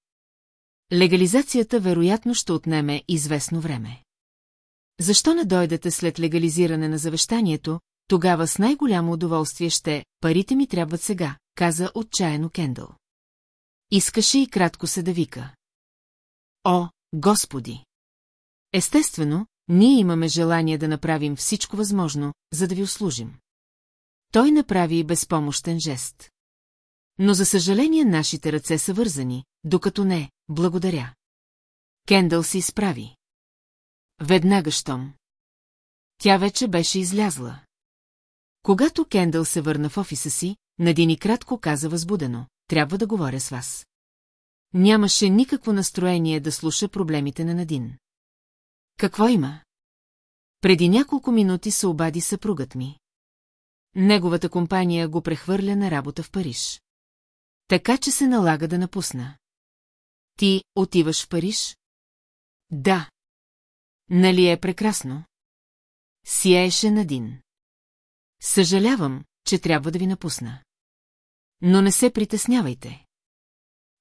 Легализацията вероятно ще отнеме известно време. Защо не дойдете след легализиране на завещанието, тогава с най-голямо удоволствие ще «Парите ми трябват сега», каза отчаяно Кендъл. Искаше и кратко се да вика. О, Господи! Естествено, ние имаме желание да направим всичко възможно, за да ви услужим. Той направи безпомощен жест. Но за съжаление нашите ръце са вързани, докато не, благодаря. Кендъл се изправи. Веднага щом. Тя вече беше излязла. Когато Кендъл се върна в офиса си, Надини кратко каза възбудено, трябва да говоря с вас. Нямаше никакво настроение да слуша проблемите на Надин. Какво има? Преди няколко минути се обади съпругът ми. Неговата компания го прехвърля на работа в Париж. Така, че се налага да напусна. Ти отиваш в Париж? Да. Нали е прекрасно? Сияеше Надин. Съжалявам, че трябва да ви напусна. Но не се притеснявайте.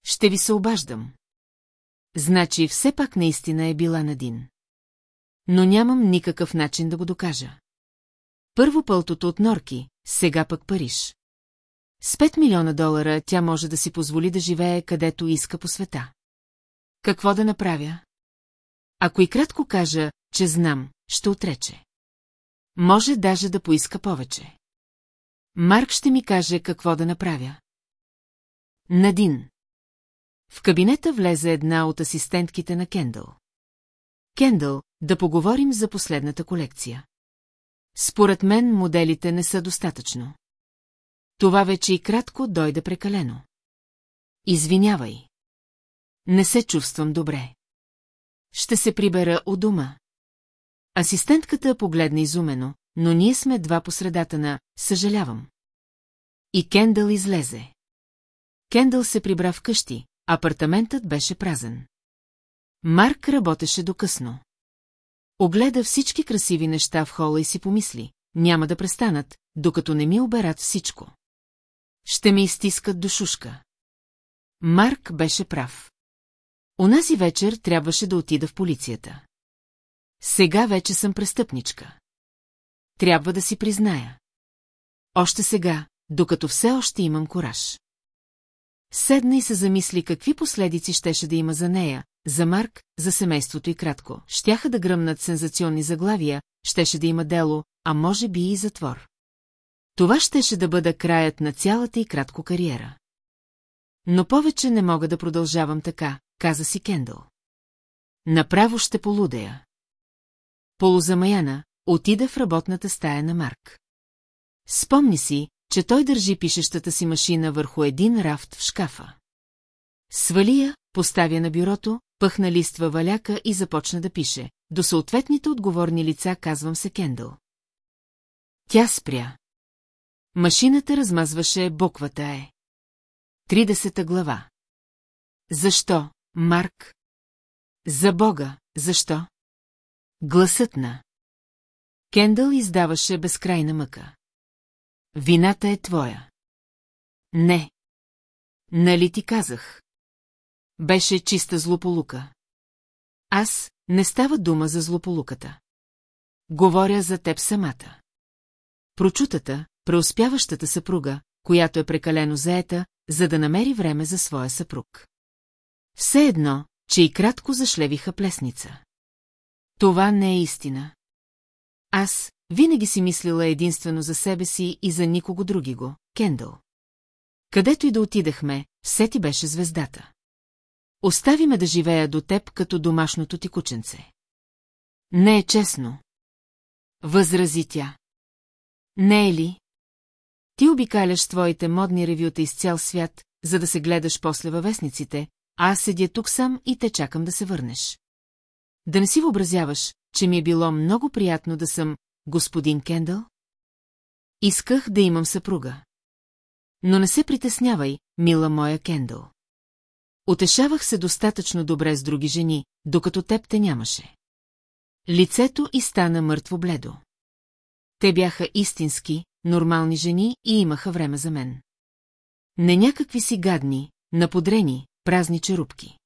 Ще ви се обаждам. Значи все пак наистина е била Надин. Но нямам никакъв начин да го докажа. Първо пълтото от Норки, сега пък Париж. С 5 милиона долара тя може да си позволи да живее където иска по света. Какво да направя? Ако и кратко кажа, че знам, ще отрече. Може даже да поиска повече. Марк ще ми каже какво да направя. Надин. В кабинета влезе една от асистентките на Кендъл. Кендъл, да поговорим за последната колекция. Според мен моделите не са достатъчно. Това вече и кратко дойде прекалено. Извинявай. Не се чувствам добре. Ще се прибера у дома. Асистентката погледна изумено, но ние сме два по средата на «съжалявам». И Кендъл излезе. Кендъл се прибра в къщи, апартаментът беше празен. Марк работеше до късно. Огледа всички красиви неща в хола и си помисли, няма да престанат, докато не ми оберат всичко. Ще ми изтискат до шушка. Марк беше прав. Онази вечер трябваше да отида в полицията. Сега вече съм престъпничка. Трябва да си призная. Още сега, докато все още имам кораж. Седна и се замисли какви последици щеше да има за нея, за Марк, за семейството и кратко. Щяха да гръмнат сензационни заглавия, щеше да има дело, а може би и затвор. Това щеше да бъде краят на цялата и кратко кариера. Но повече не мога да продължавам така, каза си Кендъл. Направо ще полудея. Полузамаяна, отида в работната стая на Марк. Спомни си, че той държи пишещата си машина върху един рафт в шкафа. Свали я, поставя на бюрото, пъхна лист във валяка и започна да пише. До съответните отговорни лица казвам се Кендъл. Тя спря. Машината размазваше буквата Е. Тридесета глава. Защо, Марк? За Бога, защо? Гласът на. Кендъл издаваше безкрайна мъка. Вината е твоя. Не. Нали ти казах? Беше чиста злополука. Аз не става дума за злополуката. Говоря за теб самата. Прочутата, преуспяващата съпруга, която е прекалено заета, за да намери време за своя съпруг. Все едно, че и кратко зашлевиха плесница. Това не е истина. Аз винаги си мислила единствено за себе си и за никого други го, Кендъл. Където и да отидахме, все ти беше звездата. Остави ме да живея до теб като домашното ти кученце. Не е честно. Възрази тя. Не е ли? Ти обикаляш твоите модни ревюта из цял свят, за да се гледаш после във вестниците, а аз седя тук сам и те чакам да се върнеш. Да не си въобразяваш, че ми е било много приятно да съм господин Кендъл? Исках да имам съпруга. Но не се притеснявай, мила моя Кендъл. Отешавах се достатъчно добре с други жени, докато теб те нямаше. Лицето и стана мъртво бледо. Те бяха истински, нормални жени и имаха време за мен. Не някакви си гадни, наподрени, празни черупки.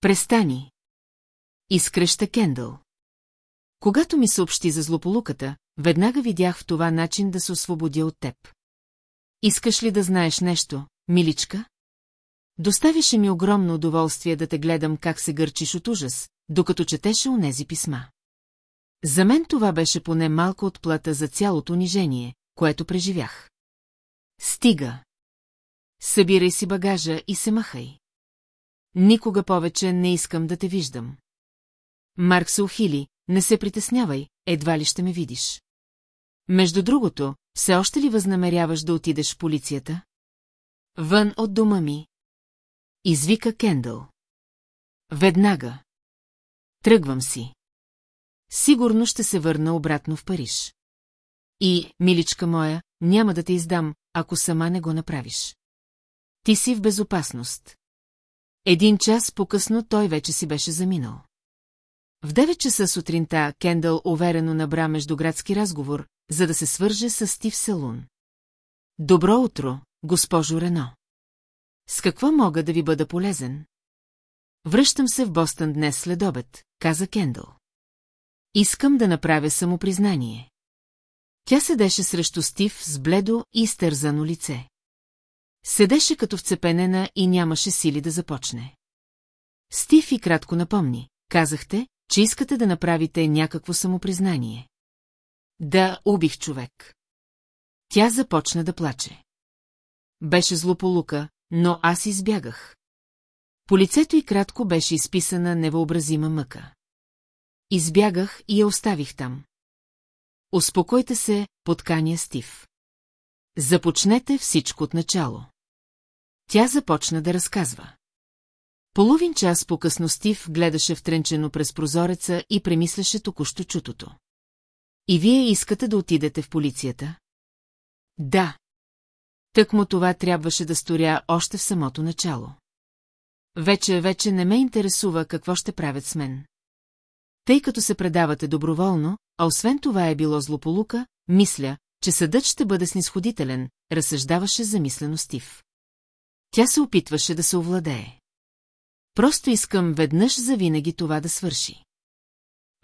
Престани. Изкръща Кендъл. Когато ми съобщи за злополуката, веднага видях в това начин да се освободя от теб. Искаш ли да знаеш нещо, миличка? Доставяше ми огромно удоволствие да те гледам как се гърчиш от ужас, докато четеше онези писма. За мен това беше поне малко отплата за цялото унижение, което преживях. Стига. Събирай си багажа и се махай. Никога повече не искам да те виждам. Марк се ухили, не се притеснявай, едва ли ще ме видиш. Между другото, все още ли възнамеряваш да отидеш в полицията? Вън от дома ми. Извика Кендъл. Веднага. Тръгвам си. Сигурно ще се върна обратно в Париж. И, миличка моя, няма да те издам, ако сама не го направиш. Ти си в безопасност. Един час по-късно той вече си беше заминал. В 9 часа сутринта Кендъл уверено набра междуградски разговор, за да се свърже с Стив Селун. Добро утро, госпожо Рено. С какво мога да ви бъда полезен? Връщам се в Бостън днес след обед, каза Кендъл. Искам да направя самопризнание. Тя седеше срещу Стив с бледо и стързано лице. Седеше като вцепенена и нямаше сили да започне. Стив и кратко напомни. Казахте, че искате да направите някакво самопризнание. Да, убих човек. Тя започна да плаче. Беше злополука, но аз избягах. По лицето и кратко беше изписана невъобразима мъка. Избягах и я оставих там. Успокойте се, подканя Стив. Започнете всичко от начало. Тя започна да разказва. Половин час по-късно Стив гледаше втренчено през прозореца и премисляше току-що чутото. И вие искате да отидете в полицията? Да. Тък му това трябваше да сторя още в самото начало. Вече, вече не ме интересува какво ще правят с мен. Тъй като се предавате доброволно, а освен това е било злополука, мисля, че съдът ще бъде снисходителен, разсъждаваше замислено Стив. Тя се опитваше да се овладее. Просто искам веднъж завинаги това да свърши.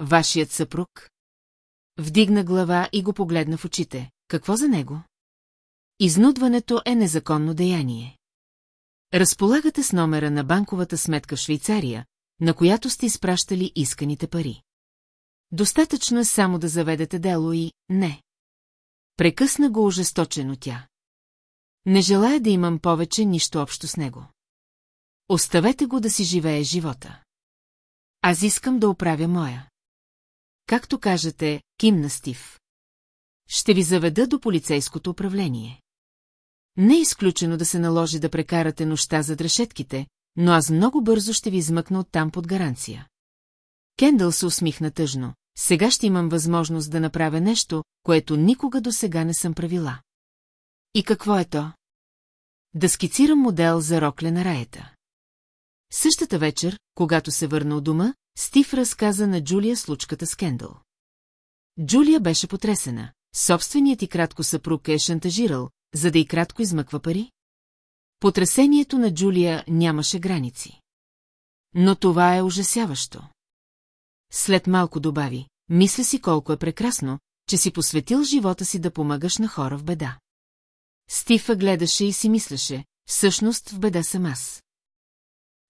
Вашият съпруг? Вдигна глава и го погледна в очите. Какво за него? Изнудването е незаконно деяние. Разполагате с номера на банковата сметка в Швейцария, на която сте изпращали исканите пари. Достатъчно е само да заведете дело и не. Прекъсна го ожесточено тя. Не желая да имам повече нищо общо с него. Оставете го да си живее живота. Аз искам да оправя моя. Както кажете, кимна Стив. Ще ви заведа до полицейското управление. Не е изключено да се наложи да прекарате нощта за решетките, но аз много бързо ще ви измъкна оттам под гаранция. Кендъл се усмихна тъжно. Сега ще имам възможност да направя нещо, което никога до сега не съм правила. И какво е то? Да скицирам модел за рокле на раята. Същата вечер, когато се върна от дома, Стив разказа на Джулия случката с Кендъл. Джулия беше потресена. Собственият и кратко съпруг е шантажирал, за да и кратко измъква пари? Потресението на Джулия нямаше граници. Но това е ужасяващо. След малко добави, мисля си колко е прекрасно, че си посветил живота си да помагаш на хора в беда. Стив гледаше и си мислеше, всъщност в беда съм аз.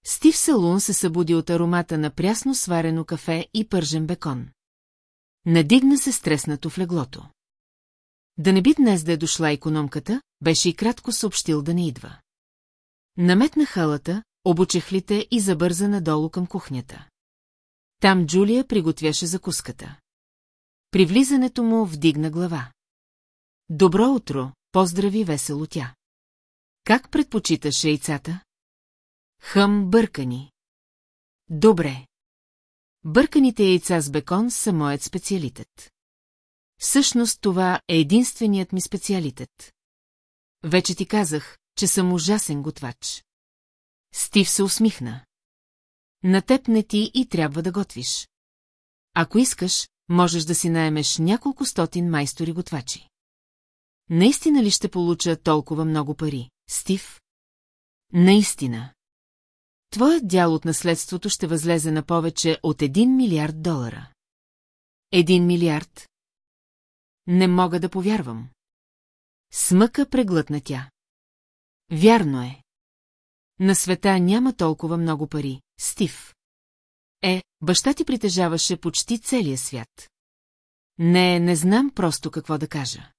Стив Салун се събуди от аромата на прясно сварено кафе и пържен бекон. Надигна се стреснато в леглото. Да не би днес да е дошла економката, беше и кратко съобщил да не идва. Наметна халата, обучехлите и забърза надолу към кухнята. Там Джулия приготвяше закуската. При влизането му вдигна глава. Добро утро, поздрави весело тя. Как предпочиташ яйцата? Хъм бъркани. Добре. Бърканите яйца с бекон са моят специалитет. Всъщност това е единственият ми специалитет. Вече ти казах, че съм ужасен готвач. Стив се усмихна. На теб не ти и трябва да готвиш. Ако искаш, можеш да си наемеш няколко стотин майстори готвачи. Наистина ли ще получа толкова много пари, Стив? Наистина. Твоят дял от наследството ще възлезе на повече от 1 милиард долара. Един милиард? Не мога да повярвам. Смъка преглътна тя. Вярно е. На света няма толкова много пари, Стив. Е, баща ти притежаваше почти целия свят. Не, не знам просто какво да кажа.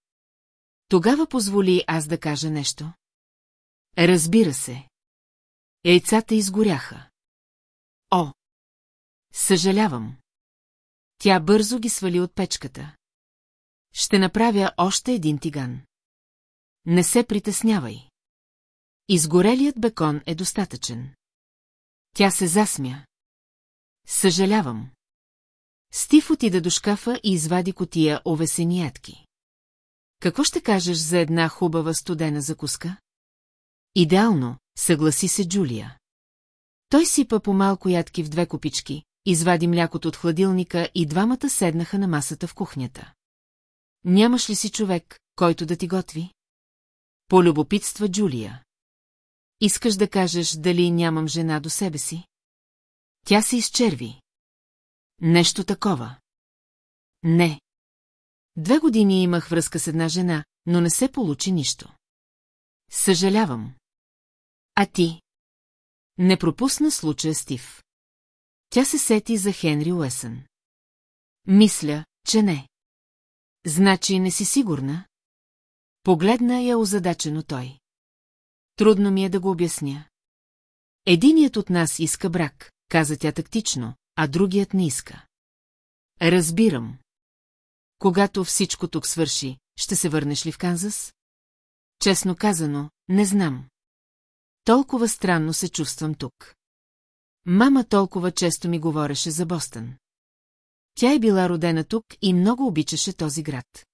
Тогава позволи аз да кажа нещо. Разбира се. Яйцата изгоряха. О! Съжалявам. Тя бързо ги свали от печката. Ще направя още един тиган. Не се притеснявай. Изгорелият бекон е достатъчен. Тя се засмя. Съжалявам. Стив отида до шкафа и извади котия овесени ядки. Какво ще кажеш за една хубава студена закуска? Идеално, съгласи се Джулия. Той сипа по малко ядки в две копички, извади млякото от хладилника и двамата седнаха на масата в кухнята. Нямаш ли си човек, който да ти готви? Полюбопитства Джулия. Искаш да кажеш дали нямам жена до себе си? Тя се изчерви. Нещо такова. Не. Две години имах връзка с една жена, но не се получи нищо. Съжалявам. А ти? Не пропусна случая Стив. Тя се сети за Хенри Уесън. Мисля, че не. Значи не си сигурна? Погледна я озадачено той. Трудно ми е да го обясня. Единият от нас иска брак, каза тя тактично, а другият не иска. Разбирам. Когато всичко тук свърши, ще се върнеш ли в Канзас? Честно казано, не знам. Толкова странно се чувствам тук. Мама толкова често ми говореше за Бостън. Тя е била родена тук и много обичаше този град.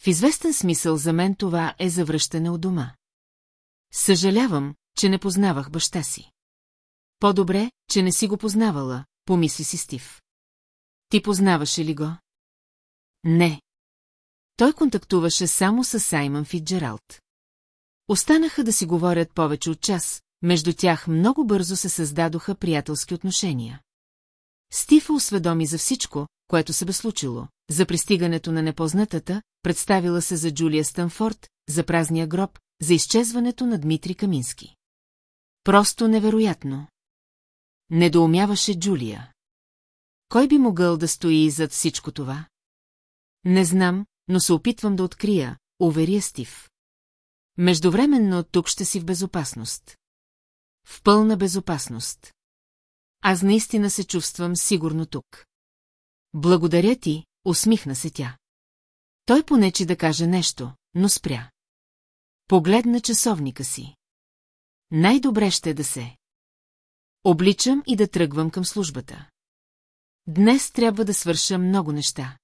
В известен смисъл за мен това е завръщане от дома. Съжалявам, че не познавах баща си. По-добре, че не си го познавала, помисли си Стив. Ти познаваше ли го? Не. Той контактуваше само с Саймън Фитджералд. Останаха да си говорят повече от час, между тях много бързо се създадоха приятелски отношения. Стив осведоми за всичко, което се бе случило, за пристигането на непознатата, представила се за Джулия Станфорд, за празния гроб, за изчезването на Дмитрий Камински. Просто невероятно. Недоумяваше Джулия. Кой би могъл да стои зад всичко това? Не знам, но се опитвам да открия, уверя Стив. Междувременно тук ще си в безопасност. В пълна безопасност. Аз наистина се чувствам сигурно тук. Благодаря ти, усмихна се тя. Той понечи да каже нещо, но спря. Погледна часовника си. Най-добре ще е да се. Обличам и да тръгвам към службата. Днес трябва да свърша много неща.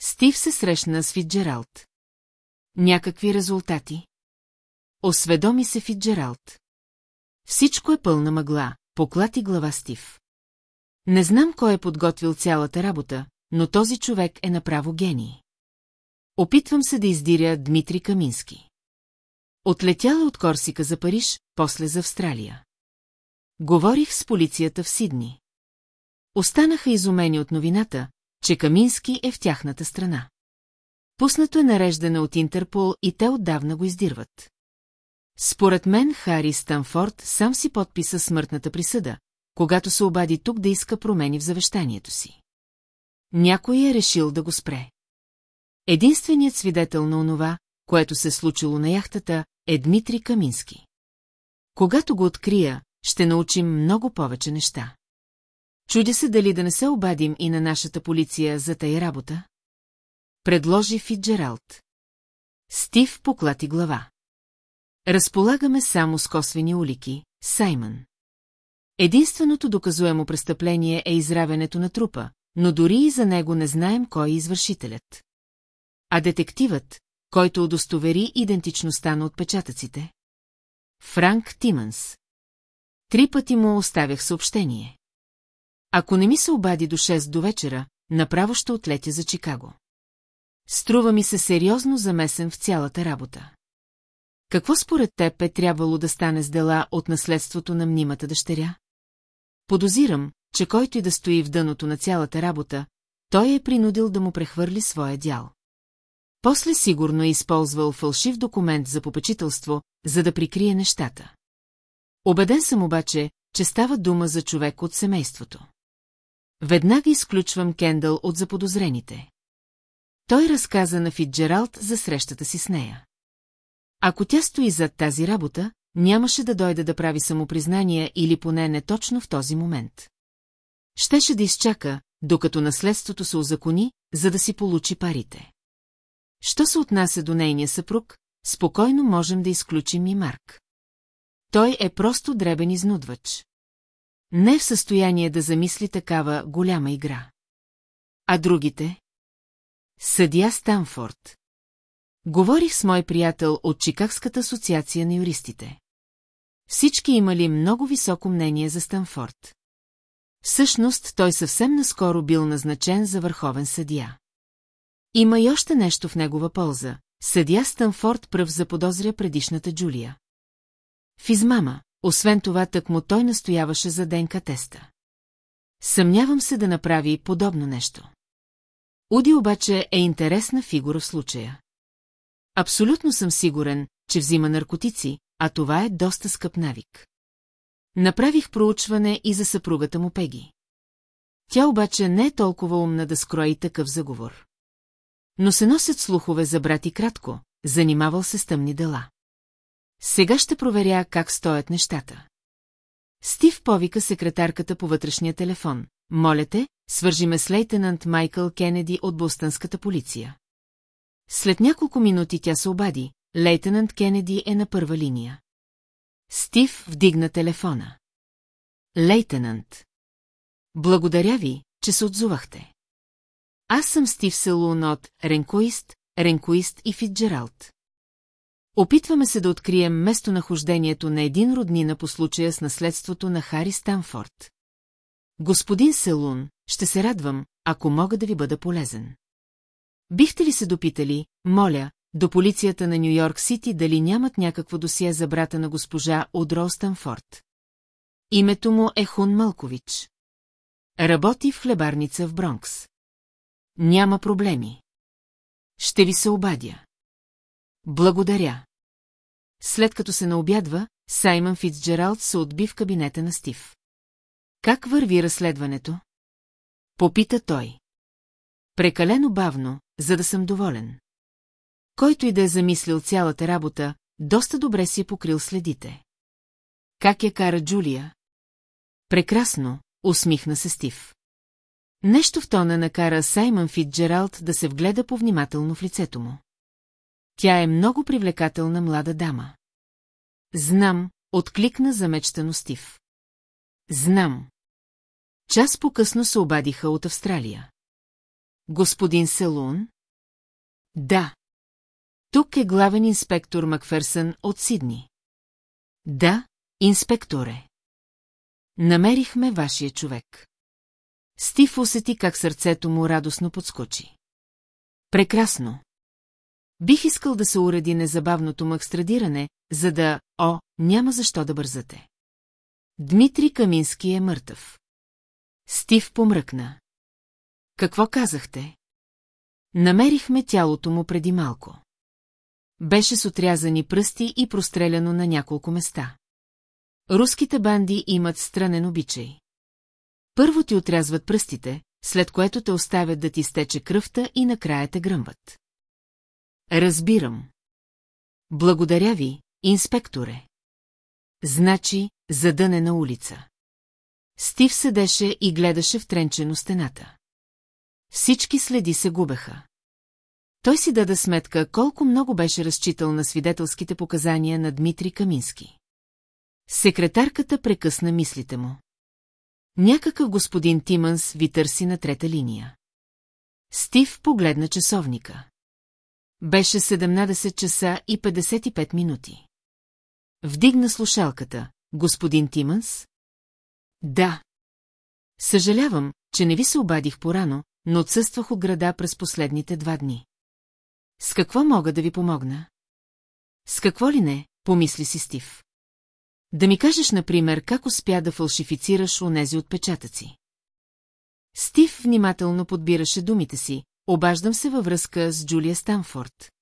Стив се срещна с Фитджералд. Някакви резултати? Осведоми се Фитджералд. Всичко е пълна мъгла, поклати глава Стив. Не знам кой е подготвил цялата работа, но този човек е направо гений. Опитвам се да издиря Дмитрий Камински. Отлетяла от Корсика за Париж, после за Австралия. Говорих с полицията в Сидни. Останаха изумени от новината, че Камински е в тяхната страна. Пуснато е нареждане от Интерпол и те отдавна го издирват. Според мен Хари Станфорд сам си подписа смъртната присъда, когато се обади тук да иска промени в завещанието си. Някой е решил да го спре. Единственият свидетел на онова, което се случило на яхтата, е Дмитрий Камински. Когато го открия, ще научим много повече неща. Чудя се дали да не се обадим и на нашата полиция за тая работа. Предложи Фитджералд. Стив поклати глава. Разполагаме само с косвени улики, Саймън. Единственото доказуемо престъпление е изравенето на трупа, но дори и за него не знаем кой е извършителят. А детективът, който удостовери идентичността на отпечатъците? Франк Тимънс. Три пъти му оставях съобщение. Ако не ми се обади до 6 до вечера, направо ще отлетя за Чикаго. Струва ми се сериозно замесен в цялата работа. Какво според теб е трябвало да стане с дела от наследството на мнимата дъщеря? Подозирам, че който и да стои в дъното на цялата работа, той е принудил да му прехвърли своя дял. После сигурно е използвал фалшив документ за попечителство, за да прикрие нещата. Обеден съм обаче, че става дума за човек от семейството. Веднага изключвам Кендъл от заподозрените. Той разказа на Фитджералд за срещата си с нея. Ако тя стои зад тази работа, нямаше да дойде да прави самопризнания или поне не точно в този момент. Щеше да изчака, докато наследството се озакони, за да си получи парите. Що се отнася до нейния съпруг, спокойно можем да изключим и Марк. Той е просто дребен изнудвач. Не е в състояние да замисли такава голяма игра. А другите? Съдия Станфорд. Говорих с мой приятел от Чикагската асоциация на юристите. Всички имали много високо мнение за Станфорд. Всъщност той съвсем наскоро бил назначен за върховен съдия. Има и още нещо в негова полза. Съдия Станфорд пръв заподозря предишната Джулия. В измама, освен това тък му той настояваше за ДНК теста. Съмнявам се да направи подобно нещо. Уди обаче е интересна фигура в случая. Абсолютно съм сигурен, че взима наркотици, а това е доста скъп навик. Направих проучване и за съпругата му Пеги. Тя обаче не е толкова умна да скрои такъв заговор. Но се носят слухове за брат и кратко, занимавал се с тъмни дела. Сега ще проверя как стоят нещата. Стив повика секретарката по вътрешния телефон. Моля те, свържи ме с лейтенант Майкъл Кенеди от Бостънската полиция. След няколко минути тя се обади, лейтенант Кенеди е на първа линия. Стив вдигна телефона. Лейтенант. Благодаря ви, че се отзувахте. Аз съм Стив Селун от Ренкоист, Ренкоист и Фитджералд. Опитваме се да открием местонахождението на един роднина по случая с наследството на Хари Станфорд. Господин Селун, ще се радвам, ако мога да ви бъда полезен. Бихте ли се допитали, моля, до полицията на Нью-Йорк Сити дали нямат някакво досие за брата на госпожа Удро Станфорд? Името му е Хун Малкович. Работи в хлебарница в Бронкс. Няма проблеми. Ще ви се обадя. Благодаря. След като се наобядва, Саймън Фицджералд се отби в кабинета на Стив. Как върви разследването? Попита той. Прекалено бавно, за да съм доволен. Който и да е замислил цялата работа, доста добре си е покрил следите. Как я кара Джулия? Прекрасно, усмихна се Стив. Нещо в тона накара Саймън Фитджералд да се вгледа повнимателно в лицето му. Тя е много привлекателна млада дама. Знам, откликна замечтано Стив. Знам. Час по-късно се обадиха от Австралия. Господин Селун? Да. Тук е главен инспектор Макферсън от Сидни. Да, инспекторе. Намерихме вашия човек. Стив усети как сърцето му радостно подскочи. Прекрасно. Бих искал да се уреди незабавното му екстрадиране, за да, о, няма защо да бързате. Дмитрий Камински е мъртъв. Стив помръкна. Какво казахте? Намерихме тялото му преди малко. Беше с отрязани пръсти и простреляно на няколко места. Руските банди имат странен обичай. Първо ти отрязват пръстите, след което те оставят да ти стече кръвта и накрая те гръмват. Разбирам. Благодаря ви, инспекторе. Значи, задънена улица. Стив седеше и гледаше втренчено стената. Всички следи се губеха. Той си даде сметка колко много беше разчитал на свидетелските показания на Дмитрий Камински. Секретарката прекъсна мислите му. Някакъв господин Тимънс ви търси на трета линия. Стив погледна часовника. Беше 17 часа и 55 минути. Вдигна слушалката. Господин Тимънс? Да. Съжалявам, че не ви се обадих порано, но отсъствах от града през последните два дни. С какво мога да ви помогна? С какво ли не, помисли си Стив. Да ми кажеш, например, как успя да фалшифицираш онези отпечатъци. Стив внимателно подбираше думите си, обаждам се във връзка с Джулия Станфорд.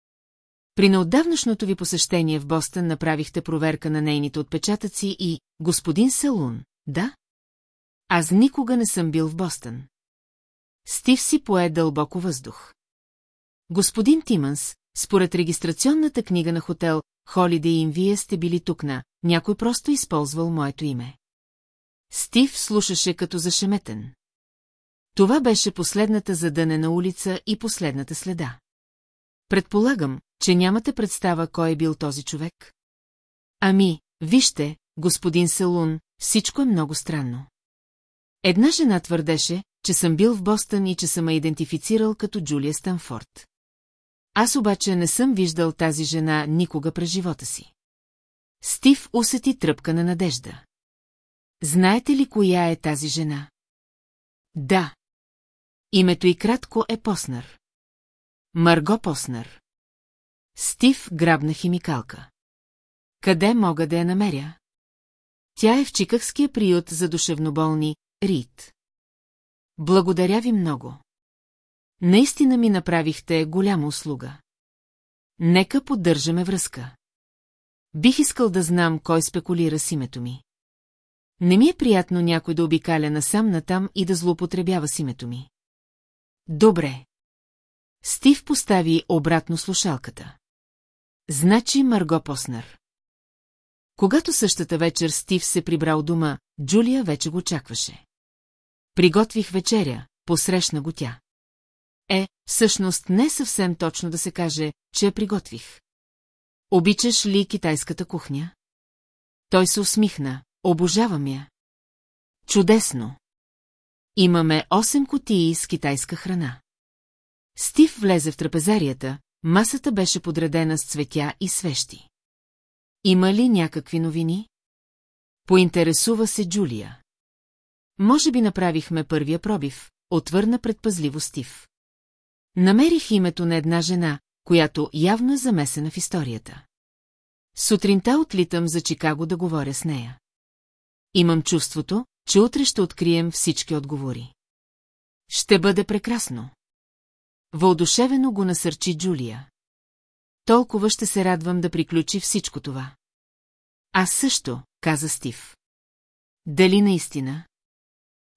При неотдавнашното ви посещение в Бостън направихте проверка на нейните отпечатъци и господин Салун, да? Аз никога не съм бил в Бостън. Стив си пое дълбоко въздух. Господин Тимънс, според регистрационната книга на хотел Холидей им вие сте били тук на, някой просто използвал моето име. Стив слушаше като зашеметен. Това беше последната задънена улица и последната следа. Предполагам, че нямате представа кой е бил този човек? Ами, вижте, господин Селун, всичко е много странно. Една жена твърдеше, че съм бил в Бостън и че съм ме идентифицирал като Джулия Станфорд. Аз обаче не съм виждал тази жена никога през живота си. Стив усети тръпка на надежда. Знаете ли коя е тази жена? Да. Името и кратко е Поснар. Марго Поснар. Стив грабна химикалка. Къде мога да я намеря? Тя е в Чикагския приют за душевноболни, Рит. Благодаря ви много. Наистина ми направихте голяма услуга. Нека поддържаме връзка. Бих искал да знам кой спекулира с името ми. Не ми е приятно някой да обикаля насам натам и да злоупотребява с името ми. Добре. Стив постави обратно слушалката. Значи Марго Поснар. Когато същата вечер Стив се прибрал дома, Джулия вече го очакваше. Приготвих вечеря, посрещна го тя. Е, всъщност не съвсем точно да се каже, че я приготвих. Обичаш ли китайската кухня? Той се усмихна. Обожавам я. Чудесно. Имаме 8 кутии с китайска храна. Стив влезе в трапезарията, масата беше подредена с цветя и свещи. Има ли някакви новини? Поинтересува се Джулия. Може би направихме първия пробив, отвърна предпазливо Стив. Намерих името на една жена, която явно е замесена в историята. Сутринта отлитам за Чикаго да говоря с нея. Имам чувството, че утре ще открием всички отговори. Ще бъде прекрасно. Въодушевено го насърчи Джулия. Толкова ще се радвам да приключи всичко това. Аз също, каза Стив. Дали наистина?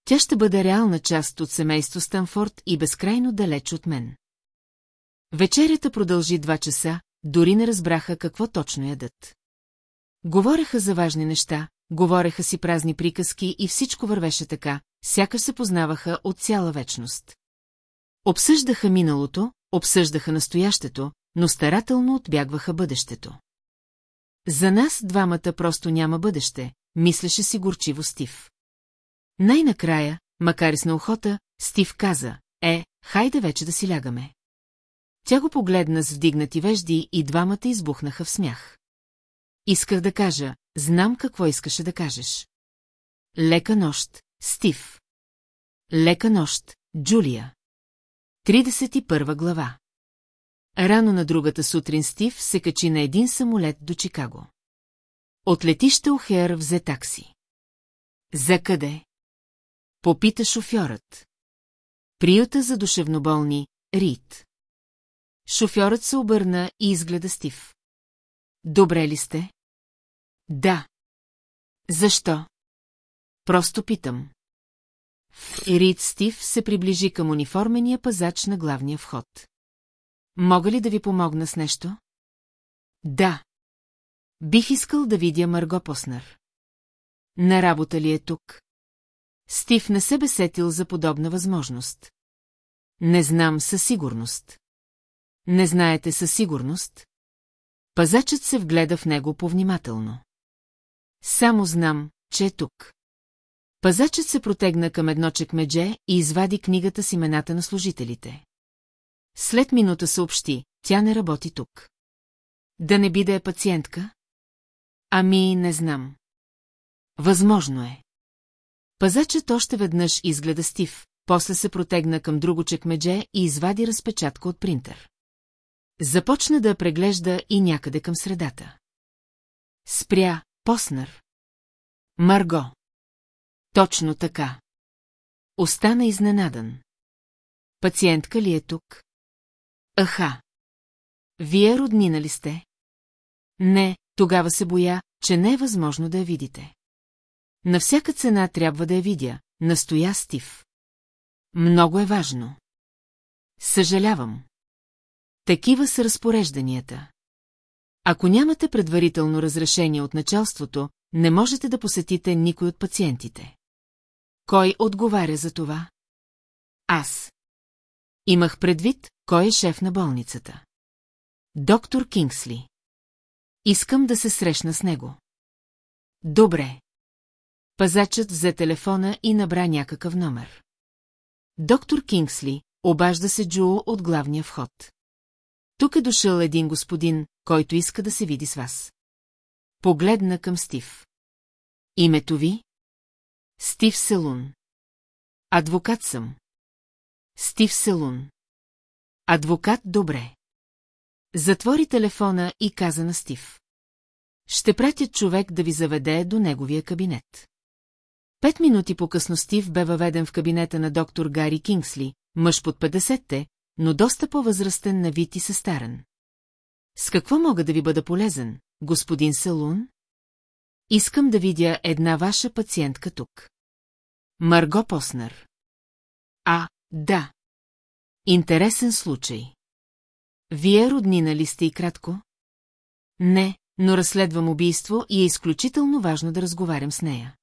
Тя ще бъде реална част от семейство Станфорд и безкрайно далеч от мен. Вечерята продължи два часа, дори не разбраха какво точно ядат. Говореха за важни неща, говореха си празни приказки и всичко вървеше така, сякаш се познаваха от цяла вечност. Обсъждаха миналото, обсъждаха настоящето, но старателно отбягваха бъдещето. За нас двамата просто няма бъдеще, мислеше си горчиво Стив. Най-накрая, макар и с наухота, Стив каза, е, хайде вече да си лягаме. Тя го погледна с вдигнати вежди и двамата избухнаха в смях. Исках да кажа, знам какво искаше да кажеш. Лека нощ, Стив. Лека нощ, Джулия. 31 глава Рано на другата сутрин Стив се качи на един самолет до Чикаго. От летище Охер взе такси. За къде? Попита шофьорът. Приюта за душевноболни, Рит. Шофьорът се обърна и изгледа Стив. Добре ли сте? Да. Защо? Просто питам. Рид Стив се приближи към униформения пазач на главния вход. Мога ли да ви помогна с нещо? Да. Бих искал да видя Марго Поснар. На работа ли е тук? Стив не се бесетил за подобна възможност. Не знам със сигурност. Не знаете със сигурност? Пазачът се вгледа в него повнимателно. Само знам, че е тук. Пазачът се протегна към едно чекмедже и извади книгата с имената на служителите. След минута съобщи, тя не работи тук. Да не би да е пациентка? Ами, не знам. Възможно е. Пазачът още веднъж изгледа Стив, после се протегна към друго чекмедже и извади разпечатка от принтер. Започна да я преглежда и някъде към средата. Спря, Поснар. Марго. Точно така. Остана изненадан. Пациентка ли е тук? Аха. Вие роднина ли сте? Не, тогава се боя, че не е възможно да я видите. На всяка цена трябва да я видя, настоя Стив. Много е важно. Съжалявам. Такива са разпорежданията. Ако нямате предварително разрешение от началството, не можете да посетите никой от пациентите. Кой отговаря за това? Аз. Имах предвид, кой е шеф на болницата. Доктор Кингсли. Искам да се срещна с него. Добре. Пазачът взе телефона и набра някакъв номер. Доктор Кингсли, обажда се Джо от главния вход. Тук е дошъл един господин, който иска да се види с вас. Погледна към Стив. Името ви? Стив Селун. Адвокат съм. Стив Селун. Адвокат добре. Затвори телефона и каза на Стив. Ще пратят човек да ви заведе до неговия кабинет. Пет минути по-късно Стив бе въведен в кабинета на доктор Гари Кингсли, мъж под 50-те, но доста по-възрастен на вид и състарен. С какво мога да ви бъда полезен, господин Салун? Искам да видя една ваша пациентка тук. Марго Поснер. А, да. Интересен случай. Вие роднина ли сте и кратко? Не, но разследвам убийство и е изключително важно да разговарям с нея.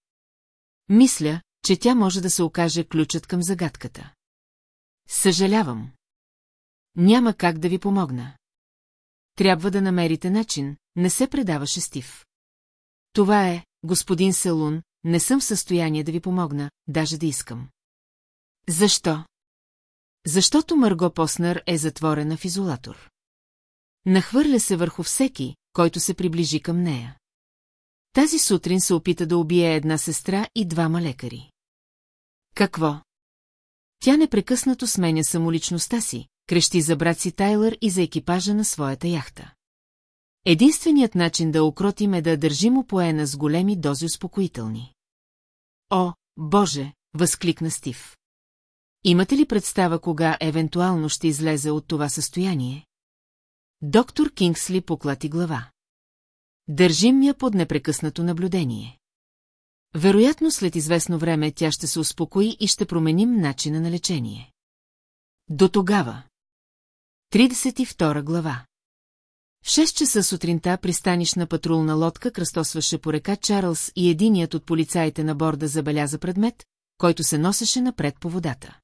Мисля, че тя може да се окаже ключът към загадката. Съжалявам. Няма как да ви помогна. Трябва да намерите начин, не се предаваше Стив. Това е, господин Селун, не съм в състояние да ви помогна, даже да искам. Защо? Защото Марго Поснер е затворена в изолатор. Нахвърля се върху всеки, който се приближи към нея. Тази сутрин се опита да убие една сестра и двама лекари. Какво? Тя непрекъснато сменя самоличността си, крещи за брат си Тайлър и за екипажа на своята яхта. Единственият начин да окротим е да държим опоена с големи дози успокоителни. О, Боже, възкликна Стив. Имате ли представа кога евентуално ще излезе от това състояние? Доктор Кингсли поклати глава. Държим я под непрекъснато наблюдение. Вероятно след известно време тя ще се успокои и ще променим начина на лечение. До тогава. 32 глава. В 6 часа сутринта пристанишна патрулна лодка кръстосваше по река Чарлз и единият от полицаите на борда забеляза предмет, който се носеше напред по водата.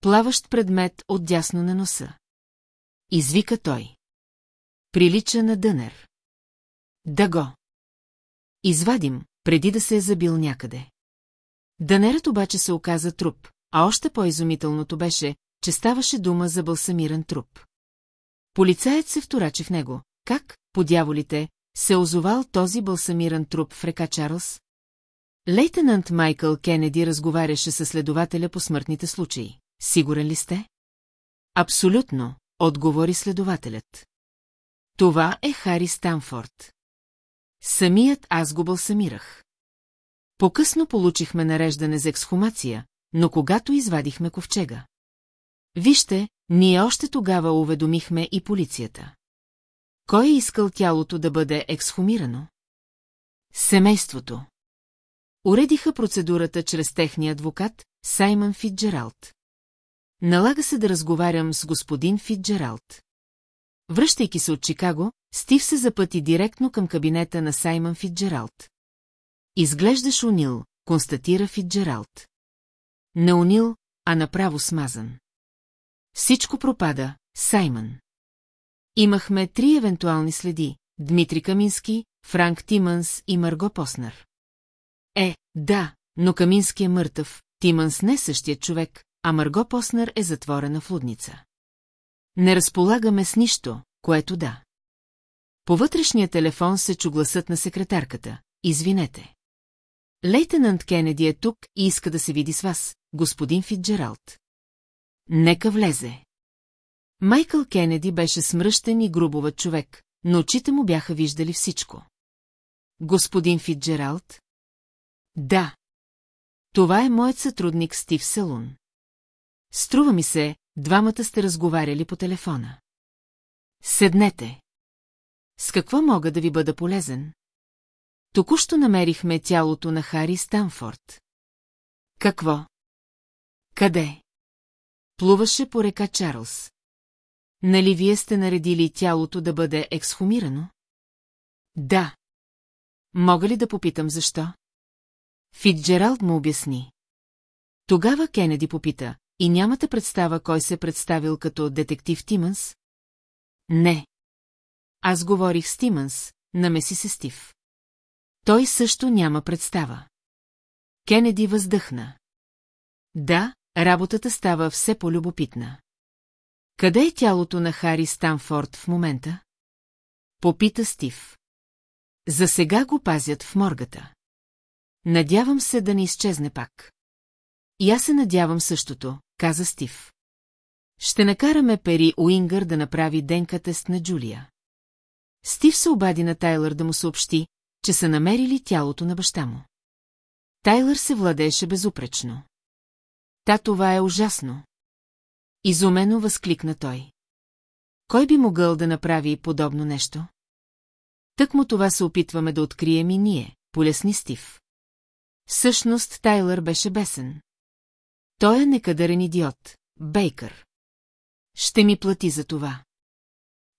Плаващ предмет от дясно на носа. Извика той. Прилича на дънер. Да го. Извадим, преди да се е забил някъде. Дънерът обаче се оказа труп, а още по-изумителното беше, че ставаше дума за балсамиран труп. Полицаят се вторачи в него. Как, по дяволите, се озовал този балсамиран труп в река Чарлз? Лейтенант Майкъл Кенеди разговаряше с следователя по смъртните случаи. Сигурен ли сте? Абсолютно, отговори следователят. Това е Хари Станфорд. Самият аз го балсамирах. По-късно получихме нареждане за ексхумация, но когато извадихме ковчега. Вижте, ние още тогава уведомихме и полицията. Кой е искал тялото да бъде ексхумирано? Семейството. Уредиха процедурата чрез техния адвокат, Саймън Фитджералд. Налага се да разговарям с господин Фитджералд. Връщайки се от Чикаго, Стив се запъти директно към кабинета на Саймън Фитджералд. Изглеждаш унил, констатира Фитджералд. Не унил, а направо смазан. Всичко пропада, Саймън. Имахме три евентуални следи – Дмитри Камински, Франк Тимънс и Марго Поснар. Е, да, но Камински е мъртъв, Тимънс не е същия човек, а Марго Поснар е затворена в лудница. Не разполагаме с нищо, което да. По вътрешния телефон се чу гласът на секретарката. Извинете. Лейтенант Кенеди е тук и иска да се види с вас, господин Фитджералд. Нека влезе. Майкъл Кенеди беше смръщен и грубоват човек, но очите му бяха виждали всичко. Господин Фитджералд? Да. Това е моят сътрудник Стив Селун. Струва ми се, двамата сте разговаряли по телефона. Седнете. С какво мога да ви бъда полезен? Току-що намерихме тялото на Хари Станфорд. Какво? Къде? Плуваше по река Чарлз. Нали вие сте наредили тялото да бъде ексхумирано? Да. Мога ли да попитам защо? Фитджералд му обясни. Тогава Кенеди попита, и нямате представа кой се представил като детектив Тимънс? Не. Аз говорих с Тимънс, намеси се Стив. Той също няма представа. Кенеди въздъхна. Да, работата става все по-любопитна. Къде е тялото на Хари Станфорд в момента? Попита Стив. За сега го пазят в моргата. Надявам се да не изчезне пак. И аз се надявам същото, каза Стив. Ще накараме Пери Уингър да направи денка тест на Джулия. Стив се обади на Тайлър да му съобщи, че са намерили тялото на баща му. Тайлър се владееше безупречно. Та това е ужасно. Изумено възкликна той. Кой би могъл да направи подобно нещо? Тък му това се опитваме да открием и ние, полесни Стив. Всъщност Тайлър беше бесен. Той е некадърен идиот, Бейкър. Ще ми плати за това.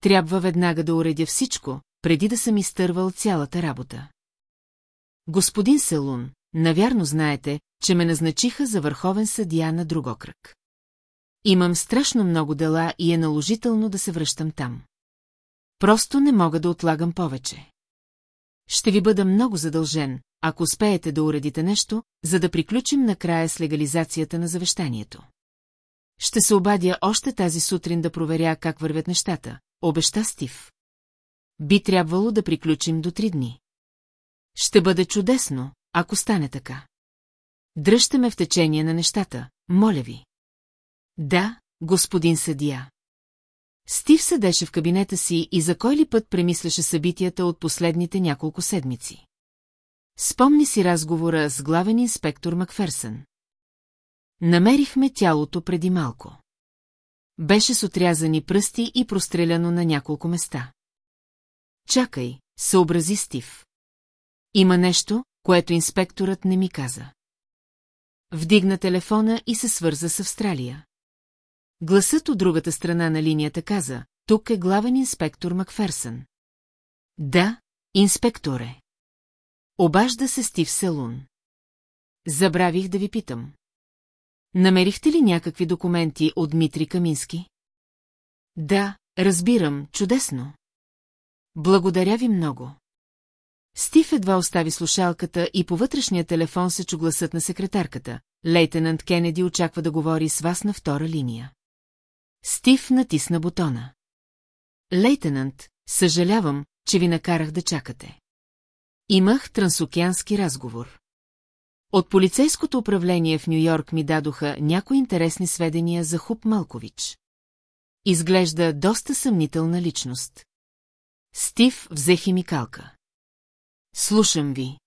Трябва веднага да уредя всичко, преди да съм изтървал цялата работа. Господин Селун, навярно знаете, че ме назначиха за върховен съдия на друг окръг. Имам страшно много дела и е наложително да се връщам там. Просто не мога да отлагам повече. Ще ви бъда много задължен, ако успеете да уредите нещо, за да приключим накрая с легализацията на завещанието. Ще се обадя още тази сутрин да проверя как вървят нещата, обеща Стив. Би трябвало да приключим до три дни. Ще бъде чудесно, ако стане така. Дръжте ме в течение на нещата, моля ви. Да, господин съдия. Стив седеше в кабинета си и за кой ли път премисляше събитията от последните няколко седмици. Спомни си разговора с главен инспектор Макферсън. Намерихме тялото преди малко. Беше с отрязани пръсти и простреляно на няколко места. Чакай, съобрази Стив. Има нещо, което инспекторът не ми каза. Вдигна телефона и се свърза с Австралия. Гласът от другата страна на линията каза, тук е главен инспектор Макферсън. Да, инспекторе. Обажда се Стив Селун. Забравих да ви питам. Намерихте ли някакви документи от Дмитрий Камински? Да, разбирам, чудесно. Благодаря ви много. Стив едва остави слушалката и по вътрешния телефон се чу гласът на секретарката. Лейтенант Кенеди очаква да говори с вас на втора линия. Стив натисна бутона. Лейтенант, съжалявам, че ви накарах да чакате. Имах трансокеански разговор. От полицейското управление в Нью-Йорк ми дадоха някои интересни сведения за Хуб Малкович. Изглежда доста съмнителна личност. Стив взе химикалка. Слушам ви.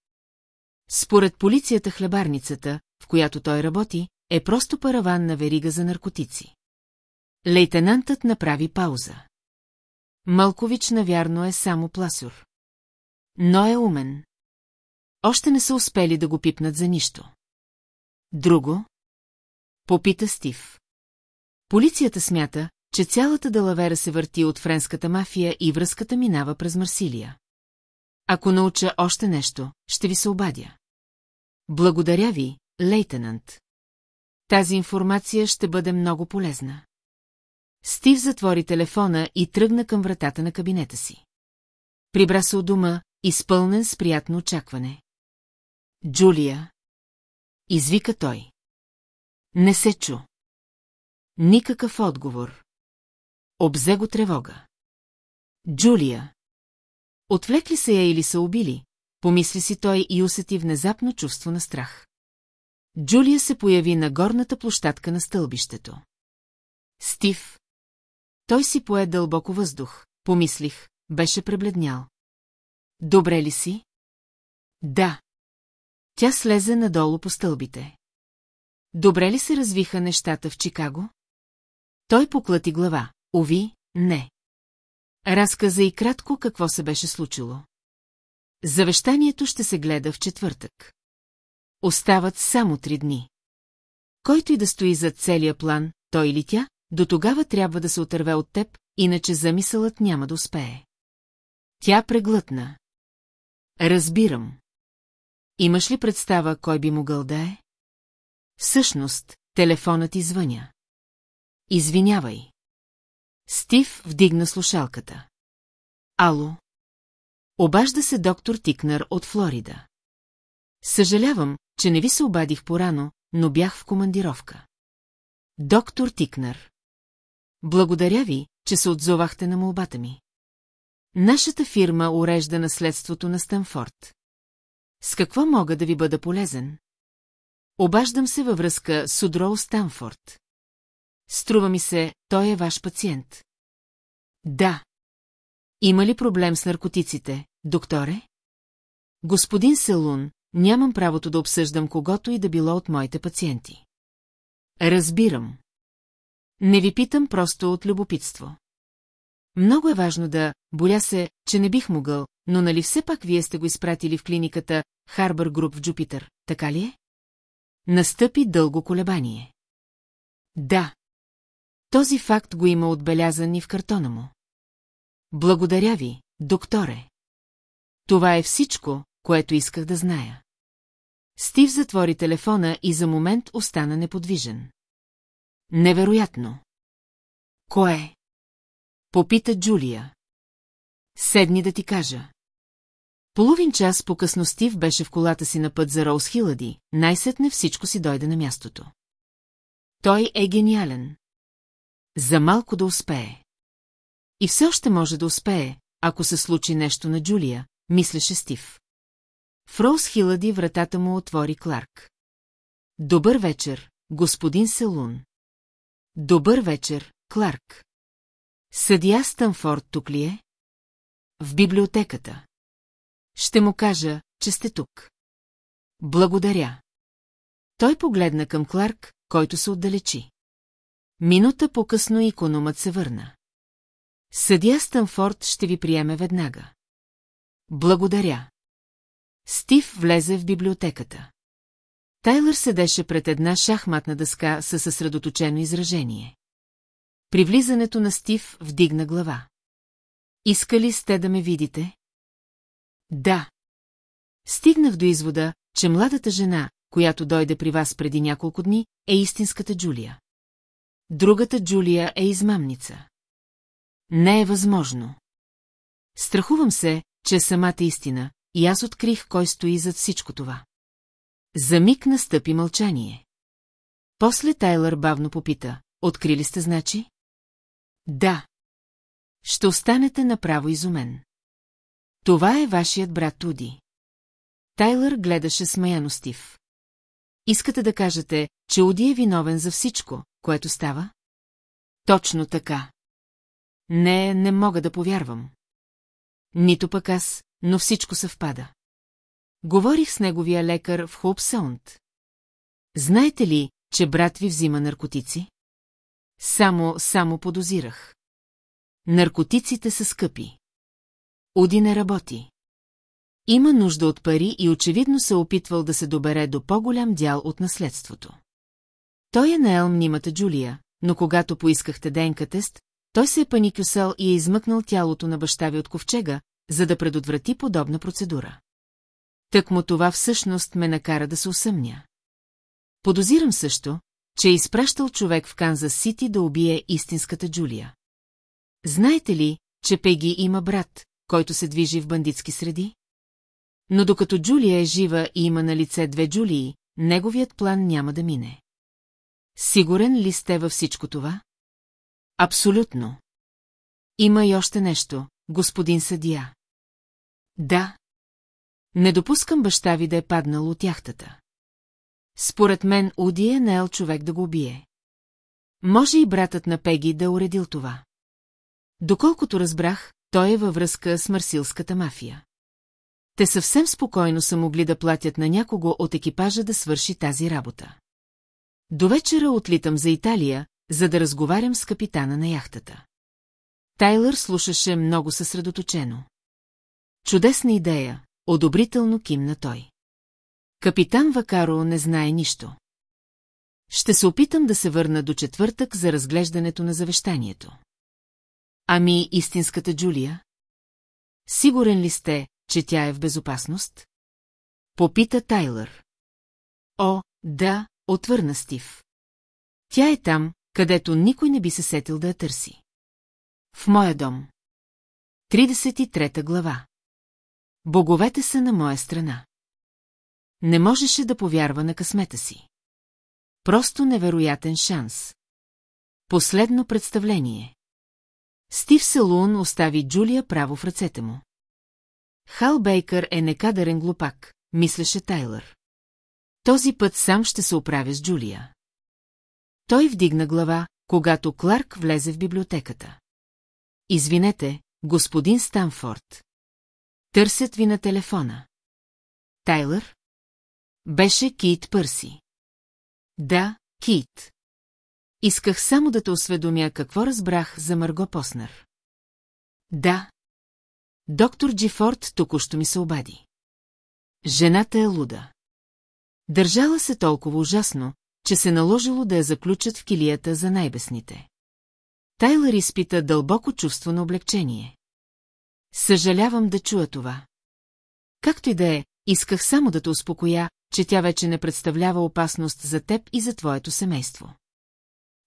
Според полицията хлебарницата, в която той работи, е просто параван на верига за наркотици. Лейтенантът направи пауза. Малкович, навярно, е само пласюр. Но е умен. Още не са успели да го пипнат за нищо. Друго? Попита Стив. Полицията смята, че цялата далавера се върти от френската мафия и връзката минава през Марсилия. Ако науча още нещо, ще ви се обадя. Благодаря ви, лейтенант. Тази информация ще бъде много полезна. Стив затвори телефона и тръгна към вратата на кабинета си. Прибра се от дома, изпълнен с приятно очакване. Джулия. Извика той. Не се чу. Никакъв отговор. Обзе го тревога. Джулия. Отвлекли се я или са убили, помисли си той и усети внезапно чувство на страх. Джулия се появи на горната площадка на стълбището. Стив. Той си пое дълбоко въздух, помислих, беше пребледнял. Добре ли си? Да. Тя слезе надолу по стълбите. Добре ли се развиха нещата в Чикаго? Той поклати глава. Ови, не. Разказа и кратко какво се беше случило. Завещанието ще се гледа в четвъртък. Остават само три дни. Който и да стои зад целия план, той или тя, до тогава трябва да се отърве от теб, иначе замисълът няма да успее. Тя преглътна. Разбирам. Имаш ли представа, кой би могъл да е? Всъщност, телефонът извъня. Извинявай. Стив вдигна слушалката. Ало? Обажда се доктор Тикнер от Флорида. Съжалявам, че не ви се обадих порано, но бях в командировка. Доктор Тикнер. Благодаря ви, че се отзовахте на молбата ми. Нашата фирма урежда наследството на Станфорд. С какво мога да ви бъда полезен? Обаждам се във връзка с Удроу Станфорд. Струва ми се, той е ваш пациент. Да. Има ли проблем с наркотиците, докторе? Господин Селун, нямам правото да обсъждам когото и да било от моите пациенти. Разбирам. Не ви питам просто от любопитство. Много е важно да, боля се, че не бих могъл, но нали все пак вие сте го изпратили в клиниката Харбър Груп в Джупитър, така ли е? Настъпи дълго колебание. Да. Този факт го има отбелязан и в картона му. Благодаря ви, докторе. Това е всичко, което исках да зная. Стив затвори телефона и за момент остана неподвижен. Невероятно. Кое? Попита Джулия. Седни да ти кажа. Половин час по-късно Стив беше в колата си на път за Роуз Хилади, най-сетне всичко си дойде на мястото. Той е гениален. За малко да успее. И все още може да успее, ако се случи нещо на Джулия, мислеше Стив. В Роуз Хилади вратата му отвори Кларк. Добър вечер, господин Селун. Добър вечер, Кларк. Съдия Станфорд тук ли е? В библиотеката. Ще му кажа, че сте тук. Благодаря. Той погледна към Кларк, който се отдалечи. Минута по-късно икономът се върна. Съдия Станфорд ще ви приеме веднага. Благодаря. Стив влезе в библиотеката. Тайлър седеше пред една шахматна дъска със съсредоточено изражение. При влизането на Стив вдигна глава. Искали сте да ме видите? Да. Стигнах до извода, че младата жена, която дойде при вас преди няколко дни, е истинската Джулия. Другата Джулия е измамница. Не е възможно. Страхувам се, че е самата истина, и аз открих кой стои зад всичко това. За миг настъпи мълчание. После Тайлър бавно попита, открили сте значи? Да. Ще останете направо изумен. Това е вашият брат Туди. Тайлър гледаше смаяно Стив. Искате да кажете, че Уди е виновен за всичко, което става? Точно така. Не, не мога да повярвам. Нито пък аз, но всичко съвпада. Говорих с неговия лекар в Хоупсаунд. Знаете ли, че брат ви взима наркотици? Само, само подозирах. Наркотиците са скъпи. Уди не работи. Има нужда от пари и очевидно се опитвал да се добере до по-голям дял от наследството. Той е наел мнимата Джулия, но когато поискахте ДНК тест, той се е паникюсал и е измъкнал тялото на баща ви от ковчега, за да предотврати подобна процедура. Так му това всъщност ме накара да се усъмня. Подозирам също, че е изпращал човек в Канзас Сити да убие истинската Джулия. Знаете ли, че Пеги има брат, който се движи в бандитски среди? Но докато Джулия е жива и има на лице две Джулии, неговият план няма да мине. Сигурен ли сте във всичко това? Абсолютно. Има и още нещо, господин съдия. Да. Не допускам баща ви да е паднал от яхтата. Според мен Уди е наел човек да го убие. Може и братът на Пеги да е уредил това. Доколкото разбрах, той е във връзка с марсилската мафия. Те съвсем спокойно са могли да платят на някого от екипажа да свърши тази работа. До вечера отлитам за Италия, за да разговарям с капитана на яхтата. Тайлър слушаше много съсредоточено. Чудесна идея, одобрително кимна той. Капитан Вакаро не знае нищо. Ще се опитам да се върна до четвъртък за разглеждането на завещанието. Ами истинската Джулия? Сигурен ли сте, че тя е в безопасност? Попита Тайлър. О, да, отвърна Стив. Тя е там, където никой не би се сетил да я търси. В моя дом. 33 глава. Боговете са на моя страна. Не можеше да повярва на късмета си. Просто невероятен шанс. Последно представление. Стив Селун остави Джулия право в ръцете му. Хал Бейкър е некадърен глупак, мислеше Тайлър. Този път сам ще се оправя с Джулия. Той вдигна глава, когато Кларк влезе в библиотеката. Извинете, господин Станфорд. Търсят ви на телефона. Тайлър? Беше Кит Пърси. Да, Кит. Исках само да те осведомя какво разбрах за Марго Поснер. Да. Доктор Джифорд току-що ми се обади. Жената е луда. Държала се толкова ужасно, че се наложило да я заключат в килията за най-бесните. Тайлър изпита дълбоко чувство на облегчение. Съжалявам да чуя това. Както и да е, исках само да те успокоя, че тя вече не представлява опасност за теб и за твоето семейство.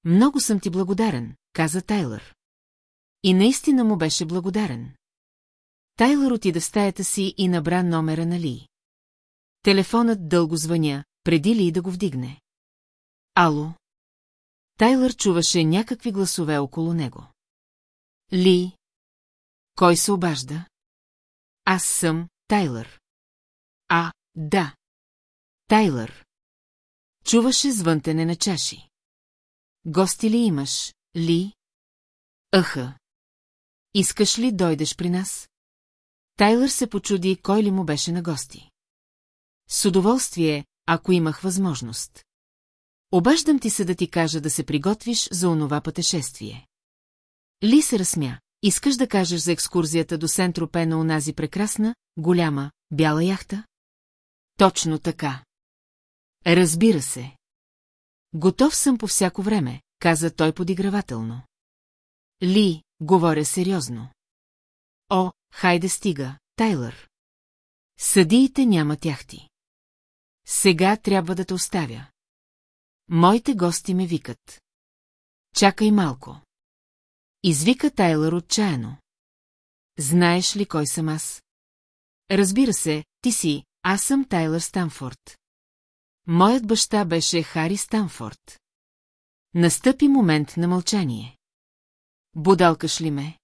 Много съм ти благодарен, каза Тайлър. И наистина му беше благодарен. Тайлър отида в стаята си и набра номера на Ли. Телефонът дълго звъня, преди Ли да го вдигне. Ало? Тайлър чуваше някакви гласове около него. Ли, Кой се обажда? Аз съм Тайлър. А, да. Тайлър. Чуваше звънтене на чаши. Гости ли имаш, Ли? Аха. Искаш ли дойдеш при нас? Тайлър се почуди кой ли му беше на гости. С удоволствие, ако имах възможност. Обаждам ти се да ти кажа да се приготвиш за онова пътешествие. Ли се разсмя. Искаш да кажеш за екскурзията до Сентропе на онази прекрасна, голяма, бяла яхта? Точно така. Разбира се. Готов съм по всяко време, каза той подигравателно. Ли, говоря сериозно. О, хайде стига, Тайлър. Съдиите нямат яхти. Сега трябва да те оставя. Моите гости ме викат. Чакай малко. Извика Тайлър отчаяно. Знаеш ли кой съм аз? Разбира се, ти си, аз съм Тайлър Станфорд. Моят баща беше Хари Станфорд. Настъпи момент на мълчание. Будалкаш ли ме?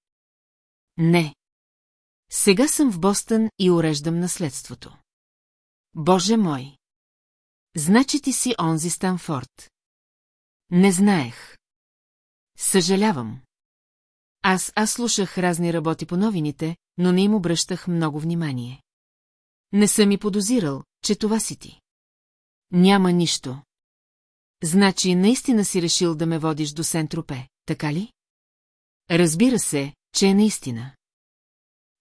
Не. Сега съм в Бостън и уреждам наследството. Боже мой! Значи ти си онзи Станфорд. Не знаех. Съжалявам. Аз, аз слушах разни работи по новините, но не им обръщах много внимание. Не съм и подозирал, че това си ти. Няма нищо. Значи наистина си решил да ме водиш до Сентропе, така ли? Разбира се, че е наистина.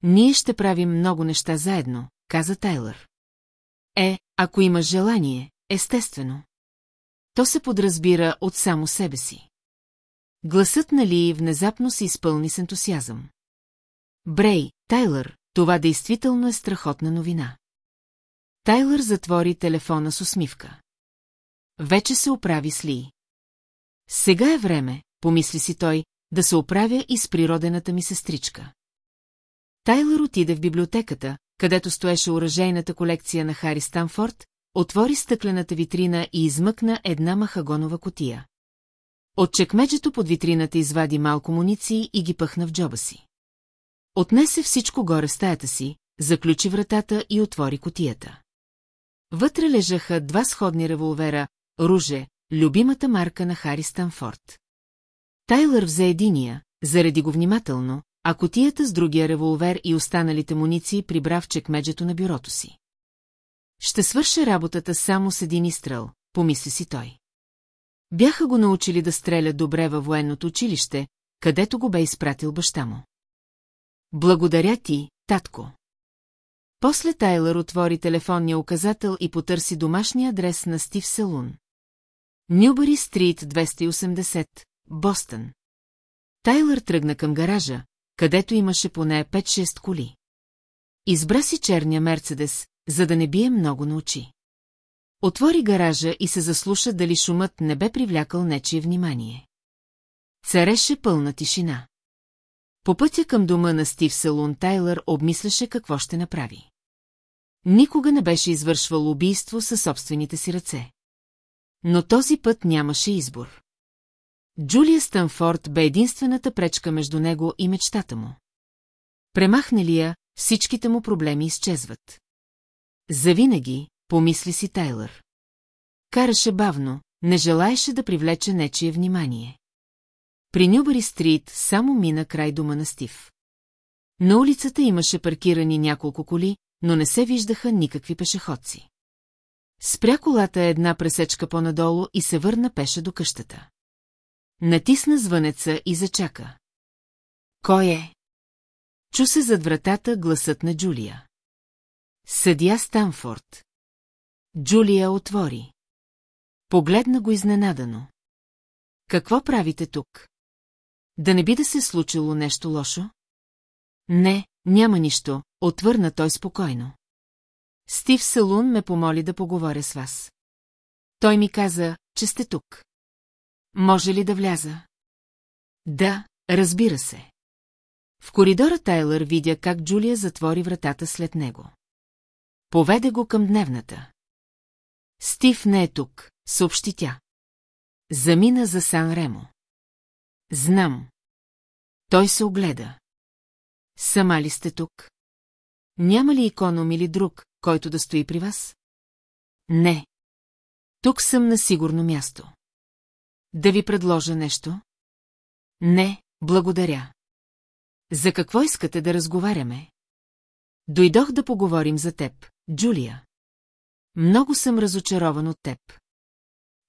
Ние ще правим много неща заедно, каза Тайлър. Е, ако имаш желание, естествено. То се подразбира от само себе си. Гласът на Ли внезапно се изпълни с ентусиазъм. Брей, Тайлър, това действително е страхотна новина. Тайлър затвори телефона с усмивка. Вече се оправи с Ли. Сега е време, помисли си той, да се оправя и с природената ми сестричка. Тайлър отиде в библиотеката, където стоеше оръжейната колекция на Хари Станфорд, отвори стъклената витрина и измъкна една махагонова котия. От чекмеджето под витрината извади малко муниции и ги пъхна в джоба си. Отнесе всичко горе в стаята си, заключи вратата и отвори котията. Вътре лежаха два сходни револвера, Руже, любимата марка на Хари Станфорд. Тайлър взе единия, зареди го внимателно, а котията с другия револвер и останалите муниции прибра в чекмеджето на бюрото си. Ще свърша работата само с един изстрел, помисли си той. Бяха го научили да стреля добре във военното училище, където го бе изпратил баща му. Благодаря ти, татко. После Тайлър отвори телефонния указател и потърси домашния адрес на Стив Селун. Нюбари Стрит 280, Бостън. Тайлър тръгна към гаража, където имаше поне 5-6 коли. Избра си черния Мерцедес, за да не бие много на очи. Отвори гаража и се заслуша дали шумът не бе привлякал нечие внимание. Цареше пълна тишина. По пътя към дома на Стив Салун Тайлър обмисляше какво ще направи. Никога не беше извършвал убийство със собствените си ръце. Но този път нямаше избор. Джулия Станфорд бе единствената пречка между него и мечтата му. Премахне ли я, всичките му проблеми изчезват. Завинаги, помисли си Тайлър. Караше бавно, не желаеше да привлече нечие внимание. При Нюбари Стрит само мина край дома на Стив. На улицата имаше паркирани няколко коли, но не се виждаха никакви пешеходци. Спря колата една пресечка по-надолу и се върна пеше до къщата. Натисна звънеца и зачака. Кой е? Чу се зад вратата гласът на Джулия. Съдия Станфорд. Джулия отвори. Погледна го изненадано. Какво правите тук? Да не би да се случило нещо лошо? Не, няма нищо, отвърна той спокойно. Стив Салун ме помоли да поговоря с вас. Той ми каза, че сте тук. Може ли да вляза? Да, разбира се. В коридора Тайлър видя как Джулия затвори вратата след него. Поведе го към дневната. Стив не е тук, съобщи тя. Замина за Сан Ремо. Знам. Той се огледа. Сама ли сте тук? Няма ли иконом или друг, който да стои при вас? Не. Тук съм на сигурно място. Да ви предложа нещо? Не, благодаря. За какво искате да разговаряме? Дойдох да поговорим за теб, Джулия. Много съм разочарован от теб.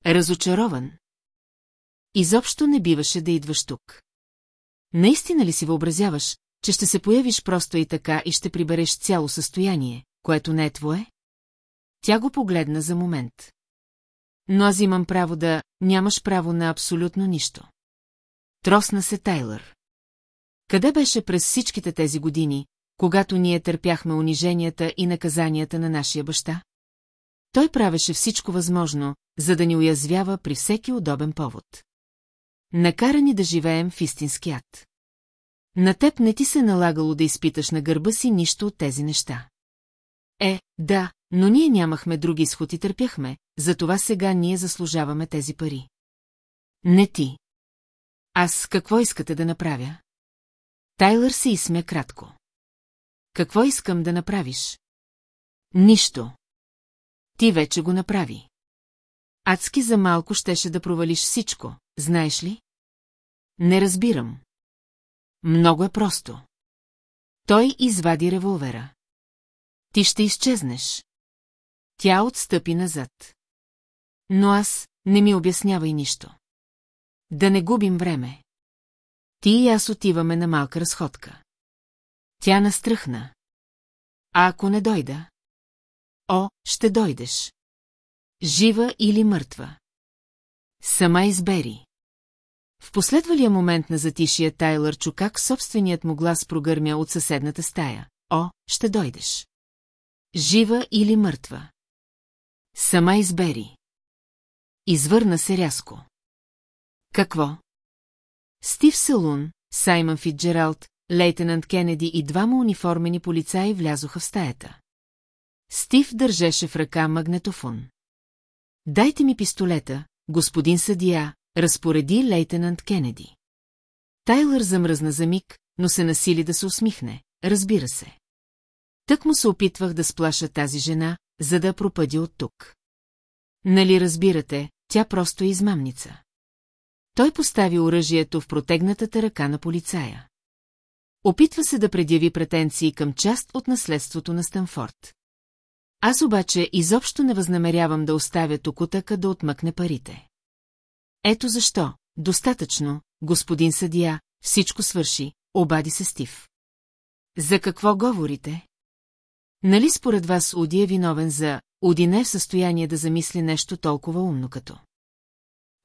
Разочарован? Изобщо не биваше да идваш тук. Наистина ли си въобразяваш, че ще се появиш просто и така и ще прибереш цяло състояние, което не е твое? Тя го погледна за момент. Но аз имам право да... Нямаш право на абсолютно нищо. Тросна се Тайлър. Къде беше през всичките тези години, когато ние търпяхме униженията и наказанията на нашия баща? Той правеше всичко възможно, за да ни уязвява при всеки удобен повод. Накара ни да живеем в истински ад. На теб не ти се налагало да изпиташ на гърба си нищо от тези неща. Е, да, но ние нямахме други изход и търпяхме, затова сега ние заслужаваме тези пари. Не ти. Аз какво искате да направя? Тайлър се изсмя кратко. Какво искам да направиш? Нищо. Ти вече го направи. Адски за малко щеше да провалиш всичко, знаеш ли? Не разбирам. Много е просто. Той извади револвера. Ти ще изчезнеш. Тя отстъпи назад. Но аз не ми обяснявай нищо. Да не губим време. Ти и аз отиваме на малка разходка. Тя настръхна. А ако не дойда? О, ще дойдеш. Жива или мъртва? Сама избери. В последвалия момент на затишия Тайлър чу как собственият му глас прогърмя от съседната стая. О, ще дойдеш. Жива или мъртва? Сама избери. Извърна се рязко. Какво? Стив Салун, Саймън Фитджералд, лейтенант Кенеди и двама униформени полицаи влязоха в стаята. Стив държеше в ръка магнетофон. Дайте ми пистолета, господин съдия, разпореди лейтенант Кенеди. Тайлър замръзна за миг, но се насили да се усмихне, разбира се. Тък му се опитвах да сплаша тази жена, за да пропъди от тук. Нали разбирате, тя просто е измамница. Той постави оръжието в протегнатата ръка на полицая. Опитва се да предяви претенции към част от наследството на Станфорд. Аз обаче изобщо не възнамерявам да оставя токутъка да отмъкне парите. Ето защо, достатъчно, господин съдия, всичко свърши, обади се Стив. За какво говорите? Нали според вас Уди е виновен за Уди не е в състояние да замисли нещо толкова умно като.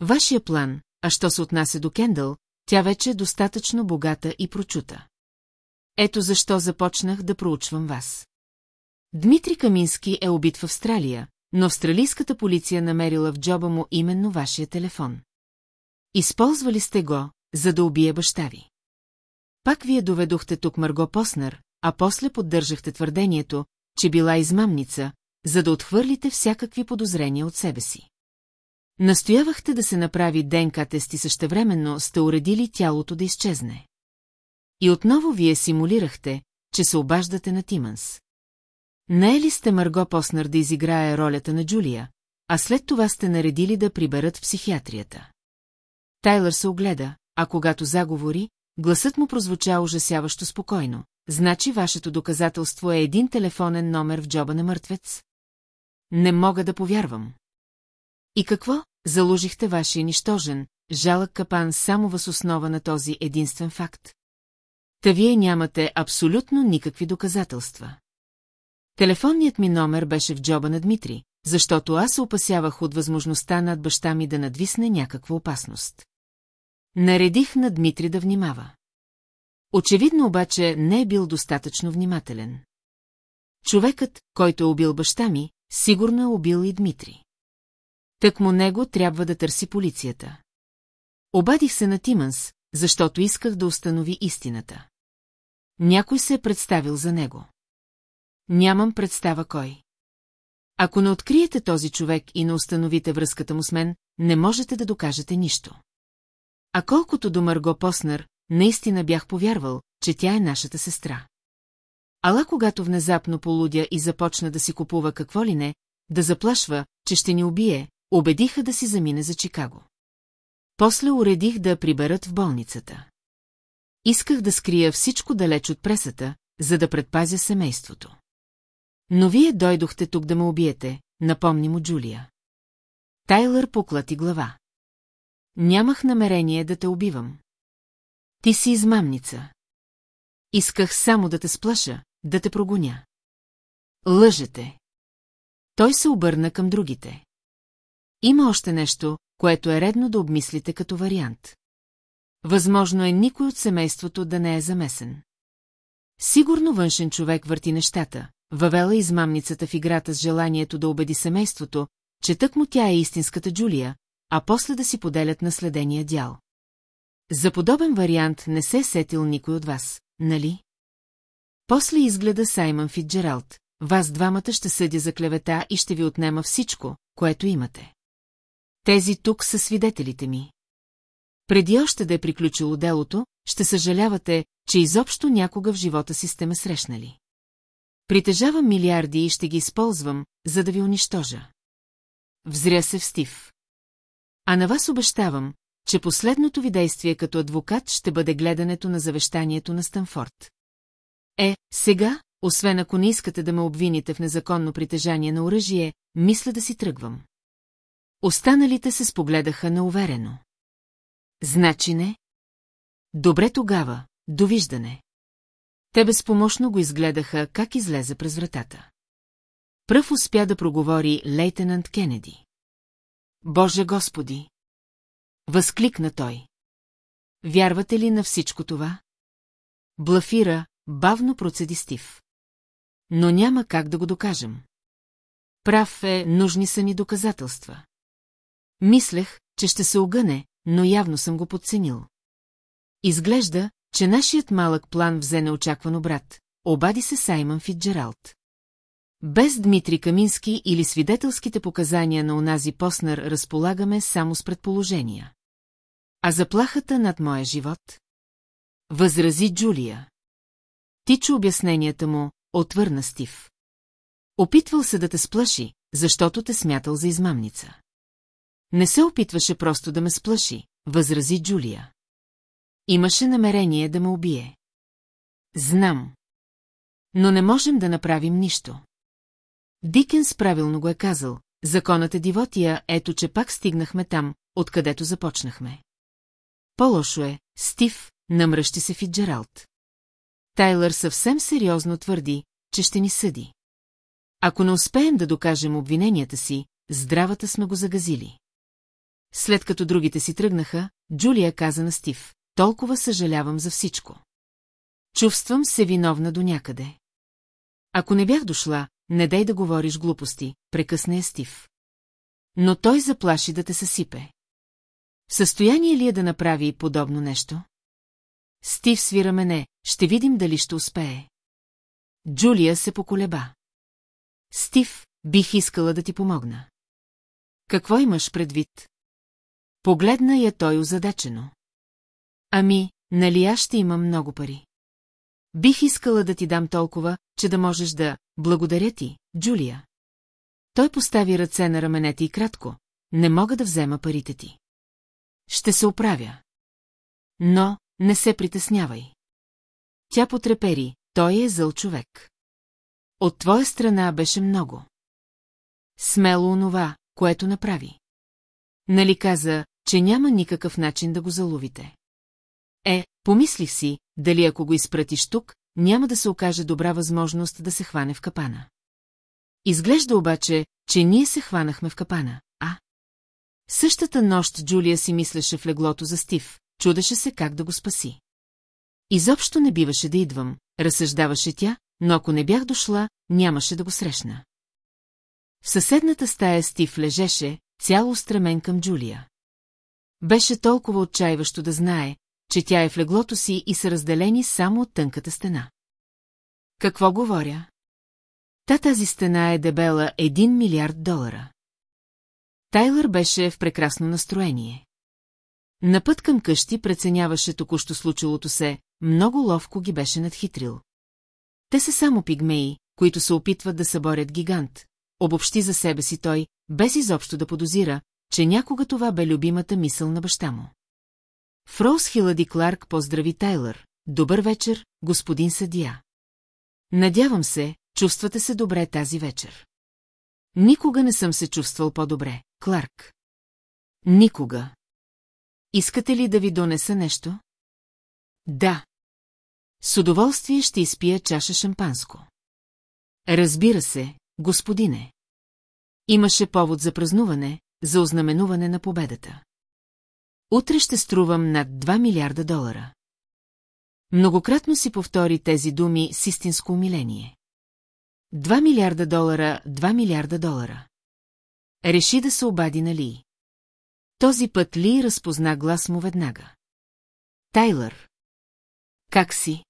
Вашия план, а що се отнася до Кендъл, тя вече е достатъчно богата и прочута. Ето защо започнах да проучвам вас. Дмитрий Камински е убит в Австралия, но австралийската полиция намерила в джоба му именно вашия телефон. Използвали сте го, за да убие баща ви. Пак вие доведохте тук Марго Поснер, а после поддържахте твърдението, че била измамница, за да отхвърлите всякакви подозрения от себе си. Настоявахте да се направи ДНК тест и същевременно сте уредили тялото да изчезне. И отново вие симулирахте, че се обаждате на Тиманс. Не е ли сте Марго Поснер да изиграе ролята на Джулия, а след това сте наредили да приберат в психиатрията? Тайлър се огледа, а когато заговори, гласът му прозвуча ужасяващо спокойно. Значи вашето доказателство е един телефонен номер в джоба на мъртвец? Не мога да повярвам. И какво? Заложихте вашия нищожен, жалък капан само въз основа на този единствен факт. Та вие нямате абсолютно никакви доказателства. Телефонният ми номер беше в джоба на Дмитрий, защото аз се опасявах от възможността над баща ми да надвисне някаква опасност. Наредих на Дмитрий да внимава. Очевидно обаче не е бил достатъчно внимателен. Човекът, който е убил баща ми, сигурно е убил и Дмитрий. Так му него трябва да търси полицията. Обадих се на Тиманс, защото исках да установи истината. Някой се е представил за него. Нямам представа кой. Ако не откриете този човек и не установите връзката му с мен, не можете да докажете нищо. А колкото до Марго Поснер, наистина бях повярвал, че тя е нашата сестра. Ала когато внезапно полудя и започна да си купува какво ли не, да заплашва, че ще ни убие, убедиха да си замине за Чикаго. После уредих да приберат в болницата. Исках да скрия всичко далеч от пресата, за да предпазя семейството. Но вие дойдохте тук да ме убиете, напомни му Джулия. Тайлър поклати глава. Нямах намерение да те убивам. Ти си измамница. Исках само да те сплаша, да те прогоня. Лъжете. Той се обърна към другите. Има още нещо, което е редно да обмислите като вариант. Възможно е никой от семейството да не е замесен. Сигурно външен човек върти нещата, въвела измамницата в играта с желанието да убеди семейството, че тък му тя е истинската Джулия, а после да си поделят наследения дял. За подобен вариант не се е сетил никой от вас, нали? После изгледа Саймън Фитджералд. Вас двамата ще съдя за клевета и ще ви отнема всичко, което имате. Тези тук са свидетелите ми. Преди още да е приключило делото, ще съжалявате, че изобщо някога в живота си сте ме срещнали. Притежавам милиарди и ще ги използвам, за да ви унищожа. Взря се в Стив. А на вас обещавам, че последното ви действие като адвокат ще бъде гледането на завещанието на Станфорд. Е, сега, освен ако не искате да ме обвините в незаконно притежание на оръжие, мисля да си тръгвам. Останалите се спогледаха науверено. Значи не? Добре тогава, довиждане. Те безпомощно го изгледаха как излезе през вратата. Пръв успя да проговори лейтенант Кенеди. Боже Господи! Възкликна той. Вярвате ли на всичко това? Блафира, бавно процеди Стив. Но няма как да го докажем. Прав е, нужни са ни доказателства. Мислех, че ще се огъне, но явно съм го подценил. Изглежда, че нашият малък план взе неочаквано брат, обади се Саймън Фитджералд. Без Дмитрий Камински или свидетелските показания на онази Поснер разполагаме само с предположения. А заплахата над моя живот? Възрази Джулия. Ти чу обясненията му, отвърна Стив. Опитвал се да те сплаши, защото те смятал за измамница. Не се опитваше просто да ме сплаши, възрази Джулия. Имаше намерение да ме убие. Знам. Но не можем да направим нищо. Дикенс правилно го е казал, законът е дивотия, ето че пак стигнахме там, откъдето започнахме. По-лошо е, Стив, намръщи се Фиджералд. Тайлър съвсем сериозно твърди, че ще ни съди. Ако не успеем да докажем обвиненията си, здравата сме го загазили. След като другите си тръгнаха, Джулия каза на Стив, толкова съжалявам за всичко. Чувствам се виновна до някъде. Ако не бях дошла, не дай да говориш глупости, прекъсне е Стив. Но той заплаши да те съсипе. В състояние ли е да направи подобно нещо? Стив свира мене, ще видим дали ще успее. Джулия се поколеба. Стив, бих искала да ти помогна. Какво имаш предвид? Погледна я той озадачено. Ами, нали аз ще имам много пари? Бих искала да ти дам толкова, че да можеш да... Благодаря ти, Джулия. Той постави ръце на раменете и кратко. Не мога да взема парите ти. Ще се оправя. Но, не се притеснявай. Тя потрепери, той е зъл човек. От твоя страна беше много. Смело онова, което направи. Нали каза, че няма никакъв начин да го заловите. Е, помислих си, дали ако го изпратиш тук, няма да се окаже добра възможност да се хване в капана. Изглежда обаче, че ние се хванахме в капана, а? Същата нощ Джулия си мислеше в леглото за Стив, чудеше се как да го спаси. Изобщо не биваше да идвам, разсъждаваше тя, но ако не бях дошла, нямаше да го срещна. В съседната стая Стив лежеше, цяло устремен към Джулия. Беше толкова отчаиващо да знае, че тя е в леглото си и са разделени само от тънката стена. Какво говоря? Та тази стена е дебела един милиард долара. Тайлър беше в прекрасно настроение. На път към къщи преценяваше току-що случилото се, много ловко ги беше надхитрил. Те са само пигмеи, които се опитват да съборят гигант, обобщи за себе си той, без изобщо да подозира, че някога това бе любимата мисъл на баща му. Фроуз Хилади Кларк поздрави Тайлър. Добър вечер, господин съдия. Надявам се, чувствате се добре тази вечер. Никога не съм се чувствал по-добре, Кларк. Никога. Искате ли да ви донеса нещо? Да. С удоволствие ще изпия чаша шампанско. Разбира се, господине. Имаше повод за празнуване, за ознаменуване на победата. Утре ще струвам над 2 милиарда долара. Многократно си повтори тези думи с истинско умиление. 2 милиарда долара, 2 милиарда долара. Реши да се обади на Ли. Този път Ли разпозна глас му веднага. Тайлър. Как си?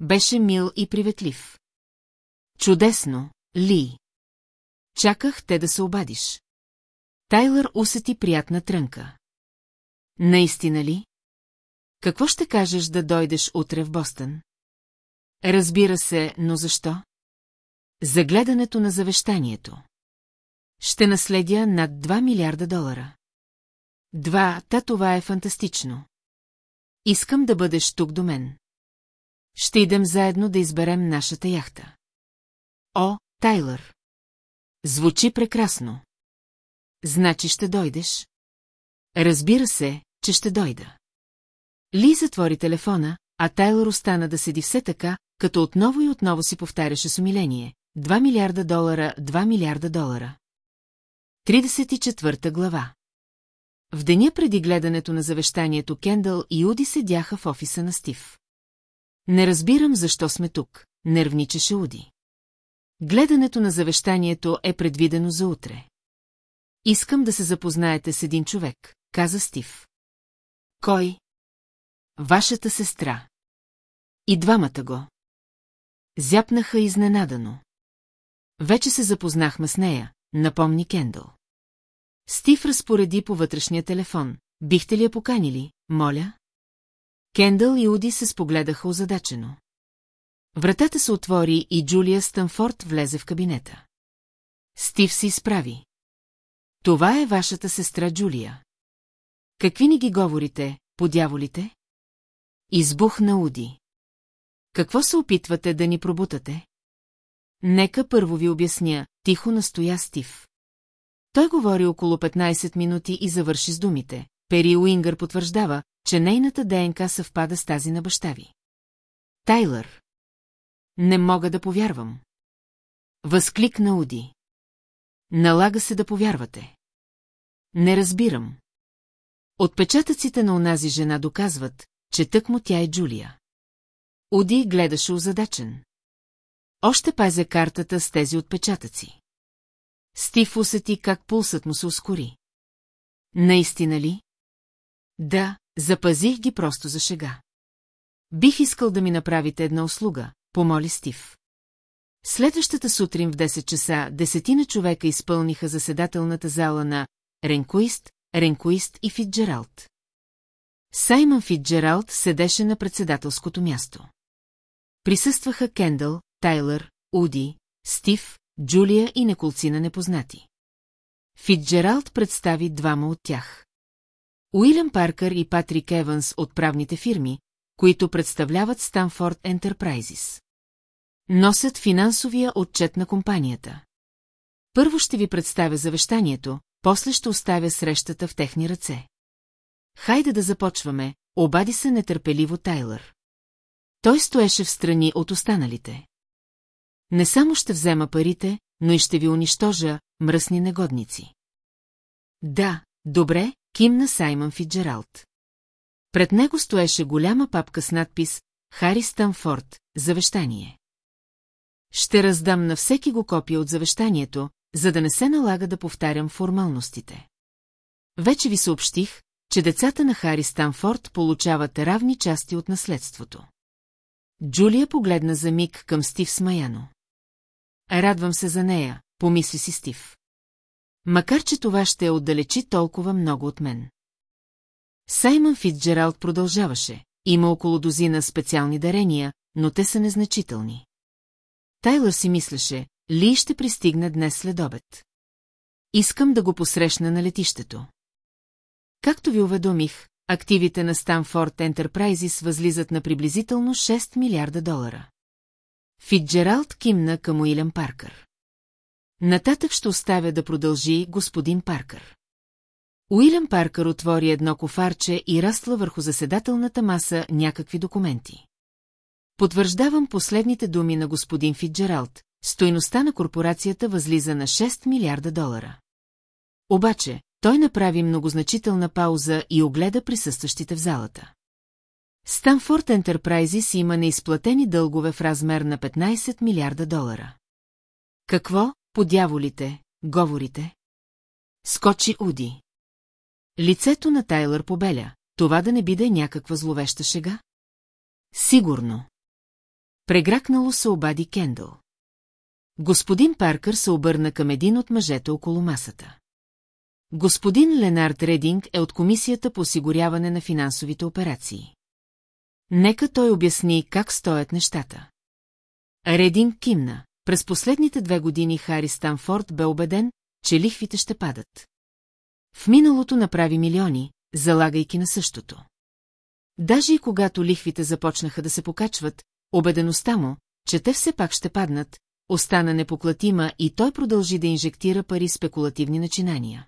Беше мил и приветлив. Чудесно, Ли. Чаках те да се обадиш. Тайлър усети приятна трънка. Наистина ли? Какво ще кажеш да дойдеш утре в Бостън? Разбира се, но защо? За гледането на завещанието. Ще наследя над 2 милиарда долара. Два, та това е фантастично. Искам да бъдеш тук до мен. Ще идем заедно да изберем нашата яхта. О, Тайлър! Звучи прекрасно. Значи ще дойдеш? Разбира се, че ще дойда. Ли затвори телефона, а Тайлър остана да седи все така, като отново и отново си повтаряше с умиление. 2 милиарда долара, 2 милиарда долара. 34 глава В деня преди гледането на завещанието Кендъл и Уди седяха в офиса на Стив. Не разбирам защо сме тук, нервничеше Уди. Гледането на завещанието е предвидено за утре. Искам да се запознаете с един човек, каза Стив. Кой? Вашата сестра. И двамата го. Зяпнаха изненадано. Вече се запознахме с нея, напомни Кендъл. Стив разпореди по вътрешния телефон. Бихте ли я поканили, моля? Кендъл и Уди се спогледаха озадачено. Вратата се отвори и Джулия Стънфорд влезе в кабинета. Стив се изправи. Това е вашата сестра Джулия. Какви ни ги говорите, подяволите? Избухна Уди. Какво се опитвате да ни пробутате? Нека първо ви обясня, тихо настоя Стив. Той говори около 15 минути и завърши с думите. Пери Уингър потвърждава, че нейната ДНК съвпада с тази на баща ви. Тайлър. Не мога да повярвам. Възкликна Уди. Налага се да повярвате. Не разбирам. Отпечатъците на онази жена доказват, че тъкмо тя е Джулия. Уди гледаше озадачен. Още пазя картата с тези отпечатъци. Стив усети как пулсът му се ускори. Наистина ли? Да, запазих ги просто за шега. Бих искал да ми направите една услуга, помоли Стив. Следващата сутрин в 10 часа десетина човека изпълниха заседателната зала на Ренкуист, Ренкуист и Фитджералд. Саймън Фитджералд седеше на председателското място. Присъстваха Кендъл, Тайлър, Уди, Стив, Джулия и неколцина непознати. Фитджералд представи двама от тях. Уилям Паркър и Патрик Еванс от правните фирми, които представляват Станфорд Enterprises. Носят финансовия отчет на компанията. Първо ще ви представя завещанието, после ще оставя срещата в техни ръце. Хайде да започваме, обади се нетърпеливо Тайлър. Той стоеше в страни от останалите. Не само ще взема парите, но и ще ви унищожа, мръсни негодници. Да, добре, кимна Саймън Фиджералд. Пред него стоеше голяма папка с надпис Хари Станфорд, завещание. Ще раздам на всеки го копия от завещанието, за да не се налага да повтарям формалностите. Вече ви съобщих, че децата на Хари Станфорд получават равни части от наследството. Джулия погледна за миг към Стив смаяно. Радвам се за нея, помисли си Стив. Макар, че това ще отдалечи толкова много от мен. Саймън Фитджералд продължаваше. има около дозина специални дарения, но те са незначителни. Тайлър си мислеше, Ли ще пристигне днес след обед. Искам да го посрещна на летището. Както ви уведомих, активите на Станфорд Enterprises възлизат на приблизително 6 милиарда долара. Фитджералд кимна към Уилям Паркър. Нататък ще оставя да продължи господин Паркър. Уилям Паркър отвори едно кофарче и растла върху заседателната маса някакви документи. Потвърждавам последните думи на господин Фитджералд. Стойността на корпорацията възлиза на 6 милиарда долара. Обаче, той направи многозначителна пауза и огледа присъстващите в залата. Станфорд Enterprises има неизплатени дългове в размер на 15 милиарда долара. Какво, по дяволите, говорите? Скочи Уди. Лицето на Тайлър побеля, това да не биде някаква зловеща шега? Сигурно. Прегракнало се обади Кендъл. Господин Паркър се обърна към един от мъжете около масата. Господин Ленард Рединг е от Комисията по осигуряване на финансовите операции. Нека той обясни как стоят нещата. Рединг кимна. През последните две години Хари Станфорд бе убеден, че лихвите ще падат. В миналото направи милиони, залагайки на същото. Даже и когато лихвите започнаха да се покачват, убедеността му, че те все пак ще паднат, остана непоклатима и той продължи да инжектира пари спекулативни начинания.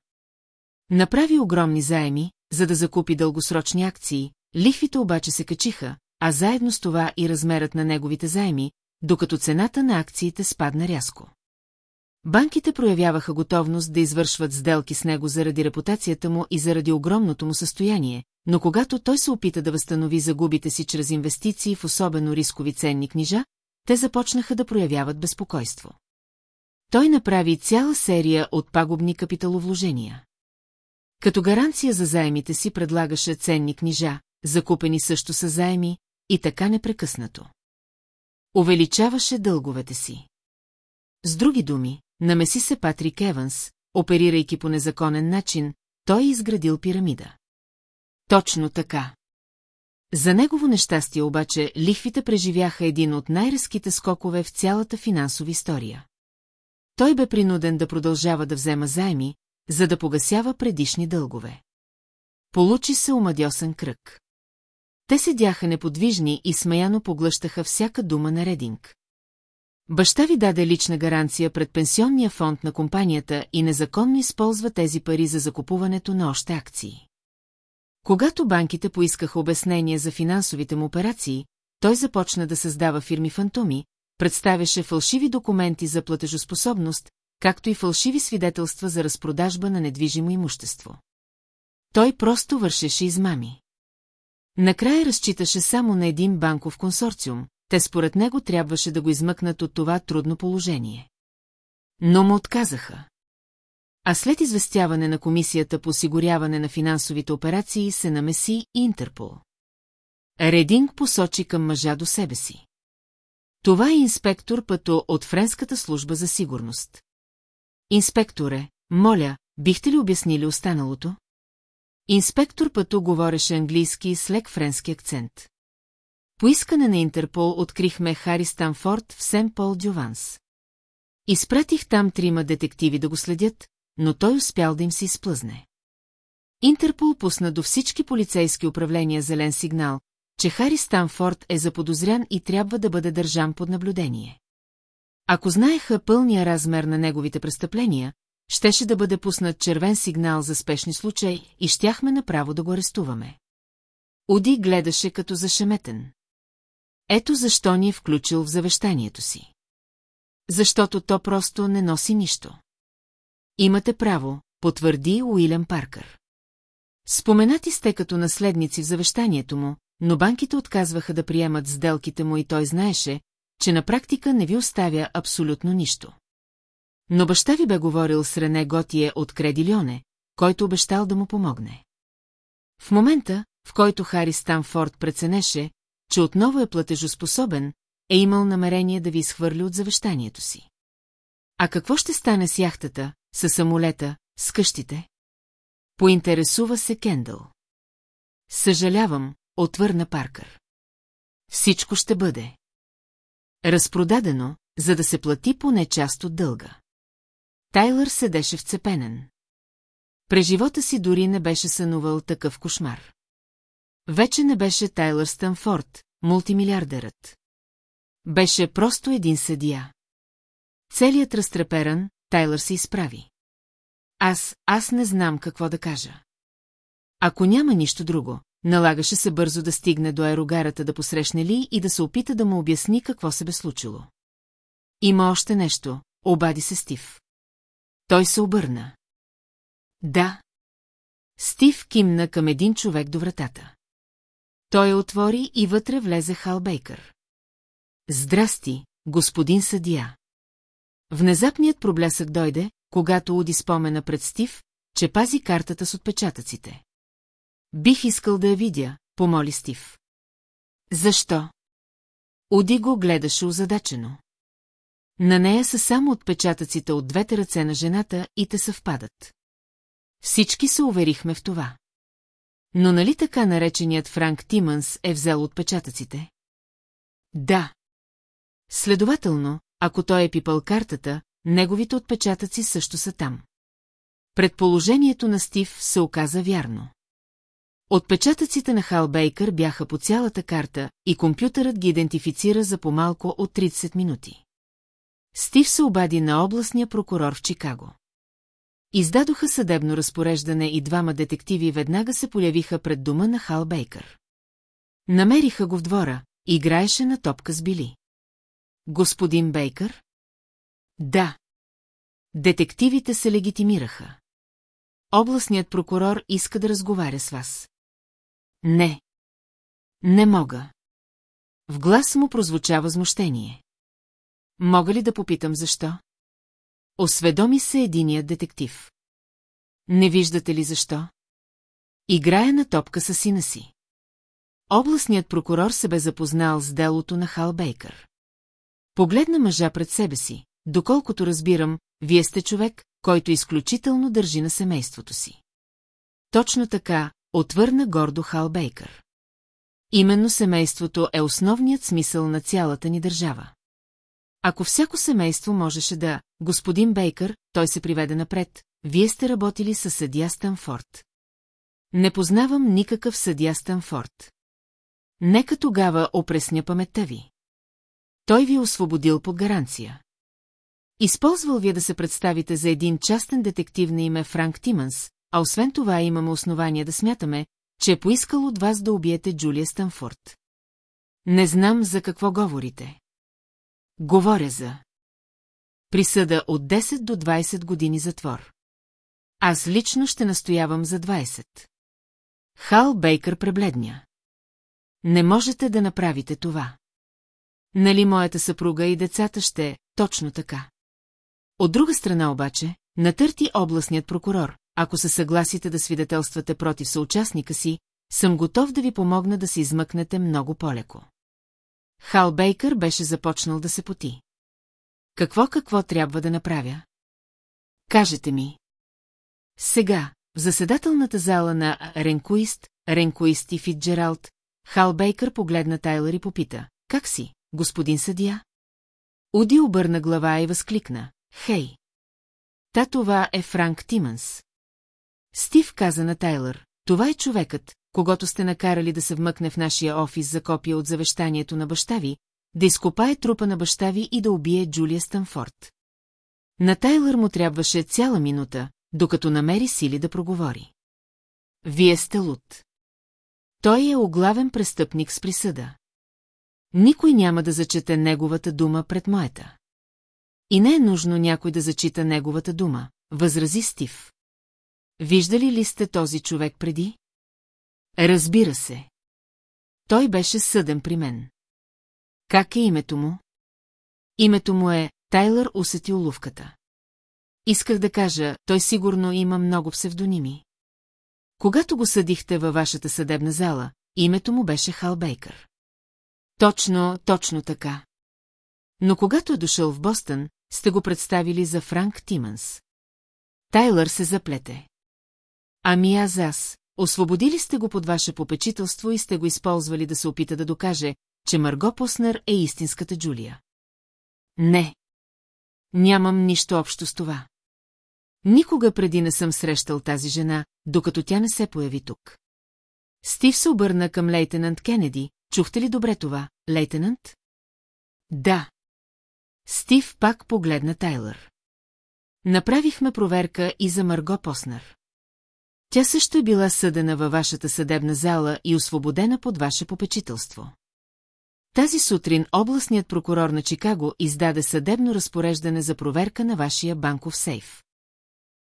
Направи огромни заеми, за да закупи дългосрочни акции, лихвите обаче се качиха, а заедно с това и размерът на неговите заеми, докато цената на акциите спадна рязко. Банките проявяваха готовност да извършват сделки с него заради репутацията му и заради огромното му състояние, но когато той се опита да възстанови загубите си чрез инвестиции в особено рискови ценни книжа, те започнаха да проявяват безпокойство. Той направи цяла серия от пагубни капиталовложения. Като гаранция за заемите си предлагаше ценни книжа, закупени също са заеми, и така непрекъснато. Увеличаваше дълговете си. С други думи, намеси се Патрик Еванс, оперирайки по незаконен начин, той изградил пирамида. Точно така. За негово нещастие обаче лихвите преживяха един от най-резките скокове в цялата финансова история. Той бе принуден да продължава да взема заеми, за да погасява предишни дългове. Получи се омадьосен кръг. Те седяха неподвижни и смаяно поглъщаха всяка дума на Рединг. Баща ви даде лична гаранция пред пенсионния фонд на компанията и незаконно използва тези пари за закупуването на още акции. Когато банките поискаха обяснение за финансовите му операции, той започна да създава фирми фантоми, представяше фалшиви документи за платежоспособност, както и фалшиви свидетелства за разпродажба на недвижимо имущество. Той просто вършеше измами. Накрая разчиташе само на един банков консорциум, те според него трябваше да го измъкнат от това трудно положение. Но му отказаха. А след известяване на Комисията по осигуряване на финансовите операции се намеси Интерпол. Рединг посочи към мъжа до себе си. Това е инспектор Пато от Френската служба за сигурност. Инспекторе, моля, бихте ли обяснили останалото? Инспектор Пато говореше английски с лек френски акцент. По искане на Интерпол открихме Хари Станфорд в Сен Пол Дюванс. Изпратих там трима детективи да го следят, но той успял да им се изплъзне. Интерпол пусна до всички полицейски управления зелен сигнал, че Хари Станфорд е заподозрян и трябва да бъде държан под наблюдение. Ако знаеха пълния размер на неговите престъпления, щеше да бъде пуснат червен сигнал за спешни случаи и щяхме направо да го арестуваме. Уди гледаше като зашеметен. Ето защо ни е включил в завещанието си. Защото то просто не носи нищо. Имате право, потвърди Уилям Паркър. Споменати сте като наследници в завещанието му, но банките отказваха да приемат сделките му и той знаеше, че на практика не ви оставя абсолютно нищо. Но баща ви бе говорил с Рене Готие от Креди Льоне, който обещал да му помогне. В момента, в който Хари Станфорд преценеше, че отново е платежоспособен, е имал намерение да ви изхвърли от завещанието си. А какво ще стане с яхтата, с самолета, с къщите? Поинтересува се Кендъл. Съжалявам, отвърна Паркър. Всичко ще бъде. Разпродадено, за да се плати поне част от дълга. Тайлър седеше вцепенен. През живота си дори не беше сънувал такъв кошмар. Вече не беше Тайлър Станфорд, мултимилиардерът. Беше просто един съдия. Целият разтреперан, Тайлър се изправи. Аз, аз не знам какво да кажа. Ако няма нищо друго, налагаше се бързо да стигне до аерогарата да посрещне Ли и да се опита да му обясни какво се бе случило. Има още нещо, обади се Стив. Той се обърна. Да. Стив кимна към един човек до вратата. Той я отвори и вътре влезе Хал Бейкър. Здрасти, господин съдия. Внезапният проблясък дойде, когато Уди спомена пред Стив, че пази картата с отпечатъците. Бих искал да я видя, помоли Стив. Защо? Уди го гледаше озадачено. На нея са само отпечатъците от двете ръце на жената и те съвпадат. Всички се уверихме в това. Но нали така нареченият Франк Тимънс е взел отпечатъците? Да. Следователно, ако той е пипал картата, неговите отпечатъци също са там. Предположението на Стив се оказа вярно. Отпечатъците на Хал Бейкър бяха по цялата карта и компютърът ги идентифицира за по-малко от 30 минути. Стив се обади на областния прокурор в Чикаго. Издадоха съдебно разпореждане и двама детективи веднага се полявиха пред дома на Хал Бейкър. Намериха го в двора, играеше на топка с Били. Господин Бейкър? Да. Детективите се легитимираха. Областният прокурор иска да разговаря с вас. Не. Не мога. В глас му прозвуча възмущение. Мога ли да попитам защо? Осведоми се единият детектив. Не виждате ли защо? Играя на топка с сина си. Областният прокурор се бе запознал с делото на Хал Бейкър. Погледна мъжа пред себе си. Доколкото разбирам, вие сте човек, който изключително държи на семейството си. Точно така, отвърна гордо Хал Бейкър. Именно семейството е основният смисъл на цялата ни държава. Ако всяко семейство можеше да, господин Бейкър, той се приведе напред, вие сте работили със съдия Станфорд. Не познавам никакъв съдия Станфорд. Нека тогава опресня паметта ви. Той ви е освободил под гаранция. Използвал вие да се представите за един частен детектив на име Франк Тимънс, а освен това имаме основания да смятаме, че е поискал от вас да убиете Джулия Станфорд. Не знам за какво говорите. Говоря за... Присъда от 10 до 20 години затвор. Аз лично ще настоявам за 20. Хал Бейкър пребледня. Не можете да направите това. Нали моята съпруга и децата ще, точно така. От друга страна обаче, натърти областният прокурор, ако се съгласите да свидетелствате против съучастника си, съм готов да ви помогна да се измъкнете много по-леко. Хал Бейкър беше започнал да се поти. Какво какво трябва да направя? Кажете ми. Сега, в заседателната зала на Ренкуист, Ренкуист и Фитджералд, Хал Бейкър погледна Тайлър и попита. Как си, господин съдия? Уди обърна глава и възкликна. Хей! Та това е Франк Тимънс. Стив каза на Тайлър. Това е човекът, когато сте накарали да се вмъкне в нашия офис за копия от завещанието на баща ви, да изкопае трупа на баща ви и да убие Джулия Станфорд. На Тайлър му трябваше цяла минута, докато намери сили да проговори. Вие сте луд. Той е оглавен престъпник с присъда. Никой няма да зачете неговата дума пред моята. И не е нужно някой да зачита неговата дума, възрази Стив. Виждали ли сте този човек преди? Разбира се. Той беше съден при мен. Как е името му? Името му е Тайлър усети уловката. Исках да кажа, той сигурно има много псевдоними. Когато го съдихте във вашата съдебна зала, името му беше Хал Бейкър. Точно, точно така. Но когато е дошъл в Бостън, сте го представили за Франк Тимънс. Тайлър се заплете. Ами аз аз, освободили сте го под ваше попечителство и сте го използвали да се опита да докаже, че Марго Поснер е истинската Джулия. Не. Нямам нищо общо с това. Никога преди не съм срещал тази жена, докато тя не се появи тук. Стив се обърна към лейтенант Кенеди. Чухте ли добре това, лейтенант? Да. Стив пак погледна Тайлър. Направихме проверка и за Марго Поснер. Тя също е била съдена във вашата съдебна зала и освободена под ваше попечителство. Тази сутрин областният прокурор на Чикаго издаде съдебно разпореждане за проверка на вашия банков сейф.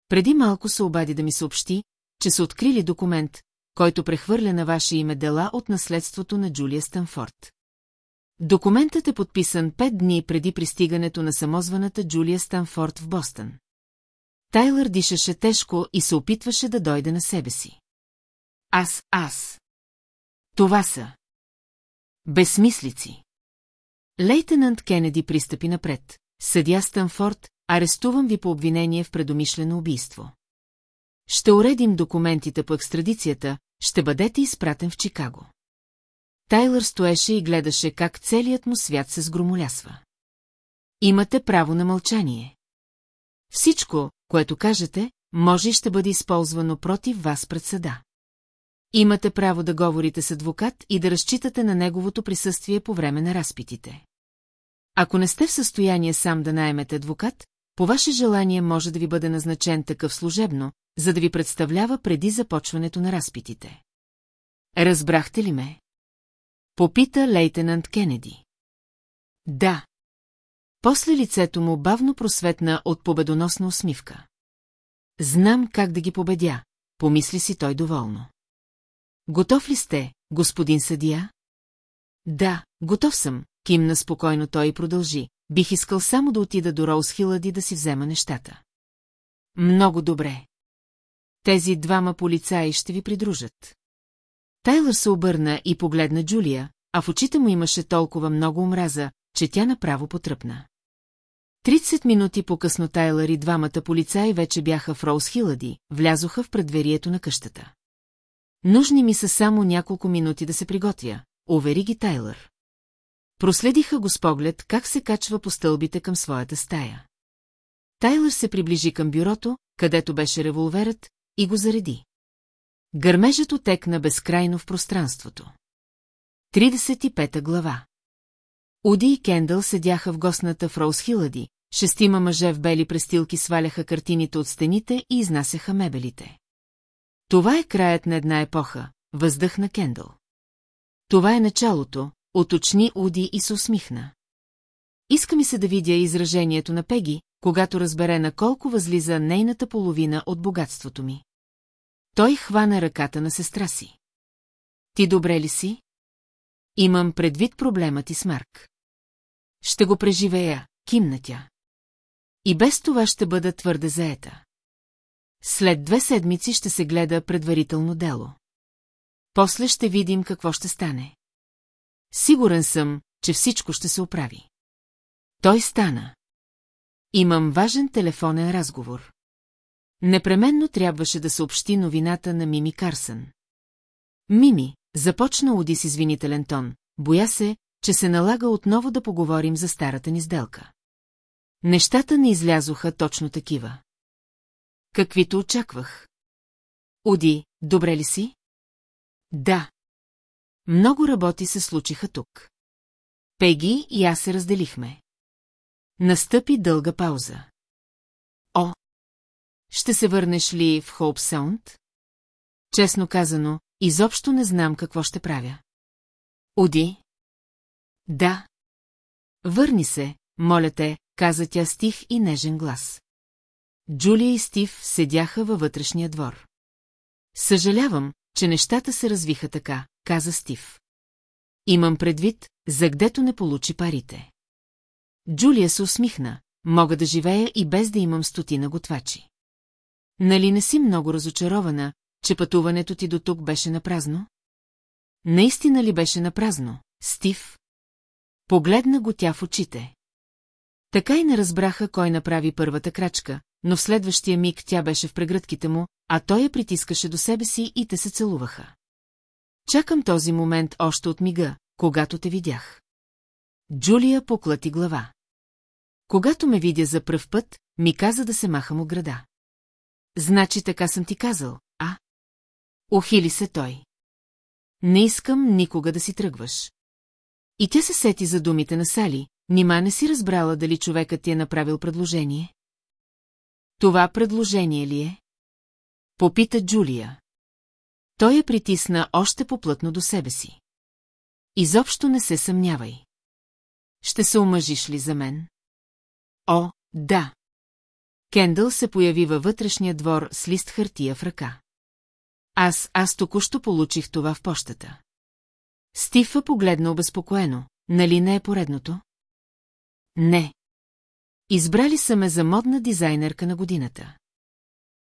Преди малко се обади да ми съобщи, че са открили документ, който прехвърля на ваше име дела от наследството на Джулия Станфорд. Документът е подписан пет дни преди пристигането на самозваната Джулия Станфорд в Бостън. Тайлър дишаше тежко и се опитваше да дойде на себе си. Аз, аз. Това са. Безсмислици. Лейтенант Кенеди пристъпи напред. Съдя Станфорд, арестувам ви по обвинение в предомишлено убийство. Ще уредим документите по екстрадицията, ще бъдете изпратен в Чикаго. Тайлър стоеше и гледаше как целият му свят се сгромолясва. Имате право на мълчание. Всичко, което кажете, може и ще бъде използвано против вас пред съда. Имате право да говорите с адвокат и да разчитате на неговото присъствие по време на разпитите. Ако не сте в състояние сам да наемете адвокат, по ваше желание може да ви бъде назначен такъв служебно, за да ви представлява преди започването на разпитите. Разбрахте ли ме? Попита лейтенант Кенеди. Да. После лицето му бавно просветна от победоносна усмивка. Знам как да ги победя, помисли си той доволно. Готов ли сте, господин съдия? Да, готов съм, кимна спокойно той и продължи. Бих искал само да отида до Роуз Хилади да си взема нещата. Много добре. Тези двама полицаи ще ви придружат. Тайлър се обърна и погледна Джулия, а в очите му имаше толкова много омраза, че тя направо потръпна. Тридесет минути по-късно Тайлър и двамата полицаи вече бяха в Роуз Хилади, влязоха в предверието на къщата. Нужни ми са само няколко минути да се приготвя, увери ги Тайлър. Проследиха го с поглед как се качва по стълбите към своята стая. Тайлър се приближи към бюрото, където беше револверът, и го зареди. Гърмежът отекна безкрайно в пространството. 35-та глава Уди и Кендъл седяха в гостната в Роуз Хилади, шестима мъже в бели престилки сваляха картините от стените и изнасяха мебелите. Това е краят на една епоха, въздъхна Кендъл. Това е началото, оточни Уди и се усмихна. Иска ми се да видя изражението на Пеги, когато разбере на колко възлиза нейната половина от богатството ми. Той хвана ръката на сестра си. Ти добре ли си? Имам предвид проблема ти с Марк. Ще го преживея, кимна тя. И без това ще бъда твърде заета. След две седмици ще се гледа предварително дело. После ще видим какво ще стане. Сигурен съм, че всичко ще се оправи. Той стана. Имам важен телефонен разговор. Непременно трябваше да съобщи новината на Мими Карсън. Мими, започна Уди с извинителен тон, боя се, че се налага отново да поговорим за старата ни сделка. Нещата не излязоха точно такива. Каквито очаквах. Уди, добре ли си? Да. Много работи се случиха тук. Пеги и аз се разделихме. Настъпи дълга пауза. О! Ще се върнеш ли в Хоуп Саунд? Честно казано, изобщо не знам какво ще правя. Уди? Да. Върни се, моля те, каза тя стих и нежен глас. Джулия и Стив седяха във вътрешния двор. Съжалявам, че нещата се развиха така, каза Стив. Имам предвид, за гдето не получи парите. Джулия се усмихна, мога да живея и без да имам стотина готвачи. Нали не си много разочарована, че пътуването ти до тук беше напразно? Наистина ли беше напразно, Стив? Погледна го тя в очите. Така и не разбраха кой направи първата крачка, но в следващия миг тя беше в прегръдките му, а той я притискаше до себе си и те се целуваха. Чакам този момент още от мига, когато те видях. Джулия поклати глава. Когато ме видя за пръв път, ми каза да се махам от града. Значи така съм ти казал, а? Охили се той. Не искам никога да си тръгваш. И тя се сети за думите на Сали, нима не си разбрала дали човекът ти е направил предложение? Това предложение ли е? Попита Джулия. Той я притисна още поплътно до себе си. Изобщо не се съмнявай. Ще се омъжиш ли за мен? О, да. Кендъл се появи във вътрешния двор с лист хартия в ръка. Аз, аз току-що получих това в пощата. Стифа погледна обезпокоено. Нали не е поредното? Не. Избрали са ме за модна дизайнерка на годината.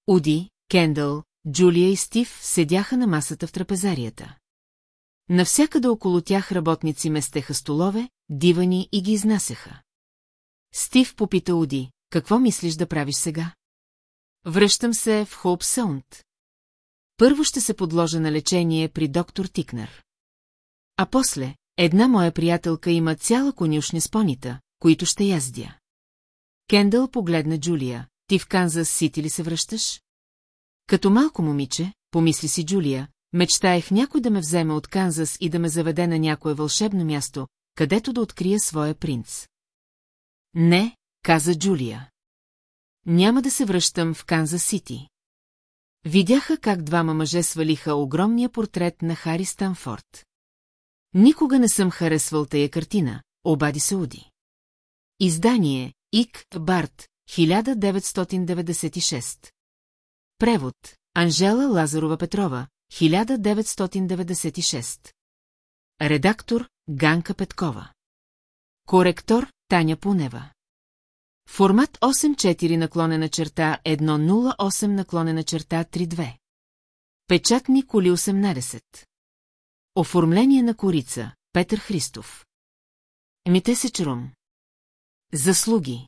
Уди, Кендъл, Джулия и Стив седяха на масата в трапезарията. Навсякъде около тях работници местеха столове, дивани и ги изнасяха. Стив попита Уди, какво мислиш да правиш сега? Връщам се в Хоуп. Първо ще се подложа на лечение при доктор Тикнер. А после, една моя приятелка има цяла конюшня с понита, които ще яздя. Кендъл погледна Джулия. Ти в Канзас Сити ли се връщаш? Като малко момиче, помисли си Джулия, мечтаех някой да ме вземе от Канзас и да ме заведе на някое вълшебно място, където да открия своя принц. Не, каза Джулия. Няма да се връщам в Канзас Сити. Видяха как двама мъже свалиха огромния портрет на Хари Станфорд. Никога не съм харесвал тая картина, обади се Уди. Издание Ик Барт, 1996. Превод Анжела Лазарова Петрова, 1996. Редактор Ганка Петкова. Коректор Таня Пунева. Формат 8.4 наклонена черта 1.08 наклонена черта 3.2. Печатни коли 18. Оформление на корица Петър Христов. Мите. Заслуги.